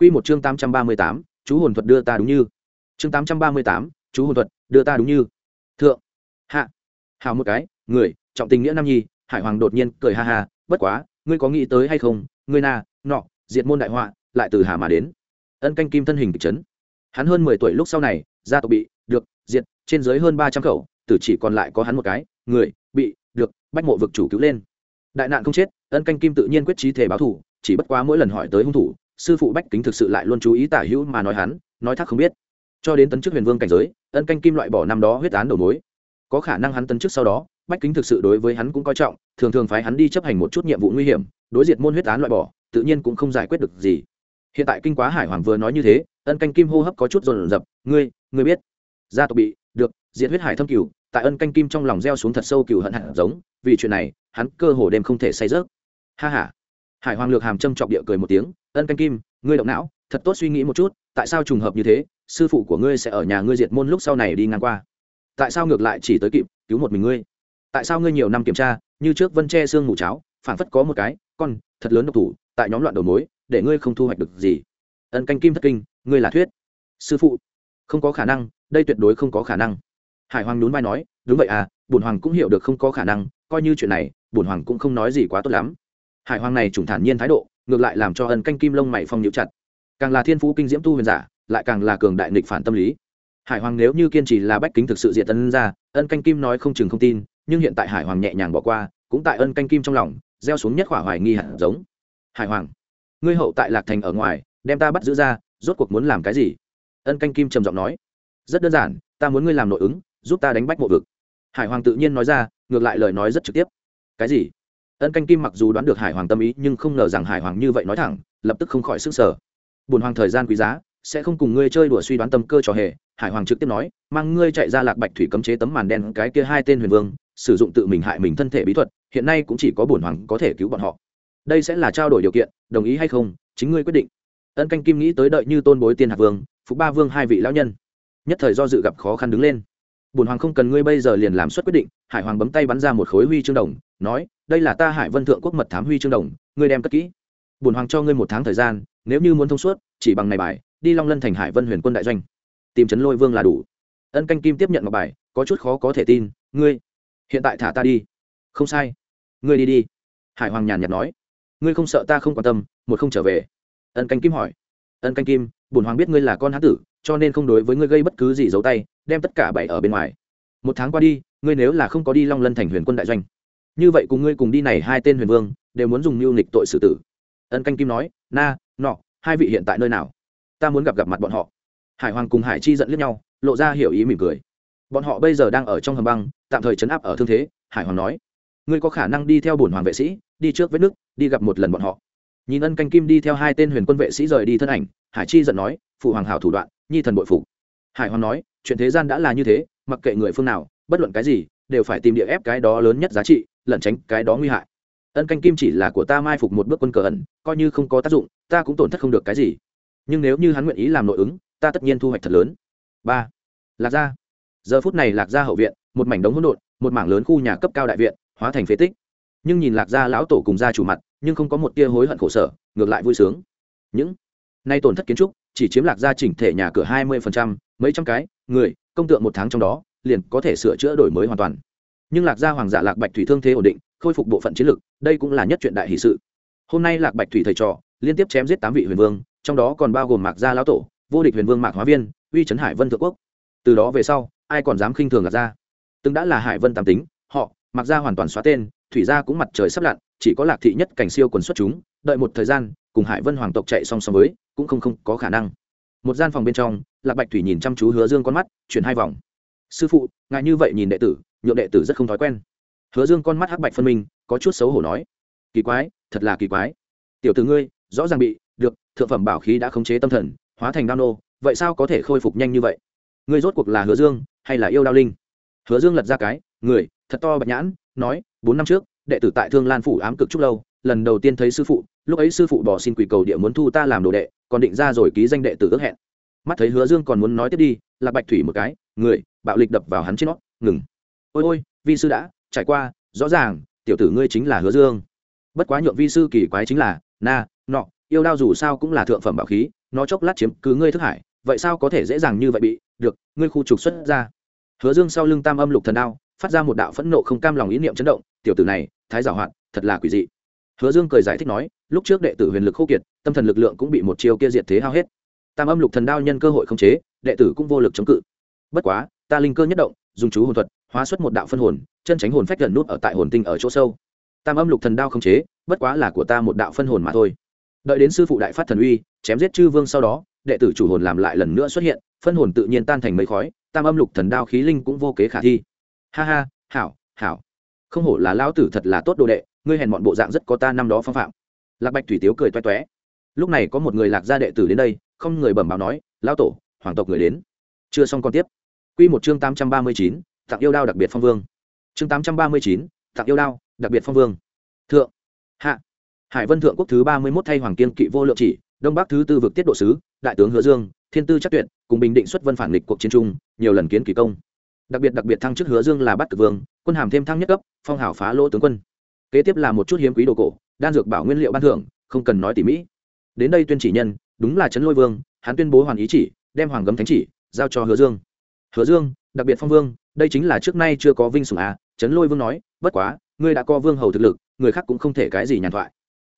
Quy một chương tám trăm ba mươi tám, chú hồn thuật đưa ta đúng như. Chương tám trăm ba mươi tám, chú hồn thuật đưa ta đúng như. Thượng. Hạ. Hào một cái, người, trọng tình nghĩa nam nhi, hải hoàng đột nhiên cười ha ha, bất quá, ngươi có nghĩ tới hay không? Ngươi na, nọ, diệt môn đại họa, lại từ hà mà đến. Ân canh kim thân hình kịch chấn. Hắn hơn mười tuổi lúc sau này, gia tộc bị, được, diệt, trên dưới hơn ba trăm khẩu, tử chỉ còn lại có hắn một cái, người, bị, được, bách mộ vực chủ cứu lên. Đại nạn không chết, ân canh kim tự nhiên quyết trí thể báo thủ, chỉ bất quá mỗi lần hỏi tới hung thủ sư phụ bách kính thực sự lại luôn chú ý tả hữu mà nói hắn, nói thác không biết. Cho đến tấn chức huyền vương cảnh giới, ân canh kim loại bỏ năm đó huyết án đầu mối. Có khả năng hắn tấn chức sau đó, bách kính thực sự đối với hắn cũng coi trọng, thường thường phái hắn đi chấp hành một chút nhiệm vụ nguy hiểm, đối diện môn huyết án loại bỏ, tự nhiên cũng không giải quyết được gì. Hiện tại kinh quá hải hoàng vừa nói như thế, ân canh kim hô hấp có chút dồn rập, ngươi ngươi biết, gia tộc bị, được, diệt huyết hải thâm cửu, tại ân canh kim trong lòng gieo xuống thật sâu cửu hận hận giống, vì chuyện này, hắn cơ hồ đêm không thể say rớt ha ha. Hải hoàng lược hàm châm chọc địa cười một tiếng ân canh kim, ngươi động não, thật tốt suy nghĩ một chút, tại sao trùng hợp như thế, sư phụ của ngươi sẽ ở nhà ngươi diệt môn lúc sau này đi ngang qua? Tại sao ngược lại chỉ tới kịp, cứu một mình ngươi? Tại sao ngươi nhiều năm kiểm tra, như trước vân che xương mù cháo phản phất có một cái, con, thật lớn độc thủ, tại nhóm loạn đầu mối, để ngươi không thu hoạch được gì? Ân canh kim thất kinh, ngươi là thuyết. Sư phụ, không có khả năng, đây tuyệt đối không có khả năng. Hải hoàng nhún vai nói, đúng vậy à bổn hoàng cũng hiểu được không có khả năng, coi như chuyện này, bổn hoàng cũng không nói gì quá tốt lắm. Hải hoàng này trùng thản nhiên thái độ ngược lại làm cho ân canh kim lông mày phong nhiễu chặt. Càng là thiên phú kinh diễm tu huyền giả, lại càng là cường đại nghịch phản tâm lý. Hải hoàng nếu như kiên trì là bách kính thực sự diện ân ra, ân canh kim nói không chừng không tin, nhưng hiện tại hải hoàng nhẹ nhàng bỏ qua, cũng tại ân canh kim trong lòng, gieo xuống nhất khỏa hoài nghi hẳn giống. Hải hoàng, ngươi hậu tại lạc thành ở ngoài, đem ta bắt giữ ra, rốt cuộc muốn làm cái gì? Ân canh kim trầm giọng nói. Rất đơn giản, ta muốn ngươi làm nội ứng, giúp ta đánh bách mộ vực. Hải hoàng tự nhiên nói ra, ngược lại lời nói rất trực tiếp. Cái gì? Ân canh kim mặc dù đoán được hải hoàng tâm ý, nhưng không ngờ rằng hải hoàng như vậy nói thẳng, lập tức không khỏi sức sở bùn hoàng thời gian quý giá, sẽ không cùng ngươi chơi đùa suy đoán tâm cơ trò hề. Hải hoàng trực tiếp nói, mang ngươi chạy ra lạc bạch thủy cấm chế tấm màn đen, cái kia hai tên huyền vương, sử dụng tự mình hại mình thân thể bí thuật, hiện nay cũng chỉ có bùn hoàng có thể cứu bọn họ. Đây sẽ là trao đổi điều kiện, đồng ý hay không, chính ngươi quyết định. Ân canh kim nghĩ tới đợi như tôn bối tiên hạc vương phú ba vương hai vị lão nhân, nhất thời do dự gặp khó khăn đứng lên. Bùn hoàng không cần ngươi bây giờ liền làm suất quyết định, hải hoàng bấm tay bắn ra một khối huy chương đồng, nói, đây là ta hải vân thượng quốc mật thám huy chương đồng, ngươi đem cất kỹ. Bùn hoàng cho ngươi một tháng thời gian, nếu như muốn thông suốt, chỉ bằng này bài, đi long lân thành hải vân huyền quân đại doanh. Tìm trấn lôi vương là đủ. Ân canh kim tiếp nhận ngọc bài, có chút khó có thể tin, ngươi, hiện tại thả ta đi. Không sai. Ngươi đi đi. Hải hoàng nhàn nhạt nói. Ngươi không sợ ta không quan tâm, một không trở về? Ân canh kim hỏi. Ân canh kim, Bùn hoàng biết ngươi là con hán tử cho nên không đối với ngươi gây bất cứ gì giấu tay, đem tất cả bảy ở bên ngoài. Một tháng qua đi, ngươi nếu là không có đi long lân thành huyền quân đại doanh, như vậy cùng ngươi cùng đi này hai tên huyền vương, đều muốn dùng mưu nịch tội xử tử. Ân canh kim nói, na, nọ, hai vị hiện tại nơi nào? Ta muốn gặp gặp mặt bọn họ. Hải hoàng cùng hải chi giận liếc nhau, lộ ra hiểu ý mỉm cười. Bọn họ bây giờ đang ở trong hầm băng, tạm thời chấn áp ở thương thế, hải hoàng nói, ngươi có khả năng đi theo bổn hoàng vệ sĩ, đi trước vết nước đi gặp một lần bọn họ. Nhìn ân canh kim đi theo hai tên huyền quân vệ sĩ rời đi thân ảnh, hải chi giận nói, phụ hoàng hào thủ đoạn nhi thần bội phục. Hải hoàng nói, chuyện thế gian đã là như thế, mặc kệ người phương nào, bất luận cái gì, đều phải tìm địa ép cái đó lớn nhất giá trị, lẩn tránh cái đó nguy hại. Ân canh kim chỉ là của ta mai phục một bước quân cờ ẩn, coi như không có tác dụng, ta cũng tổn thất không được cái gì. Nhưng nếu như hắn nguyện ý làm nội ứng, ta tất nhiên thu hoạch thật lớn. Ba. Lạc gia. Giờ phút này lạc gia hậu viện, một mảnh đống hỗn độn, một mảng lớn khu nhà cấp cao đại viện, hóa thành phế tích. Nhưng nhìn lạc gia lão tổ cùng gia chủ mặt, nhưng không có một tia hối hận khổ sở, ngược lại vui sướng. Những nay tổn thất kiến trúc chỉ chiếm lạc gia chỉnh thể nhà cửa hai mươi mấy trăm cái người công tượng một tháng trong đó liền có thể sửa chữa đổi mới hoàn toàn. Nhưng lạc gia hoàng giả lạc bạch thủy thương thế ổn định khôi phục bộ phận chiến lực, đây cũng là nhất chuyện đại hỷ sự. Hôm nay lạc bạch thủy thầy trò liên tiếp chém giết tám vị huyền vương trong đó còn bao gồm mạc gia lão tổ vô địch huyền vương mạc hóa viên uy trấn hải vân thượng quốc. Từ đó về sau ai còn dám khinh thường lạc gia? Từng đã là hải vân tam tính họ mạc gia hoàn toàn xóa tên thủy gia cũng mặt trời sắp lặn chỉ có lạc thị nhất cảnh siêu quần xuất chúng đợi một thời gian cùng hải vân hoàng tộc chạy song song với, cũng không không có khả năng. Một gian phòng bên trong, lạc bạch thủy nhìn chăm chú hứa dương con mắt, chuyển hai vòng. Sư phụ ngại như vậy nhìn đệ tử, nhượng đệ tử rất không thói quen. Hứa dương con mắt hắc bạch phân minh, có chút xấu hổ nói. Kỳ quái, thật là kỳ quái. Tiểu tử ngươi, rõ ràng bị, được, thượng phẩm bảo khí đã khống chế tâm thần, hóa thành đao nô, vậy sao có thể khôi phục nhanh như vậy? Ngươi rốt cuộc là hứa dương, hay là yêu đao linh? Hứa dương lật ra cái, người, thật to bạch nhãn, nói, bốn năm trước, đệ tử tại thương lan phủ ám cực trúc lâu, lần đầu tiên thấy sư phụ lúc ấy sư phụ bỏ xin quỷ cầu địa muốn thu ta làm đồ đệ, còn định ra rồi ký danh đệ tử ước hẹn. Mắt thấy hứa dương còn muốn nói tiếp đi là bạch thủy một cái, người, bạo lịch đập vào hắn trên nó, ngừng. Ôi ôi, vi sư đã, trải qua, rõ ràng, tiểu tử ngươi chính là hứa dương. Bất quá nhuộm vi sư kỳ quái chính là, na, nọ, yêu đao dù sao cũng là thượng phẩm bảo khí, nó chốc lát chiếm cứ ngươi thức hải, vậy sao có thể dễ dàng như vậy bị, được, ngươi khu trục xuất ra. Hứa dương sau lưng tam âm lục thần đao, phát ra một đạo phẫn nộ không cam lòng ý niệm chấn động, tiểu tử này, thái giảo hoạt, thật là quỷ dị hứa dương cười giải thích nói, lúc trước đệ tử huyền lực khô kiệt, tâm thần lực lượng cũng bị một chiêu kia diệt thế hao hết. Tam âm lục thần đao nhân cơ hội khống chế, đệ tử cũng vô lực chống cự. Bất quá, ta linh cơ nhất động, dùng chú hồn thuật, hóa xuất một đạo phân hồn, chân tránh hồn phách gần nút ở tại hồn tinh ở chỗ sâu. Tam âm lục thần đao khống chế, bất quá là của ta một đạo phân hồn mà thôi. Đợi đến sư phụ đại phát thần uy, chém giết chư vương sau đó, đệ tử chủ hồn làm lại lần nữa xuất hiện, phân hồn tự nhiên tan thành mấy khói, tam âm lục thần đao khí linh cũng vô kế khả thi. Ha ha, hảo hảo. Không hổ là lão tử thật là tốt đồ đệ ngươi hèn bọn bộ dạng rất có ta năm đó phong phạm. Lạc bạch thủy tiếu cười toe toé. Lúc này có một người lạc gia đệ tử đến đây, không người bẩm báo nói lao tổ, hoàng tộc người đến. Chưa xong còn tiếp. Quy một chương tám trăm ba mươi chín, tặng yêu đao đặc biệt phong vương. Chương tám trăm ba mươi chín, tặng yêu đao đặc biệt phong vương. Thượng. Hạ. Hải vân thượng quốc thứ ba mươi mốt thay hoàng kiên kỵ vô lượng chỉ, đông bắc thứ tư vực tiết độ sứ, đại tướng hứa dương, thiên tư chắc tuyệt, cùng bình định xuất vân phản lịch cuộc chiến trung nhiều lần kiến kỳ công. Đặc biệt đặc biệt thăng chức hứa dương là bắt cực vương, quân hàm thêm thăng nhất cấp, phong hảo phá lỗ tướng quân kế tiếp là một chút hiếm quý đồ cổ, đan dược bảo nguyên liệu ban thưởng, không cần nói tỉ mỹ đến đây tuyên chỉ nhân, đúng là trấn lôi vương, hắn tuyên bố hoàn ý chỉ, đem hoàng gấm thánh chỉ, giao cho hứa dương. Hứa dương, đặc biệt phong vương, đây chính là trước nay chưa có vinh sủng à trấn lôi vương nói, bất quá, ngươi đã có vương hầu thực lực, người khác cũng không thể cái gì nhàn thoại.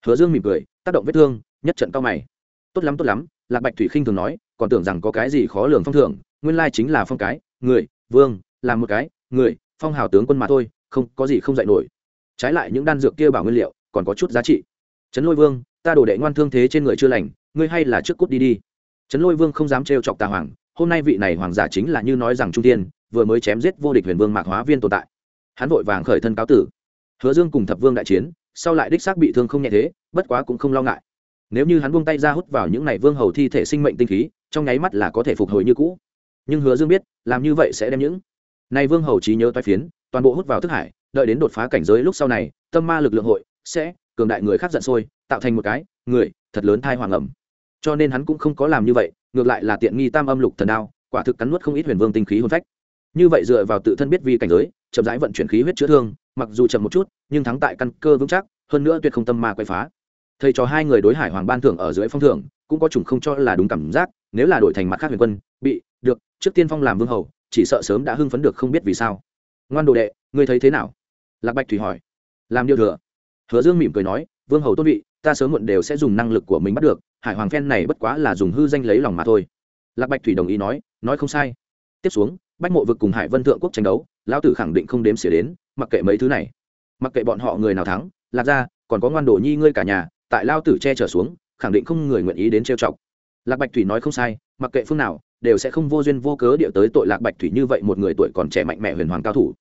Hứa dương mỉm cười, tác động vết thương, nhất trận cao mày. Tốt lắm tốt lắm, lạc bạch thủy khinh thường nói, còn tưởng rằng có cái gì khó lường phong thưởng, nguyên lai chính là phong cái, người, vương, làm một cái, người, phong hào tướng quân mà thôi, không, có gì không dạy nổi trái lại những đan dược kia bảo nguyên liệu, còn có chút giá trị. Trấn lôi vương, ta đổ đệ ngoan thương thế trên người chưa lành, ngươi hay là trước cút đi đi. Trấn lôi vương không dám trêu chọc tà hoàng, hôm nay vị này hoàng giả chính là như nói rằng trung tiên vừa mới chém giết vô địch huyền vương mạc hóa viên tồn tại. Hắn vội vàng khởi thân cáo tử. Hứa dương cùng thập vương đại chiến, sau lại đích xác bị thương không nhẹ thế, bất quá cũng không lo ngại. Nếu như hắn buông tay ra hút vào những này vương hầu thi thể sinh mệnh tinh khí, trong nháy mắt là có thể phục hồi như cũ. Nhưng hứa dương biết, làm như vậy sẽ đem những này vương hầu trí nhớ toái phiến, toàn bộ hút vào thức hải đợi đến đột phá cảnh giới lúc sau này, tâm ma lực lượng hội sẽ cường đại người khác giận sôi, tạo thành một cái, người, thật lớn thai hoàng ẩm. Cho nên hắn cũng không có làm như vậy, ngược lại là tiện nghi tam âm lục thần đao, quả thực cắn nuốt không ít huyền vương tinh khí hôn phách. Như vậy dựa vào tự thân biết vi cảnh giới, chậm rãi vận chuyển khí huyết chữa thương, mặc dù chậm một chút, nhưng thắng tại căn cơ vững chắc, hơn nữa tuyệt không tâm ma quay phá. Thầy cho hai người đối hải hoàng ban thưởng ở dưới phong thưởng, cũng có chủng không cho là đúng cảm giác, nếu là đổi thành mặt khác huyền quân, bị, được, trước tiên phong làm vương hầu, chỉ sợ sớm đã hưng phấn được không biết vì sao. Ngoan đồ đệ, ngươi thấy thế nào? Lạc bạch thủy hỏi. Làm điều thừa. Hứa dương mỉm cười nói, vương hầu tôn vị, ta sớm muộn đều sẽ dùng năng lực của mình bắt được, hải hoàng phen này bất quá là dùng hư danh lấy lòng mà thôi. Lạc bạch thủy đồng ý nói nói không sai. Tiếp xuống, bách mộ vực cùng hải vân thượng quốc tranh đấu, lão tử khẳng định không đếm xỉa đến, mặc kệ mấy thứ này. Mặc kệ bọn họ người nào thắng, lạc ra còn có ngoan đồ nhi ngươi cả nhà, tại lao tử che trở xuống, khẳng định không người nguyện ý đến trêu chọc. Lạc bạch thủy nói không sai, mặc kệ phương nào, đều sẽ không vô duyên vô cớ địa tới tội lạc bạch thủy như vậy một người tuổi còn trẻ mạnh mẽ huyền hoàng cao thủ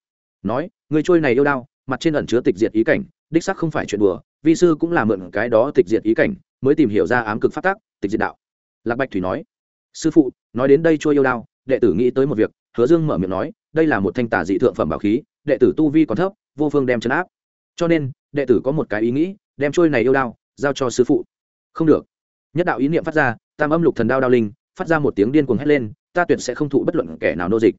nói người trôi này yêu đao, mặt trên ẩn chứa tịch diệt ý cảnh, đích sắc không phải chuyện đùa, vi sư cũng là mượn cái đó tịch diệt ý cảnh, mới tìm hiểu ra ám cực phát tác tịch diệt đạo. Lạc bạch thủy nói, sư phụ, nói đến đây trôi yêu đao, đệ tử nghĩ tới một việc. Hứa dương mở miệng nói, đây là một thanh tả dị thượng phẩm bảo khí, đệ tử tu vi còn thấp, vô phương đem chấn áp. Cho nên, đệ tử có một cái ý nghĩ, đem trôi này yêu đao giao cho sư phụ. Không được. Nhất đạo ý niệm phát ra, tam âm lục thần đao đao linh, phát ra một tiếng điên cuồng hét lên, ta tuyệt sẽ không thụ bất luận kẻ nào nô dịch.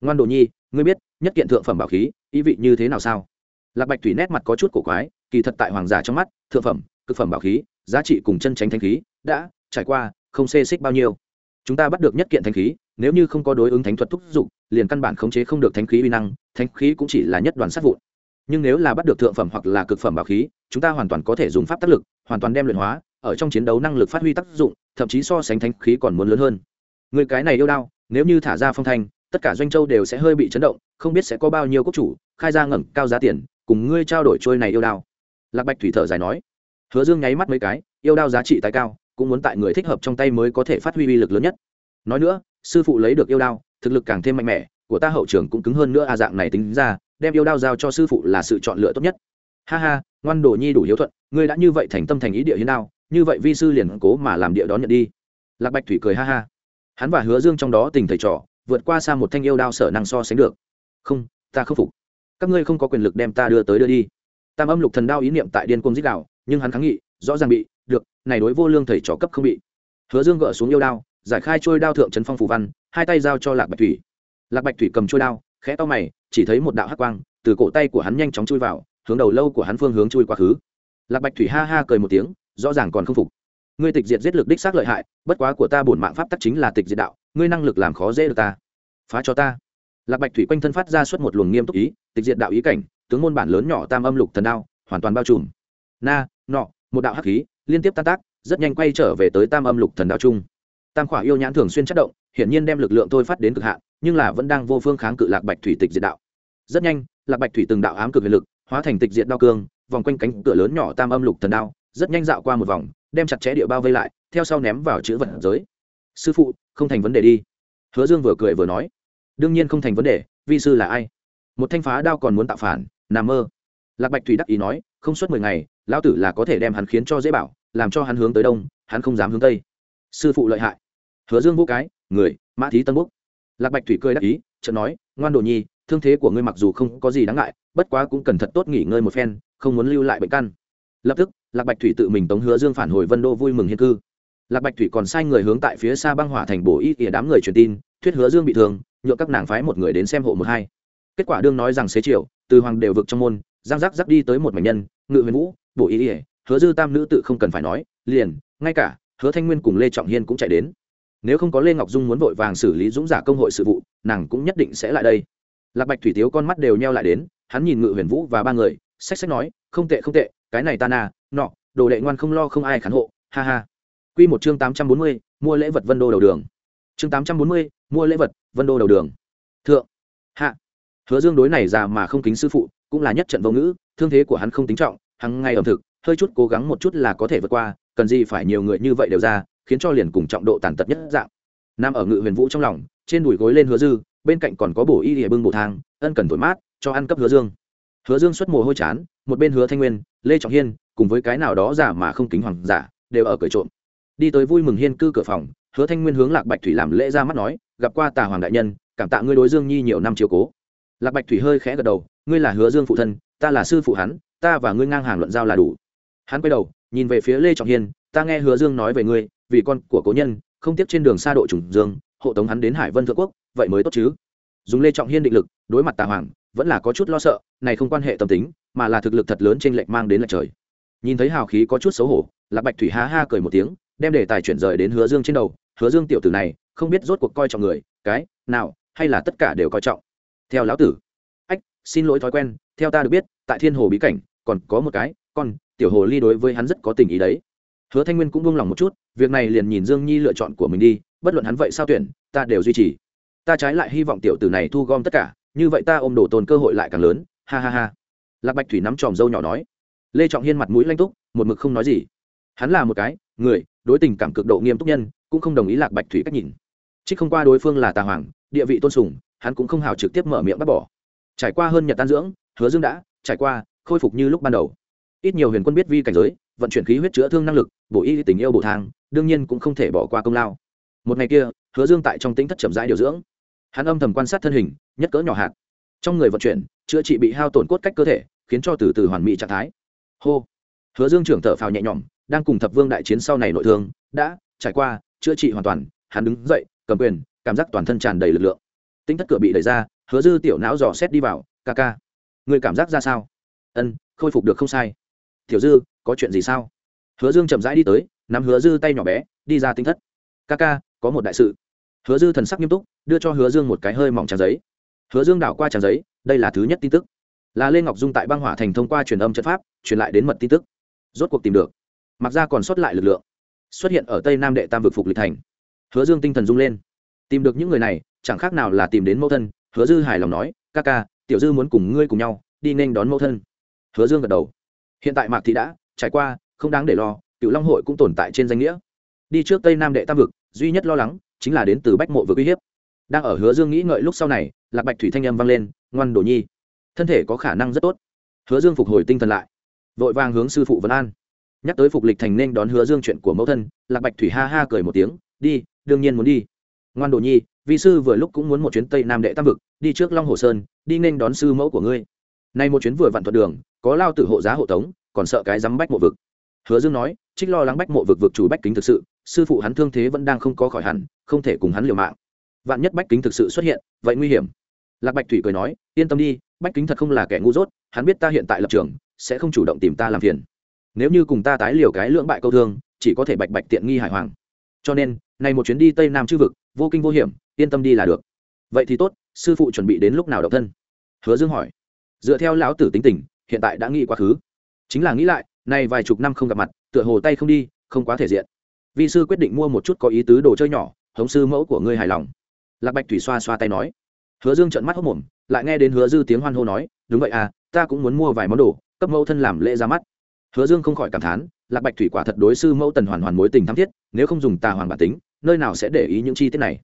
Ngoan đồ nhi, ngươi biết nhất kiện thượng phẩm bảo khí, ý vị như thế nào sao? Lạc bạch thủy nét mặt có chút cổ quái, kỳ thật tại hoàng giả trong mắt, thượng phẩm, cực phẩm bảo khí, giá trị cùng chân tránh thanh khí, đã trải qua không xê xích bao nhiêu. Chúng ta bắt được nhất kiện thanh khí, nếu như không có đối ứng thánh thuật thúc giục, liền căn bản khống chế không được thánh khí uy năng, thánh khí cũng chỉ là nhất đoàn sát vụn. Nhưng nếu là bắt được thượng phẩm hoặc là cực phẩm bảo khí, chúng ta hoàn toàn có thể dùng pháp tác lực, hoàn toàn đem luyện hóa, ở trong chiến đấu năng lực phát huy tác dụng, thậm chí so sánh thánh khí còn muốn lớn hơn. Người cái này yêu đao, nếu như thả ra phong thanh, tất cả doanh châu đều sẽ hơi bị chấn động không biết sẽ có bao nhiêu quốc chủ, khai ra ngẩng cao giá tiền, cùng ngươi trao đổi trôi này yêu đao. Lạc bạch thủy thở dài nói. Hứa dương nháy mắt mấy cái, yêu đao giá trị tái cao, cũng muốn tại người thích hợp trong tay mới có thể phát huy uy lực lớn nhất. Nói nữa, sư phụ lấy được yêu đao, thực lực càng thêm mạnh mẽ, của ta hậu trường cũng cứng hơn nữa a dạng này tính ra, đem yêu đao giao cho sư phụ là sự chọn lựa tốt nhất. Ha ha, ngoan đồ nhi đủ hiếu thuận, ngươi đã như vậy thành tâm thành ý địa hiến đao, như vậy vi sư liền cố mà làm địa đón nhận đi. Lạc bạch thủy cười ha ha. Hắn và hứa dương trong đó tình thầy trò, vượt qua xa một thanh yêu đao sở năng so sánh được không, ta không phục. Các ngươi không có quyền lực đem ta đưa tới đưa đi. Tam âm lục thần đao ý niệm tại điên cung dích đạo nhưng hắn kháng nghị, rõ ràng bị, được, này đối vô lương thầy trò cấp không bị. Hứa dương gỡ xuống yêu đao, giải khai trôi đao thượng trấn phong phủ văn, hai tay giao cho lạc bạch thủy. Lạc bạch thủy cầm trôi đao, khẽ to mày, chỉ thấy một đạo hắc quang, từ cổ tay của hắn nhanh chóng chui vào, hướng đầu lâu của hắn phương hướng chui quá khứ. Lạc bạch thủy ha ha cười một tiếng, rõ ràng còn không phục. Ngươi tịch diệt giết lực đích xác lợi hại, bất quá của ta bổn mạng pháp tắc chính là tịch diệt đạo, ngươi năng lực làm khó dễ được ta. Phá cho ta lạc bạch thủy quanh thân phát ra suốt một luồng nghiêm túc ý, tịch diệt đạo ý cảnh, tướng môn bản lớn nhỏ tam âm lục thần đao, hoàn toàn bao trùm. Na, nọ, một đạo hắc khí, liên tiếp tan tác, rất nhanh quay trở về tới tam âm lục thần Đao trung. Tam khỏa yêu nhãn thường xuyên chất động, hiển nhiên đem lực lượng thôi phát đến cực hạn, nhưng là vẫn đang vô phương kháng cự lạc bạch thủy tịch diệt đạo. Rất nhanh, lạc bạch thủy từng đạo ám cực huyền lực, hóa thành tịch diệt đao cương, vòng quanh cánh cửa lớn nhỏ tam âm lục thần đao, rất nhanh dạo qua một vòng, đem chặt chẽ địa bao vây lại, theo sau ném vào chữ vật giới. Sư phụ, không thành vấn đề đi. Hứa dương vừa cười vừa nói đương nhiên không thành vấn đề, vi sư là ai? Một thanh phá đao còn muốn tạo phản nằm mơ. Lạc bạch thủy đắc ý nói, không suốt mười ngày, lão tử là có thể đem hắn khiến cho dễ bảo, làm cho hắn hướng tới đông, hắn không dám hướng tây. Sư phụ lợi hại. Hứa dương vô cái, người, mã thí tân quốc. Lạc bạch thủy cười đắc ý, chợt nói, ngoan đồ nhi, thương thế của ngươi mặc dù không có gì đáng ngại, bất quá cũng cần thật tốt nghỉ ngơi một phen, không muốn lưu lại bệnh căn. Lập tức, lạc bạch thủy tự mình tống hứa dương phản hồi vân đô vui mừng hiên cư. Lạc bạch thủy còn sai người hướng tại phía xa băng hỏa thành bổ y ỉa đám người truyền tin thuyết hứa dương bị thương nhựa các nàng phái một người đến xem hộ một hai. Kết quả đương nói rằng xế chiều, từ hoàng đều vực trong môn, giang giác giác đi tới một mảnh nhân, ngự huyền vũ, bổ ý ỉa hứa dư tam nữ tự không cần phải nói, liền, ngay cả, hứa thanh nguyên cùng lê trọng hiên cũng chạy đến. Nếu không có lê ngọc dung muốn vội vàng xử lý dũng giả công hội sự vụ, nàng cũng nhất định sẽ lại đây. Lạc bạch thủy tiếu con mắt đều nheo lại đến, hắn nhìn ngự huyền vũ và ba người sách sách nói, không tệ không tệ, cái này ta nà nọ, đồ đệ ngoan không lo không ai khán hộ, ha ha. Q một chương tám trăm bốn mươi, mua lễ vật vân đô đầu đường. Chương tám trăm bốn mươi mua lễ vật, vân đô đầu đường. Thượng. Hạ. Hứa dương đối này già mà không kính sư phụ, cũng là nhất trận vô ngữ, thương thế của hắn không tính trọng hằng ngày ẩm thực, hơi chút cố gắng một chút là có thể vượt qua, cần gì phải nhiều người như vậy đều ra, khiến cho liền cùng trọng độ tàn tật nhất dạng. Nam ở ngự huyền vũ trong lòng, trên đùi gối lên hứa dư, bên cạnh còn có bổ y địa bưng bổ thang, ân cần thổi mát, cho ăn cấp hứa dương. Hứa dương xuất mồ hôi chán, một bên hứa thanh nguyên, lê trọng hiên, cùng với cái nào đó giả mà không kính hoàng giả, đều ở cởi trộm. Đi tới vui mừng hiên cư cửa phòng, hứa thanh nguyên hướng lạc bạch thủy làm lễ ra mắt nói gặp qua tà hoàng đại nhân, cảm tạ ngươi đối dương nhi nhiều năm chiều cố. Lạc bạch thủy hơi khẽ gật đầu, ngươi là hứa dương phụ thân, ta là sư phụ hắn, ta và ngươi ngang hàng luận giao là đủ. Hắn quay đầu, nhìn về phía lê trọng hiên, ta nghe hứa dương nói về ngươi, vì con của cố nhân, không tiếp trên đường xa độ trùng dương, hộ tống hắn đến hải vân thượng quốc, vậy mới tốt chứ. Dùng lê trọng hiên định lực, đối mặt tà hoàng, vẫn là có chút lo sợ, này không quan hệ tâm tính, mà là thực lực thật lớn trên lệnh mang đến lệch trời. Nhìn thấy hào khí có chút xấu hổ, lạc bạch thủy ha ha cười một tiếng, đem đề tài chuyển rời đến hứa dương trên đầu. Hứa dương tiểu tử này không biết rốt cuộc coi trọng người, cái, nào, hay là tất cả đều coi trọng. Theo lão tử. Ách, xin lỗi thói quen, theo ta được biết, tại thiên hồ bí cảnh, còn có một cái, con, tiểu hồ ly đối với hắn rất có tình ý đấy. Hứa thanh nguyên cũng buông lòng một chút, việc này liền nhìn dương nhi lựa chọn của mình đi, bất luận hắn vậy sao tuyển, ta đều duy trì. Ta trái lại hy vọng tiểu tử này thu gom tất cả, như vậy ta ôm đổ tồn cơ hội lại càng lớn, ha ha ha. Lạc bạch thủy nắm tròm dâu nhỏ nói. Lê trọng hiên mặt mũi lanh túc, một mực không nói gì. Hắn là một cái, người, đối tình cảm cực độ nghiêm túc nhân, cũng không đồng ý lạc bạch thủy cách nhìn trích không qua đối phương là tà hoàng, địa vị tôn sùng, hắn cũng không hào trực tiếp mở miệng bắt bỏ. Trải qua hơn nhật tan dưỡng, hứa dương đã trải qua khôi phục như lúc ban đầu. Ít nhiều huyền quân biết vi cảnh giới, vận chuyển khí huyết chữa thương năng lực, bổ y tình yêu bổ thang, đương nhiên cũng không thể bỏ qua công lao. Một ngày kia, hứa dương tại trong tính thất chậm rãi điều dưỡng. Hắn âm thầm quan sát thân hình, nhất cỡ nhỏ hạt. Trong người vận chuyển, chữa trị bị hao tổn cốt cách cơ thể, khiến cho từ từ hoàn mỹ trạng thái. Hô. Hứa dương trưởng thở phào nhẹ nhõm, đang cùng thập vương đại chiến sau này nội thương, đã trải qua chữa trị hoàn toàn, hắn đứng dậy cầm quyền, cảm giác toàn thân tràn đầy lực lượng. Tính thất cửa bị đẩy ra, hứa dư tiểu não dò xét đi vào, ca ca, người cảm giác ra sao? Ân, khôi phục được không sai. Tiểu dư, có chuyện gì sao? Hứa dương chậm rãi đi tới, nắm hứa dư tay nhỏ bé, đi ra tinh thất. Ca ca, có một đại sự. Hứa dư thần sắc nghiêm túc, đưa cho hứa dương một cái hơi mỏng trang giấy. Hứa dương đảo qua trang giấy, đây là thứ nhất tin tức. Là lê ngọc dung tại băng hỏa thành thông qua truyền âm trận pháp, truyền lại đến mật tin tức. Rốt cuộc tìm được. Mặc ra còn sót lại lực lượng. Xuất hiện ở tây nam đệ tam vực phục lịch thành hứa dương tinh thần rung lên. Tìm được những người này, chẳng khác nào là tìm đến mẫu thân, hứa dư hài lòng nói, ca ca, tiểu dư muốn cùng ngươi cùng nhau, đi nên đón mẫu thân. Hứa dương gật đầu. Hiện tại mạc thị đã trải qua, không đáng để lo cựu long hội cũng tồn tại trên danh nghĩa. Đi trước tây nam đệ tam vực, duy nhất lo lắng chính là đến từ bách mộ vực uy hiếp. Đang ở hứa dương nghĩ ngợi lúc sau này, lạc bạch thủy thanh âm vang lên, ngoan đồ nhi, thân thể có khả năng rất tốt. Hứa dương phục hồi tinh thần lại, vội vàng hướng sư phụ vân an. Nhắc tới phục lịch thành nên đón hứa dương chuyện của mẫu thân, lạc bạch thủy ha ha cười một tiếng, đi đương nhiên muốn đi. Ngoan đồ nhi, vi sư vừa lúc cũng muốn một chuyến tây nam đệ tam vực, đi trước long hồ sơn, đi nên đón sư mẫu của ngươi. Nay một chuyến vừa vặn thuận đường, có lao tử hộ giá hộ tống, còn sợ cái dám bách mộ vực. Hứa dương nói, trích lo lắng bách mộ vực vực chủ bách kính thực sự, sư phụ hắn thương thế vẫn đang không có khỏi hẳn, không thể cùng hắn liều mạng. Vạn nhất bách kính thực sự xuất hiện, vậy nguy hiểm. Lạc bạch thủy cười nói, yên tâm đi, bách kính thật không là kẻ ngu dốt, hắn biết ta hiện tại lập trường, sẽ không chủ động tìm ta làm phiền. Nếu như cùng ta tái liều cái lưỡng bại câu thương, chỉ có thể bạch bạch tiện nghi hải hoàng. Cho nên này một chuyến đi tây nam chư vực, vô kinh vô hiểm, yên tâm đi là được. Vậy thì tốt, sư phụ chuẩn bị đến lúc nào độc thân? Hứa dương hỏi. Dựa theo lão tử tính tình, hiện tại đã nghĩ quá khứ. Chính là nghĩ lại, nay vài chục năm không gặp mặt, tựa hồ tay không đi, không quá thể diện. Vi sư quyết định mua một chút có ý tứ đồ chơi nhỏ, hống sư mẫu của ngươi hài lòng. Lạc bạch thủy xoa xoa tay nói. Hứa dương trợn mắt hốc mồm, lại nghe đến hứa dư tiếng hoan hô nói, đúng vậy à ta cũng muốn mua vài món đồ, cấp mẫu thân làm lễ ra mắt. Hứa dương không khỏi cảm thán lạc bạch thủy quả thật đối sư mẫu tần hoàn hoàn mối tình thắm thiết, nếu không dùng tà hoàn bản tính, nơi nào sẽ để ý những chi tiết này?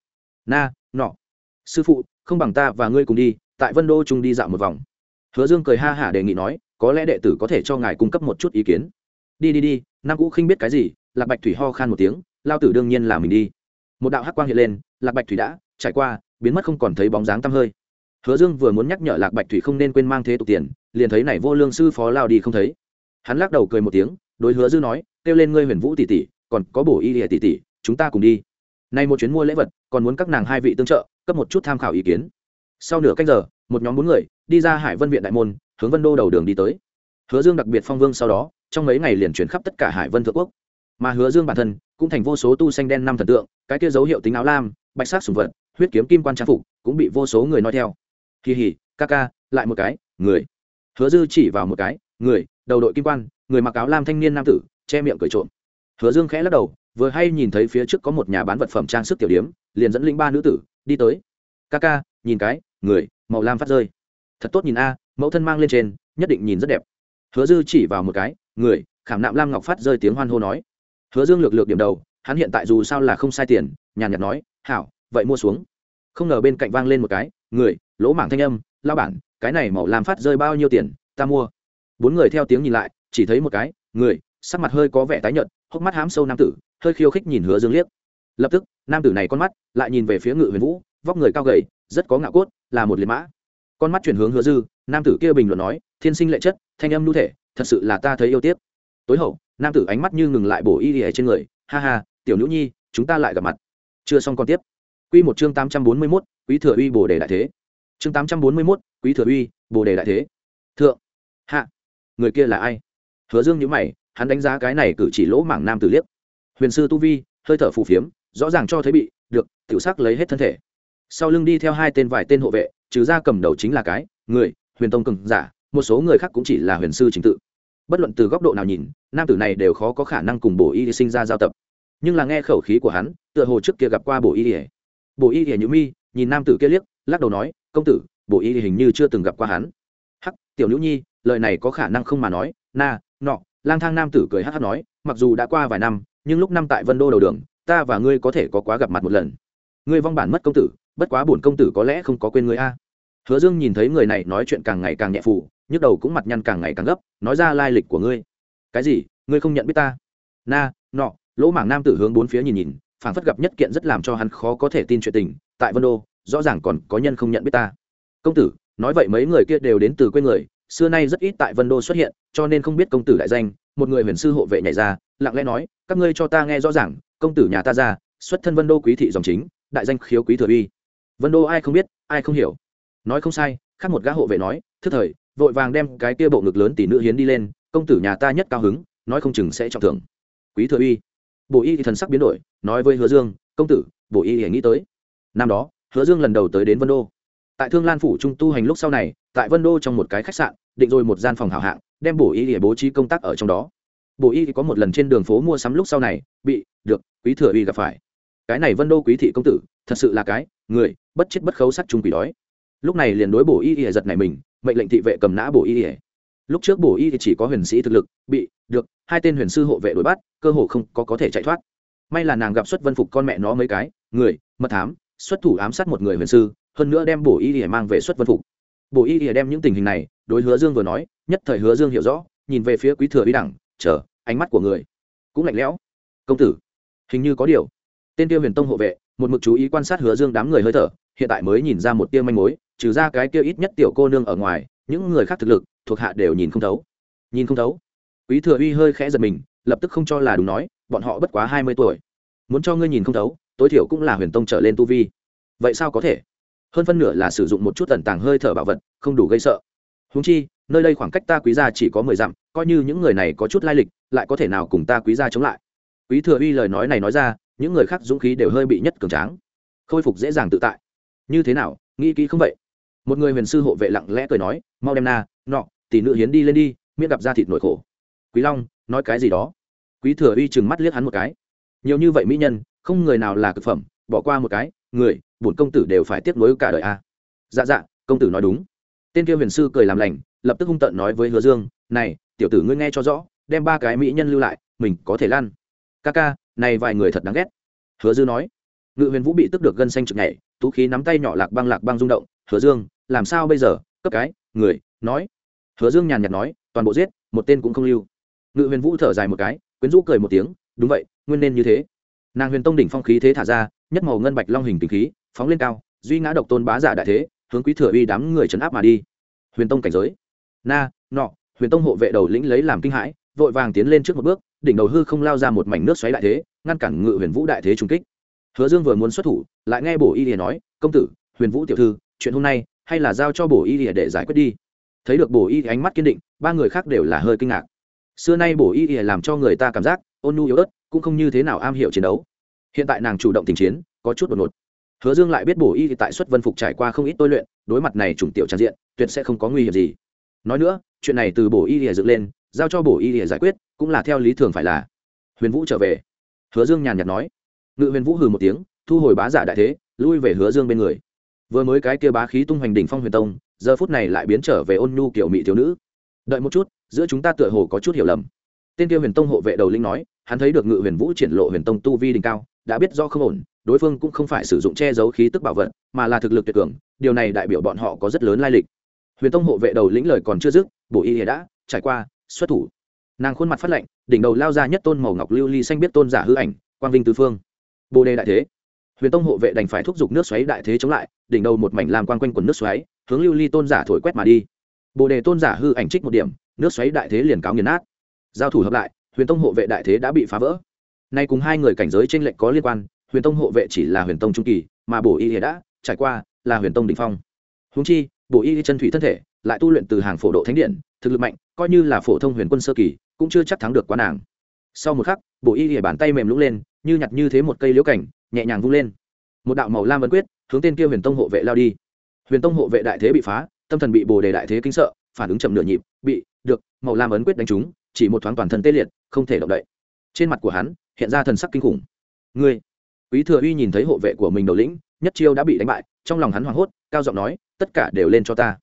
Na, nọ. Sư phụ, không bằng ta và ngươi cùng đi, tại vân đô trung đi dạo một vòng. Hứa dương cười ha hả đề nghị nói, có lẽ đệ tử có thể cho ngài cung cấp một chút ý kiến. Đi đi đi, nam cũ khinh biết cái gì, lạc bạch thủy ho khan một tiếng, lao tử đương nhiên là mình đi. Một đạo hắc quang hiện lên, lạc bạch thủy đã trải qua, biến mất không còn thấy bóng dáng tăm hơi. Hứa dương vừa muốn nhắc nhở lạc bạch thủy không nên quên mang thế tục tiền, liền thấy này vô lương sư phó lao đi không thấy. Hắn lắc đầu cười một tiếng đối hứa dư nói, kêu lên ngươi huyền vũ tỷ tỷ, còn có bổ y địa tỷ tỷ, chúng ta cùng đi. Nay một chuyến mua lễ vật, còn muốn các nàng hai vị tương trợ, cấp một chút tham khảo ý kiến. Sau nửa canh giờ, một nhóm bốn người, đi ra hải vân viện đại môn, hướng vân đô đầu đường đi tới. Hứa dương đặc biệt phong vương sau đó, trong mấy ngày liền chuyển khắp tất cả hải vân thượng quốc. Mà hứa dương bản thân, cũng thành vô số tu xanh đen năm thần tượng, cái kia dấu hiệu tính áo lam, bạch sắc sùng vật, huyết kiếm kim quan trang phục, cũng bị vô số người nói theo. Kỳ hỉ ca ca, lại một cái, người. Hứa dư chỉ vào một cái, người, đầu đội kim quan người mặc áo lam thanh niên nam tử, che miệng cười trộm. Hứa dương khẽ lắc đầu, vừa hay nhìn thấy phía trước có một nhà bán vật phẩm trang sức tiểu điếm, liền dẫn linh ba nữ tử đi tới. Ca ca, nhìn cái, người, màu lam phát rơi. Thật tốt nhìn a, mẫu thân mang lên trên, nhất định nhìn rất đẹp. Hứa dư chỉ vào một cái, người, khảm nạm lam ngọc phát rơi tiếng hoan hô nói. Hứa dương lược lược điểm đầu, hắn hiện tại dù sao là không sai tiền, nhàn nhạt nói, hảo, vậy mua xuống. Không ngờ bên cạnh vang lên một cái, người, lỗ mảng thanh âm, lao bản, cái này màu lam phát rơi bao nhiêu tiền, ta mua. Bốn người theo tiếng nhìn lại chỉ thấy một cái, người, sắc mặt hơi có vẻ tái nhợt, hốc mắt hám sâu nam tử, hơi khiêu khích nhìn hứa dương liếc. Lập tức, nam tử này con mắt lại nhìn về phía ngự huyền vũ, vóc người cao gầy, rất có ngạo cốt, là một liệt mã. Con mắt chuyển hướng hứa dư, nam tử kia bình luận nói, thiên sinh lệ chất, thanh âm lưu thể, thật sự là ta thấy yêu tiếc. Tối hậu, nam tử ánh mắt như ngừng lại bổ y ỉa trên người, ha ha, tiểu nữ nhi, chúng ta lại gặp mặt. Chưa xong còn tiếp. Q một chương tám trăm bốn mươi mốt, quý thừa uy bồ đề đại thế. Chương tám trăm bốn mươi mốt, quý thừa uy bồ đề đại thế. Thượng. Hạ. Người kia là ai? Hứa dương nhữ mày, hắn đánh giá cái này cử chỉ lỗ mảng nam tử liếc. Huyền sư tu vi, hơi thở phù phiếm, rõ ràng cho thấy bị, được, tiểu sắc lấy hết thân thể. Sau lưng đi theo hai tên vài tên hộ vệ, trừ ra cầm đầu chính là cái, người, huyền tông cường giả, một số người khác cũng chỉ là huyền sư chính tự. Bất luận từ góc độ nào nhìn, nam tử này đều khó có khả năng cùng bổ y sinh ra giao tập. Nhưng là nghe khẩu khí của hắn, tựa hồ trước kia gặp qua bổ y ỉa bổ y ỉa nhữ mi, nhìn nam tử kia liếc, lắc đầu nói, công tử, bổ y hình như chưa từng gặp qua hắn. Hắc, tiểu nữ nhi, lời này có khả năng không mà nói, na nọ lang thang nam tử cười hát hát nói mặc dù đã qua vài năm nhưng lúc năm tại vân đô đầu đường ta và ngươi có thể có quá gặp mặt một lần. Ngươi vong bản mất công tử bất quá bổn công tử có lẽ không có quên ngươi a. Hứa dương nhìn thấy người này nói chuyện càng ngày càng nhẹ phủ, nhức đầu cũng mặt nhăn càng ngày càng gấp nói ra lai lịch của ngươi. Cái gì? Ngươi không nhận biết ta? Na nọ lỗ mảng nam tử hướng bốn phía nhìn nhìn phảng phất gặp nhất kiện rất làm cho hắn khó có thể tin chuyện tình tại vân đô rõ ràng còn có nhân không nhận biết ta. Công tử nói vậy mấy người kia đều đến từ quê người xưa nay rất ít tại vân đô xuất hiện, cho nên không biết công tử đại danh, một người huyền sư hộ vệ nhảy ra, lặng lẽ nói, các ngươi cho ta nghe rõ ràng, công tử nhà ta ra, xuất thân vân đô quý thị dòng chính, đại danh khiếu quý thừa uy. Vân đô ai không biết, ai không hiểu. Nói không sai, khác một gã hộ vệ nói, thức thời, vội vàng đem cái kia bộ ngực lớn tỷ nữ hiến đi lên, công tử nhà ta nhất cao hứng, nói không chừng sẽ trọng thưởng. Quý thừa uy. Bộ y thì thần sắc biến đổi, nói với hứa dương, công tử bộ y hãy nghĩ tới. Năm đó, hứa dương lần đầu tới đến vân đô. Tại thương lan phủ trung tu hành lúc sau này tại vân đô trong một cái khách sạn, định rồi một gian phòng hảo hạng, đem bổ y để bố trí công tác ở trong đó. Bổ y thì có một lần trên đường phố mua sắm lúc sau này, bị, được, quý thừa uy gặp phải. Cái này vân đô quý thị công tử, thật sự là cái, người, bất chết bất khấu sắt chung quỷ đói. Lúc này liền đối bổ y ỉa giật này mình, mệnh lệnh thị vệ cầm nã bổ y ỉa lúc trước bổ y thì chỉ có huyền sĩ thực lực, bị, được, hai tên huyền sư hộ vệ đuổi bắt, cơ hồ không có có thể chạy thoát. May là nàng gặp xuất vân phục con mẹ nó mấy cái, người, mật thám, xuất thủ ám sát một người huyền sư, hơn nữa đem bổ y ỉa mang về xuất vân phục bổ y y đem những tình hình này đối hứa dương vừa nói, nhất thời hứa dương hiểu rõ, nhìn về phía quý thừa uy đẳng, chờ, ánh mắt của người cũng lạnh lẽo. Công tử, hình như có điều. Tên tiêu huyền tông hộ vệ, một mực chú ý quan sát hứa dương đám người hơi thở, hiện tại mới nhìn ra một tia manh mối, trừ ra cái kia ít nhất tiểu cô nương ở ngoài, những người khác thực lực, thuộc hạ đều nhìn không thấu. Nhìn không thấu. Quý thừa uy hơi khẽ giật mình, lập tức không cho là đúng nói, bọn họ bất quá hai mươi tuổi, muốn cho ngươi nhìn không thấu, tối thiểu cũng là huyền tông trở lên tu vi. Vậy sao có thể? Hơn phân nửa là sử dụng một chút tần tàng hơi thở bảo vật, không đủ gây sợ. Húng chi, nơi đây khoảng cách ta quý gia chỉ có mười dặm, coi như những người này có chút lai lịch, lại có thể nào cùng ta quý gia chống lại? Quý thừa uy lời nói này nói ra, những người khác dũng khí đều hơi bị nhất cường tráng. Khôi phục dễ dàng tự tại. Như thế nào, nghĩ kỹ không vậy? Một người huyền sư hộ vệ lặng lẽ cười nói, mau đem na, nọ, tỷ nữ hiến đi lên đi, miễn gặp ra thịt nội khổ. Quý long, nói cái gì đó? Quý thừa uy chừng mắt liếc hắn một cái. Nhiều như vậy mỹ nhân, không người nào là cực phẩm, bỏ qua một cái người, bổn công tử đều phải tiếp nối cả đời a. Dạ dạ công tử nói đúng. Tên kia huyền sư cười làm lành, lập tức hung tợn nói với hứa dương, này, tiểu tử ngươi nghe cho rõ, đem ba cái mỹ nhân lưu lại, mình có thể lan ca ca, này vài người thật đáng ghét. Hứa dư nói. Ngự huyền vũ bị tức được gân xanh trực nhảy, tú khí nắm tay nhỏ lạc băng lạc băng rung động. Hứa dương, làm sao bây giờ? Cấp cái, người, nói. Hứa dương nhàn nhạt nói, toàn bộ giết, một tên cũng không lưu. Ngự huyền vũ thở dài một cái, quyến rũ cười một tiếng, đúng vậy, nguyên nên như thế. Nàng huyền tông đỉnh phong khí thế thả ra nhất màu ngân bạch long hình tình khí, phóng lên cao, duy ngã độc tôn bá giả đại thế, hướng quý thừa uy đám người trấn áp mà đi. Huyền tông cảnh giới. Na, nọ, huyền tông hộ vệ đầu lĩnh lấy làm kinh hãi, vội vàng tiến lên trước một bước, đỉnh đầu hư không lao ra một mảnh nước xoáy đại thế, ngăn cản ngự huyền vũ đại thế trung kích. Hứa dương vừa muốn xuất thủ, lại nghe bổ y lìa nói, công tử, huyền vũ tiểu thư, chuyện hôm nay hay là giao cho bổ y lìa để giải quyết đi. Thấy được bổ y ánh mắt kiên định, ba người khác đều là hơi kinh ngạc. Xưa nay bổ y lìa làm cho người ta cảm giác ôn nhu yếu ớt, cũng không như thế nào am hiểu chiến đấu hiện tại nàng chủ động tình chiến, có chút đột ngột. Hứa dương lại biết bổ y tại xuất vân phục trải qua không ít tôi luyện, đối mặt này chủng tiểu tràn diện, tuyệt sẽ không có nguy hiểm gì. Nói nữa, chuyện này từ bổ y lìa dựng lên, giao cho bổ y lìa giải quyết, cũng là theo lý thường phải là. Huyền vũ trở về. Hứa dương nhàn nhạt nói. Ngự huyền vũ hừ một tiếng, thu hồi bá giả đại thế, lui về hứa dương bên người. Vừa mới cái kia bá khí tung hoành đỉnh phong huyền tông, giờ phút này lại biến trở về ôn nhu kiểu mỹ thiếu nữ. Đợi một chút, giữa chúng ta tựa hồ có chút hiểu lầm. Tên kia huyền tông hộ vệ đầu linh nói, hắn thấy được ngự huyền vũ triển lộ huyền tông tu vi đỉnh cao đã biết do không ổn, đối phương cũng không phải sử dụng che giấu khí tức bảo vật, mà là thực lực tuyệt cường, điều này đại biểu bọn họ có rất lớn lai lịch. Huyền tông hộ vệ đầu lĩnh lời còn chưa dứt, bổ y đã trải qua, xuất thủ. Nàng khuôn mặt phát lạnh, đỉnh đầu lao ra nhất tôn màu ngọc lưu ly xanh biết tôn giả hư ảnh, quang vinh tứ phương. Bồ đề đại thế. Huyền tông hộ vệ đành phải thúc giục nước xoáy đại thế chống lại, đỉnh đầu một mảnh làm quang quanh quần nước xoáy, hướng lưu ly tôn giả thổi quét mà đi. Bồ đề tôn giả hư ảnh trích một điểm, nước xoáy đại thế liền cáo nghiền nát. Giao thủ hợp lại, huyền tông hộ vệ đại thế đã bị phá vỡ nay cùng hai người cảnh giới trên lệnh có liên quan, huyền tông hộ vệ chỉ là huyền tông trung kỳ, mà bổ y đã trải qua là huyền tông đ ỉ n h phong. Húng chi, bổ y chân thủy thân thể, lại tu luyện từ hàng phổ độ thánh điện, thực lực mạnh, coi như là phổ thông huyền quân sơ kỳ, cũng chưa chắc thắng được quá nàng. Sau một khắc, bổ y bàn tay mềm lũng lên, như nhặt như thế một cây liễu cảnh, nhẹ nhàng vung lên. Một đạo màu lam ấn quyết, hướng tên kia huyền tông hộ vệ lao đi. Huyền tông hộ vệ đại thế bị phá, tâm thần bị bồ đề đại thế kinh sợ, phản ứng chậm nửa nhịp, bị, được, màu lam ấn quyết đánh trúng, chỉ một thoáng toàn thân tê liệt, không thể động đậy. Trên mặt của hắn hiện ra thần sắc kinh khủng ngươi quý thừa uy nhìn thấy hộ vệ của mình đầu lĩnh nhất chiêu đã bị đánh bại trong lòng hắn hoảng hốt cao giọng nói tất cả đều lên cho ta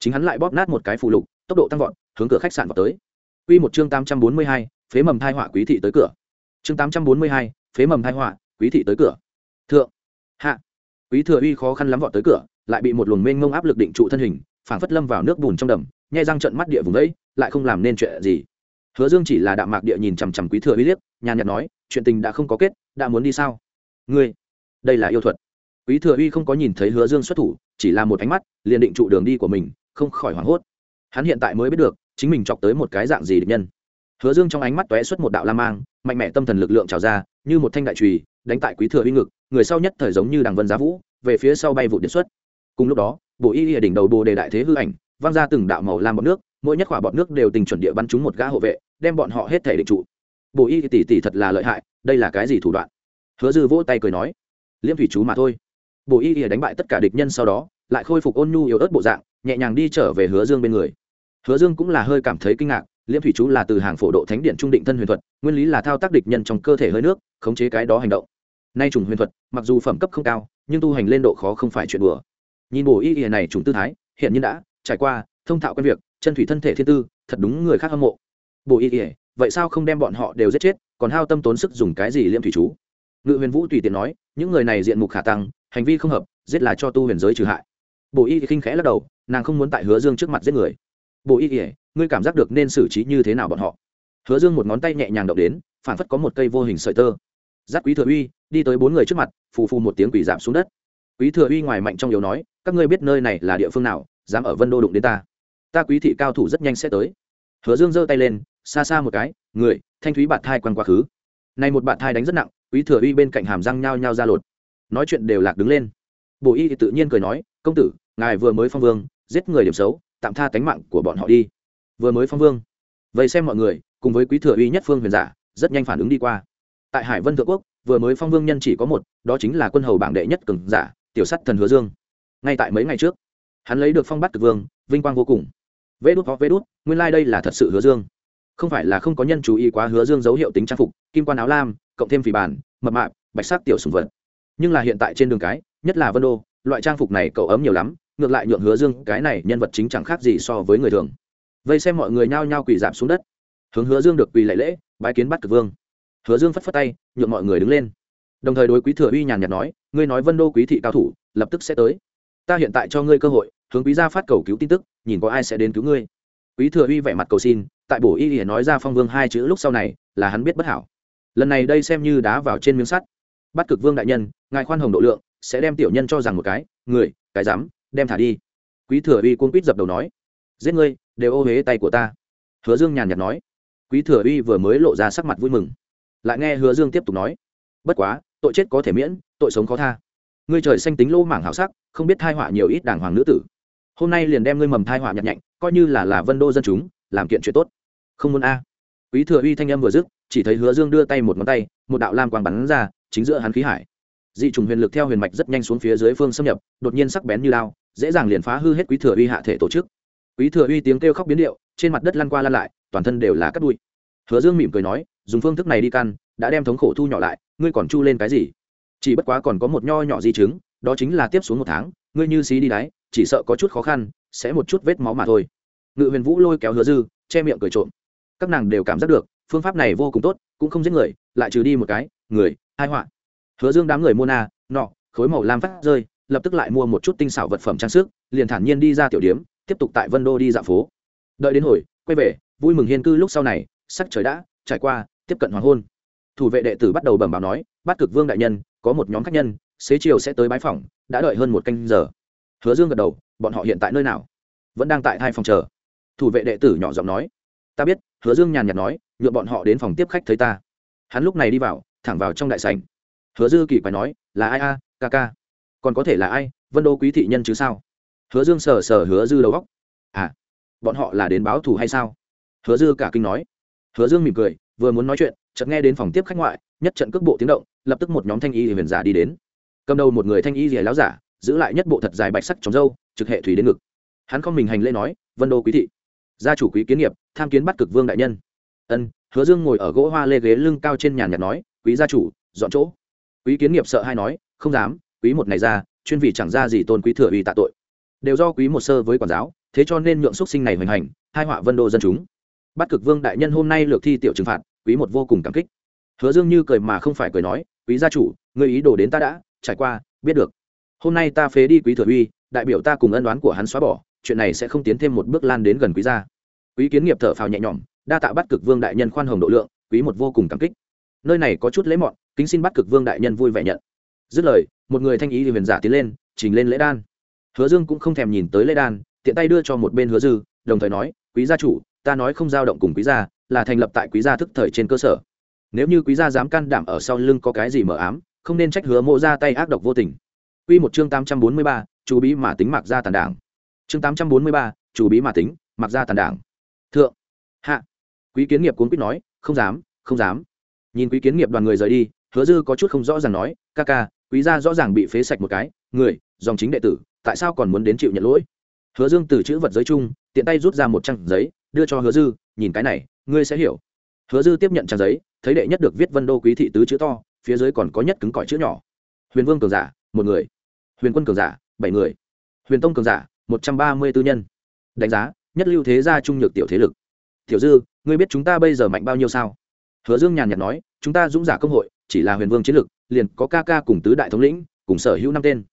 chính hắn lại bóp nát một cái phù lục tốc độ tăng vọt hướng cửa khách sạn vào tới Quy một chương tám trăm bốn mươi hai, phế mầm thai họa quý thị tới cửa. Chương tám trăm bốn mươi hai, phế mầm thai họa, quý thị tới cửa. Thượng, hạ. Quý thừa uy khó khăn lắm vọt tới cửa, lại bị một luồng mênh mông áp lực định trụ thân hình, phảng phất lâm vào nước bùn trong đầm, nhai răng trợn mắt địa vùng đấy, lại không làm nên chuyện gì hứa dương chỉ là đạm mạc địa nhìn chằm chằm quý thừa uy liếc, nhàn nhạt nói, chuyện tình đã không có kết, đã muốn đi sao? Ngươi, đây là yêu thuật. Quý thừa uy không có nhìn thấy hứa dương xuất thủ, chỉ là một ánh mắt, liền định trụ đường đi của mình, không khỏi hoảng hốt. Hắn hiện tại mới biết được, chính mình chọc tới một cái dạng gì địch nhân. Hứa dương trong ánh mắt tóe xuất một đạo la mang, mạnh mẽ tâm thần lực lượng trào ra, như một thanh đại trùy đánh tại quý thừa uy ngực, người sau nhất thời giống như đằng vân giá vũ, về phía sau bay vụ điện xuất. Cùng lúc đó bộ y y đỉnh đầu bồ đề đại thế hư ảnh văng ra từng đạo màu lam bọt nước mỗi nhất quả bọt nước đều tình chuẩn địa bắn trúng một gã hộ vệ, đem bọn họ hết thể định trụ. Bộ y tỷ tỷ thật là lợi hại, đây là cái gì thủ đoạn? Hứa dư vỗ tay cười nói liêm thủy chú mà thôi. Bộ y ỉa đánh bại tất cả địch nhân sau đó, lại khôi phục ôn nhu yếu ớt bộ dạng, nhẹ nhàng đi trở về hứa dương bên người. Hứa dương cũng là hơi cảm thấy kinh ngạc liêm thủy chú là từ hàng phổ độ thánh điện trung định thân huyền thuật, nguyên lý là thao tác địch nhân trong cơ thể hơi nước, khống chế cái đó hành động. Nay trùng huyền thuật, mặc dù phẩm cấp không cao, nhưng tu hành lên độ khó không phải chuyện đùa. Nhìn bổ y ỉa này trùng tư thái, hiện nhiên đã, trải qua thông thạo quen việc, chân thủy thân thể thiên tư, thật đúng người khác hâm mộ. Bộ y ỉa vậy sao không đem bọn họ đều giết chết, còn hao tâm tốn sức dùng cái gì liêm thủy chú? Ngự huyền vũ tùy tiện nói, những người này diện mục khả tăng, hành vi không hợp, giết là cho tu huyền giới trừ hại. Bộ y khinh khẽ lắc đầu, nàng không muốn tại hứa dương trước mặt giết người. Bộ y ỉa ngươi cảm giác được nên xử trí như thế nào bọn họ? Hứa dương một ngón tay nhẹ nhàng động đến, phản phất có một cây vô hình sợi tơ. Giáp quý thừa uy, đi tới bốn người trước mặt, phù phù một tiếng quỷ giảm xuống đất. Quý thừa uy ngoài mạnh trong yếu nói, các ngươi biết nơi này là địa phương nào, dám ở vân đô đụng đến ta ta quý thị cao thủ rất nhanh sẽ tới. Hứa dương giơ tay lên, xa xa một cái, người, thanh thúy bạt thai quăng quá khứ. Này một bạt thai đánh rất nặng, quý thừa uy bên cạnh hàm răng nhao nhao ra lột. Nói chuyện đều lạc đứng lên. Bổ y thì tự nhiên cười nói, công tử, ngài vừa mới phong vương, giết người điểm xấu, tạm tha tánh mạng của bọn họ đi. Vừa mới phong vương. Vậy xem mọi người, cùng với quý thừa uy nhất phương huyền giả, rất nhanh phản ứng đi qua. Tại hải vân thượng quốc, vừa mới phong vương nhân chỉ có một, đó chính là quân hầu bảng đệ nhất cường giả, tiểu sắt thần hứa dương. Ngay tại mấy ngày trước, hắn lấy được phong bắt cực vương, vinh quang vô cùng vê đút hoặc vê đút nguyên lai、like、đây là thật sự hứa dương. Không phải là không có nhân chú ý quá hứa dương dấu hiệu tính trang phục, kim quan áo lam, cộng thêm phì bản, mập mạp, bạch sắc tiểu sùng vật. Nhưng là hiện tại trên đường cái, nhất là vân đô, loại trang phục này cậu ấm nhiều lắm, ngược lại nhượng hứa dương cái này nhân vật chính chẳng khác gì so với người thường. Vây xem mọi người nhao nhao quỳ giảm xuống đất. Hướng hứa dương được quỳ lệ lễ, bái kiến bắt cực vương. Hứa dương phất phất tay, nhượng mọi người đứng lên. Đồng thời đối quý thừa uy nhàn nhạt nói, ngươi nói vân đô quý thị cao thủ, lập tức sẽ tới ta hiện tại cho ngươi cơ hội, hướng quý gia phát cầu cứu tin tức, nhìn có ai sẽ đến cứu ngươi. Quý thừa uy vẻ mặt cầu xin, tại bổ y ỉa nói ra phong vương hai chữ lúc sau này, là hắn biết bất hảo. Lần này đây xem như đá vào trên miếng sắt. Bắt cực vương đại nhân, ngài khoan hồng độ lượng, sẽ đem tiểu nhân cho rằng một cái, người, cái dám đem thả đi. Quý thừa uy cuốn quýt dập đầu nói, giết ngươi, đều ô huế tay của ta. Hứa dương nhàn nhạt nói. Quý thừa uy vừa mới lộ ra sắc mặt vui mừng. Lại nghe hứa dương tiếp tục nói, bất quá, tội chết có thể miễn, tội sống khó tha ngươi trời xanh tính lô mảng hảo sắc, không biết thai họa nhiều ít đàng hoàng nữ tử. Hôm nay liền đem ngươi mầm thai họa nhặt nhạnh, coi như là là vân đô dân chúng, làm kiện chuyện tốt. Không muốn a. Quý thừa uy thanh âm vừa dứt, chỉ thấy hứa dương đưa tay một ngón tay, một đạo lam quang bắn ra, chính giữa hắn khí hải. Dị trùng huyền lực theo huyền mạch rất nhanh xuống phía dưới phương xâm nhập, đột nhiên sắc bén như lao dễ dàng liền phá hư hết quý thừa uy hạ thể tổ chức. Quý thừa uy tiếng kêu khóc biến điệu, trên mặt đất lăn qua lăn lại, toàn thân đều là cắt bụi. Hứa dương mỉm cười nói, dùng phương thức này đi căn, đã đem thống khổ thu nhỏ lại, ngươi còn chu lên cái gì? Chỉ bất quá còn có một nho nhỏ di chứng, đó chính là tiếp xuống một tháng, ngươi như xí đi đáy chỉ sợ có chút khó khăn, sẽ một chút vết máu mà thôi. Ngự huyền vũ lôi kéo hứa dư, che miệng cười trộm. Các nàng đều cảm giác được, phương pháp này vô cùng tốt, cũng không giết người, lại trừ đi một cái, người, hai họa. Hứa dương đám người mua na, nọ, khối màu lam phát rơi, lập tức lại mua một chút tinh xảo vật phẩm trang sức, liền thản nhiên đi ra tiểu điếm, tiếp tục tại vân đô đi dạo phố. Đợi đến hồi, quay về, vui mừng hiên cư lúc sau này, sắc trời đã trải qua, tiếp cận hoàng hôn. Thủ vệ đệ tử bắt đầu bẩm báo nói bắt cực vương đại nhân có một nhóm khách nhân, xế chiều sẽ tới bãi phòng đã đợi hơn một canh giờ. Hứa dương gật đầu, bọn họ hiện tại nơi nào? Vẫn đang tại hai phòng chờ. Thủ vệ đệ tử nhỏ giọng nói. Ta biết, hứa dương nhàn nhạt nói nhuộm bọn họ đến phòng tiếp khách thấy ta. Hắn lúc này đi vào, thẳng vào trong đại sảnh. Hứa dư kỳ phải nói, là ai a, ca ca? Còn có thể là ai? Vân đô quý thị nhân chứ sao? Hứa dương sờ sờ hứa dư đầu góc à bọn họ là đến báo thù hay sao? Hứa dư cả kinh nói. Hứa dương mỉm cười, vừa muốn nói chuyện, chợt nghe đến phòng tiếp khách ngoại nhất trận cước bộ tiếng động, lập tức một nhóm thanh y huyền giả đi đến. Cầm đầu một người thanh y rìa láo giả, giữ lại nhất bộ thật dài bạch sắc trống dâu trực hệ thủy đến ngực. Hắn không mình hành lễ nói, vân đô quý thị, gia chủ quý kiến nghiệp, tham kiến bắt cực vương đại nhân. Ân, hứa dương ngồi ở gỗ hoa lê ghế lưng cao trên nhàn nhạt nói, quý gia chủ, dọn chỗ. Quý kiến nghiệp sợ hay nói, không dám, quý một ngày ra, chuyên vị chẳng ra gì tôn quý thừa uy tạ tội. Đều do quý một sơ với quản giáo, thế cho nên nhượng xuất sinh này hoành hành, hai họa vân đô dân chúng. Bắt cực vương đại nhân hôm nay lược thi tiểu trừng phạt, quý một vô cùng cảm kích hứa dương như cười mà không phải cười nói, quý gia chủ người ý đồ đến ta đã, trải qua, biết được. Hôm nay ta phế đi quý thừa uy, đại biểu ta cùng ân đoán của hắn xóa bỏ, chuyện này sẽ không tiến thêm một bước lan đến gần quý gia. Quý kiến nghiệp thở phào nhẹ nhõm, đa tạ bắt cực vương đại nhân khoan hồng độ lượng, quý một vô cùng cảm kích. Nơi này có chút lễ mọn, kính xin bắt cực vương đại nhân vui vẻ nhận. Dứt lời, một người thanh ý huyền giả tiến lên, trình lên lễ đan. Hứa dương cũng không thèm nhìn tới lễ đan, tiện tay đưa cho một bên hứa dư, đồng thời nói, quý gia chủ, ta nói không giao động cùng quý gia, là thành lập tại quý gia thức thời trên cơ sở nếu như quý gia dám can đảm ở sau lưng có cái gì mờ ám không nên trách hứa mộ ra tay ác độc vô tình Quy một chương tám trăm bốn mươi ba, chủ bí mà tính mặc ra tàn đảng. Chương tám trăm bốn mươi ba, chủ bí mà tính, mặc ra tàn đảng. Thượng, hạ. Quý kiến nghiệp cuốn quýt nói, không dám, không dám. Nhìn quý kiến nghiệp đoàn người rời đi, Hứa Dư có chút không rõ ràng nói, ca ca, quý gia rõ ràng bị phế sạch một cái, người, dòng chính đệ tử, tại sao còn muốn đến chịu nhận lỗi? Hứa Dương từ chữ vật giới chung, tiện tay rút ra một trang giấy, đưa cho Hứa Dư, nhìn cái này, ngươi sẽ hiểu. Hứa Dư tiếp nhận trang giấy, thấy đệ nhất được viết Vân Đô quý thị tứ chữ to, phía dưới còn có nhất cứng cỏi chữ nhỏ. Huyền Vương cường giả, một người. Huyền quân cường giả bảy người. Huyền tông cường giả một trăm ba mươi tư nhân. Đánh giá nhất lưu thế gia trung nhược tiểu thế lực. Tiểu dư ngươi biết chúng ta bây giờ mạnh bao nhiêu sao? Hứa dương nhàn nhạt nói chúng ta dũng giả công hội chỉ là huyền vương chiến lực liền có ca ca cùng tứ đại thống lĩnh cùng sở hữu năm tên.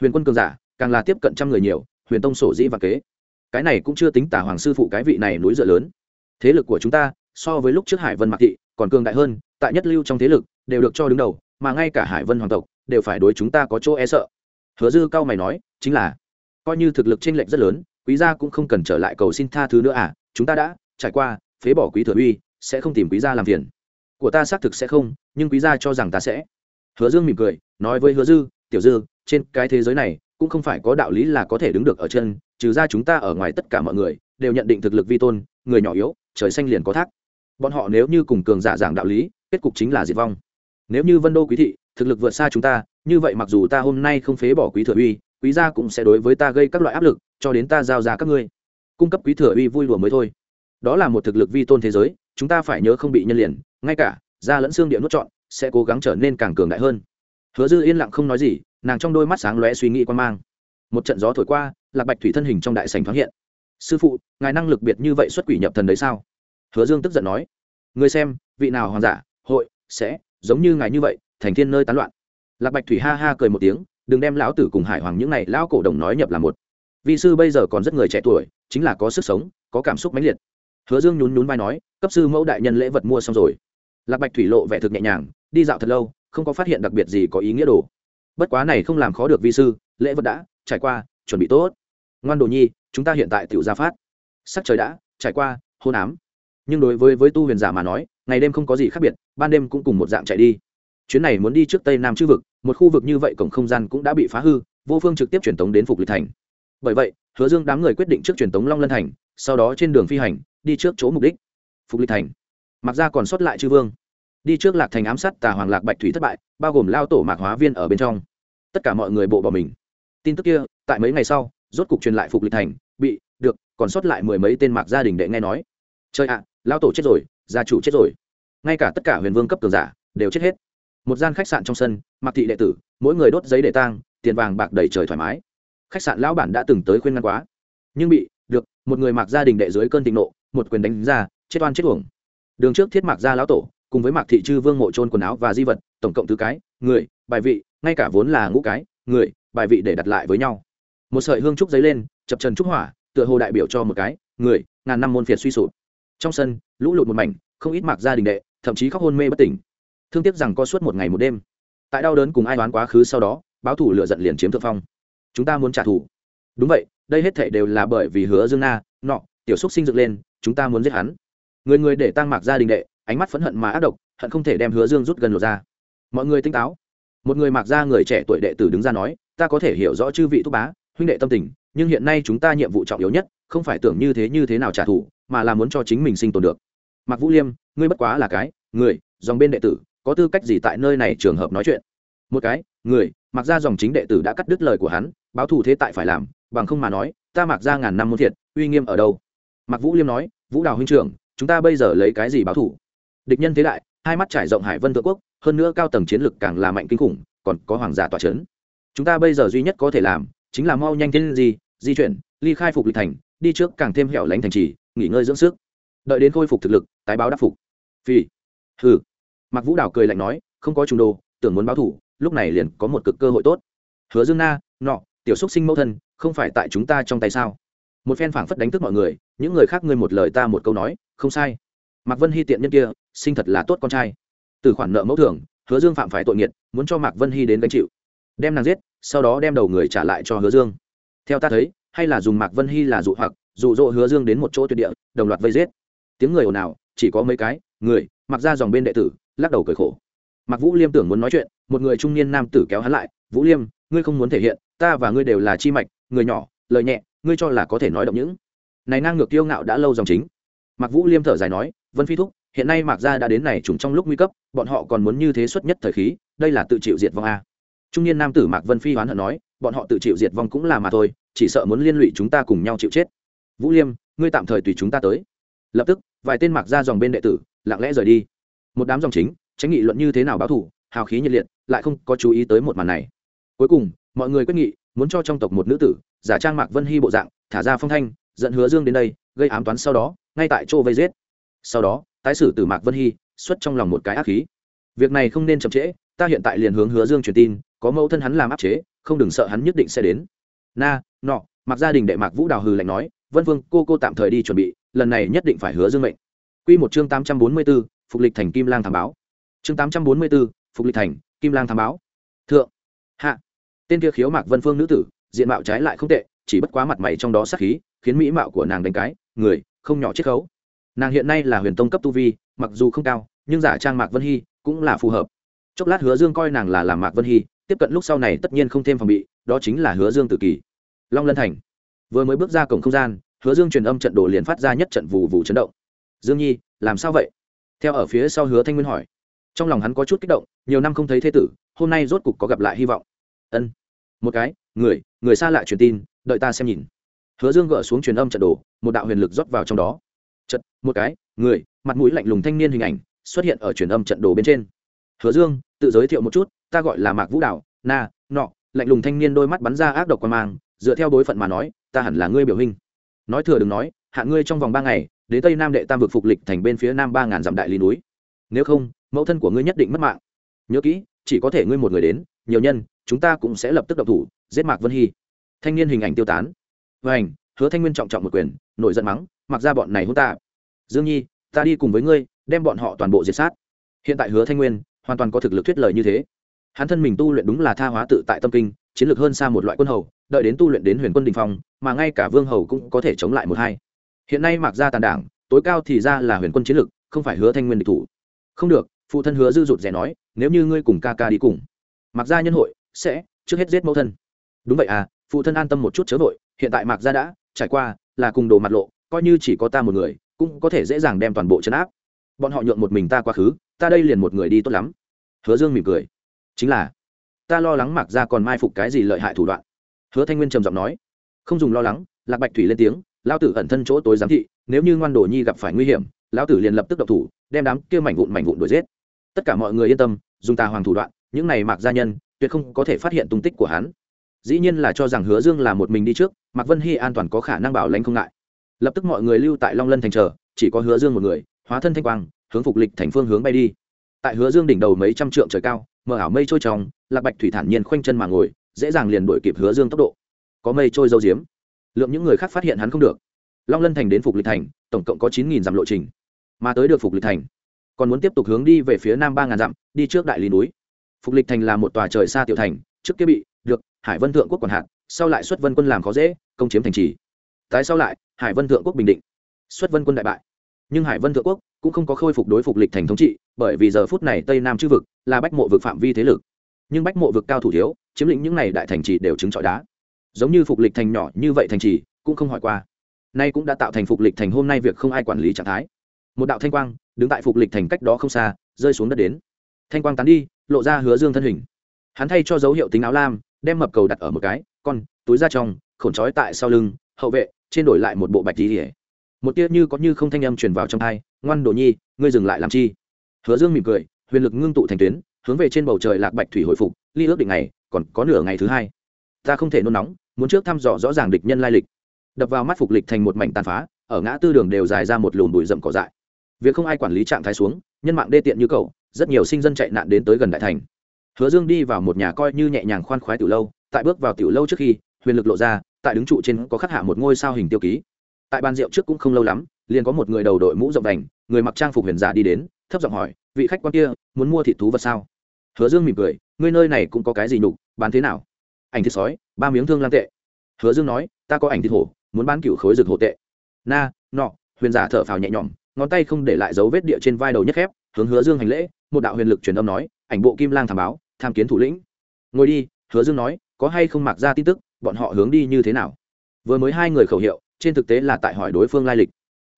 Huyền quân cường giả càng là tiếp cận trăm người nhiều huyền tông sổ dĩ và kế. Cái này cũng chưa tính tả hoàng sư phụ cái vị này núi dựa lớn. Thế lực của chúng ta so với lúc trước hải vân mạc thị, còn cường đại hơn, tại nhất lưu trong thế lực, đều được cho đứng đầu, mà ngay cả hải vân hoàng tộc, đều phải đối chúng ta có chỗ e sợ. Hứa dư cao mày nói, chính là, coi như thực lực t r ê n lệch rất lớn, quý gia cũng không cần trở lại cầu xin tha thứ nữa à chúng ta đã trải qua, phế bỏ quý thừa uy, sẽ không tìm quý gia làm phiền. Của ta xác thực sẽ không, nhưng quý gia cho rằng ta sẽ. Hứa dương mỉm cười, nói với hứa dư, tiểu dư, trên cái thế giới này, cũng không phải có đạo lý là có thể đứng được ở chân, trừ ra chúng ta ở ngoài tất cả mọi người, đều nhận định thực lực vi tôn, người nhỏ yếu, trời xanh liền có thác bọn họ nếu như cùng cường giả giảng đạo lý, kết cục chính là diệt vong. Nếu như vân đô quý thị, thực lực vượt xa chúng ta, như vậy mặc dù ta hôm nay không phế bỏ quý thừa uy, quý gia cũng sẽ đối với ta gây các loại áp lực, cho đến ta giao ra các ngươi. Cung cấp quý thừa uy vui lùa mới thôi. Đó là một thực lực vi tôn thế giới, chúng ta phải nhớ không bị nhân liền, ngay cả, da lẫn xương địa nuốt trọn, sẽ cố gắng trở nên càng cường đại hơn. Hứa dư yên lặng không nói gì, nàng trong đôi mắt sáng lóe suy nghĩ quan mang. Một trận gió thổi qua, lạc bạch thủy thân hình trong đại sành thoáng hiện. Sư phụ, ngài năng lực biệt như vậy xuất quỷ nhập thần đấy sao? Hứa dương tức giận nói người xem, vị nào hoàng giả, hội, sẽ, giống như ngài như vậy, thành thiên nơi tán loạn. Lạc bạch thủy ha ha cười một tiếng, đừng đem lão tử cùng hải hoàng những này lão cổ đồng nói nhập là một. Vị sư bây giờ còn rất người trẻ tuổi, chính là có sức sống, có cảm xúc mãnh liệt. Hứa dương nhún nhún vai nói, cấp sư mẫu đại nhân lễ vật mua xong rồi. Lạc bạch thủy lộ vẻ thực nhẹ nhàng, đi dạo thật lâu, không có phát hiện đặc biệt gì có ý nghĩa đồ. Bất quá này không làm khó được vi sư, lễ vật đã, trải qua, chuẩn bị tốt. Ngoan đồ nhi, chúng ta hiện tại tiểu gia phát. Sắc trời đã, trải qua, hôn ám nhưng đối với với tu huyền giả mà nói, ngày đêm không có gì khác biệt, ban đêm cũng cùng một dạng chạy đi. Chuyến này muốn đi trước tây nam chư vực, một khu vực như vậy cổng không gian cũng đã bị phá hư, vô phương trực tiếp truyền tống đến phục lịch thành. Bởi vậy, hứa dương đám người quyết định trước truyền tống long lân thành, sau đó trên đường phi hành, đi trước chỗ mục đích. Phục lịch thành. Mặc ra còn sót lại chư vương. Đi trước lạc thành ám sát tà hoàng lạc bạch thủy thất bại, bao gồm lao tổ mạc hóa viên ở bên trong. Tất cả mọi người bộ bỏ mình. Tin tức kia, tại mấy ngày sau, rốt cục truyền lại phục lịch thành, bị, được, còn sót lại mười mấy tên mạc gia đình đệ nghe nói. Chơi ạ lao tổ chết rồi, gia chủ chết rồi. Ngay cả tất cả huyền vương cấp cường giả đều chết hết. Một gian khách sạn trong sân, mặc thị đệ tử, mỗi người đốt giấy để tang, tiền vàng bạc đầy trời thoải mái. Khách sạn lão bản đã từng tới khuyên ngăn quá. Nhưng bị, được, một người mặc gia đình đệ dưới cơn thịnh nộ, một quyền đánh ra, chết oan chết uổng. Đường trước thiết mặc gia lão tổ, cùng với mạc thị chư vương mộ trôn quần áo và di vật, tổng cộng thứ cái, người, bài vị, ngay cả vốn là ngũ cái, người, bài vị để đặt lại với nhau. Một sợi hương trúc giấy lên, chập trần trúc hỏa, tựa hồ đại biểu cho một cái, người, ngàn năm môn phiệt suy sụp trong sân, lũ lụt một mảnh, không ít mặc gia đình đệ, thậm chí khóc hôn mê bất tỉnh. Thương tiếc rằng có suốt một ngày một đêm. Tại đau đớn cùng ai đoán quá khứ sau đó, báo thủ lựa giận liền chiếm thượng phong. Chúng ta muốn trả thù. Đúng vậy, đây hết thể đều là bởi vì hứa dương na, nọ, tiểu xúc sinh dựng lên, chúng ta muốn giết hắn. Người người để tăng mạc gia đình đệ, ánh mắt phẫn hận mà ác độc, hận không thể đem hứa dương rút gần lột ra. Mọi người tinh táo. Một người mạc gia người trẻ tuổi đệ tử đứng ra nói, ta có thể hiểu rõ chư vị thúc bá, huynh đệ tâm tình, nhưng hiện nay chúng ta nhiệm vụ trọng yếu nhất, không phải tưởng như thế như thế nào trả thù mà là muốn cho chính mình sinh tồn được. Mạc vũ liêm, ngươi bất quá là cái, người, dòng bên đệ tử, có tư cách gì tại nơi này trường hợp nói chuyện? Một cái, người, mặc ra dòng chính đệ tử đã cắt đứt lời của hắn, báo thù thế tại phải làm, bằng không mà nói, ta mặc ra ngàn năm muốn thiệt, uy nghiêm ở đâu? Mặc vũ liêm nói, vũ đào huynh trưởng, chúng ta bây giờ lấy cái gì báo thù? Địch nhân thế đại, hai mắt trải rộng hải vân thượng quốc, hơn nữa cao tầng chiến lực càng là mạnh kinh khủng, còn có hoàng giả tọa c h ấ n chúng ta bây giờ duy nhất có thể làm, chính là mau nhanh thiên di di chuyển, ly khai phục lịch thành, đi trước càng thêm hẻo lánh thành trì nghỉ ngơi dưỡng sức. Đợi đến khôi phục thực lực, tái báo đắc phục. Phi hừ. Mặc vũ đào cười lạnh nói, không có trùng đồ, tưởng muốn báo thủ, lúc này liền có một cực cơ hội tốt. Hứa dương na, nọ, tiểu xúc sinh mẫu thân, không phải tại chúng ta trong tay sao? Một phen phảng phất đánh thức mọi người, những người khác ngươi một lời ta một câu nói, không sai. Mạc vân hy tiện nhân kia, sinh thật là tốt con trai. Từ khoản nợ mẫu thưởng, hứa dương phạm phải tội nghiệt, muốn cho mạc vân hy đến gánh chịu. Đem nàng giết, sau đó đem đầu người trả lại cho hứa dương. Theo ta thấy, hay là dùng mạc vân hy là dụ hoặc dụ dỗ hứa dương đến một chỗ tuyệt địa, đồng loạt vây giết. Tiếng người ồn ào, chỉ có mấy cái, người, mặc ra dòng bên đệ tử, lắc đầu cười khổ. Mặc vũ liêm tưởng muốn nói chuyện, một người trung niên nam tử kéo hắn lại, vũ liêm, ngươi không muốn thể hiện, ta và ngươi đều là chi mạch, người nhỏ, lời nhẹ, ngươi cho là có thể nói động những. Này ngang ngược tiêu ngạo đã lâu dòng chính. Mặc vũ liêm thở dài nói, vân phi thúc, hiện nay mạc gia đã đến này trùng trong lúc nguy cấp, bọn họ còn muốn như thế xuất nhất thời khí, đây là tự chịu diệt vong a. Trung niên nam tử mạc vân phi hoán hận nói, bọn họ tự chịu diệt vong cũng là mà thôi, chỉ sợ muốn liên lụy chúng ta cùng nhau chịu chết vũ liêm, ngươi tạm thời tùy chúng ta tới. Lập tức, vài tên mặc ra dòng bên đệ tử lặng lẽ rời đi. Một đám dòng chính, tránh nghị luận như thế nào báo thủ hào khí nhiệt liệt, lại không có chú ý tới một màn này. Cuối cùng, mọi người quyết nghị, muốn cho trong tộc một nữ tử, giả trang mạc vân hy bộ dạng, thả ra phong thanh, dẫn hứa dương đến đây, gây ám toán sau đó, ngay tại chỗ vây giết. Sau đó, tái sử từ mạc vân hy, xuất trong lòng một cái ác khí. Việc này không nên chậm trễ, ta hiện tại liền hướng hứa dương truyền tin, có mẫu thân hắn làm áp chế, không đừng sợ hắn nhất định sẽ đến. Na, nọ mặc gia đình đệ mạc vũ đào hừ lạnh nói vân vương cô cô tạm thời đi chuẩn bị lần này nhất định phải hứa dương mệnh. Quy một chương tám trăm bốn mươi 844, phục lịch thành kim lang thám báo. Chương tám trăm bốn mươi bốn phục lịch thành kim lang thám báo. Thượng. Hạ. Tên kia khiếu mạc vân phương nữ tử diện mạo trái lại không tệ chỉ bất quá mặt mày trong đó sắc khí khiến mỹ mạo của nàng đánh cái người không nhỏ chiết khấu. Nàng hiện nay là huyền tông cấp tu vi mặc dù không cao nhưng giả trang mạc vân hy cũng là phù hợp. Chốc lát hứa dương coi nàng là làm mạc vân hy tiếp cận lúc sau này tất nhiên không thêm phòng bị đó chính là hứa dương tự kỷ long lân thành vừa mới bước ra cổng không gian, hứa dương truyền âm trận đồ liền phát ra nhất trận vù vù chấn động. Dương nhi, làm sao vậy? Theo ở phía sau hứa thanh nguyên hỏi. Trong lòng hắn có chút kích động, nhiều năm không thấy thế tử, hôm nay rốt cục có gặp lại hy vọng. Ân, một cái, người người xa lạ truyền tin, đợi ta xem nhìn. Hứa dương gỡ xuống truyền âm trận đồ, một đạo huyền lực rót vào trong đó. Chật một cái, người, mặt mũi lạnh lùng thanh niên hình ảnh xuất hiện ở truyền âm trận đồ bên trên. Hứa dương, tự giới thiệu một chút, ta gọi là mạc vũ Đảo. na, nọ, lạnh lùng thanh niên đôi mắt bắn ra ác độc quan mang, dựa theo đối phận mà nói ta hẳn là ngươi biểu hình nói thừa đừng nói, hạ ngươi trong vòng ba ngày, đến tây nam đệ tam vực phục lịch thành bên phía nam ba ngàn dặm đại lý núi. Nếu không, mẫu thân của ngươi nhất định mất mạng. Nhớ kỹ, chỉ có thể ngươi một người đến, nhiều nhân, chúng ta cũng sẽ lập tức độc thủ, giết mạc vân hy. Thanh niên hình ảnh tiêu tán. Và ảnh hứa thanh nguyên trọng trọng một quyền, nổi giận mắng mặc ra bọn này hôn ta dương nhi, ta đi cùng với ngươi, đem bọn họ toàn bộ diệt sát. Hiện tại hứa thanh nguyên hoàn toàn có thực lực thuyết lời như thế hắn thân mình tu luyện đúng là tha hóa tự tại tâm kinh, chiến lược hơn xa một loại quân hầu, đợi đến tu luyện đến huyền quân đình phong, mà ngay cả vương hầu cũng có thể chống lại một hai. Hiện nay mặc ra tàn đảng, tối cao thì ra là huyền quân chiến lược, không phải hứa thanh nguyên địch thủ. Không được, phụ thân hứa dư rụt rẻ nói, nếu như ngươi cùng ca ca đi cùng, mặc ra nhân hội, sẽ trước hết giết mẫu thân. Đúng vậy à phụ thân an tâm một chút chớ vội, hiện tại mặc ra đã, trải qua là cùng đồ mặt lộ, coi như chỉ có ta một người, cũng có thể dễ dàng đem toàn bộ chấn áp. Bọn họ nhượng một mình ta quá khứ, ta đây liền một người đi tốt lắm. Hứa dương mỉm cười chính là, ta lo lắng mặc ra còn mai phục cái gì lợi hại thủ đoạn. Hứa thanh nguyên trầm giọng nói, không dùng lo lắng, lạc bạch thủy lên tiếng lao tử ẩn thân chỗ tối giám thị, nếu như ngoan đồ nhi gặp phải nguy hiểm, lão tử liền lập tức độc thủ, đem đám kia mảnh vụn mảnh vụn đuổi giết. Tất cả mọi người yên tâm, dùng tà hoàng thủ đoạn, những này mạc gia nhân, tuyệt không có thể phát hiện tung tích của hắn. Dĩ nhiên là cho rằng hứa dương là một mình đi trước, mạc vân hy an toàn có khả năng bảo lãnh không ngại. Lập tức mọi người lưu tại long lân thành chờ, chỉ có hứa dương một người, hóa thân thanh quang, hướng phục lịch thành phương hướng bay đi. Tại hứa dương đỉnh đầu mấy trăm trượng trời cao mờ ảo mây trôi trong, lạc bạch thủy thản nhiên khoanh chân mà ngồi dễ dàng liền đuổi kịp hứa dương tốc độ. Có mây trôi dâu diếm lượng những người khác phát hiện hắn không được. Long lân thành đến phục lịch thành tổng cộng có chín nghìn dặm lộ trình. Mà tới được phục lịch thành còn muốn tiếp tục hướng đi về phía nam ba ngàn dặm đi trước đại lý núi. Phục lịch thành là một tòa trời xa tiểu thành trước kia bị được hải vân thượng quốc quản hạt sau lại xuất vân quân làm khó dễ công chiếm thành trì. Tái sau lại hải vân thượng quốc bình định. Xuất vân quân đại bại nhưng hải vân thượng quốc cũng không có khôi phục đối phục lịch thành thống trị, bởi vì giờ phút này tây nam chư vực là bách mộ vực phạm vi thế lực. Nhưng bách mộ vực cao thủ thiếu, chiếm lĩnh những này đại thành trì đều chứng trọi đá. Giống như phục lịch thành nhỏ như vậy thành trì, cũng không hỏi qua. Nay cũng đã tạo thành phục lịch thành hôm nay việc không ai quản lý trạng thái. Một đạo thanh quang đứng tại phục lịch thành cách đó không xa, rơi xuống đất đến. Thanh quang tán đi, lộ ra hứa dương thân hình. Hắn thay cho dấu hiệu tính áo lam, đem mập cầu đặt ở một cái, con, túi ra trong, khổn trói tại sau lưng, hậu vệ, trên đổi lại một bộ bạch tí ỉa một tia như có như không thanh âm truyền vào trong tai, ngoan đồ nhi ngươi dừng lại làm chi? Hứa dương mỉm cười huyền lực ngưng tụ thành tuyến hướng về trên bầu trời lạc bạch thủy hồi phục ly ước định ngày còn có nửa ngày thứ hai. Ta không thể nôn nóng muốn trước thăm dò rõ ràng địch nhân lai lịch. Đập vào mắt phục lịch thành một mảnh tàn phá ở ngã tư đường đều dài ra một lùn bụi rậm cỏ dại. Việc không ai quản lý trạng thái xuống nhân mạng đê tiện như cầu rất nhiều sinh dân chạy nạn đến tới gần đại thành. Hứa dương đi vào một nhà coi như nhẹ nhàng khoan khoái tiểu lâu tại bước vào tiểu lâu trước khi huyền lực lộ ra tại đứng trụ trên có khắc hạ một ngôi sao hình tiêu ký tại bàn rượu trước cũng không lâu lắm, liền có một người đầu đội mũ rộng đành, người mặc trang phục huyền giả đi đến, thấp giọng hỏi, vị khách quan kia, muốn mua thịt thú vật sao? Hứa dương mỉm cười, ngươi nơi này cũng có cái gì nhục, bán thế nào? Ảnh thịt sói, ba miếng thương lang tệ. Hứa dương nói, ta có ảnh thịt hổ, muốn bán cựu khối rực hổ tệ. Na, nọ, huyền giả thở phào nhẹ nhõm, ngón tay không để lại dấu vết địa trên vai đầu nhất khép, hướng hứa dương hành lễ, một đạo huyền lực truyền âm nói, ảnh bộ kim lang thảm báo, tham kiến thủ lĩnh. Ngồi đi, hứa dương nói, có hay không mặc ra tin tức, bọn họ hướng đi như thế nào? Vừa mới hai người khẩu hiệu trên thực tế là tại hỏi đối phương lai lịch.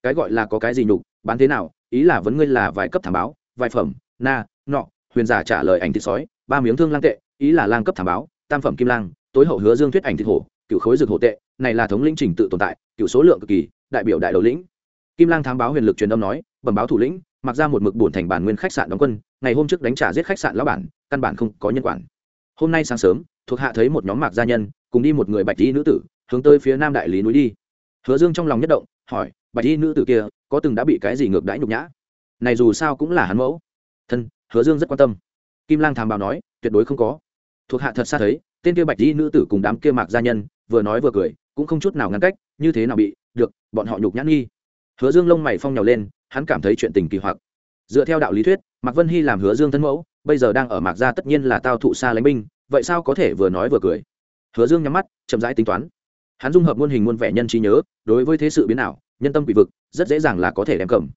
Cái gọi là có cái gì nhục, bán thế nào, ý là vấn ngươi là vài cấp thảm báo, vài phẩm, na, nọ, huyền giả trả lời ảnh thịt sói, ba miếng thương lang tệ, ý là lang cấp thảm báo, tam phẩm kim lang, tối hậu hứa dương thuyết ảnh thịt hổ, cựu khối dược hổ tệ, này là thống lĩnh trình tự tồn tại, cựu số lượng cực kỳ, đại biểu đại đầu lĩnh. Kim lang thám báo huyền lực truyền âm nói, bẩm báo thủ lĩnh, mặc ra một mực bổn thành bản nguyên khách sạn đóng quân, ngày hôm trước đánh trả giết khách sạn lão bản, căn bản không có nhân quản. Hôm nay sáng sớm, thuộc hạ thấy một nhóm mạc gia nhân, cùng đi một người bạch y nữ tử, hướng tới phía nam đại lý núi đi hứa dương trong lòng nhất động, hỏi, bạch y nữ tử kia, có từng đã bị cái gì ngược đãi nhục nhã? Này dù sao cũng là hắn mẫu. Thân, hứa dương rất quan tâm. Kim lang thám bảo nói, tuyệt đối không có. Thuộc hạ thật xa thấy, tên kia bạch y nữ tử cùng đám kia mạc gia nhân, vừa nói vừa cười, cũng không chút nào ngăn cách, như thế nào bị, được, bọn họ nhục nhã nghi. Hứa dương lông mày phong nhào lên, hắn cảm thấy chuyện tình kỳ hoặc. Dựa theo đạo lý thuyết, mạc vân hy làm hứa dương thân mẫu, bây giờ đang ở mạc gia tất nhiên là tao thụ xa lánh binh, vậy sao có thể vừa nói vừa cười? Hứa dương nhắm mắt, chậm rãi tính toán hắn dung hợp muôn hình muôn vẻ nhân trí nhớ, đối với thế sự biến ảo, nhân tâm bị vực, rất dễ dàng là có thể đem cầm.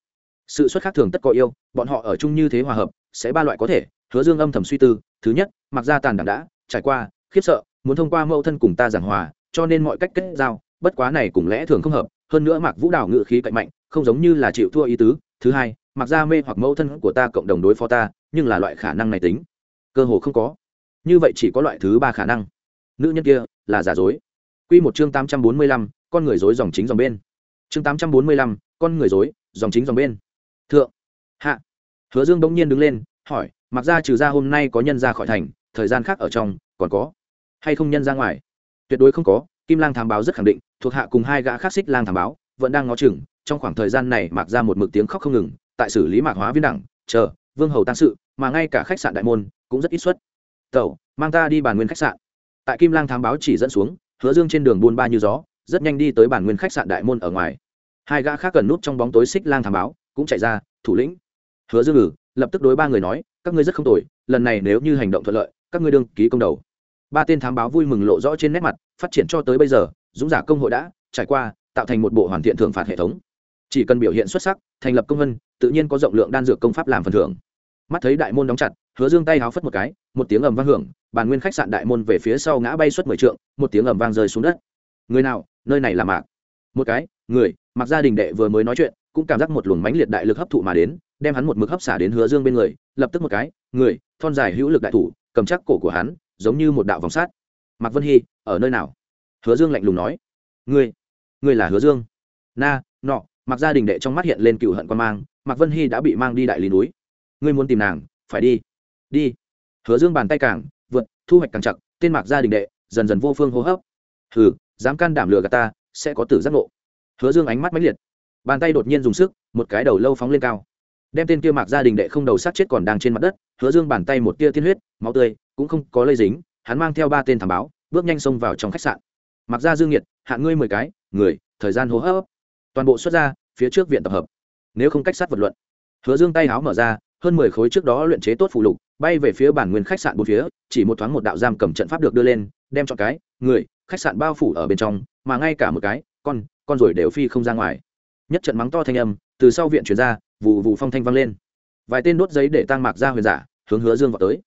Sự xuất khác thường tất có yêu, bọn họ ở chung như thế hòa hợp, sẽ ba loại có thể, hứa dương âm thầm suy tư, thứ nhất, mặc ra tàn đảng đã, trải qua, khiếp sợ, muốn thông qua mẫu thân cùng ta giảng hòa, cho nên mọi cách kết giao, bất quá này cùng lẽ thường không hợp, hơn nữa mạc vũ đảo ngự khí cạnh mạnh, không giống như là chịu thua ý tứ, thứ hai, mặc ra mê hoặc mẫu thân của ta cộng đồng đối phó ta, nhưng là loại khả năng này tính, cơ hồ không có. Như vậy chỉ có loại thứ ba khả năng. Nữ nhân kia là giả dối quy một chương tám trăm bốn mươi lăm, con người dối dòng chính dòng bên. Chương tám trăm bốn mươi lăm, con người dối dòng chính dòng bên. Thượng. Hạ. Hứa dương bỗng nhiên đứng lên, hỏi, mặc ra trừ ra hôm nay có nhân ra khỏi thành, thời gian khác ở trong, còn có hay không nhân ra ngoài? Tuyệt đối không có, kim lang thám báo rất khẳng định, thuộc hạ cùng hai gã khác xích lang thám báo, vẫn đang ngó chừng, trong khoảng thời gian này mặc ra một mực tiếng khóc không ngừng, tại xử lý mạc hóa viên đẳng, chờ, vương hầu tăng sự, mà ngay cả khách sạn đại môn, cũng rất ít xuất. Tẩu, mang ta đi bàn nguyên khách sạn. Tại kim lang thám báo chỉ dẫn xuống hứa dương trên đường buôn ba như gió, rất nhanh đi tới bàn nguyên khách sạn đại môn ở ngoài. Hai gã khác cần nút trong bóng tối xích lang thám báo, cũng chạy ra, thủ lĩnh. Hứa dương ngử lập tức đối ba người nói, các ngươi rất không tồi, lần này nếu như hành động thuận lợi, các ngươi đương ký công đầu. Ba tên thám báo vui mừng lộ rõ trên nét mặt, phát triển cho tới bây giờ, dũng giả công hội đã trải qua, tạo thành một bộ hoàn thiện thưởng phạt hệ thống. Chỉ cần biểu hiện xuất sắc, thành lập công vân, tự nhiên có rộng lượng đan dược công pháp làm phần thưởng. Mắt thấy đại môn đóng chặt, hứa dương tay háo phất một cái, một tiếng ầm vang hưởng bàn nguyên khách sạn đại môn về phía sau ngã bay suốt mười trượng, một tiếng ầm vang rơi xuống đất. Người nào? Nơi này là mạc. Một cái, người mặc gia đình đệ vừa mới nói chuyện, cũng cảm giác một luồng mãnh liệt đại lực hấp thụ mà đến, đem hắn một mực hấp xả đến hứa dương bên người, lập tức một cái, người, thon dài hữu lực đại thủ, cầm chắc cổ của hắn, giống như một đạo vòng sát. Mạc vân hy, ở nơi nào? Hứa dương lạnh lùng nói. Ngươi ngươi là hứa dương? Na, nọ mặc gia đình đệ trong mắt hiện lên cựu hận quan mang, mạc vân hy đã bị mang đi đại lý núi. Ngươi muốn tìm nàng, phải đi. Đi. Hứa dương bàn tay càng vượt, thu hoạch càng chặt, tên mạc gia đình đệ, dần dần vô phương hô hấp. Hừ, dám can đảm lừa gạt ta, sẽ có tử giác ngộ. Hứa dương ánh mắt mãnh liệt. Bàn tay đột nhiên dùng sức, một cái đầu lâu phóng lên cao. Đem tên kia mạc gia đình đệ không đầu sát chết còn đang trên mặt đất, hứa dương bàn tay một tia tiên huyết, máu tươi, cũng không có lây dính, hắn mang theo ba tên thảm báo, bước nhanh xông vào trong khách sạn. Mặc ra dương nhiệt hạn ngươi mười cái, người, thời gian hô hấp. Toàn bộ xuất ra, phía trước viện tập hợp. Nếu không cách sát vật luận. Hứa dương tay háo mở ra hơn mười khối trước đó luyện chế tốt phụ lục, bay về phía bản nguyên khách sạn bốn phía, chỉ một thoáng một đạo giam cầm trận pháp được đưa lên, đem cho cái, người, khách sạn bao phủ ở bên trong, mà ngay cả một cái, con con rồi đều phi không ra ngoài. Nhất trận mắng to thanh âm, từ sau viện chuyển ra vụ vụ phong thanh vang lên. Vài tên đốt giấy để tăng mạc ra huyền giả, hướng hứa dương vào tới.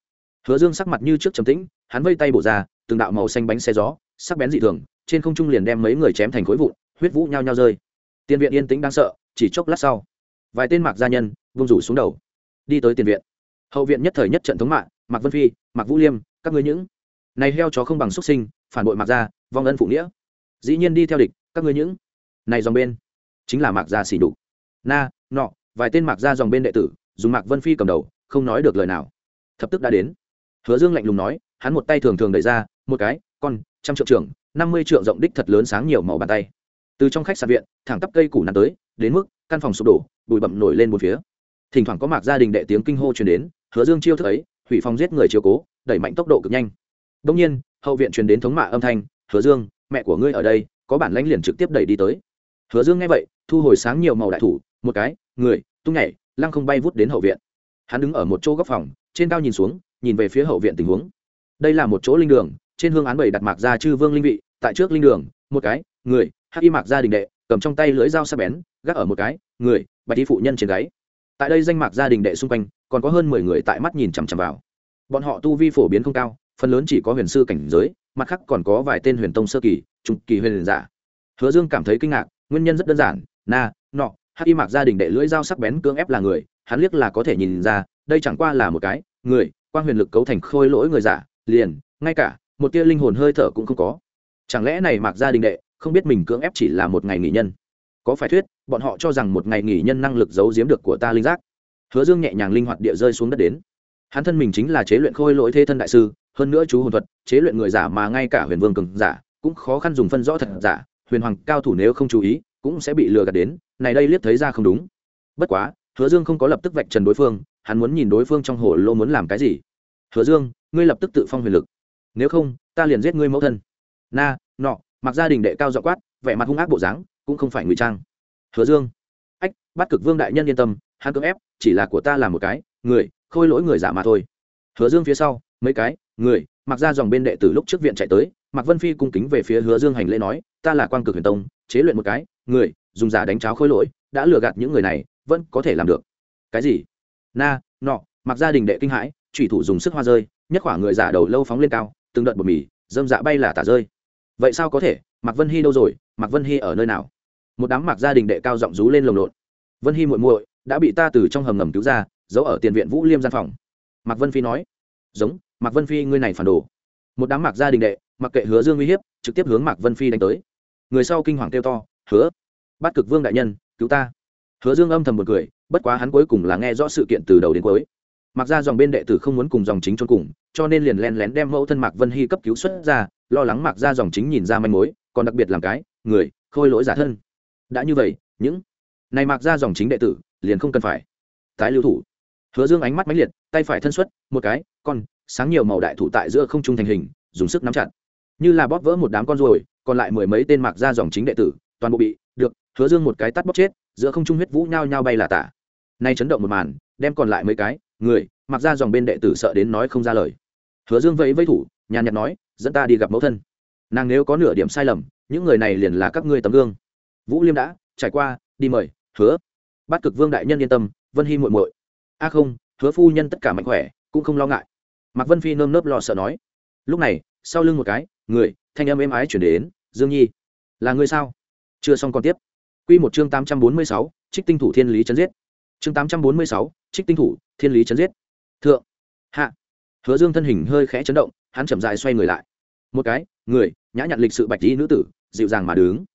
Hứa dương sắc mặt như trước trầm tĩnh, hắn vây tay bổ ra, từng đạo màu xanh bánh xe gió, sắc bén dị thường, trên không trung liền đem mấy người chém thành khối vụn, huyết vũ nhao nhao rơi. Tiền viện yên tĩnh đang sợ, chỉ chốc lát sau, vài tên mạc gia nhân, vung rủ xuống đầu đi tới tiền viện. Hậu viện nhất thời nhất trận thống mạng mạc vân phi, mạc vũ liêm, các ngươi những. Này heo chó không bằng xuất sinh, phản bội mạc gia, vong ân phụ nghĩa. Dĩ nhiên đi theo địch, các ngươi những. Này dòng bên, chính là mạc gia xỉ đục na, nọ, vài tên mạc gia dòng bên đệ tử, dùng mạc vân phi cầm đầu, không nói được lời nào. Thập tức đã đến. Hứa dương lạnh lùng nói, hắn một tay thường thường đẩy ra, một cái, con, trăm triệu trưởng, năm mươi triệu rộng đích thật lớn sáng nhiều màu bàn tay. Từ trong khách sạn viện, thẳng tắp cây củ nắn tới, đến mức căn phòng sụp đổ, bụi bậm nổi lên một phía thỉnh thoảng có mạc gia đình đệ tiếng kinh hô truyền đến, hứa dương chiêu thức ấy, hủy phong giết người chiếu cố, đẩy mạnh tốc độ cực nhanh. Đông nhiên, hậu viện truyền đến thống mạ âm thanh, hứa dương, mẹ của ngươi ở đây, có bản lãnh liền trực tiếp đẩy đi tới. Hứa dương nghe vậy, thu hồi sáng nhiều màu đại thủ, một cái, người, tung nhảy, lăng không bay vút đến hậu viện. Hắn đứng ở một chỗ góc phòng, trên cao nhìn xuống, nhìn về phía hậu viện tình huống. Đây là một chỗ linh đường, trên hương án bảy đặt mạc ra chư vương linh vị, tại trước linh đường, một cái, người, hắc y mạc gia đình đệ, cầm trong tay lưỡi dao sắc bén, gác ở một cái, người, bạch y phụ nhân trên gáy tại đây danh mạc gia đình đệ xung quanh, còn có hơn mười người tại mắt nhìn chằm chằm vào. Bọn họ tu vi phổ biến không cao, phần lớn chỉ có huyền sư cảnh giới, mặt khác còn có vài tên huyền tông sơ kỳ, trung kỳ huyền giả. Hứa dương cảm thấy kinh ngạc, nguyên nhân rất đơn giản, na, nọ, hắc y mạc gia đình đệ lưỡi dao sắc bén cưỡng ép là người, hắn liếc là có thể nhìn ra, đây chẳng qua là một cái, người quan huyền lực cấu thành khôi lỗi người giả, liền, ngay cả, một tia linh hồn hơi thở cũng không có. Chẳng lẽ này mạc gia đình đệ, không biết mình cưỡng ép chỉ là một ngày nghỉ nhân? Có phải thuyết, bọn họ cho rằng một ngày nghỉ nhân năng lực giấu giếm được của ta linh giác. Hứa dương nhẹ nhàng linh hoạt địa rơi xuống đất đến. Hắn thân mình chính là chế luyện khôi lỗi thế thân đại sư, hơn nữa chú hồn thuật, chế luyện người giả mà ngay cả huyền vương cường giả cũng khó khăn dùng phân rõ thật giả, huyền hoàng cao thủ nếu không chú ý, cũng sẽ bị lừa gạt đến, này đây liếc thấy ra không đúng. Bất quá, hứa dương không có lập tức vạch trần đối phương, hắn muốn nhìn đối phương trong hồ lô muốn làm cái gì. Hứa dương, ngươi lập tức tự phong huyền lực. Nếu không, ta liền giết ngươi mẫu thân. Na, nọ mặc gia đình đệ cao dọ quát, vẻ mặt hung ác bộ dáng cũng không phải ngụy trang. Hứa dương. Ách, bắt cực vương đại nhân yên tâm, hắn cưỡng ép, chỉ là của ta là một cái, người, khôi lỗi người giả mà thôi. Hứa dương phía sau, mấy cái, người, mặc ra dòng bên đệ tử lúc trước viện chạy tới, mạc vân phi cung kính về phía hứa dương hành lễ nói, ta là quan cực huyền tông, chế luyện một cái, người, dùng giả đánh cháo khôi lỗi, đã lừa gạt những người này, vẫn có thể làm được. Cái gì? Na, nọ mặc gia đình đệ kinh hãi thủy thủ dùng sức hoa rơi, nhất khỏa người giả đầu lâu phóng lên cao, từng đợt bột mì, dâm dạ bay là tả rơi. Vậy sao có thể? Mạc vân hy đâu rồi? Mạc vân hy ở nơi nào? Một đám mạc gia đình đệ cao giọng rú lên lồng lộn. Vân hy muội muội đã bị ta từ trong hầm ngầm cứu ra, giấu ở tiền viện vũ liêm gian phòng. Mạc vân phi nói. Giống, mạc vân phi ngươi này phản đồ. Một đám mạc gia đình đệ, mặc kệ hứa dương uy hiếp, trực tiếp hướng mạc vân phi đánh tới. Người sau kinh hoàng kêu to, hứa, bắt cực vương đại nhân, cứu ta. Hứa dương âm thầm một cười, bất quá hắn cuối cùng là nghe rõ sự kiện từ đầu đến cuối. Mặc ra dòng bên đệ tử không muốn cùng dòng chính trốn cùng, cho nên liền len lén đem mẫu thân mạc vân hy cấp cứu xuất ra, lo lắng Mạc ra dòng chính nhìn ra manh mối còn đặc biệt làm cái, người, khôi lỗi giả thân. Đã như vậy, những này mặc ra dòng chính đệ tử, liền không cần phải tái lưu thủ. Hứa dương ánh mắt máy liệt, tay phải thân xuất, một cái, con, sáng nhiều màu đại thủ tại giữa không trung thành hình, dùng sức nắm chặt. Như là bóp vỡ một đám con ruồi, còn lại mười mấy tên mặc ra dòng chính đệ tử, toàn bộ bị, được, hứa dương một cái tắt bóp chết, giữa không trung huyết vũ nhao nhao bay là tả. Nay chấn động một màn, đem còn lại mấy cái, người, mặc ra dòng bên đệ tử sợ đến nói không ra lời. Hứa dương vẫy vẫy thủ, nhàn nhạt nói, dẫn ta đi gặp mẫu thân nàng nếu có nửa điểm sai lầm những người này liền là các ngươi tấm gương. Vũ liêm đã trải qua đi mời hứa. Bát cực vương đại nhân yên tâm vân hy muội muội. A không hứa phu nhân tất cả mạnh khỏe cũng không lo ngại. Mạc vân phi nơm nớp lo sợ nói. Lúc này sau lưng một cái người thanh âm êm ái chuyển đến dương nhi. Là người sao? Chưa xong còn tiếp. Quy một chương 846, Trích tinh thủ thiên lý chấn giết. Chương 846, Trích tinh thủ, thiên lý chấn giết. Thượng, hạ. Hứa Dương thân hình hơi khẽ chấn động, hắn chậm rãi xoay người lại. Một cái, người, nhã nhặn lịch sự bạch y nữ tử, dịu dàng mà đứng.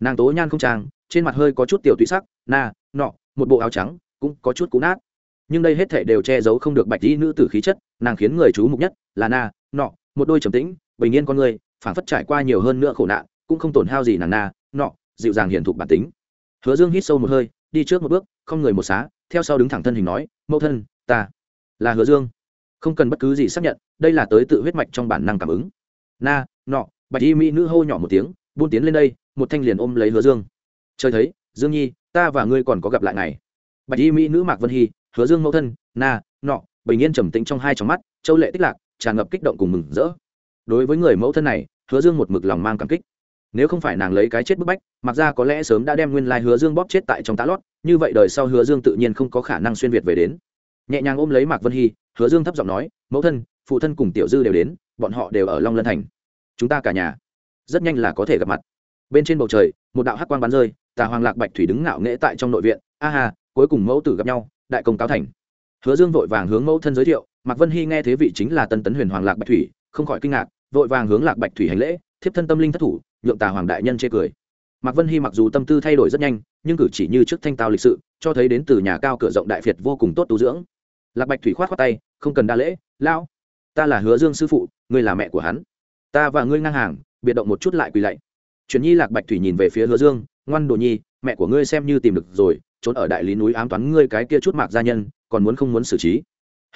Nàng tố nhan không trang, trên mặt hơi có chút tiểu tụy sắc, na, nọ, một bộ áo trắng, cũng có chút cũ nát. Nhưng đây hết thảy đều che giấu không được bạch y nữ tử khí chất, nàng khiến người chú mục nhất là na, nọ, một đôi trầm tĩnh, bình yên con người, phản phất trải qua nhiều hơn nữa khổ nạn, cũng không tổn hao gì nàng na, nọ, dịu dàng hiển thục bản tính hứa dương hít sâu một hơi đi trước một bước không người một xá theo sau đứng thẳng thân hình nói mẫu thân ta là hứa dương không cần bất cứ gì xác nhận đây là tới tự huyết mạch trong bản năng cảm ứng na nọ bạch y mỹ nữ hô nhỏ một tiếng buôn tiến lên đây, một thanh liền ôm lấy hứa dương. Trời thấy, dương nhi, ta và ngươi còn có gặp lại ngày bạch y mỹ nữ mạc vân hy, hứa dương mẫu thân, na, nọ, bình yên trầm tĩnh trong hai trong mắt, châu lệ tích lạc, tràn ngập kích động cùng mừng rỡ. Đối với người mẫu thân này, hứa dương một mực lòng mang cảm kích. Nếu không phải nàng lấy cái chết bức bách, mặc ra có lẽ sớm đã đem nguyên lai hứa dương bóp chết tại trong tá lót, như vậy đời sau hứa dương tự nhiên không có khả năng xuyên việt về đến. Nhẹ nhàng ôm lấy mạc vân hy, hứa dương thấp giọng nói, mẫu thân, phụ thân cùng tiểu dư đều đến, bọn họ đều ở long lân thành chúng ta cả nhà rất nhanh là có thể gặp mặt. Bên trên bầu trời, một đạo hắc quang bắn rơi, tà hoàng lạc bạch thủy đứng ngạo nghễ tại trong nội viện. A hà cuối cùng mẫu tử gặp nhau, đại công cáo thành. Hứa dương vội vàng hướng mẫu thân giới thiệu, mạc vân hy nghe thế vị chính là tân tấn huyền hoàng lạc bạch thủy, không khỏi kinh ngạc, vội vàng hướng lạc bạch thủy hành lễ, thiếp thân tâm linh thất thủ, nhượng tà hoàng đại nhân chê cười. Mạc vân hy mặc dù tâm tư thay đổi rất nhanh, nhưng cử chỉ như trước thanh tao lịch sự, cho thấy đến từ nhà cao cửa rộng đại việt vô cùng tốt tu dưỡng. Lạc bạch thủy khoát khoát tay, không cần đa lễ, lão, ta là hứa dương sư phụ, ngươi là mẹ của hắn ta và ngươi ngang hàng, biệt động một chút lại quỳ lạy. Chuyển nhi lạc bạch thủy nhìn về phía hứa dương, ngoan đồ nhi, mẹ của ngươi xem như tìm được rồi, trốn ở đại lý núi ám toán ngươi cái kia chút mạc gia nhân, còn muốn không muốn xử trí?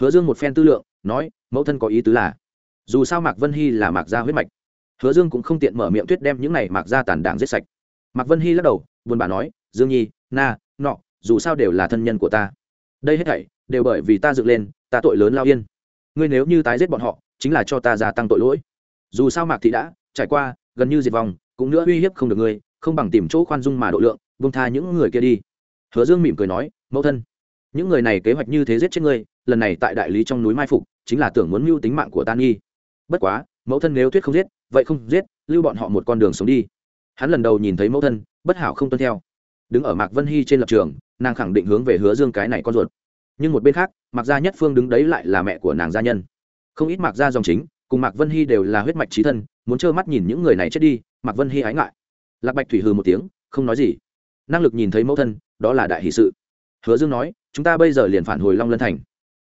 Hứa dương một phen tư lượng, nói, mẫu thân có ý tứ là, dù sao mạc vân hy là mạc gia huyết mạch. Hứa dương cũng không tiện mở miệng tuyết đem những này mạc gia tàn đảng giết sạch. Mạc vân hy lắc đầu, buồn bà nói, dương nhi, na, nọ, dù sao đều là thân nhân của ta. Đây hết thảy đều bởi vì ta dựng lên, ta tội lớn lao yên. Ngươi nếu như tái giết bọn họ, chính là cho ta gia tăng tội lỗi dù sao mạc thị đã trải qua gần như diệt vong, cũng nữa uy hiếp không được ngươi không bằng tìm chỗ khoan dung mà độ lượng, buông tha những người kia đi. Hứa dương mỉm cười nói, mẫu thân, những người này kế hoạch như thế giết chết ngươi, lần này tại đại lý trong núi mai phục, chính là tưởng muốn mưu tính mạng của tan nghi. Bất quá, mẫu thân nếu thuyết không giết, vậy không giết, lưu bọn họ một con đường sống đi. Hắn lần đầu nhìn thấy mẫu thân, bất hảo không tuân theo. Đứng ở mạc vân hy trên lập trường, nàng khẳng định hướng về hứa dương cái này con ruột. Nhưng một bên khác, mạc gia nhất phương đứng đấy lại là mẹ của nàng gia nhân. Không ít mạc gia dòng chính cùng mạc vân hy đều là huyết mạch trí thân, muốn trơ mắt nhìn những người này chết đi, mạc vân hy ái ngại. Lạc bạch thủy hừ một tiếng, không nói gì. Năng lực nhìn thấy mẫu thân, đó là đại hỷ sự. Hứa dương nói, chúng ta bây giờ liền phản hồi long lân thành.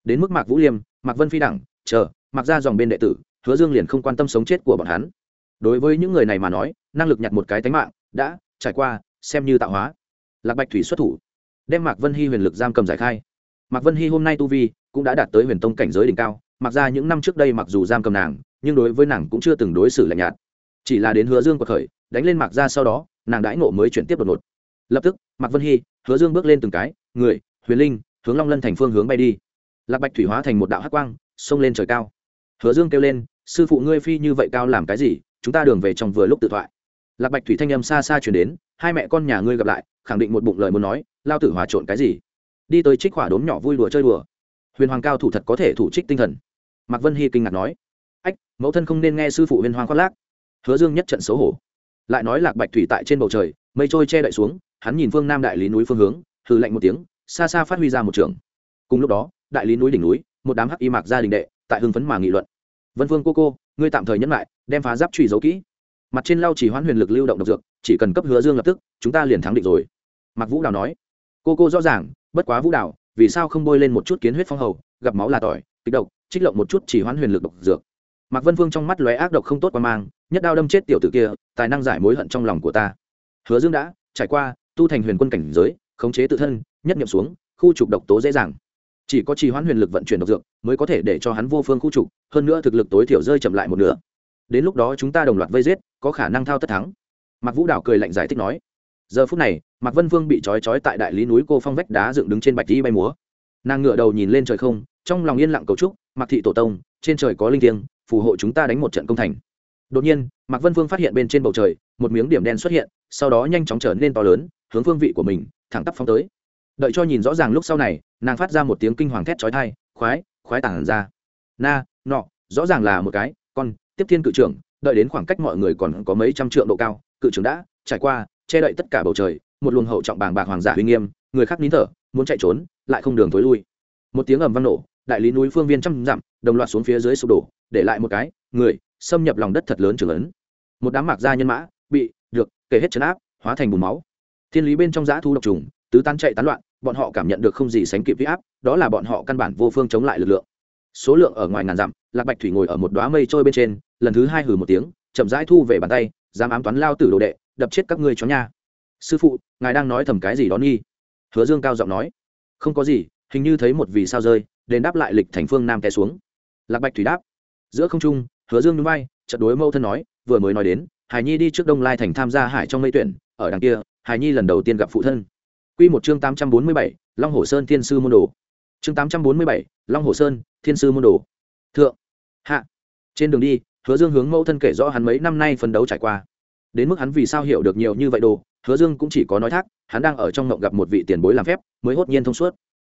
Đến mức mạc vũ liêm, mạc vân phi đẳng, chờ mặc ra dòng bên đệ tử, hứa dương liền không quan tâm sống chết của bọn hắn. Đối với những người này mà nói, năng lực nhặt một cái tánh mạng, đã trải qua, xem như tạo hóa. Lạc bạch thủy xuất thủ, đem mạc vân hy huyền lực giam cầm giải khai. Mạc vân hy hôm nay tu vi cũng đã đạt tới huyền tông cảnh giới đỉnh cao mặc ra những năm trước đây mặc dù giam cầm nàng, nhưng đối với nàng cũng chưa từng đối xử lạnh nhạt. Chỉ là đến hứa dương cuộc khởi, đánh lên Mặc ra sau đó, nàng đãi ngộ mới chuyển tiếp đột ngột. Lập tức, mạc vân hy, hứa dương bước lên từng cái, người, huyền linh, hướng long lân thành phương hướng bay đi. Lạc bạch thủy hóa thành một đạo hắc quang, xông lên trời cao. Hứa dương kêu lên, sư phụ ngươi phi như vậy cao làm cái gì? Chúng ta đường về trong vừa lúc tự thoại. Lạc bạch thủy thanh âm xa xa chuyển đến, hai mẹ con nhà ngươi gặp lại, khẳng định một bụng lời muốn nói, lao tử hòa trộn cái gì? Đi tới trích hỏa đốm nhỏ vui đùa chơi đùa. Huyền hoàng cao thủ thật có thể thủ trích tinh thần mạc vân hy kinh ngạc nói, ách, mẫu thân không nên nghe sư phụ huyên hoang khoác lác. Hứa dương nhất trận xấu hổ, lại nói lạc bạch thủy tại trên bầu trời, mây trôi che đậy xuống, hắn nhìn phương nam đại lý núi phương hướng, hừ lạnh một tiếng, xa xa phát huy ra một trường. Cùng lúc đó, đại lý núi đỉnh núi, một đám hắc y mạc gia đình đệ, tại hưng phấn mà nghị luận. Vân phương cô cô, ngươi tạm thời nhẫn lại, đem phá giáp truy giấu kỹ. Mặt trên lau chỉ hoãn huyền lực lưu động độc dược, chỉ cần cấp hứa dương lập tức, chúng ta liền thắng định rồi. Mạc vũ đào nói, cô cô rõ ràng, bất quá vũ đào, vì sao không bôi lên một chút kiến huyết phong hầu, gặp máu là tỏi kịch độc, trích lộng một chút chỉ hoãn huyền lực độc dược. Mạc vân phương trong mắt lóe ác độc không tốt qua mang, nhất đao đâm chết tiểu tử kia, tài năng giải mối hận trong lòng của ta. Hứa dương đã trải qua, tu thành huyền quân cảnh giới, khống chế tự thân, nhất nghiệm xuống, khu trục độc tố dễ dàng. Chỉ có trì hoãn huyền lực vận chuyển độc dược mới có thể để cho hắn vô phương khu trục, hơn nữa thực lực tối thiểu rơi chậm lại một nửa. Đến lúc đó chúng ta đồng loạt vây giết, có khả năng thao tất thắng. Mạc vũ đảo cười lạnh giải thích nói. Giờ phút này, mạc vân vương bị trói trói tại đại lý núi cô phong vách đá dựng đứng trên bạch đi bay múa nàng ngựa đầu nhìn lên trời không, trong lòng yên lặng cầu trúc mạc thị tổ tông, trên trời có linh thiêng, phù hộ chúng ta đánh một trận công thành. Đột nhiên, mạc vân vương phát hiện bên trên bầu trời, một miếng điểm đen xuất hiện, sau đó nhanh chóng trở nên to lớn, hướng phương vị của mình, thẳng tắp phóng tới. Đợi cho nhìn rõ ràng lúc sau này, nàng phát ra một tiếng kinh hoàng thét chói thai khoái khoái tản ra. Na, nọ, rõ ràng là một cái, con, tiếp thiên cự trưởng, đợi đến khoảng cách mọi người còn có mấy trăm trượng độ cao, cự trưởng đã trải qua, che đậy tất cả bầu trời, một luồng hậu trọng bàng bạc hoàng giả uy nghiêm, người khác nín thở, muốn chạy trốn lại không đường thối lui. Một tiếng ầm vang nổ, đại lý núi phương viên trăm dặm, đồng loạt xuống phía dưới sụp đổ, để lại một cái, người, xâm nhập lòng đất thật lớn trường lớn một đám mạc gia nhân mã, bị, được, kể hết chấn áp, hóa thành bùn máu. Thiên lý bên trong giã thu độc trùng, tứ tán chạy tán loạn, bọn họ cảm nhận được không gì sánh kịp huy áp, đó là bọn họ căn bản vô phương chống lại lực lượng. Số lượng ở ngoài ngàn dặm, lạc bạch thủy ngồi ở một đoá mây trôi bên trên, lần thứ hai hừ một tiếng, chậm rãi thu về bàn tay, dám ám toán lao tử đồ đệ, đập chết các ngươi chó nha. Sư phụ, ngài đang nói thầm cái gì đó nghi? Hứa dương cao giọng nói không có gì hình như thấy một vì sao rơi đền đáp lại lịch thành phương nam té xuống lạc bạch thủy đáp giữa không trung hứa dương núi bay trận đối mâu thân nói vừa mới nói đến hải nhi đi trước đông lai thành tham gia hải trong mây tuyển ở đằng kia hải nhi lần đầu tiên gặp phụ thân Quy một chương 847, Long Hồ Sơn Thiên sư môn đồ. Chương 847, Long Hồ Sơn, Thiên sư môn đồ. Thượng, hạ. Trên đường đi, Hứa Dương hướng mẫu thân kể rõ hắn mấy năm nay phấn đấu trải qua. Đến mức hắn vì sao hiểu được nhiều như vậy đồ, Hứa Dương cũng chỉ có nói thác, hắn đang ở trong ngộng gặp một vị tiền bối làm phép, mới hốt nhiên thông suốt.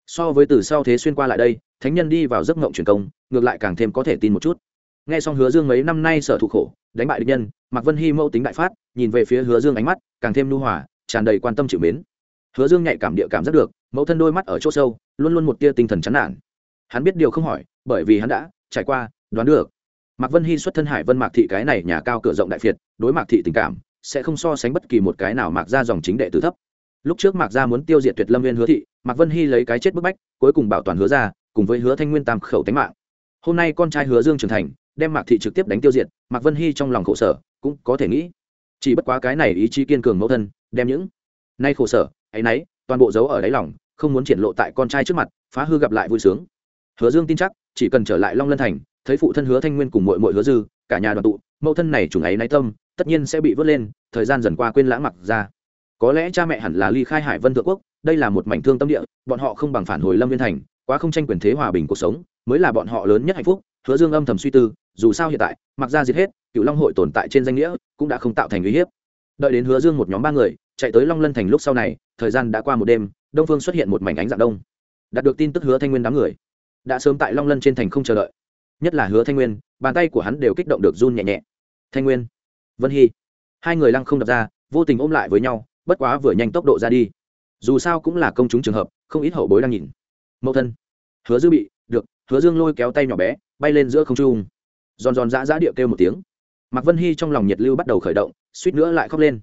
So với từ sau thế xuyên qua lại đây, thánh nhân đi vào giấc ngộng truyền công, ngược lại càng thêm có thể tin một chút. Nghe xong Hứa Dương mấy năm nay sở thụ khổ, đánh bại địch nhân, Mạc Vân Hi mâu tính đại phát, nhìn về phía Hứa Dương ánh mắt càng thêm nhu hòa, tràn đầy quan tâm chịu mến hứa dương nhạy cảm địa cảm rất được mẫu thân đôi mắt ở chỗ sâu luôn luôn một tia tinh thần chán nản hắn biết điều không hỏi bởi vì hắn đã trải qua đoán được mạc vân hy xuất thân hải vân mạc thị cái này nhà cao cửa rộng đại phiệt đối mạc thị tình cảm sẽ không so sánh bất kỳ một cái nào mạc ra dòng chính đệ tử thấp lúc trước mạc gia muốn tiêu diệt tuyệt lâm viên hứa thị, mạc vân hy lấy cái chết bức bách, cuối cùng bảo toàn hứa ra cùng với hứa thanh nguyên tam khẩu tánh mạng. Hôm nay con trai hứa dương trưởng thành, đem mạc thị trực tiếp đánh tiêu diệt, mạc vân hy trong lòng khổ sở, cũng có thể nghĩ. Chỉ bất quá cái này ý chí kiên cường mẫu thân, đem những nay khổ sở, ấy nấy, toàn bộ dấu ở đáy lòng, không muốn triển lộ tại con trai trước mặt, phá hư gặp lại vui sướng. Hứa dương tin chắc, chỉ cần trở lại long lân thành, thấy phụ thân hứa thanh nguyên cùng mội mội hứa dư, cả nhà đoàn tụ, mẫu thân này chủng ấy náy tâm, tất nhiên sẽ bị vớt lên, thời gian dần qua quên lãng mặc ra có lẽ cha mẹ hẳn là ly khai hải vân thượng quốc, đây là một mảnh thương tâm địa, bọn họ không bằng phản hồi lâm viên thành, quá không tranh quyền thế hòa bình cuộc sống, mới là bọn họ lớn nhất hạnh phúc, hứa dương âm thầm suy tư, dù sao hiện tại, mặc ra diệt hết cựu long hội tồn tại trên danh nghĩa, cũng đã không tạo thành uy hiếp. Đợi đến hứa dương một nhóm ba người, chạy tới long lân thành lúc sau này, thời gian đã qua một đêm, đông phương xuất hiện một mảnh ánh dạng đông. Đạt được tin tức hứa thanh nguyên đám người, đã sớm tại long lân trên thành không chờ đợi. Nhất là hứa thanh nguyên, bàn tay của hắn đều kích động được run nhẹ nhẹ. Thanh nguyên, vân hy. Hai người lăng không đập ra, vô tình ôm lại với nhau bất quá vừa nhanh tốc độ ra đi. Dù sao cũng là công chúng trường hợp, không ít hậu bối đang nhìn. Mẫu thân, hứa dư bị, được, hứa dương lôi kéo tay nhỏ bé, bay lên giữa không trung. Giòn giòn dã dã địa kêu một tiếng. Mạc vân hy trong lòng nhiệt lưu bắt đầu khởi động, suýt nữa lại khóc lên.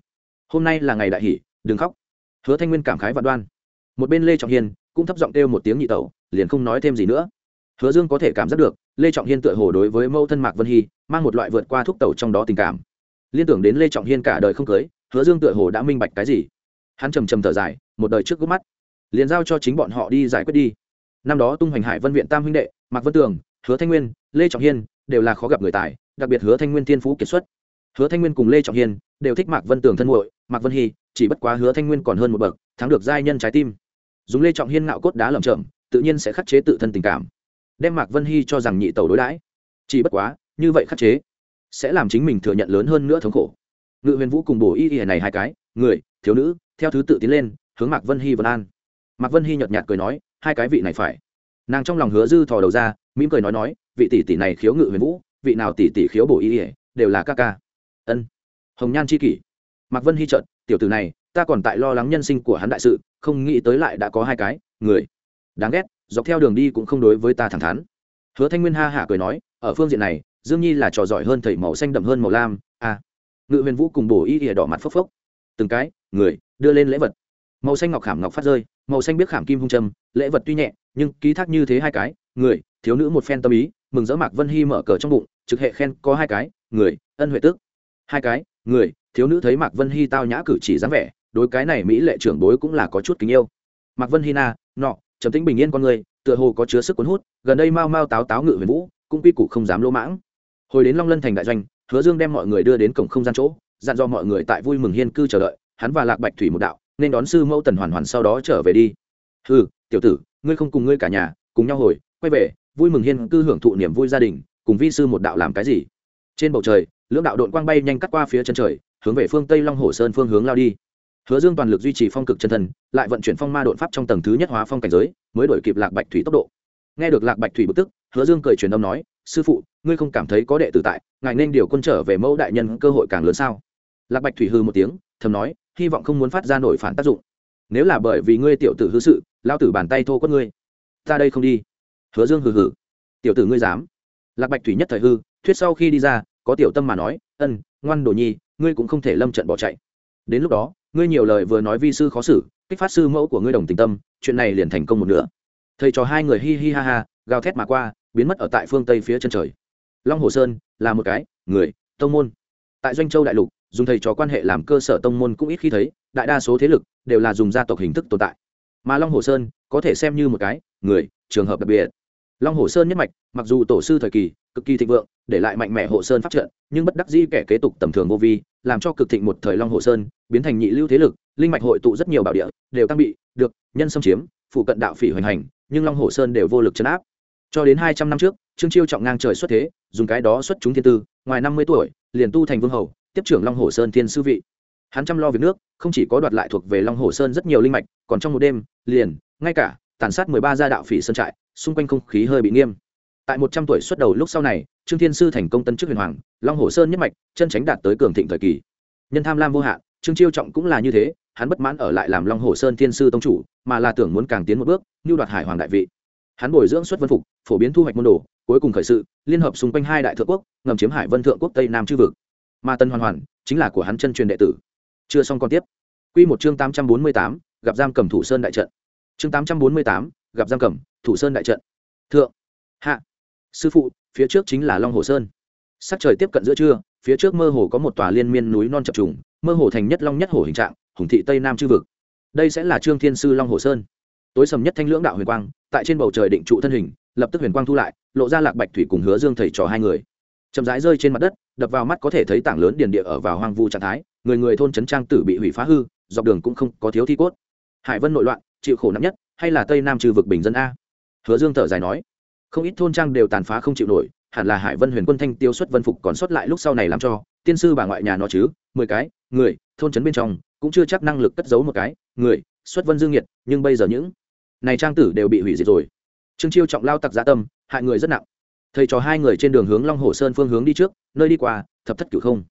Hôm nay là ngày đại hỷ, đừng khóc. Hứa thanh nguyên cảm khái và đoan. Một bên lê trọng hiên cũng thấp giọng kêu một tiếng nhị tẩu, liền không nói thêm gì nữa. Hứa dương có thể cảm giác được, lê trọng hiên tựa hồ đối với mẫu thân mạc vân hy, mang một loại vượt qua thúc tẩu trong đó tình cảm. Liên tưởng đến lê trọng hiên cả đời không cưới hứa dương tựa hồ đã minh bạch cái gì. Hắn trầm trầm thở dài, một đời trước gốc mắt. Liền giao cho chính bọn họ đi giải quyết đi. Năm đó tung hoành hải vân viện tam huynh đệ, mạc vân tường, hứa thanh nguyên, lê trọng hiên đều là khó gặp người tài, đặc biệt hứa thanh nguyên thiên phú kiệt xuất. Hứa thanh nguyên cùng lê trọng hiên đều thích mạc vân tường thân muội, mạc vân hy, chỉ bất quá hứa thanh nguyên còn hơn một bậc, thắng được giai nhân trái tim. Dùng lê trọng hiên ngạo cốt đá lầm chậm tự nhiên sẽ khắc chế tự thân tình cảm, đem mạc vân hy cho rằng nhị tẩu đối đãi. Chỉ bất quá, như vậy khắc chế, sẽ làm chính mình thừa nhận lớn hơn nữa thống khổ ngự huyền vũ cùng bổ y y này hai cái, người, thiếu nữ, theo thứ tự tiến lên, hướng mạc vân hy vân an. Mạc vân hy nhợt nhạt cười nói, hai cái vị này phải. Nàng trong lòng hứa dư thò đầu ra, mỉm cười nói nói, vị tỷ tỷ này khiếu ngự huyền vũ, vị nào tỷ tỷ khiếu bổ y y đều là ca ca. Ân. Hồng nhan c h i kỷ. Mạc vân hy trợn tiểu tử này, ta còn tại lo lắng nhân sinh của hắn đại sự, không nghĩ tới lại đã có hai cái, người. Đáng ghét, dọc theo đường đi cũng không đối với ta thẳng thắn. Hứa thanh nguyên ha hả cười nói, ở phương diện này, dương nhi là trò giỏi hơn thầy màu xanh đậm hơn màu lam à ngự huyền vũ cùng bổ y ỉa đỏ mặt phốc phốc. Từng cái, người, đưa lên lễ vật. Màu xanh ngọc khảm ngọc phát rơi, màu xanh biết khảm kim hung trâm lễ vật tuy nhẹ, nhưng ký thác như thế hai cái, người, thiếu nữ một phen tâm ý, mừng dỡ mạc vân hy mở cờ trong bụng, trực hệ khen có hai cái, người, ân huệ tức hai cái, người, thiếu nữ thấy mạc vân hy tao nhã cử chỉ dáng vẻ, đối cái này mỹ lệ trưởng bối cũng là có chút kính yêu. Mạc vân hy na, nọ, trầm tĩnh bình yên con người, tựa hồ có chứa sức cuốn hút, gần đây mau mau táo táo ngự huyền vũ, cũng quy củ không dám lỗ mãng. Hồi đến long lân thành đại doanh hứa dương đem mọi người đưa đến cổng không gian chỗ dặn dò mọi người tại vui mừng hiên cư chờ đợi hắn và lạc bạch thủy một đạo nên đón sư mẫu tần hoàn hoàn sau đó trở về đi. Ừ tiểu tử ngươi không cùng ngươi cả nhà cùng nhau hồi quay về vui mừng hiên cư hưởng thụ niềm vui gia đình cùng vi sư một đạo làm cái gì? Trên bầu trời lưỡng đạo đội quang bay nhanh cắt qua phía chân trời hướng về phương tây long hồ sơn phương hướng lao đi. Hứa dương toàn lực duy trì phong cực chân thần, lại vận chuyển phong ma đột pháp trong tầng thứ nhất hóa phong cảnh giới mới đổi kịp lạc bạch thủy tốc độ. Nghe được lạc bạch thủy bực tức hứa dương cười truyền âm nói sư phụ, ngươi không cảm thấy có đệ tử tại, ngài nên điều quân trở về mẫu đại nhân cơ hội càng lớn sao? Lạc bạch thủy hư một tiếng, thầm nói, hy vọng không muốn phát ra nổi phản tác dụng. Nếu là bởi vì ngươi tiểu tử hư sự lao tử bàn tay thô quất ngươi. Ta đây không đi. Hứa dương hừ hừ. Tiểu tử ngươi dám. Lạc bạch thủy nhất thời hư, thuyết sau khi đi ra, có tiểu tâm mà nói, ân, ngoan đồ nhi, ngươi cũng không thể lâm trận bỏ chạy. Đến lúc đó, ngươi nhiều lời vừa nói vi sư khó xử, kích phát sư mẫu của ngươi đồng tình tâm, chuyện này liền thành công một nửa. Thầy trò hai người hi hi ha ha, gào thét mà qua biến mất ở tại phương tây phía chân trời. Long hồ sơn là một cái, người, tông môn. Tại doanh châu đại lục, dùng thầy trò quan hệ làm cơ sở tông môn cũng ít khi thấy, đại đa số thế lực đều là dùng gia tộc hình thức tồn tại. Mà long hồ sơn có thể xem như một cái, người, trường hợp đặc biệt. Long hồ sơn nhất mạch, mặc dù tổ sư thời kỳ, cực kỳ thịnh vượng, để lại mạnh mẽ hộ sơn phát trận, nhưng bất đắc dĩ kẻ kế tục tầm thường vô vi, làm cho cực thịnh một thời long hồ sơn biến thành nhị lưu thế lực, linh mạch hội tụ rất nhiều bảo địa, đều tăng bị, được, nhân xâm chiếm, phụ cận đạo phỉ hoành hành, nhưng long hồ sơn đều vô lực chấn áp cho đến hai trăm năm trước, trương chiêu trọng ngang trời xuất thế, dùng cái đó xuất chúng thiên tư, ngoài năm mươi tuổi, liền tu thành vương hầu, tiếp trưởng long hồ sơn thiên sư vị. Hắn chăm lo việc nước, không chỉ có đoạt lại thuộc về long hồ sơn rất nhiều linh mạch, còn trong một đêm, liền, ngay cả, tàn sát mười ba gia đạo phỉ sơn trại, xung quanh không khí hơi bị nghiêm. Tại một trăm tuổi xuất đầu lúc sau này, trương thiên sư thành công tân chức huyền hoàng, long hồ sơn nhất mạch, chân tránh đạt tới cường thịnh thời kỳ. Nhân tham lam vô hạn, trương chiêu trọng cũng là như thế, hắn bất mãn ở lại làm long hồ sơn thiên sư tông chủ, mà là tưởng muốn càng tiến một bước như đoạt hải hoàng đại vị hắn bồi dưỡng xuất vân phục, phổ biến thu hoạch môn đồ, cuối cùng khởi sự, liên hợp xung quanh hai đại thượng quốc, ngầm chiếm hải vân thượng quốc tây nam chư vực. Mà tân hoàn hoàn chính là của hắn chân truyền đệ tử. Chưa xong còn tiếp. Q một chương tám trăm bốn mươi tám, gặp giam cầm thủ sơn đại trận. Chương tám trăm bốn mươi tám, gặp giam cầm thủ sơn đại trận. Thượng, hạ, sư phụ, phía trước chính là long hồ sơn. Sắc trời tiếp cận giữa trưa, phía trước mơ hồ có một tòa liên miên núi non chập trùng, mơ hồ thành nhất long nhất hồ hình trạng, hùng thị tây nam chư vực. Đây sẽ là trương thiên sư long hồ sơn tối sầm nhất thanh lưỡng đạo huyền quang, tại trên bầu trời định trụ thân hình, lập tức huyền quang thu lại, lộ ra lạc bạch thủy cùng hứa dương thầy trò hai người. Chậm rãi rơi trên mặt đất, đập vào mắt có thể thấy tảng lớn điền địa ở vào hoang vu trạng thái, người người thôn trấn trang tử bị hủy phá hư, dọc đường cũng không có thiếu thi cốt. Hải vân nội loạn, chịu khổ nặng nhất, hay là tây nam trừ vực bình dân a? Hứa dương thở dài nói. Không ít thôn trang đều tàn phá không chịu nổi, hẳn là hải vân huyền quân thanh tiêu xuất vân phục còn xuất lại lúc sau này làm cho, tiên sư bà ngoại nhà nó chứ, mười cái, người, thôn trấn bên trong, cũng chưa chắc năng lực cất giấu một cái, người, xuất vân dương nhiệt, nhưng bây giờ những này trang tử đều bị hủy diệt rồi. Trương chiêu trọng lao tặc gia tâm, hại người rất nặng. Thầy trò hai người trên đường hướng long hồ sơn phương hướng đi trước, nơi đi qua, thập thất cửu không.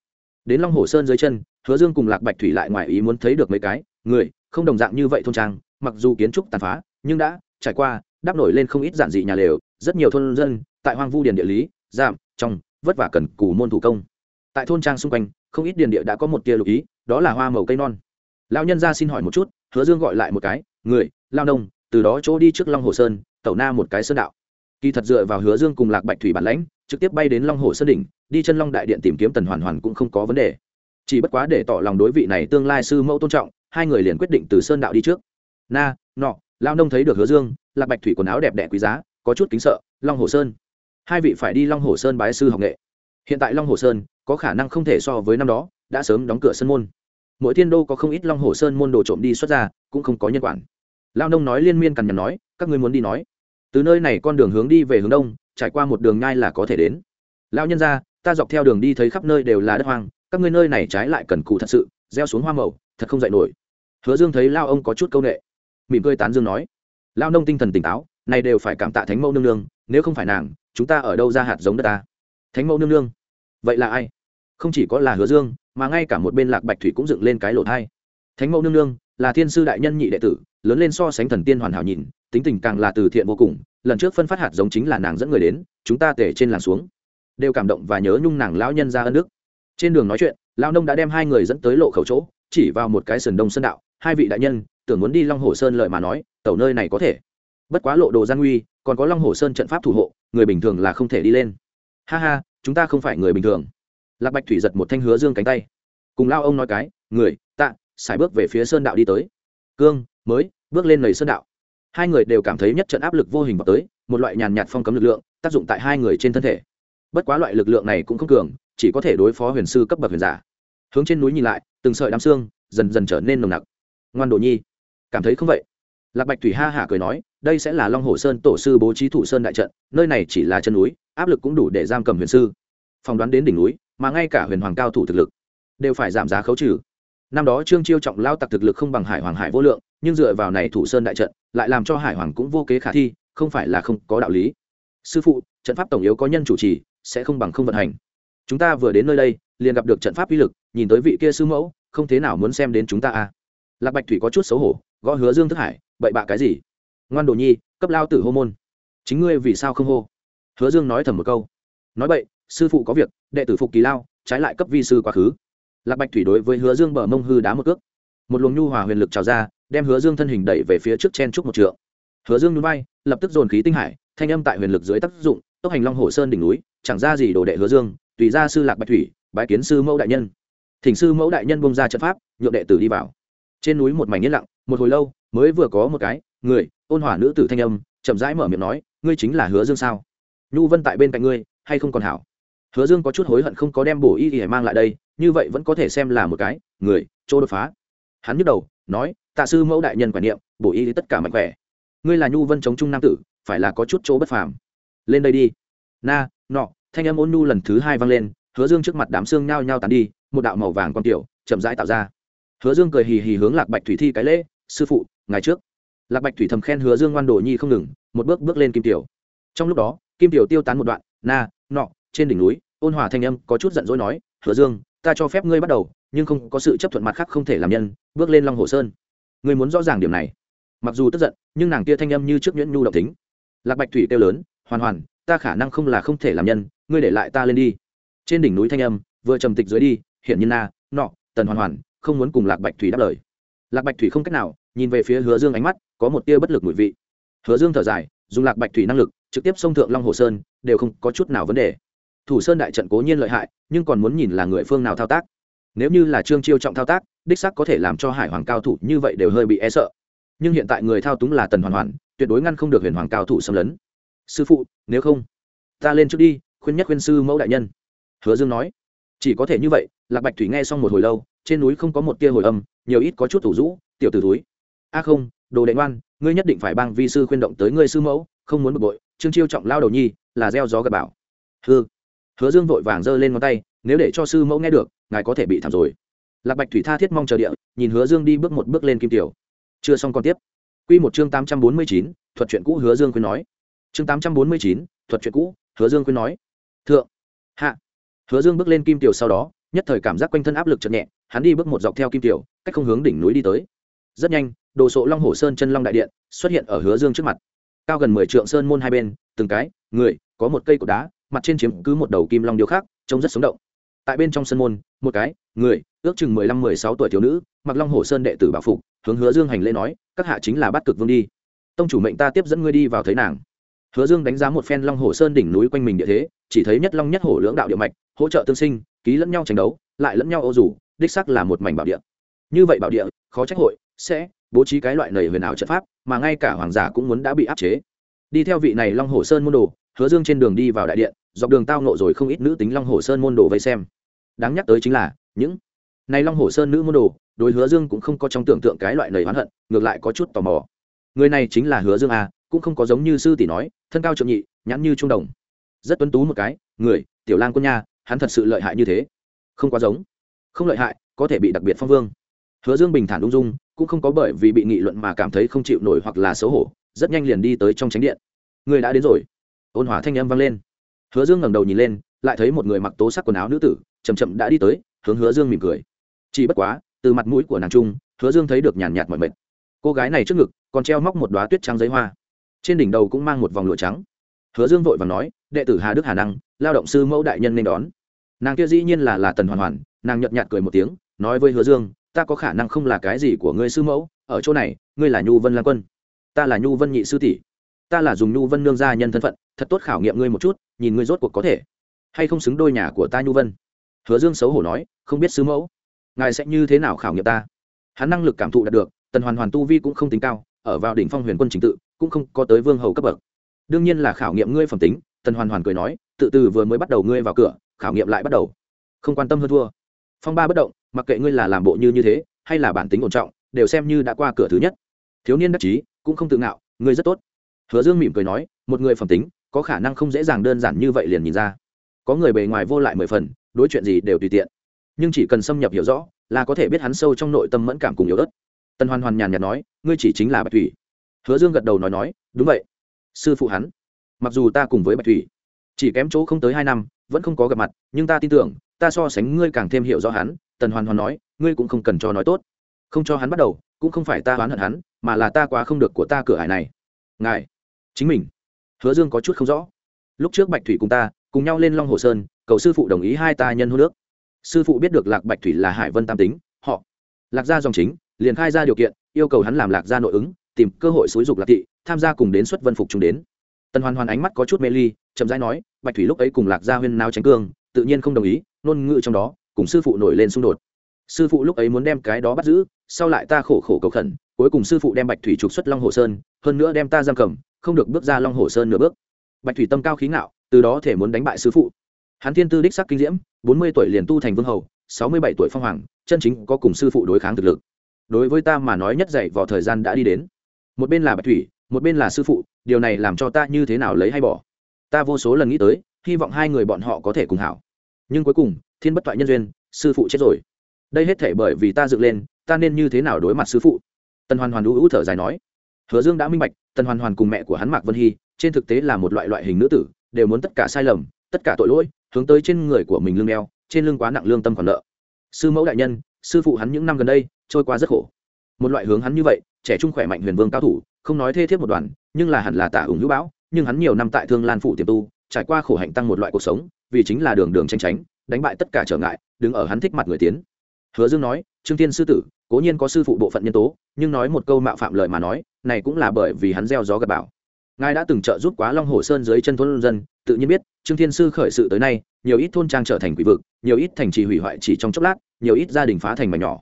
Đến long hồ sơn dưới chân, hứa dương cùng lạc bạch thủy lại ngoài ý muốn thấy được mấy cái, người, không đồng dạng như vậy thôn trang, mặc dù kiến trúc tàn phá, nhưng đã trải qua, đắp nổi lên không ít giản dị nhà lều, rất nhiều thôn dân, tại hoang vu điền địa lý giảm trong, vất vả cần cù môn thủ công. Tại thôn trang xung quanh, không ít điền địa đã có một tia lục ý, đó là hoa màu cây non. Lão nhân ra xin hỏi một chút, hứa dương gọi lại một cái, người, lao nông từ đó chỗ đi trước long hồ sơn, tẩu na một cái sơn đạo. Kỳ thật dựa vào hứa dương cùng lạc bạch thủy bản lãnh, trực tiếp bay đến long hồ sơn đỉnh, đi chân long đại điện tìm kiếm tần hoàn hoàn cũng không có vấn đề. Chỉ bất quá để tỏ lòng đối vị này tương lai sư mẫu tôn trọng, hai người liền quyết định từ sơn đạo đi trước. Na, nọ, lao nông thấy được hứa dương, lạc bạch thủy quần áo đẹp đẽ quý giá, có chút kính sợ, long hồ sơn. Hai vị phải đi long hồ sơn bái sư học nghệ. Hiện tại long hồ sơn có khả năng không thể so với năm đó, đã sớm đóng cửa sân môn. Mỗi thiên đô có không ít long hồ sơn môn đồ trộm đi xuất ra, cũng không có nhân quản lao nông nói liên miên cằn nhằn nói, các ngươi muốn đi nói. Từ nơi này con đường hướng đi về hướng đông, trải qua một đường nhai là có thể đến. Lao nhân ra ta dọc theo đường đi thấy khắp nơi đều là đất hoang, các ngươi nơi này trái lại cần cụ thật sự, gieo xuống hoa màu, thật không dạy nổi. Hứa dương thấy lao ông có chút c â u n ệ mỉm cười tán dương nói, lao nông tinh thần tỉnh táo, này đều phải cảm tạ thánh mẫu nương nương, nếu không phải nàng, chúng ta ở đâu ra hạt giống đất ta? Thánh mẫu nương nương? Vậy là ai? Không chỉ có là hứa dương, mà ngay cả một bên lạc bạch thủy cũng dựng lên cái lộ thai. Thánh mẫu nương nương là thiên sư đại nhân nhị đệ tử, lớn lên so sánh thần tiên hoàn hảo nhìn, tính tình càng là từ thiện vô cùng, lần trước phân phát hạt giống chính là nàng dẫn người đến, chúng ta tể trên làng xuống. Đều cảm động và nhớ nhung nàng lão nhân ra ân đức. Trên đường nói chuyện, lão nông đã đem hai người dẫn tới lộ khẩu chỗ, chỉ vào một cái sườn đông sơn đạo, hai vị đại nhân, tưởng muốn đi long hồ sơn lợi mà nói tàu nơi này có thể. Bất quá lộ đồ gian nguy, còn có long hồ sơn trận pháp thủ hộ, người bình thường là không thể đi lên. Ha ha, chúng ta không phải người bình thường. Lạc bạch thủy giật một thanh hứa dương cánh tay. Cùng lao ông nói cái, người xài bước về phía sơn đạo đi tới. Cương, mới, bước lên nầy sơn đạo. Hai người đều cảm thấy nhất trận áp lực vô hình vào tới, một loại nhàn nhạt phong cấm lực lượng tác dụng tại hai người trên thân thể. Bất quá loại lực lượng này cũng không cường, chỉ có thể đối phó huyền sư cấp bậc huyền giả. Hướng trên núi nhìn lại, từng sợi đám xương dần dần trở nên nồng nặc. Ngoan đồ nhi, cảm thấy không vậy? Lạc bạch thủy ha hả cười nói, đây sẽ là long hồ sơn tổ sư bố trí thủ sơn đại trận, nơi này chỉ là chân núi, áp lực cũng đủ để giam cầm huyền sư. Phỏng đoán đến đỉnh núi, mà ngay cả huyền hoàng cao thủ thực lực đều phải giảm giá khấu trừ năm đó trương chiêu trọng lao tặc thực lực không bằng hải hoàng hải vô lượng, nhưng dựa vào này thủ sơn đại trận, lại làm cho hải hoàng cũng vô kế khả thi, không phải là không có đạo lý. Sư phụ, trận pháp tổng yếu có nhân chủ trì, sẽ không bằng không vận hành. Chúng ta vừa đến nơi đây, liền gặp được trận pháp uy lực, nhìn tới vị kia sư mẫu, không thế nào muốn xem đến chúng ta à. Lạc bạch thủy có chút xấu hổ, gõ hứa dương thức hải, bậy bạ cái gì? Ngoan đồ nhi, cấp lao tử hô môn. Chính ngươi vì sao không hô? Hứa dương nói thầm một câu. Nói vậy sư phụ có việc, đệ tử phục kỳ lao, trái lại cấp vi sư quá khứ lạc bạch thủy đối với hứa dương bờ mông hư đá một cước. Một luồng nhu hòa huyền lực trào ra, đem hứa dương thân hình đẩy về phía trước chen trúc một trượng. Hứa dương núi bay lập tức dồn khí tinh hải, thanh âm tại huyền lực dưới tác dụng, tốc hành long hồ sơn đỉnh núi, chẳng ra gì đồ đệ hứa dương, tùy ra sư lạc bạch thủy, bái kiến sư mẫu đại nhân. Thỉnh sư mẫu đại nhân bông ra trận pháp, nhượng đệ tử đi vào. Trên núi một mảnh yên lặng, một hồi lâu, mới vừa có một cái, người, ôn hỏa nữ tử thanh âm, chậm rãi mở miệng nói, ngươi chính là hứa dương sao? Nhu vân tại bên cạnh ngươi, hay không còn hảo? Hứa dương có chút hối hận không có đem bổ y y mang lại đây như vậy vẫn có thể xem là một cái, người, chỗ đột phá. Hắn nhức đầu, nói, tạ sư mẫu đại nhân quản niệm, bổ y tất cả mạnh khỏe. Ngươi là nhu vân chống trung nam tử, phải là có chút chỗ bất phàm. Lên đây đi. Na, nọ, thanh âm ôn nhu lần thứ hai vang lên, hứa dương trước mặt đám xương nhao nhao tàn đi, một đạo màu vàng con tiểu, chậm rãi tạo ra. Hứa dương cười hì hì hướng lạc bạch thủy thi cái lễ, sư phụ ngày trước. Lạc bạch thủy thầm khen hứa dương ngoan đồ nhi không ngừng, một bước bước lên kim tiểu. Trong lúc đó, kim tiểu tiêu tán một đoạn, na, nọ, trên đỉnh núi, ôn hòa thanh âm có chút giận dỗi nói, hứa dương ta cho phép ngươi bắt đầu, nhưng không có sự chấp thuận mặt khác không thể làm nhân, bước lên long hồ sơn. Ngươi muốn rõ ràng điểm này. Mặc dù tức giận, nhưng nàng kia thanh âm như trước nhuyễn nhu độc tính. Lạc bạch thủy kêu lớn, hoàn hoàn, ta khả năng không là không thể làm nhân, ngươi để lại ta lên đi. Trên đỉnh núi thanh âm, vừa trầm tịch dưới đi hiện nhiên na nọ, tần hoàn hoàn, không muốn cùng lạc bạch thủy đáp lời. Lạc bạch thủy không cách nào, nhìn về phía hứa dương ánh mắt, có một tia bất lực mùi vị. Hứa dương thở dài, dùng lạc bạch thủy năng lực, trực tiếp xông thượng long hồ sơn, đều không có chút nào vấn đề thủ sơn đại trận cố nhiên lợi hại, nhưng còn muốn nhìn là người phương nào thao tác. Nếu như là trương chiêu trọng thao tác, đích sắc có thể làm cho hải hoàng cao thủ như vậy đều hơi bị e sợ. Nhưng hiện tại người thao túng là tần hoàn hoàn, tuyệt đối ngăn không được huyền hoàng cao thủ xâm lấn. Sư phụ, nếu không, ta lên trước đi, khuyên nhắc khuyên sư mẫu đại nhân. Hứa dương nói. Chỉ có thể như vậy, lạc bạch thủy nghe xong một hồi lâu, trên núi không có một tia hồi âm, nhiều ít có chút thủ rũ, tiểu t ử túi a không, đồ đệ ngoan, ngươi nhất định phải bang vi sư khuyên động tới ngươi sư mẫu, không muốn bực bội, trương chiêu trọng lao đầu nhi, là gieo gió gặp bảo hư hứa dương vội vàng giơ lên ngón tay, nếu để cho sư mẫu nghe được, ngài có thể bị thảm rồi. Lạc bạch thủy tha thiết mong chờ địa, nhìn hứa dương đi bước một bước lên kim tiểu. Chưa xong còn tiếp. Q một chương tám trăm bốn mươi chín, thuật chuyện cũ hứa dương khuyên nói. Chương tám trăm bốn mươi chín, thuật chuyện cũ hứa dương khuyên nói. Thượng, hạ. Hứa dương bước lên kim tiểu sau đó, nhất thời cảm giác quanh thân áp lực chậm nhẹ, hắn đi bước một dọc theo kim tiểu, cách không hướng đỉnh núi đi tới. Rất nhanh, đồ sộ long hồ sơn chân long đại điện xuất hiện ở hứa dương trước mặt. Cao gần mười trượng sơn môn hai bên, từng cái, người, có một cây cột đá mặt trên chiếm cứ một đầu kim long điêu khác trông rất sống động. Tại bên trong sân môn, một cái, người, ước chừng mười lăm, mười sáu tuổi thiếu nữ, mặc long hồ sơn đệ tử bảo phục, hướng hứa dương hành lễ nói, các hạ chính là bát cực vương đi. Tông chủ mệnh ta tiếp dẫn ngươi đi vào thấy nàng. Hứa dương đánh giá một phen long hồ sơn đỉnh núi quanh mình địa thế, chỉ thấy nhất long nhất hổ lưỡng đạo địa mạch, hỗ trợ tương sinh, ký lẫn nhau tranh đấu, lại lẫn nhau ô rủ, đích sắc là một mảnh bảo địa. Như vậy bảo địa, khó trách hội sẽ bố trí cái loại nầy huyền ảo trận pháp mà ngay cả hoàng giả cũng muốn đã bị áp chế. Đi theo vị này long hồ sơn môn đồ, hứa dương trên đường đi vào đại điện dọc đường tao nộ rồi không ít nữ tính long hồ sơn môn đồ vây xem. Đáng nhắc tới chính là, những này long hồ sơn nữ môn đồ, đối hứa dương cũng không có trong tưởng tượng cái loại nầy oán hận, ngược lại có chút tò mò. Người này chính là hứa dương à cũng không có giống như sư tỷ nói, thân cao trượng nhị, nhãn như trung đồng. Rất tuấn tú một cái, người, tiểu lang quân nha, hắn thật sự lợi hại như thế. Không quá giống. Không lợi hại, có thể bị đặc biệt phong vương. Hứa dương bình thản ung dung, cũng không có bởi vì bị nghị luận mà cảm thấy không chịu nổi hoặc là xấu hổ, rất nhanh liền đi tới trong tránh điện. Người đã đến rồi. Ôn hòa thanh âm vang lên hứa dương ngẩng đầu nhìn lên, lại thấy một người mặc tố sắc quần áo nữ tử chầm chậm đã đi tới, hướng hứa dương mỉm cười. Chỉ bất quá, từ mặt mũi của nàng trung, hứa dương thấy được nhàn nhạt mọi mệt. Cô gái này trước ngực, còn treo móc một đoá tuyết trắng giấy hoa. Trên đỉnh đầu cũng mang một vòng lụa trắng. Hứa dương vội và nói, đệ tử hà đức hà năng, lao động sư mẫu đại nhân nên đón. Nàng kia dĩ nhiên là là tần hoàn hoàn, nàng nhợt nhạt cười một tiếng, nói với hứa dương, ta có khả năng không là cái gì của ngươi sư mẫu, ở chỗ này, ngươi là nhu vân lan quân. Ta là nhu vân nhị sư tỷ ta là dùng nhu vân nương gia nhân thân phận, thật tốt khảo nghiệm ngươi một chút, nhìn ngươi rốt cuộc có thể hay không xứng đôi nhà của ta nhu vân. Hứa dương xấu hổ nói, không biết sứ mẫu, ngài sẽ như thế nào khảo nghiệm ta? Hắn năng lực cảm thụ đạt được, tần hoàn hoàn tu vi cũng không tính cao, ở vào đỉnh phong huyền quân trình tự, cũng không có tới vương hầu cấp bậc. Đương nhiên là khảo nghiệm ngươi phẩm tính, tần hoàn hoàn cười nói, tự từ vừa mới bắt đầu ngươi vào cửa, khảo nghiệm lại bắt đầu. Không quan tâm hơn thua. Phong ba bất động, mặc kệ ngươi là làm bộ như như thế, hay là bản tính ổn trọng, đều xem như đã qua cửa thứ nhất. Thiếu niên đắc chí, cũng không tự ngạo, ngươi rất tốt hứa dương mỉm cười nói, một người phẩm tính, có khả năng không dễ dàng đơn giản như vậy liền nhìn ra. Có người bề ngoài vô lại mười phần, đối chuyện gì đều tùy tiện. Nhưng chỉ cần xâm nhập hiểu rõ, là có thể biết hắn sâu trong nội tâm mẫn cảm cùng yếu ớt. Tần hoàn hoàn nhàn nhạt nói, ngươi chỉ chính là bạch thủy. Hứa dương gật đầu nói nói, đúng vậy. Sư phụ hắn, mặc dù ta cùng với bạch thủy, chỉ kém chỗ không tới hai năm, vẫn không có gặp mặt, nhưng ta tin tưởng, ta so sánh ngươi càng thêm hiểu rõ hắn. Tần hoàn hoàn nói, ngươi cũng không cần cho nói tốt. Không cho hắn bắt đầu, cũng không phải ta oán hận hắn, mà là ta quá không được của ta cửa hải này. Ngài chính mình. Hứa dương có chút không rõ. Lúc trước bạch thủy cùng ta, cùng nhau lên long hồ sơn, cầu sư phụ đồng ý hai ta nhân hô nước sư phụ biết được lạc bạch thủy là hải vân tam tính, họ lạc gia dòng chính, liền khai ra điều kiện, yêu cầu hắn làm lạc gia nội ứng, tìm cơ hội xúi dục lạc thị, tham gia cùng đến xuất vân phục chúng đến. Tần hoàn hoàn ánh mắt có chút mê ly, chậm rãi nói, bạch thủy lúc ấy cùng lạc gia huyên nao tránh cương, tự nhiên không đồng ý, ngôn ngữ trong đó, cùng sư phụ nổi lên xung đột. Sư phụ lúc ấy muốn đem cái đó bắt giữ, sau lại ta khổ khổ cầu khẩn, cuối cùng sư phụ đem bạch thủy trục xuất long hồ sơn, hơn nữa đem ta giam cầm không được bước ra long hồ sơn nửa bước. Bạch thủy tâm cao khí ngạo, từ đó thể muốn đánh bại sư phụ. Hắn thiên tư đích sắc kinh diễm, bốn mươi tuổi liền tu thành vương hầu, sáu mươi bảy tuổi phong hoàng, chân chính có cùng sư phụ đối kháng thực lực. Đối với ta mà nói nhất dạy vào thời gian đã đi đến. Một bên là bạch thủy, một bên là sư phụ, điều này làm cho ta như thế nào lấy hay bỏ? Ta vô số lần nghĩ tới, hy vọng hai người bọn họ có thể cùng hảo. Nhưng cuối cùng, thiên bất thoại nhân duyên, sư phụ chết rồi. Đây hết thể bởi vì ta dựng lên, ta nên như thế nào đối mặt sư phụ? Tần hoàn hoàn đũ thở dài nói. Hứa dương đã minh bạch tần hoàn hoàn cùng mẹ của hắn mạc vân hy, trên thực tế là một loại loại hình nữ tử, đều muốn tất cả sai lầm, tất cả tội lỗi, hướng tới trên người của mình lương đeo, trên lưng quá nặng lương tâm còn nợ. Sư mẫu đại nhân, sư phụ hắn những năm gần đây, trôi qua rất khổ. Một loại hướng hắn như vậy, trẻ trung khỏe mạnh huyền vương cao thủ, không nói thê thiết một đoàn nhưng là hẳn là tả ủng hữu bão, nhưng hắn nhiều năm tại thương lan phụ tiềm tu, trải qua khổ hạnh tăng một loại cuộc sống, vì chính là đường đường tranh tránh, đánh bại tất cả trở ngại, đứng ở hắn thích mặt người tiến. Hứa dương nói, trương tiên sư tử, cố nhiên có sư phụ bộ phận nhân tố, nhưng nói một câu mạo phạm lời mà nói này cũng là bởi vì hắn gieo gió gặp bảo ngài đã từng trợ giúp quá long hồ sơn dưới chân thôn dân, tự nhiên biết, trương thiên sư khởi sự tới nay, nhiều ít thôn trang trở thành quỷ vực, nhiều ít thành trì hủy hoại chỉ trong chốc lát, nhiều ít gia đình phá thành mảnh nhỏ.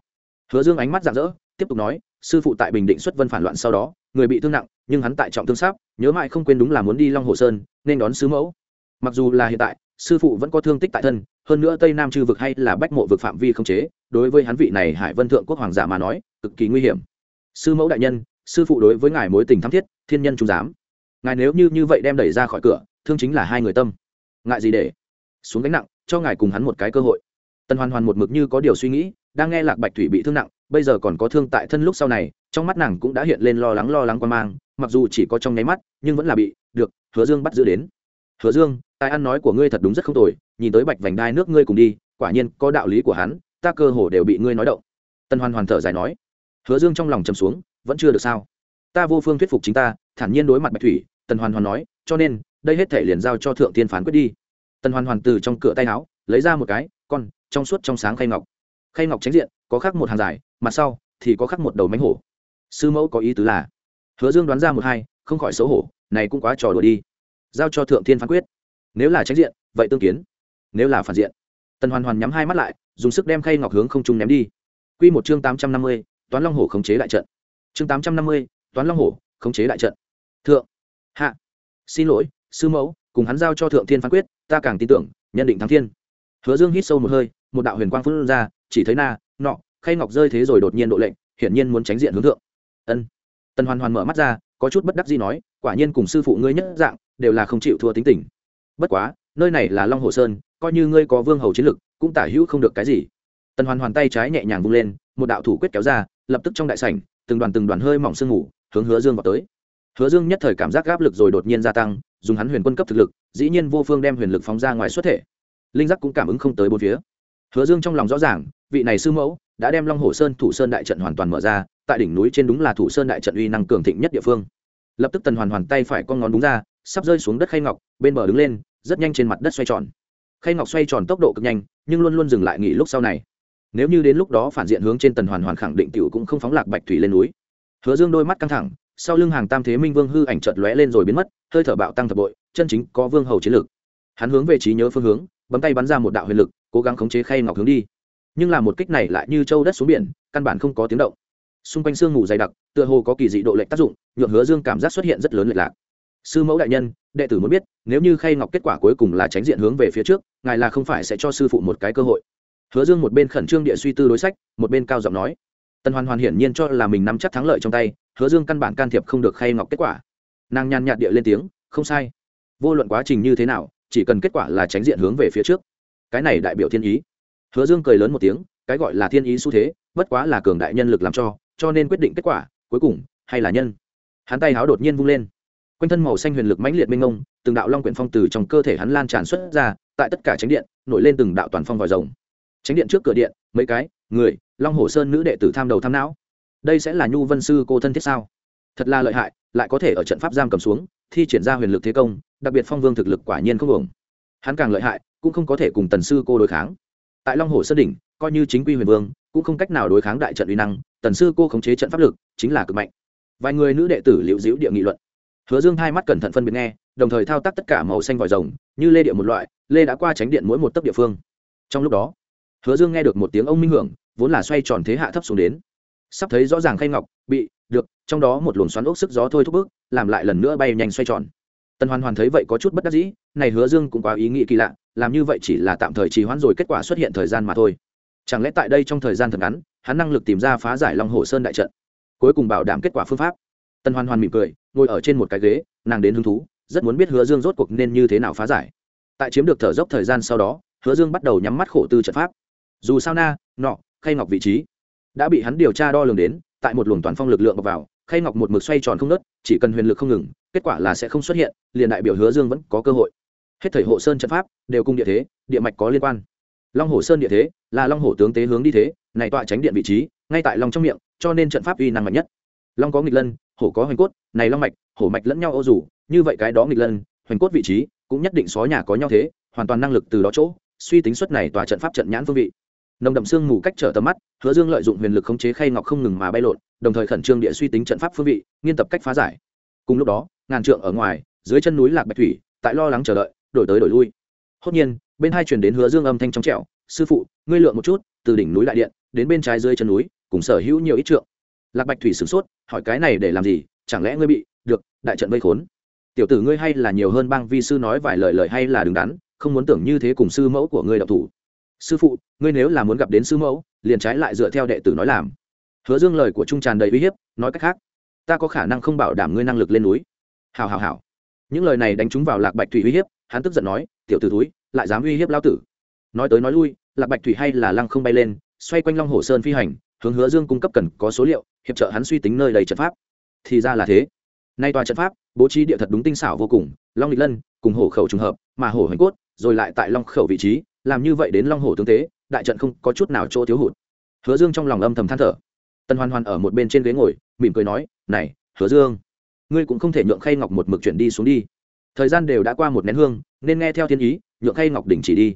Hứa dương ánh mắt rạng rỡ, tiếp tục nói, sư phụ tại bình định xuất vân phản loạn sau đó, người bị thương nặng, nhưng hắn tại trọng thương sáp nhớ mãi không quên đúng là muốn đi long hồ sơn, nên đón sứ mẫu. Mặc dù là hiện tại, sư phụ vẫn có thương tích tại thân, hơn nữa tây nam chư vực hay là bách mộ vực phạm vi không chế, đối với hắn vị này hải vân thượng quốc hoàng giả mà nói, cực kỳ nguy hiểm. Sư mẫu đại nhân sư phụ đối với ngài mối tình thắm thiết, thiên nhân trung giám. Ngài nếu như như vậy đem đẩy ra khỏi cửa, thương chính là hai người tâm. Ngại gì để xuống gánh nặng, cho ngài cùng hắn một cái cơ hội. Tần hoàn hoàn một mực như có điều suy nghĩ, đang nghe lạc bạch thủy bị thương nặng, bây giờ còn có thương tại thân lúc sau này, trong mắt nàng cũng đã hiện lên lo lắng lo lắng quan mang, mặc dù chỉ có trong nháy mắt, nhưng vẫn là bị, được, hứa dương bắt giữ đến. Hứa dương, tài ăn nói của ngươi thật đúng rất không tồi, nhìn tới bạch vành đai nước ngươi cùng đi, quả nhiên có đạo lý của hắn, ta cơ hồ đều bị ngươi nói động. Tân hoàn hoàn thở dài nói. Hứa dương trong lòng chầm xuống vẫn chưa được sao? Ta vô phương thuyết phục chính ta, thản nhiên đối mặt bạch thủy, tần hoàn hoàn nói, cho nên, đây hết thể liền giao cho thượng tiên phán quyết đi. Tần hoàn hoàn từ trong cửa tay áo, lấy ra một cái, con, trong suốt trong sáng khay ngọc. Khay ngọc tránh diện, có khắc một hàng dài, mặt sau thì có khắc một đầu mánh hổ. Sư mẫu có ý tứ là, hứa dương đoán ra một hai, không khỏi xấu hổ, này cũng quá trò đùa đi. Giao cho thượng thiên phán quyết. Nếu là tránh diện, vậy tương kiến. Nếu là phản diện. Tần hoàn hoàn nhắm hai mắt lại, dùng sức đem khay ngọc hướng không trung ném đi. Q một chương tám trăm năm mươi, toán long hổ khống chế đại trận chương tám trăm năm mươi, toán long hổ, khống chế đại trận. Thượng, hạ, xin lỗi, sư mẫu, cùng hắn giao cho thượng thiên phán quyết, ta càng tin tưởng nhận định thắng thiên. Hứa dương hít sâu một hơi, một đạo huyền quang phun ra, chỉ thấy na, nọ, khay ngọc rơi thế rồi đột nhiên độ lệnh, hiển nhiên muốn tránh diện hướng thượng. Ân. Tần hoàn hoàn mở mắt ra, có chút bất đắc gì nói, quả nhiên cùng sư phụ ngươi nhất dạng, đều là không chịu thua tính tình. Bất quá, nơi này là long hồ sơn, coi như ngươi có vương hầu chiến lực, cũng tả hữu không được cái gì. Tần hoàn hoàn tay trái nhẹ nhàng vung lên, một đạo thủ quyết kéo ra, lập tức trong đại sảnh từng đoàn từng đoàn hơi mỏng sương ngủ hướng hứa dương vào tới. Hứa dương nhất thời cảm giác áp lực rồi đột nhiên gia tăng, dùng hắn huyền quân cấp thực lực, dĩ nhiên vô phương đem huyền lực phóng ra ngoài xuất thể. Linh giác cũng cảm ứng không tới bốn phía. Hứa dương trong lòng rõ ràng, vị này sư mẫu đã đem long hồ sơn thủ sơn đại trận hoàn toàn mở ra, tại đỉnh núi trên đúng là thủ sơn đại trận uy năng cường thịnh nhất địa phương. Lập tức tần hoàn hoàn tay phải con ngón đúng ra, sắp rơi xuống đất khay ngọc, bên bờ đứng lên, rất nhanh trên mặt đất xoay tròn. Khay ngọc xoay tròn tốc độ cực nhanh, nhưng luôn luôn dừng lại nghỉ lúc sau này nếu như đến lúc đó phản diện hướng trên tần hoàn hoàn khẳng định tiểu cũng không phóng lạc bạch thủy lên núi. Hứa dương đôi mắt căng thẳng, sau lưng hàng tam thế minh vương hư ảnh chợt lóe lên rồi biến mất, hơi thở bạo tăng thập bội, chân chính có vương hầu chiến lược hắn hướng về trí nhớ phương hướng, bấm tay bắn ra một đạo huyền lực, cố gắng khống chế khay ngọc hướng đi. Nhưng là một kích này lại như châu đất xuống biển, căn bản không có tiếng động. Xung quanh sương ngủ dày đặc, tựa hồ có kỳ dị độ lệch tác dụng, nhượng hứa dương cảm giác xuất hiện rất lớn lệch lạc. Sư mẫu đại nhân, đệ tử muốn biết, nếu như khay ngọc kết quả cuối cùng là tránh diện hướng về phía trước, ngài là không phải sẽ cho sư phụ một cái cơ hội hứa dương một bên khẩn trương địa suy tư đối sách, một bên cao giọng nói. Tần hoàn hoàn hiển nhiên cho là mình nắm chắc thắng lợi trong tay, hứa dương căn bản can thiệp không được khay ngọc kết quả. Nàng nhàn nhạt địa lên tiếng, không sai. Vô luận quá trình như thế nào, chỉ cần kết quả là tránh diện hướng về phía trước. Cái này đại biểu thiên ý. Hứa dương cười lớn một tiếng, cái gọi là thiên ý xu thế, bất quá là cường đại nhân lực làm cho cho nên quyết định kết quả, cuối cùng, hay là nhân. Hắn tay háo đột nhiên vung lên. Quanh thân màu xanh huyền lực mãnh liệt minh ngông từng đạo long quyển phong từ trong cơ thể hắn lan tràn xuất ra, tại tất cả tránh điện, nổi lên từng đạo toàn phong vòi rồng tránh điện trước cửa điện, mấy cái, người, long hồ sơn nữ đệ tử tham đầu tham não. Đây sẽ là nhu vân sư cô thân thiết sao? Thật là lợi hại, lại có thể ở trận pháp giam cầm xuống, thi triển ra huyền lực thế công, đặc biệt phong vương thực lực quả nhiên không hưởng hắn càng lợi hại, cũng không có thể cùng tần sư cô đối kháng. Tại long hồ sơn đỉnh, coi như chính quy huyền vương, cũng không cách nào đối kháng đại trận uy năng, tần sư cô khống chế trận pháp lực, chính là cực mạnh. Vài người nữ đệ tử liễu diễu địa nghị luận. Hứa dương hai mắt cẩn thận phân biệt nghe, đồng thời thao tác tất cả màu xanh vòi rồng, như lê địa một loại, lê đã qua tránh điện mỗi một tấc địa phương. Trong lúc đó hứa dương nghe được một tiếng ông minh hưởng, vốn là xoay tròn thế hạ thấp xuống đến. Sắp thấy rõ ràng khay ngọc, bị, được, trong đó một luồng xoắn ốc sức gió thôi thúc bước, làm lại lần nữa bay nhanh xoay tròn. Tần hoàn hoàn thấy vậy có chút bất đắc dĩ, này hứa dương cũng quá ý nghĩ kỳ lạ, làm như vậy chỉ là tạm thời trì hoãn rồi kết quả xuất hiện thời gian mà thôi. Chẳng lẽ tại đây trong thời gian thật ngắn, hắn năng lực tìm ra phá giải long hồ sơn đại trận, cuối cùng bảo đảm kết quả phương pháp. Tần hoàn hoàn mỉm cười, ngồi ở trên một cái ghế, nàng đến hứng thú, rất muốn biết hứa dương rốt cuộc nên như thế nào phá giải. Tại chiếm được thở dốc thời gian sau đó, hứa dương bắt đầu nhắm mắt khổ tư trận pháp dù sao na, nọ, khay ngọc vị trí đã bị hắn điều tra đo lường đến, tại một luồng toàn phong lực lượng vào, khay ngọc một mực xoay tròn không nớt chỉ cần huyền lực không ngừng, kết quả là sẽ không xuất hiện, liền đại biểu hứa dương vẫn có cơ hội. Hết thời hộ sơn trận pháp đều cùng địa thế, địa mạch có liên quan. Long hồ sơn địa thế là long hồ tướng tế hướng đi thế, này tọa tránh điện vị trí, ngay tại long trong miệng, cho nên trận pháp uy năng mạnh nhất. Long có nghịch lân, hổ có hoành cốt, này long mạch, hổ mạch lẫn nhau ô rủ như vậy cái đó nghịch lân, hoành cốt vị trí cũng nhất định xó nhà có nhau thế, hoàn toàn năng lực từ đó chỗ, suy tính suất này tòa trận pháp trận nhãn phương vị nồng đậm xương mù cách trở tầm mắt, hứa dương lợi dụng huyền lực khống chế khay ngọc không ngừng mà bay lộn, đồng thời khẩn trương địa suy tính trận pháp phương vị, nghiên tập cách phá giải. Cùng lúc đó, ngàn trượng ở ngoài, dưới chân núi lạc bạch thủy, tại lo lắng chờ đợi, đổi tới đổi lui. Hốt nhiên, bên hai chuyển đến hứa dương âm thanh trong trẻo, sư phụ, ngươi lượng một chút, từ đỉnh núi đại điện, đến bên trái dưới chân núi, cùng sở hữu nhiều ít trượng. Lạc bạch thủy sửng sốt, hỏi, cái này để làm gì? Chẳng lẽ ngươi bị, được, đại trận vây khốn? Tiểu tử ngươi hay là nhiều hơn bang vi sư nói vài lời lời hay là đứng đắn, không muốn tưởng như thế cùng sư mẫu của ngươi đọc thủ sư phụ, ngươi nếu là muốn gặp đến sư mẫu, liền trái lại dựa theo đệ tử nói làm. Hứa dương lời của trung tràn đầy uy hiếp, nói cách khác, ta có khả năng không bảo đảm ngươi năng lực lên núi. Hào hào hào những lời này đánh trúng vào lạc bạch thủy uy hiếp, hắn tức giận nói, tiểu t ử túi lại dám uy hiếp lao tử. Nói tới nói lui, lạc bạch thủy hay là lăng không bay lên, xoay quanh long hồ sơn phi hành, hướng hứa dương cung cấp cần có số liệu, hiệp trợ hắn suy tính nơi đầy trận pháp. Thì ra là thế. Nay tòa trận pháp, bố trí địa thật đúng tinh xảo vô cùng, long lịch lân, cùng hổ khẩu trùng hợp, mà hổ hoành cốt, rồi lại tại long khẩu vị trí làm như vậy đến long hổ tướng tế, đại trận không có chút nào chỗ thiếu hụt. Hứa dương trong lòng âm thầm than thở. Tần hoàn hoàn ở một bên trên ghế ngồi, mỉm cười nói, này, hứa dương, ngươi cũng không thể nhượng khay ngọc một mực chuyển đi xuống đi. Thời gian đều đã qua một nén hương, nên nghe theo thiên ý, nhượng khay ngọc đỉnh chỉ đi.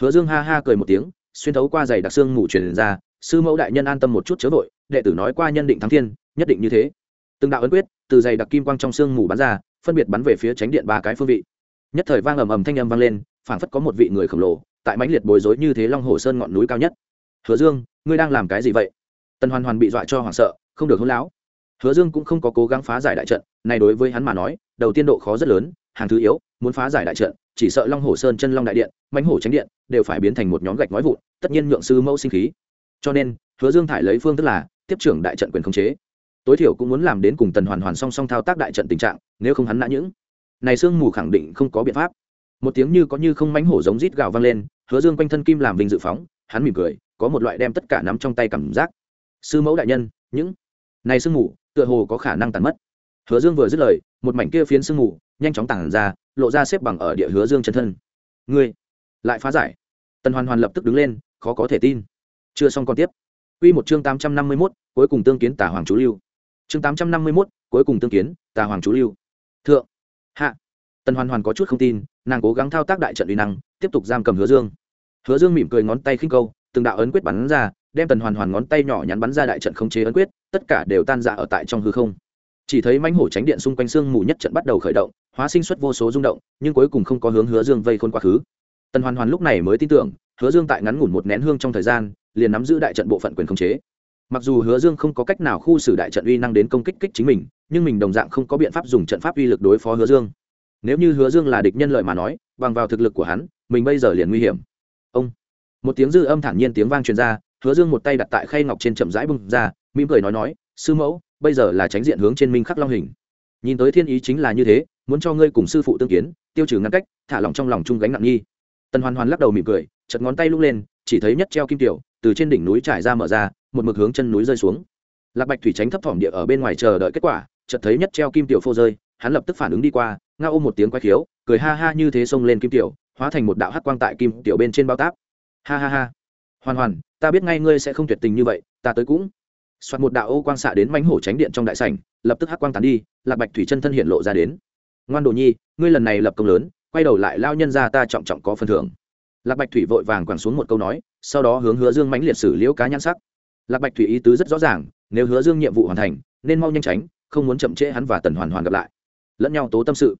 Hứa dương ha ha cười một tiếng, xuyên thấu qua giày đặc xương mù truyền ra, sư mẫu đại nhân an tâm một chút chớ vội, đệ tử nói qua nhân định thắng thiên, nhất định như thế. Từng đạo ấn quyết từ giày đặc kim quang trong xương mù bắn ra, phân biệt bắn về phía tránh điện ba cái phương vị. Nhất thời vang ầm ầm thanh âm vang lên, phảng phất có một vị người khổng lồ tại mãnh liệt bối rối như thế long hồ sơn ngọn núi cao nhất. Hứa dương, ngươi đang làm cái gì vậy? Tần hoàn hoàn bị dọa cho hoảng sợ, không được hôn láo. Hứa dương cũng không có cố gắng phá giải đại trận này đối với hắn mà nói, đầu tiên độ khó rất lớn, hàng thứ yếu, muốn phá giải đại trận, chỉ sợ long hồ sơn chân long đại điện, mãnh hổ tránh điện, đều phải biến thành một nhóm gạch nói vụn, tất nhiên nhượng sư mẫu sinh khí. Cho nên, hứa dương thải lấy phương tức là, tiếp trưởng đại trận quyền khống chế. Tối thiểu cũng muốn làm đến cùng tần hoàn hoàn song song thao tác đại trận tình trạng, nếu không hắn nã những. Này sương mù khẳng định không có biện pháp một tiếng như có như không mánh hổ giống rít gào vang lên hứa dương quanh thân kim làm vinh dự phóng hắn mỉm cười có một loại đem tất cả nắm trong tay cảm giác. Sư mẫu đại nhân những này sương mù tựa hồ có khả năng tàn mất. Hứa dương vừa dứt lời một mảnh kia phiến sương mù nhanh chóng tàn ra lộ ra xếp bằng ở địa hứa dương chân thân. Ngươi lại phá giải. Tần hoàn hoàn lập tức đứng lên khó có thể tin. Chưa xong còn tiếp. Quy một chương 851, cuối cùng tương kiến Tà Hoàng chú lưu. Chương 851, cuối cùng tương kiến Tà Hoàng chú lưu. Thượng, hạ. Tần Hoàn Hoàn có chút không tin, nàng cố gắng thao tác đại trận uy năng, tiếp tục giam cầm Hứa Dương. Hứa Dương mỉm cười ngón tay khinh câu, từng đạo ấn quyết bắn ra, đem Tần Hoàn Hoàn ngón tay nhỏ nhắn bắn ra đại trận khống chế ấn quyết, tất cả đều tan ra ở tại trong hư không. Chỉ thấy mãnh hổ tránh điện xung quanh xương mù nhất trận bắt đầu khởi động, hóa sinh xuất vô số rung động, nhưng cuối cùng không có hướng Hứa Dương vây khôn quá khứ. Tần Hoàn Hoàn lúc này mới tin tưởng, Hứa Dương tại ngắn ngủn một nén hương trong thời gian, liền nắm giữ đại trận bộ phận quyền khống chế mặc dù hứa dương không có cách nào khu xử đại trận uy năng đến công kích kích chính mình nhưng mình đồng dạng không có biện pháp dùng trận pháp uy lực đối phó hứa dương nếu như hứa dương là địch nhân lợi mà nói, bằng vào thực lực của hắn, mình bây giờ liền nguy hiểm. Ông. Một tiếng dư âm thản nhiên tiếng vang truyền ra, hứa dương một tay đặt tại khay ngọc trên chậm rãi bung ra, mỉm cười nói nói, sư mẫu, bây giờ là tránh diện hướng trên minh khắc long hình. Nhìn tới thiên ý chính là như thế, muốn cho ngươi cùng sư phụ tương kiến, tiêu trừ ngăn cách, thả lỏng trong lòng chung gánh nặng nghi. Tần hoàn hoàn lắc đầu mỉm cười chật ngón tay lúc lên, chỉ thấy nhất treo kim tiểu, từ trên đỉnh núi trải ra mở ra, một mực hướng chân núi rơi xuống. Lạc bạch thủy tránh thấp thỏm địa ở bên ngoài chờ đợi kết quả, chợt thấy nhất treo kim tiểu phô rơi hắn lập tức phản ứng đi qua, ngao ôm một tiếng quay khiếu, cười ha ha như thế xông lên kim tiểu, hóa thành một đạo hắc quang tại kim tiểu bên trên bao táp. Ha ha ha. Hoàn hoàn, ta biết ngay ngươi sẽ không tuyệt tình như vậy, ta tới cũng. Soạt một đạo ô quang xạ đến mánh hổ tránh điện trong đại sảnh, lập tức hắc quang tán đi, lạc bạch thủy chân thân hiện lộ ra đến. Ngoan đồ nhi, ngươi lần này lập công lớn, quay đầu lại lao nhân ra ta trọng trọng có phần thưởng. Lạc bạch thủy vội vàng quẳng xuống một câu nói, sau đó hướng hứa dương mãnh liệt xử liễu cá nhãn sắc. Lạc bạch thủy ý tứ rất rõ ràng, nếu hứa dương nhiệm vụ hoàn thành, nên mau nhanh tránh, không muốn chậm trễ hắn và tần hoàn hoàn gặp lại lẫn nhau tố tâm sự.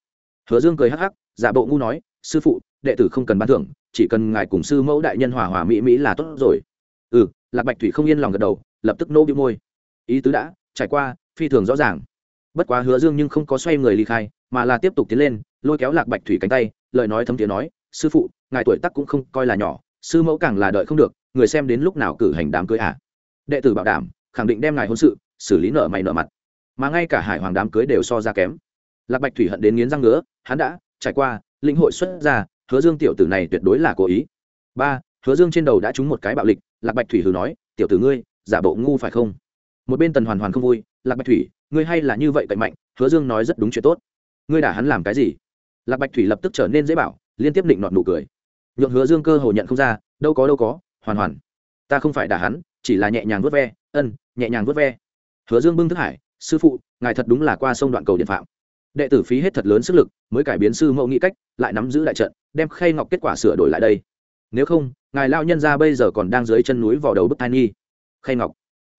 Hứa dương cười hắc hắc, giả bộ ngu nói, sư phụ, đệ tử không cần ban thưởng, chỉ cần ngài cùng sư mẫu đại nhân hòa hòa mỹ mỹ là tốt rồi. Ừ lạc bạch thủy không yên lòng gật đầu, lập tức nô bị môi. Ý tứ đã, trải qua, phi thường rõ ràng. Bất quá hứa dương nhưng không có xoay người ly khai, mà là tiếp tục tiến lên, lôi kéo lạc bạch thủy cánh tay, lời nói thấm tiếng nói, sư phụ, ngài tuổi tắc cũng không coi là nhỏ, sư mẫu càng là đợi không được, người xem đến lúc nào cử hành đám cưới à? Đệ tử bảo đảm, khẳng định đem ngài hôn sự, xử lý nợ mày nợ mặt. Mà ngay cả hải hoàng đám cưới đều so ra kém lạc bạch thủy hận đến nghiến răng ngứa, hắn đã trải qua lĩnh hội xuất ra, hứa dương tiểu tử này tuyệt đối là cố ý. Ba, hứa dương trên đầu đã trúng một cái bạo lịch, lạc bạch thủy hừ nói, tiểu tử ngươi, giả bộ ngu phải không? Một bên tần hoàn hoàn không vui, lạc bạch thủy, ngươi hay là như vậy cậy mạnh, hứa dương nói rất đúng chuyện tốt. Ngươi đả hắn làm cái gì? Lạc bạch thủy lập tức trở nên dễ bảo, liên tiếp định nọt nụ cười. Nhượng hứa dương cơ hồ nhận không ra, đâu có đâu có, hoàn hoàn, ta không phải đả hắn, chỉ là nhẹ nhàng vớt ve, ân, nhẹ nhàng vớt ve. Hứa dương bưng thức hải, sư phụ, ngài thật đúng là qua sông đoạn cầu điện phạm đệ tử phí hết thật lớn sức lực, mới cải biến sư mẫu nghĩ cách, lại nắm giữ đại trận, đem khay ngọc kết quả sửa đổi lại đây. Nếu không, ngài lao nhân ra bây giờ còn đang dưới chân núi vào đầu bức thai nghi. Khay ngọc.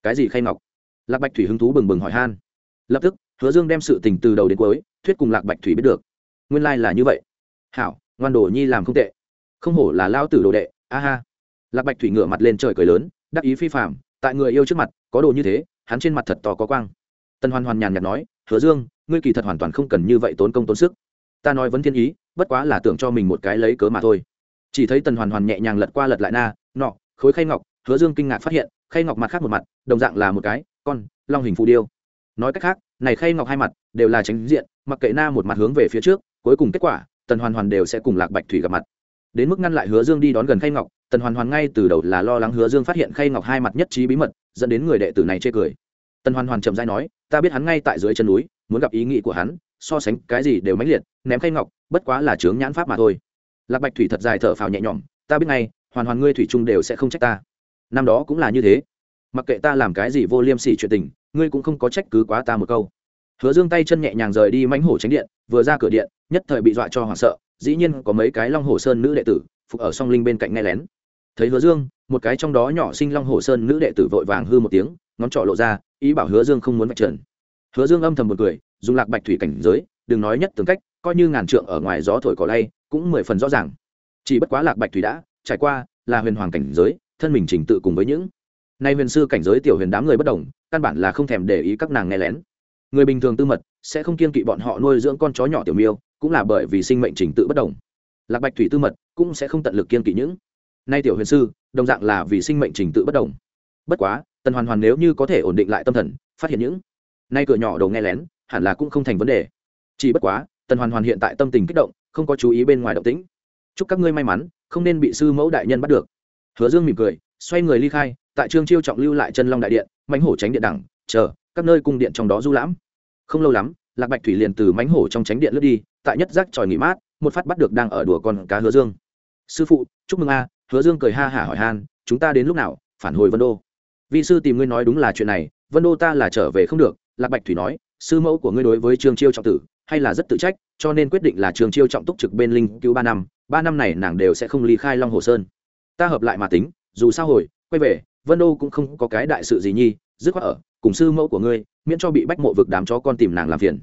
Cái gì khay ngọc? Lạc bạch thủy hứng thú bừng bừng hỏi han. Lập tức, hứa dương đem sự tình từ đầu đến cuối, thuyết cùng lạc bạch thủy biết được. Nguyên lai、like、là như vậy. Hảo, ngoan đồ nhi làm không tệ. Không hổ là lao tử đồ đệ, a ha. Lạc bạch thủy ngửa mặt lên trời cười lớn, đắc ý phi phạm tại người yêu trước mặt, có đồ như thế, hắn trên mặt thật to có quang. Tân hoàn hoàn nhàn nhạt nói, hứa dương ngươi kỳ thật hoàn toàn không cần như vậy tốn công tốn sức. Ta nói vấn thiên ý, bất quá là tưởng cho mình một cái lấy cớ mà thôi. Chỉ thấy tần hoàn hoàn nhẹ nhàng lật qua lật lại na, nọ, khối khay ngọc, hứa dương kinh ngạc phát hiện, khay ngọc mặt khác một mặt, đồng dạng là một cái, con, long hình phù điêu. Nói cách khác, này khay ngọc hai mặt đều là tránh diện, mặc kệ na một mặt hướng về phía trước, cuối cùng kết quả, tần hoàn hoàn đều sẽ cùng lạc bạch thủy gặp mặt. Đến mức ngăn lại hứa dương đi đón gần khay ngọc, tần hoàn hoàn ngay từ đầu là lo lắng hứa dương phát hiện khay ngọc hai mặt nhất trí bí mật, dẫn đến người đệ tử này chê cười tần hoàn hoàn chậm dai nói, ta biết hắn ngay tại dưới chân núi, muốn gặp ý nghĩ của hắn, so sánh cái gì đều mãnh liệt, ném khay ngọc, bất quá là chướng nhãn pháp mà thôi. Lạc bạch thủy thật dài thở phào nhẹ nhõm, ta biết ngay, hoàn hoàn ngươi thủy trung đều sẽ không trách ta. Năm đó cũng là như thế. Mặc kệ ta làm cái gì vô liêm sỉ chuyện tình, ngươi cũng không có trách cứ quá ta một câu. Hứa dương tay chân nhẹ nhàng rời đi mãnh hổ tránh điện, vừa ra cửa điện, nhất thời bị dọa cho hoảng sợ, dĩ nhiên có mấy cái long hồ sơn nữ đệ tử phục ở song linh bên cạnh nghe lén. Thấy hứa dương, một cái trong đó nhỏ sinh long hồ sơn nữ đệ tử vội vàng hư một tiếng ngón trỏ lộ ra, ý bảo hứa dương không muốn vạch trần. Hứa dương âm thầm một cười, dùng lạc bạch thủy cảnh giới, đừng nói nhất tướng cách, coi như ngàn trượng ở ngoài gió thổi cỏ lay, cũng mười phần rõ ràng. Chỉ bất quá lạc bạch thủy đã trải qua, là huyền hoàng cảnh giới, thân mình trình tự cùng với những nay huyền sư cảnh giới tiểu huyền đám người bất đồng, căn bản là không thèm để ý các nàng nghe lén. Người bình thường tư mật, sẽ không kiên kỵ bọn họ nuôi dưỡng con chó nhỏ tiểu miêu, cũng là bởi vì sinh mệnh trình tự bất đồng. Lạc bạch thủy tư mật, cũng sẽ không tận lực kiên kỵ những nay tiểu huyền sư, đồng dạng là vì sinh mệnh trình tự bất đồng. Bất quá tần hoàn hoàn nếu như có thể ổn định lại tâm thần, phát hiện những nay cửa nhỏ đầu nghe lén, hẳn là cũng không thành vấn đề. Chỉ bất quá, tần hoàn hoàn hiện tại tâm tình kích động, không có chú ý bên ngoài động tĩnh. Chúc các ngươi may mắn, không nên bị sư mẫu đại nhân bắt được. Hứa dương mỉm cười, xoay người ly khai, tại trương chiêu trọng lưu lại chân long đại điện mánh hổ tránh điện đẳng, chờ, các nơi cung điện trong đó du lãm. Không lâu lắm, lạc bạch thủy liền từ mánh hổ trong tránh điện lướt đi, tại nhất giác tròi nghỉ mát, một phát bắt được đang ở đùa con cá hứa dương. Sư phụ, chúc mừng a. Hứa dương cười ha hả hỏi han, chúng ta đến lúc nào? Phản hồi vân đô vị sư tìm ngươi nói đúng là chuyện này, vân đô ta là trở về không được. Lạc bạch thủy nói, sư mẫu của ngươi đối với trương chiêu trọng tử, hay là rất tự trách, cho nên quyết định là Trường chiêu trọng túc trực bên linh cứu ba năm ba năm này nàng đều sẽ không ly khai long hồ sơn. Ta hợp lại mà tính, dù sao hồi, quay về, vân đô cũng không có cái đại sự gì nhi, dứt khoát ở, cùng sư mẫu của ngươi, miễn cho bị bách mộ vực đám chó con tìm nàng làm phiền.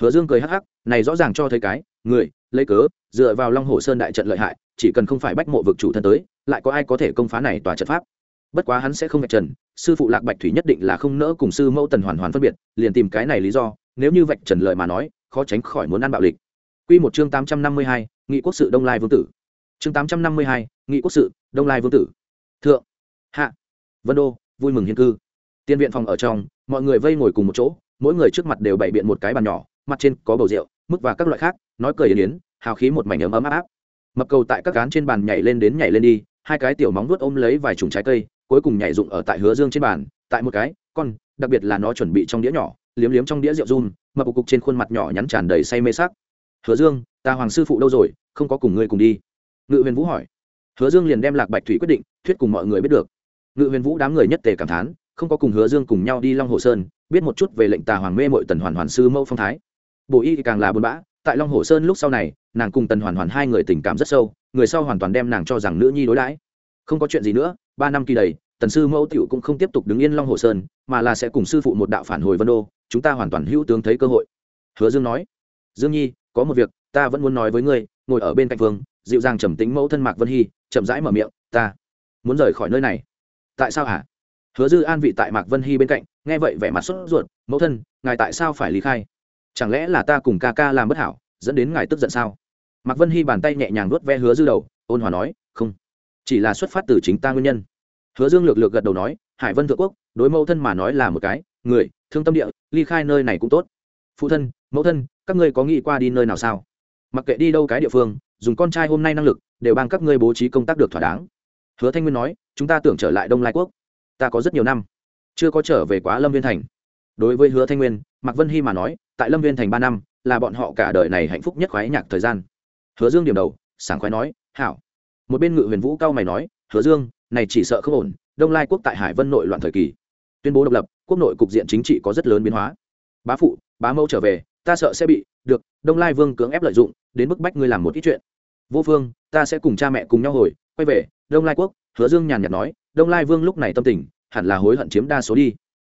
Hứa dương cười hắc hắc, này rõ ràng cho thấy cái, người, lấy cớ, dựa vào long hồ sơn đại trận lợi hại, chỉ cần không phải bách mộ vực chủ thân tới, lại có ai có thể công phá này tòa trận pháp? Bất quá hắn sẽ không vạch trần sư phụ lạc bạch thủy nhất định là không nỡ cùng sư mẫu tần hoàn hoàn phân biệt liền tìm cái này lý do nếu như vạch trần lời mà nói khó tránh khỏi muốn ăn bạo lịch. Quy một chương tám trăm năm mươi hai, nghị quốc sự đông lai vương tử. Chương tám trăm năm mươi hai, nghị quốc sự đông lai vương tử. Thượng. Hạ. Vân đô vui mừng hiên cư. Tiên viện phòng ở trong mọi người vây ngồi cùng một chỗ mỗi người trước mặt đều bày biện một cái bàn nhỏ mặt trên có bầu rượu mức và các loại khác nói cười yến yến hào khí một mảnh ấm ấm áp áp. Mập cầu tại các cán trên bàn nhảy lên đến nhảy lên đi hai cái tiểu móng vuốt ôm lấy vài chủng trái cây cuối cùng nhảy dụng ở tại hứa dương trên bàn, tại một cái, con, đặc biệt là nó chuẩn bị trong đĩa nhỏ, liếm liếm trong đĩa rượu run, mập cục trên khuôn mặt nhỏ nhắn tràn đầy say mê sắc. Hứa dương, ta hoàng sư phụ đâu rồi, không có cùng ngươi cùng đi. Ngự huyền vũ hỏi. Hứa dương liền đem lạc bạch thủy quyết định, thuyết cùng mọi người biết được. Ngự huyền vũ đám người nhất tề cảm thán, không có cùng hứa dương cùng nhau đi long hồ sơn, biết một chút về lệnh tà hoàng mê mội tần hoàn hoàn sư mẫu phong thái. Bộ y càng là buồn bã, tại long hồ sơn lúc sau này, nàng cùng tần hoàn hoàn hai người tình cảm rất sâu, người sau hoàn toàn đem nàng cho rằng nữ nhi đối đãi. Không có chuyện gì nữa ba năm kỳ đầy, tần sư mẫu tiểu cũng không tiếp tục đứng yên long hồ sơn, mà là sẽ cùng sư phụ một đạo phản hồi vân đô, chúng ta hoàn toàn hữu tướng thấy cơ hội. Hứa dương nói, dương nhi, có một việc, ta vẫn muốn nói với ngươi, ngồi ở bên cạnh vương, dịu dàng trầm tính mẫu thân mạc vân hy, chậm rãi mở miệng, ta muốn rời khỏi nơi này. Tại sao hả? Hứa dư an vị tại mạc vân hy bên cạnh, nghe vậy vẻ mặt sốt ruột, mẫu thân, ngài tại sao phải lý khai? Chẳng lẽ là ta cùng ca ca làm bất hảo, dẫn đến ngài tức giận sao? Mạc vân hy bàn tay nhẹ nhàng nuốt ve hứa dư đầu, ôn hòa nói, không chỉ là xuất phát từ chính ta nguyên nhân. Hứa dương lược lược gật đầu nói, hải vân thượng quốc, đối mẫu thân mà nói là một cái, người, thương tâm địa, ly khai nơi này cũng tốt. Phụ thân, mẫu thân, các ngươi có nghĩ qua đi nơi nào sao? Mặc kệ đi đâu cái địa phương, dùng con trai hôm nay năng lực, đều bằng các ngươi bố trí công tác được thỏa đáng. Hứa thanh nguyên nói, chúng ta tưởng trở lại đông lai quốc. Ta có rất nhiều năm chưa có trở về quá lâm viên thành. Đối với hứa thanh nguyên, mạc vân hy mà nói, tại lâm viên thành ba năm là bọn họ cả đời này hạnh phúc nhất khoái nhạc thời gian. Hứa dương điểm đầu, sảng khoái nói, hảo một bên ngự huyền vũ cao mày nói, hứa dương, này chỉ sợ không ổn, đông lai quốc tại hải vân nội loạn thời kỳ. Tuyên bố độc lập, quốc nội cục diện chính trị có rất lớn biến hóa. Bá phụ, bá mẫu trở về, ta sợ sẽ bị, được, đông lai vương cưỡng ép lợi dụng, đến bức bách ngươi làm một ít chuyện. Vô phương, ta sẽ cùng cha mẹ cùng nhau hồi, quay về, đông lai quốc. Hứa dương nhàn nhạt nói, đông lai vương lúc này tâm tình, hẳn là hối hận chiếm đa số đi.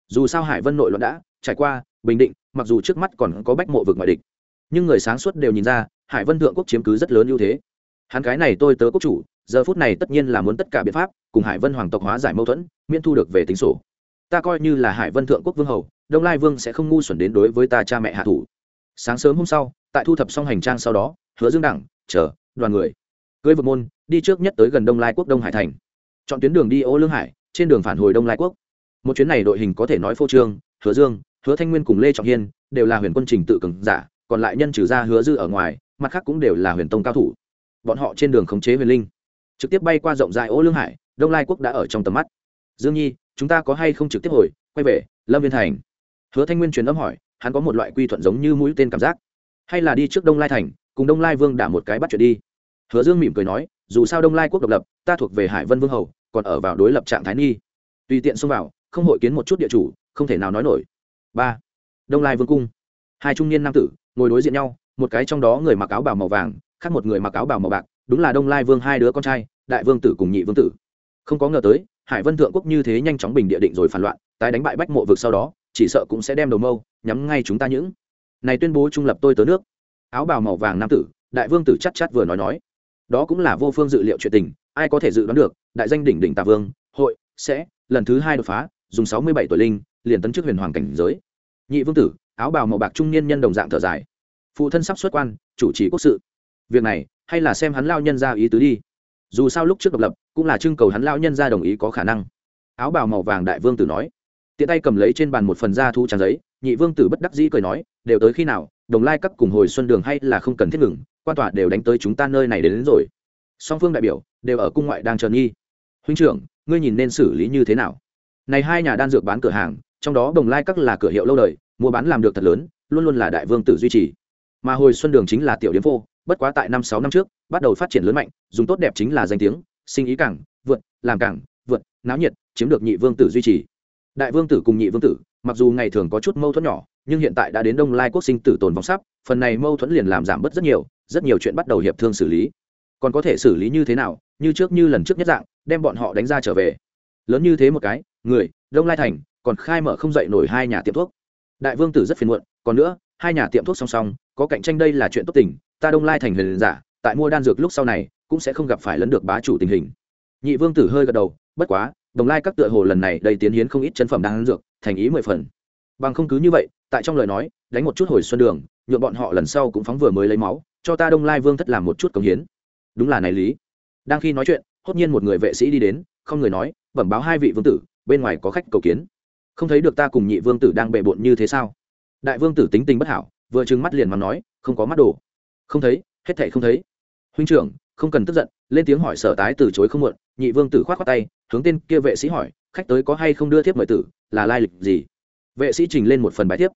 Dù sao hải vân nội loạn đã trải qua, bình định, mặc dù trước mắt còn có bách mộ vực ngoại địch, nhưng người sáng suốt đều nhìn ra, hải vân thượng quốc chiếm cứ rất lớn ưu thế hắn cái này tôi tớ quốc chủ, giờ phút này tất nhiên là muốn tất cả biện pháp, cùng hải vân hoàng tộc hóa giải mâu thuẫn, miễn thu được về tính sổ. Ta coi như là hải vân thượng quốc vương hầu, đông lai vương sẽ không ngu xuẩn đến đối với ta cha mẹ hạ thủ. Sáng sớm hôm sau, tại thu thập xong hành trang sau đó, hứa dương đẳng, chờ, đoàn người. Cưới vượt môn, đi trước nhất tới gần đông lai quốc đông hải thành. Chọn tuyến đường đi ô lương hải, trên đường phản hồi đông lai quốc. Một chuyến này đội hình có thể nói phô trương, hứa dương, hứa thanh nguyên cùng lê trọng hiên đều là huyền quân trình tự cường giả, còn lại nhân trừ ra hứa dư ở ngoài, mặt khác cũng đều là huyền tông cao thủ bọn họ trên đường khống chế huyền linh. Trực tiếp bay qua rộng dài ô lương hải, đông lai quốc đã ở trong tầm mắt. Dương nhi, chúng ta có hay không trực tiếp hồi? Quay về, lâm viên thành. Hứa thanh nguyên truyền âm hỏi, hắn có một loại quy thuận giống như mũi tên cảm giác. Hay là đi trước đông lai thành, cùng đông lai vương đả một cái bắt chuyện đi. Hứa dương mỉm cười nói, dù sao đông lai quốc độc lập, ta thuộc về hải vân vương hầu, còn ở vào đối lập trạng thái nghi. Tùy tiện xông vào, không hội kiến một chút địa chủ, không thể nào nói nổi. Ba. Đông lai vương cung. Hai trung niên nam tử, ngồi đối diện nhau, một cái trong đó người mặc áo bào màu vàng khác một người mặc áo bào màu bạc, đúng là đông lai vương hai đứa con trai, đại vương tử cùng nhị vương tử. Không có ngờ tới, hải vân thượng quốc như thế nhanh chóng bình địa định rồi phản loạn, tái đánh bại bách mộ vực sau đó, chỉ sợ cũng sẽ đem đầu mâu, nhắm ngay chúng ta những. Này tuyên bố trung lập tôi tớ nước. Áo bào màu vàng nam tử, đại vương tử chắc chắc vừa nói nói. Đó cũng là vô phương dự liệu chuyện tình, ai có thể dự đoán được, đại danh đỉnh đỉnh tà vương, hội, sẽ, lần thứ hai đột phá, dùng sáu mươi bảy tuổi linh, liền tấn chức huyền hoàng cảnh giới. Nhị vương tử, áo bào màu bạc trung niên nhân đồng dạng thở dài. Phụ thân sắp xuất quan, chủ trì quốc sự việc này hay là xem hắn lao nhân ra ý tứ đi. Dù sao lúc trước độc lập cũng là trưng cầu hắn lao nhân ra đồng ý có khả năng. Áo bào màu vàng đại vương tử nói. Tiện tay cầm lấy trên bàn một phần da thu trang giấy nhị vương tử bất đắc dĩ cười nói đều tới khi nào đồng lai các cùng hồi xuân đường hay là không cần thiết ngừng quan tòa đều đánh tới chúng ta nơi này đến, đến rồi. Song phương đại biểu đều ở cung ngoại đang chờ nghi. Huynh trưởng ngươi nhìn nên xử lý như thế nào? Này hai nhà đan dược bán cửa hàng trong đó đồng lai các là cửa hiệu lâu đời mua bán làm được thật lớn luôn luôn là đại vương tử duy trì. Mà hồi xuân đường chính là tiểu điếm phô bất quá tại năm sáu năm trước, bắt đầu phát triển lớn mạnh, dùng tốt đẹp chính là danh tiếng, sinh ý cảng vượt, làm cảng vượt, náo nhiệt, chiếm được nhị vương tử duy trì. Đại vương tử cùng nhị vương tử, mặc dù ngày thường có chút mâu thuẫn nhỏ, nhưng hiện tại đã đến đông lai quốc sinh tử tồn vong sắp, phần này mâu thuẫn liền làm giảm bớt rất nhiều rất nhiều chuyện bắt đầu hiệp thương xử lý. Còn có thể xử lý như thế nào, như trước như lần trước nhất dạng, đem bọn họ đánh ra trở về. Lớn như thế một cái, người, đông lai thành, còn khai mở không dậy nổi hai nhà tiệm thuốc. Đại vương tử rất phiền muộn, còn nữa hai nhà tiệm thuốc song song, có cạnh tranh đây là chuyện tốt tình, ta đông lai thành huyền giả, tại mua đan dược lúc sau này, cũng sẽ không gặp phải lấn được bá chủ tình hình. Nhị vương tử hơi gật đầu, bất quá đồng lai các tựa hồ lần này đầy tiến hiến không ít chân phẩm đan dược, thành ý mười phần. Bằng không cứ như vậy, tại trong lời nói, đánh một chút hồi xuân đường nhuộm bọn họ lần sau cũng phóng vừa mới lấy máu, cho ta đông lai vương thất làm một chút cống hiến. Đúng là này lý. Đang khi nói chuyện, hốt nhiên một người vệ sĩ đi đến, không người nói, bẩm báo hai vị vương tử, bên ngoài có khách cầu kiến. Không thấy được ta cùng nhị vương tử đang bệ bộn như thế sao? Đại vương tử tính tình bất hảo vừa trừng mắt liền mà nói không có mắt đồ. Không thấy hết thảy không thấy. Huynh trưởng không cần tức giận. Lên tiếng hỏi sở tái từ chối không muộn nhị vương tử khoát khoát tay hướng tên kia vệ sĩ hỏi khách tới có hay không đưa thiếp mời tử là lai lịch gì? Vệ sĩ trình lên một phần bài thiếp.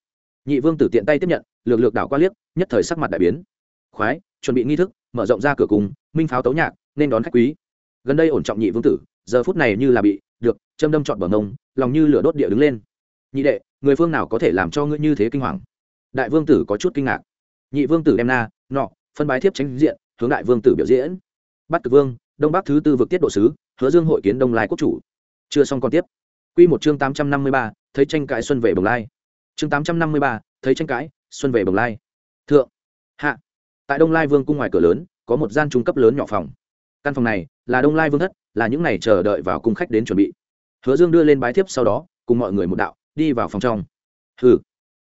Nhị vương tử tiện tay tiếp nhận lược lược đảo qua liếc nhất thời sắc mặt đại biến. Khoái chuẩn bị nghi thức mở rộng ra cửa cùng minh pháo tấu nhạc nên đón khách quý. Gần đây ổn trọng nhị vương tử giờ phút này như là bị được châm đâm trọn bờ ngông, lòng như lửa đốt địa đứng lên nhị đệ, người phương nào có thể làm cho ngươi như thế kinh hoàng? Đại vương tử có chút kinh ngạc. Nhị vương tử đem na, nọ, phân bái thiếp tránh diện, hướng đại vương tử biểu diễn. Bắt cực vương, đông bắc thứ tư vực tiết độ sứ, hứa dương hội kiến đông lai quốc chủ. Chưa xong còn tiếp. Quy một chương tám trăm năm mươi ba, thấy tranh cãi xuân về bồng lai. Chương tám trăm năm mươi ba, thấy tranh cãi xuân về bồng lai. Thượng, hạ. Tại đông lai vương cung ngoài cửa lớn, có một gian trung cấp lớn nhỏ phòng. Căn phòng này là đông lai vương thất, là những ngày chờ đợi vào cung khách đến chuẩn bị. Hứa dương đưa lên bái thiếp sau đó, cùng mọi người một đạo đi vào phòng trong. Hừ.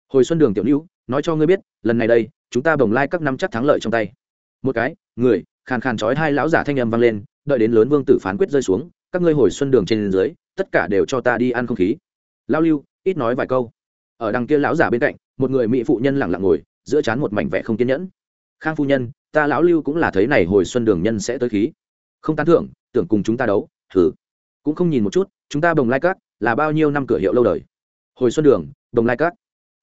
Hồi xuân đường tiểu lưu nói cho ngươi biết, lần này đây, chúng ta bồng lai các năm chắc thắng lợi trong tay. Một cái, người, khàn khàn trói hai lão giả thanh âm vang lên, đợi đến lớn vương tử phán quyết rơi xuống, các ngươi hồi xuân đường trên dưới, tất cả đều cho ta đi ăn không khí. Lao lưu, ít nói vài câu. Ở đằng kia lão giả bên cạnh, một người mỹ phụ nhân lặng lặng ngồi, giữa chán một mảnh vẻ không kiên nhẫn. Khang phu nhân, ta lão lưu cũng là thấy này hồi xuân đường nhân sẽ tới khí. Không tán thưởng, tưởng cùng chúng ta đấu thử cũng không nhìn một chút, chúng ta bồng lai cát là bao nhiêu năm cửa hiệu lâu đời hồi xuân đường, đồng lai cát.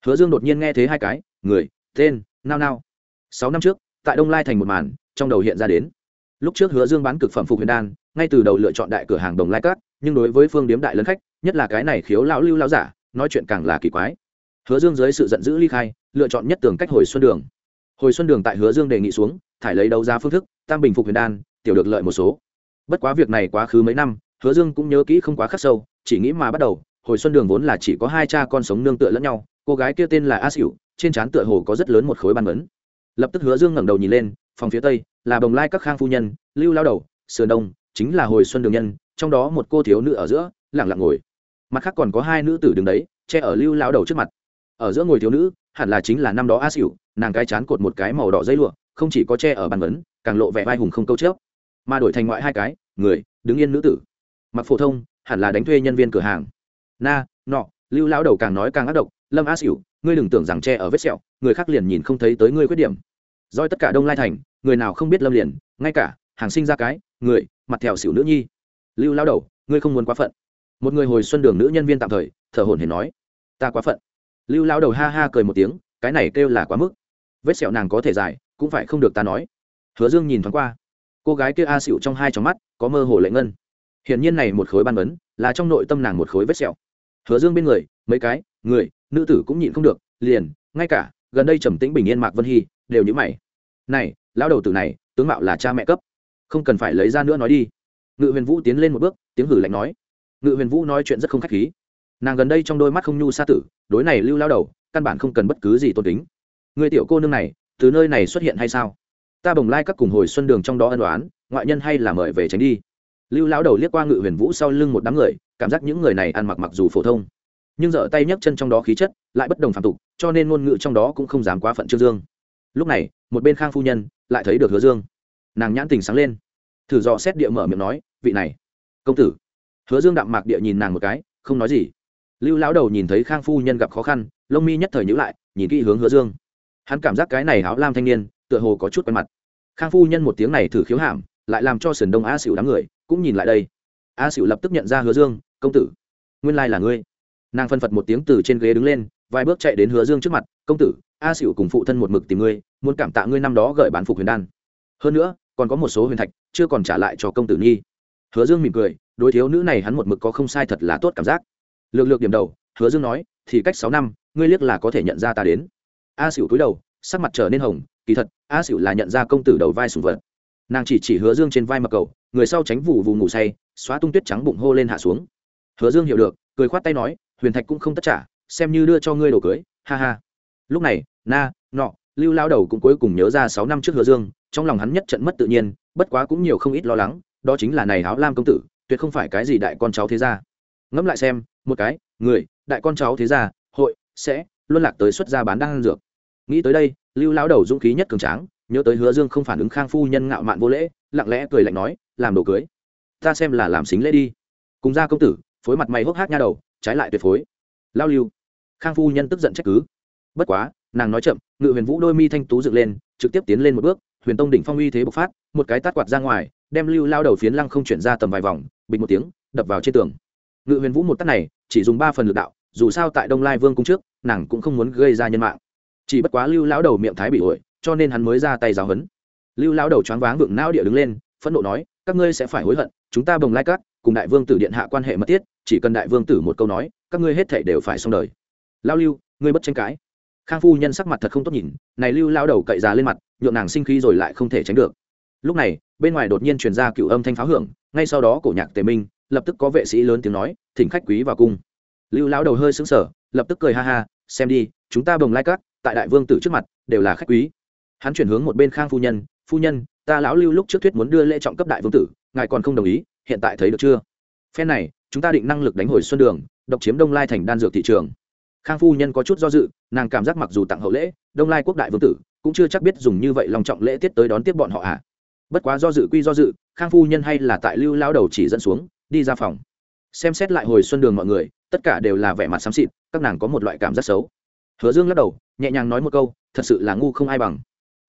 Hứa dương đột nhiên nghe thấy hai cái, người, tên, nao nao. Sáu năm trước, tại đông lai thành một màn, trong đầu hiện ra đến. Lúc trước hứa dương bán cực phẩm phục huyền đan, ngay từ đầu lựa chọn đại cửa hàng đồng lai cát, nhưng đối với phương điếm đại lân khách, nhất là cái này khiếu lão lưu lão giả, nói chuyện càng là kỳ quái. Hứa dương dưới sự giận dữ ly khai, lựa chọn nhất tường cách hồi xuân đường. Hồi xuân đường tại hứa dương đề nghị xuống, thải lấy đấu giá phương thức, tam bình phục huyền đan, tiểu được lợi một số. Bất quá việc này quá khứ mấy năm, hứa dương cũng nhớ kỹ không quá khắc sâu, chỉ nghĩ mà bắt đầu hồi xuân đường vốn là chỉ có hai cha con sống nương tựa lẫn nhau, cô gái kia tên là a xỉu trên trán tựa hồ có rất lớn một khối ban vấn lập tức hứa dương ngẩng đầu nhìn lên, phòng phía tây là bồng lai các khang phu nhân, lưu lao đầu, sườn đông, chính là hồi xuân đường nhân, trong đó một cô thiếu nữ ở giữa lẳng lặng ngồi. Mặt khác còn có hai nữ tử đứng đấy, che ở lưu lao đầu trước mặt. Ở giữa ngồi thiếu nữ, hẳn là chính là năm đó a xỉu nàng cái chán cột một cái màu đỏ dây lụa, không chỉ có che ở bàn vấn càng lộ vẻ vai hùng không câu chớp. Mà đổi thành ngoại hai cái, người, đứng yên nữ tử. Mặc phổ thông, hẳn là đánh thuê nhân viên cửa hàng na, nọ, lưu lão đầu càng nói càng ác độc, lâm a xỉu ngươi đừng tưởng rằng che ở vết sẹo, người khác liền nhìn không thấy tới ngươi khuyết điểm. Doi tất cả đông lai thành, người nào không biết lâm liền, ngay cả hàng sinh ra cái, người, mặt thèo xỉu nữ nhi. Lưu lao đầu, ngươi không muốn quá phận. Một người hồi xuân đường nữ nhân viên tạm thời, thở hồn hển nói, ta quá phận. Lưu lao đầu ha ha cười một tiếng, cái này kêu là quá mức. Vết sẹo nàng có thể dài cũng phải không được ta nói. Hứa dương nhìn thoáng qua, cô gái kia a xịu trong hai trong mắt, có mơ hồ lệ ngân. Hiển nhiên này một khối ban vấn là trong nội tâm nàng một khối vết sẹo hứa dương bên người, mấy cái, người, nữ tử cũng nhịn không được, liền, ngay cả, gần đây trầm tĩnh bình yên mạc vân hy, đều như mày. Này, lão đầu tử này, tướng mạo là cha mẹ cấp. Không cần phải lấy ra nữa nói đi. Ngự huyền vũ tiến lên một bước, tiếng hử lạnh nói. Ngự huyền vũ nói chuyện rất không khách khí. Nàng gần đây trong đôi mắt không nhu sa tử, đối này lưu lao đầu, căn bản không cần bất cứ gì tôn kính. Người tiểu cô nương này, từ nơi này xuất hiện hay sao? Ta bồng lai các cùng hồi xuân đường trong đó ân đoán ngoại nhân hay là mời về tránh đi lưu lão đầu liếc qua ngự huyền vũ sau lưng một đám người, cảm giác những người này ăn mặc mặc dù phổ thông, nhưng dở tay nhấc chân trong đó khí chất lại bất đồng phạm tục, cho nên ngôn ngữ trong đó cũng không dám quá phận trương dương. Lúc này, một bên khang phu nhân lại thấy được hứa dương. Nàng nhãn tình sáng lên. Thử dò xét địa mở miệng nói, vị này, công tử. Hứa dương đạm mạc địa nhìn nàng một cái, không nói gì. Lưu lão đầu nhìn thấy khang phu nhân gặp khó khăn, lông mi nhất thời nhữ lại, nhìn kỹ hướng hứa dương. Hắn cảm giác cái này áo lam thanh niên, tựa hồ có chút quen mặt. Khang phu nhân một tiếng này thử khiếu hàm, lại làm cho sườn đông a xỉu đám người cũng nhìn lại đây. A xỉu lập tức nhận ra hứa dương, công tử, nguyên lai là ngươi. Nàng phân phật một tiếng từ trên ghế đứng lên, vài bước chạy đến hứa dương trước mặt, công tử, a xỉu cùng phụ thân một mực tìm ngươi, muốn cảm tạ ngươi năm đó gợi bán phục huyền đan. Hơn nữa, còn có một số huyền thạch, chưa còn trả lại cho công tử nhi. Hứa dương mỉm cười, đối thiếu nữ này hắn một mực có không sai thật là tốt cảm giác. Lược lược điểm đầu, hứa dương nói, thì cách sáu năm, ngươi liếc là có thể nhận ra ta đến. A xỉu cúi đầu, sắc mặt trở nên hồng, kỳ thật, a xỉu là nhận ra công tử đầu vai sùng vật nàng chỉ chỉ hứa dương trên vai mặc cầu, người sau tránh vụ vụ ngủ say, xóa tung tuyết trắng bụng hô lên hạ xuống. Hứa dương hiểu được, cười khoát tay nói, huyền thạch cũng không tất trả, xem như đưa cho ngươi đồ cưới, ha ha. Lúc này, na, nọ, lưu lao đầu cũng cuối cùng nhớ ra sáu năm trước hứa dương, trong lòng hắn nhất trận mất tự nhiên, bất quá cũng nhiều không ít lo lắng, đó chính là này áo lam công tử, tuyệt không phải cái gì đại con cháu thế gia. Ngẫm lại xem, một cái, người, đại con cháu thế gia, hội, sẽ luôn lạc tới xuất gia bán đan dược. Nghĩ tới đây, lưu lão đầu dũng khí nhất cường tráng nhớ tới hứa dương không phản ứng khang phu nhân ngạo mạn vô lễ, lặng lẽ cười lạnh nói, làm đồ cưới, ta xem là làm xính lễ đi. Cùng ra công tử, phối mặt mày hốc hác nha đầu, trái lại tuyệt phối. Lao lưu, khang phu nhân tức giận trách cứ. Bất quá, nàng nói chậm, ngự huyền vũ đôi mi thanh tú dựng lên, trực tiếp tiến lên một bước, huyền tông đỉnh phong uy thế bộc phát, một cái tát quạt ra ngoài, đem lưu lao đầu phiến lăng không chuyển ra tầm vài vòng bình một tiếng, đập vào trên tường. Ngự huyền vũ một tát này, chỉ dùng ba phần lực đạo, dù sao tại đông lai vương cung trước, nàng cũng không muốn gây ra nhân mạng. Chỉ bất quá lưu lão đầu miệng thái bị ổi cho nên hắn mới ra tay giáo hấn lưu lão đầu choáng váng vượng não địa đứng lên, phẫn nộ nói, các ngươi sẽ phải hối hận, chúng ta bồng lai cát, cùng đại vương tử điện hạ quan hệ mật thiết, chỉ cần đại vương tử một câu nói, các ngươi hết thể đều phải xong đời. Lao lưu, ngươi bất tranh cãi. Khang phu nhân sắc mặt thật không tốt nhìn, này lưu lao đầu cậy già lên mặt, nhượng nàng sinh khí rồi lại không thể tránh được. Lúc này, bên ngoài đột nhiên truyền ra cựu âm thanh pháo hưởng, ngay sau đó cổ nhạc tề minh, lập tức có vệ sĩ lớn tiếng nói, thỉnh khách quý vào cung. Lưu lão đầu hơi sững sờ, lập tức cười ha ha, xem đi, chúng ta bồng lai cát, tại đại vương tử trước mặt, đều là khách quý hắn chuyển hướng một bên khang phu nhân phu nhân, ta lão lưu lúc trước thuyết muốn đưa lễ trọng cấp đại vương tử, ngài còn không đồng ý, hiện tại thấy được chưa? Phen này, chúng ta định năng lực đánh hồi xuân đường, độc chiếm đông lai thành đan dược thị trường. Khang phu nhân có chút do dự, nàng cảm giác mặc dù tặng hậu lễ, đông lai quốc đại vương tử cũng chưa chắc biết dùng như vậy lòng trọng lễ tiết tới đón tiếp bọn họ ạ à. bất quá do dự quy do dự, khang phu nhân hay là tại lưu lao đầu chỉ dẫn xuống, đi ra phòng. Xem xét lại hồi xuân đường mọi người, tất cả đều là vẻ mặt xám xịt, các nàng có một loại cảm giác xấu. Hứa dương lắc đầu, nhẹ nhàng nói một câu, thật sự là ngu không ai bằng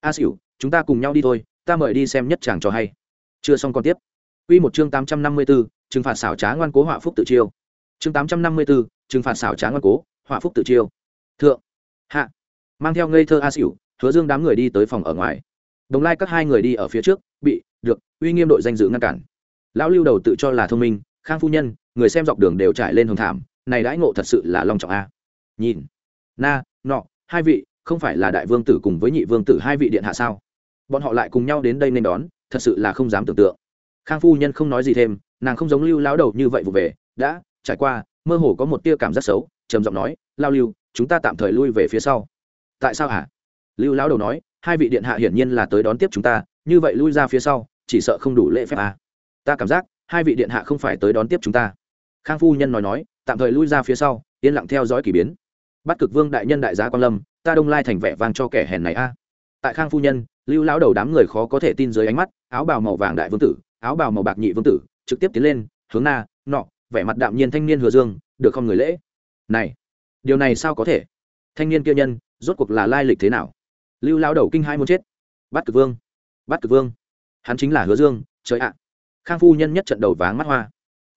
a xỉu chúng ta cùng nhau đi thôi ta mời đi xem nhất chàng cho hay chưa xong còn tiếp Quy một chương tám trăm năm mươi 854, trừng phạt xảo trá ngoan cố họa phúc tự chiêu. Chương tám trăm năm mươi 854, trừng phạt xảo trá ngoan cố, họa phúc tự chiêu. Thượng, hạ, mang theo ngây thơ a xỉu, Hứa Dương đám người đi tới phòng ở ngoài. Đồng Lai các hai người đi ở phía trước, bị được uy nghiêm đội danh dự ngăn cản. Lão Lưu đầu tự cho là thông minh, Khang phu nhân, người xem dọc đường đều trải lên hồng thảm, này đãi ngộ thật sự là long trọng a. Nhìn, na, nọ, hai vị, không phải là đại vương tử cùng với nhị vương tử hai vị điện hạ sao? Bọn họ lại cùng nhau đến đây nên đón, thật sự là không dám tưởng tượng. Khang phu nhân không nói gì thêm nàng không giống lưu lao đầu như vậy vụ về đã trải qua mơ hồ có một tia cảm giác xấu trầm giọng nói lao lưu chúng ta tạm thời lui về phía sau. Tại sao hả? Lưu lao đầu nói hai vị điện hạ hiển nhiên là tới đón tiếp chúng ta như vậy lui ra phía sau chỉ sợ không đủ lễ phép à. ta cảm giác hai vị điện hạ không phải tới đón tiếp chúng ta. Khang phu nhân nói nói tạm thời lui ra phía sau yên lặng theo dõi k ỳ biến. Bắt cực vương đại nhân đại gia quan lâm ta đông lai thành vẻ vang cho kẻ hèn này a. Tại khang phu nhân, lưu lão đầu đám người khó có thể tin dưới ánh mắt, áo bào màu vàng đại vương tử, áo bào màu bạc nhị vương tử, trực tiếp tiến lên, hướng na, nọ, vẻ mặt đạm nhiên thanh niên hứa dương, được không người lễ? Này, điều này sao có thể? Thanh niên kia nhân, rốt cuộc là lai lịch thế nào? Lưu lao đầu kinh hai muốn chết. Bắt cực vương bắt cực vương. Hắn chính là hứa dương, trời ạ. Khang phu nhân nhất trận đầu váng mắt hoa.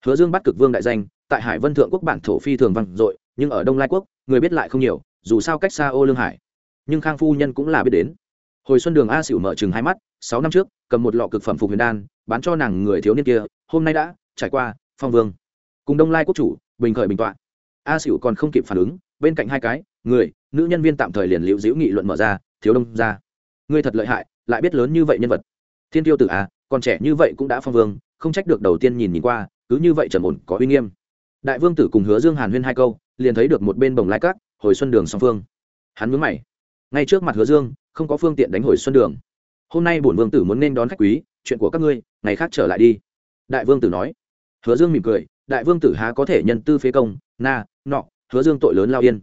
Hứa dương bắt cực vương đại danh, tại hải vân thượng quốc bản thổ phi thường vang dội, nhưng ở đông lai quốc, người biết lại không nhiều dù sao cách xa ô lương hải. Nhưng khang phu nhân cũng là biết đến. Hồi xuân đường a xỉu mở chừng hai mắt, sáu năm trước, cầm một lọ cực phẩm phục huyền đan, bán cho nàng người thiếu niên kia, hôm nay đã trải qua phong vương. Cùng đông lai quốc chủ, bình khởi bình tọa. A xỉu còn không kịp phản ứng, bên cạnh hai cái, người, nữ nhân viên tạm thời liền liễu diễu nghị luận mở ra, thiếu đông ra ngươi thật lợi hại, lại biết lớn như vậy nhân vật. Thiên tiêu tử a còn trẻ như vậy cũng đã phong vương, không trách được đầu tiên nhìn nhìn qua, cứ như vậy trầm ổn, có uy nghiêm. Đại vương tử cùng hứa dương hàn huyên hai câu, liền thấy được một bên bồng lai cát hồi xuân đường song phương. Hắn mướn mày. Ngay trước mặt hứa dương, không có phương tiện đánh hồi xuân đường. Hôm nay bổn vương tử muốn nên đón khách quý, chuyện của các ngươi, ngày khác trở lại đi. Đại vương tử nói. Hứa dương mỉm cười. Đại vương tử há có thể nhân tư phế công, na, nọ, hứa dương tội lớn lao yên.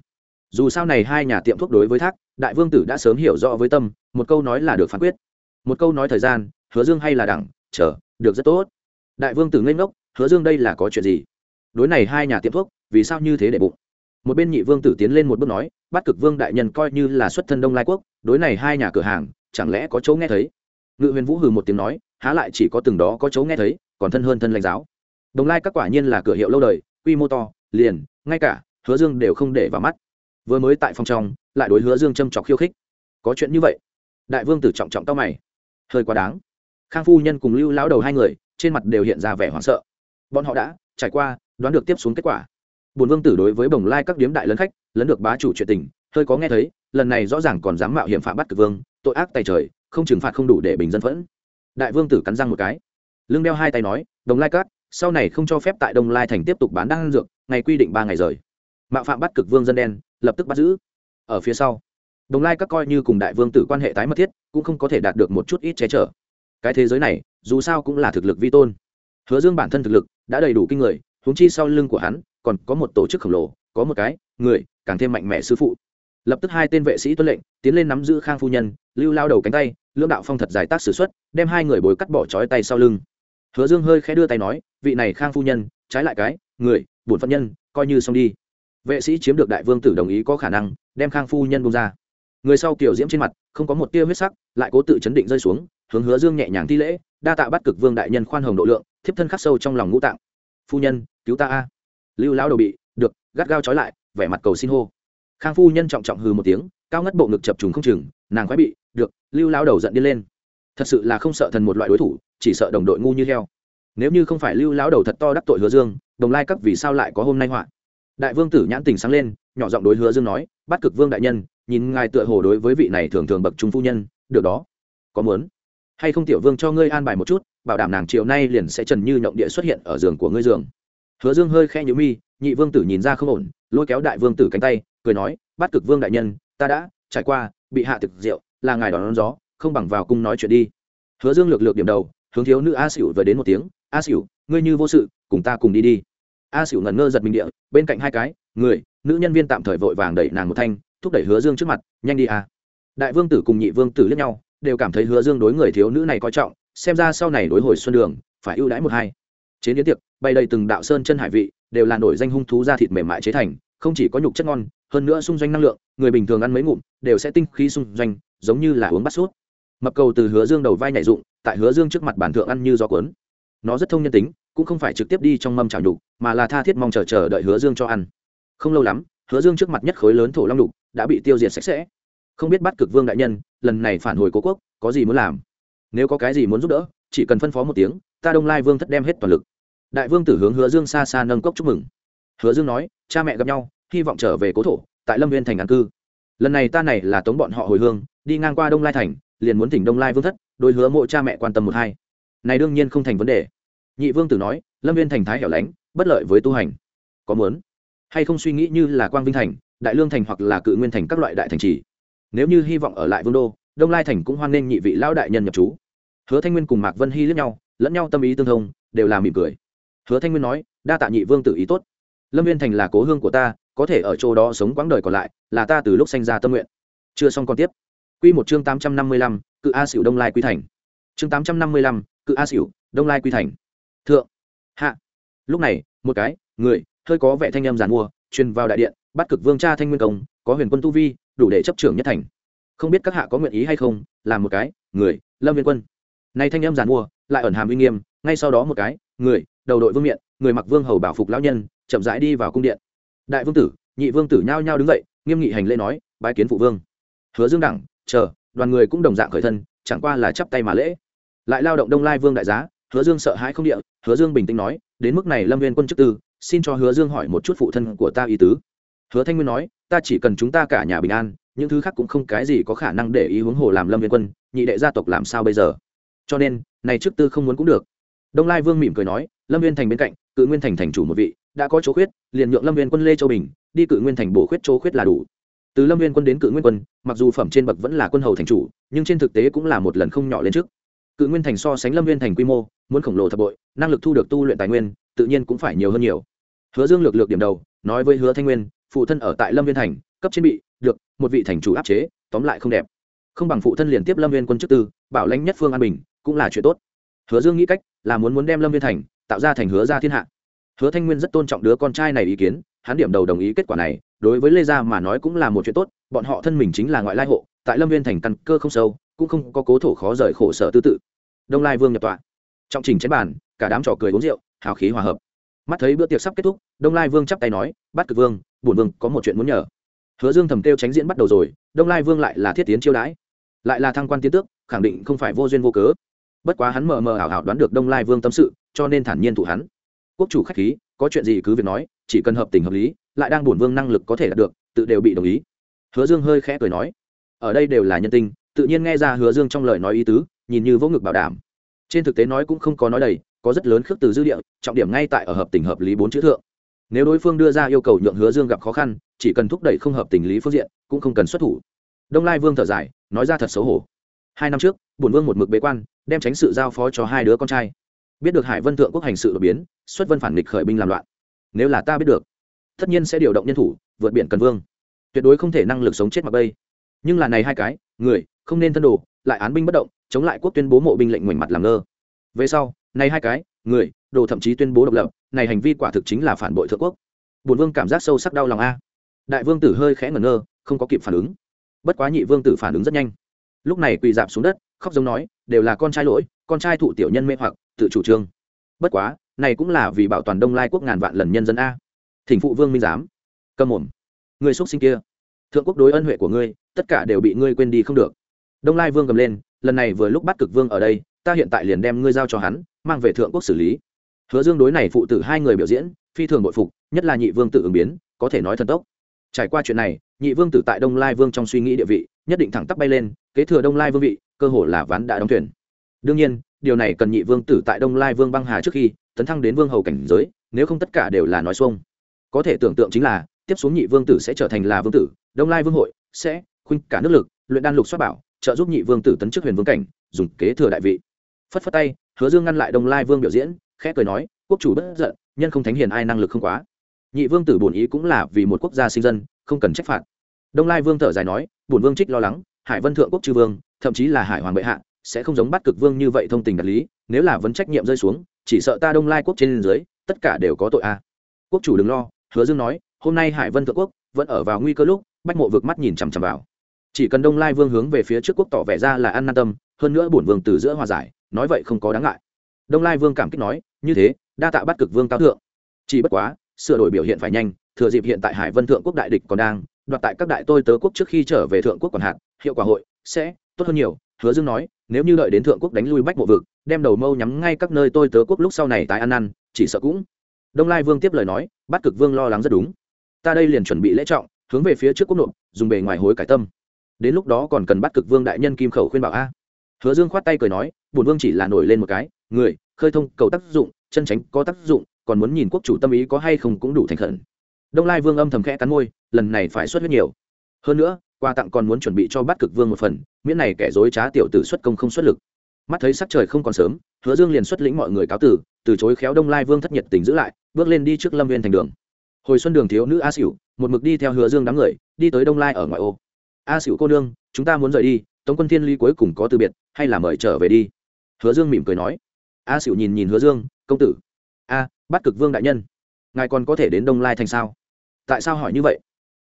Dù sao này hai nhà tiệm thuốc đối với thác, đại vương tử đã sớm hiểu rõ với tâm, một câu nói là được phán quyết. Một câu nói thời gian, hứa dương hay là đẳng, chờ, được rất tốt. Đại vương tử ngây ngốc, hứa dương đây là có chuyện gì? Đối này hai nhà tiệm thuốc, vì sao như thế để bụng? Một bên nhị vương tử tiến lên một bước nói bắt cực vương đại nhân coi như là xuất thân đông lai quốc, đối này hai nhà cửa hàng, chẳng lẽ có chỗ nghe thấy? Ngự huyền vũ hừ một tiếng nói, há lại chỉ có từng đó có chỗ nghe thấy, còn thân hơn thân lãnh giáo. Đồng lai các quả nhiên là cửa hiệu lâu đời, quy mô to, liền, ngay cả, hứa dương đều không để vào mắt. Vừa mới tại phòng trong, lại đối hứa dương châm chọc khiêu khích. Có chuyện như vậy? Đại vương tử trọng trọng tao mày. Hơi quá đáng. Khang phu nhân cùng lưu lão đầu hai người, trên mặt đều hiện ra vẻ hoảng sợ. Bọn họ đã trải qua, đoán được tiếp xuống kết quả bùn vương tử đối với bồng lai các điếm đại lớn khách lấn được bá chủ chuyện tình hơi có nghe thấy lần này rõ ràng còn dám mạo hiểm phạm bắt cực vương tội ác tay trời không trừng phạt không đủ để bình dân phẫn. Đại vương tử cắn răng một cái lưng đeo hai tay nói đồng lai các, sau này không cho phép tại đông lai thành tiếp tục bán đan dược ngày quy định ba ngày rời. Mạo phạm bắt cực vương dân đen lập tức bắt giữ. Ở phía sau đồng lai các coi như cùng đại vương tử quan hệ tái mật thiết cũng không có thể đạt được một chút ít che chở. Cái thế giới này dù sao cũng là thực lực vi tôn. Hứa dương bản thân thực lực đã đầy đủ kinh người huống chi sau lưng của hắn còn có một tổ chức khổng lồ, có một cái, người, càng thêm mạnh mẽ sư phụ. Lập tức hai tên vệ sĩ tuân lệnh, tiến lên nắm giữ khang phu nhân, lưu lao đầu cánh tay, lưỡng đạo phong thật giải tác s ử x u ấ t đem hai người bồi cắt bỏ trói tay sau lưng. Hứa dương hơi khẽ đưa tay nói, vị này khang phu nhân, trái lại cái, người, bổn phận nhân, coi như xong đi. Vệ sĩ chiếm được đại vương tử đồng ý có khả năng, đem khang phu nhân bông ra. Người sau kiểu diễm trên mặt, không có một tia huyết sắc, lại cố tự chấn định rơi xuống, hướng hứa dương nhẹ nhàng thi lễ, đa tạ bắt cực vương đại nhân khoan hồng độ lượng, thiếp thân khắc sâu trong lòng ngũ tạng. Phu nhân, cứu ta a lưu lão đầu bị, được, gắt gao trói lại, vẻ mặt cầu xin hô. Khang phu nhân trọng trọng hừ một tiếng, cao ngất bộ ngực chập trùng không chừng, nàng khoái bị, được, lưu lão đầu giận đi lên. Thật sự là không sợ thần một loại đối thủ, chỉ sợ đồng đội ngu như heo. Nếu như không phải lưu lão đầu thật to đắc tội hứa dương, đồng lai cấp vì sao lại có hôm nay họa? Đại vương tử nhãn tình sáng lên, nhỏ giọng đối hứa dương nói bắt cực vương đại nhân, nhìn ngài tựa hồ đối với vị này thường thường bậc trung phu nhân, được đó. Có muốn? Hay không tiểu vương cho ngươi an bài một chút, bảo đảm nàng chiều nay liền sẽ trần như nhộng địa xuất hiện ở giường của ngươi giường hứa dương hơi khe nhữ mi nhị vương tử nhìn ra không ổn lôi kéo đại vương tử cánh tay cười nói bắt cực vương đại nhân ta đã trải qua bị hạ thực rượu là ngài đón, đón gió không bằng vào cung nói chuyện đi. Hứa dương lược lược điểm đầu hướng thiếu nữ a xỉu vừa đến một tiếng a xỉu ngươi như vô sự cùng ta cùng đi đi. A xỉu ngẩn ngơ giật mình địa bên cạnh hai cái người nữ nhân viên tạm thời vội vàng đẩy nàng một thanh thúc đẩy hứa dương trước mặt nhanh đi a. Đại vương tử cùng nhị vương tử lẫn nhau đều cảm thấy hứa dương đối người thiếu nữ này coi trọng xem ra sau này đối hồi xuân đường phải ưu đãi một hai. Chế diễn tiệc bày đầy từng đạo sơn chân hải vị, đều là nổi danh hung thú da thịt mềm mại chế thành, không chỉ có nhục chất ngon, hơn nữa xung doanh năng lượng, người bình thường ăn mấy ngụm, đều sẽ tinh khí xung doanh, giống như là uống bắt sút mập cầu từ hứa dương đầu vai nhảy dụng, tại hứa dương trước mặt bản thượng ăn như gió cuốn. Nó rất thông nhân tính, cũng không phải trực tiếp đi trong mâm chảo nhục, mà là tha thiết mong chờ chờ đợi hứa dương cho ăn. Không lâu lắm, hứa dương trước mặt nhất khối lớn thổ long đục đã bị tiêu diệt sạch sẽ. Không biết bắt cực vương đại nhân, lần này phản hồi cố quốc, có gì muốn làm? Nếu có cái gì muốn giúp đỡ, chỉ cần phân phó một tiếng, ta đông lai vương thất đem hết toàn lực đại vương tử hướng hứa dương xa xa nâng cốc chúc mừng. Hứa dương nói, cha mẹ gặp nhau, hy vọng trở về cố thổ, tại lâm viên thành an cư. Lần này ta này là tống bọn họ hồi hương, đi ngang qua đông lai thành, liền muốn tỉnh đông lai vương thất đôi hứa mộ cha mẹ quan tâm một hai. Này đương nhiên không thành vấn đề. Nhị vương tử nói, lâm viên thành thái hẻo lánh, bất lợi với tu hành. Có muốn hay không suy nghĩ như là quang vinh thành, đại lương thành hoặc là cự nguyên thành các loại đại thành trì. Nếu như hy vọng ở lại vương đô, đông lai thành cũng hoan nghênh nhị vị lão đại nhân nhập chú hứa thanh nguyên cùng mạc vân hy lẫn nhau lẫn nhau tâm ý tương thông, đều là mỉm cười hứa thanh nguyên nói, đa tạ nhị vương tự ý tốt. Lâm viên thành là cố hương của ta, có thể ở chỗ đó sống quãng đời còn lại, là ta từ lúc sanh ra tâm nguyện. Chưa xong còn tiếp. Quy một chương tám trăm năm mươi lăm, cự a xỉu đông lai quy thành. Chương tám trăm năm mươi lăm, cự a xỉu đông lai quy thành. Thượng. Hạ. Lúc này, một cái, người, hơi có vẻ thanh em giàn mua, truyền vào đại điện, bắt cực vương cha thanh nguyên công, có huyền quân tu vi, đủ để chấp trưởng nhất thành. Không biết các hạ có nguyện ý hay không làm một cái, người, lâm viên quân. Nay thanh em giàn mua, lại ẩn hàm uy nghiêm, ngay sau đó một cái, người đầu đội vương miện, người mặc vương hầu bảo phục lão nhân, chậm rãi đi vào cung điện. Đại vương tử, nhị vương tử nhao nhao đứng dậy, nghiêm nghị hành lễ nói, bái kiến phụ vương. Hứa dương đẳng, chờ, đoàn người cũng đồng dạng khởi thân, chẳng qua là chắp tay mà lễ. Lại lao động đông lai vương đại giá, hứa dương sợ hãi không địa, hứa dương bình tĩnh nói, đến mức này lâm viên quân chức tư, xin cho hứa dương hỏi một chút phụ thân của ta ý tứ. Hứa thanh nguyên nói, ta chỉ cần chúng ta cả nhà bình an, những thứ khác cũng không cái gì có khả năng để ý huống hồ làm lâm viên quân, nhị đệ gia tộc làm sao bây giờ? Cho nên, này trước tư không muốn cũng được. Đông lai vương mỉm cười nói lâm viên thành bên cạnh, cự nguyên thành thành chủ một vị, đã có chỗ khuyết, liền nhượng lâm viên quân lê châu bình, đi cự nguyên thành bổ khuyết chỗ khuyết là đủ. Từ lâm viên quân đến cự nguyên quân, mặc dù phẩm trên bậc vẫn là quân hầu thành chủ, nhưng trên thực tế cũng là một lần không nhỏ lên trước. Cự nguyên thành so sánh lâm viên thành quy mô, muốn khổng lồ thập bội, năng lực thu được tu luyện tài nguyên, tự nhiên cũng phải nhiều hơn nhiều. Hứa dương lược lược điểm đầu, nói với hứa thanh nguyên, phụ thân ở tại lâm viên thành, cấp trên bị, được, một vị thành chủ áp chế, tóm lại không đẹp. Không bằng phụ thân liền tiếp lâm viên quân chức tư, bảo lãnh nhất phương an bình, cũng là chuyện tốt. Hứa dương nghĩ cách, là muốn muốn đem lâm viên thành tạo ra thành hứa ra thiên hạ. Hứa thanh nguyên rất tôn trọng đứa con trai này ý kiến, hắn điểm đầu đồng ý kết quả này, đối với lê gia mà nói cũng là một chuyện tốt, bọn họ thân mình chính là ngoại lai hộ, tại lâm viên thành căn cơ không sâu, cũng không có cố thổ khó rời khổ sở tư tự. Đông lai vương nhập tọa. Trọng trình chén bàn, cả đám trò cười uống rượu, hào khí hòa hợp. Mắt thấy bữa tiệc sắp kết thúc, đông lai vương chắp tay nói bắt cực vương, bổn vương có một chuyện muốn nhờ. Hứa dương thầm kêu tránh diễn bắt đầu rồi, đông lai vương lại là thiết tiến chiêu đãi. Lại là thăng quan tiến tước, khẳng định không phải vô duyên vô cớ. Bất quá hắn mờ mờ ảo ảo đoán được đông lai vương tâm sự cho nên thản nhiên thủ hắn. Quốc chủ khách khí, có chuyện gì cứ việc nói, chỉ cần hợp tình hợp lý, lại đang bổn vương năng lực có thể đạt được, tự đều bị đồng ý. Hứa dương hơi khẽ cười nói, ở đây đều là nhân tinh tự nhiên nghe ra hứa dương trong lời nói ý tứ, nhìn như vỗ ngực bảo đảm. Trên thực tế nói cũng không có nói đầy, có rất lớn khước từ dư địa, trọng điểm ngay tại ở hợp tình hợp lý bốn chữ thượng. Nếu đối phương đưa ra yêu cầu nhượng hứa dương gặp khó khăn, chỉ cần thúc đẩy không hợp tình lý phương diện, cũng không cần xuất thủ. Đông lai vương thở dài, nói ra thật xấu hổ. Hai năm trước, bổn vương một mực bế quan, đem tránh sự giao phó cho hai đứa con trai biết được hải vân thượng quốc hành sự đột biến, xuất vân phản nghịch khởi binh làm loạn. Nếu là ta biết được, tất nhiên sẽ điều động nhân thủ, vượt biển cần vương. Tuyệt đối không thể năng lực sống chết mặc bây. Nhưng là này hai cái, người, không nên thân đồ, lại án binh bất động, chống lại quốc tuyên bố mộ binh lệnh ngoảnh mặt làm ngơ. Về sau, này hai cái, người, đồ thậm chí tuyên bố độc lập, này hành vi quả thực chính là phản bội thượng quốc. Bùn vương cảm giác sâu sắc đau lòng a. Đại vương tử hơi khẽ ngẩn ngơ, không có kịp phản ứng. Bất quá nhị vương tử phản ứng rất nhanh. Lúc này quỳ dạp xuống đất, khóc giống nói, đều là con trai lỗi, con trai thụ tiểu nhân mê hoặc tự chủ trương. Bất quá, này cũng là vì bảo toàn đông lai quốc ngàn vạn lần nhân dân a. Thỉnh phụ vương minh giám. Cầm mồm. Người xuất sinh kia. Thượng quốc đối ân huệ của ngươi, tất cả đều bị ngươi quên đi không được. Đông lai vương cầm lên, lần này vừa lúc bắt cực vương ở đây, ta hiện tại liền đem ngươi giao cho hắn, mang về thượng quốc xử lý. Hứa dương đối này phụ tử hai người biểu diễn, phi thường bội phục, nhất là nhị vương tự ứng biến, có thể nói thần tốc. Trải qua chuyện này, nhị vương tử tại đông lai vương trong suy nghĩ địa vị, nhất định thẳng tắp bay lên, kế thừa đông lai vương vị, cơ hồ là ván đã đóng thuyền. Đương nhiên điều này cần nhị vương tử tại đông lai vương băng hà trước khi tấn thăng đến vương hầu cảnh giới, nếu không tất cả đều là nói xuông. Có thể tưởng tượng chính là, tiếp xuống nhị vương tử sẽ trở thành là vương tử, đông lai vương hội sẽ khuynh cả nước lực, luyện đan lục xoát bảo, trợ giúp nhị vương tử tấn chức huyền vương cảnh, dùng kế thừa đại vị. Phất phất tay, hứa dương ngăn lại đông lai vương biểu diễn, khẽ cười nói, quốc chủ bất giận, nhân không thánh hiền ai năng lực không quá. Nhị vương tử bổn ý cũng là vì một quốc gia sinh dân, không cần trách phạt. Đông lai vương thở dài nói, bổn vương trích lo lắng, hải vân thượng quốc chư vương, thậm chí là hải hoàng bệ hạ sẽ không giống bắt cực vương như vậy thông tình đạt lý, nếu là vấn trách nhiệm rơi xuống, chỉ sợ ta đông lai quốc trên dưới, tất cả đều có tội a quốc chủ đừng lo, hứa dương nói, hôm nay hải vân thượng quốc vẫn ở vào nguy cơ lúc, bách mộ vượt mắt nhìn chằm chằm vào. Chỉ cần đông lai vương hướng về phía trước quốc tỏ vẻ ra là ăn nan tâm, hơn nữa bổn vương từ giữa hòa giải, nói vậy không có đáng ngại. Đông lai vương cảm kích nói, như thế, đa tạ bắt cực vương cao thượng. Chỉ bất quá, sửa đổi biểu hiện phải nhanh, thừa dịp hiện tại hải vân thượng quốc đại địch còn đang, đoạt tại các đại tôi tớ quốc trước khi trở về thượng quốc còn hạn, hiệu quả hội sẽ tốt hơn nhiều, hứa dương nói nếu như đợi đến thượng quốc đánh lui bách bộ vực, đem đầu mâu nhắm ngay các nơi tôi tớ quốc lúc sau này tái ăn năn, chỉ sợ cũng. Đông lai vương tiếp lời nói, bắt cực vương lo lắng rất đúng. Ta đây liền chuẩn bị lễ trọng, hướng về phía trước quốc nội, dùng bề ngoài hối cải tâm. Đến lúc đó còn cần bắt cực vương đại nhân kim khẩu khuyên bảo a. Hứa dương khoát tay cười nói bùn vương chỉ là nổi lên một cái, người, khơi thông cầu tác dụng, chân tránh có tác dụng, còn muốn nhìn quốc chủ tâm ý có hay không cũng đủ thành khẩn. Đông lai vương âm thầm khẽ cắn môi, lần này phải xuất huyết nhiều. Hơn nữa, quà tặng còn muốn chuẩn bị cho bắt cực vương một phần miễn này kẻ dối trá tiểu tử xuất công không xuất lực. Mắt thấy sắc trời không còn sớm, hứa dương liền xuất lĩnh mọi người cáo tử từ chối khéo đông lai vương thất nhiệt tình giữ lại, bước lên đi trước lâm viên thành đường. Hồi xuân đường thiếu nữ a xỉu một mực đi theo hứa dương đám người, đi tới đông lai ở ngoại ô. A xỉu cô nương, chúng ta muốn rời đi, tống quân thiên ly cuối cùng có từ biệt, hay là mời trở về đi? Hứa dương mỉm cười nói. A xỉu nhìn nhìn hứa dương, công tử, a bắt cực vương đại nhân, ngài còn có thể đến đông lai thành sao? Tại sao hỏi như vậy?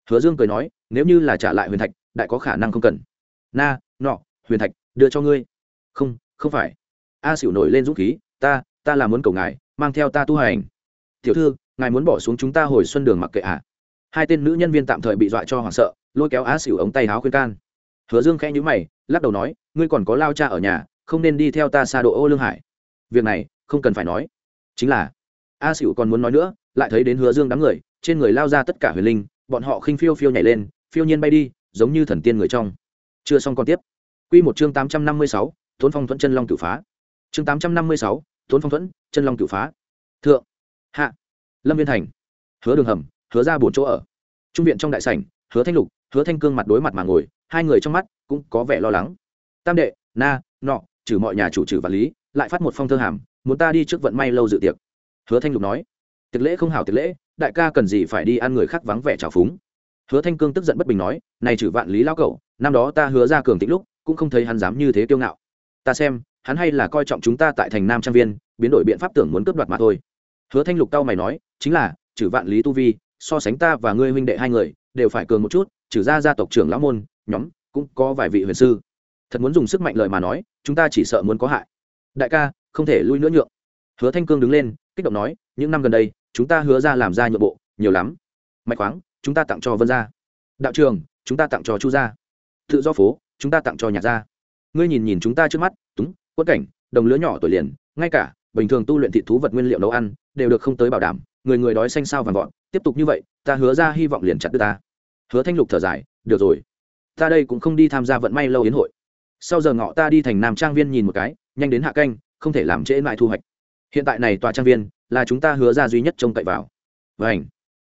Hứa dương cười nói, nếu như là trả lại huyền thạch, đại có khả năng không cần. Na nọ, huyền thạch, đưa cho ngươi. Không không phải. A xỉu nổi lên dũng khí, ta ta là muốn cầu ngài, mang theo ta tu hành. Tiểu thư, ngài muốn bỏ xuống chúng ta hồi xuân đường mặc kệ ạ. À? hai tên nữ nhân viên tạm thời bị dọa cho hoảng sợ, lôi kéo a xỉu ống tay háo khuyên can. Hứa dương khẽ nhữ mày, lắc đầu nói, ngươi còn có lao cha ở nhà, không nên đi theo ta xa độ ô lương hải. Việc này, không cần phải nói. Chính là, a xỉu còn muốn nói nữa, lại thấy đến hứa dương đám người, trên người lao ra tất cả huyền linh, bọn họ khinh phiêu phiêu nhảy lên, phiêu nhiên bay đi, giống như thần tiên người trong. Chưa xong còn tiếp. Quy một chương tám trăm năm mươi sáu thốn phong thuẫn chân long cửu phá. Chương tám trăm năm mươi sáu thốn phong thuẫn chân long cửu phá. Thượng. Hạ. Lâm viên thành. Hứa đường hầm, hứa ra bốn chỗ ở. Trung viện trong đại sảnh, hứa thanh lục, hứa thanh cương mặt đối mặt mà ngồi, hai người trong mắt cũng có vẻ lo lắng. Tam đệ, na, nọ, trừ mọi nhà chủ trừ và lý, lại phát một phong thơ hàm, muốn ta đi trước vận may lâu dự tiệc. Hứa thanh lục nói. Tiệc lễ không hảo tiệc lễ, đại ca cần gì phải đi ăn người khác vắng vẻ trào phúng. Hứa thanh cương tức giận bất bình nói, này trừ vạn lý lao cậu năm đó ta hứa ra cường tĩnh lúc cũng không thấy hắn dám như thế kiêu ngạo. Ta xem, hắn hay là coi trọng chúng ta tại thành nam trang viên, biến đổi biện pháp tưởng muốn cướp đoạt mà thôi. Hứa thanh lục tao mày nói, chính là, trừ vạn lý tu vi, so sánh ta và ngươi huynh đệ hai người, đều phải cường một chút, trừ ra gia tộc trưởng lão môn, nhóm, cũng có vài vị huyền sư. Thật muốn dùng sức mạnh lời mà nói, chúng ta chỉ sợ muốn có hại. Đại ca, không thể lui nữa nhượng. Hứa thanh cương đứng lên, kích động nói, những năm gần đây, chúng ta hứa ra làm ra nhượng bộ, nhiều lắm. Mạch khoáng, chúng ta tặng cho vân gia. Đạo trường, chúng ta tặng cho chu gia. Tự do phố chúng ta tặng cho nhạc gia. Ngươi nhìn nhìn chúng ta trước mắt, túng, quất cảnh, đồng lứa nhỏ tuổi liền, ngay cả, bình thường tu luyện thị thú vật nguyên liệu nấu ăn, đều được không tới bảo đảm, người người đói xanh sao vàng vọt, tiếp tục như vậy, ta hứa ra hy vọng liền chặt đưa ta. Hứa thanh lục thở dài, được rồi. Ta đây cũng không đi tham gia vận may lâu yến hội. Sau giờ ngọ ta đi thành nam trang viên nhìn một cái, nhanh đến hạ canh, không thể làm trễ lại thu hoạch. Hiện tại này tòa trang viên, là chúng ta hứa ra duy nhất trông cậy vào. Vảnh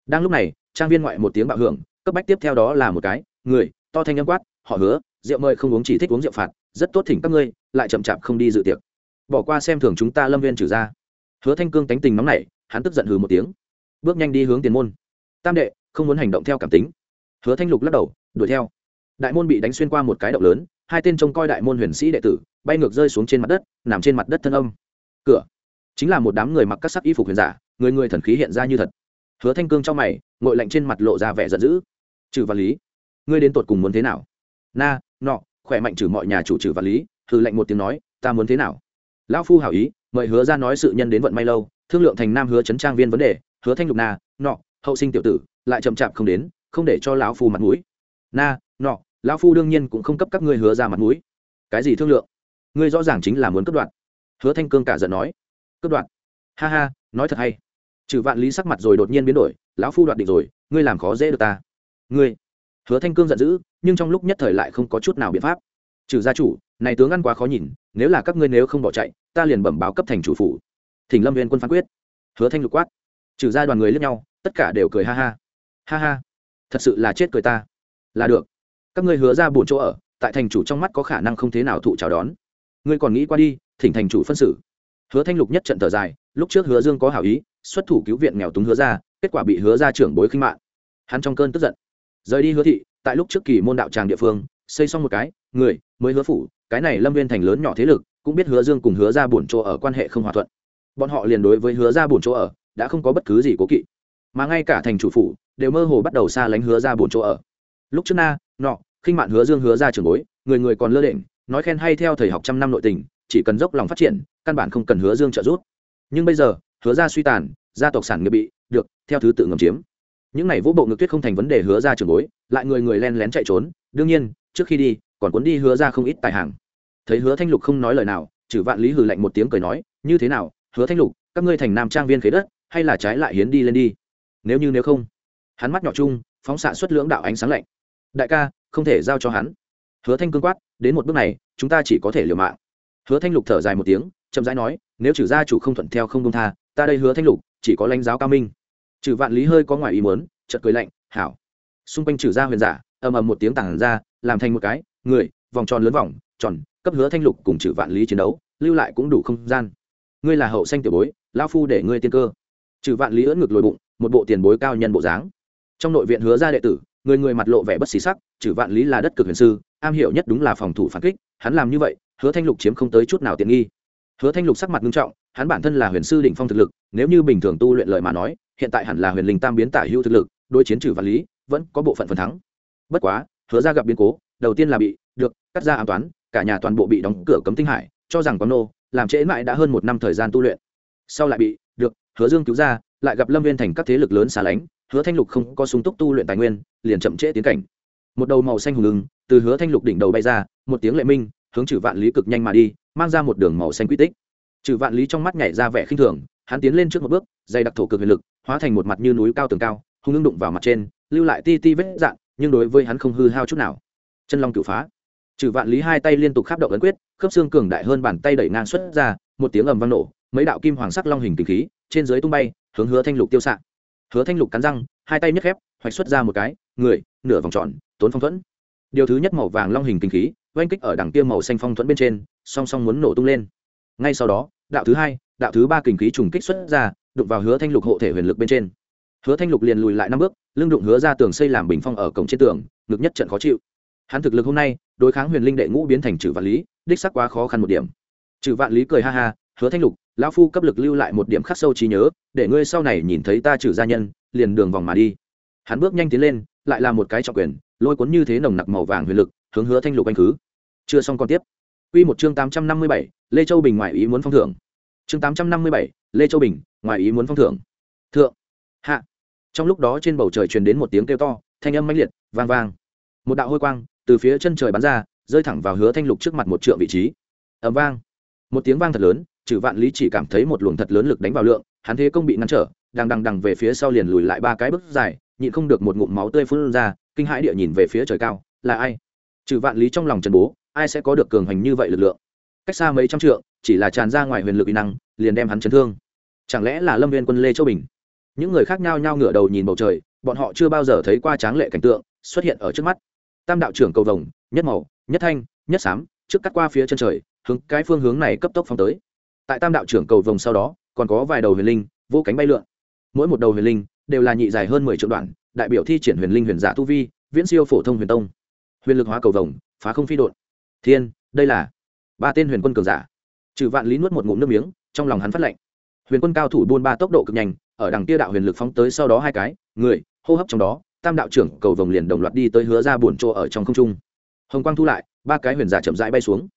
đang lúc này, trang viên ngoại một tiếng bạo hưởng, cấp bách tiếp theo đó là một cái, người, to thanh âm quát, họ hứa rượu mời không uống chỉ thích uống rượu phạt, rất tốt thỉnh các ngươi, lại chậm chạp không đi dự tiệc. Bỏ qua xem thường chúng ta lâm viên trừ ra. Hứa thanh cương tánh tình nóng nảy, hắn tức giận hừ một tiếng. Bước nhanh đi hướng tiền môn. Tam đệ, không muốn hành động theo cảm tính. Hứa thanh lục lắc đầu, đuổi theo. Đại môn bị đánh xuyên qua một cái động lớn, hai tên trông coi đại môn huyền sĩ đệ tử, bay ngược rơi xuống trên mặt đất, nằm trên mặt đất thân âm. Cửa. Chính là một đám người mặc các sắc y phục huyền giả, người người thần khí hiện ra như thật. Hứa thanh cương trong mày ngội lạnh trên mặt lộ ra vẻ giận dữ. Trừ văn lý, ngươi đến tột cùng muốn thế nào? Na nọ, khỏe mạnh trừ mọi nhà chủ trừ văn lý hư lệnh một tiếng nói, ta muốn thế nào? Lão phu hảo ý, mời hứa ra nói sự nhân đến vận may lâu, thương lượng thành nam hứa trấn trang viên vấn đề, hứa thanh lục na, nọ, hậu sinh tiểu tử, lại chậm chạp không đến, không để cho lão phu mặt mũi. Na, nọ, lão phu đương nhiên cũng không cấp các ngươi hứa ra mặt mũi. Cái gì thương lượng? Ngươi rõ ràng chính là muốn cấp đoạn hứa thanh cương cả giận nói. Cấp đoạn ha ha, nói thật hay. Trừ vạn lý sắc mặt rồi đột nhiên biến đổi, lão phu đoạt định rồi, ngươi làm khó dễ được ta. Ngươi hứa thanh cương giận dữ, nhưng trong lúc nhất thời lại không có chút nào biện pháp. Trừ gia chủ, này tướng ăn quá khó nhìn, nếu là các ngươi nếu không bỏ chạy, ta liền bẩm báo cấp thành chủ phủ. Thỉnh lâm viên quân phán quyết. Hứa thanh lục quát. Trừ gia đoàn người lướt nhau, tất cả đều cười ha ha. Ha ha. Thật sự là chết cười ta. Là được. Các ngươi hứa ra bổn chỗ ở, tại thành chủ trong mắt có khả năng không thế nào thụ chào đón. Ngươi còn nghĩ qua đi, thỉnh thành chủ phân xử. Hứa thanh lục nhất trận thở dài, lúc trước hứa dương có hảo ý, xuất thủ cứu viện nghèo túng hứa ra kết quả bị hứa ra trưởng bối khinh mạng. Hắn trong cơn tức giận rời đi hứa thị, tại lúc trước kỳ môn đạo tràng địa phương, xây xong một cái, người, mới hứa phủ, cái này lâm viên thành lớn nhỏ thế lực, cũng biết hứa dương cùng hứa ra buồn chỗ ở quan hệ không hòa thuận. Bọn họ liền đối với hứa ra buồn chỗ ở, đã không có bất cứ gì cố kỵ. Mà ngay cả thành chủ phủ, đều mơ hồ bắt đầu xa lánh hứa ra buồn chỗ ở. Lúc trước na, nọ, khinh mạn hứa dương hứa ra trường bối, người người còn lơ định nói khen hay theo thầy học trăm năm nội tình, chỉ cần dốc lòng phát triển, căn bản không cần hứa dương trợ giúp. Nhưng bây giờ, hứa ra suy tàn, gia tộc sản nghiệp bị, được, theo thứ tự ngầm chiếm những này vũ bộ ngược tuyết không thành vấn đề hứa ra trường bối, lại người người len lén chạy trốn. Đương nhiên, trước khi đi, còn cuốn đi hứa ra không ít tài hàng. Thấy hứa thanh lục không nói lời nào, trừ vạn lý hừ lạnh một tiếng cười nói, như thế nào, hứa thanh lục, các ngươi thành nam trang viên khế đất, hay là trái lại hiến đi lên đi? Nếu như nếu không, hắn mắt nhỏ chung, phóng xạ xuất lưỡng đạo ánh sáng lạnh. Đại ca, không thể giao cho hắn. Hứa thanh cương quát, đến một bước này, chúng ta chỉ có thể liều mạng. Hứa thanh lục thở dài một tiếng, chậm rãi nói, nếu trừ gia chủ không thuận theo không công tha, ta đây hứa thanh lục, chỉ có lãnh giáo cao minh trừ vạn lý hơi có ngoài ý muốn, chợt cười lạnh, hảo. Xung quanh trừ ra huyền giả, ầm ầm một tiếng tảng ra, làm thành một cái, người, vòng tròn lớn vòng, tròn, cấp hứa thanh lục cùng trừ vạn lý chiến đấu, lưu lại cũng đủ không gian. Ngươi là hậu xanh tiểu bối lao phu để ngươi tiên cơ. Trừ vạn lý ưỡn ngực lồi bụng, một bộ tiền bối cao nhân bộ dáng. Trong nội viện hứa ra đệ tử, người người mặt lộ vẻ bất xí sắc, trừ vạn lý là đất cực huyền sư, am hiểu nhất đúng là phòng thủ phản kích, hắn làm như vậy, hứa thanh lục chiếm không tới chút nào tiện nghi. Hứa thanh lục sắc mặt nghiêm trọng, hắn bản thân là huyền sư đỉnh phong thực lực, nếu như bình thường tu luyện lời mà nói hiện tại hẳn là huyền linh tam biến tả hữu thực lực, đối chiến trừ vạn lý, vẫn có bộ phận phần thắng. Bất quá, hứa ra gặp biến cố, đầu tiên là bị, được, cắt ra an toán cả nhà toàn bộ bị đóng cửa cấm tinh hải, cho rằng có nô, làm trễ mãi đã hơn một năm thời gian tu luyện. Sau lại bị, được, hứa dương cứu ra, lại gặp lâm viên thành các thế lực lớn xa lánh, hứa thanh lục không có sung túc tu luyện tài nguyên, liền chậm trễ tiến cảnh. Một đầu màu xanh hùng lưng từ hứa thanh lục đỉnh đầu bay ra, một tiếng lệ minh, hướng trừ vạn lý cực nhanh mà đi, mang ra một đường màu xanh quy tích. Trừ vạn lý trong mắt nhảy ra vẻ khinh thường hắn tiến lên trước một bước, dày đặc thổ cực huyền lực, hóa thành một mặt như núi cao tường cao, hung ngưng đụng vào mặt trên, lưu lại ti ti vết dạn, nhưng đối với hắn không hư hao chút nào. Chân long cửu phá. Trừ vạn lý hai tay liên tục khắp động ấn quyết, khớp xương cường đại hơn bàn tay đẩy ngang xuất ra, một tiếng ầm vang nổ, mấy đạo kim hoàng sắc long hình kinh khí, trên dưới tung bay, hướng hứa thanh lục tiêu xạ. Hứa thanh lục cắn răng, hai tay nhấc khép, hoạch xuất ra một cái, người, nửa vòng tròn, tốn phong thuẫn. Điều thứ nhất màu vàng long hình kinh khí, oanh kích ở đằng kia màu xanh phong thuẫn bên trên, song song muốn nổ tung lên. Ngay sau đó, đạo thứ hai đạo thứ ba kình khí trùng kích xuất ra đụng vào hứa thanh lục hộ thể huyền lực bên trên. Hứa thanh lục liền lùi lại năm bước lưng đụng hứa ra tường xây làm bình phong ở cổng trên tường ngực nhất trận khó chịu. Hắn thực lực hôm nay đối kháng huyền linh đệ ngũ biến thành trừ vạn lý đích sắc quá khó khăn một điểm. Trừ vạn lý cười ha ha hứa thanh lục lão phu cấp lực lưu lại một điểm khắc sâu trí nhớ để ngươi sau này nhìn thấy ta trừ gia nhân liền đường vòng mà đi. Hắn bước nhanh tiến lên lại là một cái trọng quyền lôi cuốn như thế nồng nặc màu vàng huyền lực hướng hứa thanh lục anh khứ. Chưa xong còn tiếp. Quy một chương tám trăm năm mươi bảy, Lê Châu Bình ngoại ý muốn phong thưởng. Chương tám trăm năm mươi bảy, Lê Châu Bình, ngoài ý muốn phong thưởng. Thượng, hạ. Trong lúc đó trên bầu trời truyền đến một tiếng kêu to, thanh âm mãnh liệt, vang vang. Một đạo hôi quang từ phía chân trời bắn ra, rơi thẳng vào Hứa Thanh Lục trước mặt một trượng vị trí. Ầm vang. Một tiếng vang thật lớn, trừ vạn lý chỉ cảm thấy một luồng thật lớn lực đánh vào lượng hắn thế công bị ngăn trở đang đằng đằng về phía sau liền lùi lại ba cái bước dài nhịn không được một ngụm máu tươi phun ra kinh hãi địa nhìn về phía trời cao là ai trừ vạn lý trong lòng trần bố ai sẽ có được cường hành như vậy lực lượng cách xa mấy trăm trượng, chỉ là tràn ra ngoài huyền lực uy năng, liền đem hắn chấn thương. Chẳng lẽ là lâm viên quân lê châu bình? Những người khác nhau nhau ngửa đầu nhìn bầu trời, bọn họ chưa bao giờ thấy qua tráng lệ cảnh tượng, xuất hiện ở trước mắt. Tam đạo trưởng cầu vồng, nhất màu, nhất thanh, nhất xám trước cắt qua phía chân trời, hướng cái phương hướng này cấp tốc phong tới. Tại tam đạo trưởng cầu vồng sau đó, còn có vài đầu huyền linh, vô cánh bay lượn. Mỗi một đầu huyền linh đều là nhị dài hơn mười triệu đoạn, đại biểu thi triển huyền linh huyền giả tu vi, viễn siêu phổ thông huyền tông. Huyền lực hóa cầu vồng, phá không phi đột thiên, đây là ba tên huyền quân cường giả. Trừ vạn lý nuốt một ngụm nước miếng trong lòng hắn phát lệnh. Huyền quân cao thủ buôn ba tốc độ cực nhanh ở đằng kia đạo huyền lực phóng tới sau đó hai cái người hô hấp trong đó tam đạo trưởng cầu vồng liền đồng loạt đi tới hứa ra buồn chỗ ở trong không trung. Hồng quang thu lại ba cái huyền giả chậm rãi bay xuống.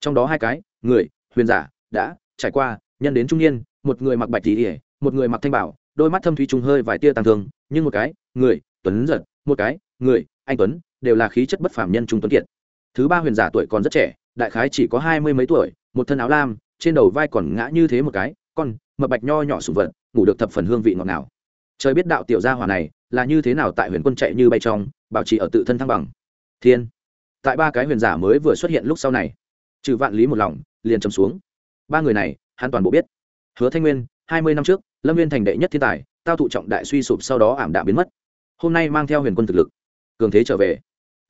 Trong đó hai cái người huyền giả đã trải qua nhân đến trung niên một người mặc bạch tỉ ỉa một người mặc thanh bảo đôi mắt thâm thủy trùng hơi vài tia tàng thương, nhưng một cái người tuấn giật một cái người anh tuấn đều là khí chất bất phàm nhân trung tuấn kiệt. Thứ ba huyền giả tuổi còn rất trẻ đại khái chỉ có hai mươi mấy tuổi, một thân áo lam, trên đầu vai còn ngã như thế một cái, con, mập bạch nho nhỏ sùng vật, ngủ được thập phần hương vị ngọt ngào. Trời biết đạo tiểu gia hỏa này là như thế nào tại huyền quân chạy như bay trong, bảo trì ở tự thân thăng bằng. Thiên, tại ba cái huyền giả mới vừa xuất hiện lúc sau này, trừ vạn lý một lòng, liền chầm xuống. Ba người này, hắn toàn bộ biết. Hứa thanh nguyên, hai mươi năm trước, lâm viên thành đệ nhất thiên tài, tao thụ trọng đại suy sụp sau đó ảm đạm biến mất. Hôm nay mang theo huyền quân thực lực, cường thế trở về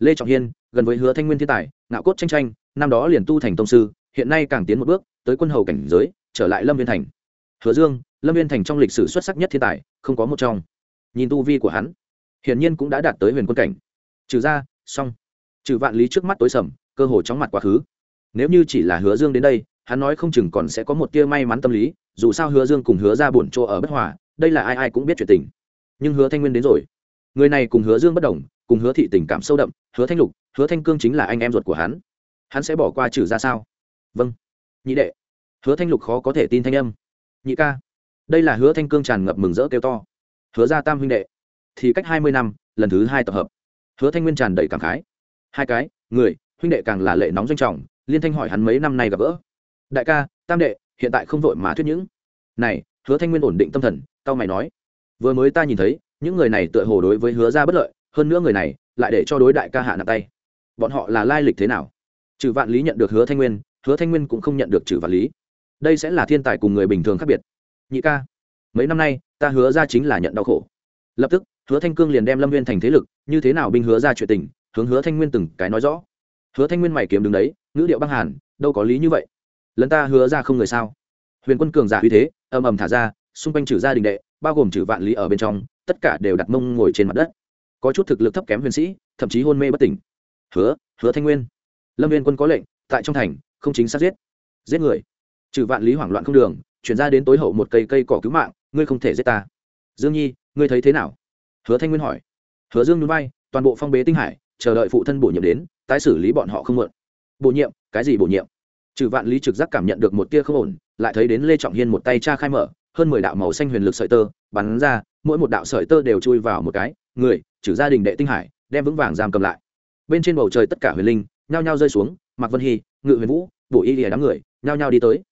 lê trọng hiên, gần với hứa thanh nguyên thiên tài, ngạo cốt tranh tranh, năm đó liền tu thành tông sư, hiện nay càng tiến một bước, tới quân hầu cảnh giới, trở lại lâm viên thành. Hứa dương, lâm viên thành trong lịch sử xuất sắc nhất thiên tài, không có một trong. Nhìn tu vi của hắn, hiển nhiên cũng đã đạt tới huyền quân cảnh. Trừ ra xong trừ vạn lý trước mắt tối sầm, cơ hồ chóng mặt quá khứ. Nếu như chỉ là hứa dương đến đây, hắn nói không chừng còn sẽ có một tia may mắn tâm lý, dù sao hứa dương cùng hứa ra buồn chỗ ở bất hòa, đây là ai ai cũng biết chuyện tình. Nhưng hứa thanh nguyên đến rồi. Người này cùng hứa dương bất đồng cùng hứa thị tình cảm sâu đậm, hứa thanh lục, hứa thanh cương chính là anh em ruột của hắn. Hắn sẽ bỏ qua trừ ra sao? Vâng. Nhị đệ. Hứa thanh lục khó có thể tin thanh âm. Nhị ca. Đây là hứa thanh cương tràn ngập mừng rỡ kêu to. Hứa ra tam huynh đệ. Thì cách hai mươi năm, lần thứ hai tập hợp. Hứa thanh nguyên tràn đầy cảm khái. Hai cái, người, huynh đệ càng là lệ nóng doanh trọng, liên thanh hỏi hắn mấy năm nay gặp gỡ. Đại ca, tam đệ, hiện tại không vội mà thuyết những. Này, hứa thanh nguyên ổn định tâm thần tao mày nói. Vừa mới ta nhìn thấy, những người này tựa hồ đối với hứa ra bất lợi hơn nữa người này lại để cho đối đại ca hạ nặng tay. Bọn họ là lai lịch thế nào? Trừ vạn lý nhận được hứa thanh nguyên, hứa thanh nguyên cũng không nhận được trừ vạn lý. Đây sẽ là thiên tài cùng người bình thường khác biệt. Nhị ca, mấy năm nay, ta hứa ra chính là nhận đau khổ. Lập tức, hứa thanh cương liền đem lâm nguyên thành thế lực, như thế nào binh hứa ra chuyện tình, hướng hứa thanh nguyên từng cái nói rõ. Hứa thanh nguyên mày kiếm đứng đấy, ngữ điệu băng hàn, đâu có lý như vậy. Lần ta hứa ra không người sao? Huyền quân cường giả uy thế ầm ầm thả ra, xung quanh trừ gia đình đệ, bao gồm trừ vạn lý ở bên trong, tất cả đều đặt mông ngồi trên mặt đất có chút thực lực thấp kém huyền sĩ, thậm chí hôn mê bất tỉnh. Hứa hứa thanh nguyên. Lâm viên quân có lệnh, tại trong thành, không chính xác giết. Giết người. Trừ vạn lý hoảng loạn không đường, chuyển ra đến tối hậu một cây cây cỏ cứu mạng, ngươi không thể giết ta. Dương nhi, ngươi thấy thế nào? Hứa thanh nguyên hỏi. Hứa dương núi bay toàn bộ phong bế tinh hải, chờ đợi phụ thân bổ nhiệm đến, tái xử lý bọn họ không mượn. Bổ nhiệm? Cái gì bổ nhiệm? Trừ vạn lý trực giác cảm nhận được một tia không ổn, lại thấy đến lê trọng hiên một tay cha khai mở hơn mười đạo màu xanh huyền lực sợi tơ bắn ra, mỗi một đạo sợi tơ đều chui vào một cái, người, trừ gia đình đệ tinh hải, đem vững vàng giam cầm lại. Bên trên bầu trời tất cả huyền linh nhao nhao rơi xuống, mạc vân hy, ngự huyền vũ, bổ y lìa đám người nhao nhao đi tới.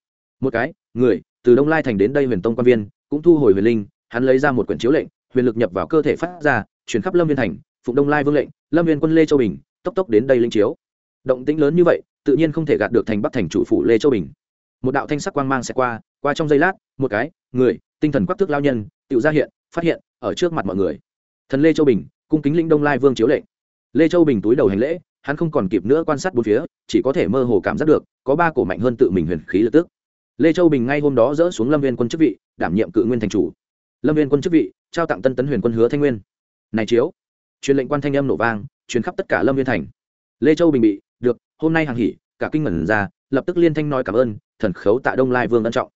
Một cái, người, từ đông lai thành đến đây huyền tông quan viên, cũng thu hồi huyền linh, hắn lấy ra một quyển chiếu lệnh, huyền lực nhập vào cơ thể phát ra chuyển khắp lâm viên thành, phụng đông lai vương lệnh, lâm viên quân lê châu bình, tốc tốc đến đây linh chiếu. Động tĩnh lớn như vậy, tự nhiên không thể gạt được thành bắc thành chủ phủ lê châu bình một đạo thanh sắc quang mang sẽ qua qua trong giây lát, một cái, người, tinh thần quắc thước lao nhân tự ra hiện, phát hiện, ở trước mặt mọi người. Thần lê châu bình, cung kính linh đông lai vương chiếu lệnh. Lê châu bình túi đầu hành lễ, hắn không còn kịp nữa quan sát bốn phía, chỉ có thể mơ hồ cảm giác được, có ba cổ mạnh hơn tự mình huyền khí lập tức. Lê châu bình ngay hôm đó dỡ xuống lâm viên quân chức vị, đảm nhiệm cự nguyên thành chủ. Lâm viên quân chức vị, trao tặng tân tấn huyền quân hứa thanh nguyên. Này chiếu, truyền lệnh quan thanh âm nổ vang, truyền khắp tất cả lâm viên thành. Lê châu bình bị, được, hôm nay hàng hỉ, cả kinh ngẩn ra lập tức liên thanh nói cảm ơn, thần khấu tạ đông lai vương ân trọng.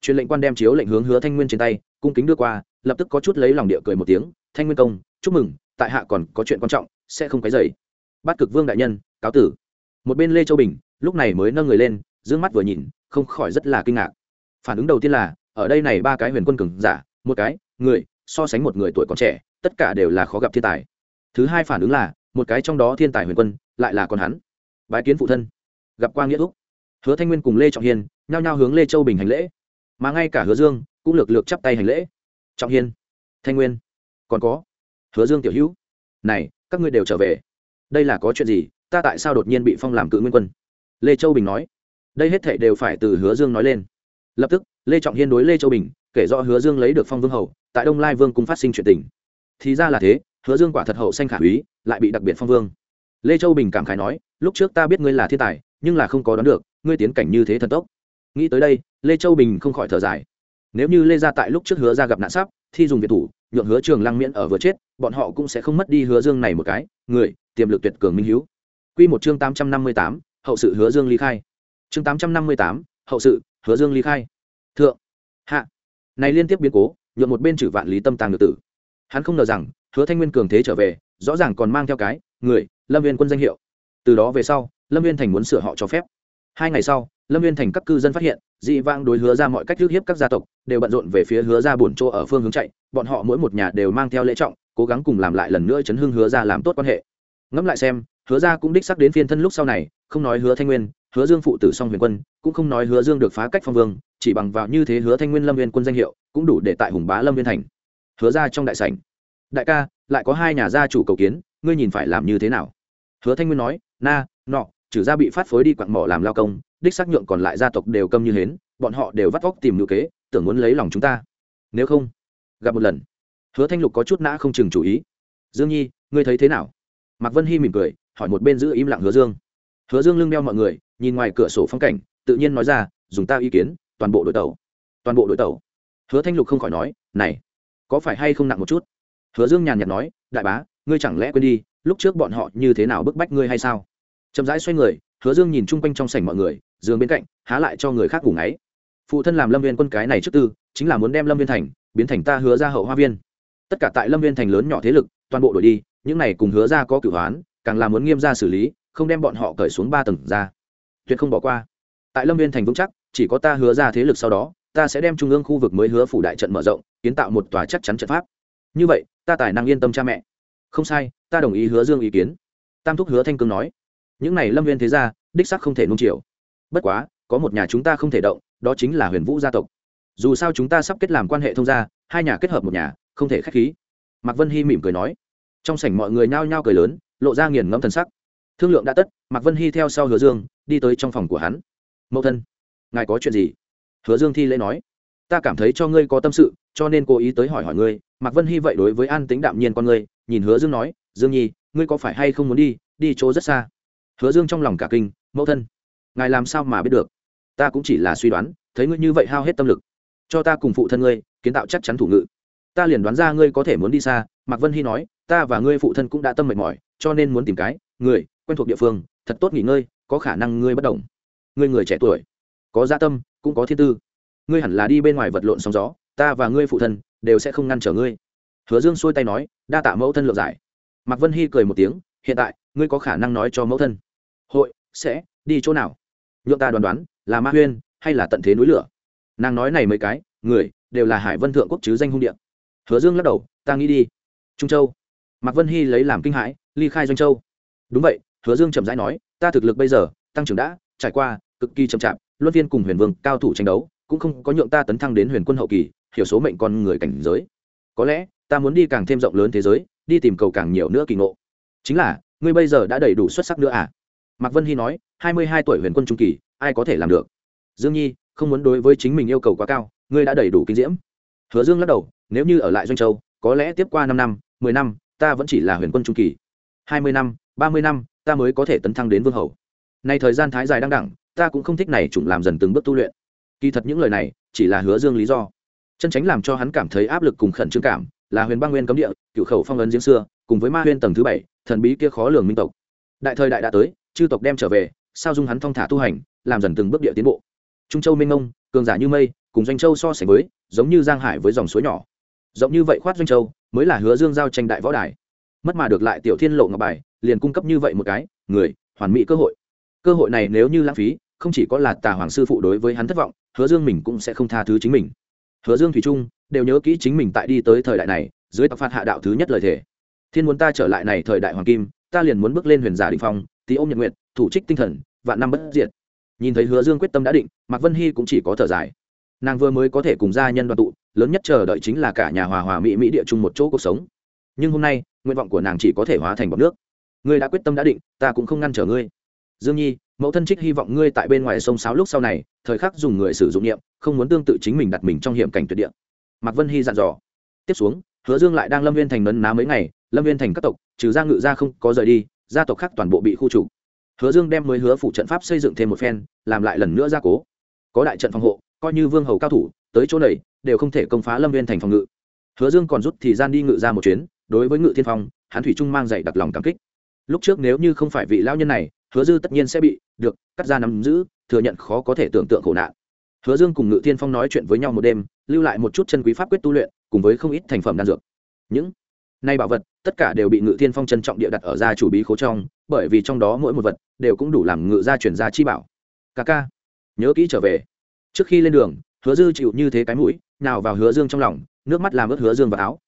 Truyền lệnh quan đem chiếu lệnh hướng hứa thanh nguyên trên tay, cung kính đưa qua, lập tức có chút lấy lòng địa cười một tiếng, thanh nguyên công, chúc mừng, tại hạ còn có chuyện quan trọng, sẽ không cái dày bắt cực vương đại nhân, cáo tử. Một bên lê châu bình, lúc này mới nâng người lên d mắt vừa nhìn, không khỏi rất là kinh ngạc. Phản ứng đầu tiên là, ở đây này ba cái huyền quân cường giả, một cái, người, so sánh một người tuổi còn trẻ, tất cả đều là khó gặp thiên tài. Thứ hai phản ứng là, một cái trong đó thiên tài huyền quân, lại là con hắn. Bái kiến phụ thân. Gặp qua nghĩa thúc hứa thanh nguyên cùng lê trọng hiên nhao nhao hướng lê châu bình hành lễ, mà ngay cả hứa dương cũng lược lược chắp tay hành lễ. Trọng hiên, thanh nguyên, còn có hứa dương tiểu hữu. Này, các ngươi đều trở về. Đây là có chuyện gì? Ta tại sao đột nhiên bị phong làm cự nguyên quân? Lê châu bình nói. Đây hết thảy đều phải từ hứa dương nói lên. Lập tức, lê trọng hiên đối lê châu bình kể rõ hứa dương lấy được phong vương hầu, tại đông lai vương cung phát sinh chuyện tình. Thì ra là thế, hứa dương quả thật hậu sinh khả úy, lại bị đặc biệt phong vương. Lê châu bình cảm khái nói, lúc trước ta biết ngươi là thiên tài, nhưng là không có đoán được ngươi tiến cảnh như thế thần tốc. Nghĩ tới đây, lê châu bình không khỏi thở dài. Nếu như lê gia tại lúc trước hứa ra gặp nạn sắp thì dùng việt thủ, nhượng hứa trường lăng miễn ở vừa chết, bọn họ cũng sẽ không mất đi hứa dương này một cái. Người, tiềm lực tuyệt cường minh hiếu. Quy một chương tám trăm năm mươi tám, hậu sự hứa dương ly khai. Chương tám trăm năm mươi tám, hậu sự hứa dương ly khai. Thượng, hạ. Này liên tiếp biến cố, nhượng một bên chử vạn lý tâm tàng được tử. Hắn không ngờ rằng, hứa thanh nguyên cường thế trở về, rõ ràng còn mang theo cái, người, lâm viên quân danh hiệu. Từ đó về sau, lâm viên thành muốn sửa họ cho phép hai ngày sau, lâm viên thành các cư dân phát hiện, dị vang đối hứa ra mọi cách ước hiếp các gia tộc, đều bận rộn về phía hứa ra bổn chỗ ở phương hướng chạy, bọn họ mỗi một nhà đều mang theo lễ trọng, cố gắng cùng làm lại lần nữa chấn hưng hứa ra làm tốt quan hệ. Ngẫm lại xem, hứa ra cũng đích sắc đến phiên thân lúc sau này, không nói hứa thanh nguyên, hứa dương phụ tử song huyền quân, cũng không nói hứa dương được phá cách phong vương, chỉ bằng vào như thế hứa thanh nguyên lâm viên quân danh hiệu, cũng đủ để tại hùng bá lâm viên thành. Hứa ra trong đại sảnh, đại ca, lại có hai nhà gia chủ cầu kiến, ngươi nhìn phải làm như thế nào? Hứa thanh nguyên nói, na, nọ trừ ra bị phát phối đi quặng mỏ làm lao công, đích xác nhượng còn lại gia tộc đều câm như hến, bọn họ đều vắt vóc tìm ngữ kế, tưởng muốn lấy lòng chúng ta. Nếu không, gặp một lần. Hứa thanh lục có chút nã không chừng chủ ý. Dương nhi, ngươi thấy thế nào? Mạc vân hy mỉm cười, hỏi một bên giữ im lặng hứa dương. Hứa dương lưng đeo mọi người, nhìn ngoài cửa sổ phong cảnh, tự nhiên nói ra, dùng ta ý kiến, toàn bộ đội tàu. Toàn bộ đội tàu. Hứa thanh lục không khỏi nói, này, có phải hay không nặng một chút? Hứa dương nhàn nhạt nói, đại bá, ngươi chẳng lẽ quên đi, lúc trước bọn họ như thế nào bức bách ngươi hay sao? Chậm rãi xoay người, hứa dương nhìn chung quanh trong sảnh mọi người, giường bên cạnh, há lại cho người khác ngủ ngáy. Phụ thân làm lâm viên quân cái này trước tư, chính là muốn đem lâm viên thành biến thành ta hứa ra hậu hoa viên. Tất cả tại lâm viên thành lớn nhỏ thế lực, toàn bộ đổi đi, những này cùng hứa ra có cửu hoán, càng là muốn nghiêm ra xử lý, không đem bọn họ cởi xuống ba tầng ra. Tuyệt không bỏ qua. Tại lâm viên thành vững chắc, chỉ có ta hứa ra thế lực sau đó, ta sẽ đem trung ương khu vực mới hứa phủ đại trận mở rộng, kiến tạo một tòa chắc chắn trận pháp. Như vậy, ta tài năng yên tâm cha mẹ. Không sai, ta đồng ý hứa dương ý kiến. Tam thúc hứa thanh cương nói những này lâm viên thế gia, đích sắc không thể nung chiều. Bất quá, có một nhà chúng ta không thể động, đó chính là huyền vũ gia tộc. Dù sao chúng ta sắp kết làm quan hệ thông gia, hai nhà kết hợp một nhà, không thể k h á c h khí. Mạc vân hy mỉm cười nói. Trong sảnh mọi người nhao nhao cười lớn, lộ ra nghiền ngẫm thần sắc. Thương lượng đã tất, mạc vân hy theo sau hứa dương, đi tới trong phòng của hắn. Mẫu thân, ngài có chuyện gì? Hứa dương thi lễ nói. Ta cảm thấy cho ngươi có tâm sự, cho nên cố ý tới hỏi hỏi ngươi. Mạc vân hy vậy đối với an tính đạm nhiên con ngươi, nhìn hứa dương nói. Dương nhi, ngươi có phải hay không muốn đi? Đi chỗ rất xa hứa dương trong lòng cả kinh, mẫu thân, ngài làm sao mà biết được? Ta cũng chỉ là suy đoán, thấy ngươi như vậy hao hết tâm lực. Cho ta cùng phụ thân ngươi, kiến tạo chắc chắn thủ ngự. Ta liền đoán ra ngươi có thể muốn đi xa. Mạc vân hy nói, ta và ngươi phụ thân cũng đã tâm mệt mỏi, cho nên muốn tìm cái, người, quen thuộc địa phương, thật tốt nghỉ ngơi, có khả năng ngươi bất đồng ngươi người trẻ tuổi, có gia tâm, cũng có thiên tư. Ngươi hẳn là đi bên ngoài vật lộn sóng gió, ta và ngươi phụ thân đều sẽ không ngăn trở ngươi. Hứa dương xuôi tay nói, đa tạ mẫu thân lượng giải. Mạc vân hy cười một tiếng, hiện tại, ngươi có khả năng nói cho mẫu thân hội, sẽ đi chỗ nào? Nhượng ta đoán đoán, là ma huyên hay là tận thế núi lửa? Nàng nói này mấy cái, người đều là hải vân thượng quốc chứ danh hung điện hứa dương lắc đầu, ta nghĩ đi. Trung châu. Mạc vân hy lấy làm kinh hãi, ly khai doanh châu. Đúng vậy, hứa dương chậm rãi nói, ta thực lực bây giờ, tăng trưởng đã, trải qua cực kỳ chậm chạp, luân viên cùng huyền vương cao thủ tranh đấu, cũng không có nhượng ta tấn thăng đến huyền quân hậu kỳ, hiểu số mệnh con người cảnh giới. Có lẽ, ta muốn đi càng thêm rộng lớn thế giới, đi tìm cầu càng nhiều nữa kỳ ngộ. Chính là, ngươi bây giờ đã đầy đủ xuất sắc nữa à? Mạc vân hy nói, hai mươi hai tuổi huyền quân trung kỳ, ai có thể làm được? Dương nhi, không muốn đối với chính mình yêu cầu quá cao, ngươi đã đầy đủ kinh diễm. Hứa dương lắc đầu, nếu như ở lại doanh châu, có lẽ tiếp qua năm năm, mười năm, ta vẫn chỉ là huyền quân trung kỳ. hai mươi năm, ba mươi năm, ta mới có thể tấn thăng đến vương hầu. Nay thời gian thái dài đang đẳng, ta cũng không thích này chủng làm dần từng bước tu luyện. Kỳ thật những lời này, chỉ là hứa dương lý do. Chân tránh làm cho hắn cảm thấy áp lực cùng khẩn trương cảm, là huyền băng nguyên cấm địa, cựu khẩu phong ấn giếng xưa, cùng với ma huyên tầng thứ bảy, thần bí kia khó lường minh tộc. Đại thời đại đã tới chư tộc đem trở về, sao dung hắn thong thả tu hành, làm dần từng bước địa tiến bộ. Trung châu minh ông cường giả như mây, cùng doanh châu so sánh với, giống như giang hải với dòng suối nhỏ. Rộng như vậy khoát doanh châu, mới là hứa dương giao tranh đại võ đài. Mất mà được lại tiểu thiên lộ ngọc bài, liền cung cấp như vậy một cái, người, hoàn mỹ cơ hội. Cơ hội này nếu như lãng phí, không chỉ có là tà hoàng sư phụ đối với hắn thất vọng, hứa dương mình cũng sẽ không tha thứ chính mình. Hứa dương thủy trung đều nhớ kỹ chính mình tại đi tới thời đại này, dưới tộc phạt hạ đạo thứ nhất lời thề. Thiên muốn ta trở lại này thời đại hoàng kim, ta liền muốn bước lên huyền giả đình phong tí ôm nhật nguyện thủ trích tinh thần, vạn năm bất diệt. Nhìn thấy hứa dương quyết tâm đã định, mạc vân hy cũng chỉ có thở dài. Nàng vừa mới có thể cùng gia nhân đoàn tụ, lớn nhất chờ đợi chính là cả nhà hòa hòa mỹ mỹ địa chung một chỗ cuộc sống. Nhưng hôm nay, nguyện vọng của nàng chỉ có thể hóa thành bọc nước. Ngươi đã quyết tâm đã định, ta cũng không ngăn trở ngươi. Dương nhi, mẫu thân trích hy vọng ngươi tại bên ngoài sông sáo lúc sau này, thời khắc dùng người sử dụng niệm, không muốn tương tự chính mình đặt mình trong hiểm cảnh tuyệt địa. Mạc vân hy dặn dò. Tiếp xuống, hứa dương lại đang lâm viên thành nấn ná mấy ngày, lâm viên thành các tộc, trừ gia ngự gia không có rời đi gia tộc khác toàn bộ bị khu trục. Hứa dương đem mới hứa phụ trận pháp xây dựng thêm một phen, làm lại lần nữa gia cố. Có đại trận phòng hộ, coi như vương hầu cao thủ, tới chỗ này, đều không thể công phá lâm viên thành phòng ngự. Hứa dương còn rút thì gian đi ngự ra một chuyến, đối với ngự thiên phong, hắn thủy trung mang dạy đặc lòng cảm kích. Lúc trước nếu như không phải vị lão nhân này, hứa dư tất nhiên sẽ bị, được, cắt ra nắm giữ, thừa nhận khó có thể tưởng tượng khổ nạn. Hứa dương cùng ngự thiên phong nói chuyện với nhau một đêm, lưu lại một chút chân quý pháp quyết tu luyện, cùng với không ít thành phẩm đan dược. Những nay bảo vật, tất cả đều bị ngự thiên phong trân trọng địa đặt ở gia chủ bí khố trong, bởi vì trong đó mỗi một vật đều cũng đủ làm ngự gia chuyển gia chi bảo. Ca ca, nhớ kỹ trở về. Trước khi lên đường, hứa dư chịu như thế cái mũi, nào vào hứa dương trong lòng, nước mắt làm ướt hứa dương vào áo.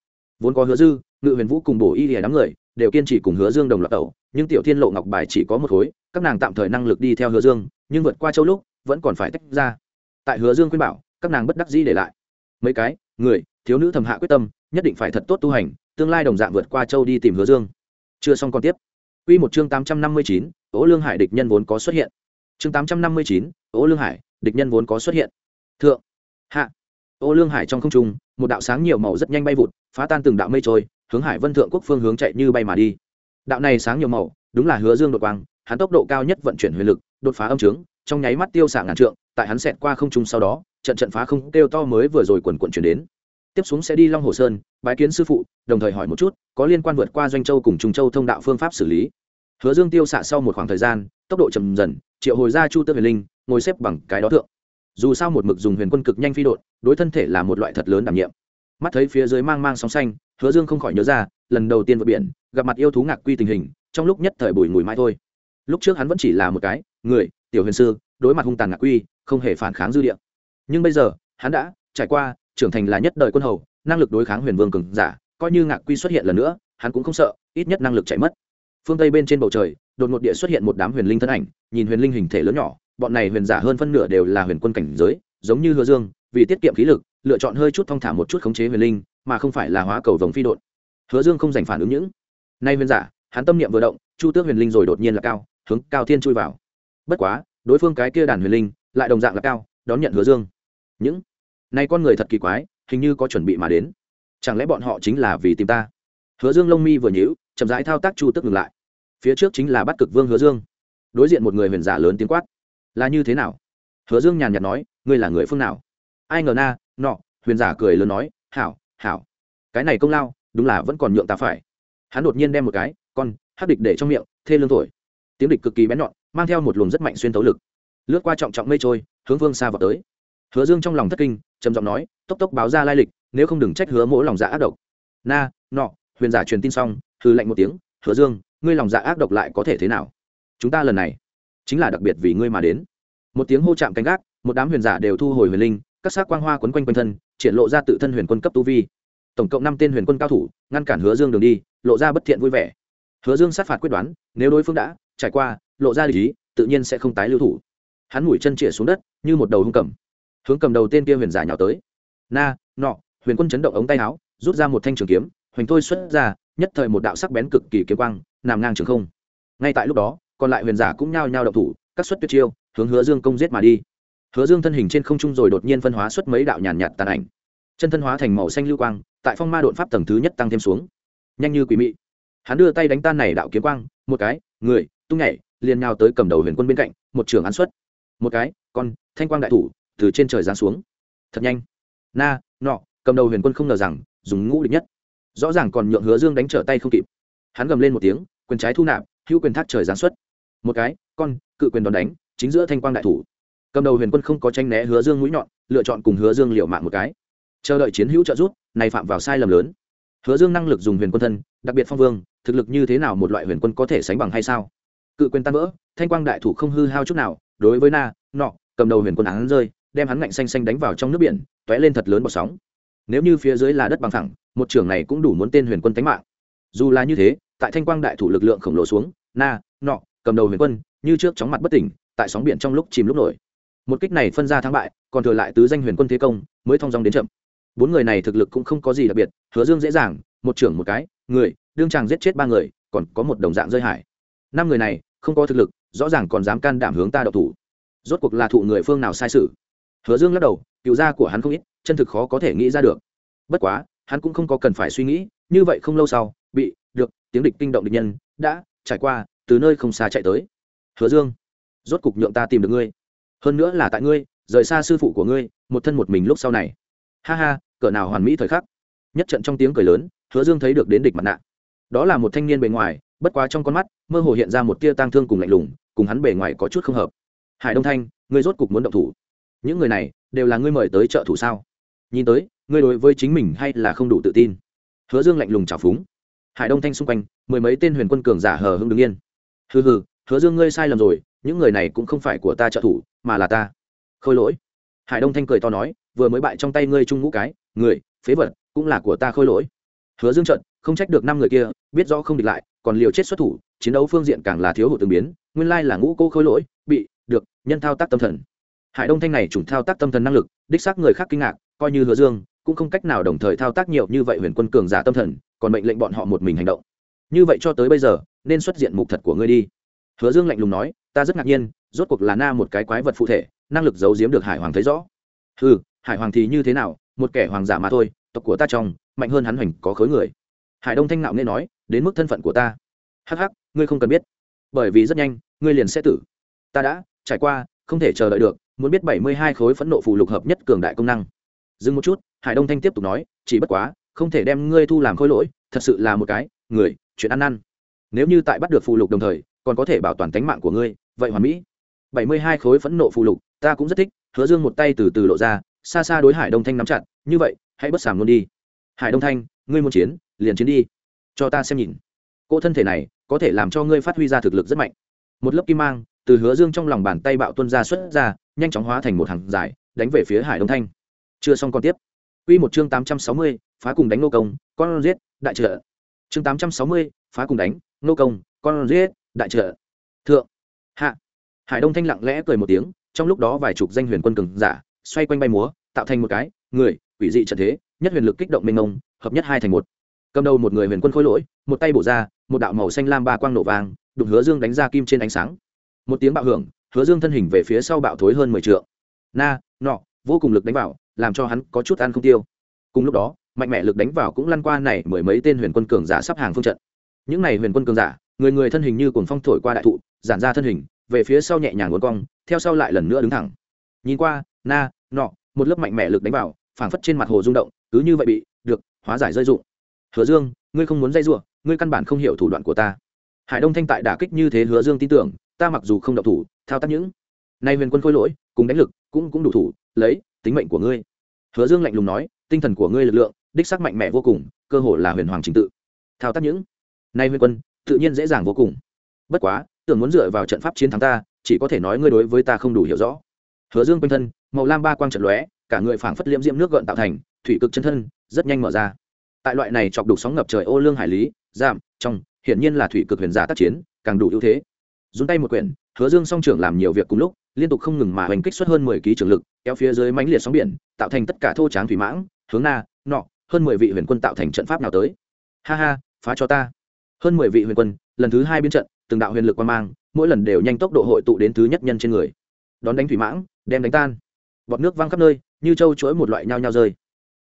Vốn có hứa dư, ngự huyền vũ cùng bổ y lìa đám người, đều kiên trì cùng hứa dương đồng loạt tẩu, nhưng tiểu thiên lộ ngọc bài chỉ có một khối, các nàng tạm thời năng lực đi theo hứa dương, nhưng vượt qua châu lúc, vẫn còn phải tách ra. Tại hứa dương khuyên bảo, các nàng bất đắc dĩ để lại. Mấy cái, người, thiếu nữ thầm hạ quyết tâm, nhất định phải thật tốt tu hành tương lai đồng dạng vượt qua châu đi tìm hứa dương chưa xong còn tiếp Quy một chương tám trăm năm mươi chín, Ố Lương Hải địch nhân vốn có xuất hiện. Chương tám trăm năm mươi chín, Ố Lương Hải, địch nhân vốn có xuất hiện. Thượng, hạ. Ô Lương Hải trong không trung, một đạo sáng nhiều màu rất nhanh bay vụt, phá tan từng đạo mây trôi, hướng Hải Vân Thượng Quốc phương hướng chạy như bay mà đi. Đạo này sáng nhiều màu, đúng là Hứa Dương đột quang, hắn tốc độ cao nhất vận chuyển huyền lực, đột phá âm trướng, trong nháy mắt tiêu xạ ngàn trượng, tại hắn xẹt qua không trung sau đó, trận trận phá không kêu to mới vừa rồi quần quần truyền đến. Tiếp xuống sẽ đi Long Hồ Sơn, bái kiến sư phụ, đồng thời hỏi một chút, có liên quan vượt qua Doanh Châu cùng Trung Châu thông đạo phương pháp xử lý. Hứa Dương tiêu xạ sau một khoảng thời gian, tốc độ chậm dần, triệu hồi ra Chu Tước Huyền Linh, ngồi xếp bằng cái đó thượng. Dù sao một mực dùng huyền quân cực nhanh phi đột, đối thân thể là một loại thật lớn đảm nhiệm. Mắt thấy phía dưới mang mang sóng xanh, Hứa Dương không khỏi nhớ ra, lần đầu tiên vượt biển, gặp mặt yêu thú ngạc quy tình hình, trong lúc nhất thời bùi ngùi mãi thôi. Lúc trước hắn vẫn chỉ là một cái người, tiểu huyền sư, đối mặt hung tàn ngạc quy, không hề phản kháng dư địa. Nhưng bây giờ, hắn đã trải qua, trưởng thành là nhất đời quân hầu, năng lực đối kháng huyền vương cường giả, coi như ngạc quy xuất hiện lần nữa, hắn cũng không sợ, ít nhất năng lực chạy mất. Phương tây bên trên bầu trời đột ngột địa xuất hiện một đám huyền linh thân ảnh nhìn huyền linh hình thể lớn nhỏ bọn này huyền giả hơn phân nửa đều là huyền quân cảnh giới giống như hứa dương vì tiết kiệm khí lực lựa chọn hơi chút thong thả một chút khống chế huyền linh mà không phải là hóa cầu vồng phi đột hứa dương không giành phản ứng những nay huyền giả hắn tâm niệm vừa động chu tước huyền linh rồi đột nhiên là cao hướng cao thiên chui vào. Bất quá đối phương cái kia đàn huyền linh lại đồng dạng là cao đón nhận hứa dương. Những nay con người thật kỳ quái, hình như có chuẩn bị mà đến. Chẳng lẽ bọn họ chính là vì tìm ta? Hứa dương lông mi vừa nhíu, chậm rãi thao tác chu tức ngừng lại. Phía trước chính là bắt cực vương hứa dương. Đối diện một người huyền giả lớn tiếng quát. Là như thế nào? Hứa dương nhàn nhạt nói, ngươi là người phương nào? Ai ngờ na, nọ, huyền giả cười lớn nói, hảo hảo. Cái này công lao, đúng là vẫn còn nhượng ta phải. Hắn đột nhiên đem một cái, con hát địch để trong miệng, thê lương thổi. Tiếng địch cực kỳ bén nhọn, mang theo một luồng rất mạnh xuyên tấu lực. Lướt qua trọng trọng mây trôi, hướng vương xa vào tới. Hứa dương trong lòng thất kinh trầm giọng nói, tốc tốc báo ra lai lịch, nếu không đừng trách hứa mỗi lòng dạ ác độc. Na, nọ, huyền giả truyền tin xong hư lạnh một tiếng, hứa dương, ngươi lòng dạ ác độc lại có thể thế nào? Chúng ta lần này, chính là đặc biệt vì ngươi mà đến. Một tiếng hô chạm canh gác, một đám huyền giả đều thu hồi huyền linh, các xác quang hoa quấn quanh quanh thân, triển lộ ra tự thân huyền quân cấp tu vi. Tổng cộng năm tên huyền quân cao thủ, ngăn cản hứa dương đường đi, lộ ra bất thiện vui vẻ. Hứa dương sát phạt quyết đoán, nếu đối phương đã trải qua, lộ ra lý tự nhiên sẽ không tái lưu thủ. Hắn mũi chân chĩa xuống đất, như một đầu hung cầm hướng cầm đầu tên kia huyền giả nhào tới. Na, nọ, huyền quân chấn động ống tay áo, rút ra một thanh trường kiếm, hoành thôi xuất ra, nhất thời một đạo sắc bén cực kỳ kiếm quang, nằm ngang trường không. Ngay tại lúc đó, còn lại huyền giả cũng nhao nhao động thủ các suất tuyệt chiêu, hướng hứa dương công giết mà đi. Hứa dương thân hình trên không trung rồi đột nhiên phân hóa xuất mấy đạo nhàn nhạt tàn ảnh. Chân thân hóa thành màu xanh lưu quang, tại phong ma đột pháp tầng thứ nhất tăng thêm xuống. Nhanh như quỷ mị. Hắn đưa tay đánh tan này đạo kiếm quang, một cái, người, tung nhảy, liền nhào tới cầm đầu huyền quân bên cạnh, một trường án xuất. Một cái, con, thanh quang đại thủ từ trên trời giáng xuống. Thật nhanh. Na, nọ, cầm đầu huyền quân không ngờ rằng, dùng ngũ địch nhất. Rõ ràng còn nhượng hứa dương đánh trở tay không kịp. Hắn gầm lên một tiếng, quyền trái thu nạp, hữu quyền thác trời giáng xuất. Một cái, con, cự quyền đòn đánh, chính giữa thanh quang đại thủ. Cầm đầu huyền quân không có tranh né hứa dương mũi nhọn, lựa chọn cùng hứa dương liệu mạng một cái. Chờ đợi chiến hữu trợ rút này phạm vào sai lầm lớn. Hứa dương năng lực dùng huyền quân thân, đặc biệt phong vương, thực lực như thế nào một loại huyền quân có thể sánh bằng hay sao? Cự quyền tan vỡ, thanh quang đại thủ không hư hao chút nào, đối với na, nọ, cầm đầu huyền quân án rơi đem hắn ngạnh xanh xanh đánh vào trong nước biển t ó é lên thật lớn bọt sóng. Nếu như phía dưới là đất bằng thẳng một trưởng này cũng đủ muốn tên huyền quân tánh mạng. Dù là như thế, tại thanh quang đại thủ lực lượng khổng lồ xuống, na, nọ, cầm đầu huyền quân, như trước chóng mặt bất tỉnh, tại sóng biển trong lúc chìm lúc nổi. Một kích này phân ra thắng bại, còn thừa lại tứ danh huyền quân thế công, mới thong dong đến chậm. Bốn người này thực lực cũng không có gì đặc biệt, hứa dương dễ dàng, một trưởng một cái, người, đương chàng giết chết ba người, còn có một đồng dạng rơi hải. Năm người này, không có thực lực, rõ ràng còn dám can đảm hướng ta đậu thủ. Rốt cuộc là thụ người phương nào sai sự? Hứa dương lắc đầu, cựu gia của hắn không ít, chân thực khó có thể nghĩ ra được. Bất quá, hắn cũng không có cần phải suy nghĩ, như vậy không lâu sau, bị, được, tiếng địch kinh động địch nhân, đã, trải qua, từ nơi không xa chạy tới. Hứa dương, rốt cục nhượng ta tìm được ngươi. Hơn nữa là tại ngươi, rời xa sư phụ của ngươi, một thân một mình lúc sau này. Ha ha, cỡ nào hoàn mỹ thời khắc. Nhất trận trong tiếng cười lớn, hứa dương thấy được đến địch mặt nạ. Đó là một thanh niên bề ngoài, bất quá trong con mắt, mơ hồ hiện ra một tia tang thương cùng lạnh lùng, cùng hắn bề ngoài có chút không hợp. Hải đông thanh, ngươi rốt cục muốn động thủ những người này đều là ngươi mời tới trợ thủ sao? Nhìn tới, ngươi đối với chính mình hay là không đủ tự tin? Hứa dương lạnh lùng trào phúng. Hải đông thanh xung quanh, mười mấy tên huyền quân cường giả hờ hưng đứng yên. Hừ hừ, hứa dương ngươi sai lầm rồi, những người này cũng không phải của ta trợ thủ, mà là ta. Khôi lỗi. Hải đông thanh cười to nói, vừa mới bại trong tay ngươi trung ngũ cái, người, phế vật, cũng là của ta khôi lỗi. Hứa dương trận không trách được năm người kia, biết rõ không địch lại, còn liều chết xuất thủ, chiến đấu phương diện càng là thiếu hụt từng biến, nguyên lai là ngũ cô khôi lỗi, bị, được, nhân thao tác tâm thần hải đông thanh này chủng thao tác tâm thần năng lực, đích xác người khác kinh ngạc, coi như hứa dương, cũng không cách nào đồng thời thao tác nhiều như vậy huyền quân cường giả tâm thần, còn mệnh lệnh bọn họ một mình hành động. Như vậy cho tới bây giờ, nên xuất diện mục thật của ngươi đi. Hứa dương lạnh lùng nói, ta rất ngạc nhiên, rốt cuộc là na một cái quái vật phụ thể, năng lực giấu giếm được hải hoàng thấy rõ. Ừ hải hoàng thì như thế nào, một kẻ hoàng giả mà thôi, tộc của ta trong, mạnh hơn hắn hoành có khối người. Hải đông thanh ngạo nghe nói, đến mức thân phận của ta. Hắc hắc, ngươi không cần biết, bởi vì rất nhanh, ngươi liền sẽ tử. Ta đã, trải qua không thể chờ đợi được, muốn biết bảy mươi hai khối phẫn nộ phù lục hợp nhất cường đại công năng. Dừng một chút, hải đông thanh tiếp tục nói, chỉ bất quá, không thể đem ngươi thu làm khối lỗi, thật sự là một cái, người, chuyện ăn ăn. nếu như tại bắt được phù lục đồng thời, còn có thể bảo toàn tính mạng của ngươi, vậy hoàn mỹ. bảy mươi hai khối phẫn nộ phù lục, ta cũng rất thích, hứa dương một tay từ từ lộ ra, xa xa đối hải đông thanh nắm chặt, như vậy, hãy bất sàm luôn đi. Hải đông thanh, ngươi muốn chiến, liền chiến đi. Cho ta xem nhìn. Cô thân thể này có thể làm cho ngươi phát huy ra thực lực rất mạnh. Một lớp kim mang từ hứa dương trong lòng bàn tay bạo tuân ra xuất ra nhanh chóng hóa thành một hàng dài đánh về phía hải đông thanh chưa xong còn tiếp Quy một chương tám trăm sáu mươi, phá cùng đánh nô công, con giết, đại trợ. Chương tám trăm sáu mươi, phá cùng đánh, nô công, con giết, đại trợ. Thượng, hạ. Hải Đông Thanh lặng lẽ cười một tiếng, trong lúc đó vài chục danh huyền quân cường giả xoay quanh bay múa, tạo thành một cái người, quỷ dị trận thế, nhất huyền lực kích động mênh mông, hợp nhất hai thành một. Cầm đầu một người huyền quân khôi lỗi, một tay bổ ra, một đạo màu xanh lam ba quang nổ vàng, đụng Hứa Dương đánh ra kim trên ánh sáng. Một tiếng bạo hưởng, Hứa Dương thân hình về phía sau bạo thối hơn mười trượng. Na, nọ, vô cùng lực đánh vào, làm cho hắn có chút ăn không tiêu cùng lúc đó mạnh mẽ lực đánh vào cũng lăn qua này mười mấy tên huyền quân cường giả sắp hàng phương trận những này huyền quân cường giả người người thân hình như cuồng phong thổi qua đại thụ giản ra thân hình về phía sau nhẹ nhàng uốn cong theo sau lại lần nữa đứng thẳng nhìn qua na nọ một lớp mạnh mẽ lực đánh vào phảng phất trên mặt hồ rung động cứ như vậy bị được hóa giải rơi rụng. hứa dương ngươi không muốn dây rủa ngươi căn bản không hiểu thủ đoạn của ta hải đông thanh tại đả kích như thế hứa dương tin tưởng, ta mặc dù không động thủ, thao tác những nay huyền quân khôi lỗi, cùng đánh lực cũng cũng đủ thủ, lấy tính mệnh của ngươi. Hứa dương lạnh lùng nói, tinh thần của ngươi lực lượng, đích sắc mạnh mẽ vô cùng, cơ hồ là huyền hoàng trình tự. Thao tác những nay huyền quân, tự nhiên dễ dàng vô cùng. Bất quá, tưởng muốn dựa vào trận pháp chiến thắng ta, chỉ có thể nói ngươi đối với ta không đủ hiểu rõ. Hứa dương quanh thân, màu lam ba quang trận lóe, cả người phảng phất liễm diễm nước gợn tạo thành, thủy cực chân thân, rất nhanh mở ra. Tại loại này chọc đục sóng ngập trời ô lương hải lý giảm trong hiển nhiên là thủy cực huyền giả tác chiến, càng đủ ưu thế. Dùng tay một quyển, hứa dương song trưởng làm nhiều việc cùng lúc, liên tục không ngừng mà hành kích xuất hơn mười ký trường lực, kéo phía dưới mãnh liệt sóng biển, tạo thành tất cả thô tráng thủy mãng, hướng na, nọ, hơn mười vị huyền quân tạo thành trận pháp nào tới. Ha ha, phá cho ta. Hơn mười vị huyền quân, lần thứ hai biến trận, từng đạo huyền lực quan mang, mỗi lần đều nhanh tốc độ hội tụ đến thứ nhất nhân trên người. Đón đánh thủy mãng, đem đánh tan. Bọt nước văng khắp nơi, như trâu chuỗi một loại nhao nhao rơi.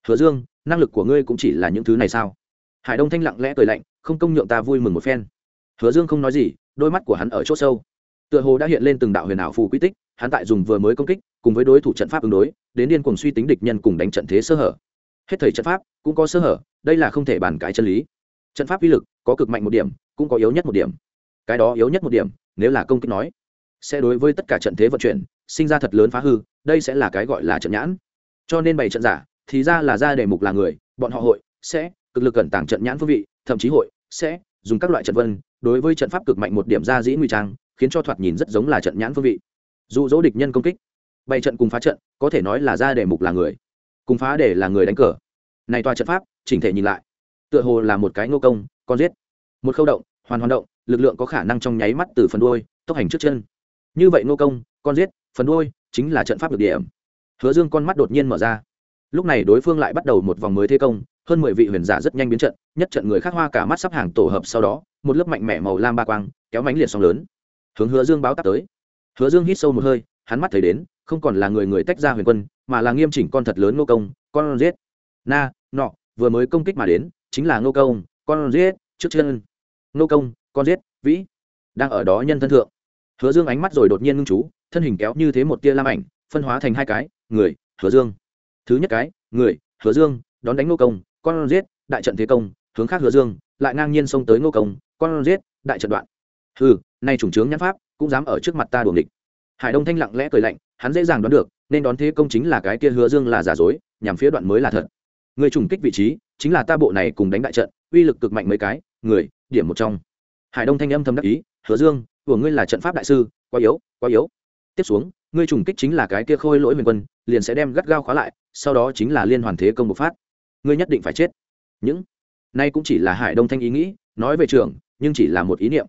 Hứa dương, năng lực của ngươi cũng chỉ là những thứ này sao? Hải đông thanh lặng lẽ cười lạnh, không công nhượng ta vui mừng một phen. Hứa dương không nói gì, đôi mắt của hắn ở chỗ sâu. Tựa hồ đã hiện lên từng đạo huyền ảo phù quy tích, hắn tại dùng vừa mới công kích, cùng với đối thủ trận pháp ứng đối, đến điên cùng suy tính địch nhân cùng đánh trận thế sơ hở. Hết thầy trận pháp cũng có sơ hở, đây là không thể bàn cái chân lý. Trận pháp uy lực có cực mạnh một điểm, cũng có yếu nhất một điểm. Cái đó yếu nhất một điểm, nếu là công kích nói, sẽ đối với tất cả trận thế vận chuyển, sinh ra thật lớn phá hư, đây sẽ là cái gọi là trận nhãn. Cho nên bày trận giả, thì ra là ra đề mục là người, bọn họ hội sẽ cực lực cẩn tàng trận nhãn phương vị, thậm chí hội, sẽ, dùng các loại trận vân, đối với trận pháp cực mạnh một điểm ra dĩ nguy trang, khiến cho thoạt nhìn rất giống là trận nhãn phương vị. Dụ dỗ địch nhân công kích. Bày trận cùng phá trận, có thể nói là ra đề mục là người. Cùng phá để là người đánh cờ. Này tòa trận pháp, chỉnh thể nhìn lại. Tựa hồ là một cái ngô công, con giết. Một khâu động, hoàn hoàn động, lực lượng có khả năng trong nháy mắt từ phần đuôi, tốc hành trước chân. Như vậy nô công, con giết, phần đuôi, chính là trận pháp được điểm. Hứa dương con mắt đột nhiên mở ra. Lúc này đối phương lại bắt đầu một vòng mới thế công hơn mười vị huyền giả rất nhanh biến trận, nhất trận người khác hoa cả mắt sắp hàng tổ hợp sau đó, một lớp mạnh mẽ màu lam ba quang, kéo mánh liệt sóng lớn. Hướng hứa dương báo tắp tới. Hứa dương hít sâu một hơi, hắn mắt thấy đến, không còn là người người tách ra huyền quân, mà là nghiêm chỉnh con thật lớn nô công, con giết. Na, nọ, vừa mới công kích mà đến, chính là nô công, con giết, trước chân. Nô công, con giết, vĩ. Đang ở đó nhân thân thượng. Hứa dương ánh mắt rồi đột nhiên ngưng chú, thân hình kéo như thế một tia lam ảnh, phân hóa thành hai cái, người, hứa dương. Thứ nhất cái, người, hứa dương, đón đánh nô công con giết, đại trận thế công, hướng khác hứa dương, lại ngang nhiên xông tới Ngô công, con giết, đại trận đoạn. Hừ, nay chủng trướng nhãn pháp cũng dám ở trước mặt ta đuổi địch hải đông thanh lặng lẽ cười lạnh, hắn dễ dàng đoán được, nên đón thế công chính là cái kia hứa dương là giả dối, nhằm phía đoạn mới là thật. Người trùng kích vị trí, chính là ta bộ này cùng đánh đại trận, uy lực cực mạnh mấy cái, người, điểm một trong. Hải đông thanh âm thầm đắc ý, hứa dương, của ngươi là trận pháp đại sư, quá yếu quá yếu. Tiếp xuống, ngươi trùng kích chính là cái kia khôi lỗi huyền quân, liền sẽ đem gắt gao khóa lại, sau đó chính là liên hoàn thế công bộc phát ngươi nhất định phải chết. Những, nay cũng chỉ là hải đông thanh ý nghĩ, nói về trường, nhưng chỉ là một ý niệm.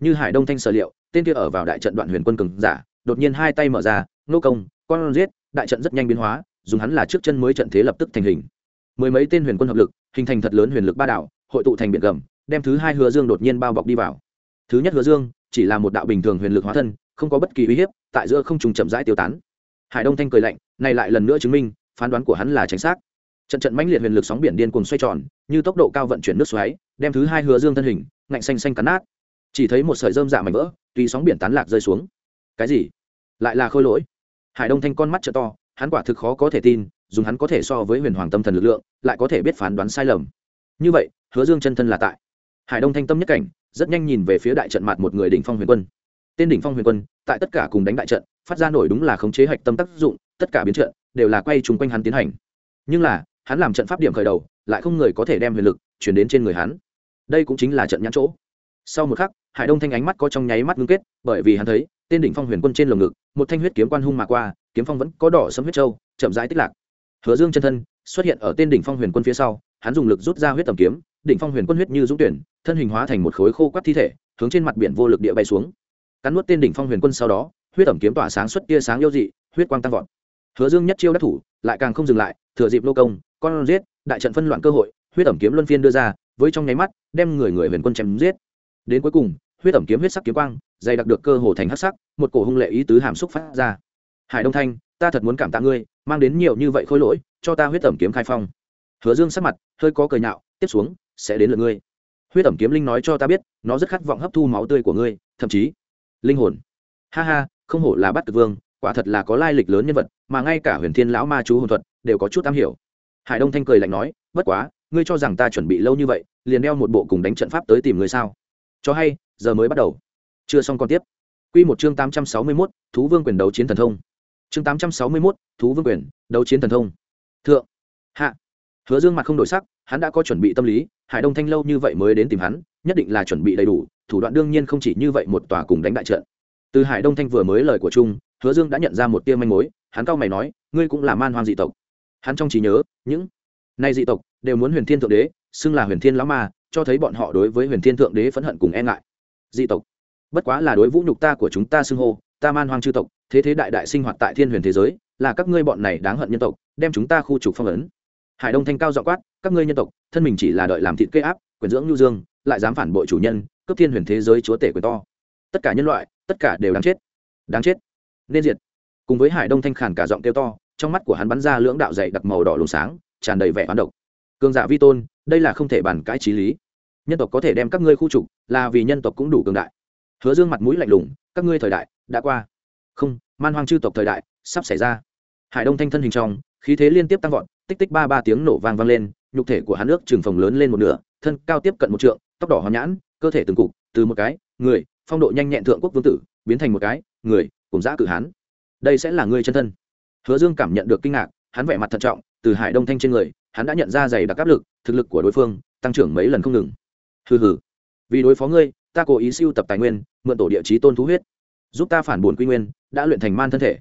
Như hải đông thanh sở liệu, tên kia ở vào đại trận đoạn huyền quân cường giả, đột nhiên hai tay mở ra, nô công, con giết, đại trận rất nhanh biến hóa, dùng hắn là trước chân mới trận thế lập tức thành hình. Mười mấy tên huyền quân hợp lực, hình thành thật lớn huyền lực ba đảo hội tụ thành biển gầm, đem thứ hai hứa dương đột nhiên bao bọc đi vào. Thứ nhất hứa dương, chỉ là một đạo bình thường huyền lực hóa thân, không có bất kỳ uy hiếp, tại giữa không trùng chậm rãi tiêu tán. Hải đông thanh cười lạnh, này lại lần nữa chứng minh, phán đoán của hắn là chính xác trận trận mãnh liệt huyền lực sóng biển điên cuồng xoay tròn, như tốc độ cao vận chuyển nước xoáy, đem thứ hai hứa dương thân hình, ngạnh xanh xanh cắn nát. Chỉ thấy một sợi dơm dạ mảnh vỡ tùy sóng biển tán lạc rơi xuống. Cái gì? Lại là khôi lỗi. Hải đông thanh con mắt trợ to, hắn quả thực khó có thể tin, dùng hắn có thể so với huyền hoàng tâm thần lực lượng, lại có thể biết phán đoán sai lầm. Như vậy, hứa dương chân thân là tại. Hải đông thanh tâm nhất cảnh, rất nhanh nhìn về phía đại trận mặt một người đỉnh phong huyền quân. Tên đỉnh phong huyền quân, tại tất cả cùng đánh đại trận, phát ra nổi đúng là khống chế hạch tâm tác dụng, tất cả biến trận, đều là quay chung quanh hắn tiến hành. Nhưng là hắn làm trận pháp điểm khởi đầu, lại không người có thể đem huyền lực chuyển đến trên người hắn. Đây cũng chính là trận nhãn chỗ. Sau một khắc, hải đông thanh ánh mắt có trong nháy mắt ngưng kết, bởi vì hắn thấy, tên đỉnh phong huyền quân trên lồng ngực, một thanh huyết kiếm quan hung mà qua, kiếm phong vẫn có đỏ sấm huyết trâu chậm rãi tích lạc. Hứa dương chân thân xuất hiện ở tên đỉnh phong huyền quân phía sau, hắn dùng lực rút ra huyết tầm kiếm, đỉnh phong huyền quân huyết như dũng tuyển, thân hình hóa thành một khối khô quắt thi thể, hướng trên mặt biển vô lực địa bay xuống. Cắn nuốt tên đỉnh phong huyền quân sau đó, huyết tầm kiếm tỏa sáng xuất tia sáng yêu dị, huyết quang tăng vọt. Hứa dương nhất chiêu đắc thủ, lại càng không dừng lại, thừa dịp lô công con giết, đại trận phân loạn cơ hội, huyết tẩm kiếm luân phiên đưa ra, với trong nháy mắt, đem người người huyền quân chém giết. Đến cuối cùng, huyết tẩm kiếm huyết sắc kiếm quang, dày đặc được cơ hồ thành hắc sắc, một cổ hung lệ ý tứ hàm xúc phát ra. Hải đông thanh, ta thật muốn cảm tạ ngươi, mang đến nhiều như vậy khôi lỗi, cho ta huyết tẩm kiếm khai phong. Hứa dương sắc mặt, hơi có cười nhạo, tiếp xuống, sẽ đến lượt ngươi. Huyết tẩm kiếm linh nói cho ta biết, nó rất khát vọng hấp thu máu tươi của ngươi, thậm chí, linh hồn. Ha ha, không hổ là bắt cực vương, quả thật là có lai lịch lớn nhân vật, mà ngay cả huyền thiên lão ma chú hồn thuật, đều có chút am hiểu hải đông thanh cười lạnh nói bất quá ngươi cho rằng ta chuẩn bị lâu như vậy liền đeo một bộ cùng đánh trận pháp tới tìm người sao? Cho hay giờ mới bắt đầu. Chưa xong còn tiếp. Quy một chương tám trăm sáu mươi 861, thú vương quyền đấu chiến thần thông. Chương tám trăm sáu mươi 861, thú vương quyền đấu chiến thần thông. Thượng. Hạ. Hứa dương mặt không đổi sắc hắn đã có chuẩn bị tâm lý hải đông thanh lâu như vậy mới đến tìm hắn nhất định là chuẩn bị đầy đủ thủ đoạn đương nhiên không chỉ như vậy một tòa cùng đánh đại trận. Từ hải đông thanh vừa mới lời của trung hứa dương đã nhận ra một tia manh mối hắn cao mày nói ngươi cũng là man hoang dị tộc hắn trong trí nhớ, những nay dị tộc đều muốn huyền thiên thượng đế, xưng là huyền thiên lão ma, cho thấy bọn họ đối với huyền thiên thượng đế phẫn hận cùng e ngại. Dị tộc. Bất quá là đối vũ nhục ta của chúng ta xưng hô, ta man hoang chư tộc, thế thế đại đại sinh hoạt tại thiên huyền thế giới, là các ngươi bọn này đáng hận nhân tộc, đem chúng ta khu trục phong ấn. Hải đông thanh cao dọ quát, các ngươi nhân tộc, thân mình chỉ là đợi làm thịt cây áp, quyền dưỡng nhu dương, lại dám phản bội chủ nhân, cướp thiên huyền thế giới chúa tể quyền to. Tất cả nhân loại, tất cả đều đáng chết. Đáng chết. Nên diệt. Cùng với hải đông thanh khản cả giọng kêu to trong mắt của hắn bắn ra lưỡng đạo dày đặc màu đỏ lùng sáng, tràn đầy vẻ hoán độc. Cường giả vi tôn, đây là không thể bàn cãi trí lý. Nhân tộc có thể đem các ngươi khu trục, là vì nhân tộc cũng đủ cường đại. Hứa dương mặt mũi lạnh lùng, các ngươi thời đại, đã qua. Không, man hoang chư tộc thời đại, sắp xảy ra. Hải đông thanh thân hình trong, khí thế liên tiếp tăng vọt, tích tích ba ba tiếng nổ vang vang lên, nhục thể của hắn nước trường phồng lớn lên một nửa, thân cao tiếp cận một trượng, tóc đỏ hoa nhãn, cơ thể từng cục, từ một cái, người, phong độ nhanh nhẹn thượng quốc vương tử, biến thành một cái, người, cùng giã cử hán đây sẽ là người chân thân hứa dương cảm nhận được kinh ngạc, hắn vẻ mặt thận trọng, từ hải đông thanh trên người, hắn đã nhận ra dày đặc áp lực, thực lực của đối phương, tăng trưởng mấy lần không ngừng. Hừ hừ. Vì đối phó ngươi, ta cố ý siêu tập tài nguyên, mượn tổ địa chí tôn thú huyết, giúp ta phản bổn quy nguyên, đã luyện thành man thân thể.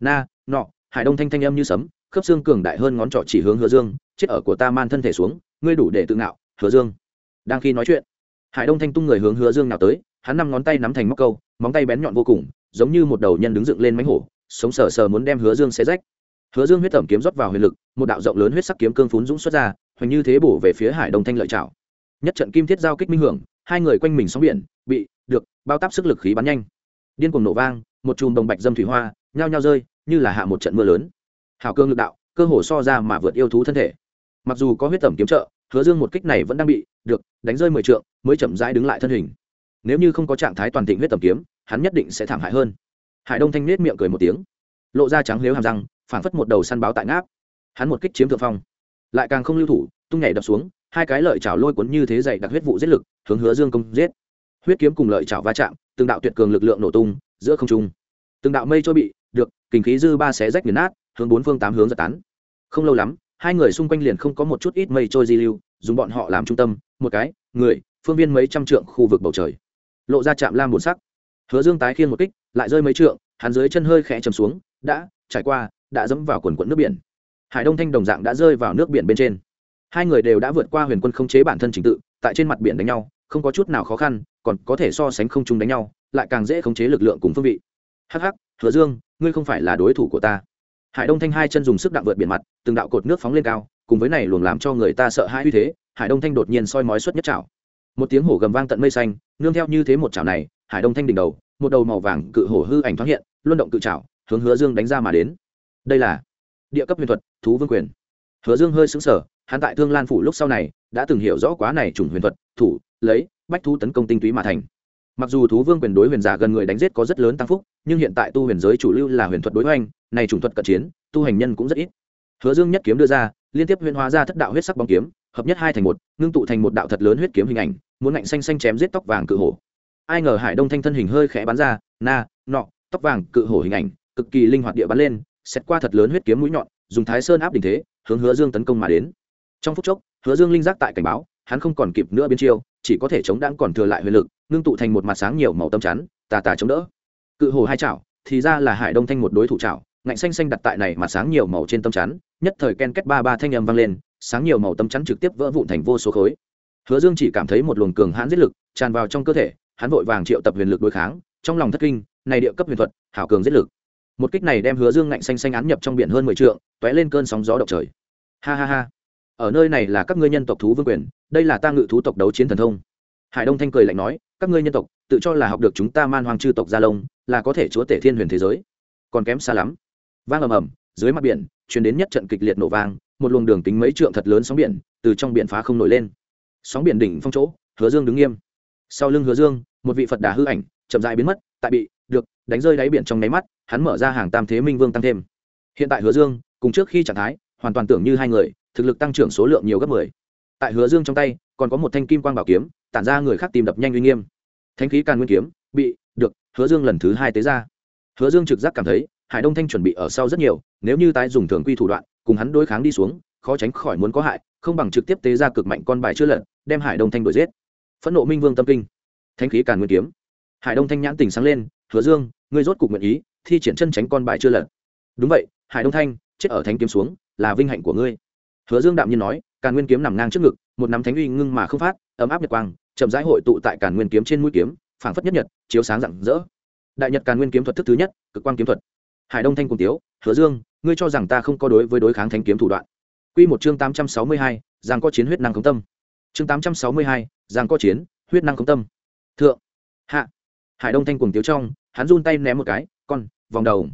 Na, nọ, hải đông thanh thanh âm như sấm, khớp xương cường đại hơn ngón trỏ chỉ hướng hứa dương, chết ở của ta man thân thể xuống, ngươi đủ để tự ngạo, hứa dương. Đang khi nói chuyện, hải đông thanh tung người hướng hứa dương nào tới, hắn năm ngón tay nắm thành móc câu, móng tay bén nhọn vô cùng, giống như một đầu nhân đứng dựng lên mánh hổ sống sờ sờ muốn đem hứa dương xé rách. Hứa dương huyết tẩm kiếm rót vào huyền lực, một đạo rộng lớn huyết sắc kiếm cương phún dũng xuất ra, hoành như thế bổ về phía hải đông thanh lợi trảo. Nhất trận kim thiết giao kích minh hưởng, hai người quanh mình sóng biển, bị, được, bao táp sức lực khí bắn nhanh. Điên cuồng nổ vang, một chùm đồng bạch dâm thủy hoa, nhao nhao rơi, như là hạ một trận mưa lớn. Hào cương lực đạo, cơ hồ so ra mà vượt yêu thú thân thể. Mặc dù có huyết tẩm kiếm trợ, hứa dương một kích này vẫn đang bị, được, đánh rơi mười trượng, mới chậm rãi đứng lại thân hình. Nếu như không có trạng thái toàn thịnh huyết tẩm kiếm, hắn nhất định sẽ thảm hại hơn hải đông thanh nết miệng cười một tiếng, lộ ra trắng lếu hàm răng, phảng phất một đầu săn báo tại ngáp. Hắn một kích chiếm thượng phong, lại càng không lưu thủ, tung nhảy đập xuống, hai cái lợi chảo lôi cuốn như thế dày đặc huyết vụ giết lực, hướng hứa dương công giết. Huyết kiếm cùng lợi chảo va chạm, từng đạo tuyệt cường lực lượng nổ tung, giữa không trung. Từng đạo mây trôi bị, được kình khí dư ba xé rách nghiền nát, hướng bốn phương tám hướng giật tán. Không lâu lắm, hai người xung quanh liền không có một chút ít mây trôi di lưu, dùng bọn họ làm trung tâm, một cái, người, phương viên mấy trăm trượng khu vực bầu trời. Lộ ra chạm lam bột sắc hứa dương tái khiên một kích, lại rơi mấy trượng, hắn dưới chân hơi khẽ chầm xuống, đã, trải qua, đã dẫm vào quần quận nước biển. Hải đông thanh đồng dạng đã rơi vào nước biển bên trên. Hai người đều đã vượt qua huyền quân không chế bản thân trình tự, tại trên mặt biển đánh nhau, không có chút nào khó khăn, còn có thể so sánh không chung đánh nhau, lại càng dễ khống chế lực lượng cùng phương vị. Hắc hắc, hứa dương, ngươi không phải là đối thủ của ta. Hải đông thanh hai chân dùng sức đặng vượt biển mặt, từng đạo cột nước phóng lên cao, cùng với này luồng làm cho người ta sợ hãi uy thế, hải đông thanh đột nhiên soi mói xuất nhất chảo một tiếng hổ gầm vang tận mây xanh, nương theo như thế một chảo này, hải đông thanh đỉnh đầu, một đầu màu vàng cự hổ hư ảnh thoáng hiện, luân động cự chảo, hướng hứa dương đánh ra mà đến. Đây là địa cấp huyền thuật, thú vương quyền. Hứa dương hơi sững sờ, hắn tại thương lan phủ lúc sau này, đã từng hiểu rõ quá này chủng huyền thuật, thủ, lấy, bách thu tấn công tinh túy mà thành. Mặc dù thú vương quyền đối huyền giả gần người đánh giết có rất lớn tăng phúc, nhưng hiện tại tu huyền giới chủ lưu là huyền thuật đối hoành, này chủng thuật cận chiến, tu hành nhân cũng rất ít. Hứa dương nhất kiếm đưa ra, liên tiếp huyền hóa ra thất đạo huyết sắc bóng kiếm, hợp nhất hai thành một, ngưng tụ thành một đạo thật lớn huyết kiếm hình ảnh muốn ngạnh xanh xanh chém giết tóc vàng cự hổ. Ai ngờ hải đông thanh thân hình hơi khẽ bắn ra, na, nọ, tóc vàng cự hổ hình ảnh, cực kỳ linh hoạt địa bắn lên xét qua thật lớn huyết kiếm mũi nhọn, dùng thái sơn áp đỉnh thế, hướng hứa dương tấn công mà đến. Trong phút chốc, hứa dương linh giác tại cảnh báo, hắn không còn kịp nữa biến chiêu, chỉ có thể chống đãng còn thừa lại huyền lực, ngưng tụ thành một mặt sáng nhiều màu tâm chắn, tà tà chống đỡ. Cự hồ hai chảo, thì ra là hải đông thanh một đối thủ chảo, ngạnh xanh xanh đặt tại này mặt sáng nhiều màu trên tâm chắn, nhất thời ken kết ba ba thanh âm vang lên, sáng nhiều màu tâm chắn trực tiếp vỡ vụn thành vô số khối hứa dương chỉ cảm thấy một luồng cường hãn giết lực tràn vào trong cơ thể, hắn vội vàng triệu tập huyền lực đối kháng, trong lòng thất kinh, này địa cấp huyền thuật, hảo cường giết lực. Một kích này đem hứa dương ngạnh xanh xanh án nhập trong biển hơn mười trượng, tóe lên cơn sóng gió động trời. Ha ha ha. Ở nơi này là các ngươi nhân tộc thú vương quyền, đây là ta ngự thú tộc đấu chiến thần thông. Hải đông thanh cười lạnh nói, các ngươi nhân tộc, tự cho là học được chúng ta man hoang chư tộc gia lông là có thể chúa tể thiên huyền thế giới. Còn kém xa lắm. Vang ầm ầm, dưới mặt biển chuyển đến nhất trận kịch liệt nổ vang, một luồng đường kính mấy trượng thật lớn sóng biển, từ trong biển phá không nổi lên sóng biển đỉnh phong chỗ, hứa dương đứng nghiêm. Sau lưng hứa dương, một vị phật đà hư ảnh, chậm dại biến mất, tại bị, được, đánh rơi đáy biển trong nháy mắt, hắn mở ra hàng tam thế minh vương tăng thêm. Hiện tại hứa dương, cùng trước khi trạng thái, hoàn toàn tưởng như hai người, thực lực tăng trưởng số lượng nhiều gấp mười. Tại hứa dương trong tay, còn có một thanh kim quang bảo kiếm, tản ra người khác tìm đập nhanh uy nghiêm. Thanh khí càn nguyên kiếm, bị, được, hứa dương lần thứ hai tế ra. Hứa dương trực giác cảm thấy, hải đông thanh chuẩn bị ở sau rất nhiều, nếu như tái dùng thường quy thủ đoạn, cùng hắn đối kháng đi xuống, khó tránh khỏi muốn có hại không bằng trực tiếp tế ra cực mạnh con bài chưa lật, đem hải đông thanh đuổi giết. Phẫn nộ minh vương tâm kinh. Thanh khí càn nguyên kiếm. Hải đông thanh nhãn tình sáng lên, hứa dương, ngươi rốt cục nguyện ý thi triển chân tránh con bài chưa lật? Đúng vậy, hải đông thanh, chết ở thanh kiếm xuống, là vinh hạnh của ngươi. Hứa dương đạm nhiên nói, càn nguyên kiếm nằm ngang trước ngực, một nắm thánh uy ngưng mà không phát, ấm áp nhật quang, chậm rãi hội tụ tại càn nguyên kiếm trên mũi kiếm, phảng phất nhất nhật, chiếu sáng rạng rỡ. Đại nhật càn nguyên kiếm thuật thức thứ nhất, cực quang kiếm thuật. Hải đông thanh cùng tiếu, hứa dương, ngươi cho rằng ta không có đối với đối kháng thanh kiếm thủ đoạn? Quy một chương tám trăm sáu mươi hai, giang có chiến huyết năng công tâm. Chương tám trăm sáu mươi hai, giang có chiến huyết năng công tâm. Thượng. Hạ. Hải đông thanh cuồng tiếu trong hắn run tay ném một cái con vòng đầu.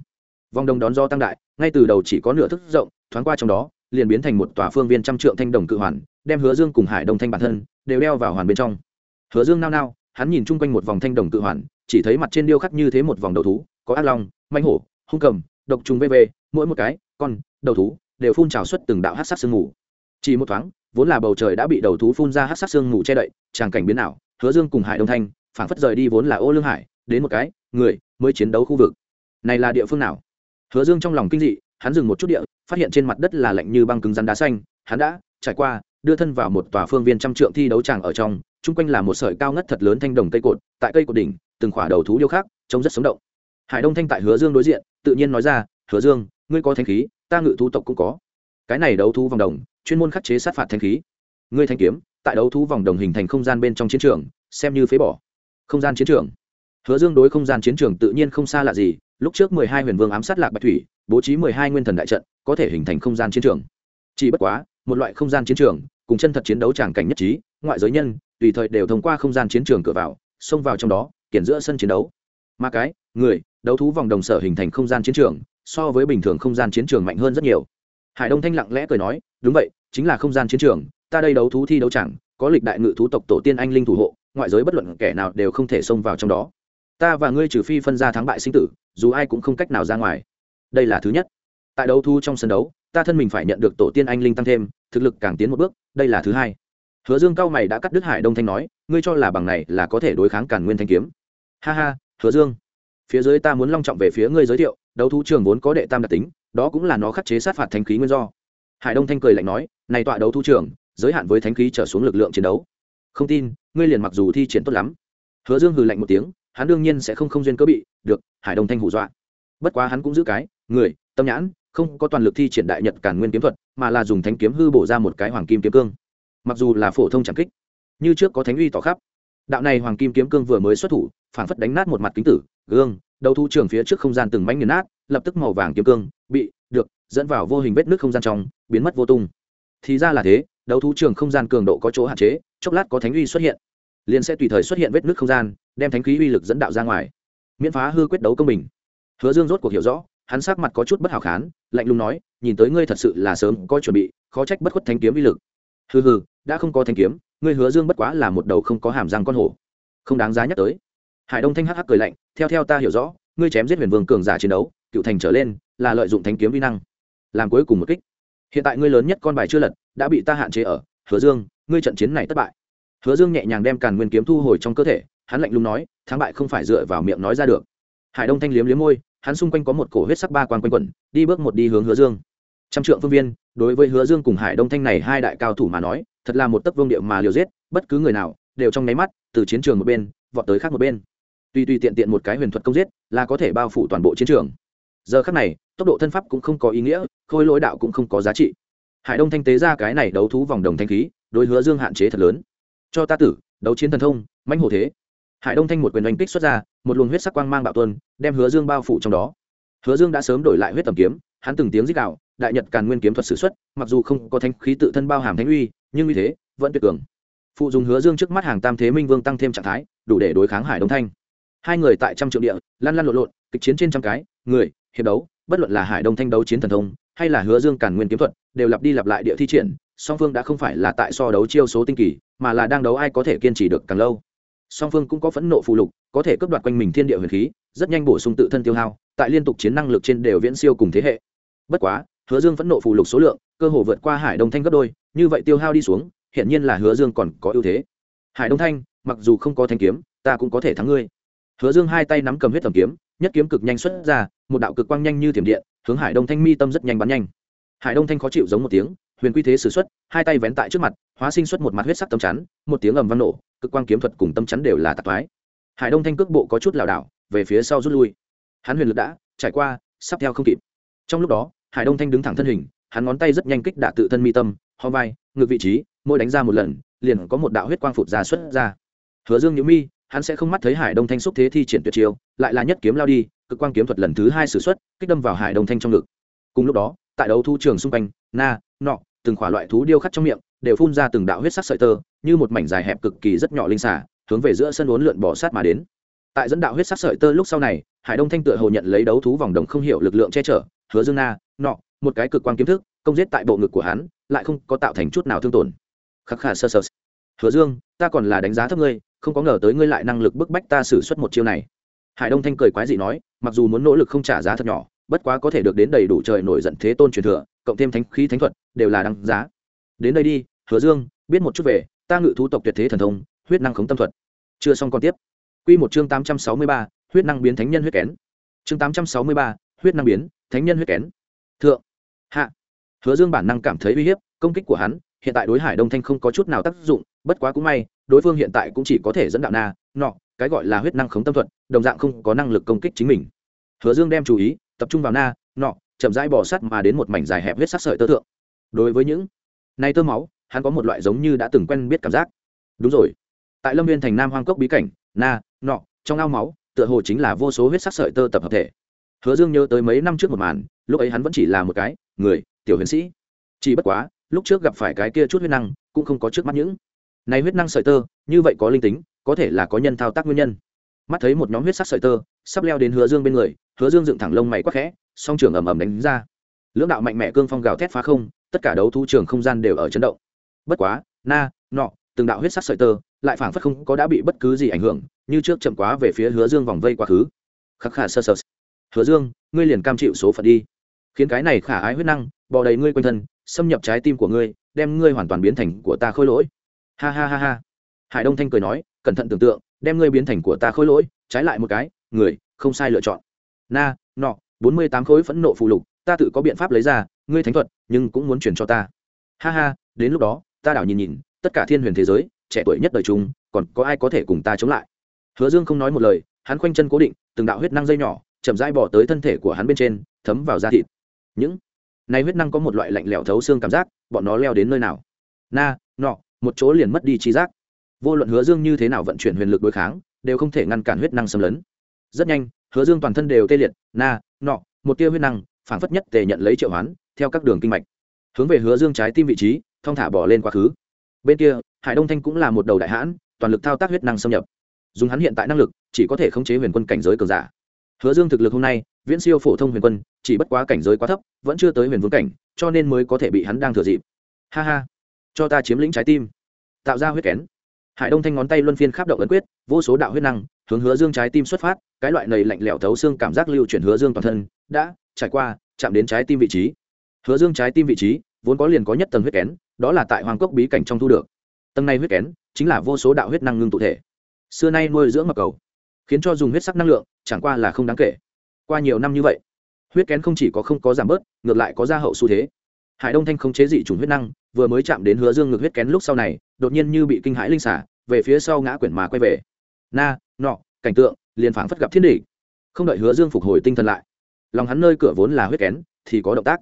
Vòng đồng đón do tăng đại ngay từ đầu chỉ có nửa thức rộng thoáng qua trong đó liền biến thành một tòa phương viên trăm trượng thanh đồng cự hoàn đem hứa dương cùng hải đông thanh bản thân đều đeo vào hoàn bên trong. Hứa dương nao nao hắn nhìn chung quanh một vòng thanh đồng cự hoàn chỉ thấy mặt trên điêu khắc như thế một vòng đầu thú có ác long manh hổ hung cầm độc trùng vv mỗi một cái con đầu thú đều phun trào xuất từng đạo hát sắc sương mù. Chỉ một thoáng, vốn là bầu trời đã bị đầu thú phun ra hát sắc sương mù che đậy, tràng cảnh biến ảo, hứa dương cùng hải đông thanh, phảng phất rời đi vốn là ô lương hải, đến một cái, người, mới chiến đấu khu vực. Này là địa phương nào? Hứa dương trong lòng kinh dị, hắn dừng một chút địa, phát hiện trên mặt đất là lạnh như băng cứng rắn đá xanh, hắn đã trải qua, đưa thân vào một tòa phương viên trăm trượng thi đấu tràng ở trong, chung quanh là một sợi cao ngất thật lớn thanh đồng cây cột, tại cây cột đỉnh, từng khỏa đầu thú điêu khác trông rất sống động. Hải đông thanh tại hứa dương đối diện, tự nhiên nói ra, hứa dương ngươi có thanh khí, ta ngự thú tộc cũng có. Cái này đấu thú vòng đồng, chuyên môn khắc chế sát phạt thanh khí. Ngươi thanh kiếm, tại đấu thú vòng đồng hình thành không gian bên trong chiến trường, xem như phế bỏ. Không gian chiến trường. Hứa dương đối không gian chiến trường tự nhiên không xa lạ gì, lúc trước mười hai huyền vương ám sát lạc bạch thủy, bố trí mười hai nguyên thần đại trận, có thể hình thành không gian chiến trường. Chỉ bất quá, một loại không gian chiến trường, cùng chân thật chiến đấu tràng cảnh nhất trí, ngoại giới nhân, tùy thời đều thông qua không gian chiến trường cửa vào, xông vào trong đó, kiển giữa sân chiến đấu. Mà cái, người, đấu thú vòng đồng sở hình thành không gian chiến trường so với bình thường không gian chiến trường mạnh hơn rất nhiều. Hải đông thanh lặng lẽ cười nói, đúng vậy, chính là không gian chiến trường, ta đây đấu thú thi đấu chẳng, có lịch đại ngự thú tộc tổ tiên anh linh thủ hộ, ngoại giới bất luận kẻ nào đều không thể xông vào trong đó. Ta và ngươi trừ phi phân ra thắng bại sinh tử, dù ai cũng không cách nào ra ngoài. Đây là thứ nhất. Tại đấu thu trong sân đấu, ta thân mình phải nhận được tổ tiên anh linh tăng thêm, thực lực càng tiến một bước, đây là thứ hai. Hứa dương cao mày đã cắt đứt hải đông thanh nói, ngươi cho là bằng này là có thể đối kháng càn nguyên thanh kiếm. Ha ha, hứa dương, phía dưới ta muốn long trọng về phía ngươi giới thiệu đấu thú trường vốn có đệ tam đặc tính, đó cũng là nó khắc chế sát phạt thanh khí nguyên do. Hải đông thanh cười lạnh nói, này tọa đấu thú trường, giới hạn với thánh khí trở xuống lực lượng chiến đấu. Không tin, ngươi liền mặc dù thi triển tốt lắm. Hứa dương hừ lạnh một tiếng, hắn đương nhiên sẽ không không duyên cớ bị, được, hải đông thanh hù dọa. Bất quá hắn cũng giữ cái, người, tâm nhãn, không có toàn lực thi triển đại nhật cản nguyên kiếm thuật, mà là dùng thánh kiếm hư bổ ra một cái hoàng kim kiếm cương. Mặc dù là phổ thông chẳng kích, như trước có thánh uy tỏ khắp. Đạo này hoàng kim kiếm cương vừa mới xuất thủ phản phất đánh nát một mặt kính tử, gương đầu thu trường phía trước không gian từng mảnh nghiền nát, lập tức màu vàng kiếm cương, bị, được, dẫn vào vô hình vết nước không gian trong, biến mất vô tung. Thì ra là thế đấu thú trường không gian cường độ có chỗ hạn chế, chốc lát có thánh uy xuất hiện. Liền sẽ tùy thời xuất hiện vết nước không gian, đem thánh khí uy lực dẫn đạo ra ngoài. Miễn phá hư quyết đấu công bình. Hứa dương rốt cuộc hiểu rõ, hắn sắc mặt có chút bất hảo khán, lạnh lùng nói, nhìn tới ngươi thật sự là sớm có chuẩn bị, khó trách bất khuất thanh kiếm uy lực. Hừ hừ, đã không có thanh kiếm, ngươi hứa dương bất quá là một đầu không có hàm răng con hổ. Không đáng giá nhắc tới. Hải đông thanh hắc hắc cười lạnh theo theo ta hiểu rõ, ngươi chém giết huyền vương cường giả chiến đấu, cựu thành trở lên, là lợi dụng thanh kiếm vi năng, làm cuối cùng một kích. Hiện tại ngươi lớn nhất con bài chưa lật, đã bị ta hạn chế ở hứa dương, ngươi trận chiến này thất bại. Hứa dương nhẹ nhàng đem càn nguyên kiếm thu hồi trong cơ thể, hắn lạnh lùng nói, thắng bại không phải dựa vào miệng nói ra được. Hải đông thanh liếm liếm môi, hắn xung quanh có một cổ huyết sắc ba quan quanh quẩn, đi bước một đi hướng hứa dương. Trăm trượng phương viên, đối với hứa dương cùng hải đông thanh này hai đại cao thủ mà nói, thật là một tấc vương địa mà liều giết, bất cứ người nào, đều trong nháy mắt, từ chiến trường một bên, vọt tới khác một bên tuy tùy tiện tiện một cái huyền thuật công giết, là có thể bao phủ toàn bộ chiến trường. Giờ khắc này, tốc độ thân pháp cũng không có ý nghĩa, khôi lỗi đạo cũng không có giá trị. Hải đông thanh tế ra cái này đấu thú vòng đồng thanh khí, đối hứa dương hạn chế thật lớn. Cho ta tử, đấu chiến thần thông, mãnh hổ thế. Hải đông thanh một quyền đánh kích xuất ra, một luồng huyết sắc quang mang bạo tuân đem hứa dương bao phủ trong đó. Hứa dương đã sớm đổi lại huyết tầm kiếm, hắn từng tiếng dích đạo đại nhật càn nguyên kiếm thuật s ử x u ấ t mặc dù không có thanh khí tự thân bao hàm thanh uy, nhưng uy thế vẫn tuyệt cường. Phụ dùng hứa dương trước mắt hàng tam thế minh vương tăng thêm trạng thái, đủ để đối kháng hải đông thanh hai người tại trăm triệu địa, lăn lăn lộn lộn, kịch chiến trên trăm cái, người, hiệp đấu, bất luận là hải đông thanh đấu chiến thần thông, hay là hứa dương cản nguyên kiếm thuật, đều lặp đi lặp lại địa thi triển, song phương đã không phải là tại so đấu chiêu số tinh kỳ, mà là đang đấu ai có thể kiên trì được càng lâu. Song phương cũng có phẫn nộ phụ lục, có thể cướp đoạt quanh mình thiên địa huyền khí, rất nhanh bổ sung tự thân tiêu hao, tại liên tục chiến năng lực trên đều viễn siêu cùng thế hệ. Bất quá, hứa dương phẫn nộ phụ lục số lượng, cơ hồ vượt qua hải đông thanh gấp đôi, như vậy tiêu hao đi xuống hiện nhiên là hứa dương còn có ưu thế. Hải đông thanh, mặc dù không có thanh kiếm, ta cũng có thể thắng ngươi hứa dương hai tay nắm cầm huyết tầm kiếm, nhất kiếm cực nhanh xuất ra, một đạo cực quang nhanh như thiểm điện, hướng hải đông thanh mi tâm rất nhanh bắn nhanh. Hải đông thanh khó chịu giống một tiếng, huyền quy thế s ử x u ấ t hai tay vén tại trước mặt, hóa sinh xuất một mặt huyết sắc tâm chắn, một tiếng ầm văn nổ, cực quang kiếm thuật cùng tâm chắn đều là tạp thoái. Hải đông thanh cước bộ có chút lảo đảo, về phía sau rút lui. Hắn huyền lực đã trải qua, sắp theo không kịp. Trong lúc đó, hải đông thanh đứng thẳng thân hình, hắn ngón tay rất nhanh kích đạ tự thân mi tâm ho vai, ngược vị trí, mỗi đánh ra một lần, liền có một đạo huyết quang phụt ra xuất ra. Hứa dương nhữ mi hắn sẽ không mắt thấy hải đông thanh xúc thế thi triển tuyệt chiêu, lại là nhất kiếm lao đi, cực quang kiếm thuật lần thứ hai s ử x u ấ t kích đâm vào hải đông thanh trong ngực. Cùng lúc đó, tại đấu thu trường xung quanh, na, nọ, từng khỏa loại thú điêu khắc trong miệng, đều phun ra từng đạo huyết sắc sợi tơ, như một mảnh dài hẹp cực kỳ rất nhỏ linh xả hướng về giữa sân uốn lượn bỏ sát mà đến. Tại dẫn đạo huyết sắc sợi tơ lúc sau này, hải đông thanh tựa hồ nhận lấy đấu thú vòng đồng không hiểu lực lượng che chở, hứa dương na, nọ, một cái cực quang kiếm thức, công giết tại bộ ngực của hắn, lại không có tạo thành chút nào thương tổn. Khắc khả sơ sơ hứa dương, ta còn là đánh giá thấp ngươi, không có ngờ tới ngươi lại năng lực bức bách ta xử suất một chiêu này. Hải đông thanh cười quái dị nói, mặc dù muốn nỗ lực không trả giá thật nhỏ, bất quá có thể được đến đầy đủ trời nổi giận thế tôn truyền thừa, cộng thêm thánh khí thánh thuật, đều là đăng giá. Đến đây đi, hứa dương, biết một chút về, ta ngự thú tộc tuyệt thế thần thông, huyết năng khống tâm thuật. Chưa xong còn tiếp. Quy một chương tám trăm sáu mươi ba, huyết năng biến thánh nhân huyết kén. Chương tám trăm sáu mươi ba, huyết năng biến thánh nhân huyết kén. Thượng. Hạ. Hứa dương bản năng cảm thấy uy hiếp, công kích của hắn hiện tại đối hải đông thanh không có chút nào tác dụng bất quá cũng may đối phương hiện tại cũng chỉ có thể dẫn đạo na nọ cái gọi là huyết năng khống tâm thuận, đồng dạng không có năng lực công kích chính mình. Hứa dương đem chú ý tập trung vào na nọ chậm rãi bỏ sắt mà đến một mảnh dài hẹp huyết sắc sợi tơ thượng. Đối với những này tơ máu hắn có một loại giống như đã từng quen biết cảm giác. Đúng rồi. Tại lâm viên thành nam hoang cốc bí cảnh na nọ trong ao máu tựa hồ chính là vô số huyết sắc sợi tơ tập hợp thể. Hứa dương nhớ tới mấy năm trước một màn lúc ấy hắn vẫn chỉ là một cái người tiểu huyền sĩ. Chỉ bất quá lúc trước gặp phải cái kia chút huyết năng, cũng không có trước mắt những. Này huyết năng sợi tơ, như vậy có linh tính, có thể là có nhân thao tác nguyên nhân. Mắt thấy một nhóm huyết sắc sợi tơ, sắp leo đến hứa dương bên người, hứa dương dựng thẳng lông mày quắc khẽ, song trường ầm ầm đánh ra. Lưỡng đạo mạnh mẽ cương phong gào thét phá không, tất cả đấu thu trường không gian đều ở chấn động. Bất quá, na, nọ, từng đạo huyết sắc sợi tơ, lại phảng phất không có đã bị bất cứ gì ảnh hưởng, như trước chậm quá về phía hứa dương vòng vây quá khứ. Khắc khả sơ sơ. Hứa dương, ngươi liền cam chịu số phận đi. Khiến cái này khả ái huyết năng bò đầy ngươi quanh thân, xâm nhập trái tim của ngươi, đem ngươi hoàn toàn biến thành của ta khôi lỗi. Ha ha ha ha. Hải đông thanh cười nói, cẩn thận tưởng tượng, đem ngươi biến thành của ta khôi lỗi, trái lại một cái, người, không sai lựa chọn. Na, nọ, bốn mươi tám khối phẫn nộ phụ lục, ta tự có biện pháp lấy ra, ngươi thánh thuật, nhưng cũng muốn chuyển cho ta. Ha ha, đến lúc đó, ta đảo nhìn nhìn, tất cả thiên huyền thế giới, trẻ tuổi nhất đời chúng, còn có ai có thể cùng ta chống lại? Hứa dương không nói một lời, hắn khoanh chân cố định, từng đạo huyết năng dây nhỏ, chậm rãi bỏ tới thân thể của hắn bên trên, thấm vào da thịt. Những này huyết năng có một loại lạnh lẽo thấu xương cảm giác, bọn nó leo đến nơi nào? Na, nọ, một chỗ liền mất đi trí giác. Vô luận hứa dương như thế nào vận chuyển huyền lực đối kháng, đều không thể ngăn cản huyết năng xâm lấn. Rất nhanh, hứa dương toàn thân đều tê liệt, na, nọ, một tia huyết năng, phảng phất nhất tề nhận lấy triệu hoán, theo các đường kinh mạch. Hướng về hứa dương trái tim vị trí, thong thả bỏ lên quá khứ. Bên kia, hải đông thanh cũng là một đầu đại hãn, toàn lực thao tác huyết năng xâm nhập. Dùng hắn hiện tại năng lực, chỉ có thể khống chế huyền quân cảnh giới cường giả. Hứa dương thực lực hôm nay viễn siêu phổ thông huyền quân, chỉ bất quá cảnh giới quá thấp, vẫn chưa tới huyền vương cảnh, cho nên mới có thể bị hắn đang thừa dịp. Ha ha, cho ta chiếm lĩnh trái tim. Tạo ra huyết kén. Hải đông thanh ngón tay luân phiên khắp động ấn quyết, vô số đạo huyết năng, hướng hứa dương trái tim xuất phát, cái loại này lạnh lẽo thấu xương cảm giác lưu chuyển hứa dương toàn thân, đã trải qua, chạm đến trái tim vị trí. Hứa dương trái tim vị trí, vốn có liền có nhất tầng huyết kén, đó là tại hoàng cốc bí cảnh trong thu được. Tầng này huyết kén, chính là vô số đạo huyết năng ngưng tụ thể. Xưa nay nuôi dưỡng mặc cầu, khiến cho dùng huyết sắc năng lượng, chẳng qua là không đáng kể qua nhiều năm như vậy, huyết kén không chỉ có không có giảm bớt, ngược lại có gia hậu xu thế. Hải đông thanh không chế dị chủng huyết năng, vừa mới chạm đến hứa dương ngược huyết kén lúc sau này, đột nhiên như bị kinh hãi linh xả, về phía sau ngã quyển mà quay về. Na, nọ, cảnh tượng, liền phảng phất gặp thiên địch. Không đợi hứa dương phục hồi tinh thần lại, lòng hắn nơi cửa vốn là huyết kén, thì có động tác.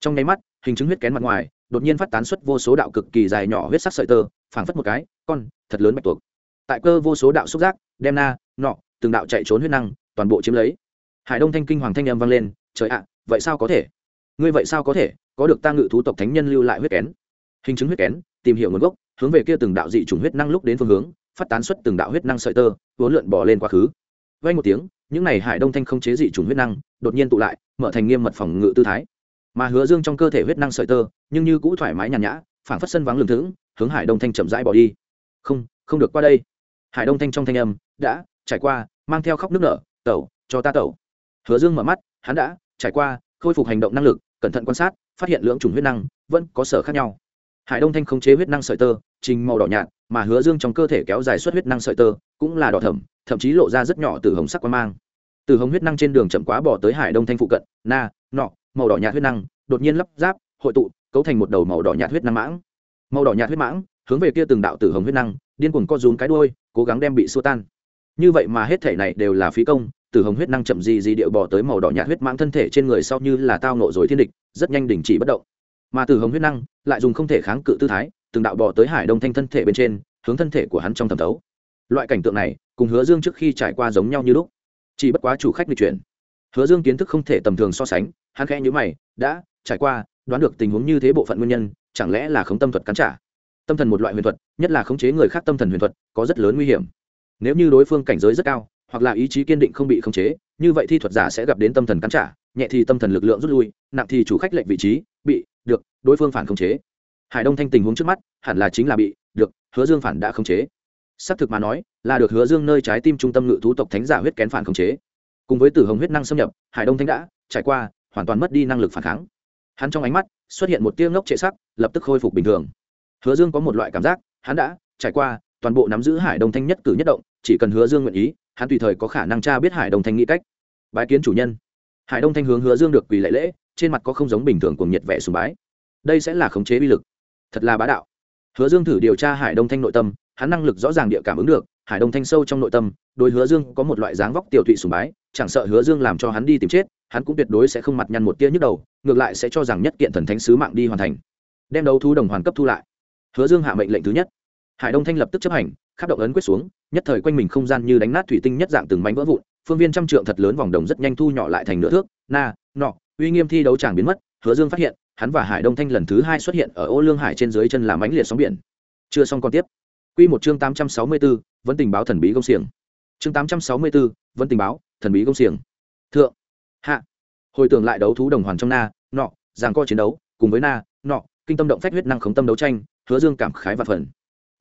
Trong nháy mắt, hình chứng huyết kén mặt ngoài, đột nhiên phát tán xuất vô số đạo cực kỳ dài nhỏ huyết sắc sợi tơ, phảng phất một cái, con, thật lớn bạch tuộc. Tại cơ vô số đạo xúc giác, đem na, nọ, từng đạo chạy trốn huyết năng, toàn bộ chiếm lấy hải đông thanh kinh hoàng thanh âm vang lên, trời ạ, vậy sao có thể? Ngươi vậy sao có thể? Có được ta ngự thú tộc thánh nhân lưu lại huyết kén. Hình chứng huyết kén, tìm hiểu nguồn gốc, hướng về kia từng đạo dị chủng huyết năng lúc đến phương hướng, phát tán xuất từng đạo huyết năng sợi tơ vốn lượn bỏ lên quá khứ. Vay một tiếng, những này hải đông thanh không chế dị chủng huyết năng, đột nhiên tụ lại, mở thành nghiêm mật phòng ngự tư thái. Mà hứa dương trong cơ thể huyết năng sợi tơ, nhưng như cũ thoải mái nhàn nhã, phảng phất sân vắng lường thững, hướng hải đông thanh chậm rãi bỏ đi. Không không được qua đây. Hải đông thanh trong thanh âm, đã, trải qua, mang theo khóc nước nở, tẩu, cho ta tẩu hứa dương mở mắt, hắn đã trải qua khôi phục hành động năng lực, cẩn thận quan sát, phát hiện lượng chủng huyết năng vẫn có sở khác nhau. Hải đông thanh khống chế huyết năng sợi tơ, trình màu đỏ nhạt, mà hứa dương trong cơ thể kéo dài suất huyết năng sợi tơ cũng là đỏ thẩm thậm chí lộ ra rất nhỏ từ hồng sắc quan mang. Từ hồng huyết năng trên đường chậm quá bỏ tới hải đông thanh phụ cận, na, nọ, màu đỏ nhạt huyết năng, đột nhiên lắp ráp, hội tụ, cấu thành một đầu màu đỏ nhạt huyết năng mãng. Màu đỏ nhạt huyết mãng, hướng về kia từng đạo tử hồng huyết năng, điên cuồng co rúm cái đuôi, cố gắng đem bị xua tan. Như vậy mà hết thể này đều là phí công tử hồng huyết năng chậm gì gì điệu bỏ tới màu đỏ nhạt huyết mãng thân thể trên người sau như là tao nộ rồi thiên địch, rất nhanh đình chỉ bất động. Mà tử hồng huyết năng lại dùng không thể kháng cự tư thái, từng đạo bỏ tới hải đông thanh thân thể bên trên, hướng thân thể của hắn trong thẩm thấu. Loại cảnh tượng này, cùng hứa dương trước khi trải qua giống nhau như lúc. Chỉ bất quá chủ khách lịch chuyển. Hứa dương kiến thức không thể tầm thường so sánh, hắn khẽ nhữ mày, đã, trải qua, đoán được tình huống như thế bộ phận nguyên nhân, chẳng lẽ là khống tâm thuật cắn trả? Tâm thần một loại huyền thuật, nhất là khống chế người khác tâm thần huyền thuật, có rất lớn nguy hiểm. Nếu như đối phương cảnh giới rất cao hoặc là ý chí kiên định không bị khống chế, như vậy thi thuật giả sẽ gặp đến tâm thần cắn trả, nhẹ thì tâm thần lực lượng rút lui, nặng thì chủ khách lệnh vị trí, bị, được, đối phương phản khống chế. Hải đông thanh tình huống trước mắt, hẳn là chính là bị, được, hứa dương phản đã khống chế. Xác thực mà nói, là được hứa dương nơi trái tim trung tâm ngự thú tộc thánh giả huyết kén phản khống chế. Cùng với tử hồng huyết năng xâm nhập, hải đông thanh đã trải qua, hoàn toàn mất đi năng lực phản kháng. Hắn trong ánh mắt xuất hiện một tia ngốc trệ sắc, lập tức khôi phục bình thường. Hứa dương có một loại cảm giác, hắn đã trải qua toàn bộ nắm giữ hải đông thanh nhất cử nhất động, chỉ cần hứa dương nguyện ý hắn tùy thời có khả năng tra biết hải đông thanh nghĩ cách. Bái kiến chủ nhân. Hải đông thanh hướng hứa dương được quỳ lệ lễ, trên mặt có không giống bình thường cùng nhiệt vẻ sùng bái. Đây sẽ là khống chế uy lực. Thật là bá đạo. Hứa dương thử điều tra hải đông thanh nội tâm, hắn năng lực rõ ràng địa cảm ứng được, hải đông thanh sâu trong nội tâm, đối hứa dương có một loại dáng vóc tiểu thụy sùng bái, chẳng sợ hứa dương làm cho hắn đi tìm chết, hắn cũng tuyệt đối sẽ không mặt nhăn một tia nhức đầu, ngược lại sẽ cho rằng nhất kiện thần thánh sứ mạng đi hoàn thành. Đem đấu thu đồng hoàn cấp thu lại. Hứa dương hạ mệnh lệnh thứ nhất. Hải đông thanh lập tức chấp hành khắp động ấn quyết xuống, nhất thời quanh mình không gian như đánh nát thủy tinh nhất dạng từng mảnh vỡ vụn, phương viên trăm trượng thật lớn vòng đồng rất nhanh thu nhỏ lại thành nửa thước, na, nọ, uy nghiêm thi đấu chẳng biến mất, hứa dương phát hiện, hắn và hải đông thanh lần thứ hai xuất hiện ở ô lương hải trên dưới chân làm ánh liệt sóng biển. Chưa xong còn tiếp. Q một chương tám trăm sáu mươi b ố vẫn tình báo thần bí công xiềng. Chương tám trăm sáu mươi b ố vẫn tình báo thần bí công xiềng. Thượng, hạ, hồi tưởng lại đấu thú đồng hoàn trong na, nọ ràng co chiến đấu, cùng với na, nọ, kinh tâm động phách huyết năng khống tâm đấu tranh, hứa dương cảm khái và phần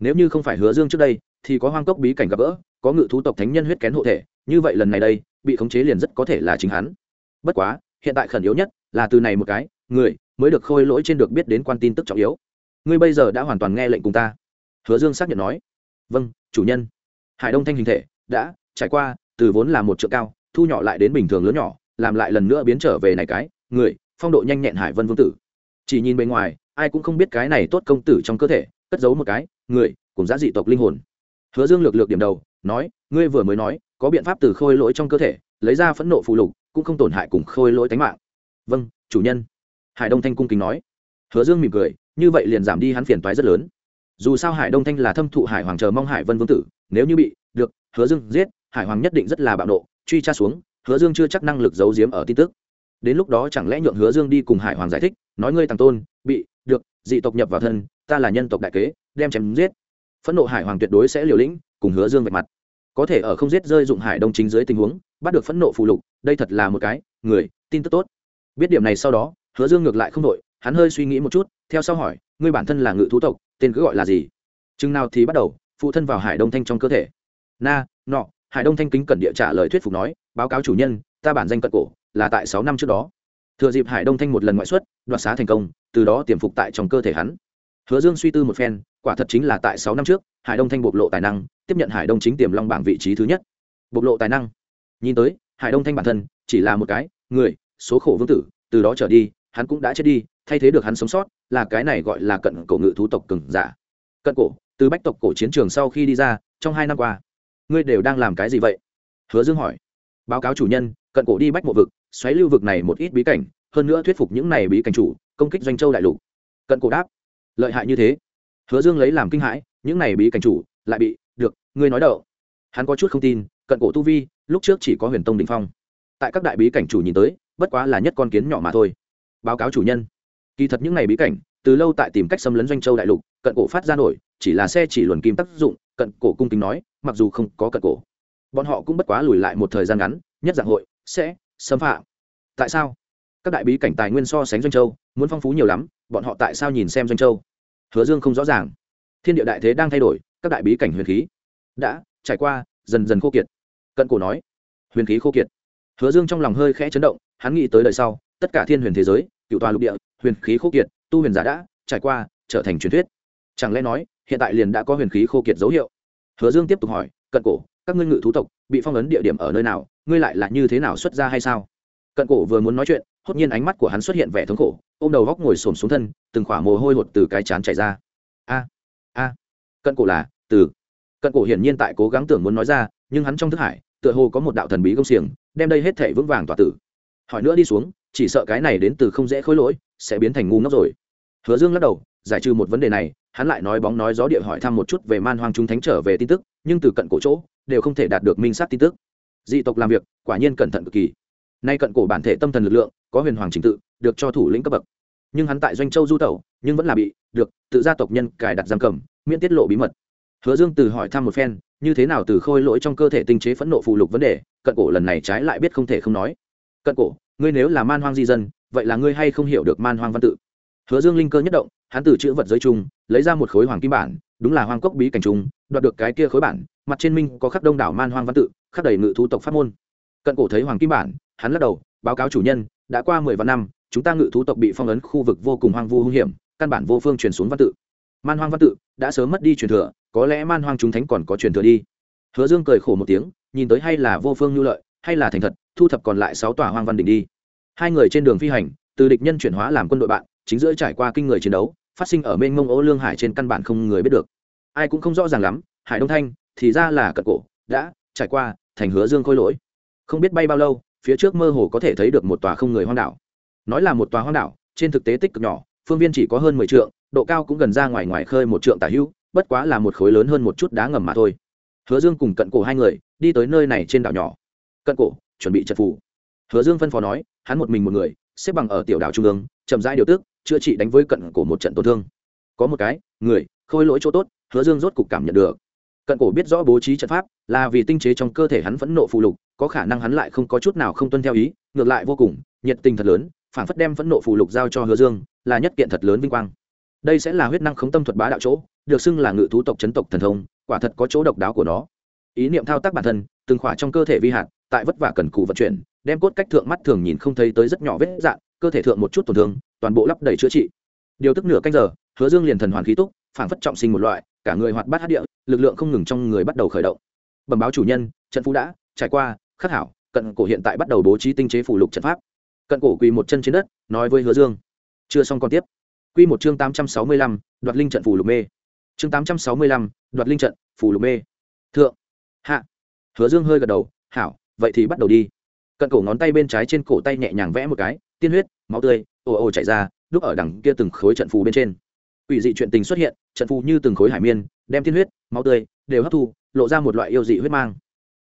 nếu như không phải hứa dương trước đây, thì có hoang cốc bí cảnh gặp gỡ, có ngự thú tộc thánh nhân huyết kén hộ thể, như vậy lần này đây, bị khống chế liền rất có thể là chính hắn. Bất quá, hiện tại khẩn yếu nhất là từ này một cái, người mới được khôi lỗi trên được biết đến quan tin tức trọng yếu. Ngươi bây giờ đã hoàn toàn nghe lệnh cùng ta. Hứa dương xác nhận nói. Vâng chủ nhân. Hải đông thanh hình thể đã trải qua, từ vốn là một chợ cao, thu nhỏ lại đến bình thường lớn nhỏ, làm lại lần nữa biến trở về này cái, người, phong độ nhanh nhẹn hải vân vương tử. Chỉ nhìn bề ngoài, ai cũng không biết cái này tốt công tử trong cơ thể cất giấu một cái, người, cùng giá dị tộc linh hồn. Hứa dương lược lược điểm đầu, nói, ngươi vừa mới nói, có biện pháp từ khôi lỗi trong cơ thể, lấy ra phẫn nộ phụ lục, cũng không tổn hại cùng khôi lỗi tánh mạng. Vâng chủ nhân. Hải đông thanh cung kính nói. Hứa dương mỉm cười, như vậy liền giảm đi hắn phiền toái rất lớn. Dù sao hải đông thanh là thâm thụ hải hoàng chờ mong hải vân vương tử, nếu như bị, được, hứa dương giết, hải hoàng nhất định rất là bạo nộ, truy tra xuống, hứa dương chưa chắc năng lực giấu giếm ở tin tức. Đến lúc đó chẳng lẽ nhượng hứa dương đi cùng hải hoàng giải thích, nói ngươi tàng tôn, bị, được, dị tộc nhập vào thân ta là nhân tộc đại kế, đem chém giết. Phẫn nộ hải hoàng tuyệt đối sẽ liều lĩnh, cùng hứa dương vạch mặt. Có thể ở không giết rơi dụng hải đông chính dưới tình huống, bắt được phẫn nộ phụ lục, đây thật là một cái, người, tin tức tốt. Biết điểm này sau đó, hứa dương ngược lại không đội hắn hơi suy nghĩ một chút, theo sau hỏi, ngươi bản thân là ngự thú tộc, tên cứ gọi là gì? Chừng nào thì bắt đầu, phụ thân vào hải đông thanh trong cơ thể. Na, nọ, hải đông thanh kính cẩn địa trả lời thuyết phục nói, báo cáo chủ nhân, ta bản danh cận cổ, là tại sáu năm trước đó. Thừa dịp hải đông thanh một lần ngoại xuất, đoạt xá thành công, từ đó tiềm phục tại trong cơ thể hắn hứa dương suy tư một phen, quả thật chính là tại sáu năm trước, hải đông thanh bộc lộ tài năng, tiếp nhận hải đông chính tiềm long bảng vị trí thứ nhất. Bộc lộ tài năng. Nhìn tới, hải đông thanh bản thân chỉ là một cái người, số khổ vương tử, từ đó trở đi, hắn cũng đã chết đi, thay thế được hắn sống sót, là cái này gọi là cận cổ ngự thú tộc cừng giả. Cận cổ, từ bách tộc cổ chiến trường sau khi đi ra, trong hai năm qua, ngươi đều đang làm cái gì vậy? Hứa dương hỏi. Báo cáo chủ nhân, cận cổ đi bách mộ vực, xoáy lưu vực này một ít bí cảnh, hơn nữa thuyết phục những này bí cảnh chủ, công kích doanh châu đại lục. Cận cổ đáp lợi hại như thế. Hứa dương lấy làm kinh hãi, những này bí cảnh chủ, lại bị, được, ngươi nói đậu. Hắn có chút không tin, cận cổ tu vi, lúc trước chỉ có huyền tông đình phong. Tại các đại bí cảnh chủ nhìn tới, bất quá là nhất con kiến nhỏ mà thôi. Báo cáo chủ nhân. Kỳ thật những ngày bí cảnh, từ lâu tại tìm cách xâm lấn doanh châu đại lục, cận cổ phát ra nổi, chỉ là xe chỉ luồn kim tác dụng, cận cổ cung kính nói, mặc dù không có cận cổ. Bọn họ cũng bất quá lùi lại một thời gian ngắn, nhất dạng hội, sẽ, xâm phạm. Tại sao? Các đại bí cảnh tài nguyên so sánh doanh châu, muốn phong phú nhiều lắm bọn họ tại sao nhìn xem doanh châu? Hứa dương không rõ ràng. Thiên địa đại thế đang thay đổi, các đại bí cảnh huyền khí đã trải qua dần dần khô kiệt. Cận cổ nói, huyền khí khô kiệt. Hứa dương trong lòng hơi khẽ chấn động, hắn nghĩ tới đời sau, tất cả thiên huyền thế giới, cựu tòa lục địa, huyền khí khô kiệt, tu huyền giả đã trải qua, trở thành truyền thuyết. Chẳng lẽ nói, hiện tại liền đã có huyền khí khô kiệt dấu hiệu? Hứa dương tiếp tục hỏi, cận cổ, các ngươi ngự thú tộc bị phong ấn địa điểm ở nơi nào? Ngươi lại là như thế nào xuất ra hay sao? Cận cổ vừa muốn nói chuyện hốt nhiên ánh mắt của hắn xuất hiện vẻ thống khổ, ôm đầu góc ngồi xổm xuống thân, từng khỏa mồ hôi hột từ cái chán chảy ra. A a, cận cổ là, từ, cận cổ hiển nhiên tại cố gắng tưởng muốn nói ra, nhưng hắn trong thức hải, tựa hồ có một đạo thần bí công xiềng, đem đây hết thể vững vàng tỏa tử. Hỏi nữa đi xuống, chỉ sợ cái này đến từ không dễ khối lỗi, sẽ biến thành ngu ngốc rồi. Hứa dương lắc đầu, giải trừ một vấn đề này, hắn lại nói bóng nói gió địa hỏi thăm một chút về man hoang trung thánh trở về tin tức, nhưng từ cận cổ chỗ, đều không thể đạt được minh sát tin tức. Dị tộc làm việc, quả nhiên cẩn thận cực kỳ nay cận cổ bản thể tâm thần lực lượng, có huyền hoàng trình tự, được cho thủ lĩnh cấp bậc. Nhưng hắn tại doanh châu du tẩu, nhưng vẫn là bị, được, tự gia tộc nhân cài đặt giam cầm, miễn tiết lộ bí mật. Hứa dương từ hỏi thăm một phen, như thế nào từ khôi lỗi trong cơ thể tinh chế phẫn nộ phụ lục vấn đề, cận cổ lần này trái lại biết không thể không nói. Cận cổ, ngươi nếu là man hoang di dân, vậy là ngươi hay không hiểu được man hoang văn tự? Hứa dương linh cơ nhất động, hắn từ chữ vật giới chung lấy ra một khối hoàng kim bản, đúng là hoang cốc bí cảnh trung, đoạt được cái kia khối bản, mặt trên minh có khắc đông đảo man hoang văn tự, khắc đầy ngự thú tộc pháp môn. Cận cổ thấy hoàng kim bản hắn lắc đầu, báo cáo chủ nhân, đã qua mười vạn năm, chúng ta ngự thú tộc bị phong ấn khu vực vô cùng hoang vu hung hiểm, căn bản vô phương truyền xuống văn tự. Man hoang văn tự đã sớm mất đi truyền thừa, có lẽ man hoang chúng thánh còn có truyền thừa đi. Hứa dương cười khổ một tiếng, nhìn tới hay là vô phương nhu lợi, hay là thành thật, thu thập còn lại sáu tòa hoang văn đỉnh đi. Hai người trên đường phi hành, từ địch nhân chuyển hóa làm quân đội bạn, chính giữa trải qua kinh người chiến đấu, phát sinh ở bên mông ô lương hải trên căn bản không người biết được. Ai cũng không rõ ràng lắm, hải đông thanh thì ra là cận cổ, đã trải qua thành hứa dương khôi lỗi. Không biết bay bao lâu phía trước mơ hồ có thể thấy được một tòa không người hoang đảo. Nói là một tòa hoang đảo, trên thực tế tích cực nhỏ, phương viên chỉ có hơn mười trượng, độ cao cũng gần ra ngoài ngoài khơi một trượng tả hữu, bất quá là một khối lớn hơn một chút đá ngầm mà thôi. Hứa dương cùng cận cổ hai người đi tới nơi này trên đảo nhỏ. Cận cổ, chuẩn bị trận phủ hứa dương phân phó nói, hắn một mình một người, xếp bằng ở tiểu đảo trung ương, chậm rãi điều tức, chữa trị đánh với cận cổ một trận tổn thương. Có một cái, người, khôi lỗi chỗ tốt, hứa dương rốt cục cảm nhận được cận cổ biết rõ bố trí trận pháp là vì tinh chế trong cơ thể hắn phẫn nộ phụ lục, có khả năng hắn lại không có chút nào không tuân theo ý, ngược lại vô cùng, nhiệt tình thật lớn, phản phất đem phẫn nộ phụ lục giao cho hứa dương, là nhất kiện thật lớn vinh quang. Đây sẽ là huyết năng khống tâm thuật bá đạo chỗ, được xưng là ngự thú tộc chấn tộc thần thông, quả thật có chỗ độc đáo của nó. Ý niệm thao tác bản thân, từng khỏa trong cơ thể vi hạt, tại vất vả cần cù vận chuyển, đem cốt cách thượng mắt thường nhìn không thấy tới rất nhỏ vết dạn, cơ thể thượng một chút tổn thương, toàn bộ lắp đầy chữa trị. Điều tức nửa canh giờ, hứa dương liền thần hoàn khí túc, phản phất trọng sinh một loại cả người hoạt bát hát địa, lực lượng không ngừng trong người bắt đầu khởi động. Bẩm báo chủ nhân, trận phú đã, trải qua, khắc hảo, cận cổ hiện tại bắt đầu bố trí tinh chế phủ lục trận pháp. Cận cổ quỳ một chân trên đất, nói với hứa dương. Chưa xong còn tiếp. Quy một chương tám trăm sáu mươi lăm, đoạt linh trận phủ lục mê. Chương tám trăm sáu mươi lăm, đoạt linh trận phủ lục mê. Thượng. Hạ. Hứa dương hơi gật đầu, hảo, vậy thì bắt đầu đi. Cận cổ ngón tay bên trái trên cổ tay nhẹ nhàng vẽ một cái, tiên huyết, máu tươi, ồ ồ chảy ra lúc ở đằng kia từng khối trận phù bên trên quỷ dị chuyện tình xuất hiện, trận phù như từng khối hải miên, đem tiên huyết, máu tươi đều hấp thu, lộ ra một loại yêu dị huyết mang.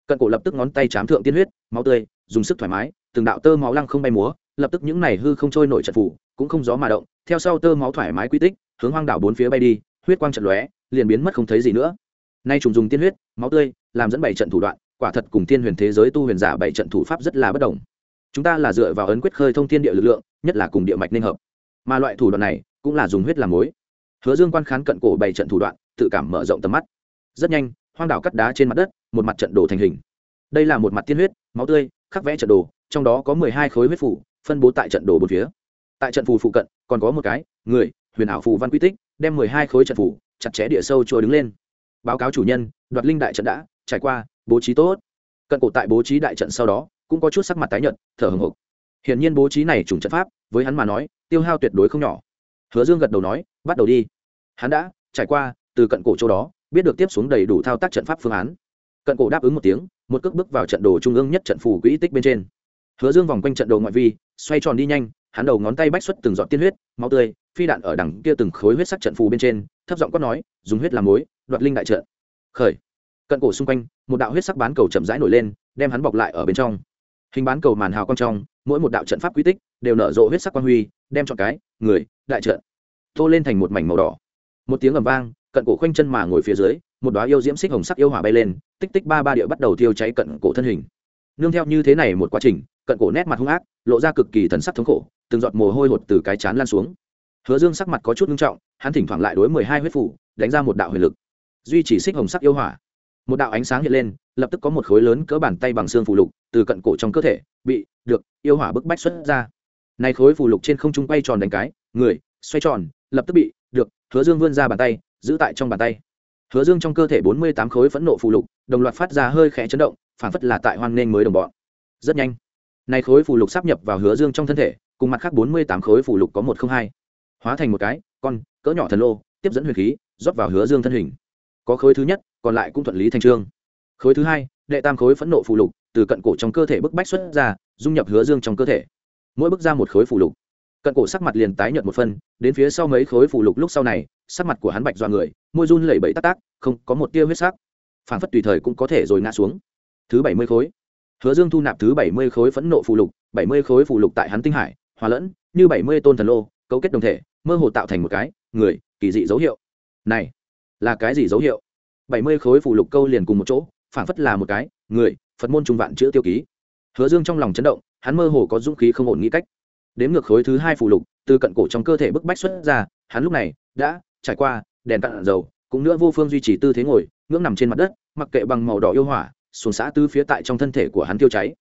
Cận cổ lập tức ngón tay chám thượng tiên huyết, máu tươi, dùng sức thoải mái, từng đạo tơ máu lăng không bay múa, lập tức những này hư không trôi nổi trận phù, cũng không gió mà động, theo sau tơ máu thoải mái quy tích, hướng hoang đảo bốn phía bay đi, huyết quang trận lóe, liền biến mất không thấy gì nữa. Nay trùng dùng tiên huyết, máu tươi, làm dẫn bảy trận thủ đoạn, quả thật cùng thiên huyền thế giới tu huyền giả bảy trận thủ pháp rất là bất đồng. Chúng ta là dựa vào ấn quyết khơi thông thiên địa lực lượng, nhất là cùng địa mạch nên hợp. Mà loại thủ đoạn này, cũng là dùng huyết làm mối hứa dương quan khán cận cổ bảy trận thủ đoạn, tự cảm mở rộng tầm mắt. Rất nhanh, hoang đảo cắt đá trên mặt đất, một mặt trận đồ thành hình. Đây là một mặt tiên huyết, máu tươi, khắc vẽ trận đồ, trong đó có mười hai khối huyết phủ, phân bố tại trận đồ bốn phía. Tại trận phù phụ cận, còn có một cái, người, huyền ảo phù văn quy tích, đem mười hai khối trận phù, chặt chẽ địa sâu chùa đứng lên. Báo cáo chủ nhân, đoạt linh đại trận đã, trải qua, bố trí tốt. Cận cổ tại bố trí đại trận sau đó, cũng có chút sắc mặt tái nhợt, thở hồng hộc. Hiển nhiên bố trí này trùng trận pháp, với hắn mà nói, tiêu hao tuyệt đối không nhỏ hứa dương gật đầu nói, bắt đầu đi. Hắn đã trải qua từ cận cổ chỗ đó, biết được tiếp xuống đầy đủ thao tác trận pháp phương án. Cận cổ đáp ứng một tiếng, một cước bước vào trận đồ trung ương nhất trận phủ quỹ tích bên trên. Hứa dương vòng quanh trận đồ ngoại vi, xoay tròn đi nhanh, hắn đầu ngón tay bách xuất từng giọt tiên huyết, máu tươi, phi đạn ở đằng kia từng khối huyết sắc trận phù bên trên, thấp giọng quát nói, dùng huyết làm mối, đoạt linh đại trận. Khởi. Cận cổ xung quanh, một đạo huyết sắc bán cầu chậm rãi nổi lên, đem hắn bọc lại ở bên trong. Hình bán cầu màn hào quang trong mỗi một đạo trận pháp quy tích đều nở rộ huyết sắc quang huy, đem chọn cái, người, đại trận, tô lên thành một mảnh màu đỏ. Một tiếng ầm vang, cận cổ khoanh chân mà ngồi phía dưới, một đoá yêu diễm xích hồng sắc yêu hỏa bay lên, tích tích ba ba địa bắt đầu thiêu cháy cận cổ thân hình. Nương theo như thế này một quá trình, cận cổ nét mặt hung ác, lộ ra cực kỳ thần sắc thống khổ, từng giọt mồ hôi hột từ cái chán lan xuống. Hứa dương sắc mặt có chút nghiêm trọng, hắn thỉnh thoảng lại đối mười hai huyết phủ, đánh ra một đạo huyền lực, duy trì xích hồng sắc yêu hỏa. Một đạo ánh sáng hiện lên, lập tức có một khối lớn cỡ bàn tay bằng xương phủ lục từ cận cổ trong cơ thể, bị, được, yêu hỏa bức bách xuất ra. Nay khối phù lục trên không trung quay tròn đánh cái, người, xoay tròn, lập tức bị, được, hứa dương vươn ra bàn tay, giữ tại trong bàn tay. Hứa dương trong cơ thể bốn mươi tám khối phẫn nộ phù lục, đồng loạt phát ra hơi khẽ chấn động, phản phất là tại hoan nghênh mới đồng bọn. Rất nhanh, nay khối phù lục sắp nhập vào hứa dương trong thân thể, cùng mặt khác bốn mươi tám khối phù lục có một không hai. Hóa thành một cái, con, cỡ nhỏ thần lô, tiếp dẫn huyền khí, rót vào hứa dương thân hình. Có khối thứ nhất, còn lại cũng thuận lý thành trương. Khối thứ hai, đệ tam khối phẫn nộ phù lục từ cận cổ trong cơ thể bức bách xuất ra, dung nhập hứa dương trong cơ thể. Mỗi bức ra một khối phủ lục. Cận cổ sắc mặt liền tái nhợt một phân đến phía sau mấy khối phủ lục lúc sau này, sắc mặt của hắn bạch do người, môi run lẩy bẩy tắc tác không, có một tia huyết sắc. Phản phất tùy thời cũng có thể rồi ngã xuống. Thứ bảy mươi khối. Hứa dương thu nạp thứ bảy mươi khối phẫn nộ phủ lục, bảy mươi khối phủ lục tại hắn tinh hải, hòa lẫn, như bảy mươi tôn thần lô, cấu kết đồng thể, mơ hồ tạo thành một cái, người, kỳ dị dấu hiệu. Này, là cái gì dấu hiệu? Bảy mươi khối phủ lục câu liền cùng một chỗ, phản phất là một cái, người phật môn trung vạn chữ tiêu ký. Hứa dương trong lòng chấn động, hắn mơ hồ có dũng khí không ổn nghĩ cách. Đếm ngược khối thứ hai phù lục, từ cận cổ trong cơ thể bức bách xuất ra, hắn lúc này đã trải qua đèn cạn dầu, cũng nữa vô phương duy trì tư thế ngồi, ngưỡng nằm trên mặt đất, mặc kệ bằng màu đỏ yêu hỏa, xuồng xã tư phía tại trong thân thể của hắn tiêu cháy.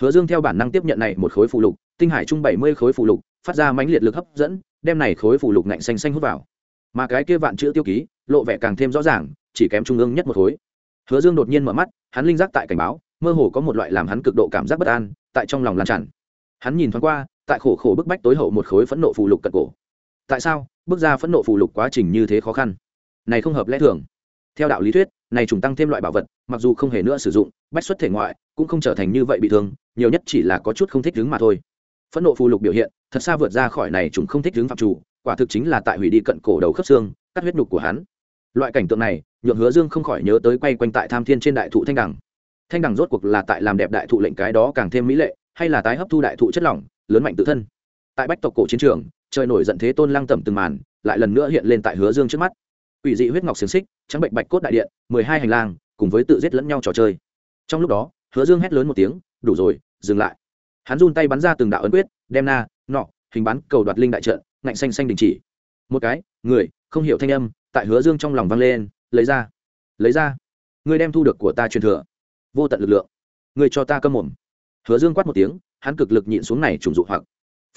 Hứa dương theo bản năng tiếp nhận này một khối phù lục, tinh hải chung bảy mươi khối phù lục, phát ra mãnh liệt lực hấp dẫn, đem này khối phù lục ngạnh xanh xanh hút vào. Mà cái kia vạn chữ tiêu ký, lộ vẻ càng thêm rõ ràng, chỉ kém trung ương nhất một khối. Hứa dương đột nhiên mở mắt, hắn linh giác tại cảnh báo mơ hồ có một loại làm hắn cực độ cảm giác bất an, tại trong lòng lan tràn. Hắn nhìn thoáng qua, tại khổ khổ bức bách tối hậu một khối phẫn nộ phù lục cận cổ. Tại sao? Bước ra phẫn nộ phù lục quá trình như thế khó khăn. Này không hợp lẽ thường. Theo đạo lý thuyết, này trùng tăng thêm loại bảo vật, mặc dù không hề nữa sử dụng, bách xuất thể ngoại, cũng không trở thành như vậy bị thương, nhiều nhất chỉ là có chút không thích đứng mà thôi. Phẫn nộ phù lục biểu hiện, thật xa vượt ra khỏi này trùng không thích đứng phạm chủ, quả thực chính là tại hủy đi cận cổ đầu khớp xương, cắt huyết nhục của hắn. Loại cảnh tượng này nhượng hứa dương không khỏi nhớ tới quay quanh tại tham thiên trên đại thụ thanh đẳng thanh đằng rốt cuộc là tại làm đẹp đại thụ lệnh cái đó càng thêm mỹ lệ, hay là tái hấp thu đại thụ chất lỏng, lớn mạnh tự thân. Tại bách tộc cổ chiến trường, trời nổi giận thế tôn lăng tẩm từng màn, lại lần nữa hiện lên tại hứa dương trước mắt. Ủy dị huyết ngọc xiềng xích, trắng bệnh bạch cốt đại điện, mười hai hành lang, cùng với tự giết lẫn nhau trò chơi. Trong lúc đó, hứa dương hét lớn một tiếng, đủ rồi, dừng lại. Hắn run tay bắn ra từng đạo ấn quyết, đem na, nọ, hình bán cầu đoạt linh đại trận, ngạnh xanh xanh đình chỉ. Một cái, người, không hiểu thanh âm, tại hứa dương trong lòng vang lên, lấy ra lấy ra, người đem thu được của ta truyền thừa vô tận lực lượng. Người cho ta cơm mồm. Hứa dương quát một tiếng, hắn cực lực nhịn xuống này trùng dụ hoặc.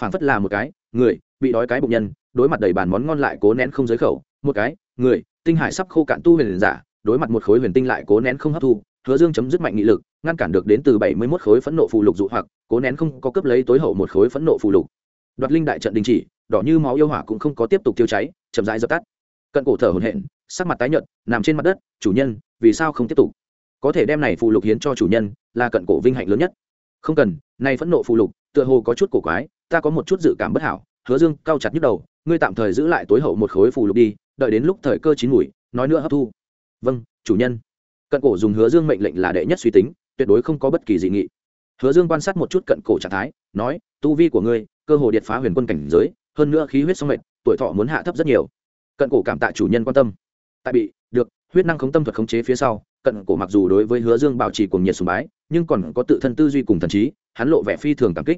Phảng phất là một cái, người, bị đói cái bụng nhân, đối mặt đầy bàn món ngon lại cố nén không giới khẩu. Một cái, người, tinh hải sắp khô cạn tu huyền giả, đối mặt một khối huyền tinh lại cố nén không hấp thu. Hứa dương chấm dứt mạnh nghị lực, ngăn cản được đến từ bảy mươi mốt khối phẫn nộ phù lục dụ hoặc, cố nén không có cấp lấy tối hậu một khối phẫn nộ phù lục. Đoạt linh đại trận đình chỉ, đỏ như máu yêu hỏa cũng không có tiếp tục tiêu cháy, chậm rãi dập tắt. Cận cổ thở hổn hển, sắc mặt tái nhợt, nằm trên mặt đất, chủ nhân, vì sao không tiếp tục? Có thể đem này phù lục hiến cho chủ nhân là cận cổ vinh hạnh lớn nhất. Không cần nay phẫn nộ phù lục, tựa hồ có chút cổ quái, ta có một chút dự cảm bất hảo, hứa dương cao chặt nhức đầu, ngươi tạm thời giữ lại tối hậu một khối phù lục đi, đợi đến lúc thời cơ chín mùi, nói nữa hấp thu. Vâng chủ nhân. Cận cổ dùng hứa dương mệnh lệnh là đệ nhất suy tính, tuyệt đối không có bất kỳ dị nghị. Hứa dương quan sát một chút cận cổ trạng thái, nói, tu vi của ngươi, cơ hồ điệt phá huyền quân cảnh giới, hơn nữa khí huyết song mệnh, tuổi thọ muốn hạ thấp rất nhiều. Cận cổ cảm tạ chủ nhân quan tâm. Tại bị, được huyết năng khống tâm thuật khống chế phía sau cận cổ mặc dù đối với hứa dương bảo trì cùng nhiệt sùng bái nhưng còn có tự thân tư duy cùng thần trí hắn lộ vẻ phi thường cảm kích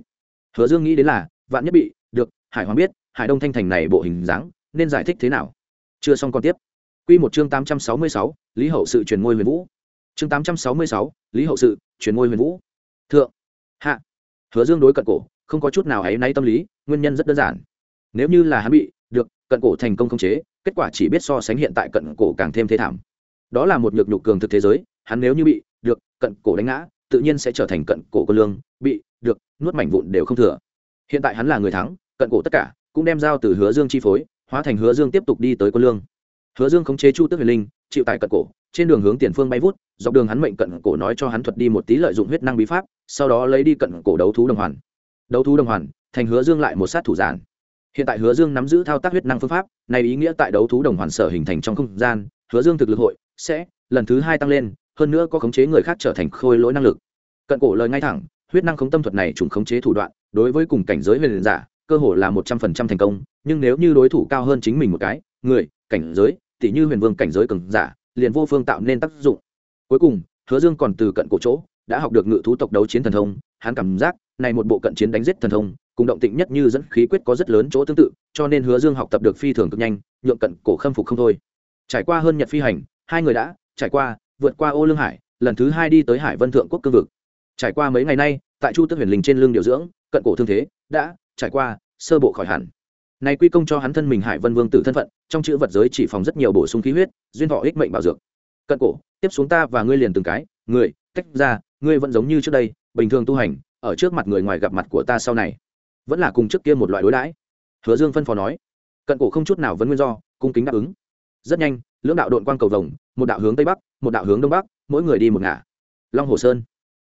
hứa dương nghĩ đến là vạn nhất bị được hải hoàng biết hải đông thanh thành này bộ hình dáng nên giải thích thế nào chưa xong còn tiếp Quy một chương 866, Lý Hậu sự truyền ngôi Huyền Vũ. Chương 866, Lý Hậu sự, truyền ngôi Huyền Vũ. Thượng, hạ. Hứa Dương đối cận cổ, không có chút nào ấy nay tâm lý, nguyên nhân rất đơn giản. Nếu như là hắn bị cận cổ thành công không chế, kết quả chỉ biết so sánh hiện tại cận cổ càng thêm thế thảm. Đó là một nhược nhục cường thực thế giới, hắn nếu như bị được cận cổ đánh ngã, tự nhiên sẽ trở thành cận cổ cơ lương, bị được nuốt mảnh vụn đều không thừa. Hiện tại hắn là người thắng, cận cổ tất cả cũng đem giao từ Hứa Dương chi phối, hóa thành Hứa Dương tiếp tục đi tới quân lương hứa dương khống chế chu tước huyền linh chịu tại cận cổ trên đường hướng tiền phương bay vút dọc đường hắn mệnh cận cổ nói cho hắn thuật đi một tí lợi dụng huyết năng bí pháp sau đó lấy đi cận cổ đấu thú đồng hoàn đấu thú đồng hoàn thành hứa dương lại một sát thủ giản hiện tại hứa dương nắm giữ thao tác huyết năng phương pháp, này ý nghĩa tại đấu thú đồng hoàn sở hình thành trong không gian, hứa dương thực lực hội sẽ lần thứ hai tăng lên, hơn nữa có khống chế người khác trở thành khôi lỗi năng lực. Cận cổ lời ngay thẳng, huyết năng khống tâm thuật này trùng khống chế thủ đoạn, đối với cùng cảnh giới huyền giả, cơ hội là một trăm phần trăm thành công, nhưng nếu như đối thủ cao hơn chính mình một cái, người, cảnh giới tỷ như huyền vương cảnh giới cường giả, liền vô phương tạo nên tác dụng. Cuối cùng, hứa dương còn từ cận cổ chỗ đã học được ngự thú tộc đấu chiến thần thông, hắn cảm giác này một bộ cận chiến đánh giết thần thông cùng động tĩnh nhất như dẫn khí quyết có rất lớn chỗ tương tự, cho nên hứa dương học tập được phi thường cực nhanh, nhượng cận cổ khâm phục không thôi. Trải qua hơn nhật phi hành, hai người đã trải qua vượt qua ô lương hải, lần thứ hai đi tới hải vân thượng quốc cương vực. Trải qua mấy ngày nay, tại chu tức huyền linh trên lương điều dưỡng, cận cổ thương thế đã trải qua sơ bộ khỏi hẳn. Này quy công cho hắn thân mình hải vân vương tử thân phận, trong chữ vật giới chỉ phòng rất nhiều bổ sung khí huyết, duyên thọ ích mệnh bảo dược. Cận cổ, tiếp xuống ta và ngươi liền từng cái người tách ra, ngươi vẫn giống như trước đây, bình thường tu hành, ở trước mặt người ngoài gặp mặt của ta sau này vẫn là cùng trước kia một loại đối đãi. Hứa dương phân phó nói cận cổ không chút nào vấn nguyên do cung kính đáp ứng. Rất nhanh lưỡng đạo đội quang cầu vồng một đạo hướng tây bắc một đạo hướng đông bắc mỗi người đi một ngả. Long hồ sơn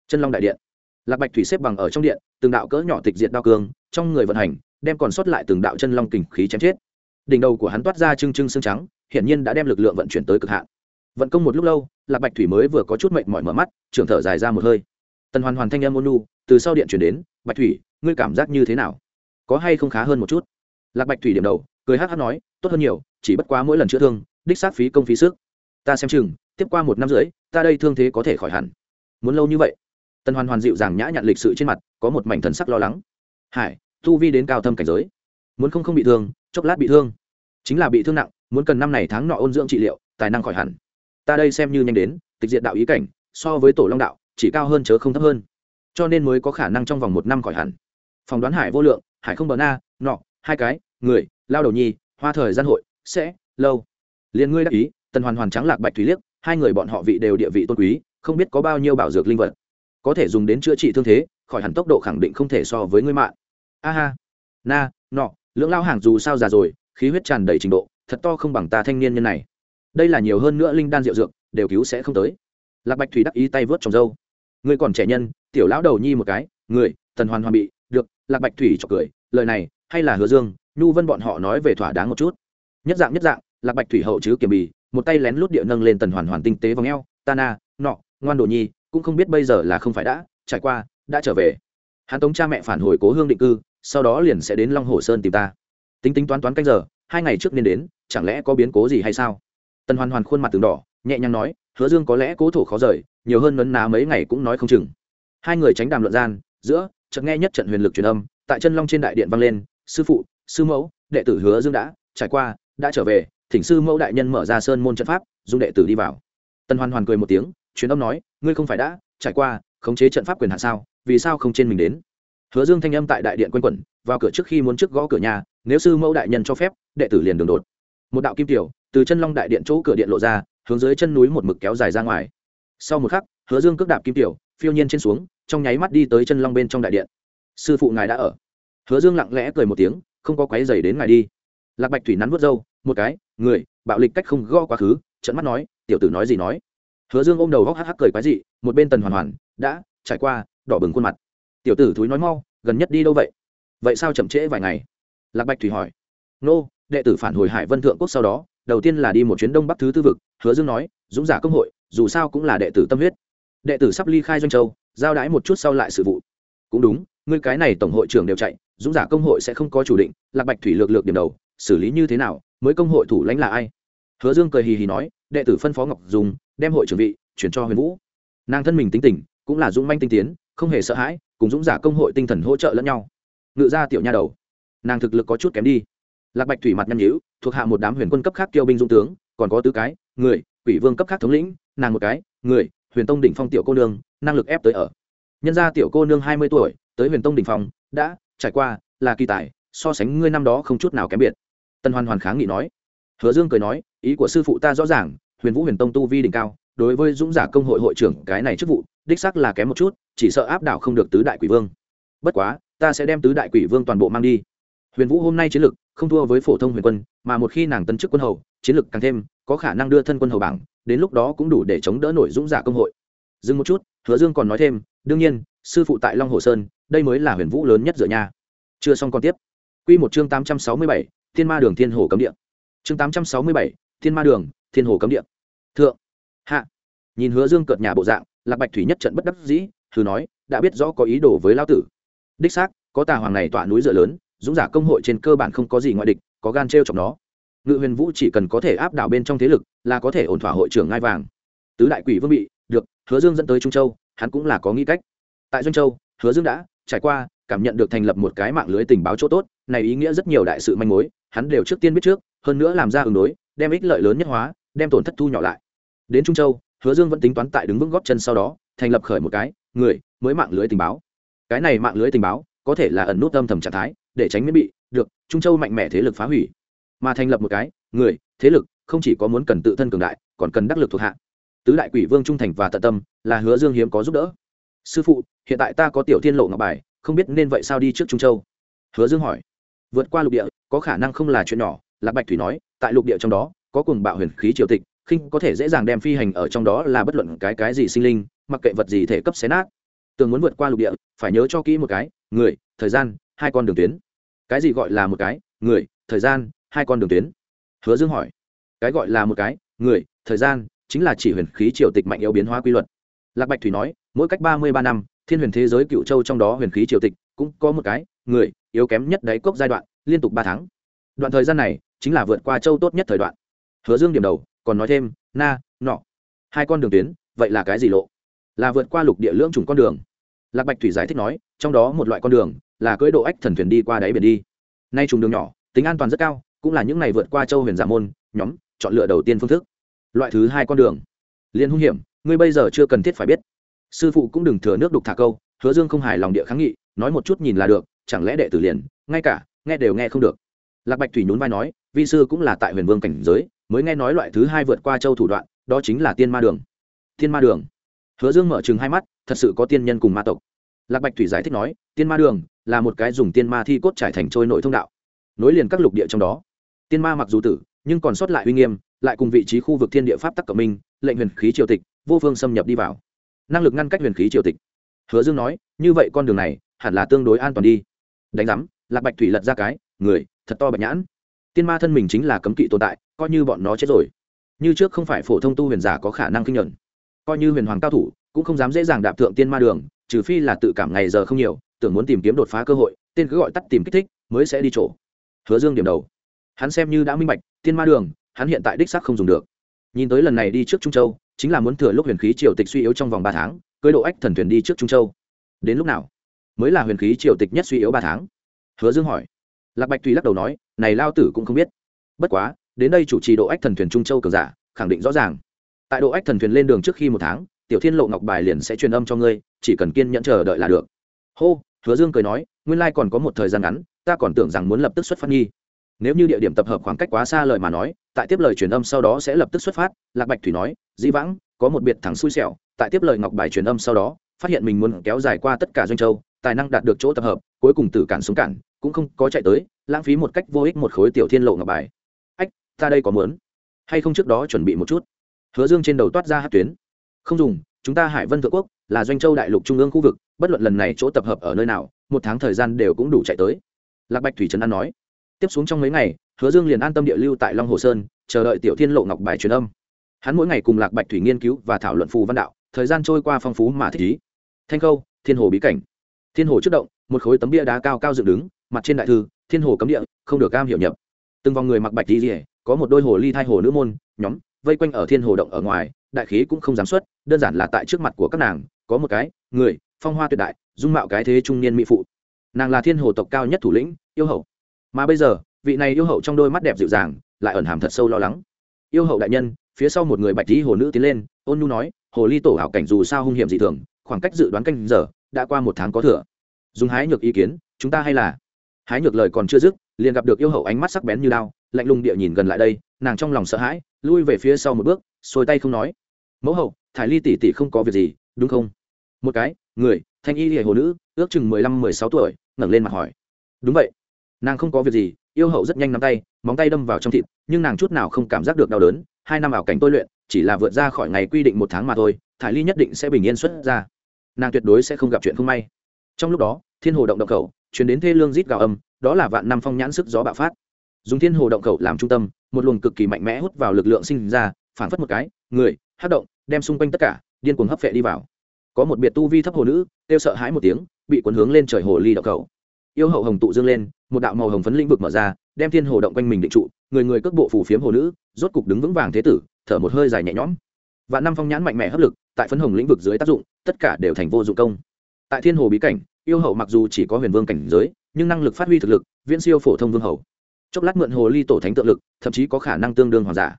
chân long đại điện. Lạc bạch thủy xếp bằng ở trong điện từng đạo cỡ nhỏ tịch diện đao cường, trong người vận hành đem còn sót lại từng đạo chân long kình khí chém chết. Đỉnh đầu của hắn toát ra trưng trưng xương trắng hiển nhiên đã đem lực lượng vận chuyển tới cực hạn. Vận công một lúc lâu lạc bạch thủy mới vừa có chút mệnh mỏi mở mắt trưởng thở dài ra một hơi. Tần hoàn hoàn thanh âm ôn lu, từ sau điện chuyển đến bạch thủy, ngươi cảm giác như thế nào? Có hay không khá hơn một chút? Lạc bạch thủy điểm đầu, cười hát hát nói, tốt hơn nhiều, chỉ bất quá mỗi lần chữa thương, đích sát phí công phí sức. Ta xem chừng, tiếp qua một năm rưỡi, ta đây thương thế có thể khỏi hẳn. Muốn lâu như vậy? Tần hoàn hoàn dịu dàng nhã nhặn lịch sự trên mặt, có một mảnh thần sắc lo lắng. Hải, tu vi đến cao thâm cảnh giới, muốn không không bị thương, chốc lát bị thương. Chính là bị thương nặng, muốn cần năm này tháng nọ ôn dưỡng trị liệu, tài năng khỏi hẳn. Ta đây xem như nhanh đến, tịch diện đạo ý cảnh, so với tổ long đạo, chỉ cao hơn chớ không thấp hơn cho nên mới có khả năng trong vòng một năm khỏi hẳn. Phỏng đoán hải vô lượng, hải không bờ na, nọ, hai cái, người, lao đầu nhi, hoa thời gian hội, sẽ, lâu. Liền ngươi đắc ý, tần hoàn hoàn trắng lạc bạch thủy liếc, hai người bọn họ vị đều địa vị tôn quý, không biết có bao nhiêu bảo dược linh vật. Có thể dùng đến chữa trị thương thế, khỏi hẳn tốc độ khẳng định không thể so với ngươi mạng. A ha. Na, nọ, lưỡng lao hàng dù sao già rồi, khí huyết tràn đầy trình độ, thật to không bằng ta thanh niên nhân này. Đây là nhiều hơn nữa linh đan rượu dược, đều cứu sẽ không tới. Lạc bạch thủy đắc ý tay vớt trồng dâu ngươi còn trẻ nhân tiểu lão đầu nhi một cái, người, tần hoàn hoàn bị, được, lạc bạch thủy cho cười, lời này, hay là hứa dương, nhu vân bọn họ nói về thỏa đáng một chút. Nhất dạng nhất dạng, lạc bạch thủy hậu chứ kiểm bì, một tay lén lút địa nâng lên tần hoàn hoàn tinh tế v ò ta na, nọ, ngoan đồ nhi, cũng không biết bây giờ là không phải đã, trải qua, đã trở về. Hắn tống cha mẹ phản hồi cố hương định cư, sau đó liền sẽ đến long hồ sơn tìm ta. Tính tính toán toán canh giờ, hai ngày trước nên đến, chẳng lẽ có biến cố gì hay sao? Tần hoàn hoàn khuôn mặt từng đỏ, nhẹ nhàng nói, hứa dương có lẽ cố thổ khó rời, nhiều hơn nấn ná mấy ngày cũng nói không chừng hai người tránh đàm luận gian, giữa, chợt nghe nhất trận huyền lực truyền âm, tại chân long trên đại điện vang lên, sư phụ, sư mẫu, đệ tử hứa dương đã, trải qua, đã trở về, thỉnh sư mẫu đại nhân mở ra sơn môn trận pháp, dùng đệ tử đi vào. Tần hoàn hoàn cười một tiếng, truyền âm nói, ngươi không phải đã, trải qua, khống chế trận pháp quyền hạn sao, vì sao không trên mình đến? Hứa dương thanh âm tại đại điện quanh quẩn, vào cửa trước khi muốn trước gõ cửa nhà, nếu sư mẫu đại nhân cho phép, đệ tử liền đường đột. Một đạo kim tiểu, từ chân long đại điện chỗ cửa điện lộ ra, hướng dưới chân núi một mực kéo dài ra ngoài. Sau một khắc, hứa dương cước đạp kim tiểu, phiêu nhiên trên xuống trong nháy mắt đi tới chân long bên trong đại điện. Sư phụ ngài đã ở. Hứa dương lặng lẽ cười một tiếng, không có quái dày đến ngài đi. Lạc bạch thủy nắn vớt râu, một cái, người, bạo lịch cách không go quá khứ trận mắt nói, tiểu tử nói gì nói. Hứa dương ôm đầu góc hắc hắc cười quái dị, một bên tần hoàn hoàn, đã, trải qua, đỏ bừng khuôn mặt. Tiểu tử thúi nói mau, gần nhất đi đâu vậy? Vậy sao chậm trễ vài ngày? Lạc bạch thủy hỏi. Nô, đệ tử phản hồi hải vân thượng quốc sau đó, đầu tiên là đi một chuyến đông bắc thứ tư vực, hứa dương nói, dũng giả công hội, dù sao cũng là đệ tử tâm huyết. Đệ tử sắp ly khai doanh châu giao đái một chút sau lại sự vụ. Cũng đúng, ngươi cái này tổng hội trưởng đều chạy, dũng giả công hội sẽ không có chủ định, lạc bạch thủy lược lược điểm đầu, xử lý như thế nào, mới công hội thủ lãnh là ai? Hứa dương cười hì hì nói, đệ tử phân phó ngọc dùng đem hội trưởng vị, chuyển cho huyền vũ. Nàng thân mình tính tình, cũng là dũng manh tinh tiến, không hề sợ hãi, cùng dũng giả công hội tinh thần hỗ trợ lẫn nhau. Ngự ra tiểu nha đầu, nàng thực lực có chút kém đi. Lạc bạch thủy mặt nhăn nhữ thuộc hạ một đám huyền quân cấp khác kêu binh dung tướng, còn có tứ cái, người, quỷ vương cấp khác thống lĩnh, nàng một cái, người, huyền tông đỉnh phong tiểu cô nương năng lực ép tới ở. Nhân gia tiểu cô nương hai mươi tuổi, tới huyền tông đỉnh phong đã, trải qua, là kỳ tài, so sánh ngươi năm đó không chút nào kém biệt. Tân hoàn hoàn kháng nghị nói. Hứa dương cười nói, ý của sư phụ ta rõ ràng, huyền vũ huyền tông tu vi đỉnh cao, đối với dũng giả công hội hội trưởng cái này chức vụ, đích xác là kém một chút, chỉ sợ áp đảo không được tứ đại quỷ vương. Bất quá, ta sẽ đem tứ đại quỷ vương toàn bộ mang đi. Huyền vũ hôm nay chiến lực không thua với phổ thông huyền quân, mà một khi nàng tân chức quân hầu, chiến lực càng thêm, có khả năng đưa thân quân hầu bảng, đến lúc đó cũng đủ để chống đỡ nổi dũng giả công hội. Dừng một chút hứa dương còn nói thêm, đương nhiên, sư phụ tại long hồ sơn, đây mới là huyền vũ lớn nhất dựa nhà. Chưa xong còn tiếp. Q một chương tám trăm sáu mươi bảy, thiên ma đường thiên hồ cấm địa. Chương tám trăm sáu mươi bảy, thiên ma đường thiên hồ cấm địa. Thượng. Hạ. Nhìn hứa dương cợt nhà bộ dạng, lạc bạch thủy nhất trận bất đắc dĩ, thử nói, đã biết rõ có ý đồ với lao tử. Đích xác, có tà hoàng này tọa núi dựa lớn, dũng giả công hội trên cơ bản không có gì ngoại địch, có gan t r e o chọc nó. Ngự huyền vũ chỉ cần có thể áp đảo bên trong thế lực, là có thể ổn thỏa hội trưởng ngai vàng. Tứ đại quỷ vương bị hứa dương dẫn tới trung châu, hắn cũng là có nghĩ cách. Tại doanh châu, hứa dương đã trải qua, cảm nhận được thành lập một cái mạng lưới tình báo chỗ tốt, này ý nghĩa rất nhiều đại sự manh mối, hắn đều trước tiên biết trước, hơn nữa làm ra ứng đối, đem ích lợi lớn nhất hóa, đem tổn thất thu nhỏ lại. Đến trung châu, hứa dương vẫn tính toán tại đứng vững góp chân sau đó, thành lập khởi một cái, người, mới mạng lưới tình báo. Cái này mạng lưới tình báo, có thể là ẩn nút âm thầm trạng thái, để tránh miễn bị, được, trung châu mạnh mẽ thế lực phá hủy. Mà thành lập một cái, người, thế lực, không chỉ có muốn cần tự thân cường đại, còn cần đắc lực thuộc hạ tứ đại quỷ vương trung thành và tận tâm, là hứa dương hiếm có giúp đỡ. Sư phụ, hiện tại ta có tiểu thiên lộ ngọc bài, không biết nên vậy sao đi trước trung châu? Hứa dương hỏi. Vượt qua lục địa, có khả năng không là chuyện nhỏ, lạc bạch thủy nói, tại lục địa trong đó, có cùng bạo huyền khí triều tịch, khinh có thể dễ dàng đem phi hành ở trong đó là bất luận cái cái gì sinh linh, mặc kệ vật gì thể cấp xé nát. Tường muốn vượt qua lục địa, phải nhớ cho kỹ một cái, người, thời gian, hai con đường tuyến. Cái gì gọi là một cái, người, thời gian, hai con đường tuyến? Hứa dương hỏi. Cái gọi là một cái, người, thời gian chính là chỉ huyền khí triều tịch mạnh yếu biến hóa quy luật. Lạc bạch thủy nói, mỗi cách ba mươi ba năm, thiên huyền thế giới cựu châu trong đó huyền khí triều tịch cũng có một cái, người, yếu kém nhất đáy cốc giai đoạn, liên tục ba tháng. Đoạn thời gian này, chính là vượt qua châu tốt nhất thời đoạn. Hứa dương điểm đầu, còn nói thêm, na, nọ. Hai con đường tuyến, vậy là cái gì lộ? Là vượt qua lục địa lưỡng trùng con đường. Lạc bạch thủy giải thích nói, trong đó một loại con đường, là cưỡi độ ách thần thuyền đi qua đáy biển đi. Nay trùng đường nhỏ, tính an toàn rất cao, cũng là những ngày vượt qua châu huyền giả môn, nhóm, chọn lựa đầu tiên phương thức loại thứ hai con đường. Liên hung hiểm, ngươi bây giờ chưa cần thiết phải biết. Sư phụ cũng đừng thừa nước đục thả câu, hứa dương không hài lòng địa kháng nghị, nói một chút nhìn là được, chẳng lẽ đệ tử liền, ngay cả, nghe đều nghe không được. Lạc bạch thủy nhún vai nói, vi sư cũng là tại huyền vương cảnh giới, mới nghe nói loại thứ hai vượt qua châu thủ đoạn, đó chính là tiên ma đường. Tiên ma đường. Hứa dương mở chừng hai mắt, thật sự có tiên nhân cùng ma tộc. Lạc bạch thủy giải thích nói, tiên ma đường là một cái dùng tiên ma thi cốt trải thành trôi nội thông đạo, nối liền các lục địa trong đó. Tiên ma mặc dù tử, nhưng còn sót lại uy nghiêm lại cùng vị trí khu vực thiên địa pháp tắc cộng minh, lệnh huyền khí triều tịch, vô phương xâm nhập đi vào. Năng lực ngăn cách huyền khí triều tịch. Hứa dương nói, như vậy con đường này hẳn là tương đối an toàn đi. Đánh giám, lạc bạch thủy lật ra cái, người, thật to bạch nhãn. Tiên ma thân mình chính là cấm kỵ tồn tại, coi như bọn nó chết rồi. Như trước không phải phổ thông tu huyền giả có khả năng kinh nhuận coi như huyền hoàng cao thủ, cũng không dám dễ dàng đạp thượng tiên ma đường, trừ phi là tự cảm ngày giờ không nhiều, tưởng muốn tìm kiếm đột phá cơ hội, tên cứ gọi tắt tìm kích thích, mới sẽ đi chỗ. Hứa dương điểm đầu. Hắn xem như đã minh bạch, tiên ma đường hắn hiện tại đích xác không dùng được. Nhìn tới lần này đi trước trung châu, chính là muốn thừa lúc huyền khí triều tịch suy yếu trong vòng ba tháng, cưới độ ách thần thuyền đi trước trung châu. Đến lúc nào? Mới là huyền khí triều tịch nhất suy yếu ba tháng. Hứa dương hỏi. Lạc bạch tùy lắc đầu nói, này lao tử cũng không biết. Bất quá, đến đây chủ trì độ ách thần thuyền trung châu cường giả, khẳng định rõ ràng. Tại độ ách thần thuyền lên đường trước khi một tháng, tiểu thiên lộ ngọc bài liền sẽ truyền âm cho ngươi, chỉ cần kiên nhẫn chờ đợi là được. Hô, hứa dương cười nói, nguyên lai còn có một thời gian ngắn, ta còn tưởng rằng muốn lập tức xuất phát nghi nếu như địa điểm tập hợp khoảng cách quá xa lời mà nói, tại tiếp lời truyền âm sau đó sẽ lập tức xuất phát, lạc bạch thủy nói, dĩ vãng, có một biệt thẳng xui xẻo, tại tiếp lời ngọc bài truyền âm sau đó, phát hiện mình muốn kéo dài qua tất cả doanh châu, tài năng đạt được chỗ tập hợp, cuối cùng từ cản xuống cản, cũng không có chạy tới, lãng phí một cách vô ích một khối tiểu thiên lộ ngọc bài. Ách, ta đây có muốn hay không trước đó chuẩn bị một chút? Hứa dương trên đầu toát ra hát tuyến. Không dùng, chúng ta hải vân thượng quốc là doanh châu đại lục trung ương khu vực, bất luận lần này chỗ tập hợp ở nơi nào, một tháng thời gian đều cũng đủ chạy tới. Lạc bạch thủy trấn an nói tiếp xuống trong mấy ngày, hứa dương liền an tâm địa lưu tại long hồ sơn, chờ đợi tiểu thiên lộ ngọc bài truyền âm. Hắn mỗi ngày cùng lạc bạch thủy nghiên cứu và thảo luận phù văn đạo, thời gian trôi qua phong phú mà thích ý. Thanh khâu, thiên hồ bí cảnh. Thiên hồ trước động, một khối tấm bia đá cao cao dựng đứng, mặt trên đại thư, thiên hồ cấm địa, không được cam hiểu nhập. Từng vòng người mặc bạch đi rỉa có một đôi hồ ly thai hồ nữ môn, nhóm, vây quanh ở thiên hồ động ở ngoài, đại khí cũng không dám xuất, đơn giản là tại trước mặt của các nàng, có một cái, người, phong hoa tuyệt đại, dung mạo cái thế trung niên mỹ phụ. Nàng là thiên hồ tộc cao nhất thủ lĩnh, yêu hậu mà bây giờ, vị này yêu hậu trong đôi mắt đẹp dịu dàng, lại ẩn hàm thật sâu lo lắng. Yêu hậu đại nhân, phía sau một người bạch tí hồ nữ tiến lên, ôn nhu nói, hồ ly tổ hảo cảnh dù sao hung hiểm dị thường, khoảng cách dự đoán canh giờ, đã qua một tháng có thừa. Dùng hái nhược ý kiến, chúng ta hay là hái nhược lời còn chưa dứt, liền gặp được yêu hậu ánh mắt sắc bén như đao, lạnh lùng địa nhìn gần lại đây, nàng trong lòng sợ hãi, lui về phía sau một bước xôi tay không nói. Mẫu hậu, thải ly tỷ tỷ không có việc gì, đúng không? Một cái, người, thanh y hề hồ nữ, ước chừng mười lăm, mười sáu tuổi, ngẩng lên mặt hỏi. Đúng vậy nàng không có việc gì, yêu hậu rất nhanh nắm tay, móng tay đâm vào trong thịt, nhưng nàng chút nào không cảm giác được đau đớn. Hai năm ảo cảnh tôi luyện, chỉ là vượt ra khỏi ngày quy định một tháng mà thôi, thải ly nhất định sẽ bình yên xuất ra. Nàng tuyệt đối sẽ không gặp chuyện không may. Trong lúc đó, thiên hồ động động khẩu chuyển đến thê lương rít gào âm, đó là vạn năm phong nhãn sức gió bạo phát. Dùng thiên hồ động khẩu làm trung tâm, một luồng cực kỳ mạnh mẽ hút vào lực lượng sinh ra phản phất một cái, người, hát động, đem xung quanh tất cả, điên cuồng hấp phệ đi vào. Có một biệt tu vi thấp hồ nữ, kêu sợ hãi một tiếng, bị cuốn hướng lên trời hồ ly động khẩu. Yêu hậu hồng tụ dương lên một đạo màu hồng phấn lĩnh vực mở ra, đem thiên hồ động quanh mình định trụ, người người cước bộ phủ phiếm hồ nữ, rốt cục đứng vững vàng thế tử, thở một hơi dài nhẹ nhõm. Và năm phong nhãn mạnh mẽ hấp lực, tại phấn hồng lĩnh vực dưới tác dụng, tất cả đều thành vô dụng công. Tại thiên hồ bí cảnh, yêu hậu mặc dù chỉ có huyền vương cảnh giới, nhưng năng lực phát huy thực lực, viễn siêu phổ thông vương hầu chốc lát mượn hồ ly tổ thánh tượng lực, thậm chí có khả năng tương đương hoàng giả.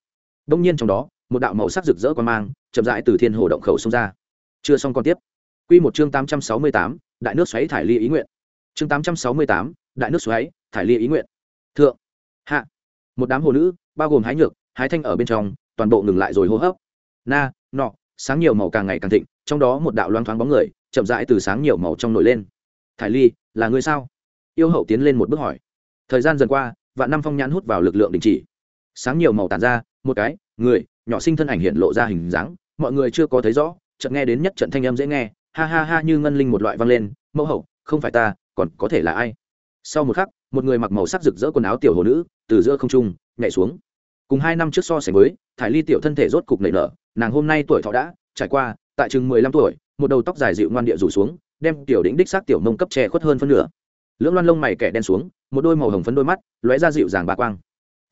Đông nhiên trong đó, một đạo màu sắc rực rỡ quan mang, chậm rãi từ thiên hồ động khẩu xông ra. Chưa xong còn tiếp. Quy một chương tám trăm sáu mươi tám, đại nước xoáy thải ly ý nguyện. Chương tám trăm sáu mươi tám đại nước xoáy, thải ly ý nguyện. Thượng, hạ, một đám hồ nữ, bao gồm hái nhược, hái thanh ở bên trong, toàn bộ ngừng lại rồi hô hấp. Na, nọ, sáng nhiều màu càng ngày càng thịnh, trong đó một đạo loang thoáng bóng người, chậm rãi từ sáng nhiều màu trong nổi lên. Thải ly, là người sao? Yêu hậu tiến lên một bước hỏi. Thời gian dần qua, vạn năm phong nhãn hút vào lực lượng đình chỉ. Sáng nhiều màu tàn ra, một cái, người, nhỏ sinh thân ảnh hiện lộ ra hình dáng, mọi người chưa có thấy rõ, chợt nghe đến nhất trận thanh âm dễ nghe, ha ha ha như ngân linh một loại vang lên, mẫu hậu, không phải ta, còn có thể là ai? Sau một khắc, một người mặc màu sắc rực rỡ quần áo tiểu hồ nữ, từ giữa không trung, nhảy xuống. Cùng hai năm trước so sánh với, thải ly tiểu thân thể rốt cục nảy nở, nàng hôm nay tuổi thọ đã trải qua, tại chừng mười lăm tuổi, một đầu tóc dài dịu ngoan địa rủ xuống, đem tiểu đỉnh đích xác tiểu mông cấp che khuất hơn phân nửa. Lưỡng loan lông mày kẻ đen xuống, một đôi màu hồng phấn đôi mắt, lóe ra dịu dàng bà quang.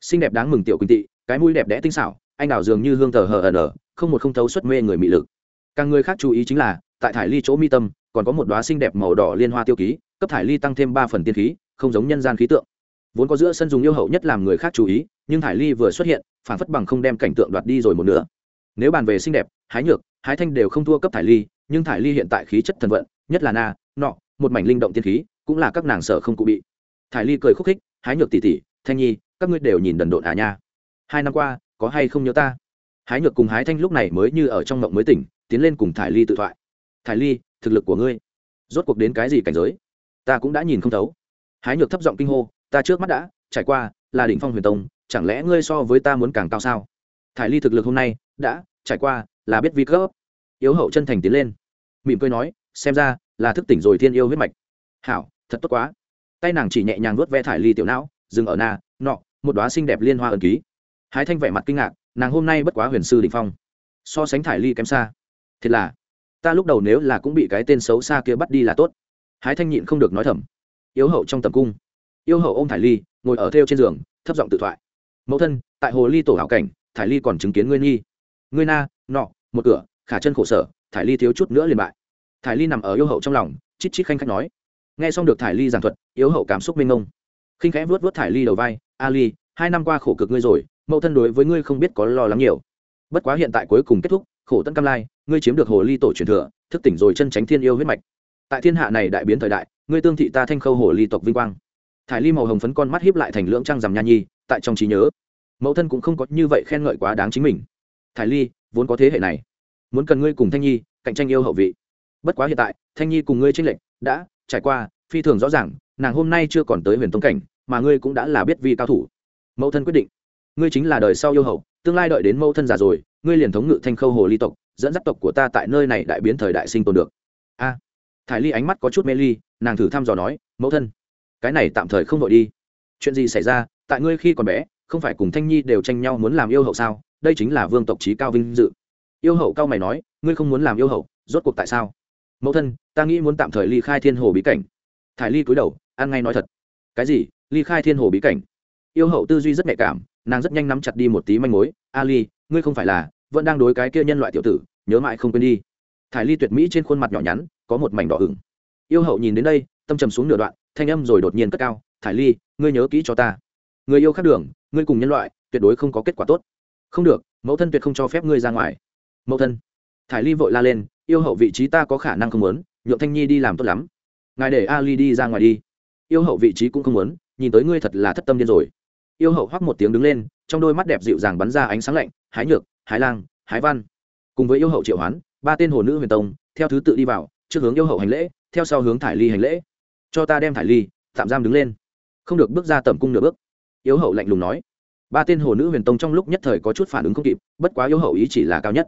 Xinh đẹp đáng mừng tiểu quỳnh tị, cái mũi đẹp đẽ tinh xảo, anh đào dường như hương thờ hờ ẩn ở không một không thấu xuất mê người mị lực. Càng người khác chú ý chính là, tại thải ly chỗ mi tâm, còn có một đoá xinh đẹp màu đỏ liên hoa tiêu ký, cấp thải ly tăng thêm ba phần tiên khí không giống nhân gian khí tượng. Vốn có giữa sân dùng yêu hậu nhất làm người khác chú ý, nhưng thải ly vừa xuất hiện, phản phất bằng không đem cảnh tượng đoạt đi rồi một nửa. Nếu bàn về xinh đẹp, hái nhược, hái thanh đều không thua cấp thải ly, nhưng thải ly hiện tại khí chất thần vận, nhất là na, nọ, một mảnh linh động tiên khí, cũng là các nàng sở không cụ bị. Thải ly cười khúc khích, hái nhược tỉ tỉ thanh nhi, các ngươi đều nhìn đần độn à nha. Hai năm qua, có hay không nhớ ta? Hái nhược cùng hái thanh lúc này mới như ở trong mộng mới tỉnh, tiến lên cùng thải ly tự thoại. Thải ly, thực lực của ngươi, rốt cuộc đến cái gì cảnh giới? Ta cũng đã nhìn không thấu hái nhược thấp giọng kinh hô, ta trước mắt đã, trải qua, là đỉnh phong huyền tông, chẳng lẽ ngươi so với ta muốn càng cao sao? Thải ly thực lực hôm nay, đã, trải qua, là biết vi cấp. Yếu hậu chân thành tiến lên. Mỉm cười nói, xem ra, là thức tỉnh rồi thiên yêu huyết mạch. Hảo, thật tốt quá. Tay nàng chỉ nhẹ nhàng vuốt ve thải ly tiểu não, dừng ở na, nọ, một đoá xinh đẹp liên hoa ẩn ký. Hái thanh vẻ mặt kinh ngạc, nàng hôm nay bất quá huyền sư đỉnh phong. So sánh thải ly kém xa. Thiệt là, ta lúc đầu nếu là cũng bị cái tên xấu xa kia bắt đi là tốt. Hái thanh nhịn không được nói thầm yếu hậu trong tầm cung. Yêu hậu ô m thải ly, ngồi ở theo trên giường, thấp giọng tự thoại. Mẫu thân, tại hồ ly tổ hảo cảnh, thải ly còn chứng kiến ngươi nghi. Ngươi na, nọ, một cửa, khả chân khổ sở, thải ly thiếu chút nữa liền bại. Thải ly nằm ở yêu hậu trong lòng, chít chít khanh khách nói. Nghe xong được thải ly giảng thuật yếu hậu cảm xúc mênh ngông khinh khẽ vuốt vuốt thải ly đầu vai a ly hai năm qua khổ cực ngươi rồi, mẫu thân đối với ngươi không biết có lo lắng nhiều. Bất quá hiện tại cuối cùng kết thúc, khổ tân cam lai, ngươi chiếm được hồ ly tổ truyền thừa, thức tỉnh rồi chân tránh thiên yêu huyết mạch. Tại thiên hạ này đại biến thời đại ngươi tương thị ta thanh khâu hồ ly tộc vinh quang. Thải ly màu hồng phấn con mắt hiếp lại thành lưỡng trăng rằm nha nhi, tại trong trí nhớ, mẫu thân cũng không có như vậy khen ngợi quá đáng chính mình. Thải ly, vốn có thế hệ này, muốn cần ngươi cùng thanh nhi cạnh tranh yêu hậu vị. Bất quá hiện tại, thanh nhi cùng ngươi tranh lệch đã trải qua phi thường rõ ràng, nàng hôm nay chưa còn tới huyền tông cảnh, mà ngươi cũng đã là biết vi cao thủ. Mẫu thân quyết định, ngươi chính là đời sau yêu hậu, tương lai đợi đến mẫu thân già rồi, ngươi liền thống ngự thanh khâu hồ ly tộc, dẫn dắt tộc của ta tại nơi này đại biến thời đại sinh tồn được. A. Thải ly ánh mắt có chút mê ly nàng thử thăm dò nói, mẫu thân, cái này tạm thời không đội đi. Chuyện gì xảy ra? Tại ngươi khi còn bé, không phải cùng thanh nhi đều tranh nhau muốn làm yêu hậu sao? Đây chính là vương tộc trí cao vinh dự. Yêu hậu cao mày nói, ngươi không muốn làm yêu hậu, rốt cuộc tại sao? Mẫu thân, ta nghĩ muốn tạm thời ly khai thiên hồ bí cảnh. Thải ly cúi đầu an ngay nói thật. Cái gì? Ly khai thiên hồ bí cảnh? Yêu hậu tư duy rất nhạy cảm, nàng rất nhanh nắm chặt đi một tí manh mối. A ly ngươi không phải là, vẫn đang đối cái kia nhân loại tiểu tử, nhớ mãi không quên đi. Thải ly tuyệt mỹ trên khuôn mặt nhỏ nhắn, có một mảnh đỏ hửng yêu hậu nhìn đến đây, tâm trầm xuống nửa đoạn, thanh âm rồi đột nhiên cất cao, thải ly, ngươi nhớ kỹ cho ta. Người yêu khác đường, ngươi cùng nhân loại, tuyệt đối không có kết quả tốt. Không được, mẫu thân tuyệt không cho phép ngươi ra ngoài. Mẫu thân. Thải ly vội la lên, yêu hậu vị trí ta có khả năng không muốn, nhượng thanh nhi đi làm tốt lắm. Ngài để ali đi ra ngoài đi. Yêu hậu vị trí cũng không muốn, nhìn tới ngươi thật là thất tâm điên rồi. Yêu hậu hoắc một tiếng đứng lên, trong đôi mắt đẹp dịu dàng bắn ra ánh sáng lạnh hái nhược hái lang hái văn. Cùng với yêu hậu triệu hoán, ba tên hồ nữ huyền tông, theo thứ tự đi vào, trước hướng yêu hậu hành lễ theo sau hướng thải ly hành lễ. Cho ta đem thải ly, tạm giam đứng lên. Không được bước ra tầm cung nửa bước. Yếu hậu lạnh lùng nói. Ba tên hồ nữ huyền tông trong lúc nhất thời có chút phản ứng không kịp, bất quá yếu hậu ý chỉ là cao nhất.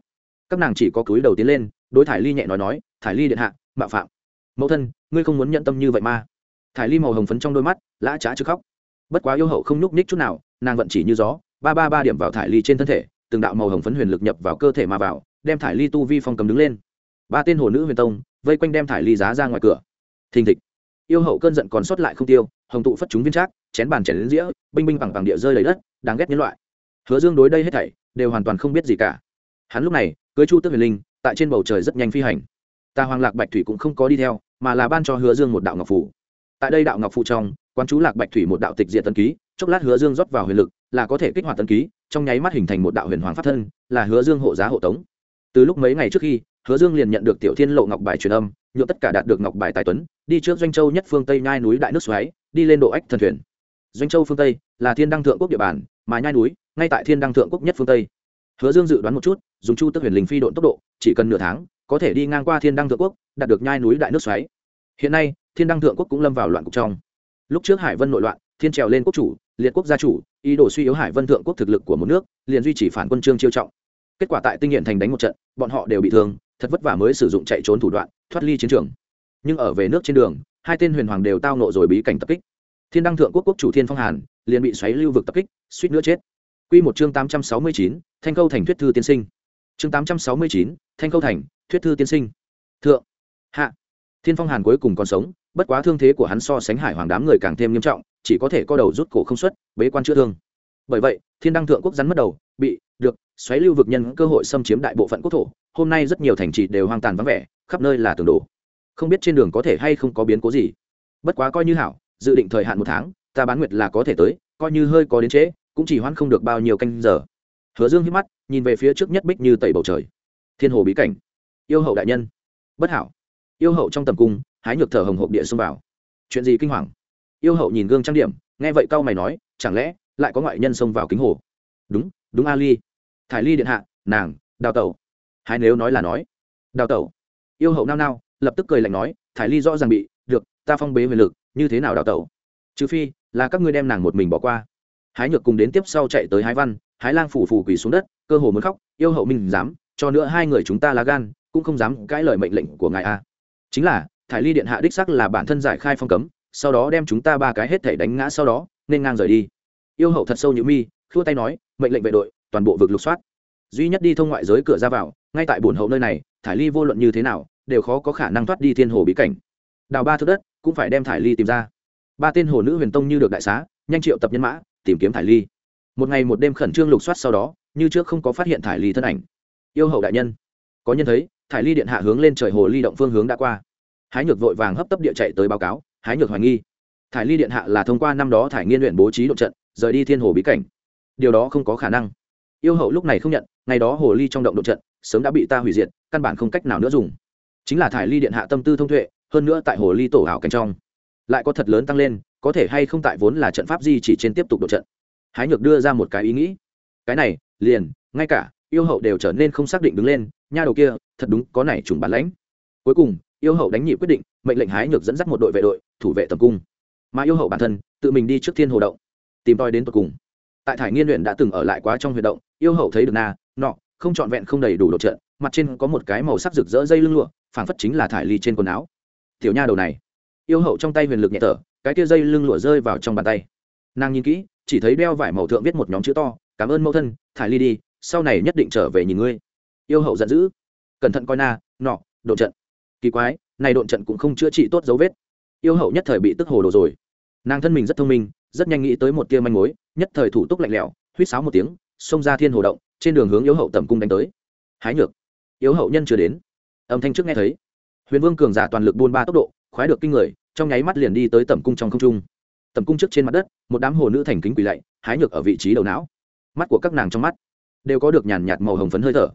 Các nàng chỉ có cúi đầu tiến lên, đối thải ly nhẹ nói nói, thải ly điện hạ, mạo phạm. Mẫu thân, ngươi không muốn nhận tâm như vậy mà. Thải ly màu hồng phấn trong đôi mắt, lã trá chứ khóc. Bất quá yêu hậu không nhúc ních chút nào, nàng vận chỉ như gió, ba ba ba điểm vào thải ly trên thân thể, từng đạo màu hồng phấn huyền lực nhập vào cơ thể mà vào, đem thải ly tu vi phong cầm đứng lên. Ba tên hồ nữ huyền tông vây quanh đem thải ly giá ra ngoài cửa. Thình thịch. Yêu hậu cơn giận còn sót lại không tiêu, hồng tụ phất chúng viên trác, chén bàn chén đến dĩa, binh binh bằng bằng địa rơi lấy đất, đáng ghét nhân loại. Hứa dương đối đây hết thảy, đều hoàn toàn không biết gì cả. Hắn lúc này, cưới chu tước huyền linh, tại trên bầu trời rất nhanh phi hành. Ta hoàng lạc bạch thủy cũng không có đi theo, mà là ban cho hứa dương một đạo ngọc phủ tại đây đạo ngọc phủ trong quan chú lạc bạch thủy một đạo tịch diện tân ký, chốc lát hứa dương rót vào huyền lực, là có thể kích hoạt tân ký, trong nháy mắt hình thành một đạo huyền hoàng pháp thân, là hứa dương hộ giá hộ tống. Từ lúc mấy ngày trước khi hứa dương liền nhận được tiểu thiên lộ ngọc bài truyền âm, nhượng tất cả đạt được ngọc bài tài tuấn, đi trước doanh châu nhất phương tây nhai núi đại nước xoáy, đi lên độ ách thần thuyền. Doanh châu phương tây là thiên đăng thượng quốc địa bàn, mà nhai núi, ngay tại thiên đăng thượng quốc nhất phương tây. Hứa dương dự đoán một chút, dùng chu tức huyền linh phi độn tốc độ, chỉ cần nửa tháng, có thể đi ngang qua thiên đăng thượng quốc, đạt được nhai núi đại nước xoáy. Hiện nay, thiên đăng thượng quốc cũng lâm vào loạn cục trong. Lúc trước hải vân nội loạn, thiên trèo lên quốc chủ, liệt quốc gia chủ, ý đồ suy yếu hải vân thượng quốc thực lực của một nước, liền duy trì phản quân trương chiêu trọng. Kết quả tại tinh nghiện thành đánh một trận, bọn họ đều bị thương thật vất vả mới sử dụng chạy trốn thủ đoạn thoát ly chiến trường nhưng ở về nước trên đường hai tên huyền hoàng đều tao nộ rồi bí cảnh tập kích thiên đăng thượng quốc quốc chủ thiên phong hàn liền bị xoáy lưu vực tập kích suýt nữa chết Quy một chương tám trăm sáu mươi chín, Thanh Câu thành thuyết thư tiên sinh. Chương tám trăm sáu mươi chín, Thanh Câu thành, thuyết thư tiên sinh. Thượng, hạ. Thiên Phong Hàn cuối cùng còn sống, bất quá thương thế của hắn so sánh Hải Hoàng đám người càng thêm nghiêm trọng, chỉ có thể co đầu rút cổ không xuất, bế quan chữa thương. Bởi vậy, Thiên Đăng thượng quốc rắn mất đầu, bị được xoáy lưu vực nhân cơ hội xâm chiếm đại bộ phận quốc thổ, hôm nay rất nhiều thành trì đều hoang tàn vắng vẻ, khắp nơi là tường đổ. Không biết trên đường có thể hay không có biến cố gì. Bất quá coi như hảo, dự định thời hạn một tháng, ta bán nguyệt là có thể tới, coi như hơi có đến trễ, cũng chỉ hoãn không được bao nhiêu canh giờ. Hứa dương hít mắt nhìn về phía trước nhất bích như tẩy bầu trời. Thiên hồ bí cảnh. Yêu hậu đại nhân. Bất hảo. Yêu hậu trong tầm cung hái nhược thở hồng hộp địa xông vào. Chuyện gì kinh hoàng? Yêu hậu nhìn gương trang điểm nghe vậy cau mày nói chẳng lẽ lại có ngoại nhân xông vào kính hồ. Đúng đúng ali. Thải ly điện hạ, nàng, đào tẩu. Hai nếu nói là nói. Đào tẩu. Yêu hậu nao nao, lập tức cười lạnh nói, thải ly rõ ràng bị, được, ta phong bế huyền lực, như thế nào đào tẩu? Trừ phi, là các ngươi đem nàng một mình bỏ qua. Hái nhược cùng đến tiếp sau chạy tới hái văn, hái lang phủ phủ quỳ xuống đất, cơ hồ muốn khóc, yêu hậu minh dám, cho nữa hai người chúng ta lá gan, cũng không dám cãi lời mệnh lệnh của ngài a. Chính là, thải ly điện hạ đích sắc là bản thân giải khai phong cấm, sau đó đem chúng ta ba cái hết thể đánh ngã sau đó, nên ngang rời đi yêu hậu thật sâu như mi, khua tay nói, mệnh lệnh vệ đội, toàn bộ vực lục soát. Duy nhất đi thông ngoại giới cửa ra vào, ngay tại bồn hậu nơi này, thải ly vô luận như thế nào, đều khó có khả năng thoát đi thiên hồ bí cảnh. Đào ba thước đất, cũng phải đem thải ly tìm ra. Ba tên hồ nữ huyền tông như được đại xá, nhanh triệu tập nhân mã, tìm kiếm thải ly. Một ngày một đêm khẩn trương lục soát sau đó, như trước không có phát hiện thải ly thân ảnh. Yêu hậu đại nhân, có nhân thấy, thải ly điện hạ hướng lên trời hồ ly động phương hướng đã qua. Hái nhược vội vàng hấp tấp địa chạy tới báo cáo, hái nhược hoài nghi. Thải ly điện hạ là thông qua năm đó thải nghiên luyện bố trí động trận rời đi thiên hồ bí cảnh. Điều đó không có khả năng. Yêu hậu lúc này không nhận, ngày đó hồ ly trong động độ trận, sớm đã bị ta hủy diệt, căn bản không cách nào nữa dùng. Chính là thải ly điện hạ tâm tư thông tuệ, hơn nữa tại hồ ly tổ ảo cảnh trong, lại có thật lớn tăng lên, có thể hay không tại vốn là trận pháp gì chỉ trên tiếp tục độ trận. Hái nhược đưa ra một cái ý nghĩ. Cái này, liền, ngay cả, yêu hậu đều trở nên không xác định đứng lên, nha đầu kia, thật đúng, có này trùng bản lãnh. Cuối cùng, yêu hậu đánh nhị quyết định, mệnh lệnh hái nhược dẫn dắt một đội vệ đội, thủ vệ tầm cung. Mà yêu hậu bản thân, tự mình đi trước thiên hồ động tìm tòi đến tận cùng. Tại thải nghiên luyện đã từng ở lại quá trong huy động yêu hậu thấy được na nọ không trọn vẹn không đầy đủ độ trận mặt trên có một cái màu sắc rực rỡ dây lưng lụa phảng phất chính là thải ly trên quần áo. Tiểu nha đầu này yêu hậu trong tay huyền lực nhẹ tở, cái kia dây lưng lụa rơi vào trong bàn tay. Nàng nhìn kỹ chỉ thấy đeo vải màu thượng viết một nhóm chữ to cảm ơn mẫu thân thải ly đi sau này nhất định trở về nhìn ngươi. Yêu hậu giận dữ cẩn thận coi na nọ độ trận kỳ quái này độn trận cũng không chữa trị tốt dấu vết. Yêu hậu nhất thời bị tức hồ đồ rồi. Nàng thân mình rất thông minh rất nhanh nghĩ tới một tia manh mối, nhất thời thủ túc lạnh lẽo, huýt sáo một tiếng, xông ra thiên hồ động, trên đường hướng yếu hậu tầm cung đánh tới. Hái nhược. Yếu hậu nhân chưa đến. Âm thanh trước nghe thấy. Huyền vương cường giả toàn lực buôn ba tốc độ, khoái được kinh người, trong nháy mắt liền đi tới tầm cung trong không trung. Tầm cung trước trên mặt đất, một đám hồ nữ thành kính quỳ lạy, hái nhược ở vị trí đầu não. Mắt của các nàng trong mắt đều có được nhàn nhạt màu hồng phấn hơi thở.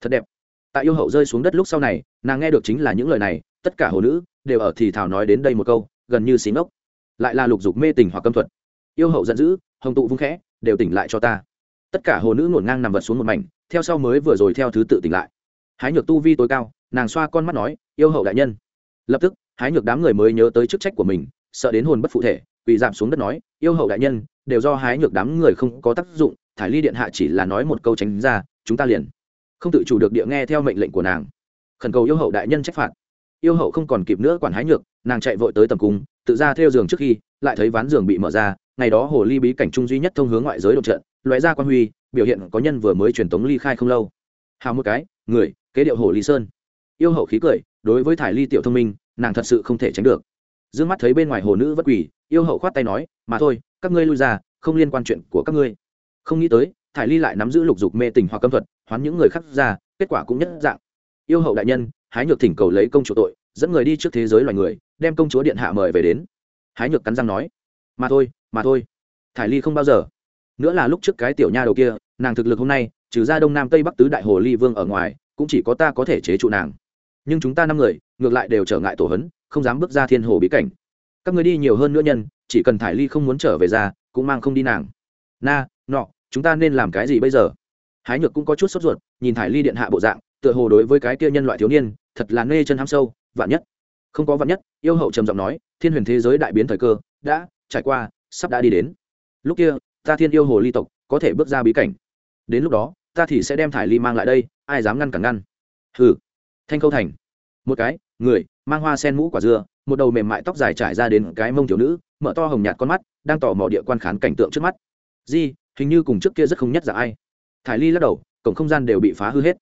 Thật đẹp. Tại yêu hậu rơi xuống đất lúc sau này, nàng nghe được chính là những lời này, tất cả hồ nữ đều ở thì thảo nói đến đây một câu, gần như xí ngốc. Lại là lục dục mê tình hoặc câm thuật yêu hậu giận dữ, hồng tụ vung khẽ, đều tỉnh lại cho ta. Tất cả hồ nữ ngổn ngang nằm vật xuống một mảnh, theo sau mới vừa rồi theo thứ tự tỉnh lại. Hái nhược tu vi tối cao, nàng xoa con mắt nói, yêu hậu đại nhân. Lập tức, hái nhược đám người mới nhớ tới chức trách của mình, sợ đến hồn bất phụ thể vì giảm xuống đất nói, yêu hậu đại nhân, đều do hái nhược đám người không có tác dụng, thải ly điện hạ chỉ là nói một câu tránh ra, chúng ta liền không tự chủ được địa nghe theo mệnh lệnh của nàng. Khẩn cầu yêu hậu đại nhân trách phạt. Yêu hậu không còn kịp nữa quản hái nhược, nàng chạy vội tới tầm cung, tự ra theo giường trước khi lại thấy ván giường bị mở ra, ngày đó hồ ly bí cảnh trung duy nhất thông hướng ngoại giới đột trận loại ra quan huy, biểu hiện có nhân vừa mới truyền tống ly khai không lâu. Hào một cái, người, kế điệu hồ ly sơn. Yêu hậu khí cười, đối với thải ly tiểu thông minh, nàng thật sự không thể tránh được. D ư ơ n g mắt thấy bên ngoài hồ nữ vất quỷ, yêu hậu khoát tay nói, mà thôi, các ngươi lui ra, không liên quan chuyện của các ngươi. Không nghĩ tới, thải ly lại nắm giữ lục dục mê tình hoặc cấm thuật, hoán những người khác ra, kết quả cũng nhất dạng. Yêu hậu đại nhân, hái nhược thỉnh cầu lấy công chủ tội, dẫn người đi trước thế giới loài người, đem công chúa điện hạ mời về đến hái nhược cắn răng nói, mà thôi mà thôi, thải ly không bao giờ. Nữa là lúc trước cái tiểu nha đầu kia, nàng thực lực hôm nay, trừ ra đông nam tây bắc tứ đại hồ ly vương ở ngoài, cũng chỉ có ta có thể chế trụ nàng. Nhưng chúng ta năm người, ngược lại đều trở ngại tổ hấn, không dám bước ra thiên hồ bí cảnh. Các người đi nhiều hơn nữa nhân, chỉ cần thải ly không muốn trở về ra, cũng mang không đi nàng. Na, nọ, chúng ta nên làm cái gì bây giờ? Hái nhược cũng có chút sốt ruột, nhìn thải ly điện hạ bộ dạng, tựa hồ đối với cái kia nhân loại thiếu niên, thật là nê chân ham sâu, vạn nhất. Không có vạn nhất, yêu hậu trầm giọng nói thiên huyền thế giới đại biến thời cơ, đã, trải qua, sắp đã đi đến. Lúc kia, ta thiên yêu hồ ly tộc, có thể bước ra bí cảnh. Đến lúc đó, ta thì sẽ đem thải ly mang lại đây, ai dám ngăn cản ngăn. Hừ. Thanh khâu thành. Một cái, người, mang hoa sen mũ quả dưa một đầu mềm mại tóc dài trải ra đến cái mông thiếu nữ, mở to hồng nhạt con mắt, đang tỏ mò địa quan khán cảnh tượng trước mắt. Di, hình như cùng trước kia rất không nhất giả ai. Thải ly lắc đầu, cổng không gian đều bị phá hư hết.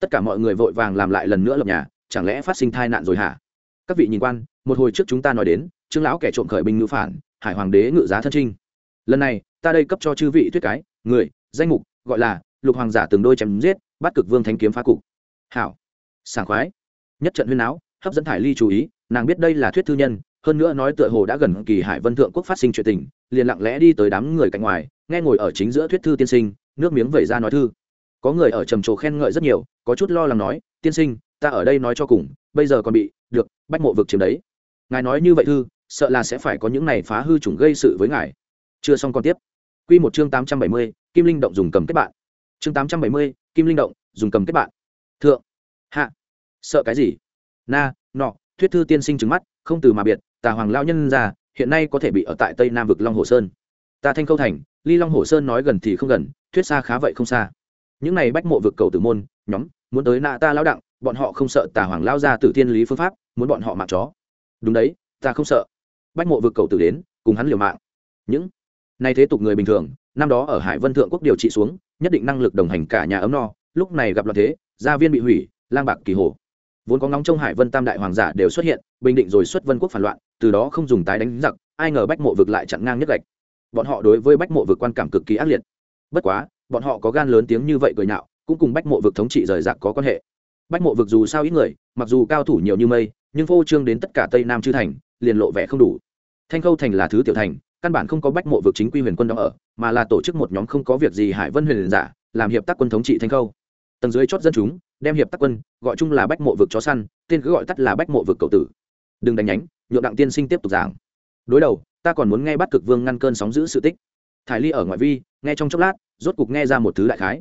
Tất cả mọi người vội vàng làm lại lần nữa lập nhà, chẳng lẽ phát sinh tai nạn rồi hả? Các vị nhìn quan, một hồi trước chúng ta nói đến, trương lão kẻ trộm khởi binh ngữ phản, hải hoàng đế ngự giá thân trinh. Lần này, ta đây cấp cho chư vị thuyết cái, người, danh mục, gọi là lục hoàng giả từng đôi chém giết, bắt cực vương thanh kiếm phá cục. Hảo. Sảng khoái. Nhất trận huyên áo hấp dẫn thải ly chú ý, nàng biết đây là thuyết thư nhân, hơn nữa nói tựa hồ đã gần kỳ hải vân thượng quốc phát sinh chuyện tình, liền lặng lẽ đi tới đám người cạnh ngoài, nghe ngồi ở chính giữa thuyết thư tiên sinh, nước miếng vẩy ra nói thư. Có người ở trầm trồ khen ngợi rất nhiều, có chút lo lắng nói, tiên sinh, ta ở đây nói cho cùng, bây giờ còn bị được, bách mộ vực chiếm đấy. Ngài nói như vậy thư, sợ là sẽ phải có những này phá hư chủng gây sự với ngài. Chưa xong còn tiếp. Q một chương tám trăm bảy mươi, kim linh động dùng cầm kết bạn. Chương tám trăm bảy mươi, kim linh động dùng cầm kết bạn. Thượng. Hạ. Sợ cái gì? Na, nọ, thuyết thư tiên sinh trứng mắt, không từ mà biệt, tà hoàng lao nhân ra hiện nay có thể bị ở tại tây nam vực long hồ sơn. Ta thanh khâu thành, ly long hồ sơn nói gần thì không gần, thuyết xa khá vậy không xa. Những này bách mộ vực cầu tử môn, nhóm, muốn tới nạ ta lao đặng bọn họ không sợ tà hoàng lao ra từ thiên lý phương pháp, muốn bọn họ mạng chó. Đúng đấy, ta không sợ. Bách mộ vực cầu tử đến, cùng hắn liều mạng. Những, nay thế tục người bình thường, năm đó ở hải vân thượng quốc điều trị xuống, nhất định năng lực đồng hành cả nhà ấm no, lúc này gặp loạn thế, gia viên bị hủy, lang bạc kỳ hồ. Vốn có ngóng trong hải vân tam đại hoàng giả đều xuất hiện, bình định rồi xuất vân quốc phản loạn, từ đó không dùng tái đánh giặc, ai ngờ bách mộ vực lại chặn ngang nhất gạch. Bọn họ đối với bách mộ vực quan cảm cực kỳ ác liệt. Bất quá, bọn họ có gan lớn tiếng như vậy cười nhạo, cũng cùng bách mộ vực thống trị rời rạc có quan hệ bách mộ vực dù sao ít người, mặc dù cao thủ nhiều như mây, nhưng phô trương đến tất cả tây nam chư thành, liền lộ vẻ không đủ. Thanh khâu thành là thứ tiểu thành, căn bản không có bách mộ vực chính quy huyền quân đó ở, mà là tổ chức một nhóm không có việc gì hải vân huyền giả, làm hiệp tác quân thống trị thanh khâu. Tầng dưới chót dân chúng, đem hiệp tác quân gọi chung là bách mộ vực chó săn, tên cứ gọi tắt là bách mộ vực cầu tử. Đừng đánh nhánh, nhượng đặng tiên sinh tiếp tục giảng. Đối đầu, ta còn muốn nghe bắt cực vương ngăn cơn sóng giữ sự tích. Thải ly ở ngoại vi, nghe trong chốc lát, rốt cục nghe ra một thứ đại khái.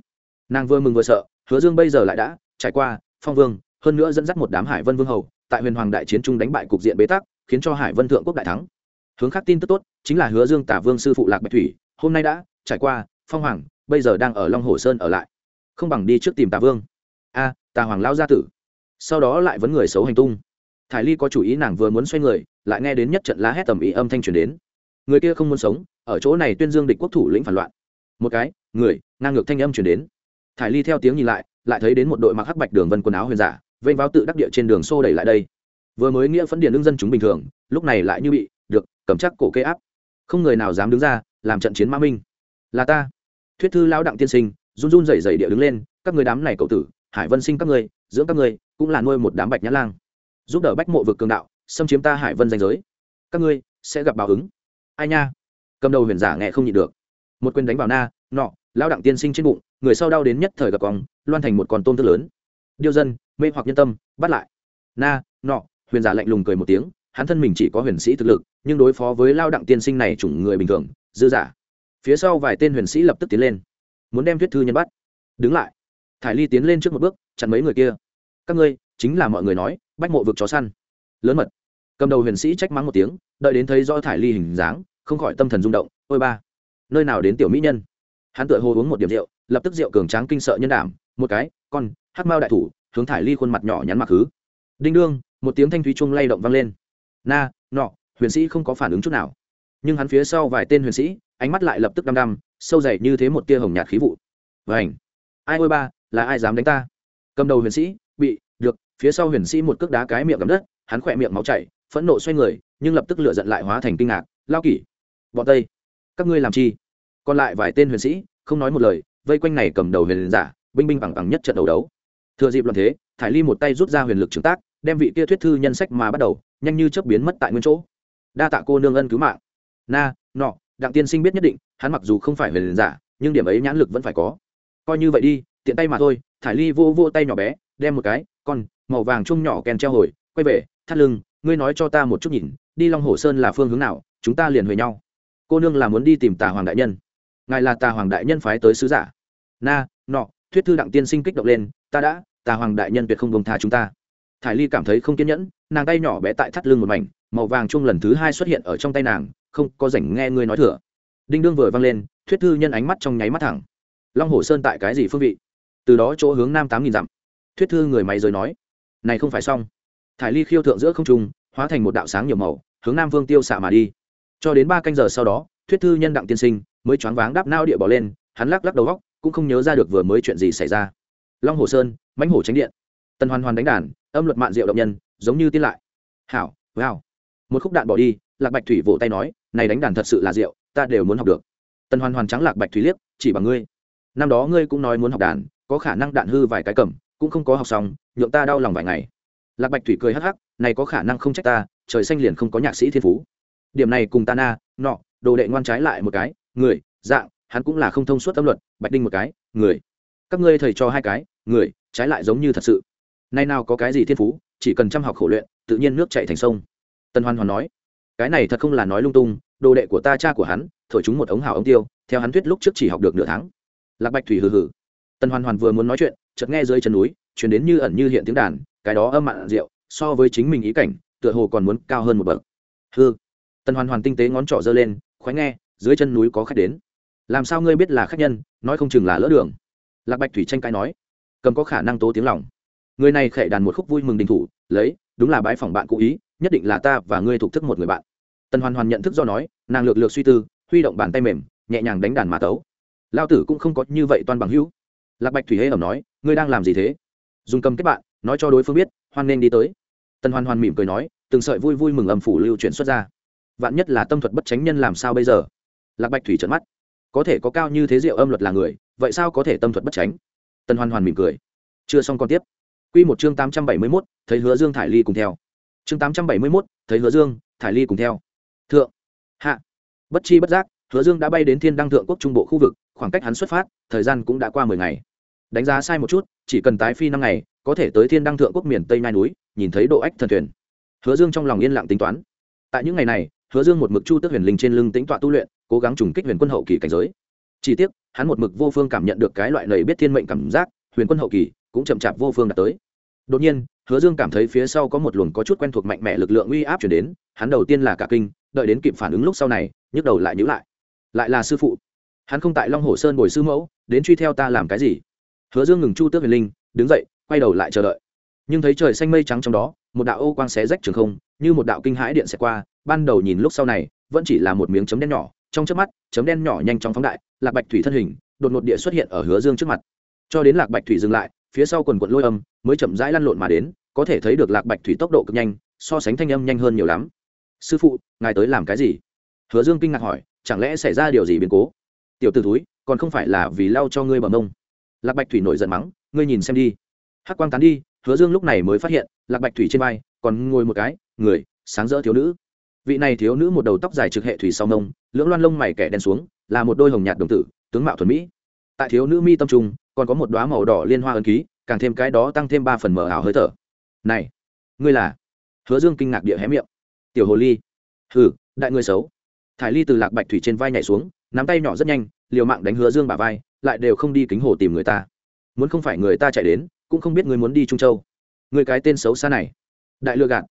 Nàng vừa mừng vừa sợ, hứa dương bây giờ lại đã trải qua phong vương, hơn nữa dẫn dắt một đám hải vân vương hầu, tại huyền hoàng đại chiến trung đánh bại cục diện bế tắc, khiến cho hải vân thượng quốc đại thắng. Hướng khác tin tức tốt, chính là hứa dương tả vương sư phụ lạc bạch thủy, hôm nay đã trải qua phong hoàng, bây giờ đang ở long hồ sơn ở lại. Không bằng đi trước tìm tà vương. A tà hoàng lao gia tử. Sau đó lại vấn người xấu hành tung. Thải ly có chủ ý nàng vừa muốn xoay người, lại nghe đến nhất trận lá hét tầm ý âm thanh truyền đến. Người kia không muốn sống, ở chỗ này tuyên dương địch quốc thủ lĩnh phản loạn. Một cái, người, ngang ngược thanh âm truyền đến. Thải ly theo tiếng nhìn lại lại thấy đến một đội mặc hắc bạch đường vân quần áo huyền giả, vênh vào tự đắc địa trên đường xô đẩy lại đây. Vừa mới nghĩa phấn điện lương dân chúng bình thường, lúc này lại như bị, được, cầm chắc cổ kê áp. Không người nào dám đứng ra, làm trận chiến mã minh. Là ta. Thuyết thư lão đặng tiên sinh, run run rẩy rẩy địa đứng lên, các người đám này cậu tử, hải vân sinh các ngươi, dưỡng các ngươi, cũng là nuôi một đám bạch nhã lang. Giúp đỡ bách mộ vực cường đạo, xâm chiếm ta hải vân danh giới. Các ngươi sẽ gặp báo ứng. Ai nha? Cầm đầu huyền giả nghe không nhịn được. Một quyền đánh vào na, nọ, lão đặng tiên sinh trên bụng người sau đau đến nhất thời gặp cong, loan thành một con tôm thức lớn. Điêu dân, mê hoặc nhân tâm, bắt lại. Na, nọ, huyền giả lạnh lùng cười một tiếng, hắn thân mình chỉ có huyền sĩ thực lực, nhưng đối phó với lao đặng tiên sinh này chủng người bình thường, dư giả. Phía sau vài tên huyền sĩ lập tức tiến lên, muốn đem thuyết thư nhân bắt. Đứng lại. Thải ly tiến lên trước một bước, chặn mấy người kia. Các ngươi, chính là mọi người nói, bách mộ vực chó săn. Lớn mật. Cầm đầu huyền sĩ trách mắng một tiếng, đợi đến thấy do thải ly hình dáng, không khỏi tâm thần rung động, ôi ba, nơi nào đến tiểu mỹ nhân? Hắn tựa hồ uống một điểm rượu lập tức rượu cường tráng kinh sợ nhân đảm, một cái, con hát mao đại thủ, hướng thải ly khuôn mặt nhỏ nhắn mặc khứ. Đinh đương, một tiếng thanh thúy trung lay động vang lên. Na, nọ, huyền sĩ không có phản ứng chút nào. Nhưng hắn phía sau vài tên huyền sĩ, ánh mắt lại lập tức đăm đăm, sâu dày như thế một tia hồng nhạt khí vụ. Vảnh ai ôi ba, là ai dám đánh ta? Cầm đầu huyền sĩ, bị, được, phía sau huyền sĩ một cước đá cái miệng gầm đất, hắn khỏe miệng máu chảy, phẫn nộ xoay người, nhưng lập tức lửa giận lại hóa thành kinh ngạc. Lao kỷ, bọn tây, các ngươi làm chi? Còn lại vài tên huyền sĩ, không nói một lời vây quanh này cầm đầu huyền giả, binh binh bằng bằng nhất trận đầu đấu. Thừa dịp loạn thế, thải ly một tay rút ra huyền lực trường tác, đem vị kia thuyết thư nhân sách mà bắt đầu, nhanh như chớp biến mất tại nguyên chỗ. Đa tạ cô nương ân cứu mạng. Na, nọ, đặng tiên sinh biết nhất định, hắn mặc dù không phải huyền giả, nhưng điểm ấy nhãn lực vẫn phải có. Coi như vậy đi, tiện tay mà thôi, thải ly vô vô tay nhỏ bé, đem một cái, con, màu vàng chung nhỏ kèn treo hồi, quay về, thắt lưng, ngươi nói cho ta một chút nhìn, đi long hồ sơn là phương hướng nào, chúng ta liền huề nhau. Cô nương là muốn đi tìm tà hoàng đại nhân ngài là tà hoàng đại nhân phái tới sứ giả. Na, nọ, thuyết thư đặng tiên sinh kích động lên, ta đã, tà hoàng đại nhân tuyệt không bông tha chúng ta. Thải ly cảm thấy không kiên nhẫn, nàng tay nhỏ bé tại thắt lưng một mảnh, màu vàng chung lần thứ hai xuất hiện ở trong tay nàng, không có rảnh nghe ngươi nói thừa. Đinh đương vừa vang lên, thuyết thư nhân ánh mắt trong nháy mắt thẳng. Long hồ sơn tại cái gì phương vị? Từ đó chỗ hướng nam tám nghìn dặm. Thuyết thư người máy giới nói, này không phải xong. Thải ly khiêu thượng giữa không trung, hóa thành một đạo sáng nhiều màu, hướng nam vương tiêu xạ mà đi. Cho đến ba canh giờ sau đó, thuyết thư nhân đặng tiên sinh mới choáng váng đáp nao địa bỏ lên, hắn lắc lắc đầu góc, cũng không nhớ ra được vừa mới chuyện gì xảy ra. Long hồ sơn, mãnh hổ tránh điện. Tần hoàn hoàn đánh đàn, âm luật mạn diệu động nhân, giống như tiên lại. Hảo wow một khúc đạn bỏ đi, lạc bạch thủy vỗ tay nói, này đánh đàn thật sự là diệu ta đều muốn học được. Tần hoàn hoàn trắng lạc bạch thủy liếc, chỉ bằng ngươi. Năm đó ngươi cũng nói muốn học đàn, có khả năng đạn hư vài cái cầm, cũng không có học xong, nhượng ta đau lòng vài ngày. Lạc bạch thủy cười hắc hắc, này có khả năng không trách ta, trời xanh liền không có nhạc sĩ thiên phú. Điểm này cùng ta na, nọ, đồ đệ ngoan trái lại một cái người, dạng, hắn cũng là không thông suốt tâm luật, bạch đinh một cái, người. Các ngươi thầy cho hai cái, người, trái lại giống như thật sự. Nay nào có cái gì thiên phú, chỉ cần chăm học khổ luyện, tự nhiên nước chạy thành sông. Tân hoan hoàn nói, cái này thật không là nói lung tung, đồ đệ của ta cha của hắn, thổi chúng một ống hào ống tiêu, theo hắn thuyết lúc trước chỉ học được nửa tháng. Lạc bạch thủy hừ hừ. Tân hoàn hoàn vừa muốn nói chuyện, chợt nghe dưới chân núi chuyển đến như ẩn như hiện tiếng đàn, cái đó âm mặn rượu, so với chính mình ý cảnh, tựa hồ còn muốn cao hơn một bậc. Hư tân hoàn hoàn tinh tế ngón trỏ giơ lên, khoái nghe dưới chân núi có khách đến. Làm sao ngươi biết là khách nhân, nói không chừng là lỡ đường. Lạc bạch thủy tranh cãi nói. Cầm có khả năng tố tiếng lòng. Người này khệ đàn một khúc vui mừng đình thủ, lấy, đúng là bái phỏng bạn cụ ý, nhất định là ta và ngươi thuộc thức một người bạn. Tần hoàn hoàn nhận thức do nói, nàng lược lược suy tư, huy động bàn tay mềm, nhẹ nhàng đánh đàn mà tấu. Lao tử cũng không có như vậy toan bằng hữu. Lạc bạch thủy hễ ẩm nói, ngươi đang làm gì thế? Dùng cầm kết bạn, nói cho đối phương biết, hoan nên đi tới. Tần hoàn hoàn mỉm cười nói, từng sợi vui vui mừng âm phủ lưu chuyển xuất ra. Vạn nhất là tâm thuật bất tránh nhân làm sao bây giờ? Lạc bạch thủy trợn mắt. Có thể có cao như thế diệu âm luật là người, vậy sao có thể tâm thuật bất tránh tần hoàn hoàn mỉm cười. Chưa xong còn tiếp. Q một chương tám trăm bảy mươi mốt, thấy hứa dương thải ly cùng theo. Chương tám trăm bảy mươi mốt, thấy hứa dương thải ly cùng theo. Thượng. Hạ. Bất chi bất giác, hứa dương đã bay đến thiên đăng thượng quốc trung bộ khu vực, khoảng cách hắn xuất phát, thời gian cũng đã qua mười ngày. Đánh giá sai một chút, chỉ cần tái phi năm ngày, có thể tới thiên đăng thượng quốc miền tây nai núi, nhìn thấy độ ách thần thuyền. Hứa dương trong lòng yên lặng tính toán. Tại những ngày này hứa dương một mực chu tước huyền linh trên lưng tính tọa tu luyện, cố gắng trùng kích huyền quân hậu kỳ cảnh giới. Chỉ tiếc, hắn một mực vô phương cảm nhận được cái loại lầy biết thiên mệnh cảm giác, huyền quân hậu kỳ cũng chậm chạp vô phương đạt tới. Đột nhiên, hứa dương cảm thấy phía sau có một luồng có chút quen thuộc mạnh mẽ lực lượng uy áp chuyển đến, hắn đầu tiên là cả kinh, đợi đến kịp phản ứng lúc sau này, nhức đầu lại nhữ lại. Lại là sư phụ. Hắn không tại long hồ sơn bồi sư mẫu, đến truy theo ta làm cái gì? Hứa dương ngừng chu tước huyền linh, đứng dậy, quay đầu lại chờ đợi. Nhưng thấy trời xanh mây trắng trong đó, một đạo ô quang xé rách trường không, như một đạo kinh hãi điện xẹt qua ban đầu nhìn lúc sau này, vẫn chỉ là một miếng chấm đen nhỏ, trong chớp mắt, chấm đen nhỏ nhanh chóng phóng đại, lạc bạch thủy thân hình, đột ngột địa xuất hiện ở hứa dương trước mặt. Cho đến lạc bạch thủy dừng lại, phía sau quần quận lôi âm mới chậm rãi lăn lộn mà đến, có thể thấy được lạc bạch thủy tốc độ cực nhanh, so sánh thanh âm nhanh hơn nhiều lắm. Sư phụ, ngài tới làm cái gì? Hứa dương kinh ngạc hỏi, chẳng lẽ xảy ra điều gì biến cố? Tiểu t ử túi còn không phải là vì lau cho ngươi bằng mông. Lạc bạch thủy nổi giận mắng, ngươi nhìn xem đi. Hắc quang tán đi, hứa dương lúc này mới phát hiện, lạc bạch thủy trên vai còn ngồi một cái, người, sáng rỡ thiếu nữ vị này thiếu nữ một đầu tóc dài trực hệ thủy sau nông lưỡng loan lông mày kẻ đen xuống, là một đôi hồng nhạt đồng tử, tướng mạo thuần mỹ. Tại thiếu nữ mi tâm trung, còn có một đoá màu đỏ liên hoa ấn ký, càng thêm cái đó tăng thêm ba phần mở ảo hơi thở. Này, ngươi là? Hứa dương kinh ngạc địa hé miệng. Tiểu hồ ly. Hừ, đại người xấu. Thải ly từ lạc bạch thủy trên vai nhảy xuống, nắm tay nhỏ rất nhanh, liều mạng đánh hứa dương bà vai, lại đều không đi kính hồ tìm người ta. Muốn không phải người ta chạy đến, cũng không biết người muốn đi trung châu. Người cái tên xấu xa này. Đại lừa gạt.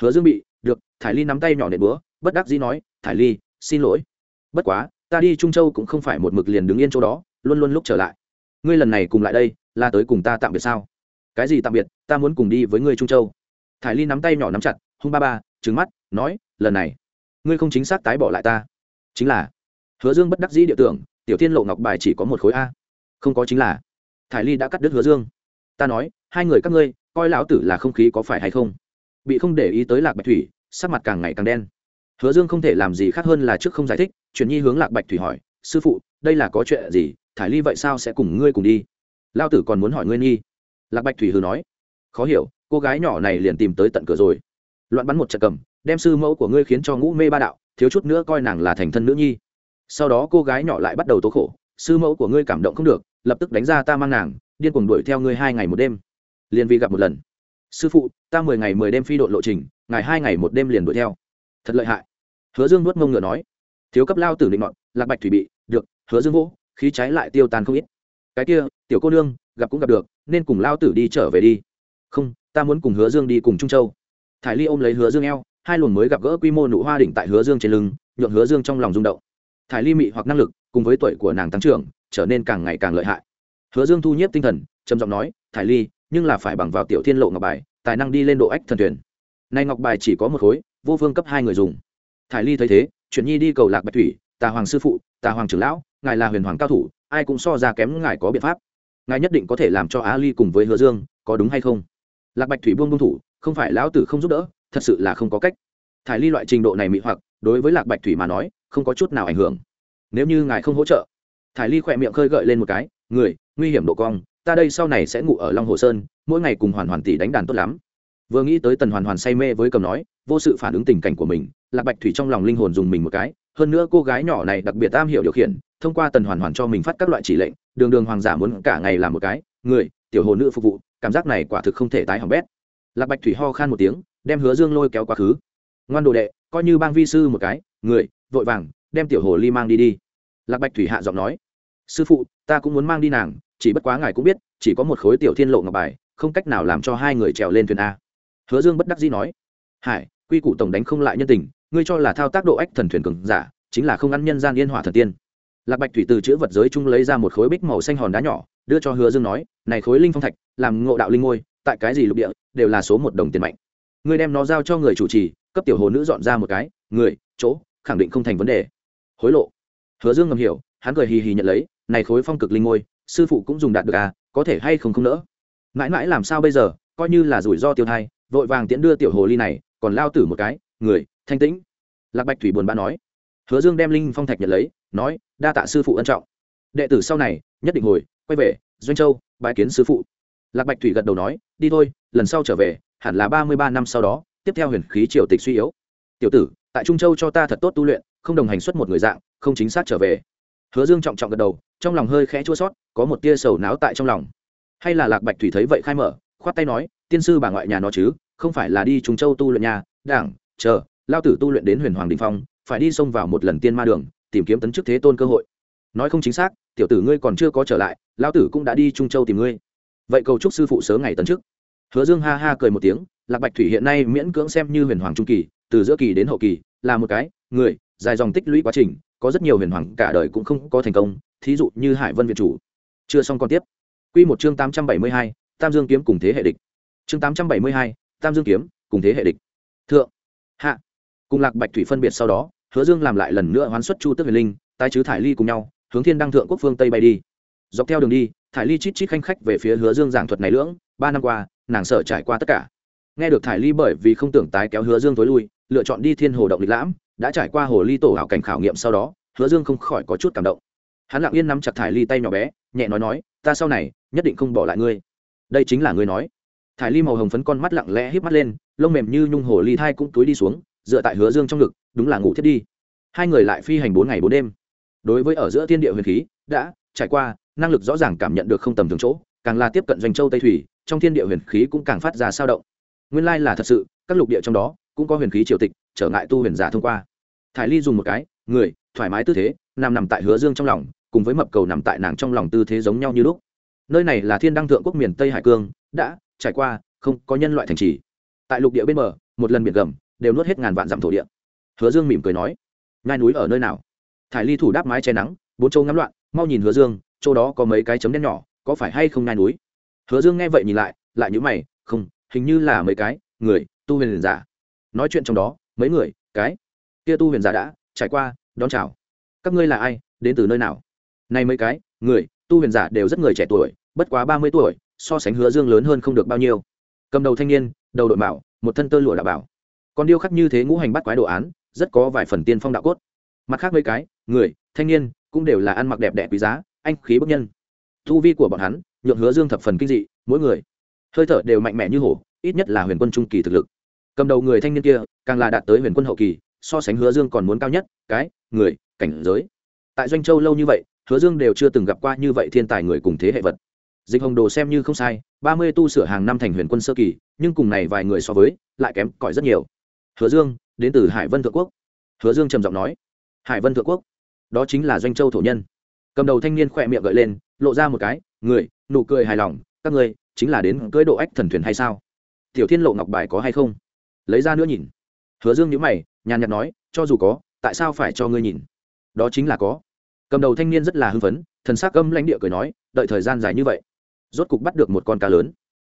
Hứa dương bị được, thải ly nắm tay nhỏ nện búa, bất đắc dĩ nói, thải ly, xin lỗi. Bất quá, ta đi trung châu cũng không phải một mực liền đứng yên chỗ đó, luôn luôn lúc trở lại. Ngươi lần này cùng lại đây, là tới cùng ta tạm biệt sao? Cái gì tạm biệt? Ta muốn cùng đi với ngươi trung châu. Thải ly nắm tay nhỏ nắm chặt, hung ba ba trứng mắt, nói, lần này, ngươi không chính xác tái bỏ lại ta. Chính là, hứa dương bất đắc dĩ địa tưởng, tiểu thiên lộ ngọc bài chỉ có một khối a. Không có chính là. Thải ly đã cắt đứt hứa dương. Ta nói, hai người các ngươi, coi lão tử là không khí có phải hay không? Bị không để ý tới lạc bạch thủy, sắc mặt càng ngày càng đen. Hứa dương không thể làm gì khác hơn là trước không giải thích, chuyển nhi hướng lạc bạch thủy hỏi, sư phụ, đây là có chuyện gì? Thải ly vậy sao sẽ cùng ngươi cùng đi? Lao tử còn muốn hỏi ngươi nhi. Lạc bạch thủy hừ nói, khó hiểu, cô gái nhỏ này liền tìm tới tận cửa rồi. Loạn bắn một trận cầm, đem sư mẫu của ngươi khiến cho ngũ mê ba đạo, thiếu chút nữa coi nàng là thành thân nữ nhi. Sau đó cô gái nhỏ lại bắt đầu tố khổ, sư mẫu của ngươi cảm động không được, lập tức đánh ra ta mang nàng, điên cuồng đuổi theo ngươi hai ngày một đêm. Liền vì gặp một lần sư phụ, ta mười ngày mười đêm phi đội lộ trình ngày hai ngày một đêm liền đuổi theo. Thật lợi hại. Hứa dương nuốt mông ngựa nói. Thiếu cấp lao tử định mọn lạc bạch thủy bị, được, hứa dương vỗ, khí cháy lại tiêu tan không ít. Cái kia, tiểu cô nương, gặp cũng gặp được, nên cùng lao tử đi trở về đi. Không, ta muốn cùng hứa dương đi cùng trung châu. Thải ly ôm lấy hứa dương eo, hai luồng mới gặp gỡ quy mô nụ hoa đỉnh tại hứa dương trên lưng nhuộn hứa dương trong lòng rung động. Thải ly mị hoặc năng lực, cùng với tuổi của nàng tăng trưởng, trở nên càng ngày càng lợi hại. Hứa dương thu nhếp tinh thần, trầm giọng nói, thải ly nhưng là phải bằng vào tiểu thiên lộ ngọc bài, tài năng đi lên độ ách thần thuyền. Nay ngọc bài chỉ có một khối, vô phương cấp hai người dùng. Thải ly thấy thế, chuyển nhi đi cầu lạc bạch thủy, tà hoàng sư phụ, tà hoàng trưởng lão, ngài là huyền hoàng cao thủ, ai cũng so ra kém ngài có biện pháp. Ngài nhất định có thể làm cho á ly cùng với hứa dương, có đúng hay không? Lạc bạch thủy buông buông thủ, không phải lão tử không giúp đỡ, thật sự là không có cách. Thải ly loại trình độ này mị hoặc, đối với lạc bạch thủy mà nói, không có chút nào ảnh hưởng. Nếu như ngài không hỗ trợ, thải ly khỏe miệng khơi gợi lên một cái, người, nguy hiểm độ cong ta đây sau này sẽ ngủ ở long hồ sơn, mỗi ngày cùng hoàn hoàn tỷ đánh đàn tốt lắm. Vừa nghĩ tới tần hoàn hoàn say mê với cầm nói, vô sự phản ứng tình cảnh của mình, lạc bạch thủy trong lòng linh hồn dùng mình một cái, hơn nữa cô gái nhỏ này đặc biệt am hiểu điều khiển, thông qua tần hoàn hoàn cho mình phát các loại chỉ lệnh, đường đường hoàng giả muốn cả ngày làm một cái, người, tiểu hồ nữ phục vụ, cảm giác này quả thực không thể tái hỏng bét. Lạc bạch thủy ho khan một tiếng, đem hứa dương lôi kéo quá khứ. Ngoan đồ đệ, coi như bang vi sư một cái, người, vội vàng, đem tiểu hồ ly mang đi đi. Lạc bạch thủy hạ giọng nói, sư phụ, ta cũng muốn mang đi nàng chỉ bất quá ngài cũng biết, chỉ có một khối tiểu thiên lộ ngọc bài, không cách nào làm cho hai người trèo lên thuyền a. Hứa dương bất đắc dĩ nói, hải, quy củ tổng đánh không lại nhân tình, ngươi cho là thao tác độ ách thần thuyền cường giả, chính là không ăn nhân gian yên hỏa thần tiên. Lạc bạch thủy từ chữ vật giới chung lấy ra một khối bích màu xanh hòn đá nhỏ, đưa cho hứa dương nói, này khối linh phong thạch, làm ngộ đạo linh ngôi, tại cái gì lục địa, đều là số một đồng tiền mạnh. Ngươi đem nó giao cho người chủ trì, cấp tiểu hồ nữ dọn ra một cái, người, chỗ, khẳng định không thành vấn đề. Hối lộ. Hứa dương ngầm hiểu, hắn cười hì hì nhận lấy, này khối phong cực linh ngôi sư phụ cũng dùng đạt được à có thể hay không không nỡ. Mãi mãi làm sao bây giờ, coi như là rủi ro tiêu thai, vội vàng tiễn đưa tiểu hồ ly này, còn lao tử một cái, người, thanh tĩnh. Lạc bạch thủy buồn bã nói. Hứa dương đem linh phong thạch nhận lấy, nói, đa tạ sư phụ ân trọng. Đệ tử sau này, nhất định hồi, quay về, doanh châu bãi kiến sư phụ. Lạc bạch thủy gật đầu nói, đi thôi, lần sau trở về, hẳn là ba mươi ba năm sau đó, tiếp theo huyền khí triều tịch suy yếu. Tiểu tử, tại trung châu cho ta thật tốt tu luyện, không đồng hành xuất một người dạng, không chính xác trở về. Hứa dương trọng trọng gật đầu trong lòng hơi khẽ chua sót, có một tia sầu náo tại trong lòng. Hay là lạc bạch thủy thấy vậy khai mở, khoát tay nói, tiên sư bà ngoại nhà nó chứ, không phải là đi trung châu tu luyện nhà đảng, chờ, lao tử tu luyện đến huyền hoàng đình phong, phải đi xông vào một lần tiên ma đường, tìm kiếm tấn chức thế tôn cơ hội. Nói không chính xác, tiểu tử ngươi còn chưa có trở lại, lao tử cũng đã đi trung châu tìm ngươi. Vậy cầu chúc sư phụ sớm ngày tấn chức. Hứa dương ha ha cười một tiếng, lạc bạch thủy hiện nay miễn cưỡng xem như huyền hoàng trung kỳ, từ giữa kỳ đến hậu kỳ, là một cái, người, dài dòng tích lũy quá trình có rất nhiều huyền hoàng cả đời cũng không có thành công, thí dụ như hải vân việt chủ. Chưa xong còn tiếp. Quy một chương tám trăm bảy mươi hai, tam dương kiếm cùng thế hệ địch. Chương tám trăm bảy mươi hai, tam dương kiếm cùng thế hệ địch. Thượng. Hạ. Cùng lạc bạch thủy phân biệt sau đó, hứa dương làm lại lần nữa hoán xuất chu tước huyền linh, tái chứ thải ly cùng nhau, hướng thiên đăng thượng quốc phương tây bay đi. Dọc theo đường đi, thải ly chít chít khanh khách về phía hứa dương giảng thuật này lưỡng, ba năm qua, nàng sợ trải qua tất cả. Nghe được thải ly bởi vì không tưởng tái kéo hứa dương tối lui, lựa chọn đi thiên hồ động lịch lãm đã trải qua hồ ly tổ hảo cảnh khảo nghiệm sau đó, hứa dương không khỏi có chút cảm động. Hắn lặng yên nắm chặt thải ly tay nhỏ bé, nhẹ nói nói, ta sau này nhất định không bỏ lại ngươi. Đây chính là ngươi nói. Thải ly màu hồng phấn con mắt lặng lẽ híp mắt lên, lông mềm như nhung hồ ly thai cũng túi đi xuống, dựa tại hứa dương trong ngực, đúng là ngủ thiết đi. Hai người lại phi hành bốn ngày bốn đêm. Đối với ở giữa thiên địa huyền khí, đã trải qua, năng lực rõ ràng cảm nhận được không tầm thường chỗ, càng là tiếp cận doanh châu tây thủy, trong thiên địa huyền khí cũng càng phát ra sao động. Nguyên lai là thật sự, các lục địa trong đó cũng có huyền khí triều tịch trở ngại tu huyền giả thông qua. Thải ly dùng một cái, người, thoải mái tư thế, nằm nằm tại hứa dương trong lòng, cùng với mập cầu nằm tại nàng trong lòng tư thế giống nhau như lúc. Nơi này là thiên đăng thượng quốc miền tây hải cương, đã trải qua, không có nhân loại thành trì. Tại lục địa bên bờ, một lần biển gầm, đều nuốt hết ngàn vạn dặm thổ địa. Hứa dương mỉm cười nói ngai núi ở nơi nào? Thải ly thủ đáp mái che nắng, bốn châu ngắm loạn, mau nhìn hứa dương, chỗ đó có mấy cái chấm đen nhỏ, có phải hay không ngai núi? Hứa dương nghe vậy nhìn lại lại nhữ mày, không, hình như là mấy cái, người, tu huyền giả. Nói chuyện trong đó mấy người, cái kia tu huyền giả đã trải qua, đón chào. Các ngươi là ai, đến từ nơi nào? Này mấy cái, người, tu huyền giả đều rất người trẻ tuổi, bất quá ba mươi tuổi, so sánh hứa dương lớn hơn không được bao nhiêu. Cầm đầu thanh niên, đầu đội bảo một thân tơ lụa đạo bảo. Còn điêu khắc như thế ngũ hành bắt quái đồ án, rất có vài phần tiên phong đạo cốt. Mặt khác mấy cái, người, thanh niên, cũng đều là ăn mặc đẹp đẽ quý giá, anh khí bức nhân. Thu vi của bọn hắn, nhượng hứa dương thập phần kinh dị, mỗi người, hơi thở đều mạnh mẽ như hổ, ít nhất là huyền quân trung kỳ thực lực cầm đầu người thanh niên kia, càng là đạt tới huyền quân hậu kỳ, so sánh hứa dương còn muốn cao nhất, cái, người, cảnh giới. Tại doanh châu lâu như vậy, hứa dương đều chưa từng gặp qua như vậy thiên tài người cùng thế hệ vật. Dịch hồng đồ xem như không sai, ba mươi tu sửa hàng năm thành huyền quân sơ kỳ, nhưng cùng này vài người so với, lại kém cỏi rất nhiều. Hứa dương, đến từ hải vân thượng quốc. Hứa dương trầm giọng nói, hải vân thượng quốc, đó chính là doanh châu thổ nhân. Cầm đầu thanh niên khỏe miệng gợi lên, lộ ra một cái, người, nụ cười hài lòng, các ngươi, chính là đến cưỡi độ ách thần thuyền hay sao? Tiểu thiên lộ ngọc bài có hay không? Lấy ra nữa nhìn. Hứa dương nhữ mày, nhàn nhạt nói, cho dù có, tại sao phải cho ngươi nhìn? Đó chính là có. Cầm đầu thanh niên rất là hưng phấn, thần s á c âm lãnh địa cười nói, đợi thời gian dài như vậy, rốt cục bắt được một con cá lớn.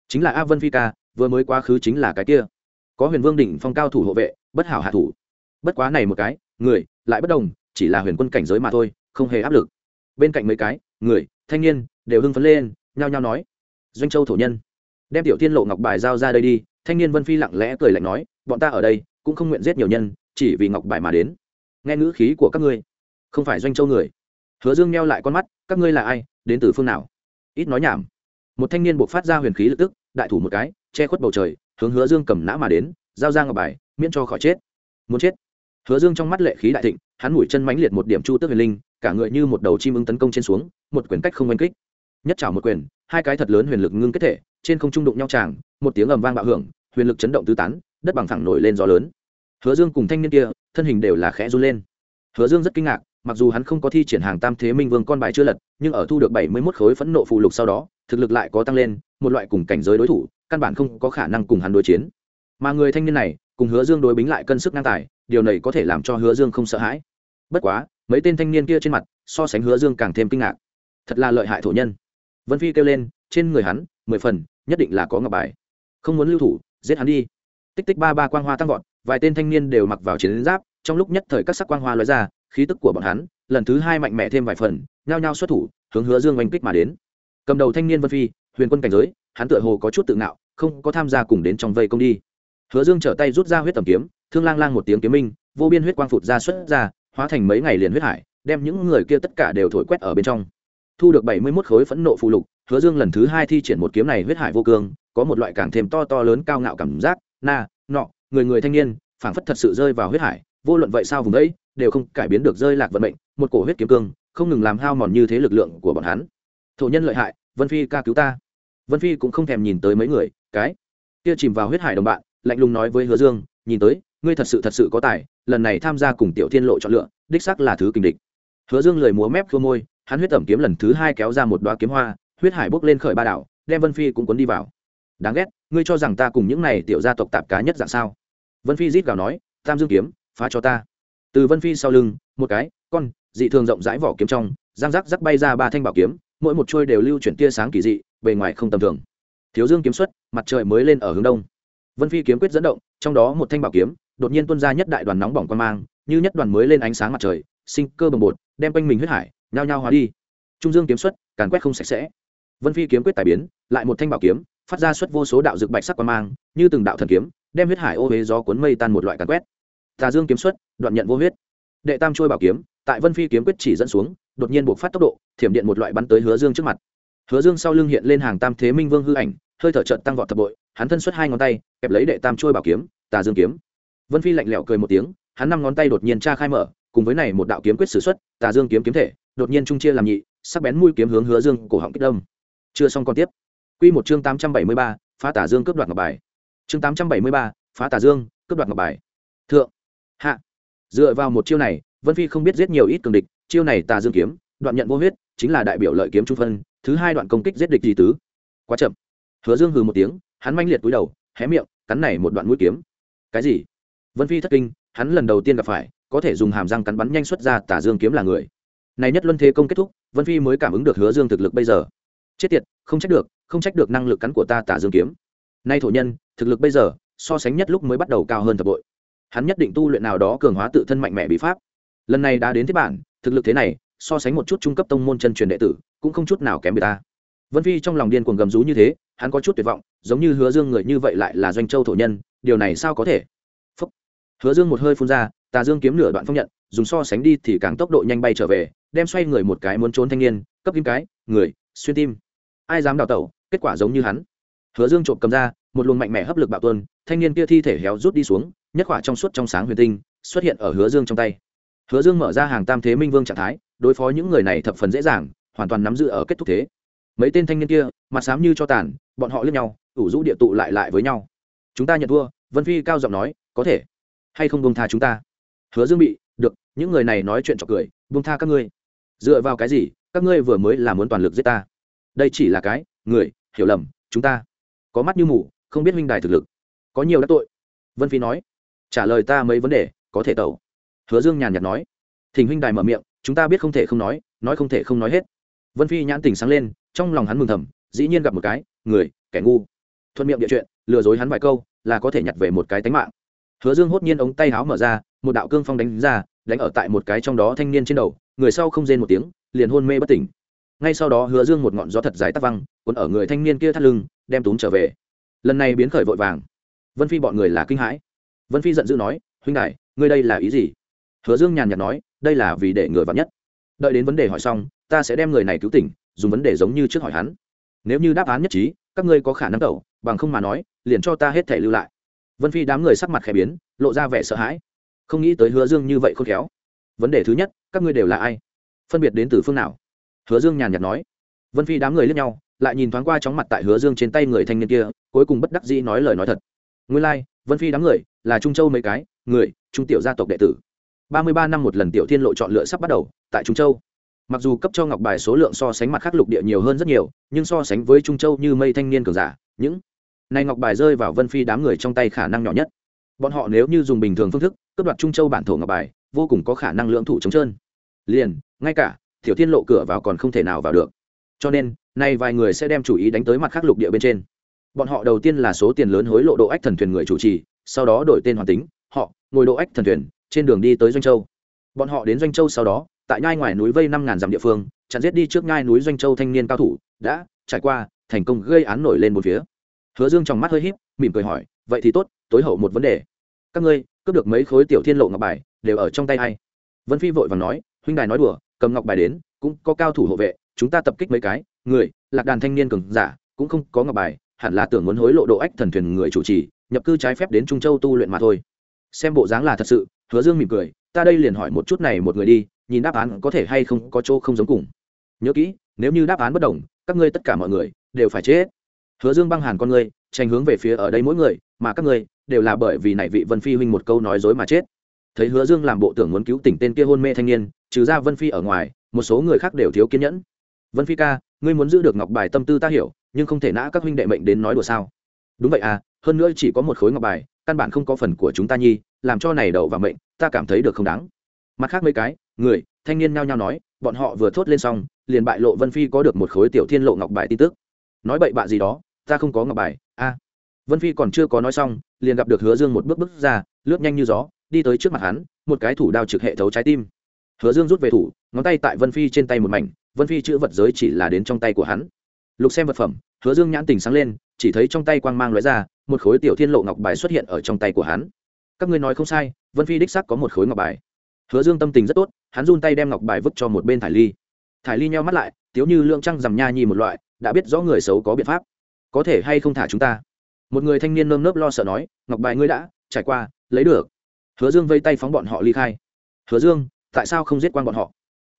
Chính là a vân phi ca, vừa mới quá khứ chính là cái kia. Có huyền vương đỉnh phong cao thủ hộ vệ, bất hảo hạ thủ. Bất quá này một cái, người, lại bất đồng, chỉ là huyền quân cảnh giới mà thôi, không hề áp lực. Bên cạnh mấy cái, người, thanh niên, đều hưng phấn lên, nhao nhao nói, doanh châu thổ nhân, đem tiểu thiên lộ ngọc bài giao ra đây đi thanh niên vân phi lặng lẽ cười lạnh nói, bọn ta ở đây cũng không nguyện giết nhiều nhân, chỉ vì ngọc bài mà đến. Nghe ngữ khí của các ngươi, không phải doanh châu người. Hứa dương meo lại con mắt, các ngươi là ai, đến từ phương nào? Ít nói nhảm. Một thanh niên buộc phát ra huyền khí lập tức, đại thủ một cái, che khuất bầu trời, hướng hứa dương cầm nã mà đến, giao ra ngọc bài, miễn cho khỏi chết. Muốn chết? Hứa dương trong mắt lệ khí đại thịnh, hắn mũi chân mãnh liệt một điểm chu tước huyền linh, cả người như một đầu chim ưng tấn công trên xuống, một quyển cách không oanh kích. Nhất trảo một quyền, hai cái thật lớn huyền lực ngưng kết thể, trên không trung đụng nhau tràng một tiếng ầm vang bạo hưởng, huyền lực chấn động tứ tán, đất bằng thẳng nổi lên gió lớn. Hứa dương cùng thanh niên kia, thân hình đều là khẽ run lên. Hứa dương rất kinh ngạc, mặc dù hắn không có thi triển hàng tam thế minh vương con bài chưa lật, nhưng ở thu được bảy mươi mốt khối phẫn nộ phụ lục sau đó, thực lực lại có tăng lên, một loại cùng cảnh giới đối thủ, căn bản không có khả năng cùng hắn đối chiến. Mà người thanh niên này, cùng hứa dương đối bính lại cân sức ngang tài, điều này có thể làm cho hứa dương không sợ hãi. Bất quá, mấy tên thanh niên kia trên mặt, so sánh hứa dương càng thêm kinh ngạc. Thật là lợi hại thổ nhân. Vân phi kêu lên, trên người hắn, mười phần, nhất định là có ngọc bài không muốn lưu thủ, giết hắn đi. Tích tích ba ba quang hoa tăng vọt, vài tên thanh niên đều mặc vào chiến giáp, trong lúc nhất thời các sắc quang hoa lóe ra, khí tức của bọn hắn, lần thứ hai mạnh mẽ thêm vài phần, nhao nhao xuất thủ, hướng hứa dương oanh kích mà đến. Cầm đầu thanh niên vân phi, huyền quân cảnh giới, hắn tựa hồ có chút tự ngạo, không có tham gia cùng đến trong vây công đi. Hứa dương trở tay rút ra huyết tầm kiếm, thương lang lang một tiếng kiếm minh, vô biên huyết quang phụt ra xuất ra, hóa thành mấy ngày liền huyết hải, đem những người kia tất cả đều thổi quét ở bên trong. Thu được bảy mươi mốt khối phẫn nộ phụ lục hứa dương lần thứ hai thi triển một kiếm này huyết hải vô cương, có một loại càng thêm to to lớn cao ngạo cảm giác, na, nọ, người người thanh niên, phảng phất thật sự rơi vào huyết hải, vô luận vậy sao vùng ấy đều không cải biến được rơi lạc vận mệnh, một cổ huyết kiếm cương, không ngừng làm hao mòn như thế lực lượng của bọn hắn. Thổ nhân lợi hại, vân phi ca cứu ta. Vân phi cũng không thèm nhìn tới mấy người, cái kia chìm vào huyết hải đồng bạn, lạnh lùng nói với hứa dương, nhìn tới, ngươi thật sự thật sự có tài, lần này tham gia cùng tiểu thiên lộ chọn lựa, đích sắc là thứ kình địch. Hứa dương lười múa mép khua môi, hắn huyết tẩm kiếm lần thứ hai kéo ra một đoá kiếm hoa huyết hải bốc lên khởi ba đảo, đem vân phi cũng cuốn đi vào. Đáng ghét, ngươi cho rằng ta cùng những này tiểu gia tộc tạp cá nhất dạng sao? Vân phi rít gào nói, tam dương kiếm, phá cho ta. Từ vân phi sau lưng, một cái, con, dị thường rộng rãi vỏ kiếm trong giang rắc rắc bay ra ba thanh bảo kiếm, mỗi một trôi đều lưu chuyển tia sáng kỳ dị, bề ngoài không tầm thường. Thiếu dương kiếm xuất, mặt trời mới lên ở hướng đông. Vân phi kiếm quyết dẫn động, trong đó một thanh bảo kiếm, đột nhiên tuôn ra nhất đại đoàn nóng bỏng quan mang, như nhất đoàn mới lên ánh sáng mặt trời, sinh cơ bồng bột, đem quanh mình huyết hải, nhao nhao hóa đi. Trung dương kiếm xuất, càn quét không sạch sẽ vân phi kiếm quyết tài biến, lại một thanh bảo kiếm, phát ra suất vô số đạo dược bạch sắc quan mang, như từng đạo thần kiếm, đem huyết hải ô huế gió cuốn mây tan một loại càn quét. Tà dương kiếm xuất, đoạn nhận vô huyết. Đệ tam trôi bảo kiếm, tại vân phi kiếm quyết chỉ dẫn xuống, đột nhiên buộc phát tốc độ, thiểm điện một loại bắn tới hứa dương trước mặt. Hứa dương sau lưng hiện lên hàng tam thế minh vương hư ảnh, hơi thở trận tăng vọt thập bội, hắn thân xuất hai ngón tay, kẹp lấy đệ tam trôi bảo kiếm, tà dương kiếm. Vân phi lạnh lẽo cười một tiếng, hắn năm ngón tay đột nhiên tra khai mở, cùng với này một đạo kiếm quyết sử xuất, tà dương kiếm kiếm thể, đột nhiên trung chia làm nhị, sắc bén mũi kiếm hướng hứa dương cổ họng kích đông chưa xong còn tiếp. Quy một chương tám trăm bảy mươi ba, phá tả dương cướp đoạt ngọc bài. Chương tám trăm bảy mươi ba, phá tả dương cướp đoạt ngọc bài. Thượng. Hạ. Dựa vào một chiêu này, vân phi không biết giết nhiều ít cường địch, chiêu này tà dương kiếm, đoạn nhận vô huyết, chính là đại biểu lợi kiếm trung phân, thứ hai đoạn công kích giết địch gì tứ. Quá chậm. Hứa dương hừ một tiếng, hắn manh liệt cúi đầu, hé miệng, cắn này một đoạn mũi kiếm. Cái gì? Vân phi thất kinh, hắn lần đầu tiên gặp phải, có thể dùng hàm răng cắn bắn nhanh xuất ra tả dương kiếm là người. Này nhất luân thế công kết thúc, vân phi mới cảm ứng được hứa dương thực lực bây giờ chết tiệt, không trách được, không trách được năng lực cắn của ta tả dương kiếm. Nay thổ nhân, thực lực bây giờ, so sánh nhất lúc mới bắt đầu cao hơn thập bội. Hắn nhất định tu luyện nào đó cường hóa tự thân mạnh mẽ bí pháp. Lần này đã đến thế bản, thực lực thế này, so sánh một chút trung cấp tông môn chân truyền đệ tử, cũng không chút nào kém người ta. Vân phi trong lòng điên cuồng gầm rú như thế, hắn có chút tuyệt vọng, giống như hứa dương người như vậy lại là doanh châu thổ nhân, điều này sao có thể? Phúc. hứa dương một hơi phun ra tà dương kiếm nửa đoạn phong nhận, dùng so sánh đi thì càng tốc độ nhanh bay trở về, đem xoay người một cái muốn trốn thanh niên, cấp kim cái, người, xuyên tim ai dám đào tẩu, kết quả giống như hắn. Hứa dương trộm cầm ra, một luồng mạnh mẽ hấp lực bạo tuân thanh niên kia thi thể héo rút đi xuống, nhất khỏa trong suốt trong sáng huyền tinh, xuất hiện ở hứa dương trong tay. Hứa dương mở ra hàng tam thế minh vương trạng thái, đối phó những người này thập phần dễ dàng, hoàn toàn nắm giữ ở kết thúc thế. Mấy tên thanh niên kia, mặt xám như cho tàn, bọn họ lướt nhau, ủ rũ địa tụ lại lại với nhau. Chúng ta nhận thua, vân phi cao giọng nói, có thể. Hay không bông tha chúng ta? Hứa dương bị, được, những người này nói chuyện trọc cười bông tha các ngươi. Dựa vào cái gì, các ngươi vừa mới là muốn toàn lực giết ta? Đây chỉ là cái, người, hiểu lầm, chúng ta. Có mắt như mù, không biết minh đài thực lực. Có nhiều đắc tội. Vân phi nói. Trả lời ta mấy vấn đề, có thể tẩu. Hứa dương nhàn nhạt nói. Thỉnh huynh đài mở miệng, chúng ta biết không thể không nói nói không thể không nói hết. Vân phi nhãn tình sáng lên, trong lòng hắn mừng thầm, dĩ nhiên gặp một cái, người, kẻ ngu. Thuận miệng địa chuyện, lừa dối hắn vài câu, là có thể nhặt về một cái tánh mạng. Hứa dương hốt nhiên ống tay háo mở ra, một đạo cương phong đánh ra, đánh ở tại một cái trong đó thanh niên trên đầu, người sau không rên một tiếng, liền hôn mê bất tỉnh ngay sau đó hứa dương một ngọn gió thật dài tắc văng còn ở người thanh niên kia thắt lưng, đem túm trở về. Lần này biến khởi vội vàng. Vân phi bọn người là kinh hãi. Vân phi giận dữ nói, huynh đại ngươi đây là ý gì? Hứa dương nhàn nhạt nói, đây là vì để người vắn nhất. Đợi đến vấn đề hỏi xong, ta sẽ đem người này cứu tỉnh, dùng vấn đề giống như trước hỏi hắn. Nếu như đáp án nhất trí, các ngươi có khả năng tẩu, bằng không mà nói, liền cho ta hết thể lưu lại. Vân phi đám người sắc mặt khẽ biến, lộ ra vẻ sợ hãi. Không nghĩ tới hứa dương như vậy khôn khéo. Vấn đề thứ nhất, các ngươi đều là ai? Phân biệt đến từ phương nào? Hứa dương nhàn nhạt nói. Vân phi đám người lướt nhau lại nhìn thoáng qua chóng mặt tại hứa dương trên tay người thanh niên kia cuối cùng bất đắc dĩ nói lời nói thật. Nguyên lai、like, vân phi đám người là trung châu mấy cái người trung tiểu gia tộc đệ tử. Ba mươi ba năm một lần tiểu thiên lộ chọn lựa sắp bắt đầu tại trung châu. Mặc dù cấp cho ngọc bài số lượng so sánh mặt khác lục địa nhiều hơn rất nhiều nhưng so sánh với trung châu như mây thanh niên cường giả những này ngọc bài rơi vào vân phi đám người trong tay khả năng nhỏ nhất. Bọn họ nếu như dùng bình thường phương thức cướp đoạt trung châu bản thổ ngọc bài vô cùng có khả năng lưỡng thủ chống trơn. Liền ngay cả tiểu thiên lộ cửa vào còn không thể nào vào được. Cho nên, nay vài người sẽ đem chủ ý đánh tới mặt khác lục địa bên trên. Bọn họ đầu tiên là số tiền lớn hối lộ độ ách thần thuyền người chủ trì, sau đó đổi tên hoàn tính, họ, ngồi độ ách thần thuyền, trên đường đi tới doanh châu. Bọn họ đến doanh châu sau đó, tại nhai ngoài núi vây năm ngàn dặm địa phương, chặn giết đi trước nhai núi doanh châu thanh niên cao thủ, đã trải qua, thành công gây án nổi lên một phía. Hứa dương trong mắt hơi híp, mỉm cười hỏi, vậy thì tốt, tối hậu một vấn đề. Các ngươi, cướp được mấy khối tiểu thiên lộ ngọc bài, đều ở trong tay hay vân phi vội và nói, huynh đài nói đùa cầm ngọc bài đến, cũng có cao thủ hộ vệ, chúng ta tập kích mấy cái, người, lạc đàn thanh niên cường giả, cũng không có ngọc bài, hẳn là tưởng muốn hối lộ độ ách thần thuyền người chủ trì, nhập cư trái phép đến trung châu tu luyện mà thôi. Xem bộ dáng là thật sự, hứa dương mỉm cười, ta đây liền hỏi một chút này một người đi, nhìn đáp án có thể hay không có chỗ không giống cùng. Nhớ kỹ, nếu như đáp án bất đồng, các ngươi tất cả mọi người đều phải chết. Hứa dương băng hàn con ngươi, tranh hướng về phía ở đây mỗi người, mà các ngươi đều là bởi vì này vị vân phi huynh một câu nói dối mà chết thấy hứa dương làm bộ tưởng muốn cứu tỉnh tên kia hôn mê thanh niên, trừ ra vân phi ở ngoài, một số người khác đều thiếu kiên nhẫn. Vân phi ca, ngươi muốn giữ được ngọc bài tâm tư ta hiểu, nhưng không thể nã các huynh đệ mệnh đến nói đùa sao? Đúng vậy à hơn nữa chỉ có một khối ngọc bài, căn bản không có phần của chúng ta nhi, làm cho này đậu và mệnh, ta cảm thấy được không đáng. Mặt khác mấy cái, người, thanh niên nhao nhao nói, bọn họ vừa thốt lên xong, liền bại lộ vân phi có được một khối tiểu thiên lộ ngọc bài tin tức. Nói bậy bạ gì đó, ta không có ngọc bài, a. Vân phi còn chưa có nói xong, liền gặp được hứa dương một bước bước ra, lướt nhanh như gió đi tới trước mặt hắn, một cái thủ đao trực hệ thấu trái tim. Hứa dương rút về thủ, ngón tay tại vân phi trên tay một mảnh, vân phi chữ vật giới chỉ là đến trong tay của hắn. Lục xem vật phẩm, hứa dương nhãn tình sáng lên, chỉ thấy trong tay quang mang lóe ra, một khối tiểu thiên lộ ngọc bài xuất hiện ở trong tay của hắn. Các ngươi nói không sai, vân phi đích sắc có một khối ngọc bài. Hứa dương tâm tình rất tốt, hắn run tay đem ngọc bài vứt cho một bên thải ly. Thải ly nheo mắt lại tiếu như lượng trăng rằm nha nhi một loại, đã biết rõ người xấu có biện pháp. Có thể hay không thả chúng ta? Một người thanh niên nơm nớp lo sợ nói, ngọc bài ngươi đã trải qua, lấy được hứa dương vây tay phóng bọn họ ly khai. Hứa dương, tại sao không giết quan bọn họ?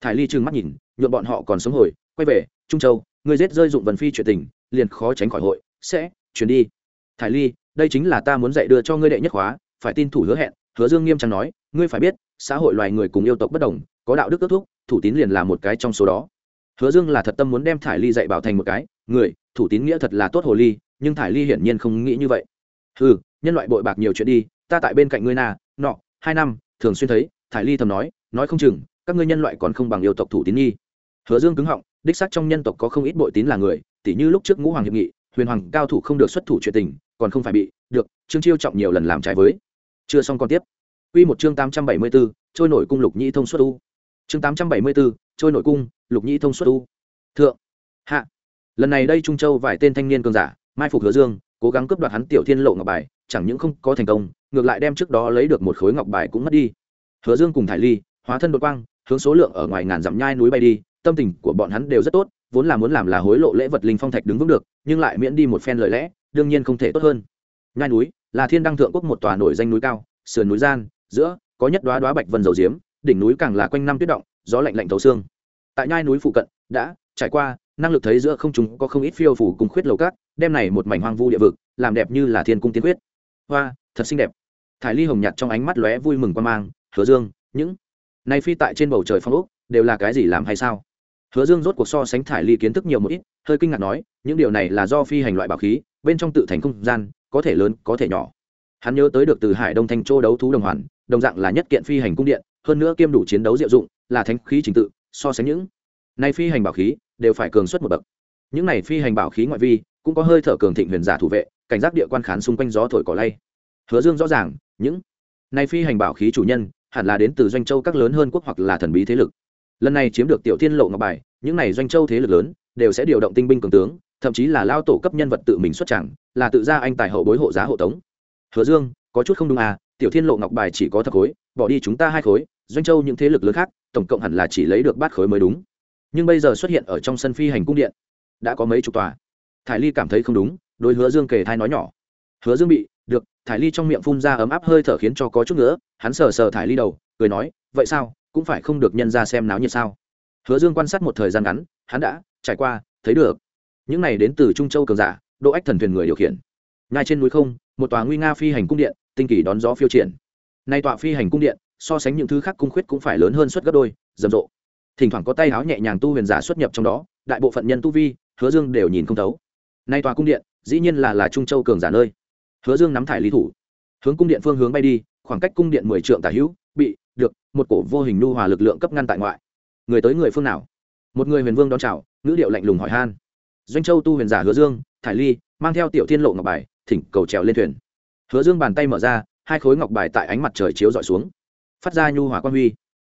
Thải ly trừng mắt nhìn nhuộm bọn họ còn sống hồi, quay về, trung châu, ngươi giết rơi dụng vần phi chuyện tình, liền khó tránh khỏi hội, sẽ, chuyển đi. Thải ly, đây chính là ta muốn dạy đưa cho ngươi đệ nhất khóa, phải tin thủ hứa hẹn. Hứa dương nghiêm trang nói, ngươi phải biết, xã hội loài người cùng yêu tộc bất đồng, có đạo đức kết thúc, thủ tín liền là một cái trong số đó. Hứa dương là thật tâm muốn đem thải ly dạy bảo thành một cái, người, thủ tín nghĩa thật là tốt hồ ly, nhưng thải ly hiển nhiên không nghĩ như vậy. Ừ nhân loại bội bạc nhiều chuyện đi, ta tại bên cạnh ngươi nà nọ hai năm thường xuyên thấy thải ly thầm nói nói không chừng các ngươi nhân loại còn không bằng yêu tộc thủ tín nghi hứa dương cứng họng đích xác trong nhân tộc có không ít bội tín là người tỉ như lúc trước ngũ hoàng hiệp nghị huyền hoàng cao thủ không được xuất thủ chuyện tình còn không phải bị được trương chiêu trọng nhiều lần làm trái với chưa xong còn tiếp Quy một chương 874, trôi nổi cung lục nhĩ thông suất u. Chương 874, trôi nổi cung, lục nhĩ thông suất u. Thượng, hạ. Lần này đây Trung Châu vài tên thanh niên cường giả, mai phục Hứa Dương, cố gắng cướp đoạt hắn tiểu thiên lộ ngọc bài, chẳng những không có thành công, ngược lại đem trước đó lấy được một khối ngọc bài cũng mất đi. Hứa Dương cùng Thải Ly, hóa thân đột quang, hướng số lượng ở ngoài ngàn dặm nhai núi bay đi, tâm tình của bọn hắn đều rất tốt, vốn là muốn làm là hối lộ lễ vật linh phong thạch đứng vững được, nhưng lại miễn đi một phen lời lẽ, đương nhiên không thể tốt hơn. Nhai núi là thiên đăng thượng quốc một tòa nổi danh núi cao, sườn núi gian, giữa có nhất đoá đoá bạch vân dầu diếm đỉnh núi càng là quanh năm tuyết động gió lạnh lạnh thấu xương tại nhai núi phụ cận đã trải qua năng lực thấy giữa không chúng có không ít phiêu phủ cùng khuyết lầu cát đem này một mảnh hoang vu địa vực làm đẹp như là thiên cung tiên quyết hoa thật xinh đẹp thải ly hồng nhạt trong ánh mắt lóe vui mừng quan mang, hứa dương, những này phi tại trên bầu trời phong ốc đều là cái gì làm hay sao? Hứa dương rốt cuộc so sánh thải ly kiến thức nhiều một ít, hơi kinh ngạc nói, những điều này là do phi hành loại bảo khí, bên trong tự thành không gian, có thể lớn, có thể nhỏ. Hắn nhớ tới được từ hải đông thanh châu đấu thú đồng hoàn, đồng dạng là nhất kiện phi hành cung điện, hơn nữa kiêm đủ chiến đấu diệu dụng, là thánh khí trình tự, so sánh những này phi hành bảo khí đều phải cường suất một bậc. Những này phi hành bảo khí ngoại vi cũng có hơi thở cường thịnh huyền giả thủ vệ, cảnh giác địa quan khán xung quanh gió thổi cỏ lay. Hứa dương rõ ràng những này phi hành bảo khí chủ nhân, hẳn là đến từ doanh châu các lớn hơn quốc hoặc là thần bí thế lực. Lần này chiếm được tiểu thiên lộ ngọc bài, những này doanh châu thế lực lớn đều sẽ điều động tinh binh cường tướng, thậm chí là lao tổ cấp nhân vật tự mình xuất chẳng là tự ra anh tài hậu bối hộ giá hộ tống. Hứa dương, có chút không đúng à tiểu thiên lộ ngọc bài chỉ có thập khối, bỏ đi chúng ta hai khối, doanh châu những thế lực lớn khác, tổng cộng hẳn là chỉ lấy được bát khối mới đúng. Nhưng bây giờ xuất hiện ở trong sân phi hành cung điện, đã có mấy chục tòa. Thải ly cảm thấy không đúng, đối hứa dương kề thai nói nhỏ. Hứa dương bị được, thải ly trong miệng phun ra ấm áp hơi thở khiến cho có chút nữa hắn sờ sờ thải ly đầu, cười nói, vậy sao? Cũng phải không được nhân ra xem náo nhiệt sao? Hứa dương quan sát một thời gian ngắn, hắn đã trải qua, thấy được. Những này đến từ trung châu cường giả, độ ách thần thuyền người điều khiển. Ngay trên núi không, một tòa nguy nga phi hành cung điện, tinh kỳ đón gió phiêu triển. Nay tọa phi hành cung điện, so sánh những thứ khác cung khuyết cũng phải lớn hơn suất gấp đôi, rầm rộ. Thỉnh thoảng có tay áo nhẹ nhàng tu huyền giả xuất nhập trong đó, đại bộ phận nhân tu vi, hứa dương đều nhìn không thấu. Nay tòa cung điện, dĩ nhiên là là trung châu cường giả nơi hứa dương nắm thải lý thủ, hướng cung điện phương hướng bay đi, khoảng cách cung điện mười trượng tả hữu, bị, được, một cổ vô hình nu hòa lực lượng cấp ngăn tại ngoại. Người tới người phương nào? Một người huyền vương đón chào, ngữ điệu lạnh lùng hỏi han. Doanh châu tu huyền giả hứa dương, thải ly, mang theo tiểu thiên lộ ngọc bài, thỉnh cầu trèo lên thuyền. Hứa dương bàn tay mở ra, hai khối ngọc bài tại ánh mặt trời chiếu dọi xuống, phát ra nhu hòa quan huy.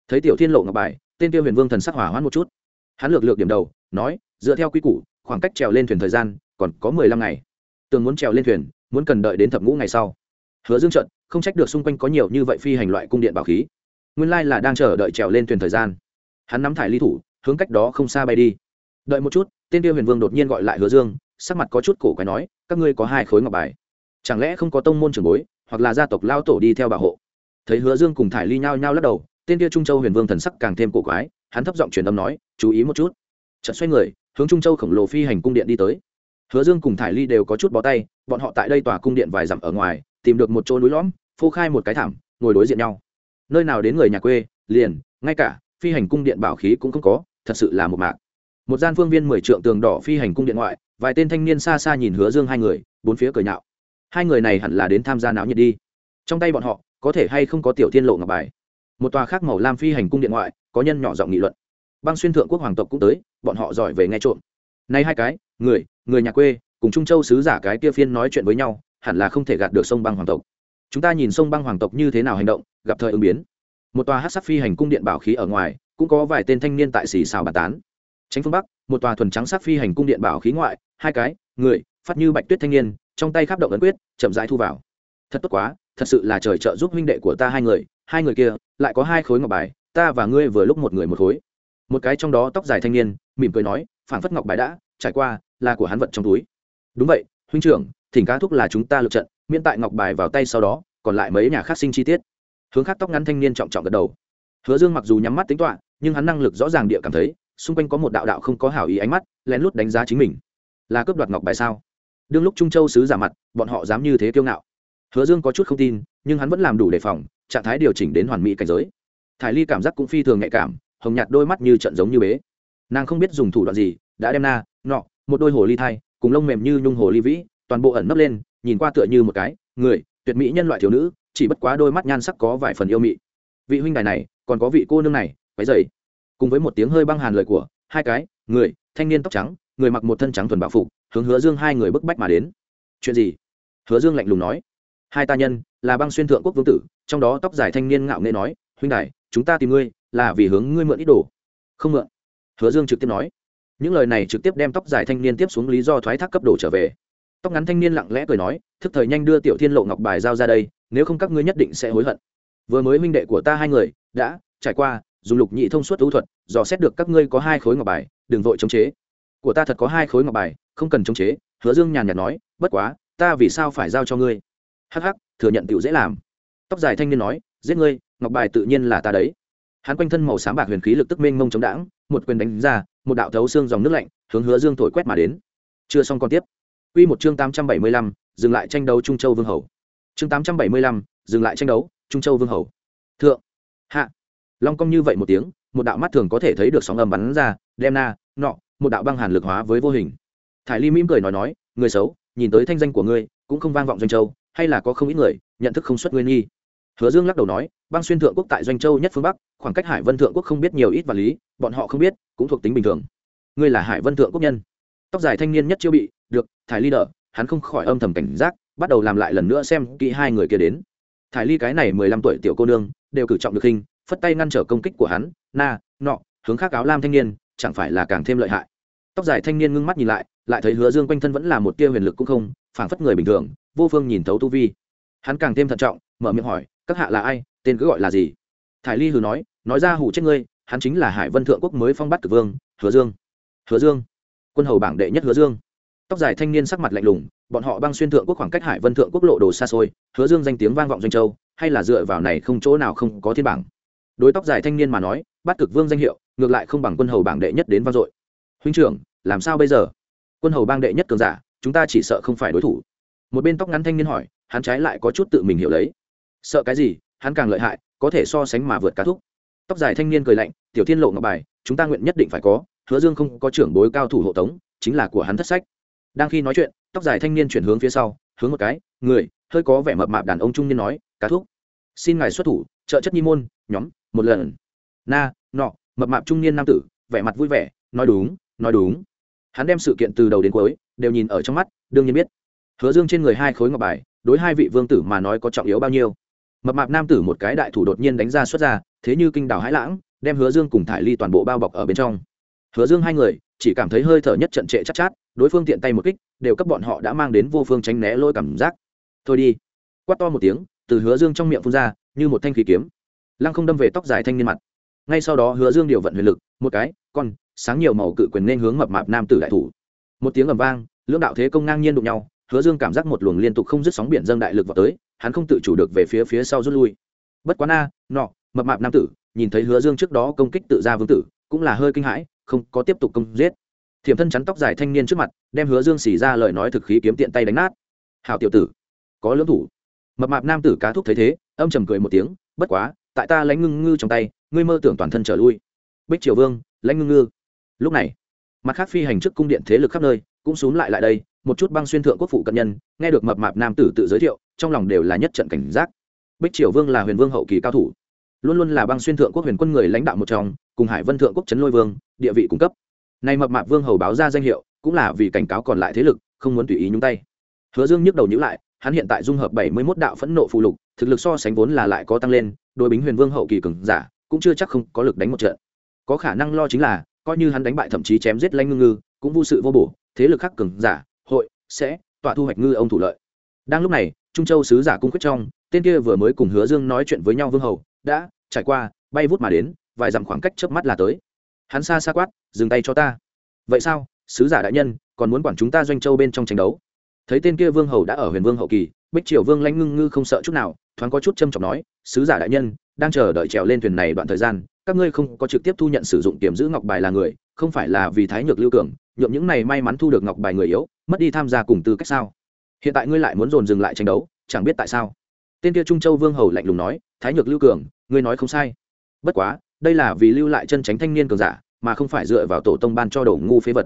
Thấy tiểu thiên lộ ngọc bài, tên tiêu huyền vương thần sắc hỏa hoãn một chút. Hắn lược lược điểm đầu, nói, dựa theo quy củ, khoảng cách trèo lên thuyền thời gian còn có mười lăm ngày. Tường muốn trèo lên thuyền muốn cần đợi đến thập ngũ ngày sau. Hứa dương trận không trách được xung quanh có nhiều như vậy phi hành loại cung điện bảo khí. Nguyên lai là đang chờ đợi trèo lên thuyền thời gian. Hắn nắm thải ly thủ, hướng cách đó không xa bay đi. Đợi một chút, tên tiêu huyền vương đột nhiên gọi lại hứa dương, sắc mặt có chút cổ quái nói, các ngươi có hai khối ngọc bài. Chẳng lẽ không có tông môn trưởng bối, hoặc là gia tộc lao tổ đi theo bảo hộ? Thấy hứa dương cùng thải ly nhao nhao lắc đầu, tên tiêu trung châu huyền vương thần sắc càng thêm cổ quái, hắn thấp giọng truyền âm nói, chú ý một chút. Trận xoay người, hướng trung châu khổng lồ phi hành cung điện đi tới. Hứa dương cùng thải ly đều có chút bó tay bọn họ tại đây tòa cung điện vài dặm ở ngoài, tìm được một chỗ núi lõm, phô khai một cái thảm, ngồi đối diện nhau. Nơi nào đến người nhà quê, liền, ngay cả, phi hành cung điện bảo khí cũng không có, thật sự là một mạc. Một gian phương viên mười trượng tường đỏ phi hành cung điện ngoại, vài tên thanh niên xa xa nhìn hứa dương hai người, bốn phía cười nhạo. Hai người này hẳn là đến tham gia náo nhiệt đi. Trong tay bọn họ, có thể hay không có tiểu thiên lộ ngọc bài. Một tòa khác màu lam phi hành cung điện ngoại, có nhân nhỏ giọng nghị luận. Băng xuyên thượng quốc hoàng tộc cũng tới, bọn họ giỏi về nghe trộm. Nay hai cái, người người nhà quê cùng trung châu sứ giả cái kia phiên nói chuyện với nhau, hẳn là không thể gạt được sông băng hoàng tộc. Chúng ta nhìn sông băng hoàng tộc như thế nào hành động, gặp thời ứng biến. Một tòa hát sắc phi hành cung điện bảo khí ở ngoài, cũng có vài tên thanh niên tại xì xào bàn tán. Tránh phương bắc, một tòa thuần trắng sắc phi hành cung điện bảo khí ngoại, hai cái, người, phát như bạch tuyết thanh niên, trong tay khắp động ấn quyết, chậm rãi thu vào. Thật tốt quá, thật sự là trời trợ giúp huynh đệ của ta hai người hai người kia, lại có hai khối ngọc bài, ta và ngươi vừa lúc một người một khối. Một cái trong đó tóc dài thanh niên, mỉm cười nói, phảng phất ngọc bài đã trải qua, là của hắn vật trong túi đúng vậy, huynh trưởng, thỉnh cá thúc là chúng ta lượt trận, miễn tại ngọc bài vào tay sau đó, còn lại mấy nhà khác sinh chi tiết. Hướng khác tóc ngắn thanh niên trọng trọng gật đầu. Hứa dương mặc dù nhắm mắt tính toạ nhưng hắn năng lực rõ ràng địa cảm thấy, xung quanh có một đạo đạo không có hảo ý ánh mắt, lén lút đánh giá chính mình. Là cướp đoạt ngọc bài sao? Đương lúc trung châu sứ giả mặt, bọn họ dám như thế kiêu ngạo. Hứa dương có chút không tin, nhưng hắn vẫn làm đủ đề phòng, trạng thái điều chỉnh đến hoàn mỹ cảnh giới. Thải ly cảm giác cũng phi thường nhạy cảm, hồng nhạt đôi mắt như trận giống như bế. Nàng không biết dùng thủ đoạn gì, đã đem na, nọ, một đôi hồ ly thai cùng lông mềm như nhung hồ ly vĩ, toàn bộ ẩn nấp lên, nhìn qua tựa như một cái, người, tuyệt mỹ nhân loại thiếu nữ, chỉ bất quá đôi mắt nhan sắc có vài phần yêu mị. Vị huynh đài này, còn có vị cô nương này váy dày cùng với một tiếng hơi băng hàn lời của, hai cái, người, thanh niên tóc trắng, người mặc một thân trắng thuần bảo phục, hướng hứa dương hai người bức bách mà đến. Chuyện gì? Hứa dương lạnh lùng nói. Hai ta nhân, là băng xuyên thượng quốc vương tử, trong đó tóc dài thanh niên ngạo nghệ nói, huynh đài, chúng ta tìm ngươi, là vì hướng ngươi mượn ít đồ. Không mượn. Hứa dương trực tiếp nói những lời này trực tiếp đem tóc dài thanh niên tiếp xuống lý do thoái thác cấp độ trở về. Tóc ngắn thanh niên lặng lẽ cười nói, thức thời nhanh đưa tiểu thiên lộ ngọc bài giao ra đây, nếu không các ngươi nhất định sẽ hối hận. Vừa mới huynh đệ của ta hai người, đã, trải qua, dùng lục nhị thông suốt ưu thuật, dò xét được các ngươi có hai khối ngọc bài, đừng vội chống chế. Của ta thật có hai khối ngọc bài, không cần chống chế. Hứa dương nhàn nhạt nói, bất quá, ta vì sao phải giao cho ngươi? Hắc hắc, thừa nhận tiểu dễ làm. Tóc dài thanh niên nói, giết ngươi, ngọc bài tự nhiên là ta đấy. Hắn quanh thân màu xám bạc huyền khí lực tức mênh mông chống đãng một quyền đánh ra một đạo thấu xương dòng nước lạnh hướng hứa dương thổi quét mà đến chưa xong còn tiếp Quy một chương tám trăm bảy mươi lăm, dừng lại tranh đấu Trung Châu Vương Hầu. Chương tám trăm bảy mươi lăm, dừng lại tranh đấu Trung Châu Vương Hầu. Thượng, hạ, long công như vậy một tiếng, một đạo mắt thường có thể thấy được sóng âm bắn ra, đem na, nọ, một đạo băng hàn lực hóa với vô hình. Thải Ly mỉm cười nói nói, người xấu, nhìn tới thanh danh của ngươi, cũng không vang vọng doanh châu, hay là có không ít người nhận thức không xuất nguyên nghi hứa dương lắc đầu nói, băng xuyên thượng quốc tại doanh châu nhất phương bắc, khoảng cách hải vân thượng quốc không biết nhiều ít và lý, bọn họ không biết, cũng thuộc tính bình thường. Ngươi là hải vân thượng quốc nhân. Tóc dài thanh niên nhất chưa bị, được, thải ly đỡ, hắn không khỏi âm thầm cảnh giác, bắt đầu làm lại lần nữa xem kỹ hai người kia đến. Thải ly cái này mười lăm tuổi tiểu cô nương, đều cử trọng được hình, phất tay ngăn trở công kích của hắn, na, nọ, hướng khác áo lam thanh niên, chẳng phải là càng thêm lợi hại. Tóc dài thanh niên ngưng mắt nhìn lại lại thấy hứa dương quanh thân vẫn là một tia huyền lực cũng không, phảng phất người bình thường, vô phương nhìn thấu tu vi. Hắn càng thêm thận trọng, mở miệng hỏi các hạ là ai, tên cứ gọi là gì? Thải ly hừ nói nói ra hủ chết ngươi, hắn chính là hải vân thượng quốc mới phong bắt cực vương, hứa dương. Hứa dương. Quân hầu bảng đệ nhất hứa dương. Tóc dài thanh niên sắc mặt lạnh lùng, bọn họ băng xuyên thượng quốc khoảng cách hải vân thượng quốc lộ đồ xa xôi, hứa dương danh tiếng vang vọng doanh châu, hay là dựa vào này không chỗ nào không có thiên bảng? Đối tóc dài thanh niên mà nói, bắt cực vương danh hiệu, ngược lại không bằng quân hầu bảng đệ nhất đến vang dội. Huynh trưởng, làm sao bây giờ? Quân hầu bang đệ nhất cường giả, chúng ta chỉ sợ không phải đối thủ. Một bên tóc ngắn thanh niên hỏi, hắn trái lại có chút tự mình hiểu lấy sợ cái gì, hắn càng lợi hại, có thể so sánh mà vượt cá thúc. Tóc dài thanh niên cười lạnh, tiểu thiên lộ ngọc bài, chúng ta nguyện nhất định phải có, hứa dương không có trưởng bối cao thủ hộ tống, chính là của hắn thất sách. Đang khi nói chuyện, tóc dài thanh niên chuyển hướng phía sau, hướng một cái, người, hơi có vẻ mập mạp đàn ông trung niên nói, cá thúc, xin ngài xuất thủ, trợ chất nhi môn, nhóm, một lần. Na, nọ, mập mạp trung niên nam tử, vẻ mặt vui vẻ, nói đúng nói đúng. Hắn đem sự kiện từ đầu đến cuối, đều nhìn ở trong mắt, đương nhiên biết. Hứa dương trên người hai khối ngọc bài, đối hai vị vương tử mà nói có trọng yếu bao nhiêu mập mạp nam tử một cái đại thủ đột nhiên đánh ra xuất ra thế như kinh đảo hãi lãng đem hứa dương cùng thải ly toàn bộ bao bọc ở bên trong. Hứa dương hai người chỉ cảm thấy hơi thở nhất trận trệ chắc chát, chát đối phương tiện tay một kích đều cấp bọn họ đã mang đến vô phương tránh né lôi cảm giác. Thôi đi. Quát to một tiếng từ hứa dương trong miệng phun ra như một thanh khí kiếm. Lăng không đâm về tóc dài thanh niên mặt. Ngay sau đó hứa dương điều vận huyền lực một cái con sáng nhiều màu cự quyền nên hướng mập mạp nam tử đại thủ. Một tiếng ầm vang lưỡng đạo thế công ngang nhiên đụng nhau hứa dương cảm giác một luồng liên tục không dứt sóng biển dâng đại lực vào tới, hắn không tự chủ được về phía phía sau rút lui. Bất quá na, nọ, mập mạp nam tử, nhìn thấy hứa dương trước đó công kích tự ra vương tử, cũng là hơi kinh hãi, không có tiếp tục công giết. Thiểm thân chắn tóc dài thanh niên trước mặt, đem hứa dương xỉ ra lời nói thực khí kiếm tiện tay đánh nát. Hảo tiểu tử, có lưỡng thủ. Mập mạp nam tử cá thúc thấy thế, âm trầm cười một tiếng, bất quá, tại ta lãnh ngưng ngư trong tay, ngươi mơ tưởng toàn thân trở lui. Bích triều vương, lãnh ngưng ngư. Lúc này, mặt khác phi hành trước cung điện thế lực khắp nơi cũng xúm lại lại đây, một chút băng xuyên thượng quốc phụ cận nhân, nghe được mập mạp nam tử tự giới thiệu, trong lòng đều là nhất trận cảnh giác. Bích triều vương là huyền vương hậu kỳ cao thủ, luôn luôn là băng xuyên thượng quốc huyền quân người lãnh đạo một trong, cùng hải vân thượng quốc trấn lôi vương, địa vị cung cấp. Nay mập mạp vương hầu báo ra danh hiệu, cũng là vì cảnh cáo còn lại thế lực, không muốn tùy ý nhúng tay. Hứa dương nhức đầu nhữ lại, hắn hiện tại dung hợp bảy mươi mốt đạo phẫn nộ phụ lục, thực lực so sánh vốn là lại có tăng lên đôi bính huyền vương hậu kỳ cường giả, cũng chưa chắc không có lực đánh một trận. Có khả năng lo chính là, coi như hắn đánh bại thậm chí chém giết lanh ngư ngư cũng vô sự vô bổ, thế lực khác cường giả, hội, sẽ, tọa thu hoạch ngư ông thủ lợi. Đang lúc này, trung châu sứ giả cung quyết trong, tên kia vừa mới cùng hứa dương nói chuyện với nhau vương hầu, đã trải qua, bay vút mà đến, vài dặm khoảng cách chớp mắt là tới. Hắn xa xa quát, dừng tay cho ta. Vậy sao, sứ giả đại nhân, còn muốn quản chúng ta doanh châu bên trong tranh đấu? Thấy tên kia vương hầu đã ở huyền vương hậu kỳ, bích triều vương lãnh ngưng ngư không sợ chút nào, thoáng có chút châm trọng nói, sứ giả đại nhân, đang chờ đợi trèo lên thuyền này đoạn thời gian các ngươi không có trực tiếp thu nhận sử dụng tiềm giữ ngọc bài là người, không phải là vì thái nhược lưu cường nhuộm những này may mắn thu được ngọc bài người yếu, mất đi tham gia cùng tư cách sao? Hiện tại ngươi lại muốn dồn dừng lại tranh đấu, chẳng biết tại sao. Tên kia trung châu vương hầu lạnh lùng nói, thái nhược lưu cường, ngươi nói không sai. Bất quá, đây là vì lưu lại chân tránh thanh niên cường giả, mà không phải dựa vào tổ tông ban cho đầu ngu phế vật.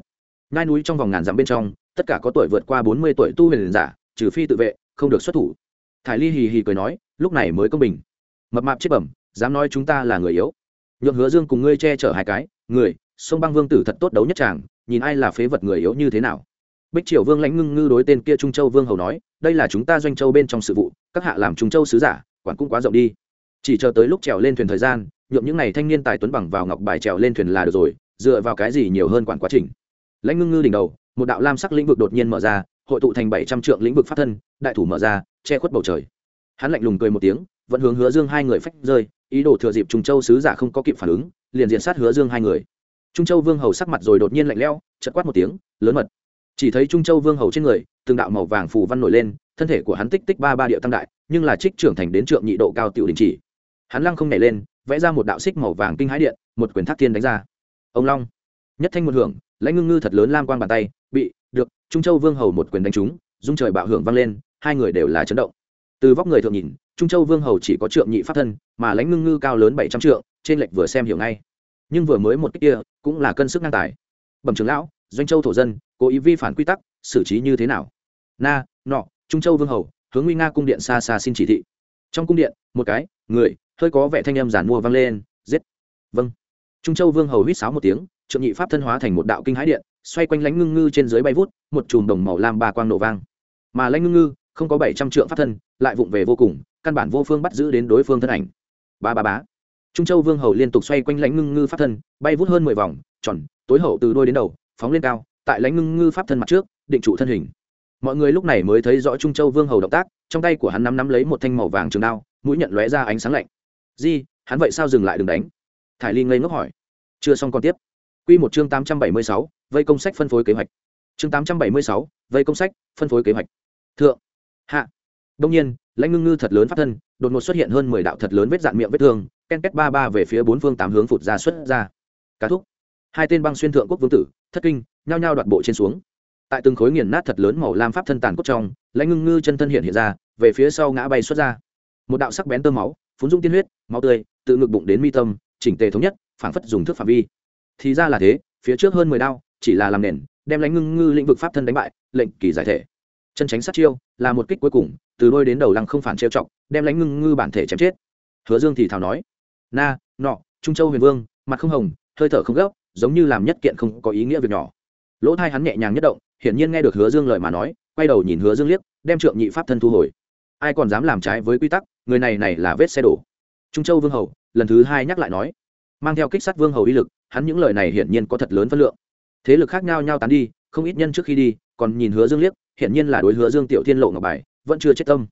Ngai núi trong vòng ngàn dặm bên trong, tất cả có tuổi vượt qua bốn mươi tuổi tu huyền giả, trừ phi tự vệ, không được xuất thủ. Thải ly hì hì cười nói, lúc này mới công bình. Mập mạp chết bẩm, dám nói chúng ta là người yếu nhượng hứa dương cùng ngươi che chở hai cái, người, sông băng vương tử thật tốt đấu nhất chàng, nhìn ai là phế vật người yếu như thế nào. Bích triều vương lãnh ngưng ngư đối tên kia trung châu vương hầu nói, đây là chúng ta doanh châu bên trong sự vụ, các hạ làm trung châu sứ giả, quản cũng quá rộng đi. Chỉ chờ tới lúc trèo lên thuyền thời gian, nhượng những n à y thanh niên tài tuấn bằng vào ngọc bài trèo lên thuyền là được rồi, dựa vào cái gì nhiều hơn quản quá trình. Lãnh ngưng ngư đỉnh đầu, một đạo lam sắc lĩnh vực đột nhiên mở ra, hội tụ thành bảy trăm trượng lĩnh vực phát thân, đại thủ mở ra, che khuất bầu trời. Hắn lạnh lùng cười một tiếng, vẫn hướng hứa dương hai người phách rơi ý đồ thừa dịp trung châu sứ giả không có kịp phản ứng, liền diện sát hứa dương hai người. Trung châu vương hầu sắc mặt rồi đột nhiên lạnh lẽo chật quát một tiếng, lớn mật. Chỉ thấy trung châu vương hầu trên người, từng đạo màu vàng phù văn nổi lên, thân thể của hắn tích tích ba ba điệu tăng đại, nhưng là trích trưởng thành đến trượng nhị độ cao tiểu đình chỉ. Hắn lăng không nhảy lên, vẽ ra một đạo xích màu vàng kinh hãi điện, một quyền thác thiên đánh ra. Ông long. Nhất thanh một hưởng, lãnh ngưng ngư thật lớn lam quang bàn tay, bị, được, trung châu vương hầu một quyền đánh trúng, dung trời bạo hưởng vang lên, hai người đều là chấn động. Từ vóc người thượng nhìn trung châu vương hầu chỉ có trượng nhị pháp thân, mà lãnh ngưng ngư cao lớn bảy trăm trượng, trên lệch vừa xem hiểu ngay. Nhưng vừa mới một cách kia, cũng là cân sức ngang tài. Bẩm trưởng lão, doanh châu thổ dân, cố ý vi phản quy tắc, xử trí như thế nào? Na, nọ, trung châu vương hầu, hướng nguy nga cung điện xa xa xin chỉ thị. Trong cung điện, một cái, người, hơi có vẻ thanh âm giản mua vang lên, giết. Vâng. Trung châu vương hầu huýt sáo một tiếng, trượng nhị pháp thân hóa thành một đạo kinh hãi điện, xoay quanh lãnh ngưng ngư trên dưới bay vút, một chùm đồng màu lam ba quang nổ vang. Mà lãnh ngưng ngư, không có bảy trăm trượng pháp thân, lại vụng về vô cùng căn bản vô phương bắt giữ đến đối phương thân ảnh. Ba ba bá trung châu vương hầu liên tục xoay quanh lãnh ngưng ngư pháp thân, bay vút hơn mười vòng, tròn, tối hậu từ đôi đến đầu, phóng lên cao, tại lãnh ngưng ngư pháp thân mặt trước, định trụ thân hình. Mọi người lúc này mới thấy rõ trung châu vương hầu động tác, trong tay của hắn nắm nắm lấy một thanh màu vàng trường đao, mũi nhận lóe ra ánh sáng lạnh. Di, hắn vậy sao dừng lại đừng đánh? Thải ly ngây ngốc hỏi. Chưa xong còn tiếp. Q một chương tám trăm bảy mươi sáu, vây công sách phân phối kế hoạch. Chương tám trăm bảy mươi sáu, vây công sách, phân phối kế hoạch. Thượng. Hạ. Đông nhiên lãnh ngưng ngư thật lớn phát thân, đột ngột xuất hiện hơn mười đạo thật lớn vết dạn miệng vết thương, ken két ba ba về phía bốn phương tám hướng phụt ra xuất ra. Cá thúc. Hai tên băng xuyên thượng quốc vương tử, thất kinh, nhao nhao đoạt bộ trên xuống. Tại từng khối nghiền nát thật lớn màu lam pháp thân tàn cốt trong, lãnh ngưng ngư chân thân hiện hiện ra, về phía sau ngã bay xuất ra. Một đạo sắc bén tơ máu, phun dung tiên huyết, máu tươi, tự ngực bụng đến mi tâm, chỉnh tề thống nhất, phảng phất dùng thước phạm vi. Thì ra là thế, phía trước hơn mười đao, chỉ là làm nền, đem lãnh ngưng ngư lĩnh vực pháp thân đánh bại, lệnh kỳ giải thể. Chân tránh sát chiêu, là một kích cuối cùng từ đôi đến đầu lăng không phản trêu chọc, đem lãnh ngưng ngư bản thể chém chết. Hứa dương thì thào nói, na, nọ, trung châu huyền vương, mặt không hồng, hơi thở không gấp, giống như làm nhất kiện không có ý nghĩa việc nhỏ. Lỗ thai hắn nhẹ nhàng nhất động, hiển nhiên nghe được hứa dương lời mà nói, quay đầu nhìn hứa dương liếc, đem trượng nhị pháp thân thu hồi. Ai còn dám làm trái với quy tắc, người này này là vết xe đổ. Trung châu vương hầu, lần thứ hai nhắc lại nói, mang theo kích sát vương hầu uy lực, hắn những lời này hiển nhiên có thật lớn phân lượng. Thế lực khác nhau nhau tán đi, không ít nhân trước khi đi, còn nhìn hứa dương liếc hiện nhiên là đối hứa dương tiểu thiên lộ ngọc bài vẫn chưa chết tâm.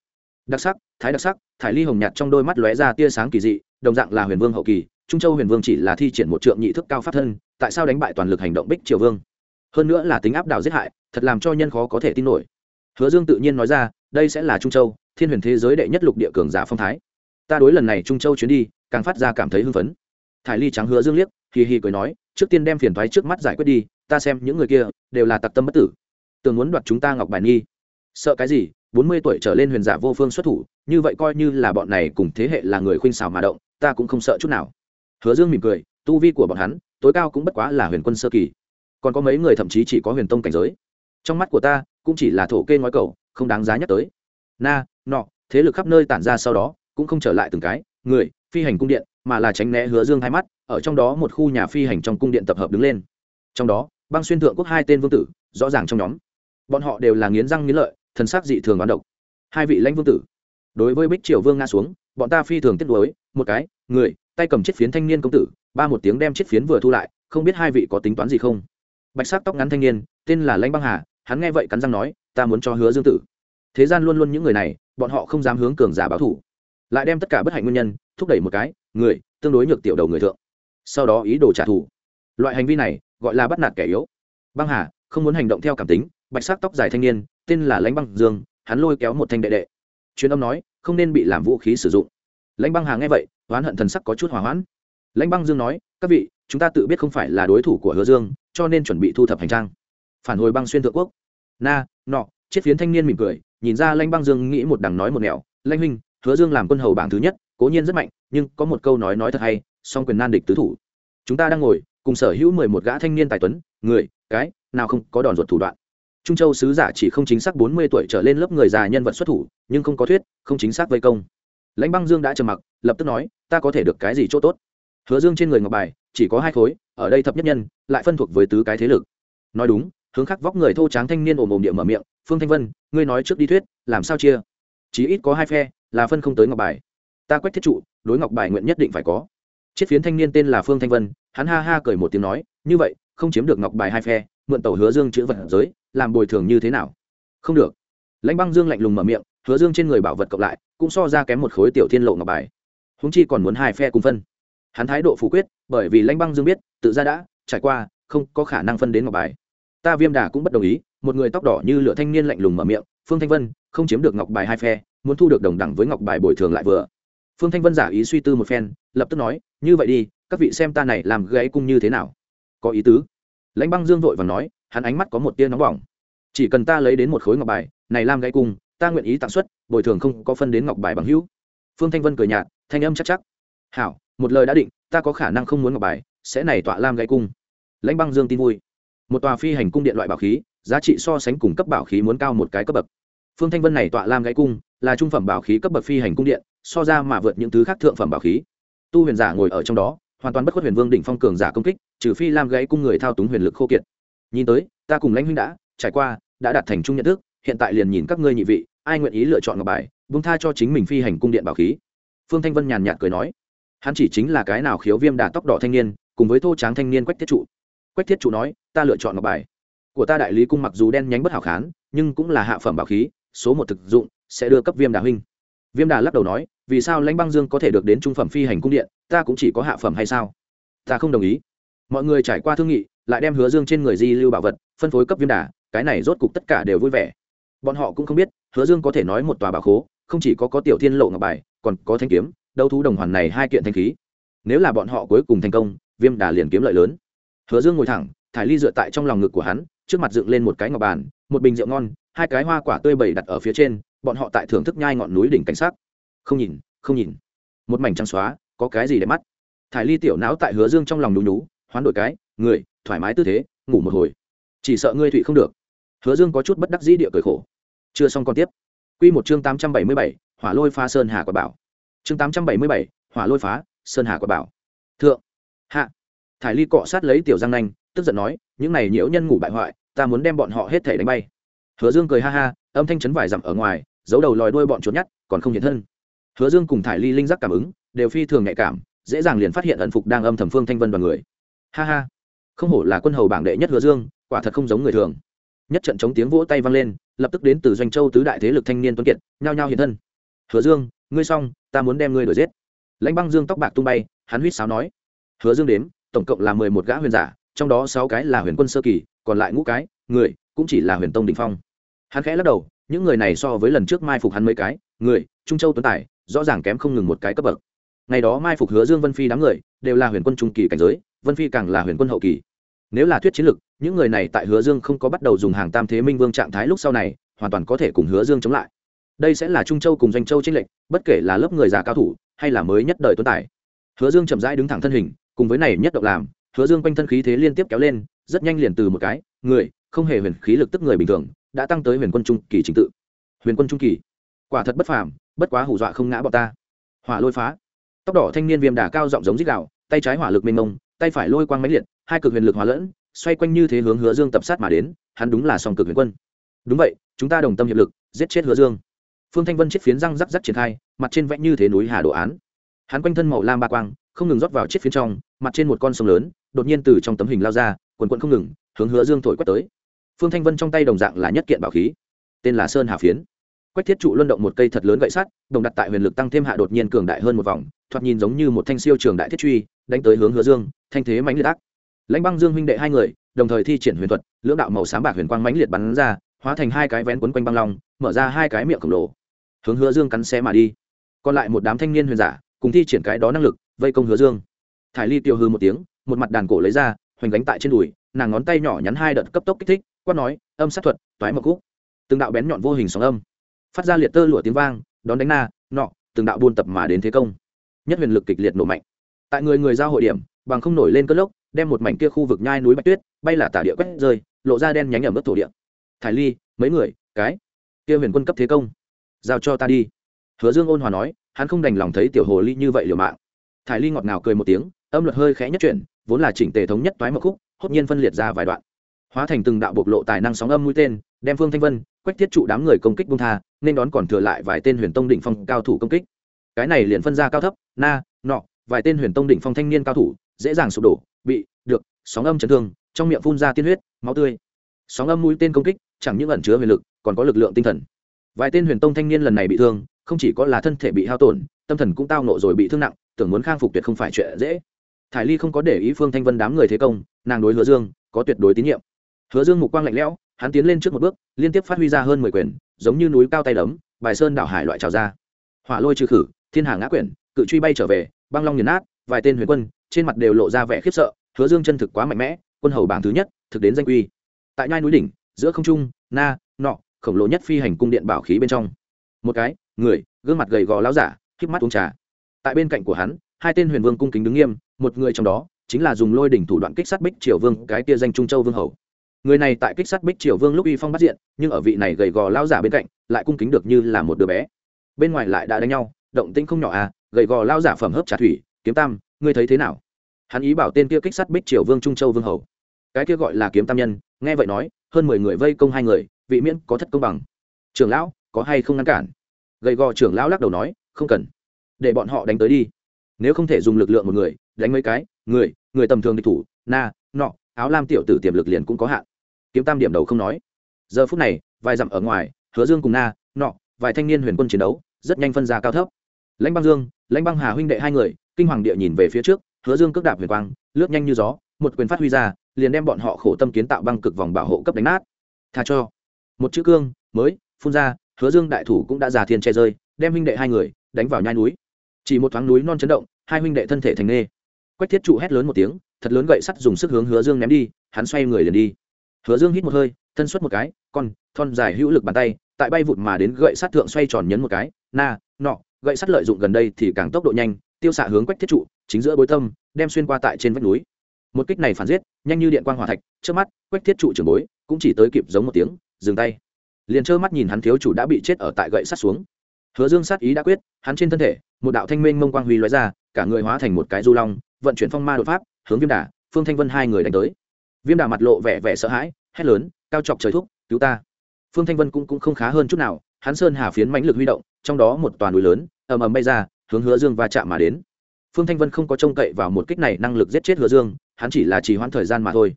Đặc sắc, thái đặc sắc, thải ly hồng nhạt trong đôi mắt lóe ra tia sáng kỳ dị, đồng dạng là huyền vương hậu kỳ, trung châu huyền vương chỉ là thi triển một trượng nhị thức cao pháp thân, tại sao đánh bại toàn lực hành động bích triều vương? Hơn nữa là tính áp đảo giết hại, thật làm cho nhân khó có thể tin nổi. Hứa dương tự nhiên nói ra, đây sẽ là trung châu, thiên huyền thế giới đệ nhất lục địa cường giả phong thái. Ta đối lần này trung châu chuyến đi, càng phát ra cảm thấy hưng phấn. Thải ly trắng hứa dương liếc, hì hì cười nói, trước tiên đem phiền thoái trước mắt giải quyết đi, ta xem những người kia, đều là tặc tâm bất tử. Tưởng muốn đoạt chúng ta ngọc bài nghi sợ cái gì? Bốn mươi tuổi trở lên huyền giả vô phương xuất thủ, như vậy coi như là bọn này cùng thế hệ là người khuynh xảo mà động, ta cũng không sợ chút nào. Hứa dương mỉm cười, tu vi của bọn hắn, tối cao cũng bất quá là huyền quân sơ kỳ. Còn có mấy người thậm chí chỉ có huyền tông cảnh giới. Trong mắt của ta, cũng chỉ là thổ kê ngói cầu, không đáng giá nhắc tới. Na, nọ, thế lực khắp nơi tản ra sau đó, cũng không trở lại từng cái, người, phi hành cung điện, mà là tránh né hứa dương hai mắt, ở trong đó một khu nhà phi hành trong cung điện tập hợp đứng lên. Trong đó, băng xuyên thượng quốc hai tên vương tử, rõ ràng trong nhóm. Bọn họ đều là nghiến răng nghiến lợi thần sắc dị thường oán độc. Hai vị lãnh vương tử, đối với bích triều vương nga xuống, bọn ta phi thường tiếc đối một cái, người, tay cầm chiếc phiến thanh niên công tử, ba một tiếng đem chiếc phiến vừa thu lại, không biết hai vị có tính toán gì không? Bạch sắc tóc ngắn thanh niên, tên là lãnh băng hà, hắn nghe vậy cắn răng nói, ta muốn cho hứa dương tử. Thế gian luôn luôn những người này, bọn họ không dám hướng cường giả báo thủ lại đem tất cả bất hạnh nguyên nhân, thúc đẩy một cái, người, tương đối nhược tiểu đầu người thượng. Sau đó ý đồ trả thù. Loại hành vi này, gọi là bắt nạt kẻ yếu. Băng hà, không muốn hành động theo cảm tính, bạch sắc tóc dài thanh niên tên là lãnh băng dương, hắn lôi kéo một thanh đệ đệ. Truyền âm nói, không nên bị làm vũ khí sử dụng. Lãnh băng hà nghe vậy, oán hận thần sắc có chút hỏa hoãn. Lãnh băng dương nói, các vị, chúng ta tự biết không phải là đối thủ của hứa dương, cho nên chuẩn bị thu thập hành trang. Phản hồi băng xuyên thượng quốc. Na, nọ chiếc phiến thanh niên mỉm cười, nhìn ra lãnh băng dương nghĩ một đằng nói một nẻo. Lãnh huynh, hứa dương làm quân hầu bảng thứ nhất, cố nhiên rất mạnh, nhưng có một câu nói nói thật hay, song quyền nan địch tứ thủ. Chúng ta đang ngồi, cùng sở hữu mười một gã thanh niên tài tuấn, người, cái, nào không có đòn ruột thủ đoạn trung châu sứ giả chỉ không chính xác bốn mươi tuổi trở lên lớp người già nhân vật xuất thủ, nhưng không có thuyết, không chính xác vây công. Lãnh băng dương đã trầm mặc, lập tức nói, ta có thể được cái gì c h ỗ t ố t hứa dương trên người ngọc bài, chỉ có hai khối, ở đây thập nhất nhân, lại phân thuộc với tứ cái thế lực. Nói đúng, hướng khắc vóc người thô tráng thanh niên ồm ồm địa mở miệng, phương thanh vân, ngươi nói trước đi thuyết, làm sao chia? Chí ít có hai phe, là phân không tới ngọc bài. Ta quét thiết trụ, đối ngọc bài nguyện nhất định phải có. Chiết phiến thanh niên tên là phương thanh vân, hắn ha ha cười một tiếng nói, như vậy, không chiếm được ngọc bài hai phe, mượn tàu hứa dương chữ vật giới làm bồi thường như thế nào? Không được. Lãnh băng dương lạnh lùng mở miệng, hứa dương trên người bảo vật cộng lại, cũng so ra kém một khối tiểu thiên lộ ngọc bài. Húng chi còn muốn hai phe cùng phân. Hắn thái độ phủ quyết, bởi vì lãnh băng dương biết, tự ra đã, trải qua, không có khả năng phân đến ngọc bài. Ta viêm đà cũng bất đồng ý, một người tóc đỏ như lửa thanh niên lạnh lùng mở miệng, phương thanh vân, không chiếm được ngọc bài hai phe, muốn thu được đồng đẳng với ngọc bài bồi thường lại vừa. Phương thanh vân giả ý suy tư một phen, lập tức nói, như vậy đi, các vị xem ta này làm gãy cung như thế nào? Có ý tứ. Lãnh băng dương vội và nói hắn ánh mắt có một tia nóng bỏng. Chỉ cần ta lấy đến một khối ngọc bài, này lam gãy cung, ta nguyện ý tặng xuất, bồi thường không có phân đến ngọc bài bằng hữu. Phương thanh vân cười nhạt, thanh âm chắc chắc. Hảo, một lời đã định, ta có khả năng không muốn ngọc bài, sẽ này tọa lam gãy cung. Lãnh băng dương tin vui. Một tòa phi hành cung điện loại bảo khí, giá trị so sánh cùng cấp bảo khí muốn cao một cái cấp bậc. Phương thanh vân này tọa lam gãy cung, là trung phẩm bảo khí cấp bậc phi hành cung điện, so ra mà vượt những thứ khác thượng phẩm bảo khí. Tu huyền giả ngồi ở trong đó, hoàn toàn bất khuất huyền vương đỉnh phong cường giả công kích, trừ phi lam gãy cung người thao túng huyền lực khô kiệt nhìn tới, ta cùng lãnh huynh đã trải qua, đã đạt thành chung nhận thức, hiện tại liền nhìn các ngươi nhị vị, ai nguyện ý lựa chọn ngọc bài vung tha cho chính mình phi hành cung điện bảo khí. Phương thanh vân nhàn nhạt cười nói, hắn chỉ chính là cái nào khiếu viêm đà tóc đỏ thanh niên, cùng với thô tráng thanh niên quách thiết trụ. Quách thiết trụ nói, ta lựa chọn ngọc bài. Của ta đại lý cung mặc dù đen nhánh bất hảo khán, nhưng cũng là hạ phẩm bảo khí, số một thực dụng, sẽ đưa cấp viêm đà huynh. Viêm đà lắc đầu nói, vì sao lãnh băng dương có thể được đến trung phẩm phi hành cung điện, ta cũng chỉ có hạ phẩm hay sao? Ta không đồng ý. Mọi người trải qua thương nghị lại đem hứa dương trên người di lưu bảo vật, phân phối cấp viêm đà, cái này rốt cục tất cả đều vui vẻ. Bọn họ cũng không biết, hứa dương có thể nói một tòa bảo khố, không chỉ có có tiểu thiên lộ ngọc bài, còn có thanh kiếm, đấu thú đồng hoàn này hai kiện thanh khí. Nếu là bọn họ cuối cùng thành công, viêm đà liền kiếm lợi lớn. Hứa dương ngồi thẳng, thải ly dựa tại trong lòng ngực của hắn, trước mặt dựng lên một cái ngọc bàn, một bình rượu ngon, hai cái hoa quả tươi bầy đặt ở phía trên, bọn họ tại thưởng thức nhai ngọn núi đỉnh cảnh sắc. không nhìn không nhìn. Một mảnh trắng xóa, có cái gì để mắt? Thải ly tiểu não tại hứa dương trong lòng nhú nhú, hoán đổi cái, người thoải mái tư thế, ngủ một hồi. Chỉ sợ ngươi thụy không được. Hứa dương có chút bất đắc dĩ địa cười khổ. Chưa xong còn tiếp. Q một chương tám trăm bảy mươi bảy, hỏa lôi phá sơn hà quả bảo. Chương tám trăm bảy mươi bảy, hỏa lôi phá sơn hà quả bảo. Thượng. Hạ. Thải ly cọ sát lấy tiểu giang nanh, tức giận nói, những này nhiễu nhân ngủ bại hoại, ta muốn đem bọn họ hết thể đánh bay. Hứa dương cười ha ha, âm thanh chấn vải dặm ở ngoài, giấu đầu lòi đuôi bọn chuột nhắt, còn không hiện thân. Hứa dương cùng thải ly linh giác cảm ứng, đều phi thường nhạy cảm, dễ dàng liền phát hiện ẩn phục đang âm thầm phương thanh vân đoàn người. Ha ha không hổ là quân hầu bảng đệ nhất hứa dương, quả thật không giống người thường. Nhất trận chống tiếng vỗ tay vang lên, lập tức đến từ doanh châu tứ đại thế lực thanh niên tuấn kiệt, nhao nhao hiện thân. Hứa dương, ngươi xong, ta muốn đem ngươi đuổi giết. Lãnh băng dương tóc bạc tung bay, hắn huýt sáo nói. Hứa dương đếm, tổng cộng là mười một gã huyền giả, trong đó sáu cái là huyền quân sơ kỳ, còn lại ngũ cái, người, cũng chỉ là huyền tông đình phong. Hắn khẽ lắc đầu, những người này so với lần trước mai phục hắn mấy cái, người, trung châu tuấn tài, rõ ràng kém không ngừng một cái cấp bậc. Ngày đó mai phục hứa dương vân phi đám người, đều là huyền quân trung kỳ cảnh giới, vân phi càng là huyền quân hậu kỳ nếu là thuyết chiến lực những người này tại hứa dương không có bắt đầu dùng hàng tam thế minh vương trạng thái lúc sau này, hoàn toàn có thể cùng hứa dương chống lại. Đây sẽ là trung châu cùng doanh châu tranh lệch, bất kể là lớp người già cao thủ, hay là mới nhất đời tuấn tài. Hứa dương chậm rãi đứng thẳng thân hình, cùng với này nhất động làm, hứa dương quanh thân khí thế liên tiếp kéo lên, rất nhanh liền từ một cái, người, không hề huyền khí lực tức người bình thường, đã tăng tới huyền quân trung kỳ trình tự. Huyền quân trung kỳ. Quả thật bất phàm, bất quá hù dọa không ngã bọn ta. Hỏa lôi phá. Tóc đỏ thanh niên viêm đà cao giọng giống dích đạo tay trái hỏa lực mênh mông, tay phải lôi quang máy liệt hai cực huyền lực hòa lẫn, xoay quanh như thế hướng hứa dương tập sát mà đến, hắn đúng là song cực huyền quân. Đúng vậy, chúng ta đồng tâm hiệp lực, giết chết hứa dương. Phương thanh vân chiếc phiến răng rắc rắc triển khai, mặt trên vẽ như thế núi hà đồ án. Hắn quanh thân màu lam ba quang, không ngừng rót vào chiếc phiến trong, mặt trên một con sông lớn, đột nhiên từ trong tấm hình lao ra, quần quận không ngừng, hướng hứa dương thổi quét tới. Phương thanh vân trong tay đồng dạng là nhất kiện bảo khí, tên là sơn hà phiến. Quách thiết trụ luân động một cây thật lớn gậy sắt, đồng đặt tại huyền lực tăng thêm hạ đột nhiên cường đại hơn một vòng, thoạt nhìn giống như một thanh siêu trường đại thiết truy, đánh tới hướng hứa dương, thanh thế mãnh liệt ác lãnh băng dương huynh đệ hai người, đồng thời thi triển huyền thuật, lưỡng đạo màu sáng bạc huyền quang mãnh liệt bắn ra, hóa thành hai cái vén quấn quanh băng long, mở ra hai cái miệng khổng lồ. Hướng hứa dương cắn xe mà đi. Còn lại một đám thanh niên huyền giả, cùng thi triển cái đó năng lực, vây công hứa dương. Thải ly tiêu hư một tiếng, một mặt đàn cổ lấy ra, hoành gánh tại trên đùi, nàng ngón tay nhỏ nhắn hai đợt cấp tốc kích thích, quát nói, âm sát thuật, toái mộc cúc từng đạo bén nhọn vô hình sóng âm, phát ra liệt tơ lụa tiếng vang, đón đánh na, nọ, từng đạo buôn tập mà đến thế công. Nhất huyền lực kịch liệt nổ mạnh. Tại người người giao hội điểm, bằng không nổi lên cơn lốc đem một mảnh kia khu vực nhai núi bạch tuyết, bay là tả địa quét rơi, lộ ra đen nhánh ở mức thổ địa. Thải ly, mấy người, cái kia huyền quân cấp thế công, giao cho ta đi. Hứa dương ôn hòa nói, hắn không đành lòng thấy tiểu hồ ly như vậy liều mạng. Thải ly ngọt ngào cười một tiếng, âm luật hơi khẽ nhất chuyển, vốn là chỉnh tề thống nhất toái một khúc, hốt nhiên phân liệt ra vài đoạn. Hóa thành từng đạo bộc lộ tài năng sóng âm mũi tên, đem phương thanh vân, quách thiết trụ đám người công kích bung tha, nên đón còn thừa lại vài tên huyền tông đỉnh phong cao thủ công kích. Cái này liền phân ra cao thấp, na, nọ, vài tên huyền tông đỉnh phong thanh niên cao thủ dễ dàng sụp đổ, bị, được, sóng âm chấn thương, trong miệng phun ra tiên huyết, máu tươi. Sóng âm mũi tên công kích, chẳng những ẩn chứa huyền lực, còn có lực lượng tinh thần. Vài tên huyền tông thanh niên lần này bị thương, không chỉ có là thân thể bị hao tổn, tâm thần cũng tao nộ rồi bị thương nặng, tưởng muốn khang phục tuyệt không phải chuyện dễ. Thải ly không có để ý phương thanh vân đám người thế công, nàng đối hứa dương, có tuyệt đối tín nhiệm. Hứa dương mục quang lạnh lẽo, hắn tiến lên trước một bước, liên tiếp phát huy ra hơn mười quyền, giống như núi cao tay đấm, bài sơn đảo hải loại trào ra. Hỏa lôi trừ khử, thiên hà ngã quyển, cự truy bay trở về, băng long nghiền nát, vài tên huyền quân trên mặt đều lộ ra vẻ khiếp sợ, hứa dương chân thực quá mạnh mẽ, quân hầu bảng thứ nhất, thực đến danh quy tại nhai núi đỉnh, giữa không trung, na, nọ, khổng lồ nhất phi hành cung điện bảo khí bên trong. Một cái, người, gương mặt gầy gò láo giả híp mắt uống trà. Tại bên cạnh của hắn, hai tên huyền vương cung kính đứng nghiêm, một người trong đó, chính là dùng lôi đỉnh thủ đoạn kích sát bích triều vương, cái tia danh trung châu vương hầu. Người này tại kích sát bích triều vương lúc uy phong bắt diện, nhưng ở vị này gầy gò lao giả bên cạnh, lại cung kính được như là một đứa bé. Bên ngoài lại đã đánh nhau, động tĩnh không nhỏ à gầy gò lao giả phẩm hấp trà thủy, kiếm tam ngươi thấy thế nào? Hắn ý bảo tên kia kích sát bích triều vương trung châu vương hầu. Cái kia gọi là kiếm tam nhân, nghe vậy nói, hơn mười người vây công hai người, vị miễn có thất công bằng. Trưởng lão, có hay không ngăn cản? Gầy gò trưởng lão lắc đầu nói, không cần. Để bọn họ đánh tới đi. Nếu không thể dùng lực lượng một người, đánh mấy cái, người người tầm thường địch thủ, na, nọ, áo lam tiểu tử tiềm lực liền cũng có hạn. Kiếm tam điểm đầu không nói. Giờ phút này, vài dặm ở ngoài, hứa dương cùng na, nọ, vài thanh niên huyền quân chiến đấu, rất nhanh phân ra cao thấp. Lãnh băng dương, lãnh băng hà huynh đệ hai người kinh hoàng địa nhìn về phía trước, hứa dương cước đạp huyền quang, lướt nhanh như gió, một quyền phát huy ra, liền đem bọn họ khổ tâm kiến tạo băng cực vòng bảo hộ cấp đánh nát. Tha cho. Một chữ cương, mới, phun ra, hứa dương đại thủ cũng đã già thiên che rơi, đem huynh đệ hai người đánh vào nhai núi. Chỉ một thoáng núi non chấn động, hai huynh đệ thân thể thành nê quách thiết trụ hét lớn một tiếng, thật lớn gậy sắt dùng sức hướng hứa dương ném đi, hắn xoay người liền đi. Hứa dương hít một hơi, thân xuất một cái, con, thon dài hữu lực bàn tay, tại bay vụt mà đến gậy sắt thượng xoay tròn nhấn một cái, na, nọ, gậy sắt lợi dụng gần đây thì càng tốc độ nhanh tiêu xạ hướng quách thiết trụ chính giữa bối tâm đem xuyên qua tại trên vách núi. Một kích này phản giết nhanh như điện quang hỏa thạch trước mắt quách thiết trụ trưởng bối cũng chỉ tới kịp giống một tiếng dừng tay. Liền trơ mắt nhìn hắn thiếu chủ đã bị chết ở tại gậy sắt xuống. Hứa dương sát ý đã quyết hắn trên thân thể một đạo thanh minh mông quang huy lóe ra cả người hóa thành một cái du long vận chuyển phong ma đột pháp hướng viêm đà phương thanh vân hai người đánh tới. Viêm đà mặt lộ vẻ vẻ sợ hãi hét lớn cao chọc trời thúc cứu ta. Phương thanh vân cũng, cũng không khá hơn chút nào hắn sơn hà phiến mãnh lực huy động trong đó một toàn núi lớn ầm ầm bay ra hướng hứa dương va chạm mà đến. Phương thanh vân không có trông cậy vào một kích này năng lực giết chết hứa dương, hắn chỉ là trì hoãn thời gian mà thôi.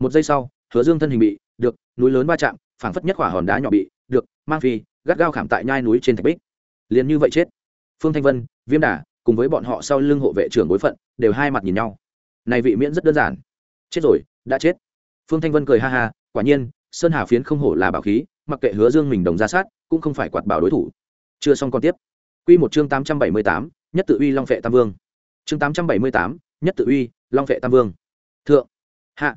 Một giây sau, hứa dương thân hình bị, được, núi lớn va chạm, phảng phất nhất quả hòn đá nhỏ bị, được, mang phi, gắt gao khảm tại nhai núi trên thạch bích. Liền như vậy chết. Phương thanh vân, viêm đà, cùng với bọn họ sau lưng hộ vệ trưởng bối phận, đều hai mặt nhìn nhau. Này vị miễn rất đơn giản. Chết rồi, đã chết. Phương thanh vân cười ha ha, quả nhiên, sơn hà phiến không hổ là bảo khí, mặc kệ hứa dương mình đồng ra sát, cũng không phải quạt bảo đối thủ. Chưa xong còn tiếp. Quy một chương tám trăm bảy mươi tám, nhất tự uy long vệ tam vương. Chương tám trăm bảy mươi tám, nhất tự uy long vệ tam vương. Thượng. Hạ.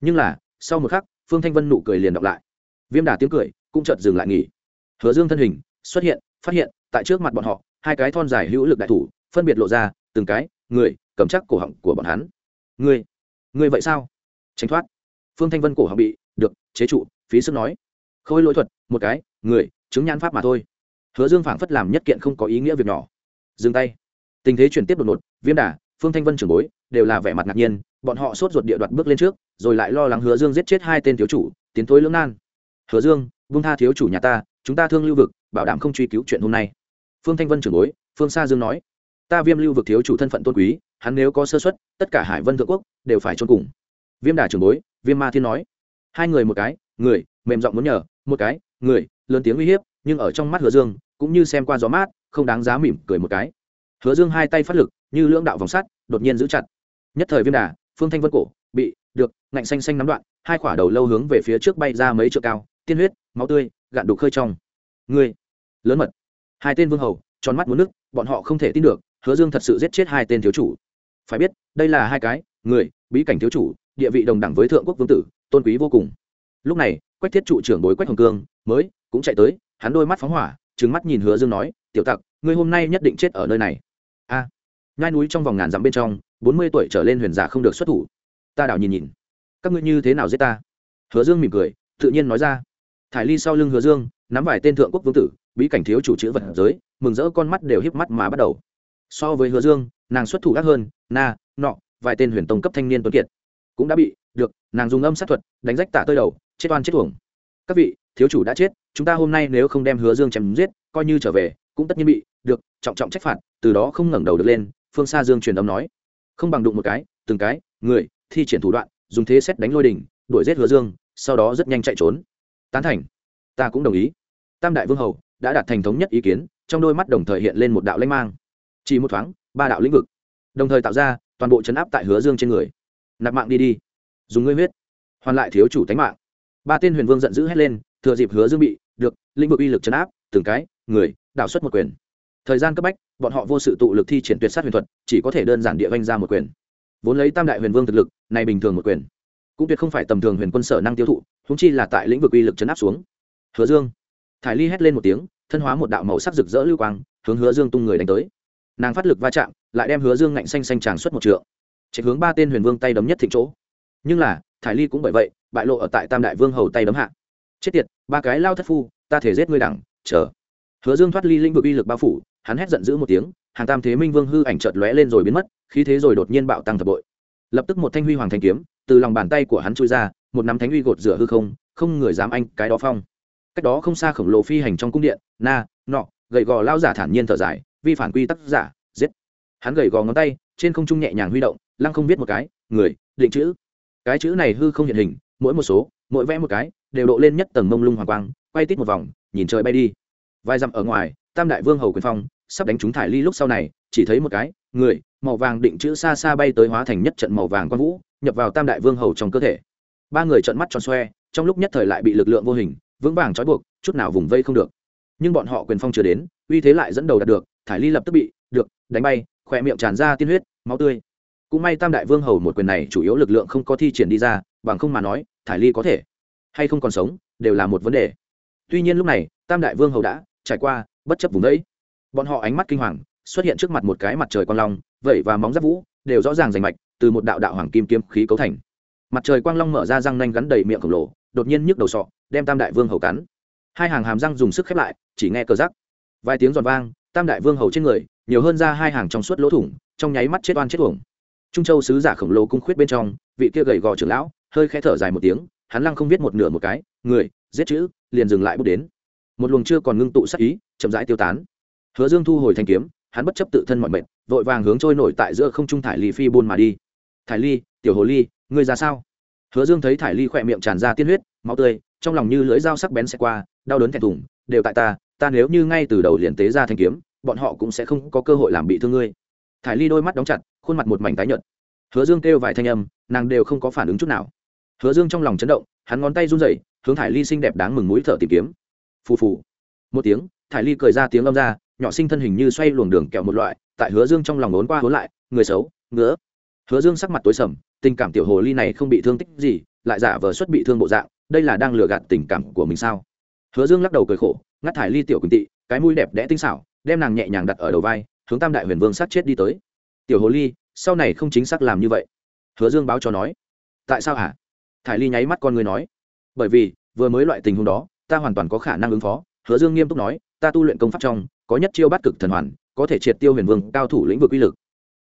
Nhưng là, sau một khắc, phương thanh vân nụ cười liền đọc lại. Viêm Đả tiếng cười cũng chợt dừng lại nghỉ. Hứa dương thân hình xuất hiện, phát hiện, tại trước mặt bọn họ, hai cái thon dài hữu lực đại thủ, phân biệt lộ ra từng cái, người, cầm chắc cổ họng của bọn hắn. Người người vậy sao? Tránh thoát. Phương thanh vân cổ họng bị, được, chế trụ, phí sức nói. Khôi lỗi thuật, một cái, người, chứng nhãn pháp mà thôi hứa dương phảng phất làm nhất kiện không có ý nghĩa việc nhỏ. Dừng tay. Tình thế chuyển tiếp đột ngột, viêm đà, phương thanh vân trưởng bối, đều là vẻ mặt ngạc nhiên, bọn họ sốt ruột địa đoạt bước lên trước, rồi lại lo lắng hứa dương giết chết hai tên thiếu chủ, tiến thối lưỡng nan. Hứa dương vung tha thiếu chủ nhà ta, chúng ta thương lưu vực, bảo đảm không truy cứu chuyện hôm nay. Phương thanh vân trưởng bối, phương sa dương nói, ta viêm lưu vực thiếu chủ thân phận tôn quý, hắn nếu có sơ xuất tất cả hải vân thượng quốc đều phải chôn cùng. Viêm đà trưởng bối, viêm ma thiên nói, hai người một cái, người, mềm giọng muốn nhờ, một cái, người, lớn tiếng uy hiếp nhưng ở trong mắt hứa dương, cũng như xem qua gió mát, không đáng giá mỉm cười một cái. Hứa dương hai tay phát lực, như lưỡng đạo vòng sắt, đột nhiên giữ chặt. Nhất thời viêm đà, phương thanh vân cổ, bị, được, ngạnh xanh xanh nắm đoạn, hai quả đầu lâu hướng về phía trước bay ra mấy trượng cao, tiên huyết, máu tươi, gạn đục khơi trong. Người lớn mật. Hai tên vương hầu, tròn mắt muốn nước, bọn họ không thể tin được, hứa dương thật sự giết chết hai tên thiếu chủ. Phải biết, đây là hai cái, người, bí cảnh thiếu chủ, địa vị đồng đẳng với thượng quốc vương tử, tôn quý vô cùng. Lúc này, quách thiết trụ trưởng bối quách hồng cương mới, cũng chạy tới hắn đôi mắt phóng hỏa trứng mắt nhìn hứa dương nói tiểu tặc ngươi hôm nay nhất định chết ở nơi này. A. À, nhai núi trong vòng ngàn dặm bên trong bốn mươi tuổi trở lên huyền giả không được xuất thủ. Ta đảo nhìn nhìn. Các ngươi như thế nào giết ta? Hứa dương mỉm cười tự nhiên nói ra. Thải ly sau lưng hứa dương nắm vài tên thượng quốc vương tử bí cảnh thiếu chủ chữ vật giới mừng rỡ con mắt đều híp mắt mà bắt đầu. So với hứa dương nàng xuất thủ gác hơn na nọ vài tên huyền tông cấp thanh niên tuấn kiệt cũng đã bị được nàng dùng âm sát thuật đánh rách tả tơi đầu chết oan chết thuồng các vị, thiếu chủ đã chết, chúng ta hôm nay nếu không đem hứa dương chém giết, coi như trở về, cũng tất nhiên bị, được, trọng trọng trách phạt. Từ đó không ngẩng đầu được lên, phương xa dương truyền âm nói, không bằng đụng một cái, từng cái, người, thi triển thủ đoạn, dùng thế xét đánh lôi đình đuổi giết hứa dương, sau đó rất nhanh chạy trốn. Tán thành. Ta cũng đồng ý. Tam đại vương hầu đã đạt thành thống nhất ý kiến, trong đôi mắt đồng thời hiện lên một đạo lãnh mang. Chỉ một thoáng, ba đạo lĩnh vực. Đồng thời tạo ra toàn bộ chấn áp tại hứa dương trên người. Nạp mạng đi đi. Dùng ngươi huyết. Hoàn lại thiếu chủ tánh mạng ba tên huyền vương giận dữ hét lên, thừa dịp hứa dương bị, được, lĩnh vực uy lực chấn áp, từng cái, người, đảo xuất một quyền. Thời gian cấp bách, bọn họ vô sự tụ lực thi triển tuyệt sát huyền thuật, chỉ có thể đơn giản địa vanh ra một quyền. Vốn lấy tam đại huyền vương thực lực, này bình thường một quyền, cũng tuyệt không phải tầm thường huyền quân sở năng tiêu thụ húng chi là tại lĩnh vực uy lực chấn áp xuống. Hứa dương, thải ly hét lên một tiếng, thân hóa một đạo màu sắc rực rỡ lưu quang, hướng hứa dương tung người đánh tới. Nàng phát lực va chạm, lại đem hứa dương ngạnh xanh xanh tràng xuất một trượng. Chạy hướng ba tên huyền vương tay đấm nhất thịnh chỗ. Nhưng là thải ly cũng bởi vậy, bại lộ ở tại tam đại vương hầu tay đấm hạ. Chết tiệt, ba cái lao thất phu, ta thể giết ngươi đẳng, chờ. Hứa dương thoát ly lĩnh vực uy lực bao phủ, hắn hét giận dữ một tiếng, hàng tam thế minh vương hư ảnh chợt lóe lên rồi biến mất, khí thế rồi đột nhiên bạo tăng thập bội. Lập tức một thanh huy hoàng thanh kiếm, từ lòng bàn tay của hắn chui ra, một nắm thánh uy gột rửa hư không không người dám anh, cái đó phong. Cách đó không xa khổng lồ phi hành trong cung điện, na, nọ, gậy gò lao giả thản nhiên thở dài, vi phản quy tắc giả, giết. Hắn gậy gò ngón tay, trên không trung nhẹ nhàng huy động, lăng không viết một cái, người, định chữ cái chữ này hư không hiện hình, mỗi một số, mỗi vẽ một cái, đều độ lên nhất tầng mông lung hoàng quang, quay tít một vòng, nhìn trời bay đi. Vài dặm ở ngoài, tam đại vương hầu quyền phong, sắp đánh trúng thải ly lúc sau này, chỉ thấy một cái, người, màu vàng định chữ xa xa bay tới hóa thành nhất trận màu vàng quang vũ, nhập vào tam đại vương hầu trong cơ thể. Ba người trận mắt tròn xoe, trong lúc nhất thời lại bị lực lượng vô hình, vững vàng trói buộc, chút nào vùng vây không được. Nhưng bọn họ quyền phong chưa đến, uy thế lại dẫn đầu đạt được, thải ly lập tức bị, được, đánh bay, khỏe miệng tràn ra tiên huyết, máu tươi cũng may tam đại vương hầu một quyền này chủ yếu lực lượng không có thi triển đi ra, bằng không mà nói, thải ly có thể hay không còn sống, đều là một vấn đề. Tuy nhiên lúc này, tam đại vương hầu đã trải qua bất chấp vùng đấy bọn họ ánh mắt kinh hoàng, xuất hiện trước mặt một cái mặt trời quang long, vẩy và móng giáp vũ, đều rõ ràng rành mạch, từ một đạo đạo hoàng kim kiếm khí cấu thành. Mặt trời quang long mở ra răng nanh gắn đầy miệng khổng lồ, đột nhiên nhức đầu sọ, đem tam đại vương hầu cắn. Hai hàng hàm răng dùng sức khép lại, chỉ nghe cờ rắc. Vài tiếng giòn vang, tam đại vương hầu trên người, nhiều hơn ra hai hàng trong suốt lỗ thủng, trong nháy mắt chết oan chết thủng trung châu sứ giả khổng lồ cung khuyết bên trong, vị kia gầy gò trưởng lão, hơi khẽ thở dài một tiếng, hắn lăng không viết một nửa một cái, người, giết chữ, liền dừng lại bước đến. Một luồng chưa còn ngưng tụ sắc ý, chậm rãi tiêu tán. Hứa dương thu hồi thanh kiếm, hắn bất chấp tự thân mọi mệnh, vội vàng hướng trôi nổi tại giữa không trung thải Ly phi buôn mà đi. Thải ly, tiểu hồ ly, ngươi ra sao? Hứa dương thấy thải ly khỏe miệng tràn ra tiên huyết, máu tươi, trong lòng như lưỡi dao sắc bén sẽ qua, đau đớn thẹn thùng, đều tại ta ta nếu như ngay từ đầu liền tế ra thanh kiếm, bọn họ cũng sẽ không có cơ hội làm bị thương ngươi. Thải ly đôi mắt đóng chặt khuôn mặt một mảnh tái nhợt. Hứa dương kêu vài thanh âm, nàng đều không có phản ứng chút nào. Hứa dương trong lòng chấn động, hắn ngón tay run rẩy, hướng thải ly xinh đẹp đáng mừng mũi thở tìm kiếm. Phù phù. Một tiếng, thải ly cười ra tiếng âm ra, nhỏ sinh thân hình như xoay luồng đường kẹo một loại, tại hứa dương trong lòng ốn qua hốn lại, người xấu, ngứa. Hứa dương sắc mặt tối sầm, tình cảm tiểu hồ ly này không bị thương tích gì, lại giả vờ xuất bị thương bộ dạng, đây là đang lừa gạt tình cảm của mình sao? Hứa dương lắc đầu cười khổ, ngắt thải ly tiểu quỳnh tị, cái mũi đẹp đẽ tinh xảo, đem nàng nhẹ nhàng đặt ở đầu vai, hướng tam đại huyền vương sát chết đi tới tiểu hồ ly, sau này không chính xác làm như vậy. Hứa dương báo cho nói. Tại sao hả? Thải ly nháy mắt con người nói. Bởi vì, vừa mới loại tình huống đó, ta hoàn toàn có khả năng ứng phó. Hứa dương nghiêm túc nói, ta tu luyện công pháp trong, có nhất chiêu bắt cực thần hoàn, có thể triệt tiêu huyền vương, cao thủ lĩnh vực uy lực.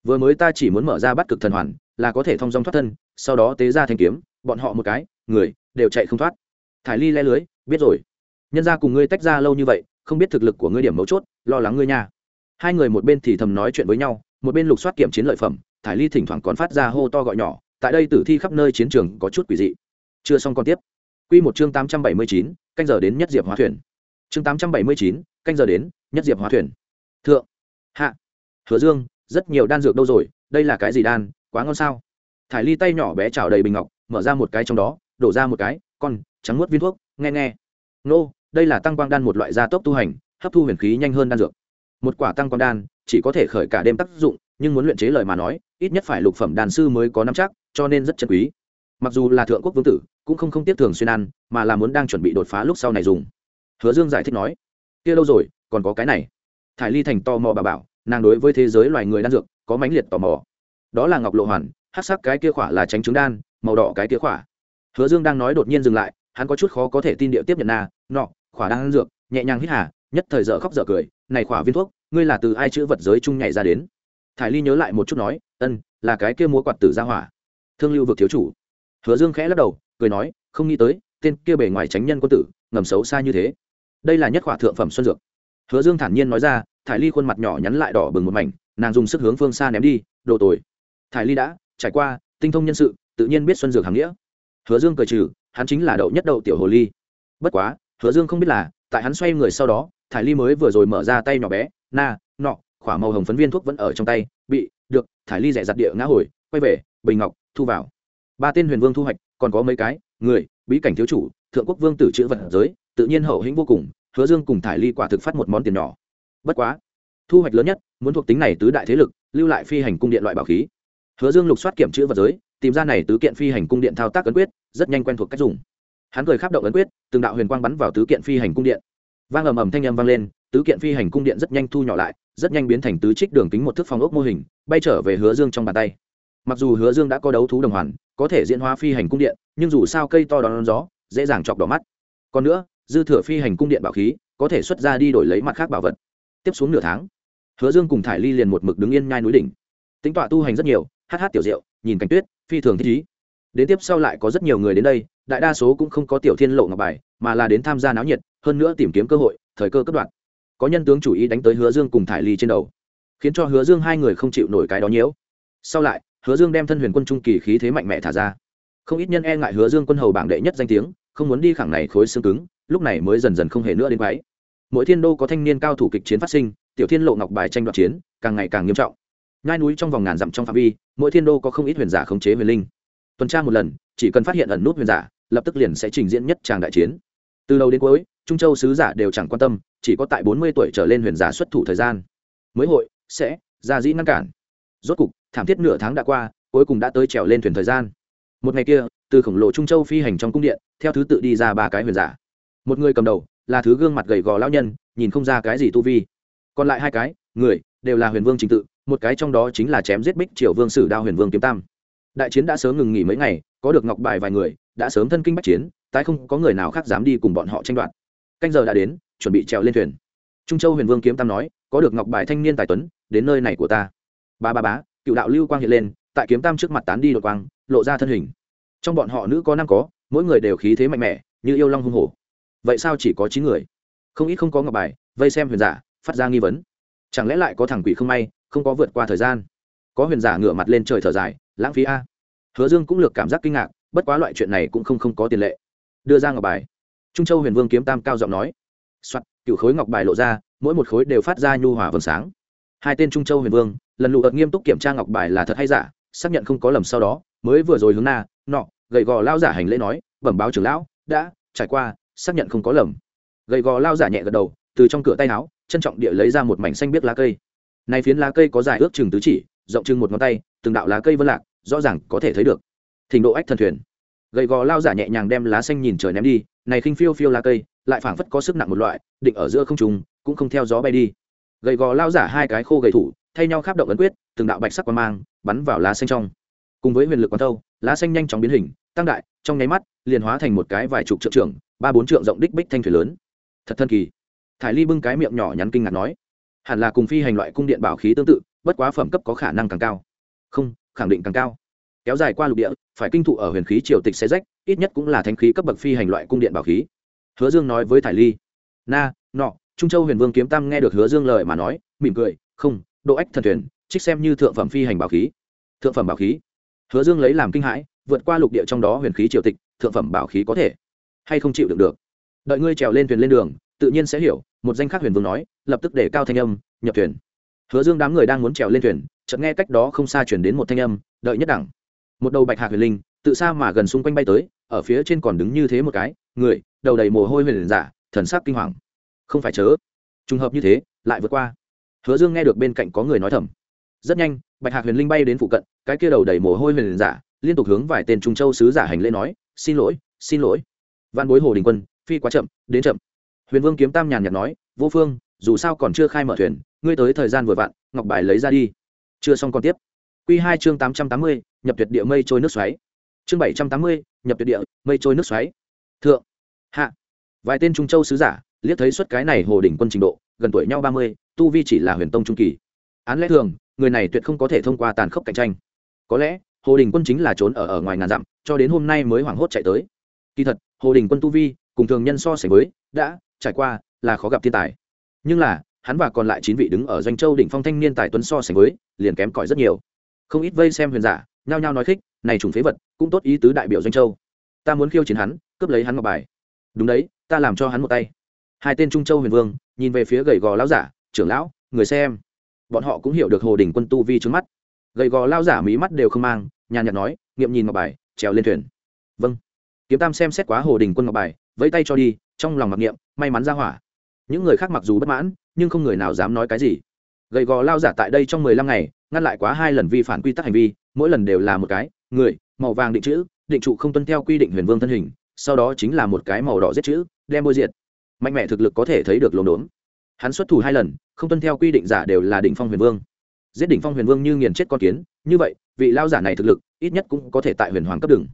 Vừa mới ta chỉ muốn mở ra bắt cực thần hoàn, là có thể thông dong thoát thân, sau đó tế ra thanh kiếm, bọn họ một cái, người, đều chạy không thoát. Thải ly le lưới, biết rồi. Nhân ra cùng ngươi tách ra lâu như vậy, không biết thực lực của ngươi điểm mấu chốt, lo lắng ngươi nha. Hai người một bên thì thầm nói chuyện với nhau một bên lục soát kiểm chiến lợi phẩm, thải ly thỉnh thoảng còn phát ra hô to gọi nhỏ, tại đây tử thi khắp nơi chiến trường có chút quỷ dị. Chưa xong còn tiếp. Q một chương tám trăm bảy mươi chín, canh giờ đến nhất diệp hóa thuyền. Chương tám trăm bảy mươi chín, canh giờ đến nhất diệp hóa thuyền. Thượng. Hạ. Hứa dương, rất nhiều đan dược đâu rồi, đây là cái gì đan, quá ngon sao? Thải ly tay nhỏ bé trào đầy bình ngọc, mở ra một cái trong đó, đổ ra một cái, con, trắng nuốt viên thuốc, nghe nghe. Nô, đây là tăng quang đan một loại gia tốc tu hành, hấp thu huyền khí nhanh hơn đan dược. Một quả tăng quang đan chỉ có thể khởi cả đêm tác dụng, nhưng muốn luyện chế lời mà nói, ít nhất phải lục phẩm đàn sư mới có năm chắc, cho nên rất chân quý. Mặc dù là thượng quốc vương tử, cũng không không tiếp thường xuyên ăn, mà là muốn đang chuẩn bị đột phá lúc sau này dùng. Hứa dương giải thích nói, kia lâu rồi, còn có cái này. Thải ly thành tò mò bà bảo, nàng đối với thế giới loài người đan dược, có mãnh liệt tò mò. Đó là ngọc lộ hoàn hát sắc cái kia khỏa là tránh trứng đan, màu đỏ cái kia khỏa. Hứa dương đang nói đột nhiên dừng lại, hắn có chút khó có thể tin điệu tiếp nhận na, nọ, khỏa đan dược, nhẹ nhàng hít hà, nhất thời dở khóc dở cười, này khỏa viên thuốc ngươi là từ ai chữ vật giới chung nhảy ra đến? Thải ly nhớ lại một chút nói, ân, là cái kia múa quạt tử ra hỏa. Thương lưu vực thiếu chủ. Hứa dương khẽ lắc đầu, cười nói, không nghĩ tới, tên kia bề ngoài tránh nhân quân tử, ngầm xấu xa như thế. Đây là nhất khỏa thượng phẩm xuân dược. Hứa dương thản nhiên nói ra, thải ly khuôn mặt nhỏ nhắn lại đỏ bừng một mảnh, nàng dùng sức hướng phương xa ném đi, đồ tồi. Thải ly đã trải qua, tinh thông nhân sự, tự nhiên biết xuân dược hàng nghĩa. Hứa dương cười trừ, hắn chính là đậu nhất đậu tiểu hồ ly. Bất quá, hứa dương không biết là, tại hắn xoay người sau đó, thải ly mới vừa rồi mở ra tay nhỏ bé na, nọ, khỏa màu hồng phấn viên thuốc vẫn ở trong tay, bị, được, thải ly rẻ giặt địa ngã hồi, quay về, bình ngọc, thu vào. Ba tên huyền vương thu hoạch, còn có mấy cái, người, bí cảnh thiếu chủ, thượng quốc vương tử chữ vật giới, tự nhiên hậu hĩnh vô cùng, hứa dương cùng thải ly quả thực phát một món tiền nhỏ. Bất quá, thu hoạch lớn nhất, muốn thuộc tính này tứ đại thế lực, lưu lại phi hành cung điện loại bảo khí. Hứa dương lục soát kiểm chữ vật giới, tìm ra này tứ kiện phi hành cung điện thao tác ấn quyết, rất nhanh quen thuộc cách dùng. Hắn cười khắp động ấn quyết, từng đạo huyền quang bắn vào tứ kiện phi hành cung điện. Vang ầm ầm thanh â m vang lên tứ kiện phi hành cung điện rất nhanh thu nhỏ lại, rất nhanh biến thành tứ trích đường kính một thước phong ốc mô hình, bay trở về hứa dương trong bàn tay. Mặc dù hứa dương đã có đấu thú đồng hoàn, có thể diễn hóa phi hành cung điện, nhưng dù sao cây to đón gió, dễ dàng chọc đỏ mắt. Còn nữa, dư thừa phi hành cung điện bảo khí, có thể xuất ra đi đổi lấy mặt khác bảo vật. Tiếp xuống nửa tháng, hứa dương cùng thải ly liền một mực đứng yên nhai núi đỉnh. Tính tọa tu hành rất nhiều, hát hát tiểu diệu, nhìn cảnh tuyết, phi thường thích ý. Đến tiếp sau lại có rất nhiều người đến đây, đại đa số cũng không có tiểu thiên lộ ngọc bài, mà là đến tham gia náo nhiệt, hơn nữa tìm kiếm cơ hội, thời cơ cấp đoạn có nhân tướng chủ ý đánh tới hứa dương cùng thải ly trên đầu, khiến cho hứa dương hai người không chịu nổi cái đó nhiễu. Sau lại, hứa dương đem thân huyền quân trung kỳ khí thế mạnh mẽ thả ra. Không ít nhân e ngại hứa dương quân hầu bảng đệ nhất danh tiếng, không muốn đi khẳng này khối xương cứng, lúc này mới dần dần không hề nữa đến váy mỗi thiên đô có thanh niên cao thủ kịch chiến phát sinh, tiểu thiên lộ ngọc bài tranh đoạt chiến, càng ngày càng nghiêm trọng. Ngai núi trong vòng ngàn dặm trong phạm vi, mỗi thiên đô có không ít huyền giả khống chế huyền linh. Tuần tra một lần, chỉ cần phát hiện ẩn nút huyền giả, lập tức liền sẽ trình diễn nhất tràng đại chiến. Từ đầu đến cuối, trung châu sứ giả đều chẳng quan tâm chỉ có tại bốn mươi tuổi trở lên huyền giả xuất thủ thời gian. Mới hội, sẽ, ra dĩ ngăn cản. Rốt cục, thảm thiết nửa tháng đã qua, cuối cùng đã tới trèo lên thuyền thời gian. Một ngày kia, từ khổng lồ trung châu phi hành trong cung điện, theo thứ tự đi ra ba cái huyền giả. Một người cầm đầu, là thứ gương mặt gầy gò lão nhân, nhìn không ra cái gì tu vi. Còn lại hai cái, người, đều là huyền vương trình tự, một cái trong đó chính là chém giết bích triều vương sử đao huyền vương kiếm tam. Đại chiến đã sớm ngừng nghỉ mấy ngày, có được ngọc bài vài người, đã sớm thân kinh bách chiến, tái không có người nào khác dám đi cùng bọn họ tranh đoạt. Canh giờ đã đến chuẩn bị trèo lên thuyền. Trung châu huyền vương kiếm tam nói, có được ngọc bài thanh niên tài tuấn, đến nơi này của ta. Ba ba bá cựu đạo lưu quang hiện lên, tại kiếm tam trước mặt tán đi đột quang, lộ ra thân hình. Trong bọn họ nữ có năm có, mỗi người đều khí thế mạnh mẽ, như yêu long hung hổ. Vậy sao chỉ có chín người? Không ít không có ngọc bài, vây xem huyền giả, phát ra nghi vấn. Chẳng lẽ lại có thằng quỷ không may, không có vượt qua thời gian? Có huyền giả ngửa mặt lên trời thở dài, lãng phí a. Hứa dương cũng lược cảm giác kinh ngạc, bất quá loại chuyện này cũng không không có tiền lệ. Đưa ra ngọc bài. Trung châu huyền vương kiếm tam cao giọng nói soạt cựu khối ngọc bài lộ ra, mỗi một khối đều phát ra nhu hòa vầng sáng. Hai tên trung châu huyền vương, lần lụ ợt nghiêm túc kiểm tra ngọc bài là thật hay giả, xác nhận không có lầm sau đó, mới vừa rồi hướng na, nọ, gậy gò lao giả hành lễ nói, bẩm báo trưởng lão, đã, trải qua, xác nhận không có lầm. Gậy gò lao giả nhẹ gật đầu, từ trong cửa tay áo, trân trọng địa lấy ra một mảnh xanh biết lá cây. Này phiến lá cây có dài ước chừng tứ chỉ, rộng chừng một ngón tay, từng đạo lá cây vân lạc, rõ ràng có thể thấy được. Thỉnh độ ách thần thuyền. Gậy gò lao giả nhẹ nhàng đem lá xanh nhìn trời ném đi, này khinh phiêu phiêu lá cây lại phảng phất có sức nặng một loại, định ở giữa không trùng cũng không theo gió bay đi. Gầy gò lao giả hai cái khô gầy thủ, thay nhau khắp động ấn quyết, từng đạo bạch sắc quang mang, bắn vào lá xanh trong. Cùng với huyền lực quán thâu, lá xanh nhanh chóng biến hình, tăng đại, trong nháy mắt, liền hóa thành một cái vài chục trượng trưởng, ba bốn trượng rộng đích bích thanh thủy lớn. Thật thân kỳ. Thải ly bưng cái miệng nhỏ nhắn kinh ngạc nói, hẳn là cùng phi hành loại cung điện bảo khí tương tự, bất quá phẩm cấp có khả năng càng cao. Không, khẳng định càng cao. Kéo dài qua lục địa, phải kinh thụ ở huyền khí triều tịch xe rách, ít nhất cũng là thanh khí cấp bậc phi hành loại cung điện bảo khí hứa dương nói với thải ly. Na, nọ, trung châu huyền vương kiếm tam nghe được hứa dương lời mà nói, mỉm cười, không, độ ách thần thuyền, trích xem như thượng phẩm phi hành bảo khí. Thượng phẩm bảo khí. Hứa dương lấy làm kinh hãi, vượt qua lục địa trong đó huyền khí triều tịch, thượng phẩm bảo khí có thể hay không chịu được được. Đợi ngươi trèo lên thuyền lên đường, tự nhiên sẽ hiểu, một danh khác huyền vương nói, lập tức để cao thanh âm, nhập thuyền. Hứa dương đám người đang muốn trèo lên thuyền, chợt nghe cách đó không xa chuyển đến một thanh âm, đợi nhất đẳng. Một đầu bạch hạc huyền linh tự xa mà gần xung quanh bay tới, ở phía trên còn đứng như thế một cái, người, đầu đầy mồ hôi huyền giả thần sắc kinh hoàng. Không phải chớ. Trùng hợp như thế, lại vượt qua. Hứa dương nghe được bên cạnh có người nói thầm. Rất nhanh, bạch hạc huyền linh bay đến phụ cận, cái kia đầu đầy mồ hôi huyền giả liên tục hướng vài tên trung châu sứ giả hành lễ nói, xin lỗi xin lỗi. Văn bối hồ đình quân, phi quá chậm, đến chậm. Huyền vương kiếm tam nhàn nhạt nói, vô phương, dù sao còn chưa khai mở thuyền, ngươi tới thời gian vừa vặn, ngọc bài lấy ra đi. Chưa xong còn tiếp. Q hai chương tám trăm tám mươi, nhập tuyệt địa mây trôi nước xoáy chương bảy trăm tám mươi, nhập tuyệt địa, mây trôi nước xoáy. Thượng. Hạ. Vài tên trung châu sứ giả, liếc thấy suất cái này hồ đỉnh quân trình độ, gần tuổi nhau ba mươi, tu vi chỉ là huyền tông trung kỳ. Án lẽ thường, người này tuyệt không có thể thông qua tàn khốc cạnh tranh. Có lẽ, hồ đình quân chính là trốn ở ở ngoài ngàn dặm, cho đến hôm nay mới hoảng hốt chạy tới. Kỳ thật, hồ đình quân tu vi, cùng thường nhân so sánh với, đã trải qua là khó gặp thiên tài. Nhưng là, hắn và còn lại chín vị đứng ở doanh châu đỉnh phong thanh niên tài tuấn so sánh với, liền kém cỏi rất nhiều. Không ít vây xem huyền giả, nhao nhao nói thích này trùng phế vật cũng tốt ý tứ đại biểu doanh châu. Ta muốn khiêu chiến hắn, cướp lấy hắn ngọc bài. Đúng đấy, ta làm cho hắn một tay. Hai tên trung châu huyền vương, nhìn về phía gầy gò lão giả, trưởng lão, người xem. Bọn họ cũng hiểu được hồ đình quân tu vi trước mắt. Gầy gò lao giả mí mắt đều không mang, nhàn nhạt nói, nghiệm nhìn ngọc bài, trèo lên thuyền. Vâng. Kiếm tam xem xét quá hồ đình quân ngọc bài, vẫy tay cho đi, trong lòng mặc niệm, may mắn ra hỏa. Những người khác mặc dù bất mãn, nhưng không người nào dám nói cái gì. Gầy gò lao giả tại đây trong mười lăm ngày, ngăn lại quá hai lần vi phản quy tắc hành vi, mỗi lần đều là một cái người, màu vàng định chữ, định trụ không tuân theo quy định huyền vương thân hình, sau đó chính là một cái màu đỏ giết chữ, đem bôi diệt. Mạnh mẽ thực lực có thể thấy được lồn đốn hắn xuất thủ hai lần, không tuân theo quy định giả đều là đỉnh phong huyền vương. Giết đỉnh phong huyền vương như nghiền chết con kiến, như vậy, vị lao giả này thực lực, ít nhất cũng có thể tại huyền hoàng cấp đường.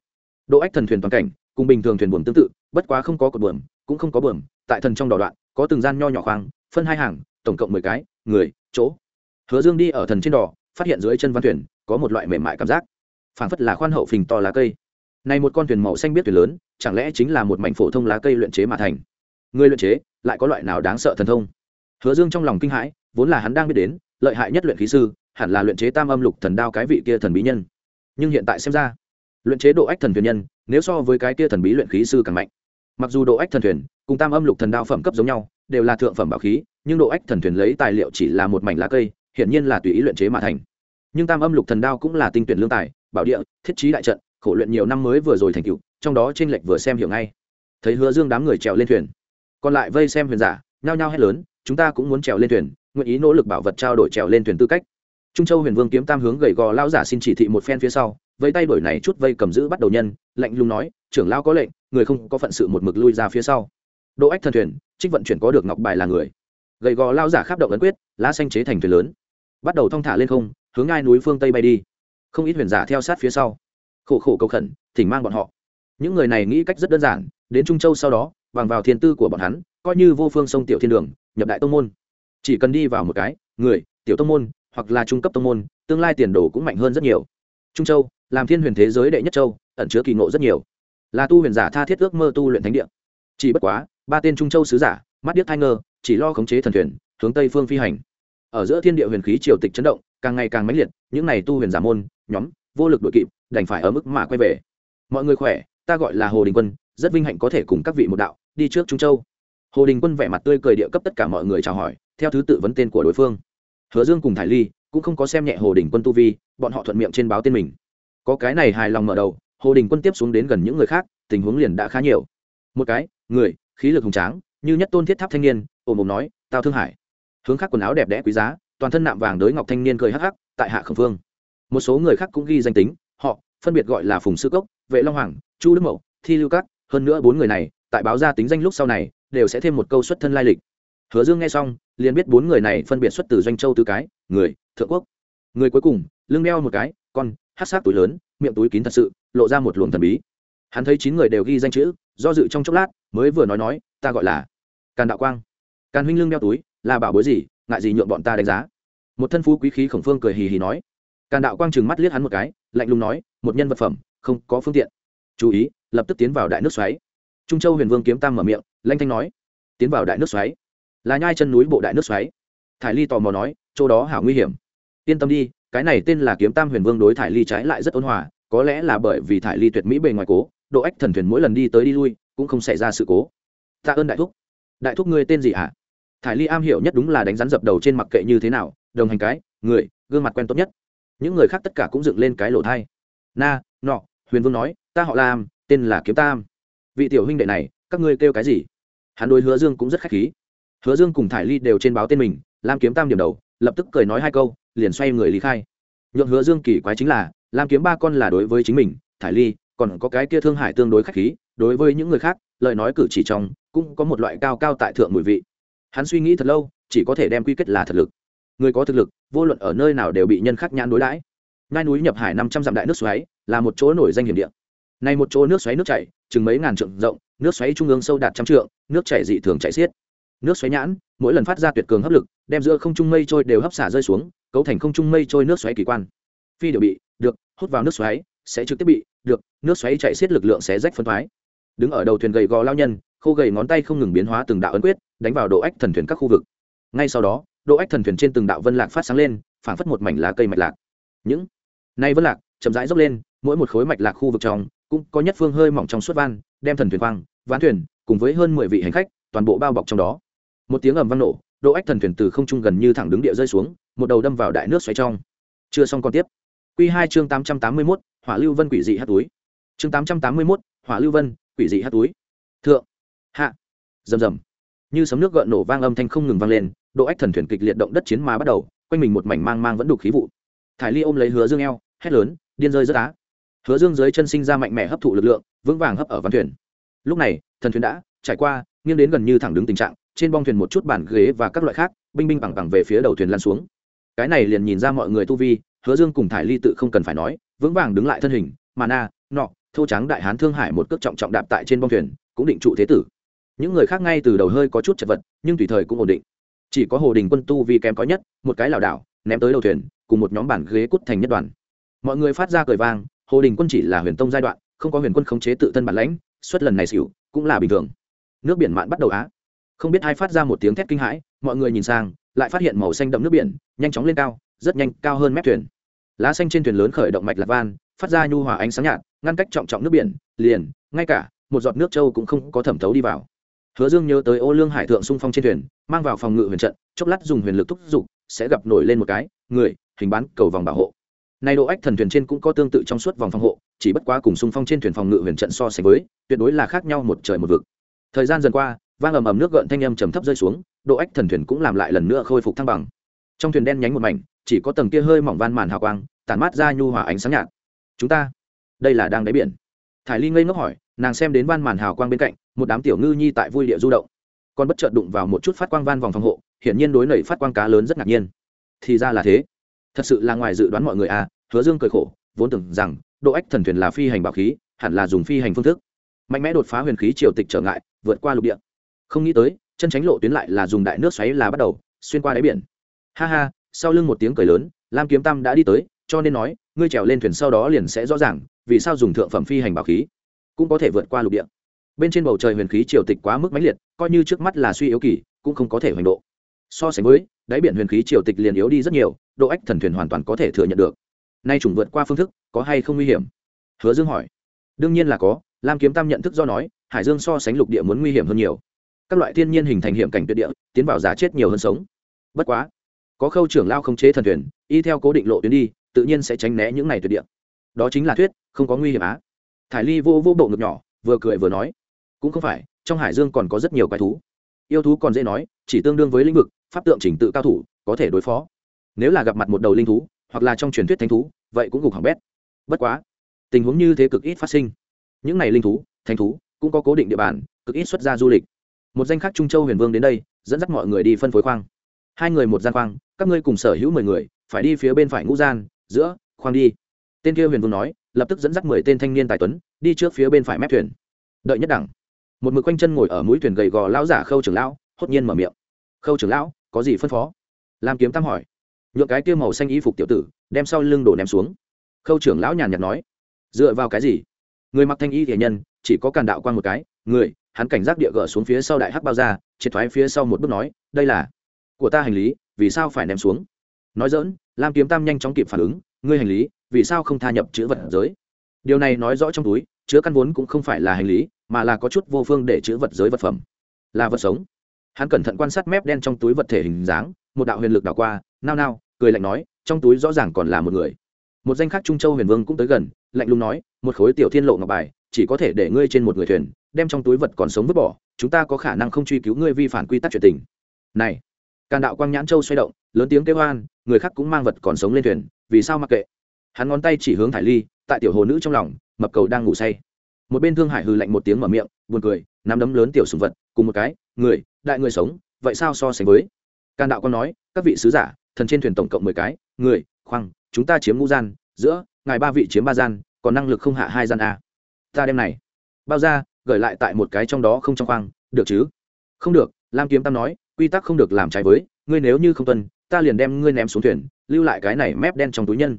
Độ ách thần thuyền toàn cảnh, cùng bình thường thuyền buồm tương tự, bất quá không có cột buồm, cũng không có buồm, tại thần trong đỏ đoạn, có từng gian nho nhỏ khoang, phân hai hàng, tổng cộng mười cái, người, chỗ. Hứa dương đi ở thần trên đỏ, phát hiện dưới chân văn thuyền, có một loại mềm mại cảm giác phảng phất là khoan hậu phình to lá cây. Này một con thuyền màu xanh biết thuyền lớn, chẳng lẽ chính là một mảnh phổ thông lá cây luyện chế mà thành? Người luyện chế, lại có loại nào đáng sợ thần thông? Hứa dương trong lòng kinh hãi, vốn là hắn đang biết đến, lợi hại nhất luyện khí sư, hẳn là luyện chế tam âm lục thần đao cái vị kia thần bí nhân. Nhưng hiện tại xem ra, luyện chế độ ách thần thuyền nhân, nếu so với cái kia thần bí luyện khí sư càng mạnh. Mặc dù độ ách thần thuyền cùng tam âm lục thần đao phẩm cấp giống nhau, đều là thượng phẩm bảo khí, nhưng độ ách thần thuyền lấy tài liệu chỉ là một mảnh lá cây, hiển nhiên là tùy ý luyện chế mà thành. Nhưng tam âm lục thần đao cũng là tinh tuyển lương tài bảo địa, thiết trí đại trận, khổ luyện nhiều năm mới vừa rồi thành tựu, trong đó trên lệch vừa xem hiểu ngay. Thấy hứa dương đám người trèo lên thuyền. Còn lại vây xem huyền giả, nhao nhao hét lớn, chúng ta cũng muốn trèo lên thuyền, nguyện ý nỗ lực bảo vật trao đổi trèo lên thuyền tư cách. Trung châu huyền vương kiếm tam hướng gầy gò lao giả xin chỉ thị một phen phía sau, vẫy tay đổi này chút vây cầm giữ bắt đầu nhân, lạnh lùng nói, trưởng lao có lệnh, người không có phận sự một mực lui ra phía sau. Đỗ ách thần thuyền, trích vận chuyển có được ngọc bài là người. Gầy gò lao giả khắp động ấn quyết, lá xanh chế thành thuyền lớn. Bắt đầu thong thả lên không, hướng ngai núi phương tây bay đi không ít huyền giả theo sát phía sau. Khổ khổ cầu khẩn, thỉnh mang bọn họ. Những người này nghĩ cách rất đơn giản, đến trung châu sau đó, bằng vào thiên tư của bọn hắn, coi như vô phương sông tiểu thiên đường, nhập đại tông môn. Chỉ cần đi vào một cái, người, tiểu tông môn, hoặc là trung cấp tông môn, tương lai tiền đồ cũng mạnh hơn rất nhiều. Trung châu, làm thiên huyền thế giới đệ nhất châu, ẩn chứa kỳ ngộ rất nhiều. Là tu huyền giả tha thiết ước mơ tu luyện thánh địa. Chỉ bất quá, ba tên trung châu sứ giả, mắt điếc thai ngơ, chỉ lo khống chế thần thuyền, hướng tây phương phi hành. Ở giữa thiên địa huyền khí triều tịch chấn động càng ngày càng mãnh liệt, những này tu huyền giả môn, nhóm, vô lực đội kịp, đành phải ở mức mà quay về. Mọi người khỏe, ta gọi là hồ đình quân, rất vinh hạnh có thể cùng các vị một đạo, đi trước trung châu. Hồ đình quân vẻ mặt tươi cười địa cấp tất cả mọi người chào hỏi, theo thứ tự vấn tên của đối phương. Hứa dương cùng thải ly cũng không có xem nhẹ hồ đình quân tu vi, bọn họ thuận miệng trên báo tên mình. Có cái này hài lòng mở đầu, hồ đình quân tiếp xuống đến gần những người khác, tình huống liền đã khá nhiều. Một cái, người, khí lực hùng tráng, như nhất tôn thiết tháp thanh niên, ồm ồm nói, tao thương hải. Hướng khác quần áo đẹp đẽ quý giá toàn thân nạm vàng đới ngọc thanh niên cười hắc hắc, tại hạ khẩn phương một số người khác cũng ghi danh tính, họ, phân biệt gọi là phùng sư cốc, vệ long hoàng, chu đức mậu, thi lưu cát, hơn nữa bốn người này, tại báo ra tính danh lúc sau này, đều sẽ thêm một câu xuất thân lai lịch. Hứa dương nghe xong, liền biết bốn người này phân biệt xuất từ doanh châu tứ cái, người, thượng quốc. Người cuối cùng, lưng đeo một cái, con, hát sát túi lớn, miệng túi kín thật sự, lộ ra một luồng thần bí. Hắn thấy chín người đều ghi danh chữ, do dự trong chốc lát, mới vừa nói nói, ta gọi là càn đạo quang. Càn huynh lưng đeo túi, là bảo bối gì? Ngại gì nhượng bọn ta đánh giá. Một thân phú quý khí khổng phương cười hì hì nói. Càn đạo quang trừng mắt liếc hắn một cái, lạnh lùng nói, một nhân vật phẩm, không có phương tiện. Chú ý, lập tức tiến vào đại nước xoáy. Trung châu huyền vương kiếm tam mở miệng, lanh thanh nói, tiến vào đại nước xoáy. Là nhai chân núi bộ đại nước xoáy. Thải ly tò mò nói, chỗ đó hảo nguy hiểm. Yên tâm đi, cái này tên là kiếm tam huyền vương đối thải ly trái lại rất ôn hòa, có lẽ là bởi vì thải ly tuyệt mỹ bề ngoài cố, độ ách thần thuyền mỗi lần đi tới đi lui, cũng không xảy ra sự cố. Tạ ơn đại thúc. Đại thúc ngươi tên gì hả? Thải ly am hiểu nhất đúng là đánh rắn dập đầu trên mặc kệ như thế nào, đồng hành cái, người, gương mặt quen tốt nhất. Những người khác tất cả cũng dựng lên cái lỗ thai. Na, nọ, huyền vương nói, ta họ lam, tên là kiếm tam. Vị tiểu huynh đệ này, các ngươi kêu cái gì? Hắn đối hứa dương cũng rất khách khí. Hứa dương cùng thải ly đều trên báo tên mình, lam kiếm tam điểm đầu, lập tức cười nói hai câu, liền xoay người lý khai. Nhượng hứa dương kỳ quái chính là, lam kiếm ba con là đối với chính mình, thải ly còn có cái kia thương hải tương đối khách khí, đối với những người khác, lời nói cử chỉ trong, cũng có một loại cao cao tại thượng mùi vị hắn suy nghĩ thật lâu, chỉ có thể đem quy kết là thực lực. Người có thực lực, vô luận ở nơi nào đều bị nhân khắc nhãn đối đãi. Ngai núi nhập hải năm trăm dặm đại nước xoáy, là một chỗ nổi danh hiểm địa. Nay một chỗ nước xoáy nước chảy, chừng mấy ngàn trượng rộng, nước xoáy trung ương sâu đạt trăm trượng, nước chảy dị thường chảy xiết. Nước xoáy nhãn, mỗi lần phát ra tuyệt cường hấp lực, đem giữa không trung mây trôi đều hấp xả rơi xuống, cấu thành không trung mây trôi nước xoáy kỳ quan. Phi đều bị, được, hút vào nước xoáy, sẽ trực tiếp bị, được, nước xoáy chạy xiết lực lượng sẽ rách phân thoái. Đứng ở đầu thuyền gầy gò lao nhân, khô gầy ngón tay không ngừng biến hóa từng đạo ấn quyết đánh vào độ ách thần thuyền các khu vực. Ngay sau đó, độ ách thần thuyền trên từng đạo vân lạc phát sáng lên, phảng phất một mảnh lá cây mạch lạc. Những nay vân lạc chậm rãi dốc lên, mỗi một khối mạch lạc khu vực trong cũng có nhất phương hơi mỏng trong suốt van, đem thần thuyền quang, ván thuyền cùng với hơn mười vị hành khách toàn bộ bao bọc trong đó. Một tiếng ầm vang nổ, độ ách thần thuyền từ không trung gần như thẳng đứng địa rơi xuống, một đầu đâm vào đại nước xoáy trong. Chưa xong còn tiếp. Q hai chương tám trăm tám mươi mốt, hỏa lưu vân quỷ dị hát túi. Chương tám trăm tám mươi mốt, hỏa lưu vân quỷ dị hát túi. Thượng. Hạ. Rầm rầm như sấm nước gợn nổ vang âm thanh không ngừng vang lên, độ ách thần thuyền kịch liệt động đất chiến mà bắt đầu, quanh mình một mảnh mang mang vẫn đục khí vụ. Thải ly ôm lấy hứa dương eo, hét lớn, điên rơi rất á. Hứa dương dưới chân sinh ra mạnh mẽ hấp thụ lực lượng, vững vàng hấp ở ván thuyền. Lúc này, thần thuyền đã trải qua, nghiêng đến gần như thẳng đứng tình trạng, trên bong thuyền một chút bàn ghế và các loại khác, binh binh bằng bằng về phía đầu thuyền lăn xuống. Cái này liền nhìn ra mọi người tu vi, hứa dương cùng thải ly tự không cần phải nói, vững vàng đứng lại thân hình, mà na, nọ, thô trắng đại hán thương hải một cước trọng trọng đạp tại trên bong thuyền, cũng định trụ thế tử những người khác ngay từ đầu hơi có chút chật vật, nhưng tùy thời cũng ổn định. Chỉ có hồ đình quân tu vi kém có nhất, một cái lảo đảo, ném tới đầu thuyền, cùng một nhóm bản ghế cút thành nhất đoàn. Mọi người phát ra cười vang, hồ đình quân chỉ là huyền tông giai đoạn, không có huyền quân khống chế tự thân bản lãnh, suất lần này xỉu, cũng là bình thường. Nước biển mạn bắt đầu á. Không biết ai phát ra một tiếng thét kinh hãi, mọi người nhìn sang, lại phát hiện màu xanh đậm nước biển, nhanh chóng lên cao, rất nhanh, cao hơn mép thuyền. Lá xanh trên thuyền lớn khởi động mạch lạc van, phát ra nhu hòa ánh sáng nhạt, ngăn cách trọng trọng nước biển, liền, ngay cả, một giọt nước trâu cũng không có thẩm thấu đi vào hứa dương nhớ tới ô lương hải thượng xung phong trên thuyền, mang vào phòng ngự huyền trận, chốc lát dùng huyền lực thúc giục, sẽ gặp nổi lên một cái, người, hình bán cầu vòng bảo hộ. Nay độ ách thần thuyền trên cũng có tương tự trong suốt vòng phòng hộ, chỉ bất quá cùng xung phong trên thuyền phòng ngự huyền trận so sánh với, tuyệt đối là khác nhau một trời một vực. Thời gian dần qua, vang ầm ầm nước gợn thanh âm trầm thấp rơi xuống, độ ách thần thuyền cũng làm lại lần nữa khôi phục thăng bằng. Trong thuyền đen nhánh một mảnh, chỉ có tầng kia hơi mỏng van màn hào quang, tản mát ra nhu hòa ánh sáng nhạt. Chúng ta, đây là đang đáy biển. Thải ly ngây ngốc hỏi nàng xem đến van màn hào quang bên cạnh, một đám tiểu ngư nhi tại vui địa du động. Còn bất chợt đụng vào một chút phát quang van vòng phòng hộ, hiển nhiên đối nảy phát quang cá lớn rất ngạc nhiên. Thì ra là thế. Thật sự là ngoài dự đoán mọi người à hứa dương cười khổ, vốn tưởng rằng độ ách thần thuyền là phi hành bảo khí, hẳn là dùng phi hành phương thức. Mạnh mẽ đột phá huyền khí triều tịch trở ngại, vượt qua lục địa. Không nghĩ tới, chân tránh lộ tuyến lại là dùng đại nước xoáy là bắt đầu, xuyên qua đáy biển. Ha ha, sau lưng một tiếng cười lớn, lam kiếm tam đã đi tới, cho nên nói, ngươi trèo lên thuyền sau đó liền sẽ rõ ràng vì sao dùng thượng phẩm phi hành bảo khí cũng có thể vượt qua lục địa. Bên trên bầu trời huyền khí triều tịch quá mức mãnh liệt, coi như trước mắt là suy yếu kỳ, cũng không có thể hoành độ. So sánh với, đáy biển huyền khí triều tịch liền yếu đi rất nhiều, độ ách thần thuyền hoàn toàn có thể thừa nhận được. Nay chủng vượt qua phương thức, có hay không nguy hiểm? Hứa dương hỏi. Đương nhiên là có, lam kiếm tam nhận thức do nói, hải dương so sánh lục địa muốn nguy hiểm hơn nhiều. Các loại thiên nhiên hình thành hiểm cảnh tuyệt địa, tiến vào giá chết nhiều hơn sống. Bất quá, có khâu trưởng lao không chế thần thuyền, y theo cố định lộ tuyến đi, tự nhiên sẽ tránh né những này tuyệt địa. Đó chính là thuyết, không có nguy hiểm á thải ly vô vô bộ ngực nhỏ, vừa cười vừa nói, cũng không phải, trong hải dương còn có rất nhiều quái thú. Yêu thú còn dễ nói, chỉ tương đương với lĩnh vực, pháp tượng trình tự cao thủ, có thể đối phó. Nếu là gặp mặt một đầu linh thú, hoặc là trong truyền thuyết thánh thú, vậy cũng gục hỏng bét. Bất quá, tình huống như thế cực ít phát sinh. Những này linh thú, thánh thú, cũng có cố định địa bàn, cực ít xuất ra du lịch. Một danh khác trung châu huyền vương đến đây, dẫn dắt mọi người đi phân phối khoang. Hai người một gian khoang, các ngươi cùng sở hữu mười người, phải đi phía bên phải ngũ gian, giữa, khoang đi. Tên kia huyền vương nói lập tức dẫn dắt mười tên thanh niên tài tuấn, đi trước phía bên phải mép thuyền. Đợi nhất đẳng. Một mực quanh chân ngồi ở mũi thuyền gầy gò lão giả khâu trưởng lão, hốt nhiên mở miệng. Khâu trưởng lão, có gì phân phó? Lam kiếm tam hỏi. Nhượng cái kia màu xanh y phục tiểu tử, đem sau lưng đổ ném xuống. Khâu trưởng lão nhàn nhạt nói. Dựa vào cái gì? Người mặc thanh y thể nhân, chỉ có càn đạo quan một cái, người, hắn cảnh giác địa gỡ xuống phía sau đại hắc bao ra triệt thoái phía sau một bước nói, đây là của ta hành lý, vì sao phải ném xuống? Nói dỡn lam kiếm tam nhanh chóng kịp phản ứng, ngươi hành lý vì sao không tha nhập chữ vật giới? Điều này nói rõ trong túi, chứa căn vốn cũng không phải là hành lý, mà là có chút vô phương để chữ vật giới vật phẩm. Là vật sống. Hắn cẩn thận quan sát mép đen trong túi vật thể hình dáng, một đạo huyền lực đảo qua, nao nao, cười lạnh nói, trong túi rõ ràng còn là một người. Một danh khác trung châu huyền vương cũng tới gần, lạnh lùng nói, một khối tiểu thiên lộ ngọc bài, chỉ có thể để ngươi trên một người thuyền, đem trong túi vật còn sống vứt bỏ, chúng ta có khả năng không truy cứu ngươi vi phản quy tắc chuyện tình. Này, càn đạo quang nhãn châu xoay động, lớn tiếng kêu hoan người khác cũng mang vật còn sống lên thuyền, vì sao mặc kệ? Hắn ngón tay chỉ hướng thải ly, tại tiểu hồ nữ trong lòng, mập cầu đang ngủ say. Một bên thương hải hư lạnh một tiếng mở miệng, buồn cười, nắm đấm lớn tiểu sùng vật, cùng một cái, người, đại người sống, vậy sao so sánh với? Can đạo con nói, các vị sứ giả, thần trên thuyền tổng cộng mười cái, người, khoang, chúng ta chiếm ngũ gian, giữa, ngài ba vị chiếm ba gian, còn năng lực không hạ hai gian a. Ta đem này, bao ra, gửi lại tại một cái trong đó không trong khoang, được chứ? Không được, lam kiếm tam nói, quy tắc không được làm trái với, ngươi nếu như không tuân, ta liền đem ngươi ném xuống thuyền, lưu lại cái này mép đen trong túi nhân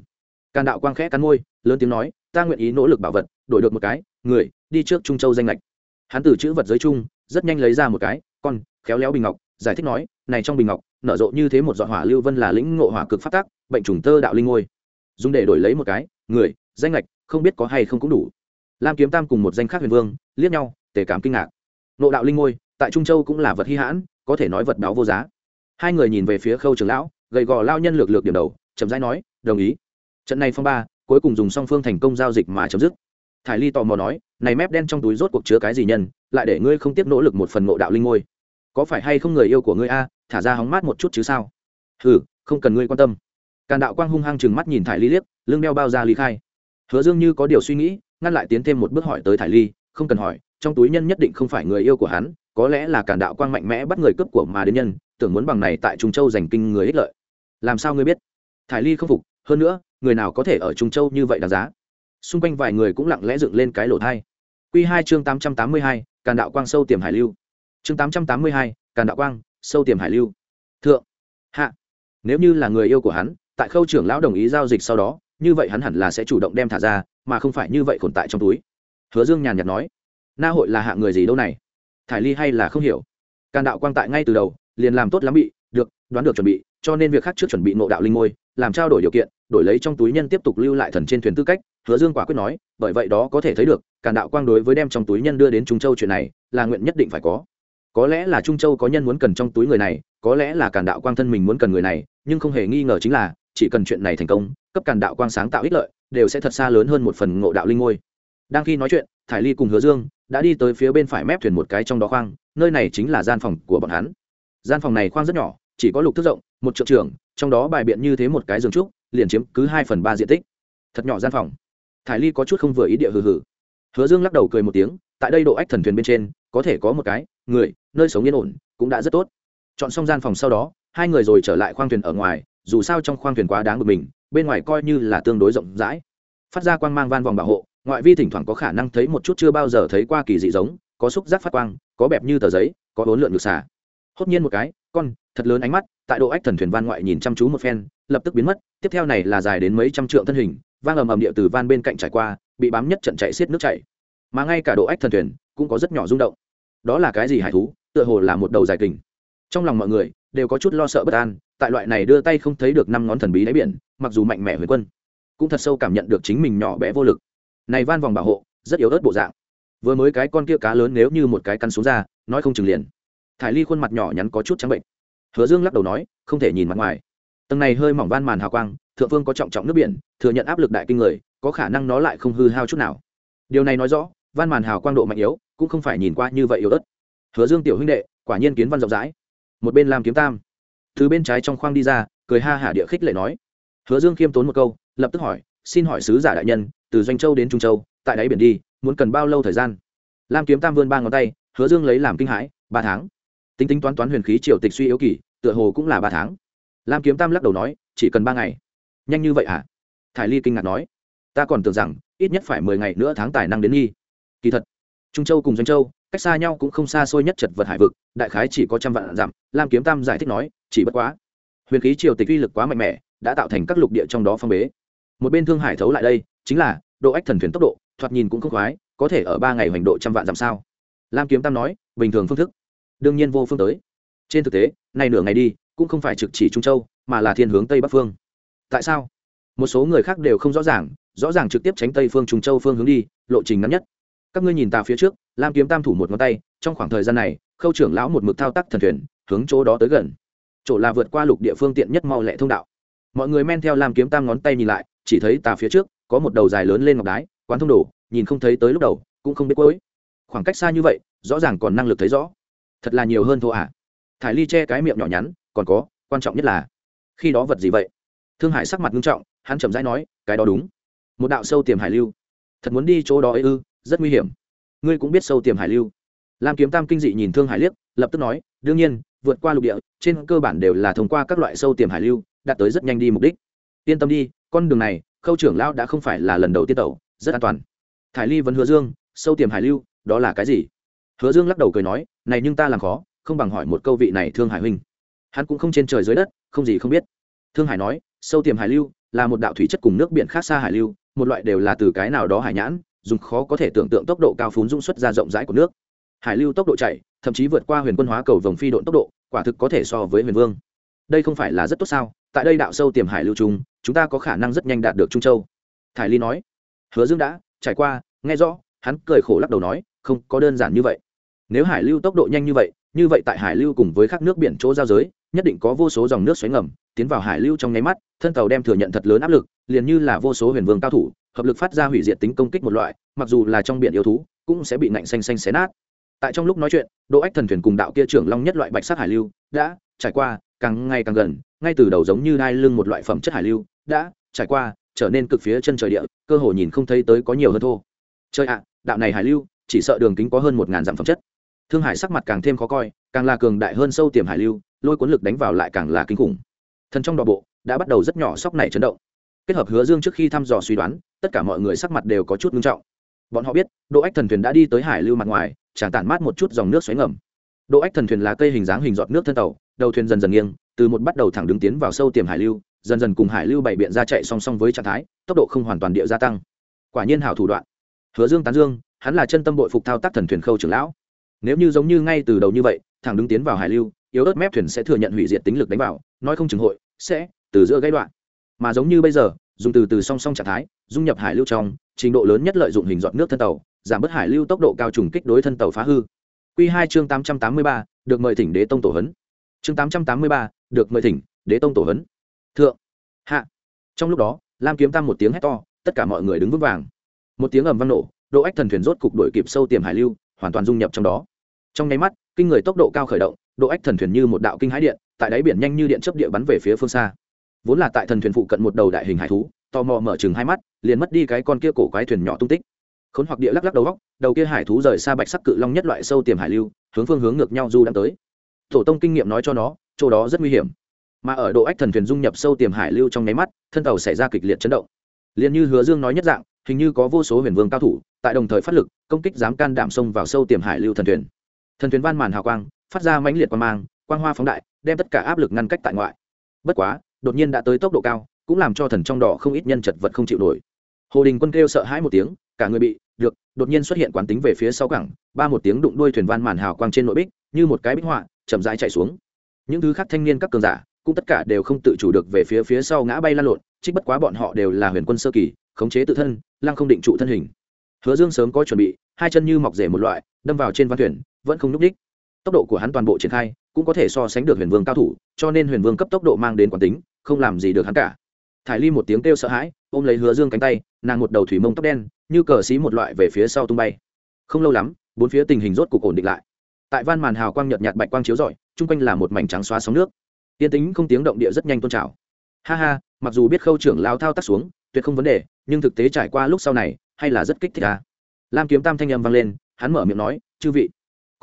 càn đạo quang khẽ cắn môi, lớn tiếng nói, ta nguyện ý nỗ lực bảo vật, đổi được một cái, người, đi trước trung châu danh lệch. Hắn từ chữ vật giới chung, rất nhanh lấy ra một cái, con, khéo léo bình ngọc, giải thích nói, này trong bình ngọc, nở rộ như thế một dọn hỏa lưu vân là lĩnh ngộ hỏa cực phát tác bệnh trùng tơ đạo linh ngôi. Dùng để đổi lấy một cái, người, danh lệch, không biết có hay không cũng đủ. Lam kiếm tam cùng một danh khác huyền vương, liếc nhau, tề cảm kinh ngạc. Nộ đạo linh ngôi, tại trung châu cũng là vật hy hãn, có thể nói vật đáo vô giá. Hai người nhìn về phía khâu trường lão, gầy gò lao nhân lược lược điểm đầu, chậm rãi nói, đồng ý trận này phong ba, cuối cùng dùng song phương thành công giao dịch mà chấm dứt. Thải ly tò mò nói, này mép đen trong túi rốt cuộc chứa cái gì nhân, lại để ngươi không tiếp nỗ lực một phần ngộ đạo linh ngôi. Có phải hay không người yêu của ngươi a, thả ra hóng mát một chút chứ sao? Ừ không cần ngươi quan tâm. Càn đạo quang hung hăng chừng mắt nhìn thải ly liếc, lưng đeo bao ra ly khai. Hứa dương như có điều suy nghĩ, ngăn lại tiến thêm một bước hỏi tới thải ly, không cần hỏi, trong túi nhân nhất định không phải người yêu của hắn, có lẽ là càn đạo quang mạnh mẽ bắt người cướp của mà đến nhân, tưởng muốn bằng này tại trung châu giành kinh người ích lợi. Làm sao ngươi biết? Thải ly không phục, hơn nữa người nào có thể ở trung châu như vậy đáng giá? Xung quanh vài người cũng lặng lẽ dựng lên cái lỗ thai. Q hai chương tám trăm tám mươi hai, càn đạo quang sâu tiềm hải lưu. Chương tám trăm tám mươi hai, càn đạo quang sâu tiềm hải lưu. Thượng, hạ. Nếu như là người yêu của hắn, tại khâu trưởng lão đồng ý giao dịch sau đó, như vậy hắn hẳn là sẽ chủ động đem thả ra, mà không phải như vậy khổn tại trong túi. Hứa dương nhàn nhạt nói, na hội là hạng người gì đâu này? Thải ly hay là không hiểu? Càn đạo quang tại ngay từ đầu, liền làm tốt lắm bị, được, đoán được chuẩn bị, cho nên việc khác trước chuẩn bị nộ đạo linh ngôi, làm trao đổi điều kiện đổi lấy trong túi nhân tiếp tục lưu lại thần trên thuyền tư cách, hứa dương quả quyết nói, bởi vậy đó có thể thấy được, càn đạo quang đối với đem trong túi nhân đưa đến trung châu chuyện này, là nguyện nhất định phải có. Có lẽ là trung châu có nhân muốn cần trong túi người này, có lẽ là càn đạo quang thân mình muốn cần người này, nhưng không hề nghi ngờ chính là, chỉ cần chuyện này thành công, cấp càn đạo quang sáng tạo ích lợi, đều sẽ thật xa lớn hơn một phần ngộ đạo linh ngôi. Đang khi nói chuyện, thải ly cùng hứa dương đã đi tới phía bên phải mép thuyền một cái trong đó khoang, nơi này chính là gian phòng của bọn hắn. Gian phòng này khoang rất nhỏ, chỉ có lục thức rộng, một trượng trưởng, trong đó bài biện như thế một cái giường trúc liền chiếm cứ hai phần ba diện tích. Thật nhỏ gian phòng. Thải ly có chút không vừa ý địa hừ hừ. Hứa dương lắc đầu cười một tiếng, tại đây độ ách thần thuyền bên trên, có thể có một cái, người, nơi sống yên ổn, cũng đã rất tốt. Chọn xong gian phòng sau đó, hai người rồi trở lại khoang thuyền ở ngoài, dù sao trong khoang thuyền quá đáng bực mình, bên ngoài coi như là tương đối rộng rãi. Phát ra quang mang van vòng bảo hộ, ngoại vi thỉnh thoảng có khả năng thấy một chút chưa bao giờ thấy qua kỳ dị giống, có xúc giác phát quang, có bẹp như tờ giấy, có bốn lượn ngược xả. Hốt nhiên một cái, con, thật lớn ánh mắt, tại độ ách thần thuyền van ngoại nhìn chăm chú một phen lập tức biến mất, tiếp theo này là dài đến mấy trăm trượng thân hình, vang ầm ầm địa từ van bên cạnh trải qua, bị bám nhất trận chạy xiết nước chảy. Mà ngay cả độ ách thần thuyền cũng có rất nhỏ rung động. Đó là cái gì hải thú? Tựa hồ là một đầu dài kình. Trong lòng mọi người đều có chút lo sợ bất an, tại loại này đưa tay không thấy được năm ngón thần bí đáy biển, mặc dù mạnh mẽ huyền quân, cũng thật sâu cảm nhận được chính mình nhỏ bé vô lực. Này van vòng bảo hộ, rất yếu ớt bộ dạng. Vừa mới cái con kia cá lớn nếu như một cái căn xuống ra, nói không chừng liền. Thải ly khuôn mặt nhỏ nhắn có chút trắng bệnh. Hứa dương lắc đầu nói, không thể nhìn mặt ngoài tầng này hơi mỏng van màn hào quang, thượng phương có trọng trọng nước biển, thừa nhận áp lực đại kinh người, có khả năng nó lại không hư hao chút nào. Điều này nói rõ, van màn hào quang độ mạnh yếu, cũng không phải nhìn qua như vậy yếu ớt. Hứa dương tiểu huynh đệ, quả nhiên kiến văn rộng rãi. Một bên làm kiếm tam, từ bên trái trong khoang đi ra, cười ha hả địa khích lệ nói. Hứa dương khiêm tốn một câu, lập tức hỏi, xin hỏi sứ giả đại nhân, từ doanh châu đến trung châu, tại đáy biển đi, muốn cần bao lâu thời gian? Lam kiếm tam vươn ba ngón tay, hứa dương lấy làm kinh hãi, ba tháng. Tính tính toán toán huyền khí triều tịch suy yếu kỳ, tựa hồ cũng là ba tháng lam kiếm tam lắc đầu nói, chỉ cần ba ngày. Nhanh như vậy hả? À? thải ly kinh ngạc nói, ta còn tưởng rằng, ít nhất phải mười ngày nữa tháng tài năng đến nghi. Kỳ thật, trung châu cùng doanh châu, cách xa nhau cũng không xa xôi nhất chật vật hải vực, đại khái chỉ có trăm vạn dặm. Lam kiếm tam giải thích nói, chỉ bất quá, huyền khí triều tịch uy lực quá mạnh mẽ, đã tạo thành các lục địa trong đó phong bế. Một bên thương hải thấu lại đây, chính là độ ách thần thuyền tốc độ, thoạt nhìn cũng không khoái, có thể ở ba ngày hoành độ trăm vạn dặm sao? Lam kiếm tam nói, bình thường phương thức, đương nhiên vô phương tới. Trên thực tế, nay nửa ngày đi cũng không phải trực chỉ trung châu, mà là thiên hướng tây bắc phương. Tại sao? Một số người khác đều không rõ ràng rõ ràng trực tiếp tránh tây phương trung châu phương hướng đi, lộ trình ngắn nhất. Các ngươi nhìn ta phía trước, lam kiếm tam thủ một ngón tay, trong khoảng thời gian này, khâu trưởng lão một mực thao tác thần thuyền, hướng chỗ đó tới gần. Chỗ là vượt qua lục địa phương tiện nhất mau lẹ thông đạo. Mọi người men theo lam kiếm tam ngón tay nhìn lại, chỉ thấy tà phía trước, có một đầu dài lớn lên ngọc đái, quán thông đổ nhìn không thấy tới lúc đầu, cũng không biết cuối. Khoảng cách xa như vậy, rõ ràng còn năng lực thấy rõ. Thật là nhiều hơn thô ạ à. thải ly che cái miệng nhỏ nhắn còn có, quan trọng nhất là, khi đó vật gì vậy? Thương hải sắc mặt nghiêm trọng, hắn chậm rãi nói, cái đó đúng. Một đạo sâu tiềm hải lưu. Thật muốn đi chỗ đó ấy ư, rất nguy hiểm. Ngươi cũng biết sâu tiềm hải lưu. Lam kiếm tam kinh dị nhìn thương hải liếc, lập tức nói, đương nhiên, vượt qua lục địa, trên cơ bản đều là thông qua các loại sâu tiềm hải lưu, đạt tới rất nhanh đi mục đích. Yên tâm đi, con đường này, khâu trưởng lão đã không phải là lần đầu tiên tẩu, rất an toàn. Thải ly vẫn hứa dương, sâu tiềm hải lưu, đó là cái gì? Hứa dương lắc đầu cười nói, này nhưng ta làm khó, không bằng hỏi một câu vị này thương hải huynh hắn cũng không trên trời dưới đất, không gì không biết. Thương hải nói, sâu tiềm hải lưu là một đạo thủy chất cùng nước biển khác xa hải lưu, một loại đều là từ cái nào đó hải nhãn, dùng khó có thể tưởng tượng tốc độ cao phún dung xuất ra rộng rãi của nước. Hải lưu tốc độ chạy, thậm chí vượt qua huyền quân hóa cầu vòng phi độn tốc độ, quả thực có thể so với huyền vương. Đây không phải là rất tốt sao? Tại đây đạo sâu tiềm hải lưu trung chúng ta có khả năng rất nhanh đạt được trung châu. Thải ly nói, hứa dương đã trải qua, nghe rõ, hắn cười khổ lắc đầu nói, không có đơn giản như vậy. Nếu hải lưu tốc độ nhanh như vậy như vậy tại hải lưu cùng với các nước biển chỗ giao giới, nhất định có vô số dòng nước xoáy ngầm tiến vào hải lưu trong nháy mắt, thân tàu đem thừa nhận thật lớn áp lực, liền như là vô số huyền vương cao thủ, hợp lực phát ra hủy diệt tính công kích một loại, mặc dù là trong biển yêu thú, cũng sẽ bị nạnh xanh xanh xé nát. Tại trong lúc nói chuyện độ ách thần thuyền cùng đạo kia trưởng long nhất loại bạch sắc hải lưu đã trải qua càng ngày càng gần, ngay từ đầu giống như đai lưng một loại phẩm chất hải lưu đã trải qua, trở nên cực phía chân trời địa, cơ hồ nhìn không thấy tới có nhiều hơn thô. Chơi ạ, đạo này hải lưu chỉ sợ đường kính có hơn một ngàn dặm phẩm chất thương hải sắc mặt càng thêm khó coi, càng là cường đại hơn sâu tiềm hải lưu, lôi cuốn lực đánh vào lại càng là kinh khủng. Thần trong đỏ bộ, đã bắt đầu rất nhỏ sóc này chấn động. Kết hợp hứa dương trước khi thăm dò suy đoán, tất cả mọi người sắc mặt đều có chút nghiêm trọng. Bọn họ biết độ ách thần thuyền đã đi tới hải lưu mặt ngoài chẳng tản mát một chút dòng nước xoáy ngầm. Độ ách thần thuyền là cây hình dáng hình giọt nước thân tàu, đầu thuyền dần dần nghiêng, từ một bắt đầu thẳng đứng tiến vào sâu tiềm hải lưu, dần dần cùng hải lưu bảy biện ra chạy song song với trạng thái, tốc độ không hoàn toàn địa gia tăng. Quả nhiên hảo thủ đoạn. Hứa dương tán dương, hắn là chân tâm bội phục thao tác thần thuyền khâu trưởng lão nếu như giống như ngay từ đầu như vậy, thẳng đứng tiến vào hải lưu, yếu ớt mép thuyền sẽ thừa nhận hủy diệt tính lực đánh vào, nói không chừng hội sẽ từ giữa gãy đoạn. Mà giống như bây giờ, dùng từ từ song song trạng thái, dung nhập hải lưu trong, trình độ lớn nhất lợi dụng hình dọn nước thân tàu, giảm bớt hải lưu tốc độ cao trùng kích đối thân tàu phá hư. Q hai chương tám trăm tám mươi ba, được mời thỉnh đế tông tổ hấn chương tám trăm tám mươi ba, được mời thỉnh đế tông tổ hấn thượng, hạ. Trong lúc đó, lam kiếm tam một tiếng hét to, tất cả mọi người đứng vững vàng. Một tiếng ầm vang nổ, độ ách thần thuyền rốt cục đuổi kịp sâu tiềm hải lưu, hoàn toàn dung nhập trong đó trong nháy mắt, kinh người tốc độ cao khởi động, độ ách thần thuyền như một đạo kinh hãi điện, tại đáy biển nhanh như điện chấp địa bắn về phía phương xa. Vốn là tại thần thuyền phụ cận một đầu đại hình hải thú, tò mò mở chừng hai mắt, liền mất đi cái con kia cổ quái thuyền nhỏ tung tích. Khốn hoặc địa lắc lắc đầu góc, đầu kia hải thú rời xa bạch sắc cự long nhất loại sâu tiềm hải lưu, hướng phương hướng ngược nhau du đang tới. Tổ tông kinh nghiệm nói cho nó, chỗ đó rất nguy hiểm. Mà ở độ ách thần thuyền dung nhập sâu tiềm hải lưu trong nháy mắt, thân tàu xảy ra kịch liệt chấn động. Liền như hứa dương nói nhất dạng, hình như có vô số huyền vương cao thủ, tại đồng thời phát lực, công kích dám can đảm xông vào sâu tiềm hải lưu thần thuyền thần thuyền van màn hào quang, phát ra mãnh liệt quang mang, quang hoa phóng đại, đem tất cả áp lực ngăn cách tại ngoại. Bất quá, đột nhiên đã tới tốc độ cao, cũng làm cho thần trong đỏ không ít nhân chật vật không chịu nổi. Hồ đình quân kêu sợ hãi một tiếng, cả người bị, được, đột nhiên xuất hiện quán tính về phía sau cảng, ba một tiếng đụng đuôi thuyền van màn hào quang trên nội bích, như một cái bích họa, chậm rãi chạy xuống. Những thứ khác thanh niên các cường giả, cũng tất cả đều không tự chủ được về phía phía sau ngã bay lan lộn, trích bất quá bọn họ đều là huyền quân sơ kỳ, khống chế tự thân, lăng không định trụ thân hình. Hứa dương sớm có chuẩn bị, hai chân như mọc rể một loại, đâm vào trên văn thuyền vẫn không n ú c đích tốc độ của hắn toàn bộ triển khai cũng có thể so sánh được huyền vương cao thủ, cho nên huyền vương cấp tốc độ mang đến quán tính, không làm gì được hắn cả. Thải ly một tiếng kêu sợ hãi, ôm lấy hứa dương cánh tay, nàng một đầu thủy mông tóc đen, như cờ xí một loại về phía sau tung bay. Không lâu lắm, bốn phía tình hình rốt cục ổn định lại. Tại van màn hào quang nhợt nhạt bạch quang chiếu rọi, chung quanh là một mảnh trắng xóa sóng nước. Tiên tính không tiếng động địa rất nhanh tôn trào. Ha ha, mặc dù biết khâu trưởng lao thao tác xuống, tuyệt không vấn đề, nhưng thực tế trải qua lúc sau này, hay là rất kích thích à. lam kiếm tam thanh âm vang lên, hắn mở miệng nói, chư vị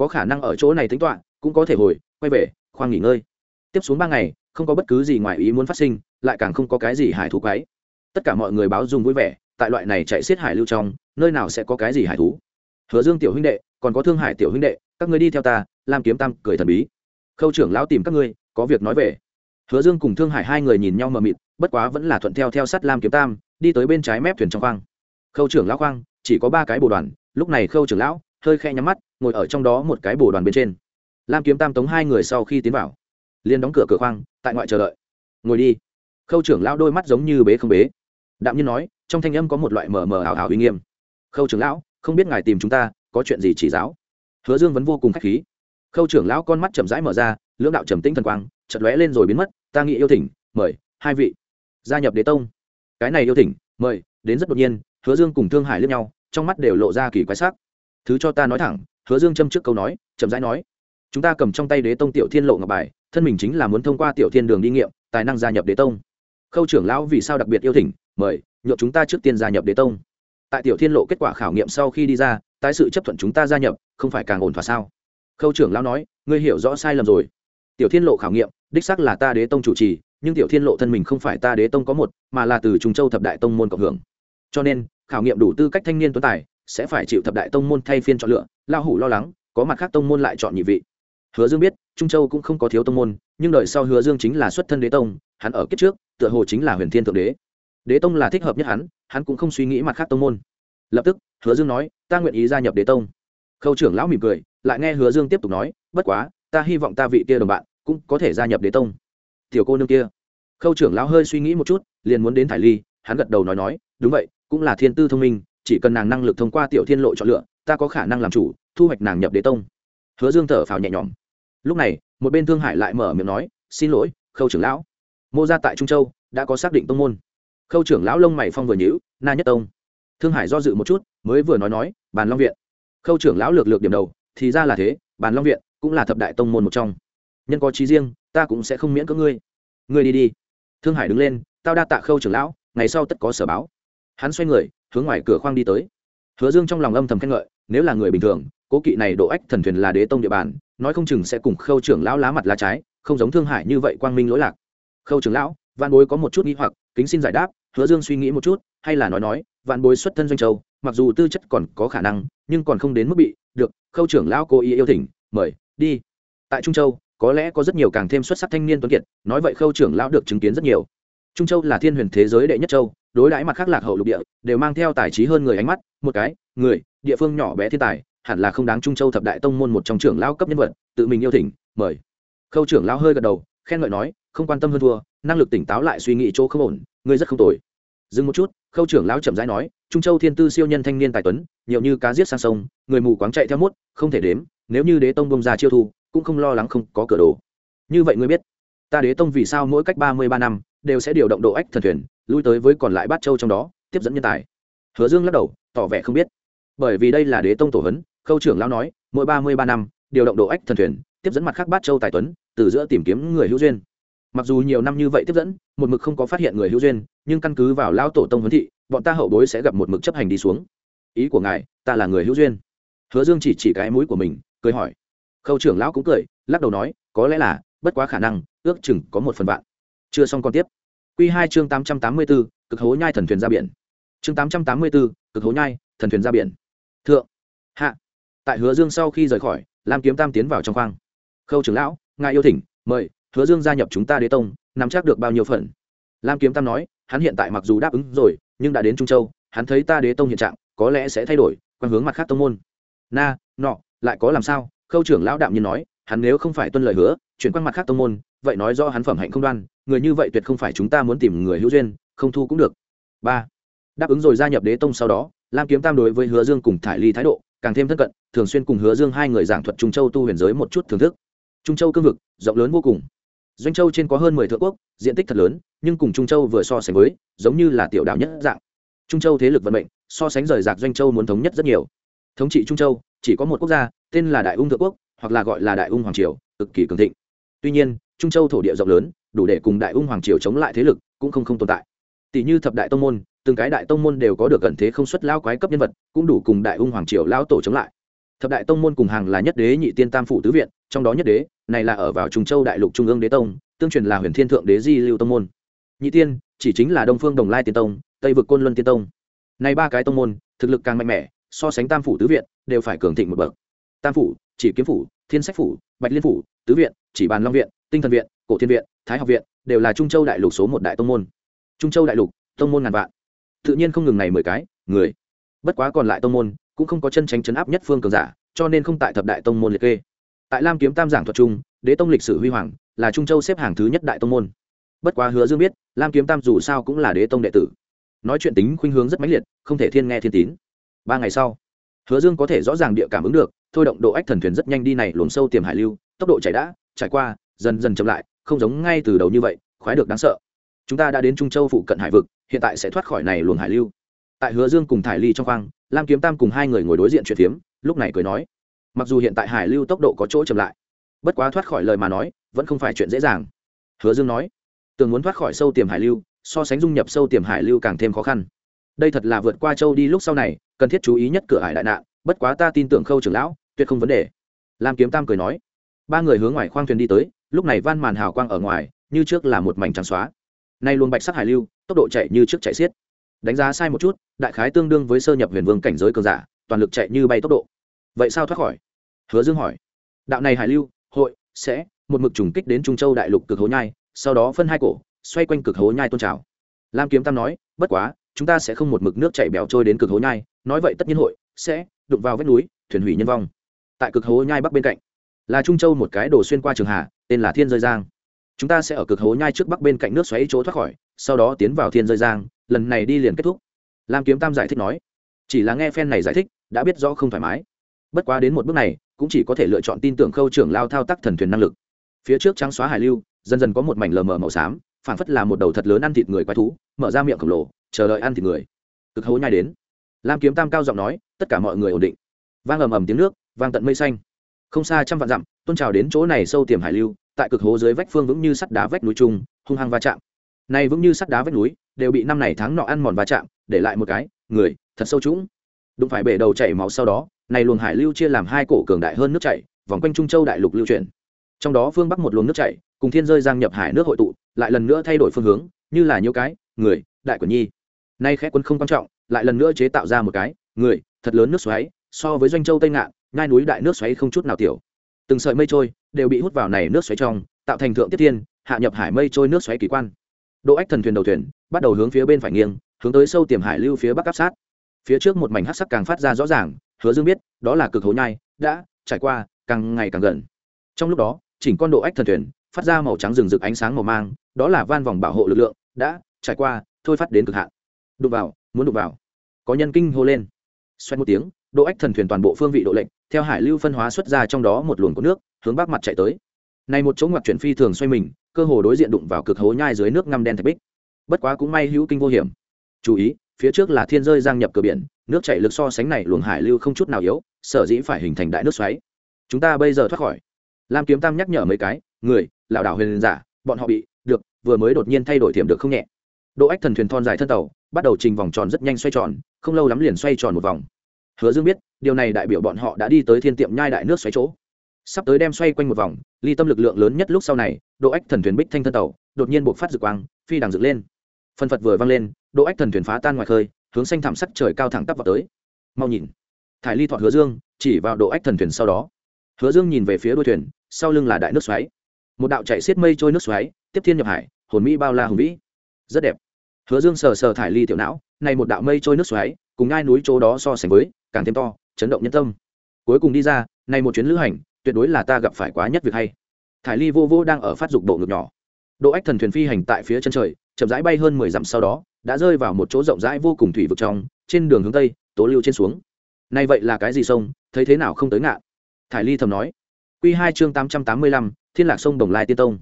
có khả năng ở chỗ này tính toán, cũng có thể hồi, quay về khoang nghỉ ngơi. Tiếp xuống ba ngày, không có bất cứ gì ngoài ý muốn phát sinh, lại càng không có cái gì hải thú quái. Tất cả mọi người báo dùng vui vẻ, tại loại này chạy xiết hải lưu trong, nơi nào sẽ có cái gì hải thú? Hứa dương tiểu huynh đệ, còn có thương hải tiểu huynh đệ, các ngươi đi theo ta làm kiếm tam cười thần bí. Khâu trưởng lão tìm các ngươi, có việc nói về. Hứa dương cùng thương hải hai người nhìn nhau mờ mịt, bất quá vẫn là thuận theo theo sát lam kiếm tam, đi tới bên trái mép thuyền trong khoang. Khâu trưởng lão khoang, chỉ có ba cái bồ đoàn, lúc này khâu trưởng lão, hơi khe nhắm mắt ngồi ở trong đó một cái bồ đoàn bên trên. Lam kiếm tam tống hai người sau khi tiến vào, liền đóng cửa cửa khoang, tại ngoại chờ đợi. Ngồi đi. Khâu trưởng lão đôi mắt giống như bế không bế. Đạm nhiên nói, trong thanh âm có một loại mờ mờ ảo ảo uy nghiêm. Khâu trưởng lão, không biết ngài tìm chúng ta, có chuyện gì chỉ giáo? Hứa dương vẫn vô cùng k h á c h khí. Khâu trưởng lão con mắt chậm rãi mở ra, lưỡng đạo trầm tĩnh thần quang chật lóe lên rồi biến mất. Ta nghĩ yêu thỉnh, mời, hai vị. Gia nhập đế tông. Cái này yêu thỉnh, mời, đến rất đột nhiên, hứa dương cùng thương hải lướt nhau, trong mắt đều lộ ra kỳ quái sắc. Thứ cho ta nói thẳng hứa dương châm trước câu nói, chậm rãi nói, chúng ta cầm trong tay đế tông tiểu thiên lộ ngọc bài, thân mình chính là muốn thông qua tiểu thiên đường đi nghiệm, tài năng gia nhập đế tông. Khâu trưởng lão vì sao đặc biệt yêu thỉnh, mời nhộn chúng ta trước tiên gia nhập đế tông. Tại tiểu thiên lộ kết quả khảo nghiệm sau khi đi ra, tái sự chấp thuận chúng ta gia nhập, không phải càng ổn thỏa sao? Khâu trưởng lão nói, ngươi hiểu rõ sai lầm rồi. Tiểu thiên lộ khảo nghiệm, đích xác là ta đế tông chủ trì, nhưng tiểu thiên lộ thân mình không phải ta đế tông có một, mà là từ trung châu thập đại tông môn cộng hưởng. Cho nên, khảo nghiệm đủ tư cách thanh niên tuấn tài sẽ phải chịu thập đại tông môn thay phiên chọn lựa lao hủ lo lắng, có mặt khác tông môn lại chọn nhị vị. Hứa dương biết, trung châu cũng không có thiếu tông môn, nhưng đợi sau hứa dương chính là xuất thân đế tông, hắn ở kiếp trước, tựa hồ chính là huyền thiên thượng đế. Đế tông là thích hợp nhất hắn hắn cũng không suy nghĩ mặt khác tông môn. Lập tức, hứa dương nói, ta nguyện ý gia nhập đế tông. Khâu trưởng lão mỉm cười, lại nghe hứa dương tiếp tục nói, bất quá, ta hy vọng ta vị kia đồng bạn cũng có thể gia nhập đế tông. Tiểu cô nương kia. Khâu trưởng lão hơi suy nghĩ một chút, liền muốn đến thải ly, hắn gật đầu nói nói, đúng vậy, cũng là thiên tư thông minh chỉ cần nàng năng lực thông qua tiểu thiên lộ chọn lựa, ta có khả năng làm chủ, thu hoạch nàng nhập đế tông. Hứa dương thở phào nhẹ nhõm. Lúc này, một bên thương hải lại mở miệng nói, xin lỗi, khâu trưởng lão. Mô ra tại trung châu, đã có xác định tông môn. Khâu trưởng lão lông mày phong vừa nhữ na nhất tông. Thương hải do dự một chút, mới vừa nói nói, bàn long viện. Khâu trưởng lão lược lược điểm đầu, thì ra là thế, bàn long viện cũng là thập đại tông môn một trong. Nhân có trí riêng, ta cũng sẽ không miễn cưỡng ngươi. Ngươi đi đi. Thương hải đứng lên, tao đa tạ khâu trưởng lão, ngày sau tất có sở báo. Hắn xoay người hướng ngoài cửa khoang đi tới. Hứa dương trong lòng âm thầm khen ngợi, nếu là người bình thường, cố kỵ này độ ách thần thuyền là đế tông địa bàn, nói không chừng sẽ cùng khâu trưởng lão lá mặt lá trái, không giống thương hải như vậy quang minh lỗi lạc. Khâu trưởng lão văn bối có một chút nghĩ hoặc, kính xin giải đáp, hứa dương suy nghĩ một chút, hay là nói nói, vạn bối xuất thân doanh châu, mặc dù tư chất còn có khả năng, nhưng còn không đến mức bị, được, khâu trưởng lão cố ý yêu thỉnh, mời, đi. Tại trung châu, có lẽ có rất nhiều càng thêm xuất sắc thanh niên tuấn kiệt, nói vậy khâu trưởng lão được chứng kiến rất nhiều. Trung châu là thiên huyền thế giới đệ nhất châu đối đãi mặt khác lạc hậu lục địa, đều mang theo tài trí hơn người ánh mắt, một cái, người, địa phương nhỏ bé thiên tài, hẳn là không đáng trung châu thập đại tông môn một trong trưởng lão cấp nhân vật, tự mình yêu thỉnh, mời. Khâu trưởng lão hơi gật đầu, khen ngợi nói, không quan tâm hơn thua, năng lực tỉnh táo lại suy nghĩ chỗ không ổn, ngươi rất không tồi. Dừng một chút, khâu trưởng lão chậm rãi nói, trung châu thiên tư siêu nhân thanh niên tài tuấn, nhiều như cá giết sang sông, người mù quáng chạy theo mốt, không thể đếm, nếu như đế tông bông ra chiêu thu, cũng không lo lắng không có cửa đồ. Như vậy ngươi biết, ta đế tông vì sao mỗi cách ba mươi ba năm, đều sẽ điều động độ ách thần thuyền lui tới với còn lại bát châu trong đó, tiếp dẫn nhân tài. Hứa dương lắc đầu, tỏ vẻ không biết. Bởi vì đây là đế tông tổ hấn khâu trưởng lão nói, mỗi ba mươi ba năm, điều động độ ách thần thuyền, tiếp dẫn mặt khác bát châu tài tuấn, từ giữa tìm kiếm người hữu duyên. Mặc dù nhiều năm như vậy tiếp dẫn, một mực không có phát hiện người hữu duyên, nhưng căn cứ vào lão tổ tông huấn thị, bọn ta hậu bối sẽ gặp một mực chấp hành đi xuống. Ý của ngài, ta là người hữu duyên. Hứa dương chỉ chỉ cái mũi của mình, cười hỏi. Khâu trưởng lão cũng cười, lắc đầu nói, có lẽ là, bất quá khả năng, ước chừng có một phần vạn. Chưa xong còn tiếp. Quy hai chương tám trăm tám mươi b ố cực hố nhai thần thuyền ra biển. Chương tám trăm tám mươi b ố cực hố nhai thần thuyền ra biển. Thượng. Hạ. Tại hứa dương sau khi rời khỏi, lam kiếm tam tiến vào trong khoang. Khâu trưởng lão, ngài yêu thỉnh, mời, hứa dương gia nhập chúng ta đế tông, nắm chắc được bao nhiêu phần? Lam kiếm tam nói, hắn hiện tại mặc dù đáp ứng rồi, nhưng đã đến trung châu, hắn thấy ta đế tông hiện trạng, có lẽ sẽ thay đổi, quan hướng mặt khác tông môn. Na, nọ, lại có làm sao? Khâu trưởng lão đạm nhiên nói, hắn nếu không phải tuân lời hứa, chuyển quan mặt khác tông môn, vậy nói rõ hắn phẩm hạnh không đoan người như vậy tuyệt không phải chúng ta muốn tìm người hữu duyên, không thu cũng được. Ba, đáp ứng rồi gia nhập đế tông sau đó, lam kiếm tam đối với hứa dương cùng thải ly thái độ càng thêm thân cận, thường xuyên cùng hứa dương hai người giảng thuật trung châu tu huyền giới một chút thưởng thức. Trung châu cương vực, rộng lớn vô cùng. Doanh châu trên có hơn mười thượng quốc, diện tích thật lớn, nhưng cùng trung châu vừa so sánh với, giống như là tiểu đạo nhất dạng. Trung châu thế lực vận mệnh, so sánh rời rạc doanh châu muốn thống nhất rất nhiều. Thống trị trung châu, chỉ có một quốc gia, tên là đại ung thượng quốc, hoặc là gọi là đại ung hoàng triều, cực kỳ cường thịnh. Tuy nhiên, trung châu thổ địa rộng lớn đủ để cùng đại ung hoàng triều chống lại thế lực, cũng không không tồn tại. Tỷ như thập đại tông môn, từng cái đại tông môn đều có được gần thế không xuất lao quái cấp nhân vật, cũng đủ cùng đại ung hoàng triều lao tổ chống lại. Thập đại tông môn cùng hàng là nhất đế nhị tiên tam phủ tứ viện, trong đó nhất đế, này là ở vào trung châu đại lục trung ương đế tông, tương truyền là huyền thiên thượng đế di lưu tông môn. Nhị tiên, chỉ chính là đông phương đồng lai tiên tông, tây vực côn luân tiên tông. Này ba cái tông môn, thực lực càng mạnh mẽ, so sánh tam phủ tứ viện, đều phải cường thịnh một bậc. Tam phủ chỉ kiếm phủ, thiên sách phủ, bạch liên phủ, tứ viện, chỉ bàn long viện, tinh thần viện, cổ thiên viện thái học viện đều là trung châu đại lục số một đại tông môn. Trung châu đại lục, tông môn ngàn vạn. Tự nhiên không ngừng này mười cái, người. Bất quá còn lại tông môn cũng không có chân tránh chấn áp nhất phương cường giả, cho nên không tại thập đại tông môn liệt kê. Tại lam kiếm tam giảng thuật trung đế tông lịch sử huy hoàng là trung châu xếp hàng thứ nhất đại tông môn. Bất quá hứa dương biết, lam kiếm tam dù sao cũng là đế tông đệ tử. Nói chuyện tính khuynh hướng rất mãnh liệt, không thể thiên nghe thiên tín. Ba ngày sau, hứa dương có thể rõ ràng địa cảm ứng được, thôi động độ ách thần thuyền rất nhanh đi này luồn sâu tiềm hải lưu, tốc độ chạy đã, trải qua, dần dần chậm lại không giống ngay từ đầu như vậy, khoái được đáng sợ. Chúng ta đã đến trung châu phụ cận hải vực, hiện tại sẽ thoát khỏi này luồng hải lưu. Tại hứa dương cùng thải ly trong khoang, lam kiếm tam cùng hai người ngồi đối diện chuyện phiếm, lúc này cười nói, mặc dù hiện tại hải lưu tốc độ có chỗ chậm lại, bất quá thoát khỏi lời mà nói, vẫn không phải chuyện dễ dàng. Hứa dương nói tường muốn thoát khỏi sâu tiềm hải lưu, so sánh dung nhập sâu tiềm hải lưu càng thêm khó khăn. Đây thật là vượt qua châu đi lúc sau này, cần thiết chú ý nhất cửa hải đại nạn, bất quá ta tin tưởng khâu trưởng lão, tuyệt không vấn đề. Lam kiếm tam cười nói. Ba người hướng ngoài khoang thuyền đi tới lúc này van màn hào quang ở ngoài, như trước là một mảnh trắng xóa. Nay luôn bạch sắc hải lưu, tốc độ chạy như trước chạy xiết. Đánh giá sai một chút, đại khái tương đương với sơ nhập huyền vương cảnh giới cường giả, toàn lực chạy như bay tốc độ. Vậy sao thoát khỏi? Hứa dương hỏi. Đạo này hải lưu, hội, sẽ, một mực trùng kích đến trung châu đại lục cực hố nhai, sau đó phân hai cổ, xoay quanh cực hố nhai tôn trào. Lam kiếm tam nói, bất quá, chúng ta sẽ không một mực nước chảy bèo trôi đến cực hố nhai, nói vậy tất nhiên hội, sẽ, đụng vào vách núi, thuyền hủy nhân vong. Tại cực hố nhai bắc bên cạnh, là trung châu một cái đổ xuyên qua trường hà tên là thiên rơi giang. Chúng ta sẽ ở cực hố nhai trước bắc bên cạnh nước xoáy chỗ thoát khỏi, sau đó tiến vào thiên rơi giang, lần này đi liền kết thúc. Lam kiếm tam giải thích nói. Chỉ là nghe phen này giải thích, đã biết rõ không thoải mái. Bất quá đến một bước này, cũng chỉ có thể lựa chọn tin tưởng khâu trưởng lao thao tác thần thuyền năng lực. Phía trước trắng xóa hải lưu, dần dần có một mảnh lờ mờ màu xám phản phất là một đầu thật lớn ăn thịt người quái thú, mở ra miệng khổng lồ, chờ đợi ăn thịt người. Cực hố nhai đến. Lam kiếm tam cao giọng nói, tất cả mọi người ổn định. Vang ầm ầm tiếng nước, vang tận mây xanh. Không xa trăm vạn dặm, tôn trào đến chỗ này sâu tiềm hải lưu tại cực hố dưới vách phương vững như sắt đá vách núi trung hung hăng va chạm. Nay vững như sắt đá vách núi, đều bị năm này tháng nọ ăn mòn va chạm, để lại một cái, người, thật sâu trũng. Đụng phải bể đầu chảy máu sau đó, này luồng hải lưu chia làm hai cổ cường đại hơn nước chảy, vòng quanh trung châu đại lục lưu chuyển. Trong đó phương bắc một luồng nước chảy, cùng thiên rơi giang nhập hải nước hội tụ, lại lần nữa thay đổi phương hướng, như là nhiều cái, người, đại của nhi. Nay khẽ quân không quan trọng, lại lần nữa chế tạo ra một cái, người, thật lớn nước xoáy, so với doanh châu tây ngạn ngai núi đại nước xoáy không chút nào tiểu. Từng sợi mây trôi đều bị hút vào này nước xoáy trong, tạo thành thượng tiết thiên hạ nhập hải mây trôi nước xoáy kỳ quan. Độ ách thần thuyền đầu thuyền, bắt đầu hướng phía bên phải nghiêng, hướng tới sâu tiềm hải lưu phía bắc áp sát. Phía trước một mảnh hắc sắc càng phát ra rõ ràng, hứa dương biết, đó là cực hố nhai, đã trải qua, càng ngày càng gần. Trong lúc đó, chỉnh con độ ách thần thuyền, phát ra màu trắng rừng rực ánh sáng màu mang, đó là van vòng bảo hộ lực lượng, đã trải qua, thôi phát đến cực hạn. Đụng vào, muốn đụng vào. Có nhân kinh hô lên. Xoay một tiếng, độ ách thần thuyền toàn bộ phương vị độ lệnh theo hải lưu phân hóa xuất ra trong đó một luồng của nước, hướng bắc mặt chạy tới. Này một chỗ ngoặt chuyển phi thường xoay mình, cơ hồ đối diện đụng vào cực hố nhai dưới nước ngăm đen thạch bích. Bất quá cũng may hữu kinh vô hiểm. Chú ý, phía trước là thiên rơi giang nhập cửa biển, nước chảy lực so sánh này luồng hải lưu không chút nào yếu, sở dĩ phải hình thành đại nước xoáy. Chúng ta bây giờ thoát khỏi. Lam kiếm tam nhắc nhở mấy cái, người lảo đảo huyền giả, bọn họ bị, được, vừa mới đột nhiên thay đổi thiểm được không nhẹ? Độ ách thần thuyền thon dài thân tàu, bắt đầu trình vòng tròn rất nhanh xoay tròn, không lâu lắm liền xoay tròn một vòng. Hứa dương biết điều này đại biểu bọn họ đã đi tới thiên tiệm nhai đại nước xoáy chỗ. Sắp tới đem xoay quanh một vòng, ly tâm lực lượng lớn nhất lúc sau này độ ách thần thuyền bích thanh thân tàu, đột nhiên buộc phát rực quang, phi đằng dựng lên. Phân phật vừa văng lên độ ách thần thuyền phá tan ngoài khơi, hướng xanh thảm sắc trời cao thẳng tắp vào tới. Mau nhìn, thải ly thọ hứa dương, chỉ vào độ ách thần thuyền sau đó. Hứa dương nhìn về phía đuôi thuyền, sau lưng là đại nước xoáy. Một đạo chạy xiết mây trôi nước xoáy, tiếp thiên nhập hải, hồn mỹ bao la hùng vĩ. Rất đẹp. Hứa dương sờ sờ thải ly tiểu não, này một đạo mây trôi nước xoáy, cùng ngai núi chỗ đó so sánh với, càng thêm to chấn động nhân tâm. Cuối cùng đi ra, này một chuyến lữ hành, tuyệt đối là ta gặp phải quá nhất việc hay. Thải ly vô vô đang ở phát dục độ ngực nhỏ. Độ ách thần thuyền phi hành tại phía chân trời, chậm rãi bay hơn mười dặm sau đó, đã rơi vào một chỗ rộng rãi vô cùng thủy vực trong, trên đường hướng tây, tố lưu trên xuống. Nay vậy là cái gì sông, thấy thế nào không tới ngạn thải ly thầm nói. Q hai chương tám trăm tám mươi lăm, thiên lạc sông, đồng lai tiên tông.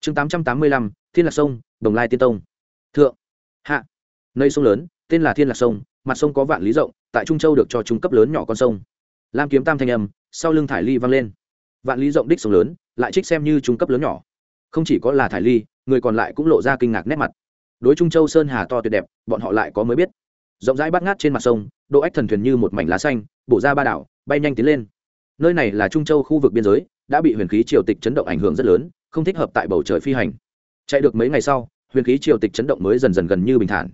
Chương tám trăm tám mươi lăm, thiên lạc sông, đồng lai tiên tông. Thượng. Hạ. Nơi sông lớn, tên là thiên lạc sông mặt sông có vạn lý rộng, tại trung châu được cho trung cấp lớn nhỏ con sông. Lam kiếm tam thanh âm, sau lưng thải ly vang lên. Vạn lý rộng đích sông lớn, lại trích xem như trung cấp lớn nhỏ. Không chỉ có là thải ly, người còn lại cũng lộ ra kinh ngạc nét mặt. Đối trung châu sơn hà to tuyệt đẹp, bọn họ lại có mới biết. Rộng rãi bát ngát trên mặt sông, độ ách thần thuyền như một mảnh lá xanh, bổ ra ba đảo, bay nhanh tiến lên. Nơi này là trung châu khu vực biên giới, đã bị huyền khí triều tịch chấn động ảnh hưởng rất lớn, không thích hợp tại bầu trời phi hành. Chạy được mấy ngày sau, huyền khí triều tịch chấn động mới dần dần gần như bình thản.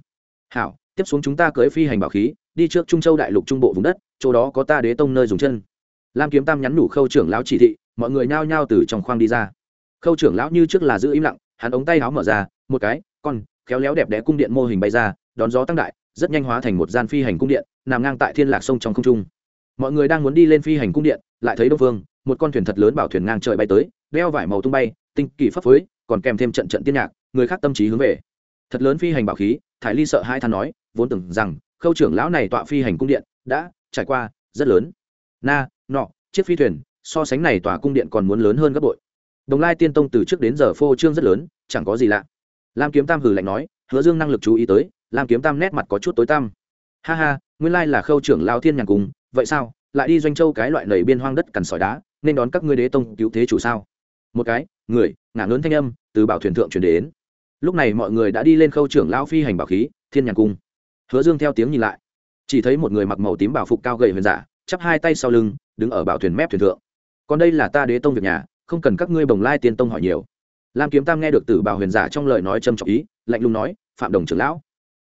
Hảo tiếp xuống chúng ta cưới phi hành bảo khí, đi trước trung châu đại lục trung bộ vùng đất, chỗ đó có ta đế tông nơi dùng chân. Lam kiếm tam nhắn nhủ khâu trưởng lão chỉ thị, mọi người nhao nhao từ trong khoang đi ra. Khâu trưởng lão như trước là giữ im lặng, hắn ống tay áo mở ra, một cái, con, khéo léo đẹp đẽ cung điện mô hình bay ra, đón gió tăng đại, rất nhanh hóa thành một gian phi hành cung điện, nằm ngang tại thiên lạc sông trong không trung. Mọi người đang muốn đi lên phi hành cung điện, lại thấy đông phương một con thuyền thật lớn bảo thuyền ngang trời bay tới, đeo vải màu tung bay, tinh kỳ phấp phới, còn kèm thêm trận trận tiên nhạc, người khác tâm trí hướng về. Thật lớn phi hành bảo khí, thải ly sợ hai than nói vốn tưởng rằng khâu trưởng lão này tọa phi hành cung điện đã trải qua rất lớn. Na, nọ, chiếc phi thuyền, so sánh này tòa cung điện còn muốn lớn hơn gấp bội. Đồng lai tiên tông từ trước đến giờ phô trương rất lớn, chẳng có gì lạ. Lam kiếm tam hử lạnh nói, hứa dương năng lực chú ý tới, lam kiếm tam nét mặt có chút tối tăm. Ha ha, nguyên lai là khâu trưởng lao thiên nhàn cùng, vậy sao? Lại đi doanh châu cái loại lầy biên hoang đất cằn sỏi đá, nên đón các ngươi đế tông cứu thế chủ sao? Một cái, người, ngả lớn thanh âm, từ bảo thuyền thượng chuyển đến. Lúc này mọi người đã đi lên khâu trưởng lao phi hành bảo khí, thiên nhàn cung hứa dương theo tiếng nhìn lại. Chỉ thấy một người mặc màu tím bảo phục cao gầy huyền giả, chắp hai tay sau lưng, đứng ở bảo thuyền mép thuyền thượng. Còn đây là ta đế tông việc nhà, không cần các ngươi bồng lai tiên tông hỏi nhiều. Lam kiếm tam nghe được tử bào huyền giả trong lời nói trầm trọng ý, lạnh lùng nói, phạm đồng trưởng lão,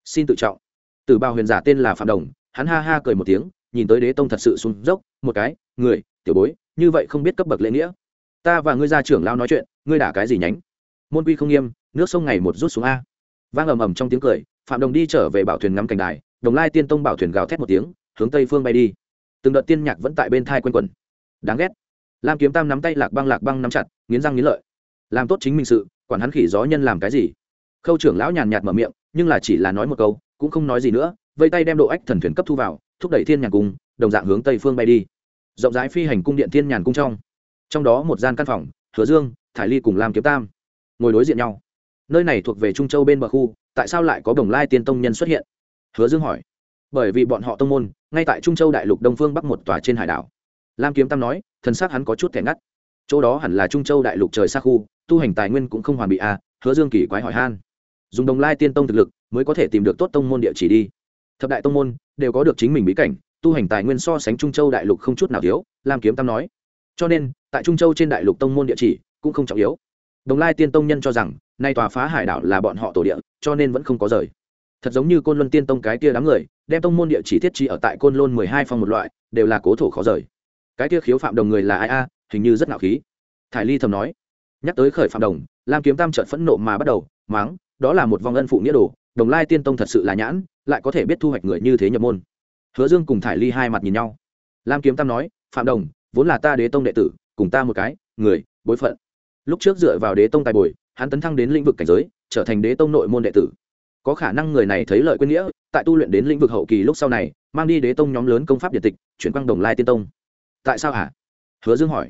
xin tự trọng. Tử bào huyền giả tên là phạm đồng, hắn ha ha cười một tiếng, nhìn tới đế tông thật sự sung dốc, một cái, người, tiểu bối, như vậy không biết cấp bậc lễ nghĩa. Ta và ngươi gia trưởng lão nói chuyện, ngươi đả cái gì nhánh? Môn quy không nghiêm, nước sông ngày một rút xuống a. Vang ầm ầm trong tiếng cười phạm đồng đi trở về bảo thuyền ngắm cảnh đài, đồng lai tiên tông bảo thuyền gào thét một tiếng, hướng tây phương bay đi. Từng đợt tiên nhạc vẫn tại bên thai quanh quần đáng ghét. Lam kiếm tam nắm tay lạc băng lạc băng nắm chặt, nghiến răng nghiến lợi. Làm tốt chính mình sự, quản hắn khỉ gió nhân làm cái gì? Khâu trưởng lão nhàn nhạt mở miệng, nhưng là chỉ là nói một câu, cũng không nói gì nữa, vây tay đem độ ách thần thuyền cấp thu vào, thúc đẩy thiên nhàn cung, đồng dạng hướng tây phương bay đi. Rộng rãi phi hành cung điện thiên nhàn cung trong. Trong đó một gian căn phòng, hứa dương, thải ly cùng lam kiếm tam ngồi đối diện nhau. Nơi này thuộc về trung châu bên bờ khu tại sao lại có đồng lai tiên tông nhân xuất hiện? Hứa dương hỏi. Bởi vì bọn họ tông môn ngay tại trung châu đại lục đông phương bắc một tòa trên hải đảo. Lam kiếm tam nói thân xác hắn có chút thẻ ngắt. Chỗ đó hẳn là trung châu đại lục trời xa khu tu hành tài nguyên cũng không hoàn bị à, hứa dương kỳ quái hỏi han. Dùng đồng lai tiên tông thực lực mới có thể tìm được tốt tông môn địa chỉ đi. Thập đại tông môn đều có được chính mình bí cảnh tu hành tài nguyên so sánh trung châu đại lục không chút nào thiếu lam kiếm tam nói. Cho nên tại trung châu trên đại lục tông môn địa chỉ cũng không trọng yếu. Đồng lai tiên tông nhân cho rằng nay tòa phá hải đảo là bọn họ tổ địa, cho nên vẫn không có rời. Thật giống như côn luân tiên tông cái kia đám người, đem tông môn địa chỉ thiết trí ở tại côn lôn mười hai phong một loại, đều là cố thổ khó rời. Cái kia khiếu phạm đồng người là ai a? Hình như rất ngạo khí. Thải ly thầm nói. Nhắc tới khởi phạm đồng, lam kiếm tam trợn phẫn nộ mà bắt đầu máng đó là một vong ân phụ nghĩa đồ, đồng lai tiên tông thật sự là nhãn, lại có thể biết thu hoạch người như thế nhập môn. Hứa dương cùng thải ly hai mặt nhìn nhau. Lam kiếm tam nói, phạm đồng, vốn là ta đế tông đệ tử, cùng ta một cái, người, bối phận. Lúc trước dựa vào đế tông tài bồi hắn tấn thăng đến lĩnh vực cảnh giới, trở thành đế tông nội môn đệ tử. Có khả năng người này thấy lợi quên nghĩa, tại tu luyện đến lĩnh vực hậu kỳ lúc sau này, mang đi đế tông nhóm lớn công pháp điện tịch, chuyển quang đồng lai tiên tông. Tại sao hả? Hứa dương hỏi.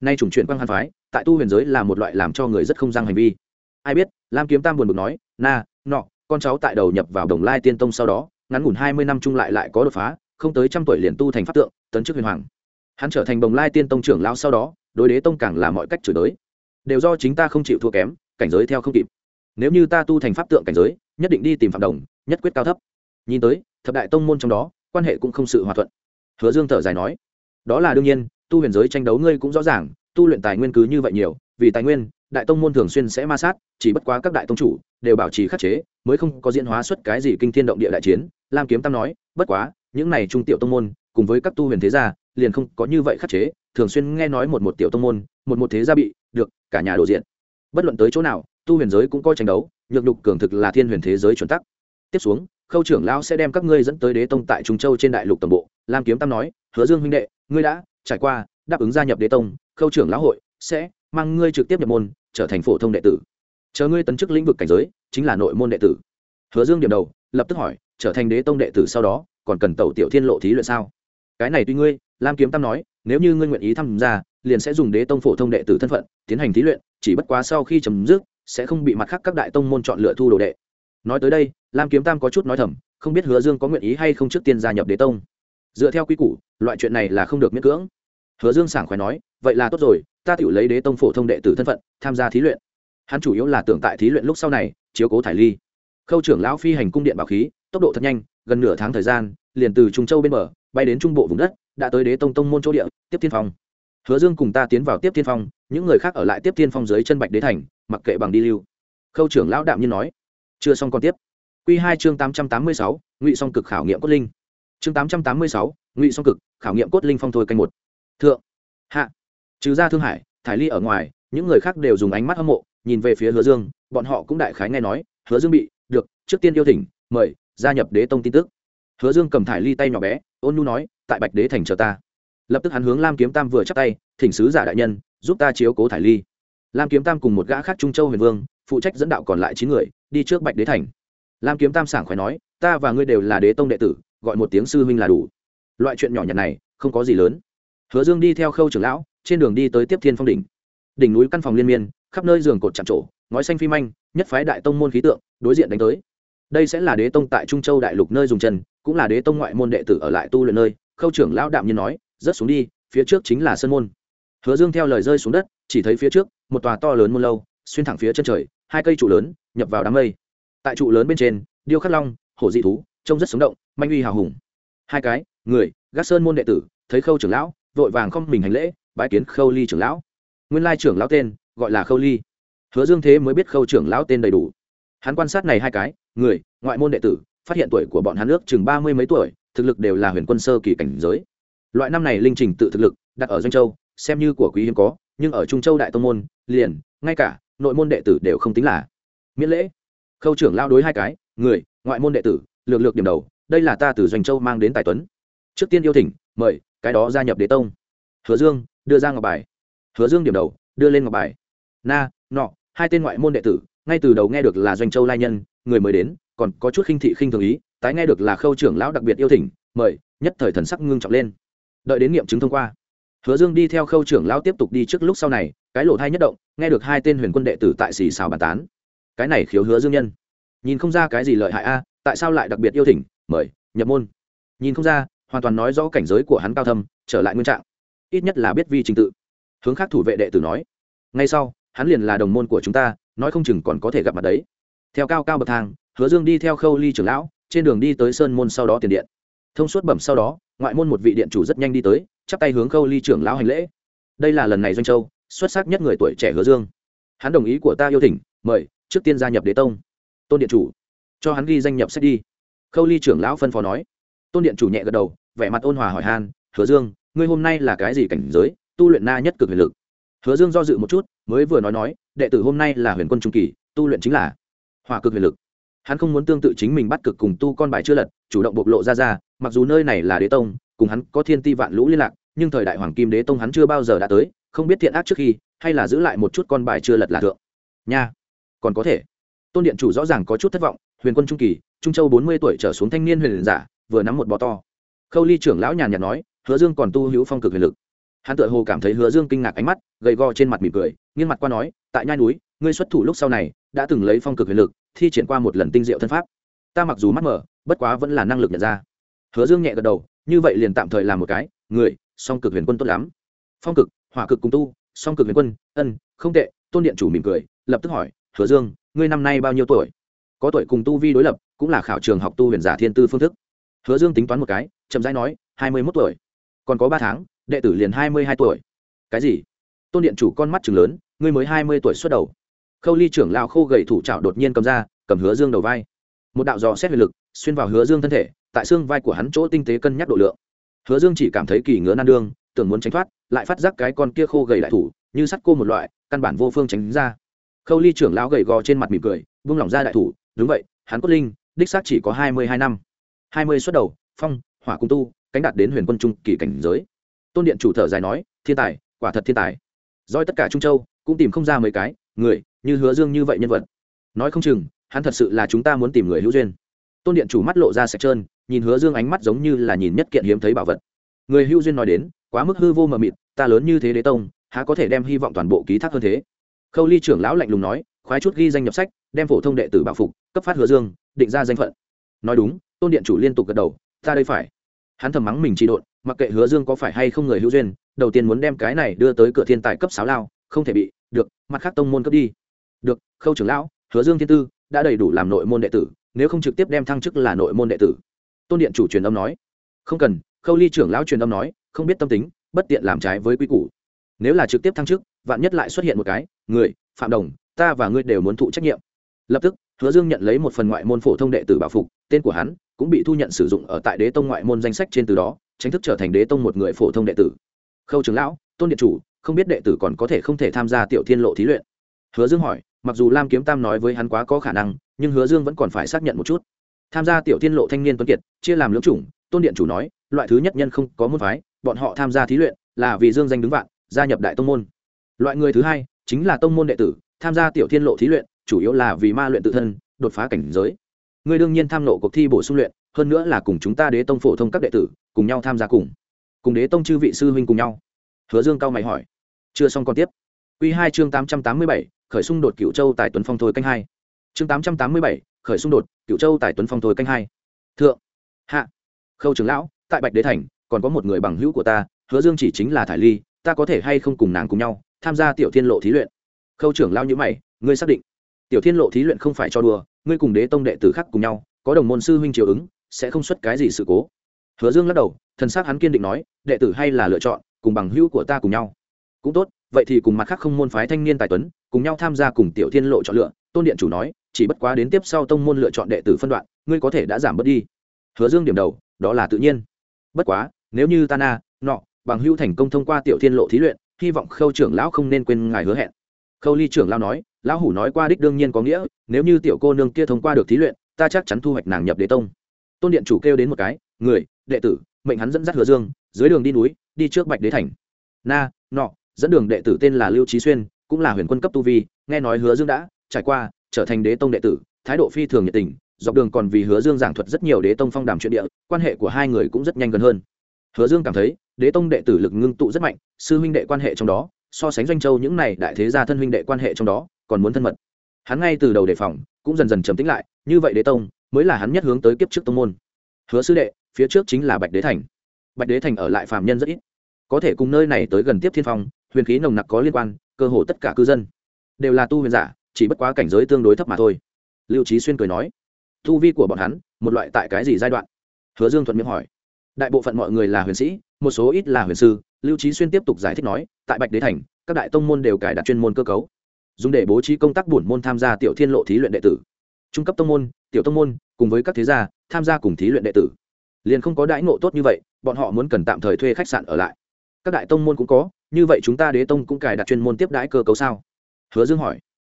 Nay chủng chuyển quang hàn phái, tại tu huyền giới là một loại làm cho người rất không răng hành vi. Ai biết, lam kiếm tam buồn bực nói, na, nọ, con cháu tại đầu nhập vào đồng lai tiên tông sau đó, ngắn ngủn hai mươi năm chung lại lại có đột phá, không tới trăm tuổi liền tu thành pháp tượng, tấn chức huyền hoàng. Hắn trở thành đồng lai tiên tông trưởng lao sau đó, đối đế tông càng là mọi cách chửi đới đều do chính ta không chịu thua kém cảnh giới theo không kịp. Nếu như ta tu thành pháp tượng cảnh giới, nhất định đi tìm phạm đồng, nhất quyết cao thấp. Nhìn tới, thập đại tông môn trong đó, quan hệ cũng không sự hòa thuận. Hứa dương thở dài nói, đó là đương nhiên, tu huyền giới tranh đấu ngươi cũng rõ ràng, tu luyện tài nguyên cứ như vậy nhiều, vì tài nguyên, đại tông môn thường xuyên sẽ ma sát, chỉ bất quá các đại tông chủ đều bảo trì khắc chế, mới không có diễn hóa xuất cái gì kinh thiên động địa đại chiến. Lam kiếm tam nói, bất quá, những này trung tiểu tông môn, cùng với các tu huyền thế gia, liền không có như vậy khắc chế, thường xuyên nghe nói một một tiểu tông môn, một một thế gia bị, được, cả nhà đổ diện bất luận tới chỗ nào, tu huyền giới cũng coi tranh đấu, nhược đục cường thực là thiên huyền thế giới chuẩn tắc. Tiếp xuống, khâu trưởng lão sẽ đem các ngươi dẫn tới đế tông tại trung châu trên đại lục toàn bộ, lam kiếm tam nói, hứa dương huynh đệ, ngươi đã trải qua, đáp ứng gia nhập đế tông, khâu trưởng lão hội sẽ mang ngươi trực tiếp nhập môn, trở thành phổ thông đệ tử. Chờ ngươi tấn chức lĩnh vực cảnh giới, chính là nội môn đệ tử. Hứa dương điểm đầu, lập tức hỏi, trở thành đế tông đệ tử sau đó, còn cần tẩu tiểu thiên lộ thí luyện sao? Cái này tuy ngươi, lam kiếm tam nói, nếu như ngươi nguyện ý tham gia, liền sẽ dùng đế tông phổ thông đệ tử thân phận tiến hành thí luyện chỉ bất quá sau khi chấm dứt, sẽ không bị mặt khác các đại tông môn chọn lựa thu đồ đệ. Nói tới đây, lam kiếm tam có chút nói thầm, không biết hứa dương có nguyện ý hay không trước tiên gia nhập đế tông. Dựa theo quy củ, loại chuyện này là không được miễn cưỡng. Hứa dương sảng khoái nói, vậy là tốt rồi, ta tự lấy đế tông phổ thông đệ tử thân phận, tham gia thí luyện. Hắn chủ yếu là tưởng tại thí luyện lúc sau này, chiếu cố thải ly. Khâu trưởng lão phi hành cung điện bảo khí, tốc độ thật nhanh, gần nửa tháng thời gian, liền từ trung châu bên bờ, bay đến trung bộ vùng đất, đã tới đế tông tông môn chỗ địa, tiếp tiên phong hứa dương cùng ta tiến vào tiếp tiên phong, những người khác ở lại tiếp tiên phong dưới chân bạch đế thành, mặc kệ bằng đi lưu. Khâu trưởng lão đạm nhiên nói. Chưa xong còn tiếp. Q hai chương tám trăm tám mươi sáu, ngụy song cực khảo nghiệm cốt linh. Chương tám trăm tám mươi sáu, ngụy song cực khảo nghiệm cốt linh phong thôi canh một. Thượng. Hạ. Trừ ra thương hải, thải ly ở ngoài, những người khác đều dùng ánh mắt hâm mộ, nhìn về phía hứa dương, bọn họ cũng đại khái nghe nói, hứa dương bị, được, trước tiên yêu thỉnh, mời, gia nhập đế tông tin tức. Hứa dương cầm thải ly tay nhỏ bé, ôn nu nói, tại bạch đế thành chờ ta lập tức hắn hướng lam kiếm tam vừa chắc tay, thỉnh sứ giả đại nhân, giúp ta chiếu cố thải ly. Lam kiếm tam cùng một gã khác trung châu huyền vương, phụ trách dẫn đạo còn lại chín người, đi trước bạch đế thành. Lam kiếm tam sảng khỏe nói, ta và ngươi đều là đế tông đệ tử, gọi một tiếng sư huynh là đủ. Loại chuyện nhỏ nhặt này, không có gì lớn. Hứa dương đi theo khâu trưởng lão, trên đường đi tới tiếp thiên phong đỉnh. Đỉnh núi căn phòng liên miên, khắp nơi giường cột chạm trổ, ngói xanh phi manh, nhất phái đại tông môn khí tượng, đối diện đánh tới. Đây sẽ là đế tông tại trung châu đại lục nơi dùng chân, cũng là đế tông ngoại môn đệ tử ở lại tu luyện nơi, khâu trưởng lão đạm nhiên nói rất xuống đi, phía trước chính là sân môn. Hứa dương theo lời rơi xuống đất, chỉ thấy phía trước, một tòa to lớn môn lâu, xuyên thẳng phía chân trời, hai cây trụ lớn nhập vào đám mây. Tại trụ lớn bên trên, điêu khắc long, hổ dị thú, trông rất sống động, manh uy hào hùng. Hai cái, người, gác sơn môn đệ tử, thấy khâu trưởng lão, vội vàng không mình hành lễ bãi kiến khâu ly trưởng lão. Nguyên lai trưởng lão tên, gọi là khâu ly. Hứa dương thế mới biết khâu trưởng lão tên đầy đủ. Hắn quan sát này hai cái, người, ngoại môn đệ tử, phát hiện tuổi của bọn hắn nước chừng ba mươi mấy tuổi, thực lực đều là huyền quân sơ kỳ cảnh giới loại năm này linh trình tự thực lực, đặt ở doanh châu, xem như của quý hiếm có, nhưng ở trung châu đại tông môn, liền, ngay cả, nội môn đệ tử đều không tính là. Miễn lễ. Khâu trưởng lao đối hai cái, người, ngoại môn đệ tử, lược lược điểm đầu, đây là ta từ doanh châu mang đến tài tuấn. Trước tiên yêu thỉnh, mời, cái đó gia nhập đế tông. Hứa dương, đưa ra ngọc bài. Hứa dương điểm đầu, đưa lên ngọc bài. Na, nọ, hai tên ngoại môn đệ tử, ngay từ đầu nghe được là doanh châu lai nhân, người mới đến, còn có chút khinh thị khinh thường ý, tái nghe được là khâu trưởng lão đặc biệt yêu thỉnh, mời, nhất thời thần sắc ngưng trọng lên đợi đến nghiệm chứng thông qua. Hứa dương đi theo khâu trưởng lão tiếp tục đi trước lúc sau này, cái lỗ thai nhất động, nghe được hai tên huyền quân đệ tử tại xì xào bàn tán. Cái này khiếu hứa dương nhân. Nhìn không ra cái gì lợi hại a à, tại sao lại đặc biệt yêu thỉnh? Mời, nhập môn. Nhìn không ra, hoàn toàn nói rõ cảnh giới của hắn cao thâm, trở lại nguyên trạng. Ít nhất là biết vi trình tự. Hướng khác thủ vệ đệ tử nói. Ngay sau, hắn liền là đồng môn của chúng ta, nói không chừng còn có thể gặp mặt đấy. Theo cao cao bậc thang, hứa dương đi theo khâu ly trưởng lão, trên đường đi tới sơn môn sau đó tiền điện. Thông suốt bẩm sau đó ngoại môn một vị điện chủ rất nhanh đi tới, chắp tay hướng khâu ly trưởng lão hành lễ. Đây là lần này doanh châu, xuất sắc nhất người tuổi trẻ hứa dương. Hắn đồng ý của ta yêu thỉnh, mời, trước tiên gia nhập đế tông. Tôn điện chủ, cho hắn ghi danh nhập sách đi. Khâu ly trưởng lão phân phó nói. Tôn điện chủ nhẹ gật đầu, vẻ mặt ôn hòa hỏi han, hứa dương, ngươi hôm nay là cái gì cảnh giới, tu luyện na nhất cực huyền lực? Hứa dương do dự một chút, mới vừa nói nói, đệ tử hôm nay là huyền quân trung kỳ, tu luyện chính là hòa cực huyền lực hắn không muốn tương tự chính mình bắt cực cùng tu con bài chưa lật, chủ động bộc lộ ra ra, mặc dù nơi này là đế tông, cùng hắn có thiên ti vạn lũ liên lạc, nhưng thời đại hoàng kim đế tông hắn chưa bao giờ đã tới, không biết thiện ác trước khi, hay là giữ lại một chút con bài chưa lật là thượng. Nha, còn có thể. Tôn điện chủ rõ ràng có chút thất vọng, huyền quân trung kỳ, trung châu bốn mươi tuổi trở xuống thanh niên huyền giả, vừa nắm một bò to. Khâu ly trưởng lão nhàn nhạt nói, hứa dương còn tu hữu phong cực huyền lực hắn tự hồ cảm thấy hứa dương kinh ngạc ánh mắt, gầy go trên mặt mỉm cười, nghiêng mặt qua nói, tại nhai núi, ngươi xuất thủ lúc sau này, đã từng lấy phong cực huyền lực, thi triển qua một lần tinh diệu thân pháp. Ta mặc dù mắt mở, bất quá vẫn là năng lực nhận ra. Hứa dương nhẹ gật đầu, như vậy liền tạm thời làm một cái, người, song cực huyền quân tốt lắm. Phong cực, hỏa cực cùng tu, song cực huyền quân, ân, không tệ. Tôn điện chủ mỉm cười, lập tức hỏi, hứa dương, ngươi năm nay bao nhiêu tuổi? Có tuổi cùng tu vi đối lập, cũng là khảo trường học tu huyền giả thiên tư phương thức. Hứa dương tính toán một cái, chậm rãi nói, hai mươi mốt tuổi. Còn có ba tháng đệ tử liền hai mươi hai tuổi. Cái gì? Tôn điện chủ con mắt chừng lớn, ngươi mới hai mươi tuổi xuất đầu. Khâu ly trưởng lao khô gầy thủ trạo đột nhiên cầm ra, cầm hứa dương đầu vai. Một đạo dò xét huyền lực, xuyên vào hứa dương thân thể, tại xương vai của hắn chỗ tinh tế cân nhắc độ lượng. Hứa dương chỉ cảm thấy kỳ ngứa nan đương, tưởng muốn tránh thoát, lại phát giác cái con kia khô gầy đại thủ, như sắt cô một loại, căn bản vô phương tránh ra. Khâu ly trưởng lão gầy gò trên mặt mỉm cười, vung lỏng ra đại thủ, đúng vậy, hắn cốt linh, đích xác chỉ có hai mươi hai năm. Hai mươi xuất đầu, phong, hỏa cung tu, cánh đạt đến huyền quân trung kỳ cảnh giới tôn điện chủ thở dài nói, thiên tài, quả thật thiên tài. Doi tất cả trung châu cũng tìm không ra mấy cái, người, như hứa dương như vậy nhân vật. Nói không chừng, hắn thật sự là chúng ta muốn tìm người hữu duyên. Tôn điện chủ mắt lộ ra sạch trơn, nhìn hứa dương ánh mắt giống như là nhìn nhất kiện hiếm thấy bảo vật. Người hữu duyên nói đến, quá mức hư vô mờ mịt, ta lớn như thế đế tông, há có thể đem hy vọng toàn bộ ký thác hơn thế? Khâu ly trưởng lão lạnh lùng nói, khoái chút ghi danh nhập sách, đem phổ thông đệ tử bảo phục, cấp phát hứa dương, định ra danh phận. Nói đúng, tôn điện chủ liên tục gật đầu, ta đây phải. Hắn thầm mắng mình trị độn mặc kệ hứa dương có phải hay không người hữu duyên, đầu tiên muốn đem cái này đưa tới cửa thiên tài cấp sáu lao, không thể bị, được, mặt khác tông môn cấp đi. Được, khâu trưởng lão, hứa dương thiên tư, đã đầy đủ làm nội môn đệ tử, nếu không trực tiếp đem thăng chức là nội môn đệ tử. Tôn điện chủ truyền âm nói. Không cần, khâu ly trưởng lão truyền âm nói, không biết tâm tính, bất tiện làm trái với quy củ. Nếu là trực tiếp thăng chức, vạn nhất lại xuất hiện một cái, người, phạm đồng, ta và ngươi đều muốn thụ trách nhiệm. Lập tức, hứa dương nhận lấy một phần ngoại môn phổ thông đệ tử bảo phục, tên của hắn cũng bị thu nhận sử dụng ở tại đế tông ngoại môn danh sách trên từ đó chính thức trở thành đế tông một người phổ thông đệ tử. Khâu trưởng lão, tôn điện chủ, không biết đệ tử còn có thể không thể tham gia tiểu thiên lộ thí luyện. Hứa dương hỏi, mặc dù lam kiếm tam nói với hắn quá có khả năng, nhưng hứa dương vẫn còn phải xác nhận một chút. Tham gia tiểu thiên lộ thanh niên tuấn kiệt, chia làm lưỡng chủng, tôn điện chủ nói, loại thứ nhất nhân không có môn phái, bọn họ tham gia thí luyện là vì dương danh đứng vạn, gia nhập đại tông môn. Loại người thứ hai chính là tông môn đệ tử, tham gia tiểu thiên lộ thí luyện, chủ yếu là vì ma luyện tự thân, đột phá cảnh giới. Người đương nhiên tham nộ cuộc thi bổ sung luyện hơn nữa là cùng chúng ta đế tông phổ thông các đệ tử cùng nhau tham gia cùng. Cùng đế tông chư vị sư huynh cùng nhau. Hứa dương cao mày hỏi. Chưa xong còn tiếp. Q hai chương tám trăm tám mươi bảy, khởi xung đột cựu châu tại tuấn phong thôi canh hai. Chương tám trăm tám mươi bảy, khởi xung đột cựu châu tại tuấn phong thôi canh hai. Thượng. Hạ. Khâu trưởng lão, tại bạch đế thành, còn có một người bằng hữu của ta, hứa dương chỉ chính là thải ly, ta có thể hay không cùng nàng cùng nhau tham gia tiểu thiên lộ thí luyện? Khâu trưởng lao như mày, ngươi xác định. Tiểu thiên lộ thí luyện không phải cho đùa, ngươi cùng đế tông đệ tử khác cùng nhau, có đồng môn sư huynh triều ứng sẽ không xuất cái gì sự cố. Hứa dương lắc đầu, thần s á c hắn kiên định nói, đệ tử hay là lựa chọn, cùng bằng hữu của ta cùng nhau. Cũng tốt, vậy thì cùng mặt khác không môn phái thanh niên tài tuấn, cùng nhau tham gia cùng tiểu thiên lộ chọn lựa. Tôn điện chủ nói, chỉ bất quá đến tiếp sau tông môn lựa chọn đệ tử phân đoạn, ngươi có thể đã giảm bớt đi. Hứa dương điểm đầu, đó là tự nhiên. Bất quá, nếu như ta na, nọ, bằng hữu thành công thông qua tiểu thiên lộ thí luyện, hy vọng khâu trưởng lão không nên quên ngài hứa hẹn. Khâu ly trưởng lão nói, lão hủ nói qua đích đương nhiên có nghĩa, nếu như tiểu cô nương kia thông qua được thí luyện, ta chắc chắn thu hoạch nàng nhập đế tông tôn điện chủ kêu đến một cái, người, đệ tử, mệnh hắn dẫn dắt hứa dương, dưới đường đi núi, đi trước bạch đế thành. Na, nọ, dẫn đường đệ tử tên là lưu trí xuyên, cũng là huyền quân cấp tu vi, nghe nói hứa dương đã trải qua, trở thành đế tông đệ tử, thái độ phi thường nhiệt tình, dọc đường còn vì hứa dương giảng thuật rất nhiều đế tông phong đàm chuyện địa, quan hệ của hai người cũng rất nhanh gần hơn. Hứa dương cảm thấy, đế tông đệ tử lực ngưng tụ rất mạnh, sư huynh đệ quan hệ trong đó, so sánh doanh châu những này đại thế gia thân huynh đệ quan hệ trong đó, còn muốn thân mật. Hắn ngay từ đầu đề phòng, cũng dần dần trầm tĩnh lại, như vậy đế tông mới là hắn nhất hướng tới kiếp trước tông môn. Hứa sư đệ, phía trước chính là bạch đế thành. Bạch đế thành ở lại phàm nhân rất ít. Có thể cùng nơi này tới gần tiếp thiên phong, huyền khí nồng nặc có liên quan, cơ hồ tất cả cư dân đều là tu huyền giả, chỉ bất quá cảnh giới tương đối thấp mà thôi. Lưu trí xuyên cười nói, tu vi của bọn hắn, một loại tại cái gì giai đoạn? Hứa dương thuận miệng hỏi. Đại bộ phận mọi người là huyền sĩ, một số ít là huyền sư. Lưu trí xuyên tiếp tục giải thích nói, tại bạch đế thành, các đại tông môn đều cài đặt chuyên môn cơ cấu, dùng để bố trí công tác bổn môn tham gia tiểu thiên lộ thí luyện đệ tử trung cấp tông môn, tiểu tông môn, cùng với các thế gia, tham gia cùng thí luyện đệ tử. Liền không có đãi ngộ tốt như vậy, bọn họ muốn cần tạm thời thuê khách sạn ở lại. Các đại tông môn cũng có, như vậy chúng ta đế tông cũng cài đặt chuyên môn tiếp đãi cơ cấu sao? Hứa dương hỏi.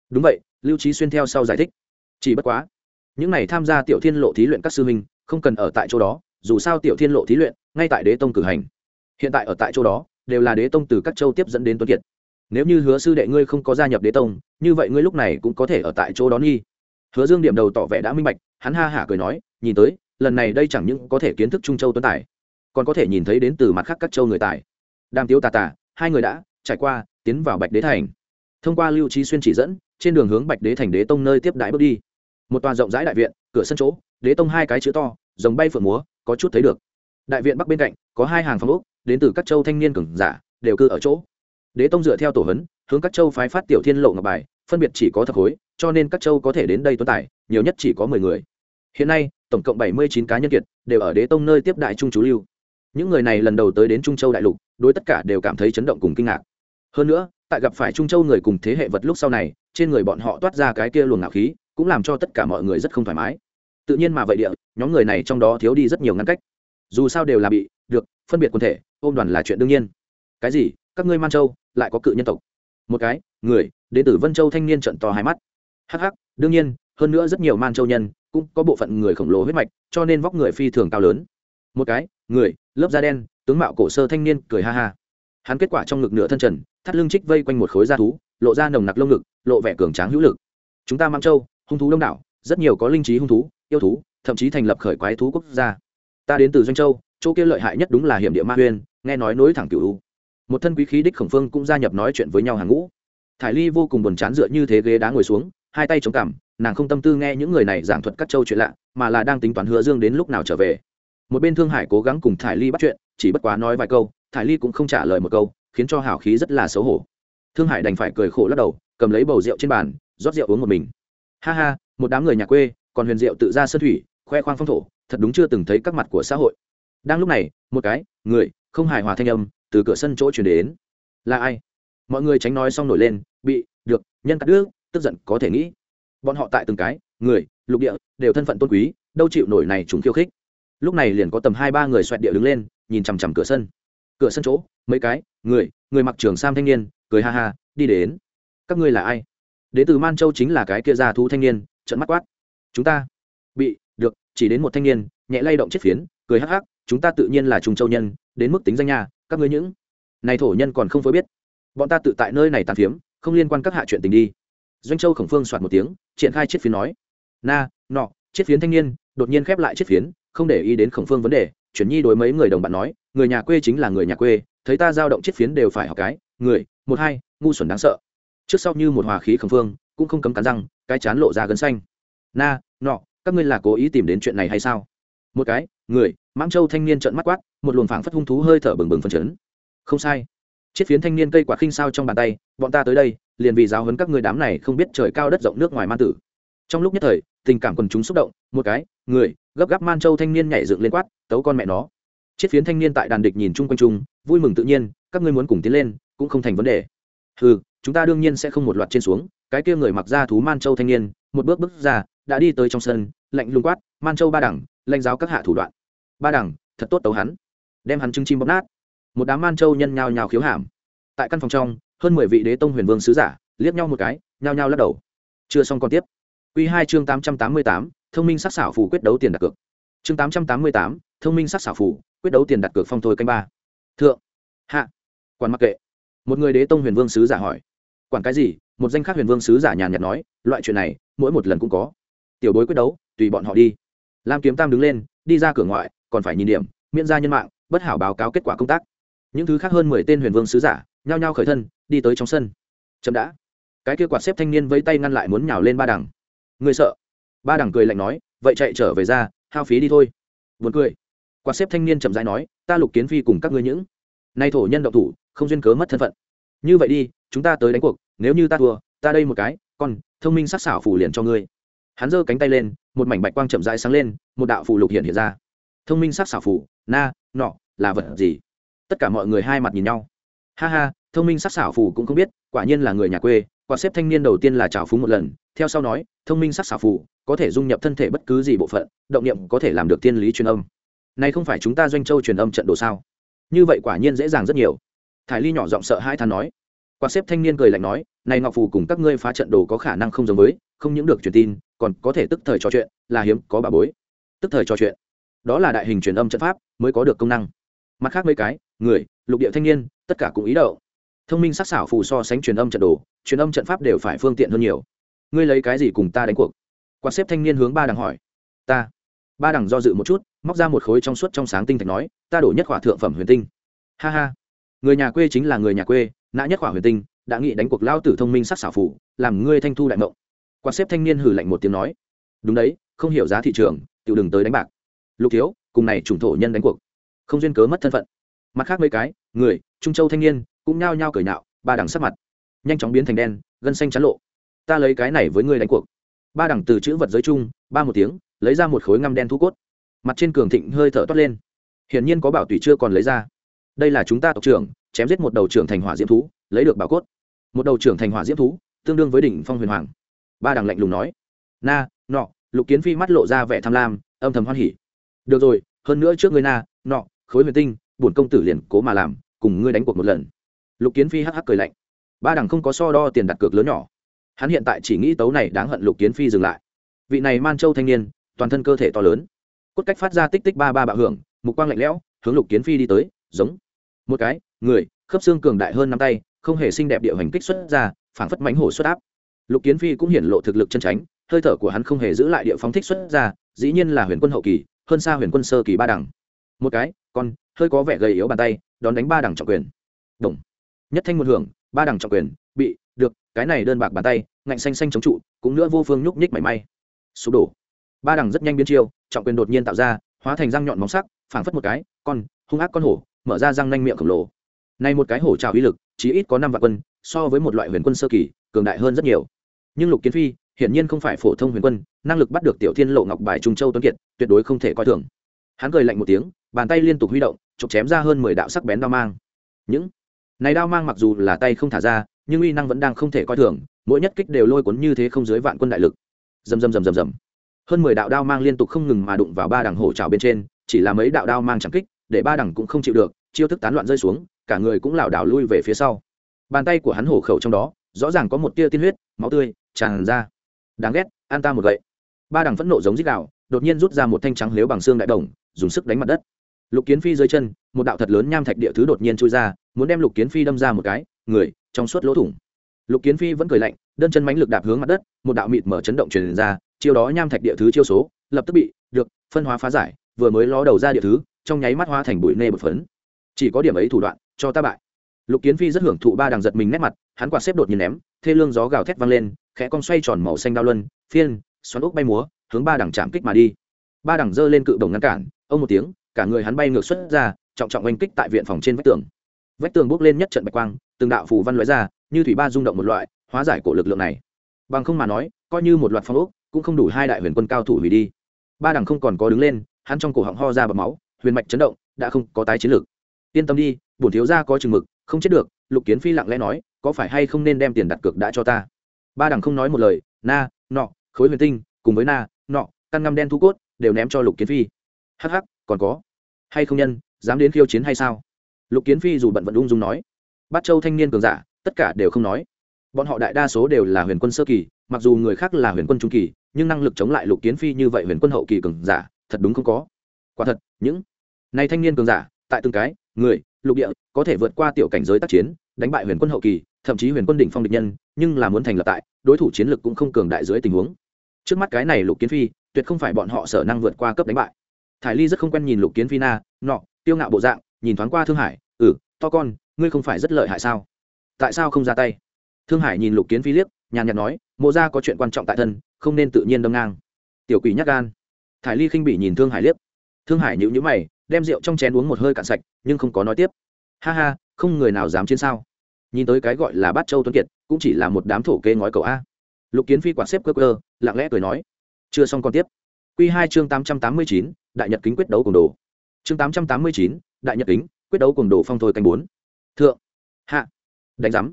Đúng vậy, lưu trí xuyên theo sau giải thích. Chỉ bất quá, những này tham gia tiểu thiên lộ thí luyện các sư huynh, không cần ở tại chỗ đó, dù sao tiểu thiên lộ thí luyện, ngay tại đế tông cử hành. Hiện tại ở tại chỗ đó, đều là đế tông từ các châu tiếp dẫn đến tuấn kiệt. Nếu như hứa sư đệ ngươi không có gia nhập đế tông, như vậy ngươi lúc này cũng có thể ở tại chỗ đó nghi hứa dương điểm đầu tỏ vẻ đã minh bạch, hắn ha hả cười nói, nhìn tới, lần này đây chẳng những có thể kiến thức trung châu tuấn tài, còn có thể nhìn thấy đến từ mặt khác các châu người tài. Đàm tiếu tà tà, hai người đã trải qua, tiến vào bạch đế thành. Thông qua lưu trí xuyên chỉ dẫn, trên đường hướng bạch đế thành đế tông nơi tiếp đại bước đi. Một tòa rộng rãi đại viện, cửa sân chỗ, đế tông hai cái chữ to dòng bay phượng múa, có chút thấy được. Đại viện bắc bên cạnh, có hai hàng phòng ốc, đến từ các châu thanh niên cường giả, đều cư ở chỗ. Đế tông dựa theo tổ hấn hướng các châu phái phát tiểu thiên lộ ngọc bài, phân biệt chỉ có thập khối cho nên các châu có thể đến đây tuấn tải nhiều nhất chỉ có mười người. Hiện nay, tổng cộng bảy mươi chín cá nhân kiệt đều ở đế tông nơi tiếp đại trung chú lưu. Những người này lần đầu tới đến trung châu đại lục, đối tất cả đều cảm thấy chấn động cùng kinh ngạc. Hơn nữa, tại gặp phải trung châu người cùng thế hệ vật lúc sau này, trên người bọn họ toát ra cái kia luồng ngạo khí, cũng làm cho tất cả mọi người rất không thoải mái. Tự nhiên mà vậy địa, nhóm người này trong đó thiếu đi rất nhiều ngăn cách. Dù sao đều là bị, được, phân biệt quần thể, ôm đoàn là chuyện đương nhiên. Cái gì? Các ngươi man châu, lại có cự nhân tộc. Một cái, người, đến từ vân châu thanh niên trận to hai mắt hắc hắc, đương nhiên, hơn nữa rất nhiều man châu nhân cũng có bộ phận người khổng lồ huyết mạch, cho nên vóc người phi thường cao lớn. Một cái, người, lớp da đen, tướng mạo cổ sơ thanh niên cười ha ha. Hắn kết quả trong ngực nửa thân trần, thắt lưng trích vây quanh một khối da thú, lộ ra nồng nặc lông ngực, lộ vẻ cường tráng hữu lực. Chúng ta mang châu, hung thú đông đảo, rất nhiều có linh trí hung thú, yêu thú, thậm chí thành lập khởi quái thú quốc gia. Ta đến từ doanh châu, chỗ kia lợi hại nhất đúng là hiểm địa ma huyên nghe nói nối thẳng cựu một thân quý khí đích khổng phương cũng gia nhập nói chuyện với nhau hàng ngũ. Thải ly vô cùng buồn chán dựa như thế ghế đá ngồi xuống hai tay chống cằm, nàng không tâm tư nghe những người này giảng thuật các châu chuyện lạ, mà là đang tính toán hứa dương đến lúc nào trở về. Một bên thương hải cố gắng cùng thải ly bắt chuyện, chỉ bất quá nói vài câu, thải ly cũng không trả lời một câu, khiến cho hảo khí rất là xấu hổ. Thương hải đành phải cười khổ lắc đầu, cầm lấy bầu rượu trên bàn, rót rượu uống một mình. Ha ha, một đám người nhà quê, còn huyền rượu tự ra sân thủy, khoe khoang phong thổ, thật đúng chưa từng thấy các mặt của xã hội. Đang lúc này, một cái, người, không hài hòa thanh âm, từ cửa sân chỗ chuyển đến. Là ai? Mọi người tránh nói xong nổi lên, bị, được, nhân cắt đứt tức giận có thể nghĩ. Bọn họ tại từng cái, người, lục địa, đều thân phận tôn quý, đâu chịu nổi này chúng khiêu khích. Lúc này liền có tầm hai ba người xoẹt địa đứng lên, nhìn chằm chằm cửa sân. Cửa sân chỗ, mấy cái, người người mặc trường sam thanh niên, cười ha ha, đi đến. Các ngươi là ai? Đến từ man châu chính là cái kia già thú thanh niên trận mắt quát. Chúng ta bị, được, chỉ đến một thanh niên, nhẹ lay động chiếc phiến, cười hắc hắc, chúng ta tự nhiên là trung châu nhân, đến mức tính danh nhà các ngươi những này thổ nhân còn không phối biết. Bọn ta tự tại nơi này tàn phiếm, không liên quan các hạ chuyện tình đi doanh châu khổng phương soạt một tiếng, triển khai chiếc phiến nói. Na, nọ, chiếc phiến thanh niên, đột nhiên khép lại chiếc phiến, không để ý đến khổng phương vấn đề. Chuyển nhi đối mấy người đồng bạn nói, người nhà quê chính là người nhà quê, thấy ta giao động chiếc phiến đều phải học cái, người, một hai, ngu xuẩn đáng sợ. Trước sau như một hòa khí khổng phương, cũng không cấm cắn răng, cái chán lộ ra gân xanh. Na, nọ, các ngươi là cố ý tìm đến chuyện này hay sao? Một cái, người, mãng châu thanh niên trợn mắt quát, một luồng phảng phất hung thú hơi thở bừng bừng phân chấn. Không sai. Chiếc phiến thanh niên cây quả khinh sao trong bàn tay, bọn ta tới đây liền vì giáo huấn các người đám này không biết trời cao đất rộng nước ngoài man tử. Trong lúc nhất thời, tình cảm quần chúng xúc động, một cái, người, gấp gáp man châu thanh niên nhảy dựng lên quát, tấu con mẹ nó. Chiếc phiến thanh niên tại đàn địch nhìn chung quanh chung, vui mừng tự nhiên, các ngươi muốn cùng tiến lên, cũng không thành vấn đề. Ừ chúng ta đương nhiên sẽ không một loạt trên xuống. Cái kia người mặc ra thú man châu thanh niên, một bước bước ra, đã đi tới trong sân, lạnh lùng quát, man châu ba đẳng, lãnh giáo các hạ thủ đoạn. Ba đẳng, thật tốt tấu hắn. Đem hắn trứng chim bóp nát. Một đám man châu nhân nhào nhào khiếu hàm. Tại căn phòng trong hơn mười vị đế tông huyền vương sứ giả liếc nhau một cái, nhao nhao lắc đầu. Chưa xong còn tiếp. Q hai chương tám trăm tám mươi tám, thông minh sắc xảo phủ quyết đấu tiền đặt cược. Chương tám trăm tám mươi tám, thông minh sắc xảo phủ quyết đấu tiền đặt cược phong thôi canh ba. Thượng. Hạ. Quản mặc kệ. Một người đế tông huyền vương sứ giả hỏi. Quản cái gì? Một danh khác huyền vương sứ giả nhàn nhạt nói, loại chuyện này, mỗi một lần cũng có. Tiểu bối quyết đấu, tùy bọn họ đi. Lam kiếm tam đứng lên, đi ra cửa ngoại, còn phải nhìn điểm, miễn ra nhân mạng, bất hảo báo cáo kết quả công tác những thứ khác hơn mười tên huyền vương sứ giả, nhao nhao khởi thân, đi tới trong sân. Chậm đã. Cái kia quạt xếp thanh niên vẫy tay ngăn lại muốn nhào lên ba đằng. Người sợ. Ba đằng cười lạnh nói, vậy chạy trở về ra, hao phí đi thôi. Buồn cười. Quạt xếp thanh niên chậm rãi nói, ta lục kiến phi cùng các ngươi những nay thổ nhân động thủ, không duyên cớ mất thân phận. Như vậy đi, chúng ta tới đánh cuộc, nếu như ta thua, ta đây một cái còn thông minh sắc xảo phủ liền cho ngươi. Hắn giơ cánh tay lên, một mảnh bạch quang chậm rãi sáng lên, một đạo phù lục hiện hiện ra. Thông minh sắc xảo phủ na, nọ, là vật gì? Tất cả mọi người hai mặt nhìn nhau. Ha ha, thông minh sắc xảo phù cũng không biết, quả nhiên là người nhà quê quả xếp thanh niên đầu tiên là trào phúng một lần, theo sau nói, thông minh sắc xảo phù, có thể dung nhập thân thể bất cứ gì bộ phận, động niệm có thể làm được tiên lý truyền âm. Này không phải chúng ta doanh châu truyền âm trận đồ sao? Như vậy quả nhiên dễ dàng rất nhiều. Thải ly nhỏ giọng sợ hai than nói. Quả xếp thanh niên cười lạnh nói, này ngọc phù cùng các ngươi phá trận đồ có khả năng không giống với, không những được truyền tin, còn có thể tức thời trò chuyện, là hiếm, có bà bối. Tức thời trò chuyện. Đó là đại hình truyền âm trận pháp, mới có được công năng. Mặt khác mấy cái người, lục địa thanh niên, tất cả cũng ý đậu thông minh sắc xảo phù so sánh truyền âm trận đồ, truyền âm trận pháp đều phải phương tiện hơn nhiều. Ngươi lấy cái gì cùng ta đánh cuộc? Quan xếp thanh niên hướng ba đằng hỏi. Ta. Ba đằng do dự một chút, móc ra một khối trong suốt trong sáng tinh thạch nói, ta đổ nhất khỏa thượng phẩm huyền tinh. Ha ha. Người nhà quê chính là người nhà quê, nã nhất khỏa huyền tinh, đã nghĩ đánh cuộc lao tử thông minh sắc xảo phủ làm ngươi thanh thu đại mộng. Quan xếp thanh niên hử lạnh một tiếng nói. Đúng đấy, không hiểu giá thị trường tự đừng tới đánh bạc. Lục thiếu, cùng này trùng thổ nhân đánh cuộc. Không duyên cớ mất thân phận mặt khác mấy cái, người, trung châu thanh niên, cũng nhao nhao cười nhạo ba đằng sắc mặt nhanh chóng biến thành đen, gân xanh chán lộ. Ta lấy cái này với ngươi đánh cuộc. Ba đằng từ chữ vật giới chung, ba một tiếng, lấy ra một khối ngăm đen thu cốt. Mặt trên cường thịnh hơi thở toát lên. Hiển nhiên có bảo tùy chưa còn lấy ra. Đây là chúng ta tộc trưởng, chém giết một đầu trưởng thành hỏa diễm thú, lấy được bảo cốt. Một đầu trưởng thành hỏa diễm thú, tương đương với đỉnh phong huyền hoàng. Ba đằng lạnh lùng nói. Na, nọ, lục kiến phi mắt lộ ra vẻ tham lam, âm thầm hoan hỉ. Được rồi, hơn nữa trước người na, nọ, khối huyền tinh bổn công tử liền cố mà làm, cùng ngươi đánh cuộc một lần. Lục kiến phi hắc hắc cười lạnh. Ba đằng không có so đo tiền đặt cược lớn nhỏ. Hắn hiện tại chỉ nghĩ tấu này đáng hận lục kiến phi dừng lại. Vị này man châu thanh niên, toàn thân cơ thể to lớn. Cốt cách phát ra tích tích ba ba bạo hưởng, mục quang lạnh lẽo, hướng lục kiến phi đi tới, giống. Một cái, người, khớp xương cường đại hơn năm tay, không hề xinh đẹp địa hành kích xuất ra, phảng phất mánh hổ xuất áp. Lục kiến phi cũng hiển lộ thực lực chân tránh, hơi thở của hắn không hề giữ lại địa phóng thích xuất ra, dĩ nhiên là huyền quân hậu kỳ, hơn xa huyền quân sơ kỳ ba đẳng một cái con, hơi có vẻ gầy yếu bàn tay, đón đánh ba đẳng trọng quyền. Đồng. Nhất thanh một hưởng, ba đẳng trọng quyền, bị, được, cái này đơn bạc bàn tay, ngạnh xanh xanh chống trụ, cũng nữa vô phương nhúc nhích mảy may. Sụp đổ. Ba đẳng rất nhanh biến chiêu, trọng quyền đột nhiên tạo ra, hóa thành răng nhọn móng sắc, phảng phất một cái, con, hung ác con hổ, mở ra răng nanh miệng khổng lồ. Này một cái hổ trào uy lực chỉ ít có năm vạn quân, so với một loại huyền quân sơ kỳ, cường đại hơn rất nhiều. Nhưng lục kiến phi, hiển nhiên không phải phổ thông huyền quân, năng lực bắt được tiểu thiên lộ ngọc bài trung châu tuấn kiệt, tuyệt đối không thể coi thường. Hắn cười lạnh một tiếng bàn tay liên tục huy động, chụp chém ra hơn mười đạo sắc bén đao mang. Những này đao mang mặc dù là tay không thả ra, nhưng uy năng vẫn đang không thể coi thường, mỗi nhất kích đều lôi cuốn như thế không dưới vạn quân đại lực. Rầm rầm rầm rầm rầm. Hơn mười đạo đao mang liên tục không ngừng mà đụng vào ba đằng hổ trào bên trên, chỉ là mấy đạo đao mang chẳng kích, để ba đằng cũng không chịu được, chiêu thức tán loạn rơi xuống, cả người cũng lảo đảo lui về phía sau. Bàn tay của hắn hổ khẩu trong đó, rõ ràng có một tia tiên huyết, máu tươi tràn ra. Đáng ghét, an ta một gậy. Ba đằng phẫn nộ giống dích đạo đột nhiên rút ra một thanh trắng lếu bằng xương đại đồng, dùng sức đánh mặt đất lục kiến phi dưới chân, một đạo thật lớn nham thạch địa thứ đột nhiên chui ra, muốn đem lục kiến phi đâm ra một cái, người, trong suốt lỗ thủng. Lục kiến phi vẫn cười lạnh, đơn chân mánh lực đạp hướng mặt đất, một đạo mịt mở chấn động truyền ra, chiêu đó nham thạch địa thứ chiêu số, lập tức bị, được, phân hóa phá giải, vừa mới ló đầu ra địa thứ, trong nháy mắt hóa thành bụi nê bột phấn. Chỉ có điểm ấy thủ đoạn, cho ta bại. Lục kiến phi rất hưởng thụ ba đằng giật mình nét mặt, hắn quạt xếp đột nhiên ném, thê lương gió gào thét vang lên, khẽ con xoay tròn màu xanh đao luân, phiên, xoắn ốc bay múa, hướng ba đằng chạm kích mà đi. Ba đằng giơ lên cự đồng ngăn cản, ông một tiếng cả người hắn bay ngược xuất ra, trọng trọng oanh kích tại viện phòng trên vách tường. Vách tường bốc lên nhất trận bạch quang, từng đạo phù văn loại ra, như thủy ba rung động một loại, hóa giải cổ lực lượng này. Bằng không mà nói, coi như một loạt phong ốc, cũng không đủ hai đại huyền quân cao thủ hủy đi. Ba đằng không còn có đứng lên, hắn trong cổ họng ho ra bọc máu, huyền mạch chấn động, đã không có tái chiến lực. yên tâm đi, bổn thiếu gia có chừng mực, không chết được, lục kiến phi lặng lẽ nói, có phải hay không nên đem tiền đặt cược đã cho ta? Ba đằng không nói một lời, na, nọ, khối huyền tinh, cùng với na, nọ, căn ngăm đen thu cốt, đều ném cho lục kiến phi. Hắc hắc, còn có hay không nhân, dám đến khiêu chiến hay sao? Lục kiến phi dù bận vận ung dung nói. Bát châu thanh niên cường giả, tất cả đều không nói. Bọn họ đại đa số đều là huyền quân sơ kỳ, mặc dù người khác là huyền quân trung kỳ, nhưng năng lực chống lại lục kiến phi như vậy huyền quân hậu kỳ cường giả, thật đúng không có. Quả thật, những nay thanh niên cường giả, tại từng cái, người, lục địa, có thể vượt qua tiểu cảnh giới tác chiến, đánh bại huyền quân hậu kỳ, thậm chí huyền quân đỉnh phong địch nhân, nhưng là muốn thành lập tại, đối thủ chiến lực cũng không cường đại dưới tình huống. Trước mắt cái này lục kiến phi, tuyệt không phải bọn họ sở năng vượt qua cấp đánh bại thải ly rất không quen nhìn lục kiến phi na, nọ, tiêu ngạo bộ dạng, nhìn thoáng qua thương hải ừ to con, ngươi không phải rất lợi hại sao? Tại sao không ra tay? Thương hải nhìn lục kiến phi liếc, nhàn nhạt nói, mộ ra có chuyện quan trọng tại thân, không nên tự nhiên đâm ngang. Tiểu quỷ nhắc gan. Thải ly khinh bị nhìn thương hải liếc. Thương hải nhịu nhữ mày, đem rượu trong chén uống một hơi cạn sạch, nhưng không có nói tiếp. Ha ha, không người nào dám chiến sao? Nhìn tới cái gọi là bát châu tuấn kiệt, cũng chỉ là một đám thổ kê ngói cầu a. Lục kiến phi quạt xếp cơ cơ lặng lẽ cười nói. Chưa xong còn tiếp. Q hai chương tám trăm tám mươi chín đại nhật kính quyết đấu cùng đồ. Chương tám trăm tám mươi chín, đại nhật kính, quyết đấu cùng đồ phong thôi canh bốn. Thượng. Hạ. Đánh giám.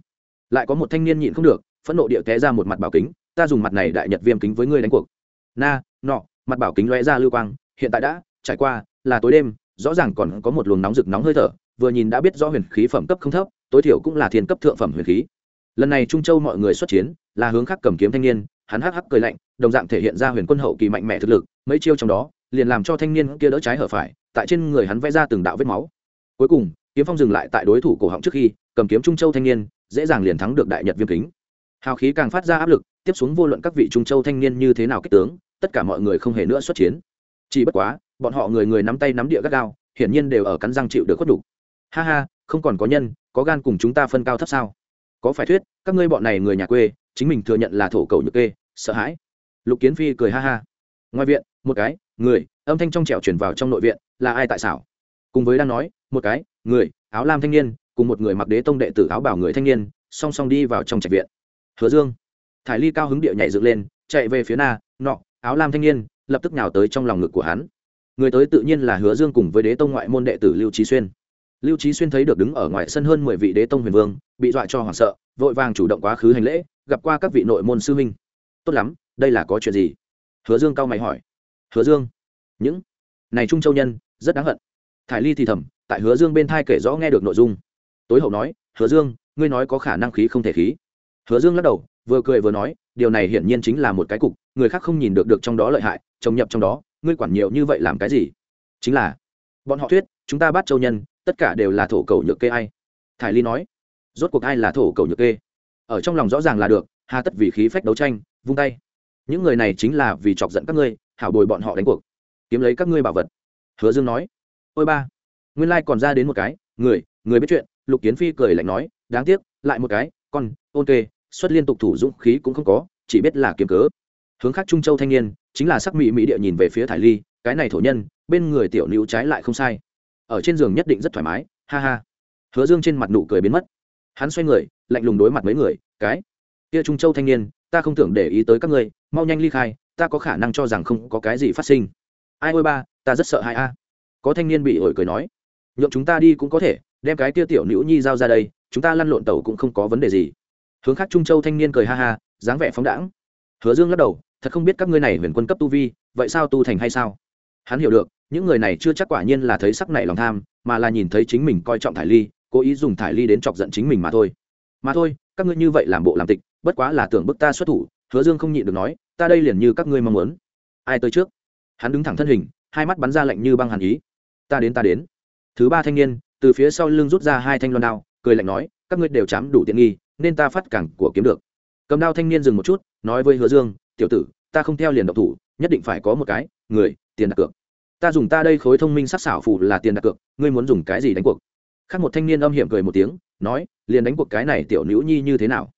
Lại có một thanh niên nhịn không được, phẫn nộ địa té ra một mặt bảo kính, ta dùng mặt này đại nhật viêm kính với ngươi đánh cuộc. Na, nọ. Mặt bảo kính lóe ra lưu quang, hiện tại đã, trải qua, là tối đêm, rõ ràng còn có một luồng nóng rực nóng hơi thở, vừa nhìn đã biết rõ huyền khí phẩm cấp không thấp, tối thiểu cũng là thiên cấp thượng phẩm huyền khí. Lần này trung châu mọi người xuất chiến, là hướng khắc cầm kiếm thanh niên, hắn hắc hắc cười lạnh, đồng dạng thể hiện ra huyền quân hậu kỳ mạnh mẽ thực lực, mấy chiêu trong đó liền làm cho thanh niên kia đỡ trái hở phải, tại trên người hắn vẽ ra từng đạo vết máu. Cuối cùng, kiếm phong dừng lại tại đối thủ cổ họng trước khi, cầm kiếm trung châu thanh niên, dễ dàng liền thắng được đại nhật viêm kính. Hào khí càng phát ra áp lực, tiếp xuống vô luận các vị trung châu thanh niên như thế nào kích tướng, tất cả mọi người không hề nữa xuất chiến. Chỉ bất quá, bọn họ người người nắm tay nắm địa gắt gao, hiển nhiên đều ở cắn răng chịu được khuất đủ ha ha, không còn có nhân, có gan cùng chúng ta phân cao thấp sao? Có phải thuyết, các ngươi bọn này người nhà quê, chính mình thừa nhận là thổ cầu nhược kê, sợ hãi. Lục kiến phi cười ha ha. Ngoài viện, một cái người, âm thanh trong trẻo chuyển vào trong nội viện, là ai tại xảo? Cùng với đang nói, một cái, người, áo lam thanh niên, cùng một người mặc đế tông đệ tử áo bảo người thanh niên, song song đi vào trong trạch viện. Hứa dương, thải ly cao hứng địa nhảy dựng lên, chạy về phía na, nọ, áo lam thanh niên, lập tức nhào tới trong lòng ngực của hắn. Người tới tự nhiên là hứa dương cùng với đế tông ngoại môn đệ tử lưu trí xuyên. Lưu trí xuyên thấy được đứng ở ngoài sân hơn mười vị đế tông huyền vương, bị dọa cho hoảng sợ, vội vàng chủ động quá khứ hành lễ, gặp qua các vị nội môn sư huynh. Tốt lắm, đây là có chuyện gì? Hứa dương cao mày hỏi hứa dương. Những này trung châu nhân, rất đáng hận. Thải ly thì thầm, tại hứa dương bên thai kể rõ nghe được nội dung. Tối hậu nói, hứa dương, ngươi nói có khả năng khí không thể khí. Hứa dương lắc đầu, vừa cười vừa nói, điều này hiển nhiên chính là một cái cục, người khác không nhìn được được trong đó lợi hại, trồng nhập trong đó, ngươi quản nhiều như vậy làm cái gì? Chính là, bọn họ thuyết, chúng ta bắt châu nhân, tất cả đều là thổ cầu nhược kê ai? Thải ly nói, rốt cuộc ai là thổ cầu nhược kê? Ở trong lòng rõ ràng là được, hà tất vì khí phách đấu tranh, vung tay. Những người này chính là vì chọc giận các ngươi hảo bồi bọn họ đánh cuộc. Kiếm lấy các ngươi bảo vật. Hứa dương nói. Ôi ba, nguyên lai còn ra đến một cái, người người biết chuyện. Lục kiến phi cười lạnh nói, đáng tiếc, lại một cái, con, ôn kê, xuất liên tục thủ dũng khí cũng không có, chỉ biết là kiếm cớ. Hướng khác trung châu thanh niên, chính là sắc mỹ mỹ địa nhìn về phía thải ly, cái này thổ nhân, bên người tiểu nữ trái lại không sai. Ở trên giường nhất định rất thoải mái, ha ha. Hứa dương trên mặt nụ cười biến mất. Hắn xoay người, lạnh lùng đối mặt mấy người, cái, kia trung châu thanh niên, ta không tưởng để ý tới các ngươi, mau nhanh ly khai ta có khả năng cho rằng không có cái gì phát sinh. Ai ôi ba, ta rất sợ hai a. Có thanh niên bị ổi cười nói, nhượng chúng ta đi cũng có thể, đem cái tia tiểu nữ nhi giao ra đây, chúng ta lăn lộn tàu cũng không có vấn đề gì. Hướng khác trung châu thanh niên cười ha ha, dáng vẻ phóng đãng. Hứa dương lắc đầu, thật không biết các ngươi này huyền quân cấp tu vi, vậy sao tu thành hay sao? Hắn hiểu được, những người này chưa chắc quả nhiên là thấy sắc này lòng tham, mà là nhìn thấy chính mình coi trọng thải ly, cố ý dùng thải ly đến chọc giận chính mình mà thôi. Mà thôi, các ngươi như vậy làm bộ làm tịch, bất quá là tưởng bức ta xuất thủ, hứa dương không nhịn được nói ta đây liền như các ngươi mong muốn. Ai tới trước? Hắn đứng thẳng thân hình, hai mắt bắn ra lạnh như băng hàn ý. Ta đến ta đến. Thứ ba thanh niên, từ phía sau lưng rút ra hai thanh loan đao, cười lạnh nói, các ngươi đều chám đủ tiện nghi, nên ta phát cẳng của kiếm được. Cầm đao thanh niên dừng một chút, nói với hứa dương, tiểu tử, ta không theo liền độc thủ, nhất định phải có một cái, người, tiền đặt cược. Ta dùng ta đây khối thông minh sắc xảo phủ là tiền đặt cược, ngươi muốn dùng cái gì đánh cuộc? Khác một thanh niên âm hiểm cười một tiếng, nói, liền đánh cuộc cái này tiểu nữ nhi như thế nào?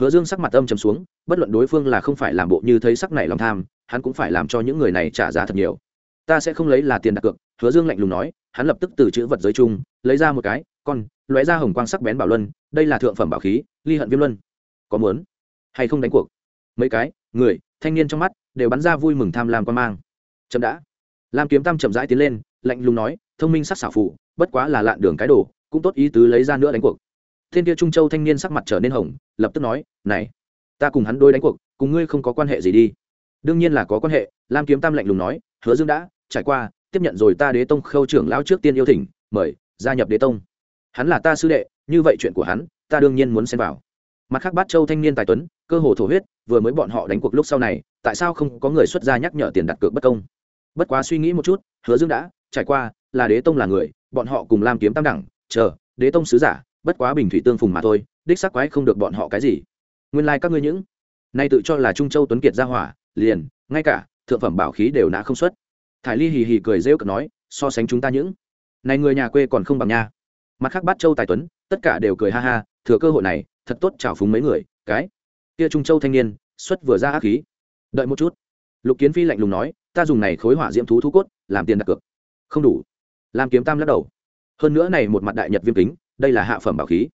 Hứa dương sắc mặt âm trầm xuống bất luận đối phương là không phải làm bộ như thấy sắc này lòng tham, hắn cũng phải làm cho những người này trả giá thật nhiều. Ta sẽ không lấy là tiền đặt cược, hứa dương lạnh lùng nói, hắn lập tức từ chữ vật giới chung, lấy ra một cái, con, lóe ra hồng quang sắc bén bảo luân, đây là thượng phẩm bảo khí, ly hận viêm luân. Có muốn hay không đánh cuộc? Mấy cái, người, thanh niên trong mắt, đều bắn ra vui mừng tham lam quan mang. Chậm đã. Lam kiếm tam chậm rãi tiến lên, lạnh lùng nói, thông minh sắc xảo phụ bất quá là lạn đường cái đồ, cũng tốt ý tứ lấy ra nữa đánh cuộc. Thiên kia trung châu thanh niên sắc mặt trở nên hồng, lập tức nói, này ta cùng hắn đôi đánh cuộc, cùng ngươi không có quan hệ gì đi. Đương nhiên là có quan hệ, lam kiếm tam lạnh lùng nói, hứa dương đã, trải qua, tiếp nhận rồi ta đế tông khâu trưởng lão trước tiên yêu thỉnh, mời, gia nhập đế tông. Hắn là ta sư đệ, như vậy chuyện của hắn, ta đương nhiên muốn xem vào. Mặt khác bát châu thanh niên tài tuấn, cơ hồ thổ huyết, vừa mới bọn họ đánh cuộc lúc sau này, tại sao không có người xuất gia nhắc nhở tiền đặt cược bất công? Bất quá suy nghĩ một chút, hứa dương đã, trải qua, là đế tông là người, bọn họ cùng lam kiếm tam đẳng, chờ, đế tông sứ giả, bất quá bình thủy tương phùng mà thôi, đích xác quái không được bọn họ cái gì nguyên lai、like、các ngươi những nay tự cho là trung châu tuấn kiệt ra hỏa, liền, ngay cả, thượng phẩm bảo khí đều nã không xuất. Thải ly hì hì cười rêu cực nói, so sánh chúng ta những này người nhà quê còn không bằng nha. Mặt khác bát châu tài tuấn, tất cả đều cười ha ha, thừa cơ hội này, thật tốt chào phúng mấy người, cái kia trung châu thanh niên, xuất vừa ra ác khí. Đợi một chút. Lục kiến phi lạnh lùng nói, ta dùng này khối hỏa diễm thú thú cốt, làm tiền đặt cược. Không đủ. Làm kiếm tam lắc đầu. Hơn nữa này một mặt đại nhật viêm kính, đây là hạ phẩm bảo khí.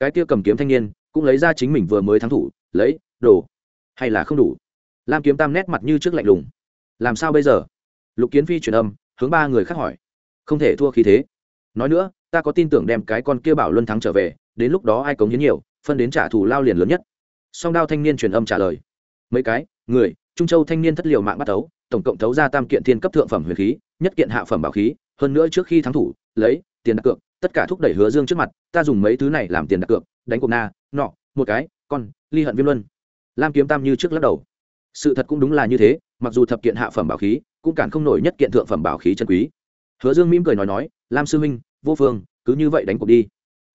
Cái kia cầm kiếm thanh niên cũng lấy ra chính mình vừa mới thắng thủ, lấy, đồ. Hay là không đủ? Lam kiếm tam nét mặt như trước lạnh lùng. Làm sao bây giờ? Lục kiến phi truyền âm, hướng ba người khác hỏi. Không thể thua khí thế. Nói nữa, ta có tin tưởng đem cái con kia bảo luân thắng trở về, đến lúc đó ai cống hiến nhiều, phân đến trả thù lao liền lớn nhất. Song đao thanh niên truyền âm trả lời. Mấy cái, người, trung châu thanh niên thất liều mạng bắt tấu tổng cộng thấu ra tam kiện thiên cấp thượng phẩm huyền khí, nhất kiện hạ phẩm bảo khí, hơn nữa trước khi thắng thủ, lấy, tiền đặt cược, tất cả thúc đẩy hứa dương trước mặt, ta dùng mấy thứ này làm tiền đặt cược đánh cuộc na, nọ, một cái, con, ly hận viêm luân. Lam kiếm tam như trước lắc đầu. Sự thật cũng đúng là như thế, mặc dù thập kiện hạ phẩm bảo khí, cũng cản không nổi nhất kiện thượng phẩm bảo khí chân quý. Hứa dương mỉm cười nói nói, lam sư minh vô phương, cứ như vậy đánh cuộc đi.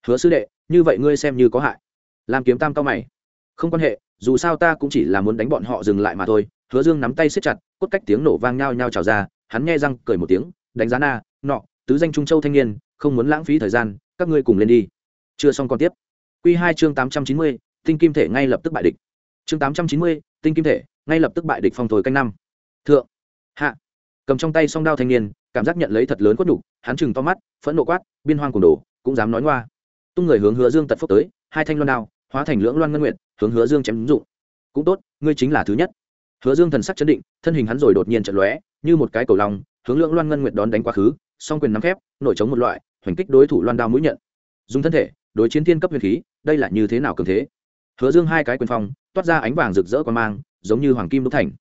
Hứa sư đệ, như vậy ngươi xem như có hại. Lam kiếm tam cao mày. Không quan hệ, dù sao ta cũng chỉ là muốn đánh bọn họ dừng lại mà thôi. Hứa dương nắm tay siết chặt, cốt cách tiếng nổ vang nhao nhao trào ra, hắn nghe răng cười một tiếng, đánh giá na, nọ, tứ danh trung châu thanh niên, không muốn lãng phí thời gian, các ngươi cùng lên đi. Chưa xong còn tiếp. Quy hai chương tám trăm chín mươi tinh kim thể ngay lập tức bại địch. Chương tám trăm chín mươi tinh kim thể ngay lập tức bại địch phong thổi canh năm. Thượng. Hạ. Cầm trong tay song đao thanh niên cảm giác nhận lấy thật lớn quất đủ, hắn chừng to mắt phẫn nộ quát biên hoang cuồng đồ cũng dám nói ngoa. Tung người hướng hứa dương tật phúc tới hai thanh loan đao hóa thành lưỡng loan ngân nguyệt, hướng hứa dương chém ứng dụng. Cũng tốt ngươi chính là thứ nhất. Hứa dương thần sắc chấn định thân hình hắn rồi đột nhiên trận lóe như một cái cầu lòng hướng lưỡng loan ngân nguyệt đón đánh quá khứ song quyền nắm thép nổi chống một loại hoành kích đối thủ loan đao mũi nhận. Dùng thân thể đối chiến thiên cấp huyền khí, đây là như thế nào cường thế? Hứa dương hai cái quyền phong, toát ra ánh vàng rực rỡ quan mang, giống như hoàng kim đúc thành.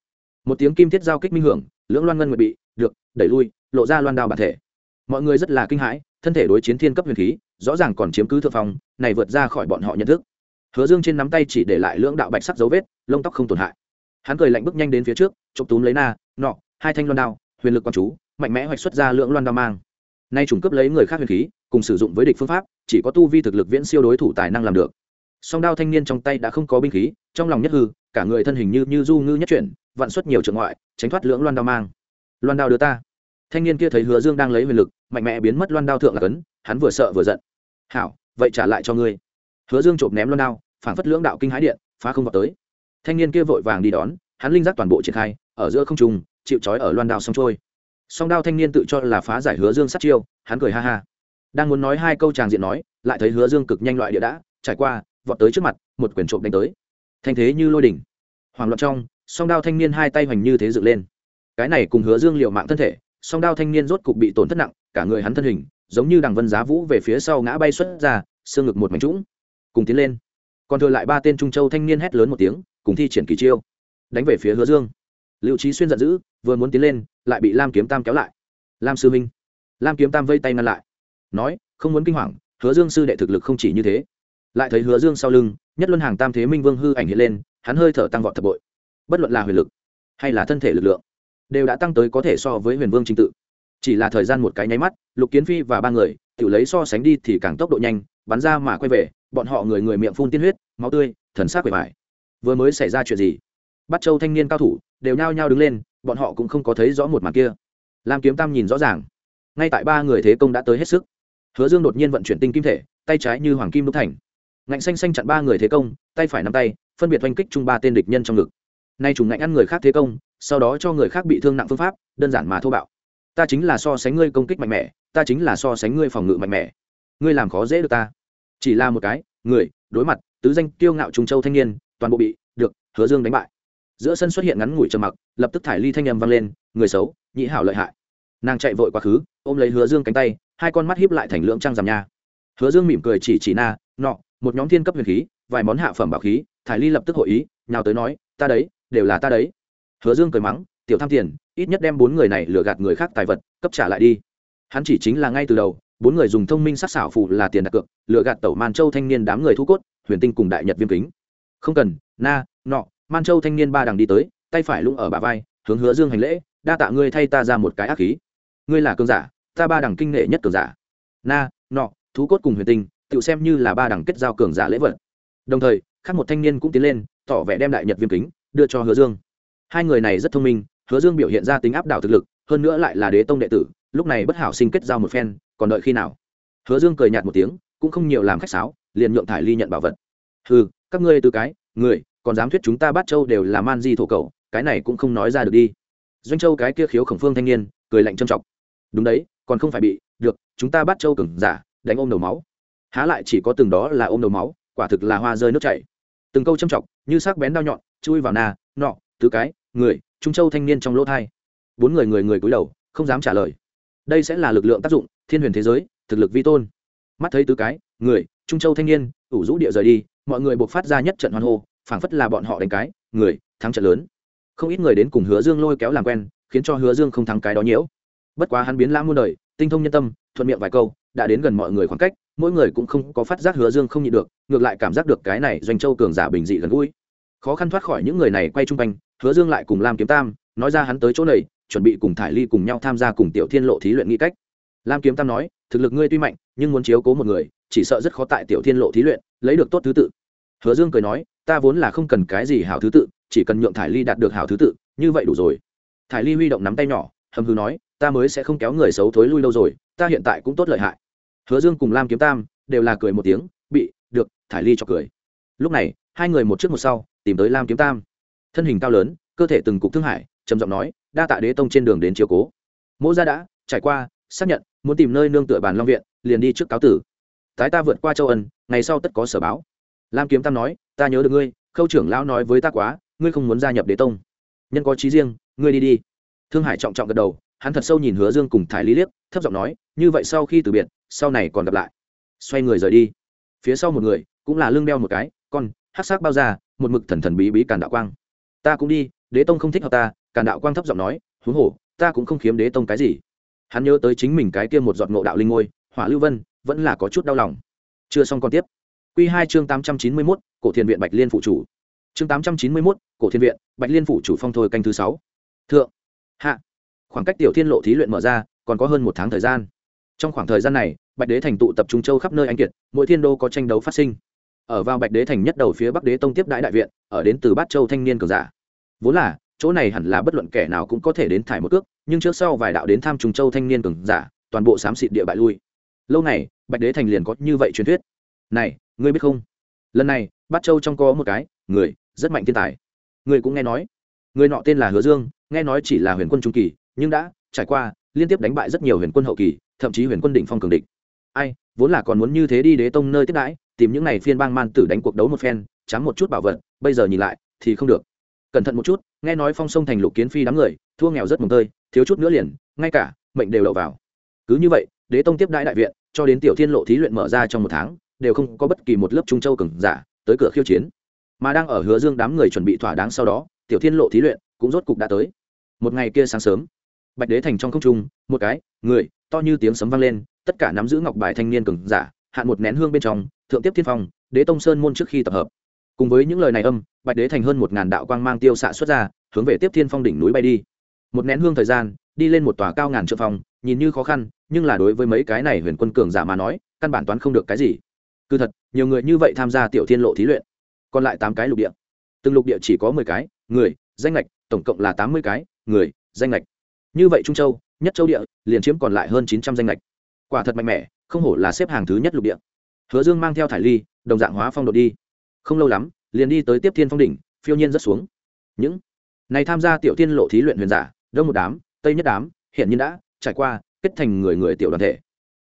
Một tiếng kim thiết giao kích minh hưởng, lưỡng loan ngân nguyện bị, được, đẩy lui, lộ ra loan đao bản thể. Mọi người rất là kinh hãi, thân thể đối chiến thiên cấp huyền khí, rõ ràng còn chiếm cứ thượng phong, này vượt ra khỏi bọn họ nhận thức. Hứa dương trên nắm tay chỉ để lại lưỡng đạo bạch sắc dấu vết, lông tóc không tổn hại. Hắn cười lạnh bước nhanh đến phía trước, chụp túm lấy na, nọ, hai thanh loan đao, huyền lực quan chú, mạnh mẽ hoạch xuất ra lưỡng loan đao mang nay trùng cấp lấy người khác huyền khí, cùng sử dụng với địch phương pháp, chỉ có tu vi thực lực viễn siêu đối thủ tài năng làm được. Song đao thanh niên trong tay đã không có binh khí, trong lòng nhất hư, cả người thân hình như như du ngư nhất chuyển, vạn xuất nhiều trường ngoại, tránh thoát lưỡng loan đao mang. Loan đao đưa ta. Thanh niên kia thấy hứa dương đang lấy huyền lực, mạnh mẽ biến mất loan đao thượng là cấn, hắn vừa sợ vừa giận. Hảo, vậy trả lại cho ngươi. Hứa dương trộm ném loan đao, phản phất lưỡng đạo kinh hái điện, phá không vào tới. Thanh niên kia vội vàng đi đón, hắn linh giác toàn bộ triển khai, ở giữa không trùng chịu trói ở loan đao xong trôi song đao thanh niên tự cho là phá giải hứa dương sát chiêu, hắn cười ha ha. Đang muốn nói hai câu tràng diện nói, lại thấy hứa dương cực nhanh loại địa đã, trải qua, vọt tới trước mặt, một quyển trộm đánh tới. Thanh thế như lôi đỉnh. Hoàng loạn trong, song đao thanh niên hai tay hoành như thế dựng lên. Cái này cùng hứa dương liệu mạng thân thể, song đao thanh niên rốt cục bị tổn thất nặng, cả người hắn thân hình, giống như đằng vân giá vũ về phía sau ngã bay xuất ra, xương ngực một mảnh trũng. Cùng tiến lên. Còn thừa lại ba tên trung châu thanh niên hét lớn một tiếng, cùng thi triển kỳ chiêu. Đánh về phía hứa dương liệu trí xuyên giận dữ, vừa muốn tiến lên, lại bị lam kiếm tam kéo lại. Lam sư minh lam kiếm tam vây tay ngăn lại. Nói, không muốn kinh hoàng, hứa dương sư đệ thực lực không chỉ như thế. Lại thấy hứa dương sau lưng, nhất luân hàng tam thế minh vương hư ảnh hiện lên, hắn hơi thở tăng vọt thập bội. Bất luận là huyền lực hay là thân thể lực lượng, đều đã tăng tới có thể so với huyền vương trình tự. Chỉ là thời gian một cái nháy mắt, lục kiến phi và ba người, tự lấy so sánh đi thì càng tốc độ nhanh, bắn ra mà quay về, bọn họ người người miệng phun tiên huyết, máu tươi, thần sắc quệ vải vừa mới xảy ra chuyện gì? Bắt châu thanh niên cao thủ đều nhao nhao đứng lên, bọn họ cũng không có thấy rõ một màn kia. Lam kiếm tam nhìn rõ ràng. Ngay tại ba người thế công đã tới hết sức, hứa dương đột nhiên vận chuyển tinh kim thể, tay trái như hoàng kim đúc thành. Ngạnh xanh xanh chặn ba người thế công, tay phải nắm tay, phân biệt oanh kích chung ba tên địch nhân trong ngực. Nay chúng ngạnh ăn người khác thế công, sau đó cho người khác bị thương nặng phương pháp, đơn giản mà thô bạo. Ta chính là so sánh ngươi công kích mạnh mẽ, ta chính là so sánh ngươi phòng ngự mạnh mẽ. Ngươi làm khó dễ được ta. Chỉ là một cái, người, đối mặt, tứ danh kiêu ngạo trung châu thanh niên, toàn bộ bị, được, hứa dương đánh bại giữa sân xuất hiện ngắn ngủi trầm mặc, lập tức thải ly thanh âm vang lên, người xấu, nhị hảo lợi hại. Nàng chạy vội quá khứ, ôm lấy hứa dương cánh tay, hai con mắt hiếp lại thành lưỡng trăng rằm nha. Hứa dương mỉm cười chỉ chỉ na, nọ, một nhóm thiên cấp huyền khí, vài món hạ phẩm bảo khí. Thải ly lập tức hội ý, nhào tới nói, ta đấy, đều là ta đấy. Hứa dương cười mắng, tiểu tham tiền, ít nhất đem bốn người này lừa gạt người khác tài vật, cấp trả lại đi. Hắn chỉ chính là ngay từ đầu, bốn người dùng thông minh sắc xảo phụ là tiền đặt cược, lừa gạt tẩu man châu thanh niên đám người thu cốt, huyền tinh cùng đại nhật viêm kính. Không cần, na, nọ man châu thanh niên ba đằng đi tới, tay phải lũng ở bả vai, hướng hứa dương hành lễ, đa tạ ngươi thay ta ra một cái ác khí. Ngươi là cường giả, ta ba đằng kinh nghệ nhất cường giả. Na, nọ, thú cốt cùng huyền tinh tự xem như là ba đằng kết giao cường giả lễ vật. Đồng thời, khác một thanh niên cũng tiến lên, tỏ vẻ đem đại nhật viêm kính, đưa cho hứa dương. Hai người này rất thông minh, hứa dương biểu hiện ra tính áp đảo thực lực, hơn nữa lại là đế tông đệ tử, lúc này bất hảo sinh kết giao một phen, còn đợi khi nào? Hứa dương cười nhạt một tiếng, cũng không nhiều làm khách sáo, liền nhượng thải ly nhận bảo vật. Ừ các ngươi từ cái, người còn dám thuyết chúng ta bắt châu đều là man di thổ cầu cái này cũng không nói ra được đi. Doanh châu cái kia khiếu khổng phương thanh niên, cười lạnh châm trọng. Đúng đấy, còn không phải bị, được, chúng ta bắt châu cừng giả, đánh ôm đầu máu. Há lại chỉ có từng đó là ôm đầu máu, quả thực là hoa rơi nước chảy. Từng câu châm trọng, như sắc bén đao nhọn, chui vào nà nọ, tứ cái, người, trung châu thanh niên trong lỗ thai. Bốn người người người cúi đầu, không dám trả lời. Đây sẽ là lực lượng tác dụng, thiên huyền thế giới, thực lực vi tôn. Mắt thấy tứ cái, người, trung châu thanh niên, ủ rũ địa rời đi, mọi người buộc phát ra nhất trận hoan hô phảng phất là bọn họ đánh cái, người, thắng trận lớn. Không ít người đến cùng hứa dương lôi kéo làm quen, khiến cho hứa dương không thắng cái đó nhiễu. Bất quá hắn biến lãng muôn đời, tinh thông nhân tâm, thuận miệng vài câu, đã đến gần mọi người khoảng cách, mỗi người cũng không có phát giác hứa dương không nhịn được, ngược lại cảm giác được cái này doanh châu cường giả bình dị gần gũi. Khó khăn thoát khỏi những người này quay chung quanh, hứa dương lại cùng lam kiếm tam, nói ra hắn tới chỗ này, chuẩn bị cùng thải ly cùng nhau tham gia cùng tiểu thiên lộ thí luyện nghĩ cách. Lam kiếm tam nói, thực lực ngươi tuy mạnh, nhưng muốn chiếu cố một người, chỉ sợ rất khó tại tiểu thiên lộ thí luyện, lấy được tốt thứ tự. Hứa dương cười nói ta vốn là không cần cái gì hảo thứ tự, chỉ cần nhượng thải ly đạt được hảo thứ tự, như vậy đủ rồi. Thải ly huy động nắm tay nhỏ, hầm hư nói, ta mới sẽ không kéo người xấu thối lui lâu rồi, ta hiện tại cũng tốt lợi hại. Hứa dương cùng lam kiếm tam đều là cười một tiếng, bị, được, thải ly cho cười. Lúc này, hai người một trước một sau, tìm tới lam kiếm tam. Thân hình cao lớn, cơ thể từng cục thương hải, trầm giọng nói, đa tạ đế tông trên đường đến chiều cố. Mỗ gia đã, trải qua, xác nhận, muốn tìm nơi nương tựa bàn long viện, liền đi trước cáo tử. Tái ta vượt qua châu ân, ngày sau tất có sở báo lam kiếm tam nói, ta nhớ được ngươi, khâu trưởng lão nói với ta quá, ngươi không muốn gia nhập đế tông. Nhân có trí riêng, ngươi đi đi. Thương hải trọng trọng gật đầu, hắn thật sâu nhìn hứa dương cùng thải lý liếc, thấp giọng nói, như vậy sau khi từ biệt, sau này còn gặp lại. Xoay người rời đi. Phía sau một người, cũng là lưng đeo một cái, con hát sắc bao già một mực thần thần bí bí càn đạo quang. Ta cũng đi, đế tông không thích hợp ta, càn đạo quang thấp giọng nói, huống hồ, ta cũng không khiếm đế tông cái gì. Hắn nhớ tới chính mình cái kia một giọt ngộ đạo linh ngôi, hỏa lưu vân, vẫn là có chút đau lòng. Chưa xong còn tiếp. Quy hai chương tám trăm chín mươi mốt, cổ thiên viện bạch liên phụ chủ. Chương tám trăm chín mươi mốt, cổ thiên viện bạch liên phụ chủ phong thôi canh thứ sáu. Thượng. Hạ. Khoảng cách tiểu thiên lộ thí luyện mở ra, còn có hơn một tháng thời gian. Trong khoảng thời gian này, bạch đế thành tụ tập trung châu khắp nơi anh kiệt, mỗi thiên đô có tranh đấu phát sinh. Ở vào bạch đế thành nhất đầu phía bắc đế tông tiếp đại đại viện, ở đến từ bát châu thanh niên cường giả. Vốn là, chỗ này hẳn là bất luận kẻ nào cũng có thể đến thải một cước, nhưng trước sau vài đạo đến tham trùng châu thanh niên cường giả, toàn bộ xám xịt địa bại lui. Lâu này bạch đế thành liền có như vậy truyền thuyết. Này ngươi biết không? Lần này, bát châu trong có một cái, người, rất mạnh thiên tài. Ngươi cũng nghe nói. Người nọ tên là hứa dương, nghe nói chỉ là huyền quân trung kỳ, nhưng đã trải qua liên tiếp đánh bại rất nhiều huyền quân hậu kỳ, thậm chí huyền quân đỉnh phong cường địch. Ai, vốn là còn muốn như thế đi đế tông nơi tiếp đãi, tìm những này phiên bang man tử đánh cuộc đấu một phen trắng một chút bảo vật, bây giờ nhìn lại, thì không được. Cẩn thận một chút, nghe nói phong sông thành lục kiến phi đám người, thua nghèo rất mồng tơi, thiếu chút nữa liền, ngay cả mệnh đều đậu vào. Cứ như vậy, đế tông tiếp đãi đại viện, cho đến tiểu thiên lộ thí luyện mở ra trong một tháng đều không có bất kỳ một lớp trung châu cường giả tới cửa khiêu chiến. Mà đang ở hứa dương đám người chuẩn bị thỏa đáng sau đó, tiểu thiên lộ thí luyện cũng rốt cục đã tới. Một ngày kia sáng sớm, bạch đế thành trong không trung, một cái, người, to như tiếng sấm vang lên, tất cả nắm giữ ngọc bài thanh niên cường giả hạn một nén hương bên trong, thượng tiếp thiên phong, đế tông sơn môn trước khi tập hợp. Cùng với những lời này âm, bạch đế thành hơn một ngàn đạo quang mang tiêu xạ xuất ra, hướng về tiếp thiên phong đỉnh núi bay đi. Một nén hương thời gian, đi lên một tòa cao ngàn trượng phong, nhìn như khó khăn, nhưng là đối với mấy cái này huyền quân cường giả mà nói, căn bản toán không được cái gì cứ thật, nhiều người như vậy tham gia tiểu thiên lộ thí luyện. Còn lại tám cái lục địa. Từng lục địa chỉ có mười cái, người, danh lệch tổng cộng là tám mươi cái, người, danh lệch như vậy trung châu, nhất châu địa, liền chiếm còn lại hơn chín trăm danh lệch quả thật mạnh mẽ, không hổ là xếp hàng thứ nhất lục địa. Hứa dương mang theo thải ly, đồng dạng hóa phong độ đi. Không lâu lắm, liền đi tới tiếp thiên phong đỉnh, phiêu nhiên rất xuống. Những này tham gia tiểu tiên lộ thí luyện huyền giả, đông một đám, tây nhất đám hiện nhiên đã trải qua, kết thành người người tiểu đoàn thể.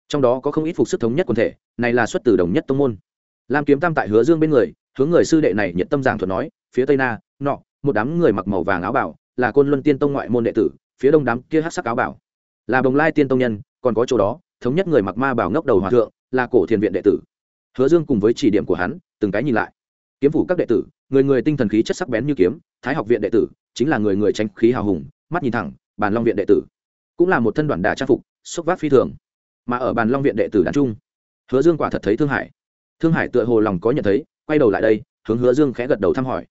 Trong đó có không ít phục sức thống nhất quần thể này là xuất từ đồng nhất tông môn. Lam kiếm tam tại hứa dương bên người, hướng người sư đệ này nhiệt tâm giảng thuật nói, phía tây na, nọ, một đám người mặc màu vàng áo bảo, là côn luân tiên tông ngoại môn đệ tử, phía đông đám kia hát sắc áo bảo. Là bồng lai tiên tông nhân, còn có chỗ đó, thống nhất người mặc ma bảo ngốc đầu hòa thượng, là cổ thiền viện đệ tử. Hứa dương cùng với chỉ điểm của hắn, từng cái nhìn lại. Kiếm phủ các đệ tử, người người tinh thần khí chất sắc bén như kiếm, thái học viện đệ tử, chính là người người tránh khí hào hùng, mắt nhìn thẳng, bàn long viện đệ tử. Cũng là một thân đoàn đà trang phục, xúc vác phi thường. Mà ở bàn long viện đệ tử đàn trung hứa dương quả thật thấy thương hải thương hải tựa hồ lòng có nhận thấy, quay đầu lại đây, hướng hứa dương khẽ gật đầu thăm hỏi.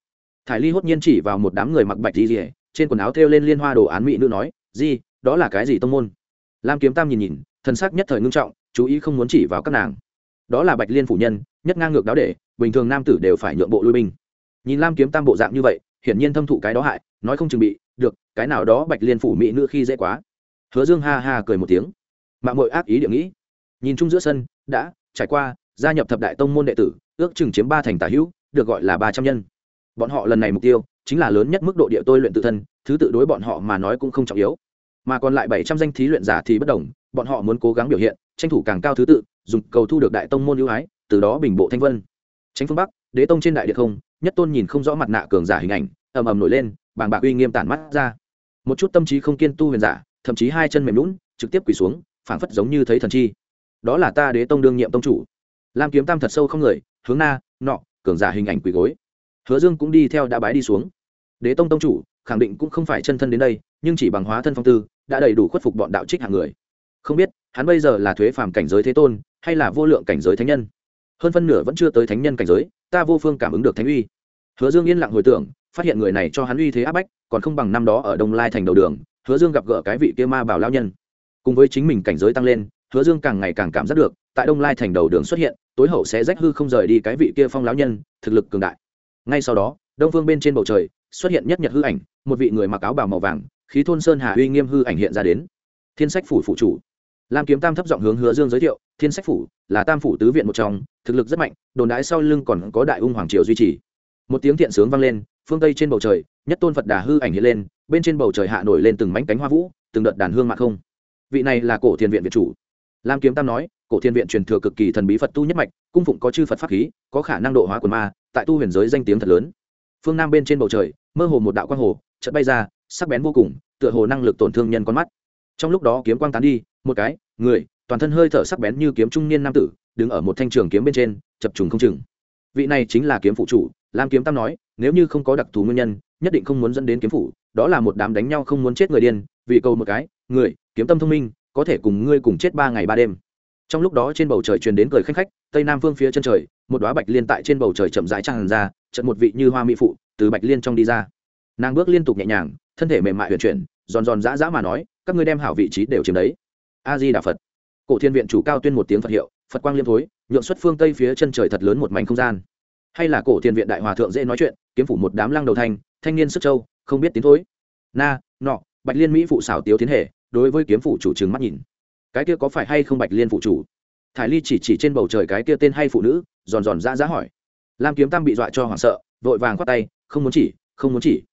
Thải ly hốt nhiên chỉ vào một đám người mặc bạch di rỉa trên quần áo thêu lên liên hoa đồ án mỹ nữ nói, di, đó là cái gì tông môn? Lam kiếm tam nhìn nhìn thân sắc nhất thời ngưng trọng, chú ý không muốn chỉ vào các nàng. Đó là bạch liên phủ nhân, nhất ngang ngược đáo để, bình thường nam tử đều phải nhượng bộ lui binh. Nhìn lam kiếm tam bộ dạng như vậy, hiển nhiên thâm thụ cái đó hại, nói không chừng bị, được, cái nào đó bạch liên phủ mỹ nữ khi dễ quá. Hứa dương ha ha cười một tiếng. Mạng mội ác ý địa nghĩ. Nhìn chung giữa sân đã, trải qua, gia nhập thập đại tông môn đệ tử, ước chừng chiếm ba thành tả hữu, được gọi là ba trăm nhân. Bọn họ lần này mục tiêu, chính là lớn nhất mức độ địa tôi luyện tự thân, thứ tự đối bọn họ mà nói cũng không trọng yếu. Mà còn lại bảy trăm danh thí luyện giả thì bất đồng, bọn họ muốn cố gắng biểu hiện, tranh thủ càng cao thứ tự, dùng cầu thu được đại tông môn ưu ái, từ đó bình bộ thanh vân. Tránh phương bắc, đế tông trên đại địa không, nhất tôn nhìn không rõ mặt nạ cường giả hình ảnh, ầm ầm nổi lên, bàng bạc uy nghiêm tản mắt ra. Một chút tâm trí không kiên tu huyền giả, thậm chí hai chân mềm lún trực tiếp quỳ xuống, phảng phất giống như thấy thần chi đó là ta đế tông đương nhiệm tông chủ. Lam kiếm tam thật sâu không người, hướng na, nọ, cường giả hình ảnh quỳ gối. Hứa dương cũng đi theo đã bái đi xuống. Đế tông tông chủ, khẳng định cũng không phải chân thân đến đây, nhưng chỉ bằng hóa thân phong tư, đã đầy đủ khuất phục bọn đạo trích hạng người. Không biết, hắn bây giờ là thuế phàm cảnh giới thế tôn, hay là vô lượng cảnh giới thánh nhân? Hơn phân nửa vẫn chưa tới thánh nhân cảnh giới, ta vô phương cảm ứng được thánh uy. Hứa dương yên lặng hồi tưởng, phát hiện người này cho hắn uy thế áp bách, còn không bằng năm đó ở đông lai thành đầu đường, hứa dương gặp gỡ cái vị kia ma bảo lao nhân. Cùng với chính mình cảnh giới tăng lên hứa dương càng ngày càng cảm giác được, tại đông lai thành đầu đường xuất hiện, tối hậu sẽ rách hư không rời đi cái vị kia phong lão nhân, thực lực cường đại. Ngay sau đó, đông phương bên trên bầu trời, xuất hiện nhất nhật hư ảnh, một vị người mặc áo bào màu vàng, khí thôn sơn hà uy nghiêm hư ảnh hiện ra đến. Thiên sách phủ phụ chủ. Lam kiếm tam thấp giọng hướng hứa dương giới thiệu, thiên sách phủ, là tam phủ tứ viện một trong, thực lực rất mạnh, đồn đái sau lưng còn có đại ung hoàng triều duy trì. Một tiếng thiện sướng vang lên, phương tây trên bầu trời, nhất tôn phật đà hư ảnh hiện lên, bên trên bầu trời hạ nổi lên từng mảnh cánh hoa vũ, từng đợt đàn hương mạc không. Vị này là cổ thiên viện việt chủ lam kiếm tam nói, cổ thiên viện truyền thừa cực kỳ thần bí phật tu nhất mạch, cung phụng có chư phật pháp khí, có khả năng độ hóa quần ma, tại tu huyền giới danh tiếng thật lớn. Phương nam bên trên bầu trời, mơ hồ một đạo quang hồ, chợt bay ra, sắc bén vô cùng, tựa hồ năng lực tổn thương nhân con mắt. Trong lúc đó kiếm quang tán đi, một cái, người, toàn thân hơi thở sắc bén như kiếm trung niên nam tử, đứng ở một thanh trường kiếm bên trên, chập trùng không chừng. Vị này chính là kiếm phụ chủ, lam kiếm tam nói, nếu như không có đặc thù nguyên nhân, nhất định không muốn dẫn đến kiếm phủ, đó là một đám đánh nhau không muốn chết người điên, vì cầu một cái, người, kiếm tâm thông minh có thể cùng ngươi cùng chết ba ngày ba đêm. Trong lúc đó trên bầu trời truyền đến cười khanh khách, tây nam phương phía chân trời, một đoá bạch liên tại trên bầu trời chậm rãi tràn ra trận một vị như hoa mỹ phụ, từ bạch liên trong đi ra. Nàng bước liên tục nhẹ nhàng, thân thể mềm mại huyền chuyển, giòn giòn dã dã mà nói, các ngươi đem hảo vị trí đều chiếm đấy. A di đà phật. Cổ thiên viện chủ cao tuyên một tiếng phật hiệu, phật quang liêm thối, nhượng xuất phương tây phía chân trời thật lớn một mảnh không gian. Hay là cổ thiên viện đại hòa thượng dễ nói chuyện, kiếm phủ một đám lăng đầu thanh thanh niên sức châu, không biết tiếng thối. Na, nọ, bạch liên mỹ phụ xảo tiếu tiến hệ đối với kiếm phụ chủ trừng mắt nhìn. Cái kia có phải hay không bạch liên phụ chủ? Thải ly chỉ chỉ trên bầu trời cái kia tên hay phụ nữ, giòn giòn ra ra hỏi. Lam kiếm tam bị dọa cho hoảng sợ, vội vàng khoát tay, không muốn chỉ, không muốn chỉ.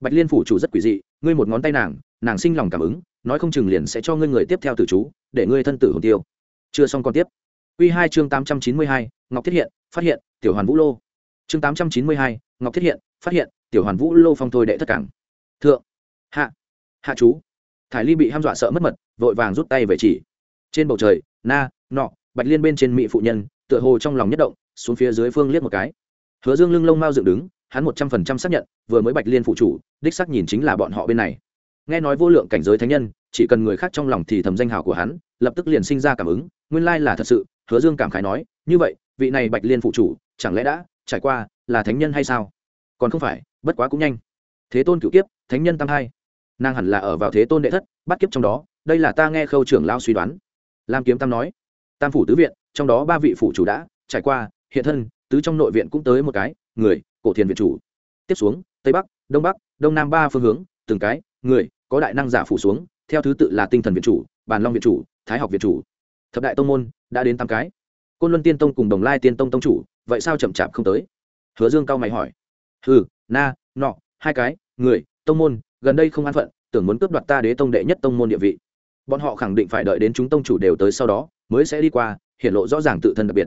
Bạch liên phủ chủ rất quỷ dị, ngươi một ngón tay nàng nàng sinh lòng cảm ứng, nói không chừng liền sẽ cho ngươi người tiếp theo từ chú, để ngươi thân tử hồn tiêu. Chưa xong còn tiếp. Quy hai chương tám trăm chín mươi hai, ngọc thiết hiện, phát hiện, tiểu hoàn vũ lô. Chương tám trăm chín mươi hai, ngọc thiết hiện, phát hiện, tiểu hoàn vũ lô phong thôi đệ thất cảng. Thượng. Hạ. Hạ chú thải ly bị ham dọa sợ mất mật, vội vàng rút tay về chỉ. Trên bầu trời, na, nọ, bạch liên bên trên mỹ phụ nhân, tựa hồ trong lòng nhất động, xuống phía dưới phương liếc một cái. Hứa dương lưng lông mau dựng đứng, hắn một trăm phần trăm xác nhận, vừa mới bạch liên phụ chủ, đích xác nhìn chính là bọn họ bên này. Nghe nói vô lượng cảnh giới thánh nhân, chỉ cần người khác trong lòng thì thầm danh hào của hắn, lập tức liền sinh ra cảm ứng, nguyên lai là thật sự, hứa dương cảm khái nói, như vậy, vị này bạch liên phụ chủ, chẳng lẽ đã trải qua là thánh nhân hay sao? Còn không phải, bất quá cũng nhanh. Thế tôn cựu kiếp, thánh nhân tăng hai nàng hẳn là ở vào thế tôn đệ thất, bắt kiếp trong đó, đây là ta nghe khâu trưởng lao suy đoán. Lam kiếm tam nói, tam phủ tứ viện, trong đó ba vị phủ chủ đã trải qua, hiện thân, tứ trong nội viện cũng tới một cái, người, cổ thiền viện chủ. Tiếp xuống, tây bắc, đông bắc, đông nam ba phương hướng, từng cái, người, có đại năng giả phủ xuống, theo thứ tự là tinh thần viện chủ, bàn long viện chủ, thái học viện chủ. Thập đại tông môn đã đến tám cái. Côn luân tiên tông cùng đồng lai tiên tông tông chủ, vậy sao chậm chạp không tới? Hứa dương cao mày hỏi. Ừ na, nọ, hai cái, người, tông môn gần đây không an phận, tưởng muốn cướp đoạt ta đế tông đệ nhất tông môn địa vị. Bọn họ khẳng định phải đợi đến chúng tông chủ đều tới sau đó, mới sẽ đi qua hiện lộ rõ ràng tự thân đặc biệt.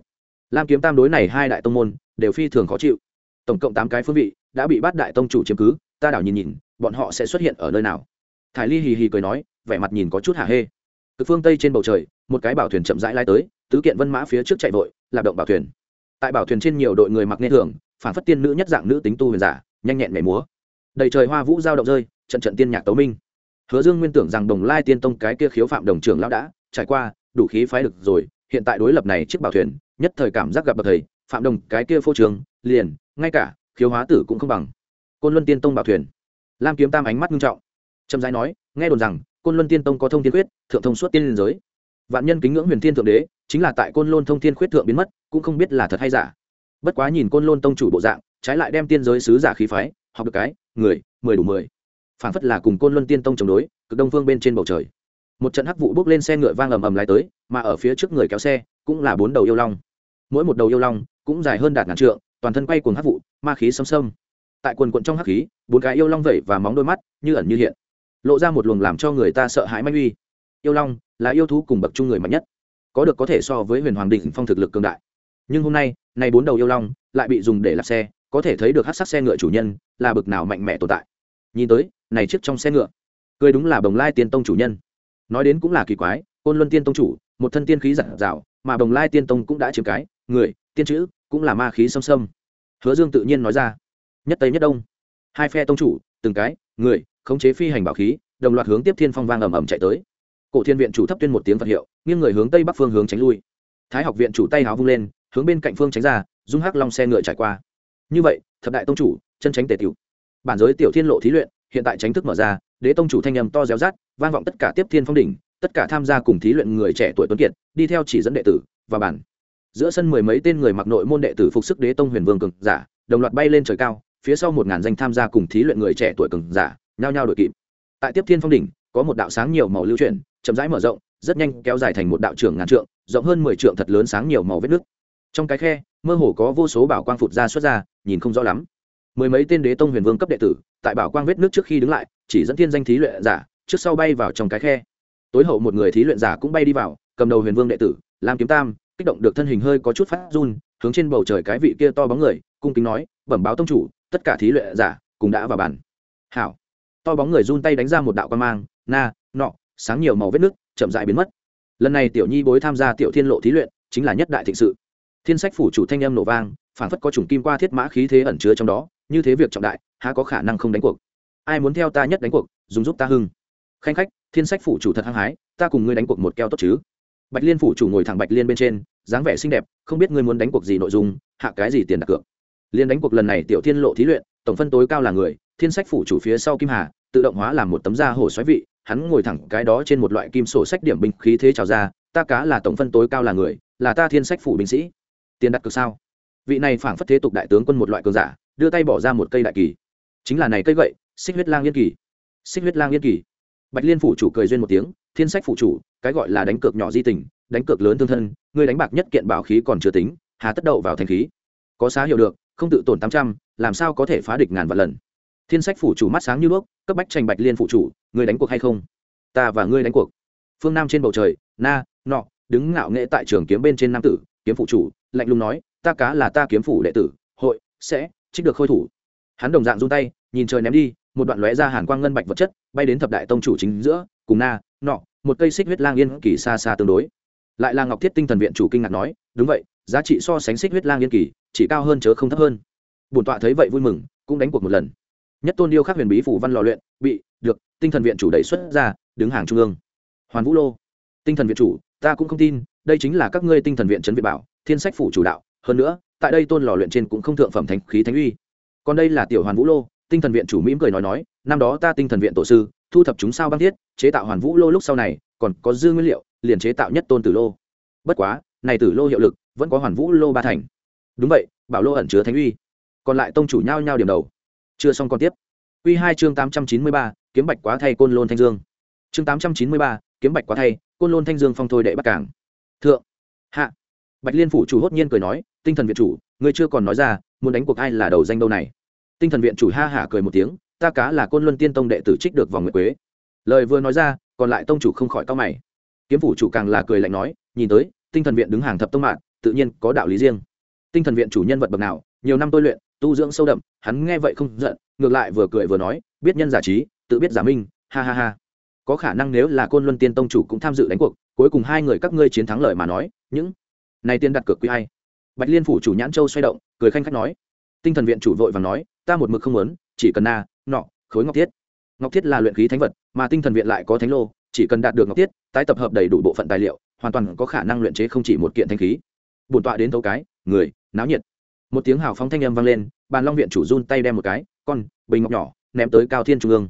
Lam kiếm tam đối này hai đại tông môn, đều phi thường khó chịu. Tổng cộng tám cái phương vị, đã bị bắt đại tông chủ chiếm cứ, ta đảo nhìn nhìn, bọn họ sẽ xuất hiện ở nơi nào? Thải ly hì hì cười nói, vẻ mặt nhìn có chút hả hê. Cực phương tây trên bầu trời, một cái bảo thuyền chậm rãi lai tới, tứ kiện vân mã phía trước chạy vội, lạp động bảo thuyền. Tại bảo thuyền trên nhiều đội người mặc nghe thường, phản phất tiên nữ nhất dạng nữ tính tu huyền giả, nhanh nhẹn mẻ múa. Đầy trời hoa vũ giao động rơi trận trận tiên nhạc tấu minh. Hứa dương nguyên tưởng rằng đồng lai tiên tông cái kia khiếu phạm đồng trưởng lão đã trải qua, đủ khí phái được rồi, hiện tại đối lập này chiếc bảo thuyền, nhất thời cảm giác gặp bậc thầy, phạm đồng cái kia phô trường, liền, ngay cả, khiếu hóa tử cũng không bằng. Côn luân tiên tông bảo thuyền. Lam kiếm tam ánh mắt nghiêm trọng. Trầm giai nói, nghe đồn rằng, côn luân tiên tông có thông thiên quyết thượng thông suốt tiên liên giới. Vạn nhân kính ngưỡng huyền thiên thượng đế, chính là tại côn lôn thông thiên khuyết thượng biến mất, cũng không biết là thật hay giả. Bất quá nhìn côn lôn tông chủ bộ dạng, trái lại đem tiên giới sứ giả khí phái, học được cái, người, mười đủ mười phản phất là cùng côn luân tiên tông chống đối, cực đông phương bên trên bầu trời. Một trận hắc vụ bước lên xe ngựa vang ầm ầm lái tới, mà ở phía trước người kéo xe cũng là bốn đầu yêu long. Mỗi một đầu yêu long cũng dài hơn đạt ngàn trượng, toàn thân quay cuồng hắc vụ, ma khí xâm xâm tại quần quận trong hắc khí, bốn cái yêu long vẩy và móng đôi mắt như ẩn như hiện, lộ ra một luồng làm cho người ta sợ hãi manh uy. Yêu long là yêu thú cùng bậc chung người mạnh nhất, có được có thể so với huyền hoàng đỉnh phong thực lực cường đại. Nhưng hôm nay nay bốn đầu yêu long lại bị dùng để lạp xe, có thể thấy được hát sắc xe ngựa chủ nhân là bực nào mạnh mẽ tồn tại. Nhìn tới này chiếc trong xe ngựa. Cười đúng là bồng lai tiên tông chủ nhân. Nói đến cũng là kỳ quái, côn luân tiên tông chủ, một thân tiên khí giản dạo mà bồng lai tiên tông cũng đã chiếm cái, người, tiên chữ, cũng là ma khí xâm xâm. Hứa dương tự nhiên nói ra, nhất tây nhất đông. Hai phe tông chủ, từng cái, người, khống chế phi hành bảo khí, đồng loạt hướng tiếp thiên phong vang ầm ầm chạy tới. Cổ thiên viện chủ thấp tuyên một tiếng phật hiệu, nghiêng người hướng tây bắc phương hướng tránh lui. Thái học viện chủ tay háo vung lên, hướng bên cạnh phương tránh ra, dung hắc long xe ngựa trải qua. Như vậy, thập đại tông chủ, chân tránh tề tiểu. Bản giới tiểu thiên lộ thí luyện hiện tại tránh thức mở ra, đế tông chủ thanh âm to réo rát, vang vọng tất cả tiếp thiên phong đỉnh, tất cả tham gia cùng thí luyện người trẻ tuổi tuấn kiệt, đi theo chỉ dẫn đệ tử, và bản giữa sân mười mấy tên người mặc nội môn đệ tử phục sức đế tông huyền vương cường giả, đồng loạt bay lên trời cao, phía sau một ngàn danh tham gia cùng thí luyện người trẻ tuổi cường giả, nhao nhao đội kịp. Tại tiếp thiên phong đỉnh, có một đạo sáng nhiều màu lưu chuyển, chậm rãi mở rộng, rất nhanh kéo dài thành một đạo trưởng ngàn trượng, rộng hơn mười trượng thật lớn sáng nhiều màu vết nước trong cái khe, mơ hồ có vô số bảo quang phụt ra xuất ra, nhìn không rõ lắm mười mấy tên đế tông huyền vương cấp đệ tử, tại bảo quang vết nước trước khi đứng lại, chỉ dẫn thiên danh thí luyện giả, trước sau bay vào trong cái khe. Tối hậu một người thí luyện giả cũng bay đi vào, cầm đầu huyền vương đệ tử, lam kiếm tam, kích động được thân hình hơi có chút phát run, hướng trên bầu trời cái vị kia to bóng người, cung kính nói, bẩm báo tông chủ, tất cả thí luyện giả cũng đã vào bàn. Hảo. To bóng người run tay đánh ra một đạo quan mang, na, nọ, sáng nhiều màu vết nước, chậm dại biến mất. Lần này tiểu nhi bối tham gia tiểu thiên lộ thí luyện, chính là nhất đại thịnh sự. Thiên sách phủ chủ thanh âm nổ vang phản phất có chủng kim qua thiết mã khí thế ẩn chứa trong đó như thế việc trọng đại, há có khả năng không đánh cuộc? Ai muốn theo ta nhất đánh cuộc, dùng giúp ta hưng. Khanh khách, thiên sách phủ chủ thật hăng hái, ta cùng ngươi đánh cuộc một keo tốt chứ? Bạch liên phủ chủ ngồi thẳng bạch liên bên trên, dáng vẻ xinh đẹp, không biết ngươi muốn đánh cuộc gì nội dung, hạ cái gì tiền đặt cược? Liên đánh cuộc lần này tiểu thiên lộ thí luyện, tổng phân tối cao là người, thiên sách phủ chủ phía sau kim hà, tự động hóa làm một tấm da hổ xoáy vị, hắn ngồi thẳng cái đó trên một loại kim sổ sách điểm binh khí thế trào ra, ta cá là tổng phân tối cao là người, là ta thiên sách phủ binh sĩ. Tiền đặt cược sao? Vị này phảng phất thế tục đại tướng quân một loại cường giả đưa tay bỏ ra một cây đại kỳ. Chính là này cây gậy, xích huyết lang yên kỳ. Xích huyết lang yên kỳ. Bạch liên phủ chủ cười duyên một tiếng, thiên sách phủ chủ, cái gọi là đánh cược nhỏ di tình, đánh cược lớn thương thân, người đánh bạc nhất kiện bảo khí còn chưa tính, hà tất đậu vào thành khí. Có xá hiểu được, không tự tổn tám trăm, làm sao có thể phá địch ngàn vạn lần. Thiên sách phủ chủ mắt sáng như đuốc, cấp bách tranh bạch liên phủ chủ, người đánh cuộc hay không? Ta và ngươi đánh cuộc. Phương nam trên bầu trời, na, nọ, đứng ngạo nghệ tại trường kiếm bên trên nam tử, kiếm phủ chủ, lạnh lùng nói, ta cá là ta kiếm phủ đệ tử, hội, sẽ trích được khôi thủ. Hắn đồng dạng run tay, nhìn trời ném đi, một đoạn lóe ra hàn quang ngân bạch vật chất, bay đến thập đại tông chủ chính giữa, cùng na, nọ, một cây xích huyết lang yên kỳ xa xa tương đối. Lại là ngọc thiết tinh thần viện chủ kinh ngạc nói, đúng vậy, giá trị so sánh xích huyết lang yên kỳ, chỉ cao hơn chớ không thấp hơn. Bổn tọa thấy vậy vui mừng, cũng đánh cuộc một lần. Nhất tôn điêu khắc huyền bí phủ văn lò luyện, bị, được, tinh thần viện chủ đẩy xuất ra, đứng hàng trung ương. Hoàn vũ lô, tinh thần viện chủ, ta cũng không tin, đây chính là các ngươi tinh thần viện trấn viện bảo, thiên sách phủ chủ đạo, hơn nữa tại đây tôn lò luyện trên cũng không thượng phẩm thánh khí thánh uy. Còn đây là tiểu hoàn vũ lô, tinh thần viện chủ mỉm cười nói nói, năm đó ta tinh thần viện tổ sư, thu thập chúng sao băng thiết, chế tạo hoàn vũ lô lúc sau này, còn có dư nguyên liệu, liền chế tạo nhất tôn tử lô. Bất quá, này tử lô hiệu lực vẫn có hoàn vũ lô ba thành. Đúng vậy, bảo lô ẩn chứa thánh uy. Còn lại tông chủ nhau nhau điểm đầu. Chưa xong còn tiếp. Quy hai chương tám trăm chín mươi ba, kiếm bạch quá thay côn lôn thanh dương. Chương tám trăm chín mươi ba, kiếm bạch quá thay, côn lôn thanh dương phong thôi đệ bắt cảng. Thượng. Hạ bạch liên phủ chủ hốt nhiên cười nói, tinh thần viện chủ, ngươi chưa còn nói ra, muốn đánh cuộc ai là đầu danh đâu này? Tinh thần viện chủ ha hả cười một tiếng, ta cá là côn luân tiên tông đệ tử trích được vòng nguyệt quế. Lời vừa nói ra, còn lại tông chủ không khỏi cao mày. Kiếm phủ chủ càng là cười lạnh nói, nhìn tới, tinh thần viện đứng hàng thập tông mạng, tự nhiên có đạo lý riêng. Tinh thần viện chủ nhân vật bậc nào, nhiều năm tôi luyện, tu dưỡng sâu đậm, hắn nghe vậy không giận, ngược lại vừa cười vừa nói, biết nhân giả trí, tự biết giả minh, ha ha ha. Có khả năng nếu là côn luân tiên tông chủ cũng tham dự đánh cuộc, cuối cùng hai người các ngươi chiến thắng lợi mà nói, những này tiên đặt cược quý hay bạch liên phủ chủ nhãn châu xoay động, cười khanh khách nói. Tinh thần viện chủ vội và nói, ta một mực không muốn, chỉ cần na, nọ, khối ngọc thiết. Ngọc thiết là luyện khí thánh vật, mà tinh thần viện lại có thánh lô, chỉ cần đạt được ngọc thiết, tái tập hợp đầy đủ bộ phận tài liệu, hoàn toàn có khả năng luyện chế không chỉ một kiện thanh khí. Bổn tọa đến thấu cái, người, náo nhiệt. Một tiếng hào phóng thanh âm vang lên, bàn long viện chủ run tay đem một cái, con, bình ngọc nhỏ, ném tới cao thiên trung ương.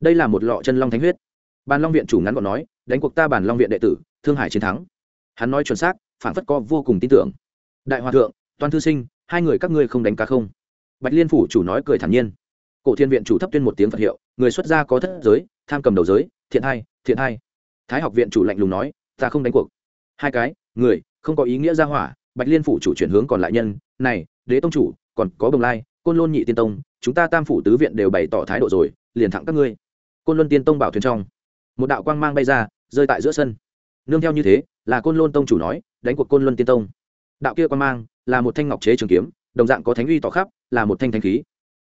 Đây là một lọ chân long thánh huyết. Bàn long viện chủ ngắn gọn nói, đánh cuộc ta bàn long viện đệ tử, thương hải chiến thắng. Hắn nói chuẩn xác phản phất co vô cùng tin tưởng. Đại hòa thượng toàn thư sinh, hai người các ngươi không đánh cá không? Bạch liên phủ chủ nói cười thản nhiên. Cổ thiên viện chủ thấp tuyên một tiếng phật hiệu, người xuất gia có thất giới, tham cầm đầu giới, thiện hai thiện hai. Thái học viện chủ lạnh lùng nói, ta không đánh cuộc. Hai cái, người, không có ý nghĩa ra hỏa. Bạch liên phủ chủ chuyển hướng còn lại nhân, này, đế tông chủ, còn có bồng lai, côn lôn nhị tiên tông, chúng ta tam phủ tứ viện đều bày tỏ thái độ rồi, liền thẳng các ngươi. Côn luân tiên tông bảo thuyền trong. Một đạo quang mang bay ra, rơi tại giữa sân. Nương theo như thế, là côn lôn tông chủ nói đánh cuộc côn luân tiên tông. Đạo kia quan mang, là một thanh ngọc chế trường kiếm, đồng dạng có thánh uy tỏ khắp, là một thanh thanh khí.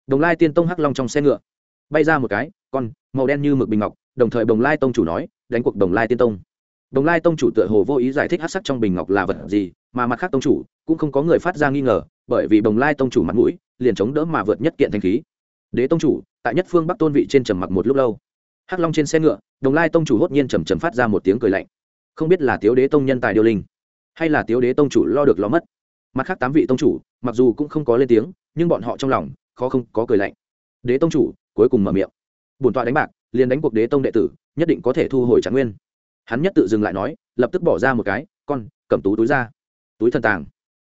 Đồng lai tiên tông hắc long trong xe ngựa, bay ra một cái, con, màu đen như mực bình ngọc, đồng thời đồng lai tông chủ nói, đánh cuộc đồng lai tiên tông. Đồng lai tông chủ tựa hồ vô ý giải thích hát sắc trong bình ngọc là vật gì, mà mặt khác tông chủ cũng không có người phát ra nghi ngờ, bởi vì đồng lai tông chủ mặt mũi, liền chống đỡ mà vượt nhất kiện thanh khí. Đế tông chủ, tại nhất phương bắc tôn vị trên trầm mặc một lúc lâu. Hắc long trên xe ngựa, đồng lai tông chủ hốt nhiên trầm trầm phát ra một tiếng cười lạnh. Không biết là tiếu đế tông nhân tài điêu linh hay là tiếu đế tông chủ lo được lo mất? Mặt khác tám vị tông chủ, mặc dù cũng không có lên tiếng, nhưng bọn họ trong lòng, khó không có cười lạnh. Đế tông chủ, cuối cùng mở miệng. Bổn tọa đánh bạc, liền đánh cuộc đế tông đệ tử, nhất định có thể thu hồi trạng nguyên. Hắn nhất tự dừng lại nói, lập tức bỏ ra một cái, con, cầm tú túi ra. Túi thần tàng.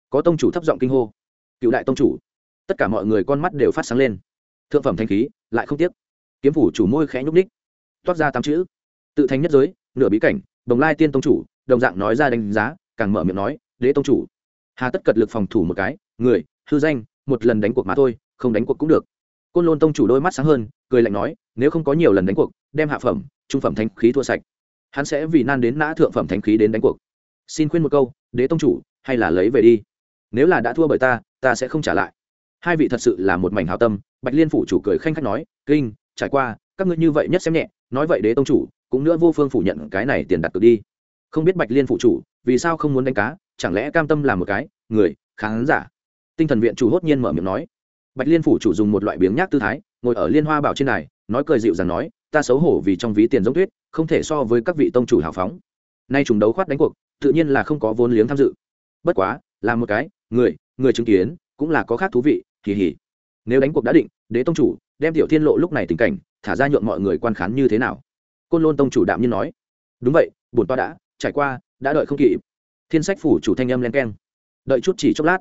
Có tông chủ thấp giọng kinh hô. Cựu đại tông chủ. Tất cả mọi người con mắt đều phát sáng lên. Thượng phẩm thanh khí, lại không tiếc. Kiếm phủ chủ môi khẽ nhúc ních toát ra tám chữ. Tự thành nhất giới, nửa bí cảnh, đồng lai tiên tông chủ, đồng dạng nói ra đánh giá càng mở miệng nói, đế tông chủ. Hà tất cật lực phòng thủ một cái, người, hư danh, một lần đánh cuộc mà thôi, không đánh cuộc cũng được. Côn lôn tông chủ đôi mắt sáng hơn, cười lạnh nói, nếu không có nhiều lần đánh cuộc, đem hạ phẩm, trung phẩm thanh khí thua sạch. Hắn sẽ vì nan đến nã thượng phẩm thanh khí đến đánh cuộc. Xin khuyên một câu, đế tông chủ, hay là lấy về đi. Nếu là đã thua bởi ta ta sẽ không trả lại. Hai vị thật sự là một mảnh hào tâm, bạch liên phủ chủ cười khanh khách nói, kinh, trải qua, các ngươi như vậy nhất xem nhẹ, nói vậy đế tông chủ, cũng nữa vô phương phủ nhận cái này tiền đặt cược đi. Không biết bạch liên phủ chủ vì sao không muốn đánh cá, chẳng lẽ cam tâm làm một cái? Người, khán giả. Tinh thần viện chủ hốt nhiên mở miệng nói. Bạch liên phủ chủ dùng một loại biếng nhác tư thái, ngồi ở liên hoa bảo trên này nói cười dịu rằng nói, ta xấu hổ vì trong ví tiền giống tuyết, không thể so với các vị tông chủ hào phóng. Nay chúng đấu khoát đánh cuộc, tự nhiên là không có vốn liếng tham dự. Bất quá, là một cái, người người chứng kiến, cũng là có khác thú vị, kỳ hỉ. Nếu đánh cuộc đã định, đế tông chủ, đem tiểu thiên lộ lúc này tình cảnh, thả ra nhượng mọi người quan khán như thế nào? Côn lôn tông chủ đạm nhiên nói. Đúng vậy, bổn toa đã, trải qua đã đợi không kịp. Thiên sách phủ chủ thanh âm len keng. Đợi chút chỉ chốc lát,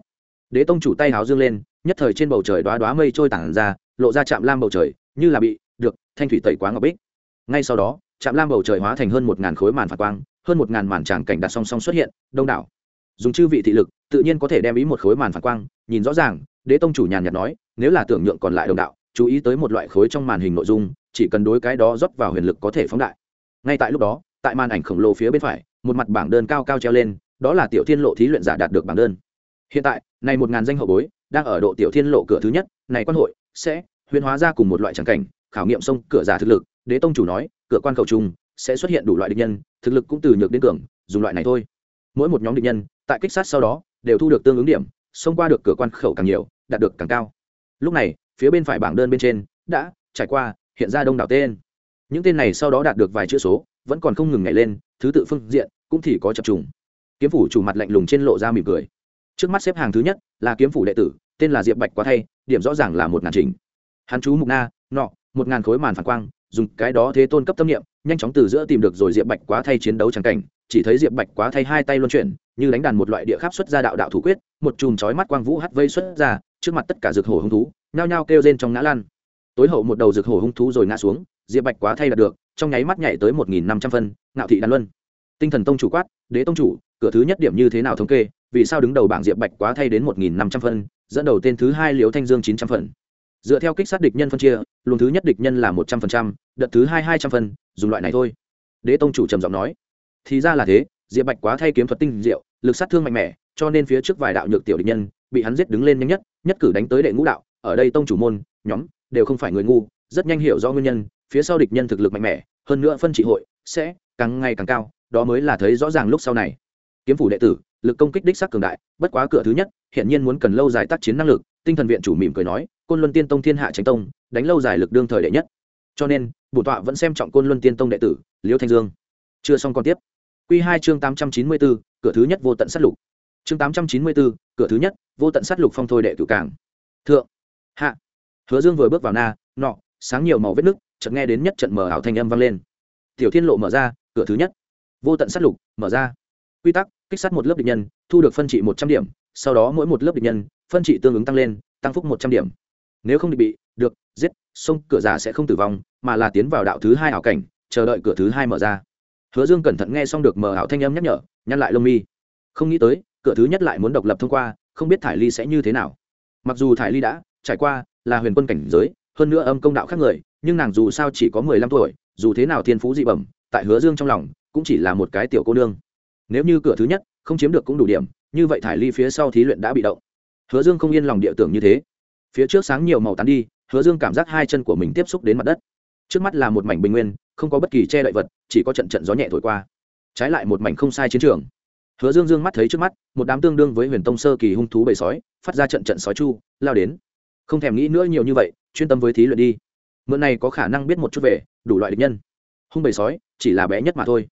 đế tông chủ tay háo dương lên, nhất thời trên bầu trời đoá đoá mây trôi tản ra, lộ ra chạm lam bầu trời, như là bị, được, thanh thủy tẩy quá ngọc bích. Ngay sau đó, trạm lam bầu trời hóa thành hơn một ngàn khối màn phản quang, hơn một ngàn màn tràng cảnh đặt song song xuất hiện, đông đảo. Dùng chư vị thị lực, tự nhiên có thể đem ý một khối màn phản quang, nhìn rõ ràng, đế tông chủ nhàn nhạt nói, nếu là tưởng nhượng còn lại đồng đạo, chú ý tới một loại khối trong màn hình nội dung, chỉ cần đối cái đó rót vào huyền lực có thể phóng đại. Ngay tại lúc đó, tại màn ảnh khổng lồ phía bên phải một mặt bảng đơn cao cao treo lên, đó là tiểu thiên lộ thí luyện giả đạt được bảng đơn. Hiện tại, này một ngàn danh hậu bối, đang ở độ tiểu thiên lộ cửa thứ nhất, này quan hội sẽ huyền hóa ra cùng một loại tràng cảnh, khảo nghiệm sông cửa giả thực lực, đế tông chủ nói, cửa quan khẩu trùng sẽ xuất hiện đủ loại địch nhân, thực lực cũng từ nhược đến cường, dùng loại này thôi. Mỗi một nhóm địch nhân, tại kích sát sau đó, đều thu được tương ứng điểm, xông qua được cửa quan khẩu càng nhiều, đạt được càng cao. Lúc này, phía bên phải bảng đơn bên trên đã trải qua, hiện ra đông đảo tên. Những tên này sau đó đạt được vài chữ số, vẫn còn không ngừng nhảy lên, thứ tự phương diện cũng thì có chập trùng. Kiếm phủ chủ mặt lạnh lùng trên lộ ra mỉm cười. Trước mắt xếp hàng thứ nhất là kiếm phủ đệ tử, tên là diệp bạch quá thay, điểm rõ ràng là một ngàn trình. Hắn chú mục na, nọ, một ngàn khối màn phản quang, dùng cái đó thế tôn cấp tâm niệm, nhanh chóng từ giữa tìm được rồi diệp bạch quá thay chiến đấu trắng cảnh, chỉ thấy diệp bạch quá thay hai tay luân chuyển, như đánh đàn một loại địa khắp xuất ra đạo đạo thủ quyết, một chùm chói mắt quang vũ hắt vây xuất ra, trước mặt tất cả rực hổ hung thú, nhao nhao kêu rên trong ngã lan tối hậu một đầu rực hổ hung thú rồi ngã xuống, diệp bạch quá thay đạt được, trong nháy mắt nhảy tới một nghìn năm trăm phân, ngạo thị đàn luân tinh thần tông chủ quát, đế tông chủ, cửa thứ nhất điểm như thế nào thống kê? Vì sao đứng đầu bảng diệp bạch quá thay đến một nghìn năm trăm phân, dẫn đầu tên thứ hai liễu thanh dương chín trăm phần dựa theo kích sát địch nhân phân chia, luồng thứ nhất địch nhân là một trăm phần trăm, đợt thứ hai hai trăm phân, dùng loại này thôi. Đế tông chủ trầm giọng nói, thì ra là thế, diệp bạch quá thay kiếm thuật tinh diệu, lực sát thương mạnh mẽ, cho nên phía trước vài đạo nhược tiểu địch nhân bị hắn giết đứng lên nhanh nhất nhất cử đánh tới đệ ngũ đạo, ở đây tông chủ môn, nhóm đều không phải người ngu, rất nhanh hiểu do nguyên nhân, phía sau địch nhân thực lực mạnh mẽ, hơn nữa phân trị hội sẽ càng ngày càng cao đó mới là thấy rõ ràng lúc sau này. Kiếm phủ đệ tử, lực công kích đích sắc cường đại, bất quá cửa thứ nhất hiện nhiên muốn cần lâu dài tác chiến năng lực, tinh thần viện chủ mỉm cười nói, côn luân tiên tông thiên hạ tránh tông, đánh lâu dài lực đương thời đệ nhất. Cho nên, bổn tọa vẫn xem trọng côn luân tiên tông đệ tử liễu thanh dương. Chưa xong còn tiếp. Q hai chương tám trăm chín mươi bốn, cửa thứ nhất vô tận sát lục. Chương tám trăm chín mươi bốn, cửa thứ nhất, vô tận sát lục phong thôi đệ tử cảng. Thượng. Hạ. Hứa dương vừa bước vào na, nọ, sáng nhiều màu vết nước chợt nghe đến nhất trận mở ảo thanh âm vang lên. Tiểu thiên lộ mở ra, cửa thứ nhất vô tận sát lục, mở ra. Quy tắc, kích sát một lớp địch nhân, thu được phân trị một trăm điểm, sau đó mỗi một lớp địch nhân, phân trị tương ứng tăng lên, tăng phúc một trăm điểm. Nếu không địch bị, được, giết, sông, cửa giả sẽ không tử vong, mà là tiến vào đạo thứ hai ảo cảnh, chờ đợi cửa thứ hai mở ra. Hứa dương cẩn thận nghe xong được mở ảo thanh âm nhắc nhở, nhăn lại lông mi. Không nghĩ tới, cửa thứ nhất lại muốn độc lập thông qua, không biết thải ly sẽ như thế nào. Mặc dù thải ly đã trải qua, là huyền quân cảnh giới, hơn nữa âm công đạo khác người, nhưng nàng dù sao chỉ có mười lăm tuổi, dù thế nào thiên phú dị bẩm, tại hứa dương trong lòng cũng chỉ là một cái tiểu cô nương. Nếu như cửa thứ nhất không chiếm được cũng đủ điểm, như vậy thải ly phía sau thí luyện đã bị động. Hứa dương không yên lòng địa tưởng như thế. Phía trước sáng nhiều màu tán đi, hứa dương cảm giác hai chân của mình tiếp xúc đến mặt đất. Trước mắt là một mảnh bình nguyên, không có bất kỳ che đậy vật, chỉ có trận trận gió nhẹ thổi qua. Trái lại một mảnh không sai chiến trường. Hứa dương dương mắt thấy trước mắt, một đám tương đương với huyền tông sơ kỳ hung thú bầy sói, phát ra trận trận sói chu, lao đến. Không thèm nghĩ nữa nhiều như vậy, chuyên tâm với thí luyện đi. Mượn này có khả năng biết một chút về, đủ loại địch nhân. Hung bầy sói, chỉ là bé nhất mà thôi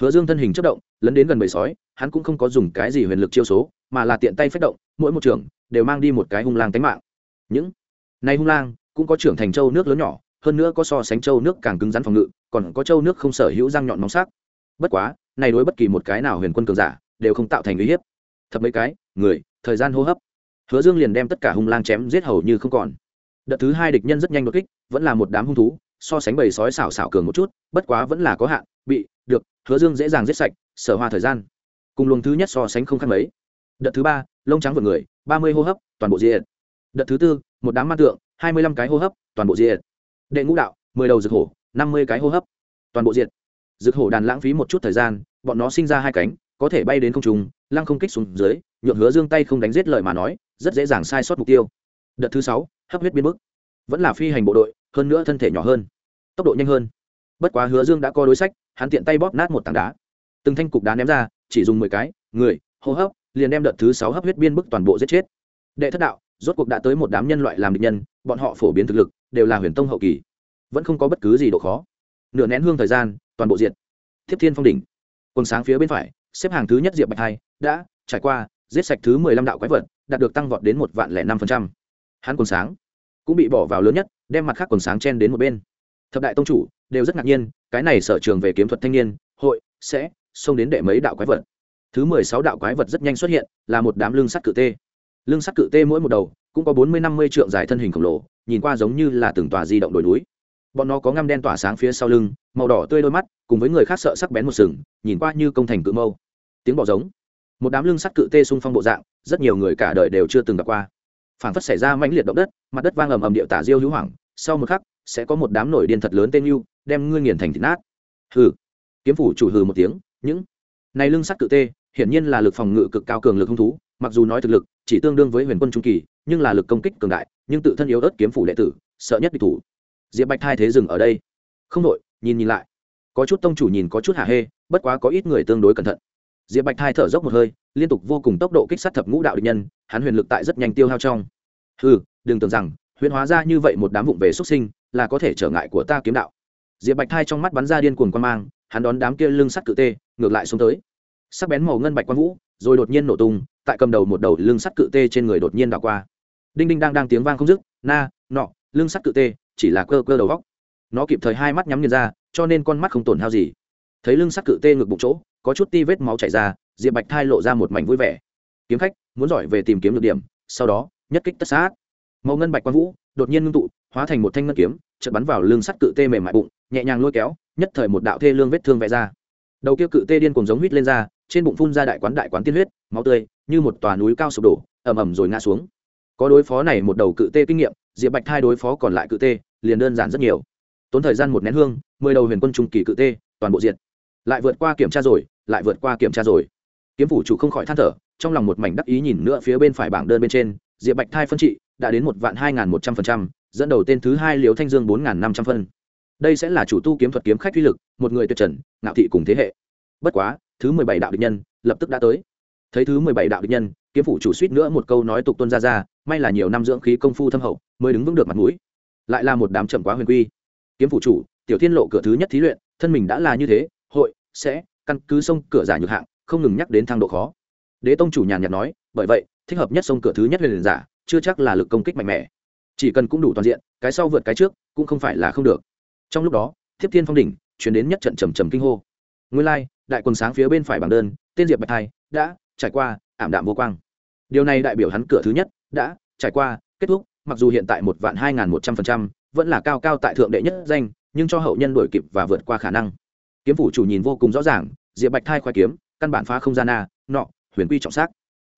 hứa dương thân hình chất động, lấn đến gần bầy sói, hắn cũng không có dùng cái gì huyền lực chiêu số, mà là tiện tay phép động, mỗi một trường đều mang đi một cái hung lang tánh mạng. Những này hung lang cũng có trưởng thành châu nước lớn nhỏ, hơn nữa có so sánh châu nước càng cứng rắn phòng ngự, còn có châu nước không sở hữu răng nhọn móng sắc. Bất quá, này đối bất kỳ một cái nào huyền quân cường giả đều không tạo thành uy hiếp. Thập mấy cái, người, thời gian hô hấp. Hứa dương liền đem tất cả hung lang chém giết hầu như không còn. Đợt thứ hai địch nhân rất nhanh đột kích, vẫn là một đám hung thú, so sánh bầy sói xảo xảo cường một chút, bất quá vẫn là có hạn bị được hứa dương dễ dàng giết sạch sở hoa thời gian. Cùng luồng thứ nhất so sánh không khác mấy. Đợt thứ ba lông trắng vượt người ba mươi hô hấp toàn bộ diện đợt thứ tư một đám man tượng hai mươi lăm cái hô hấp toàn bộ diện đệ ngũ đạo mười đầu rực hổ năm mươi cái hô hấp toàn bộ diện rực hổ đàn lãng phí một chút thời gian bọn nó sinh ra hai cánh có thể bay đến không trùng, lăng không kích xuống dưới nhượng hứa dương tay không đánh giết lời mà nói rất dễ dàng sai sót mục tiêu. Đợt thứ sáu hấp huyết biến bức. Vẫn là phi hành bộ đội hơn nữa thân thể nhỏ hơn. Tốc độ nhanh hơn bất quá hứa dương đã có đối sách, hắn tiện tay bóp nát một tảng đá. Từng thanh cục đá ném ra, chỉ dùng mười cái, người, hô hấp, liền đem đợt thứ sáu hấp huyết biên bức toàn bộ giết chết. Đệ thất đạo, rốt cuộc đã tới một đám nhân loại làm địch nhân, bọn họ phổ biến thực lực, đều là huyền tông hậu kỳ. Vẫn không có bất cứ gì độ khó. Nửa nén hương thời gian, toàn bộ diệt. Thiếp thiên phong đỉnh. Quần sáng phía bên phải, xếp hàng thứ nhất diệp bạch hai, đã trải qua, giết sạch thứ mười lăm đạo quái vật, đạt được tăng vọt đến một vạn lẻ năm phần trăm. Hắn quần sáng cũng bị bỏ vào lớn nhất, đem mặt khác quần sáng chen đến một bên. Thập đại tông chủ đều rất ngạc nhiên, cái này sở trường về kiếm thuật thanh niên, hội, sẽ, xông đến đệ mấy đạo quái vật. Thứ mười sáu đạo quái vật rất nhanh xuất hiện, là một đám lương sắt cự tê. Lương sắt cự tê mỗi một đầu, cũng có bốn mươi năm mươi trượng dài thân hình khổng lồ, nhìn qua giống như là từng tòa di động đồi núi. Bọn nó có ngăm đen tỏa sáng phía sau lưng, màu đỏ tươi đôi mắt, cùng với người khác sợ sắc bén một sừng, nhìn qua như công thành cự mâu. Tiếng bỏ giống. Một đám lưng sắt cự tê xung phong bộ dạng, rất nhiều người cả đời đều chưa từng gặp qua. Phảng phất xảy ra mãnh liệt động đất, mặt đất vang ầm ầm điệu tả diêu hữu hoảng, sau một khắc, sẽ có một đám nổi điên thật lớn tên yêu đem ngươi nghiền thành thịt nát. Hừ. Kiếm phủ chủ hừ một tiếng, những này lưng sắt cự tê, hiển nhiên là lực phòng ngự cực cao cường lực hung thú, mặc dù nói thực lực chỉ tương đương với huyền quân trung kỳ, nhưng là lực công kích cường đại, nhưng tự thân yếu ớt kiếm phủ đệ tử, sợ nhất địch thủ. Diệp bạch Thay thế dừng ở đây. Không đội nhìn nhìn lại. Có chút tông chủ nhìn có chút hạ hê, bất quá có ít người tương đối cẩn thận. Diệp bạch thai thở dốc một hơi, liên tục vô cùng tốc độ kích sát thập ngũ đạo địch nhân, hắn huyền lực tại rất nhanh tiêu hao trong. Ừ đừng tưởng rằng huyền hóa ra như vậy một đám vụng về xuất sinh, là có thể trở ngại của ta kiếm đạo diệp bạch thai trong mắt bắn ra điên cuồng quan mang, hắn đón đám kia lưng sắt cự tê, ngược lại xuống tới. Sắc bén màu ngân bạch quang vũ, rồi đột nhiên nổ tung, tại cầm đầu một đầu lưng sắt cự tê trên người đột nhiên đảo qua. Đinh đinh đang đang tiếng vang không dứt, na, nọ, lưng sắt cự tê, chỉ là cơ cơ đầu vóc nó kịp thời hai mắt nhắm nghiền ra, cho nên con mắt không tổn hao gì. Thấy lưng sắt cự tê ngực bụng chỗ, có chút ti vết máu chảy ra, diệp bạch thai lộ ra một mảnh vui vẻ. Kiếm khách, muốn giỏi về tìm kiếm được điểm, sau đó, nhất kích tất sát. Màu ngân bạch quang vũ, đột nhiên ngưng tụ, hóa thành một thanh ngân kiếm, chợt bắn vào lưng sắt cự tê mềm mại bụng nhẹ nhàng lôi kéo, nhất thời một đạo thê lương vết thương vẽ ra. Đầu kia cự tê điên cùng giống huýt lên ra, trên bụng phun ra đại quán đại quán tiên huyết, máu tươi, như một tòa núi cao sụp đổ, ầm ầm rồi ngã xuống. Có đối phó này một đầu cự tê kinh nghiệm, diệp bạch thai đối phó còn lại cự tê, liền đơn giản rất nhiều. Tốn thời gian một nén hương, mười đầu huyền quân trung kỳ cự tê, toàn bộ diện lại vượt qua kiểm tra rồi, lại vượt qua kiểm tra rồi. Kiếm phủ chủ không khỏi than thở, trong lòng một mảnh đắc ý nhìn nữa phía bên phải bảng đơn bên trên, diệp bạch thai phân trị, đã đến một vạn hai n một trăm phần trăm, dẫn đầu tên thứ hai liều thanh dương bốn n năm trăm phân đây sẽ là chủ tu kiếm thuật kiếm khách uy lực, một người tuyệt trần, ngạo thị cùng thế hệ. Bất quá, thứ mười bảy đạo địch nhân lập tức đã tới. Thấy thứ mười bảy đạo địch nhân, kiếm phủ chủ suýt nữa một câu nói tục tuân ra ra, may là nhiều năm dưỡng khí công phu thâm hậu, mới đứng vững được mặt mũi. Lại là một đám chậm quá huyền quy. Kiếm phủ chủ, tiểu thiên lộ cửa thứ nhất thí luyện, thân mình đã là như thế, hội, sẽ, căn cứ sông cửa giả nhược hạng, không ngừng nhắc đến thang độ khó. Đế tông chủ nhàn nhạt nói, bởi vậy, thích hợp nhất sông cửa thứ nhất huyền giả, chưa chắc là lực công kích mạnh mẽ. Chỉ cần cũng đủ toàn diện, cái sau vượt cái trước, cũng không phải là không được trong lúc đó, thiếp thiên phong đỉnh chuyển đến nhất trận trầm trầm kinh hô. Nguyên lai, đại quần sáng phía bên phải bảng đơn, tên diệp bạch thai, đã trải qua ảm đạm vô quang. Điều này đại biểu hắn cửa thứ nhất, đã trải qua kết thúc, mặc dù hiện tại một vạn hai n g h n một trăm phần trăm vẫn là cao cao tại thượng đệ nhất danh, nhưng cho hậu nhân đổi kịp và vượt qua khả năng. Kiếm phủ chủ nhìn vô cùng rõ ràng, diệp bạch thai khoai kiếm, căn bản phá không gian na nọ, huyền quy trọng xác.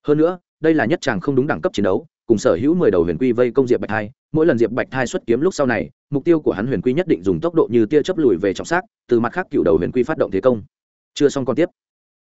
Hơn nữa, đây là nhất chàng không đúng đẳng cấp chiến đấu, cùng sở hữu mười đầu huyền quy vây công diệp bạch thai mỗi lần diệp bạch thai xuất kiếm lúc sau này, mục tiêu của hắn huyền quy nhất định dùng tốc độ như tia chấp lùi về trọng xác, từ mặt khác cựu đầu huyền quy phát động thế công. Chưa xong còn tiếp.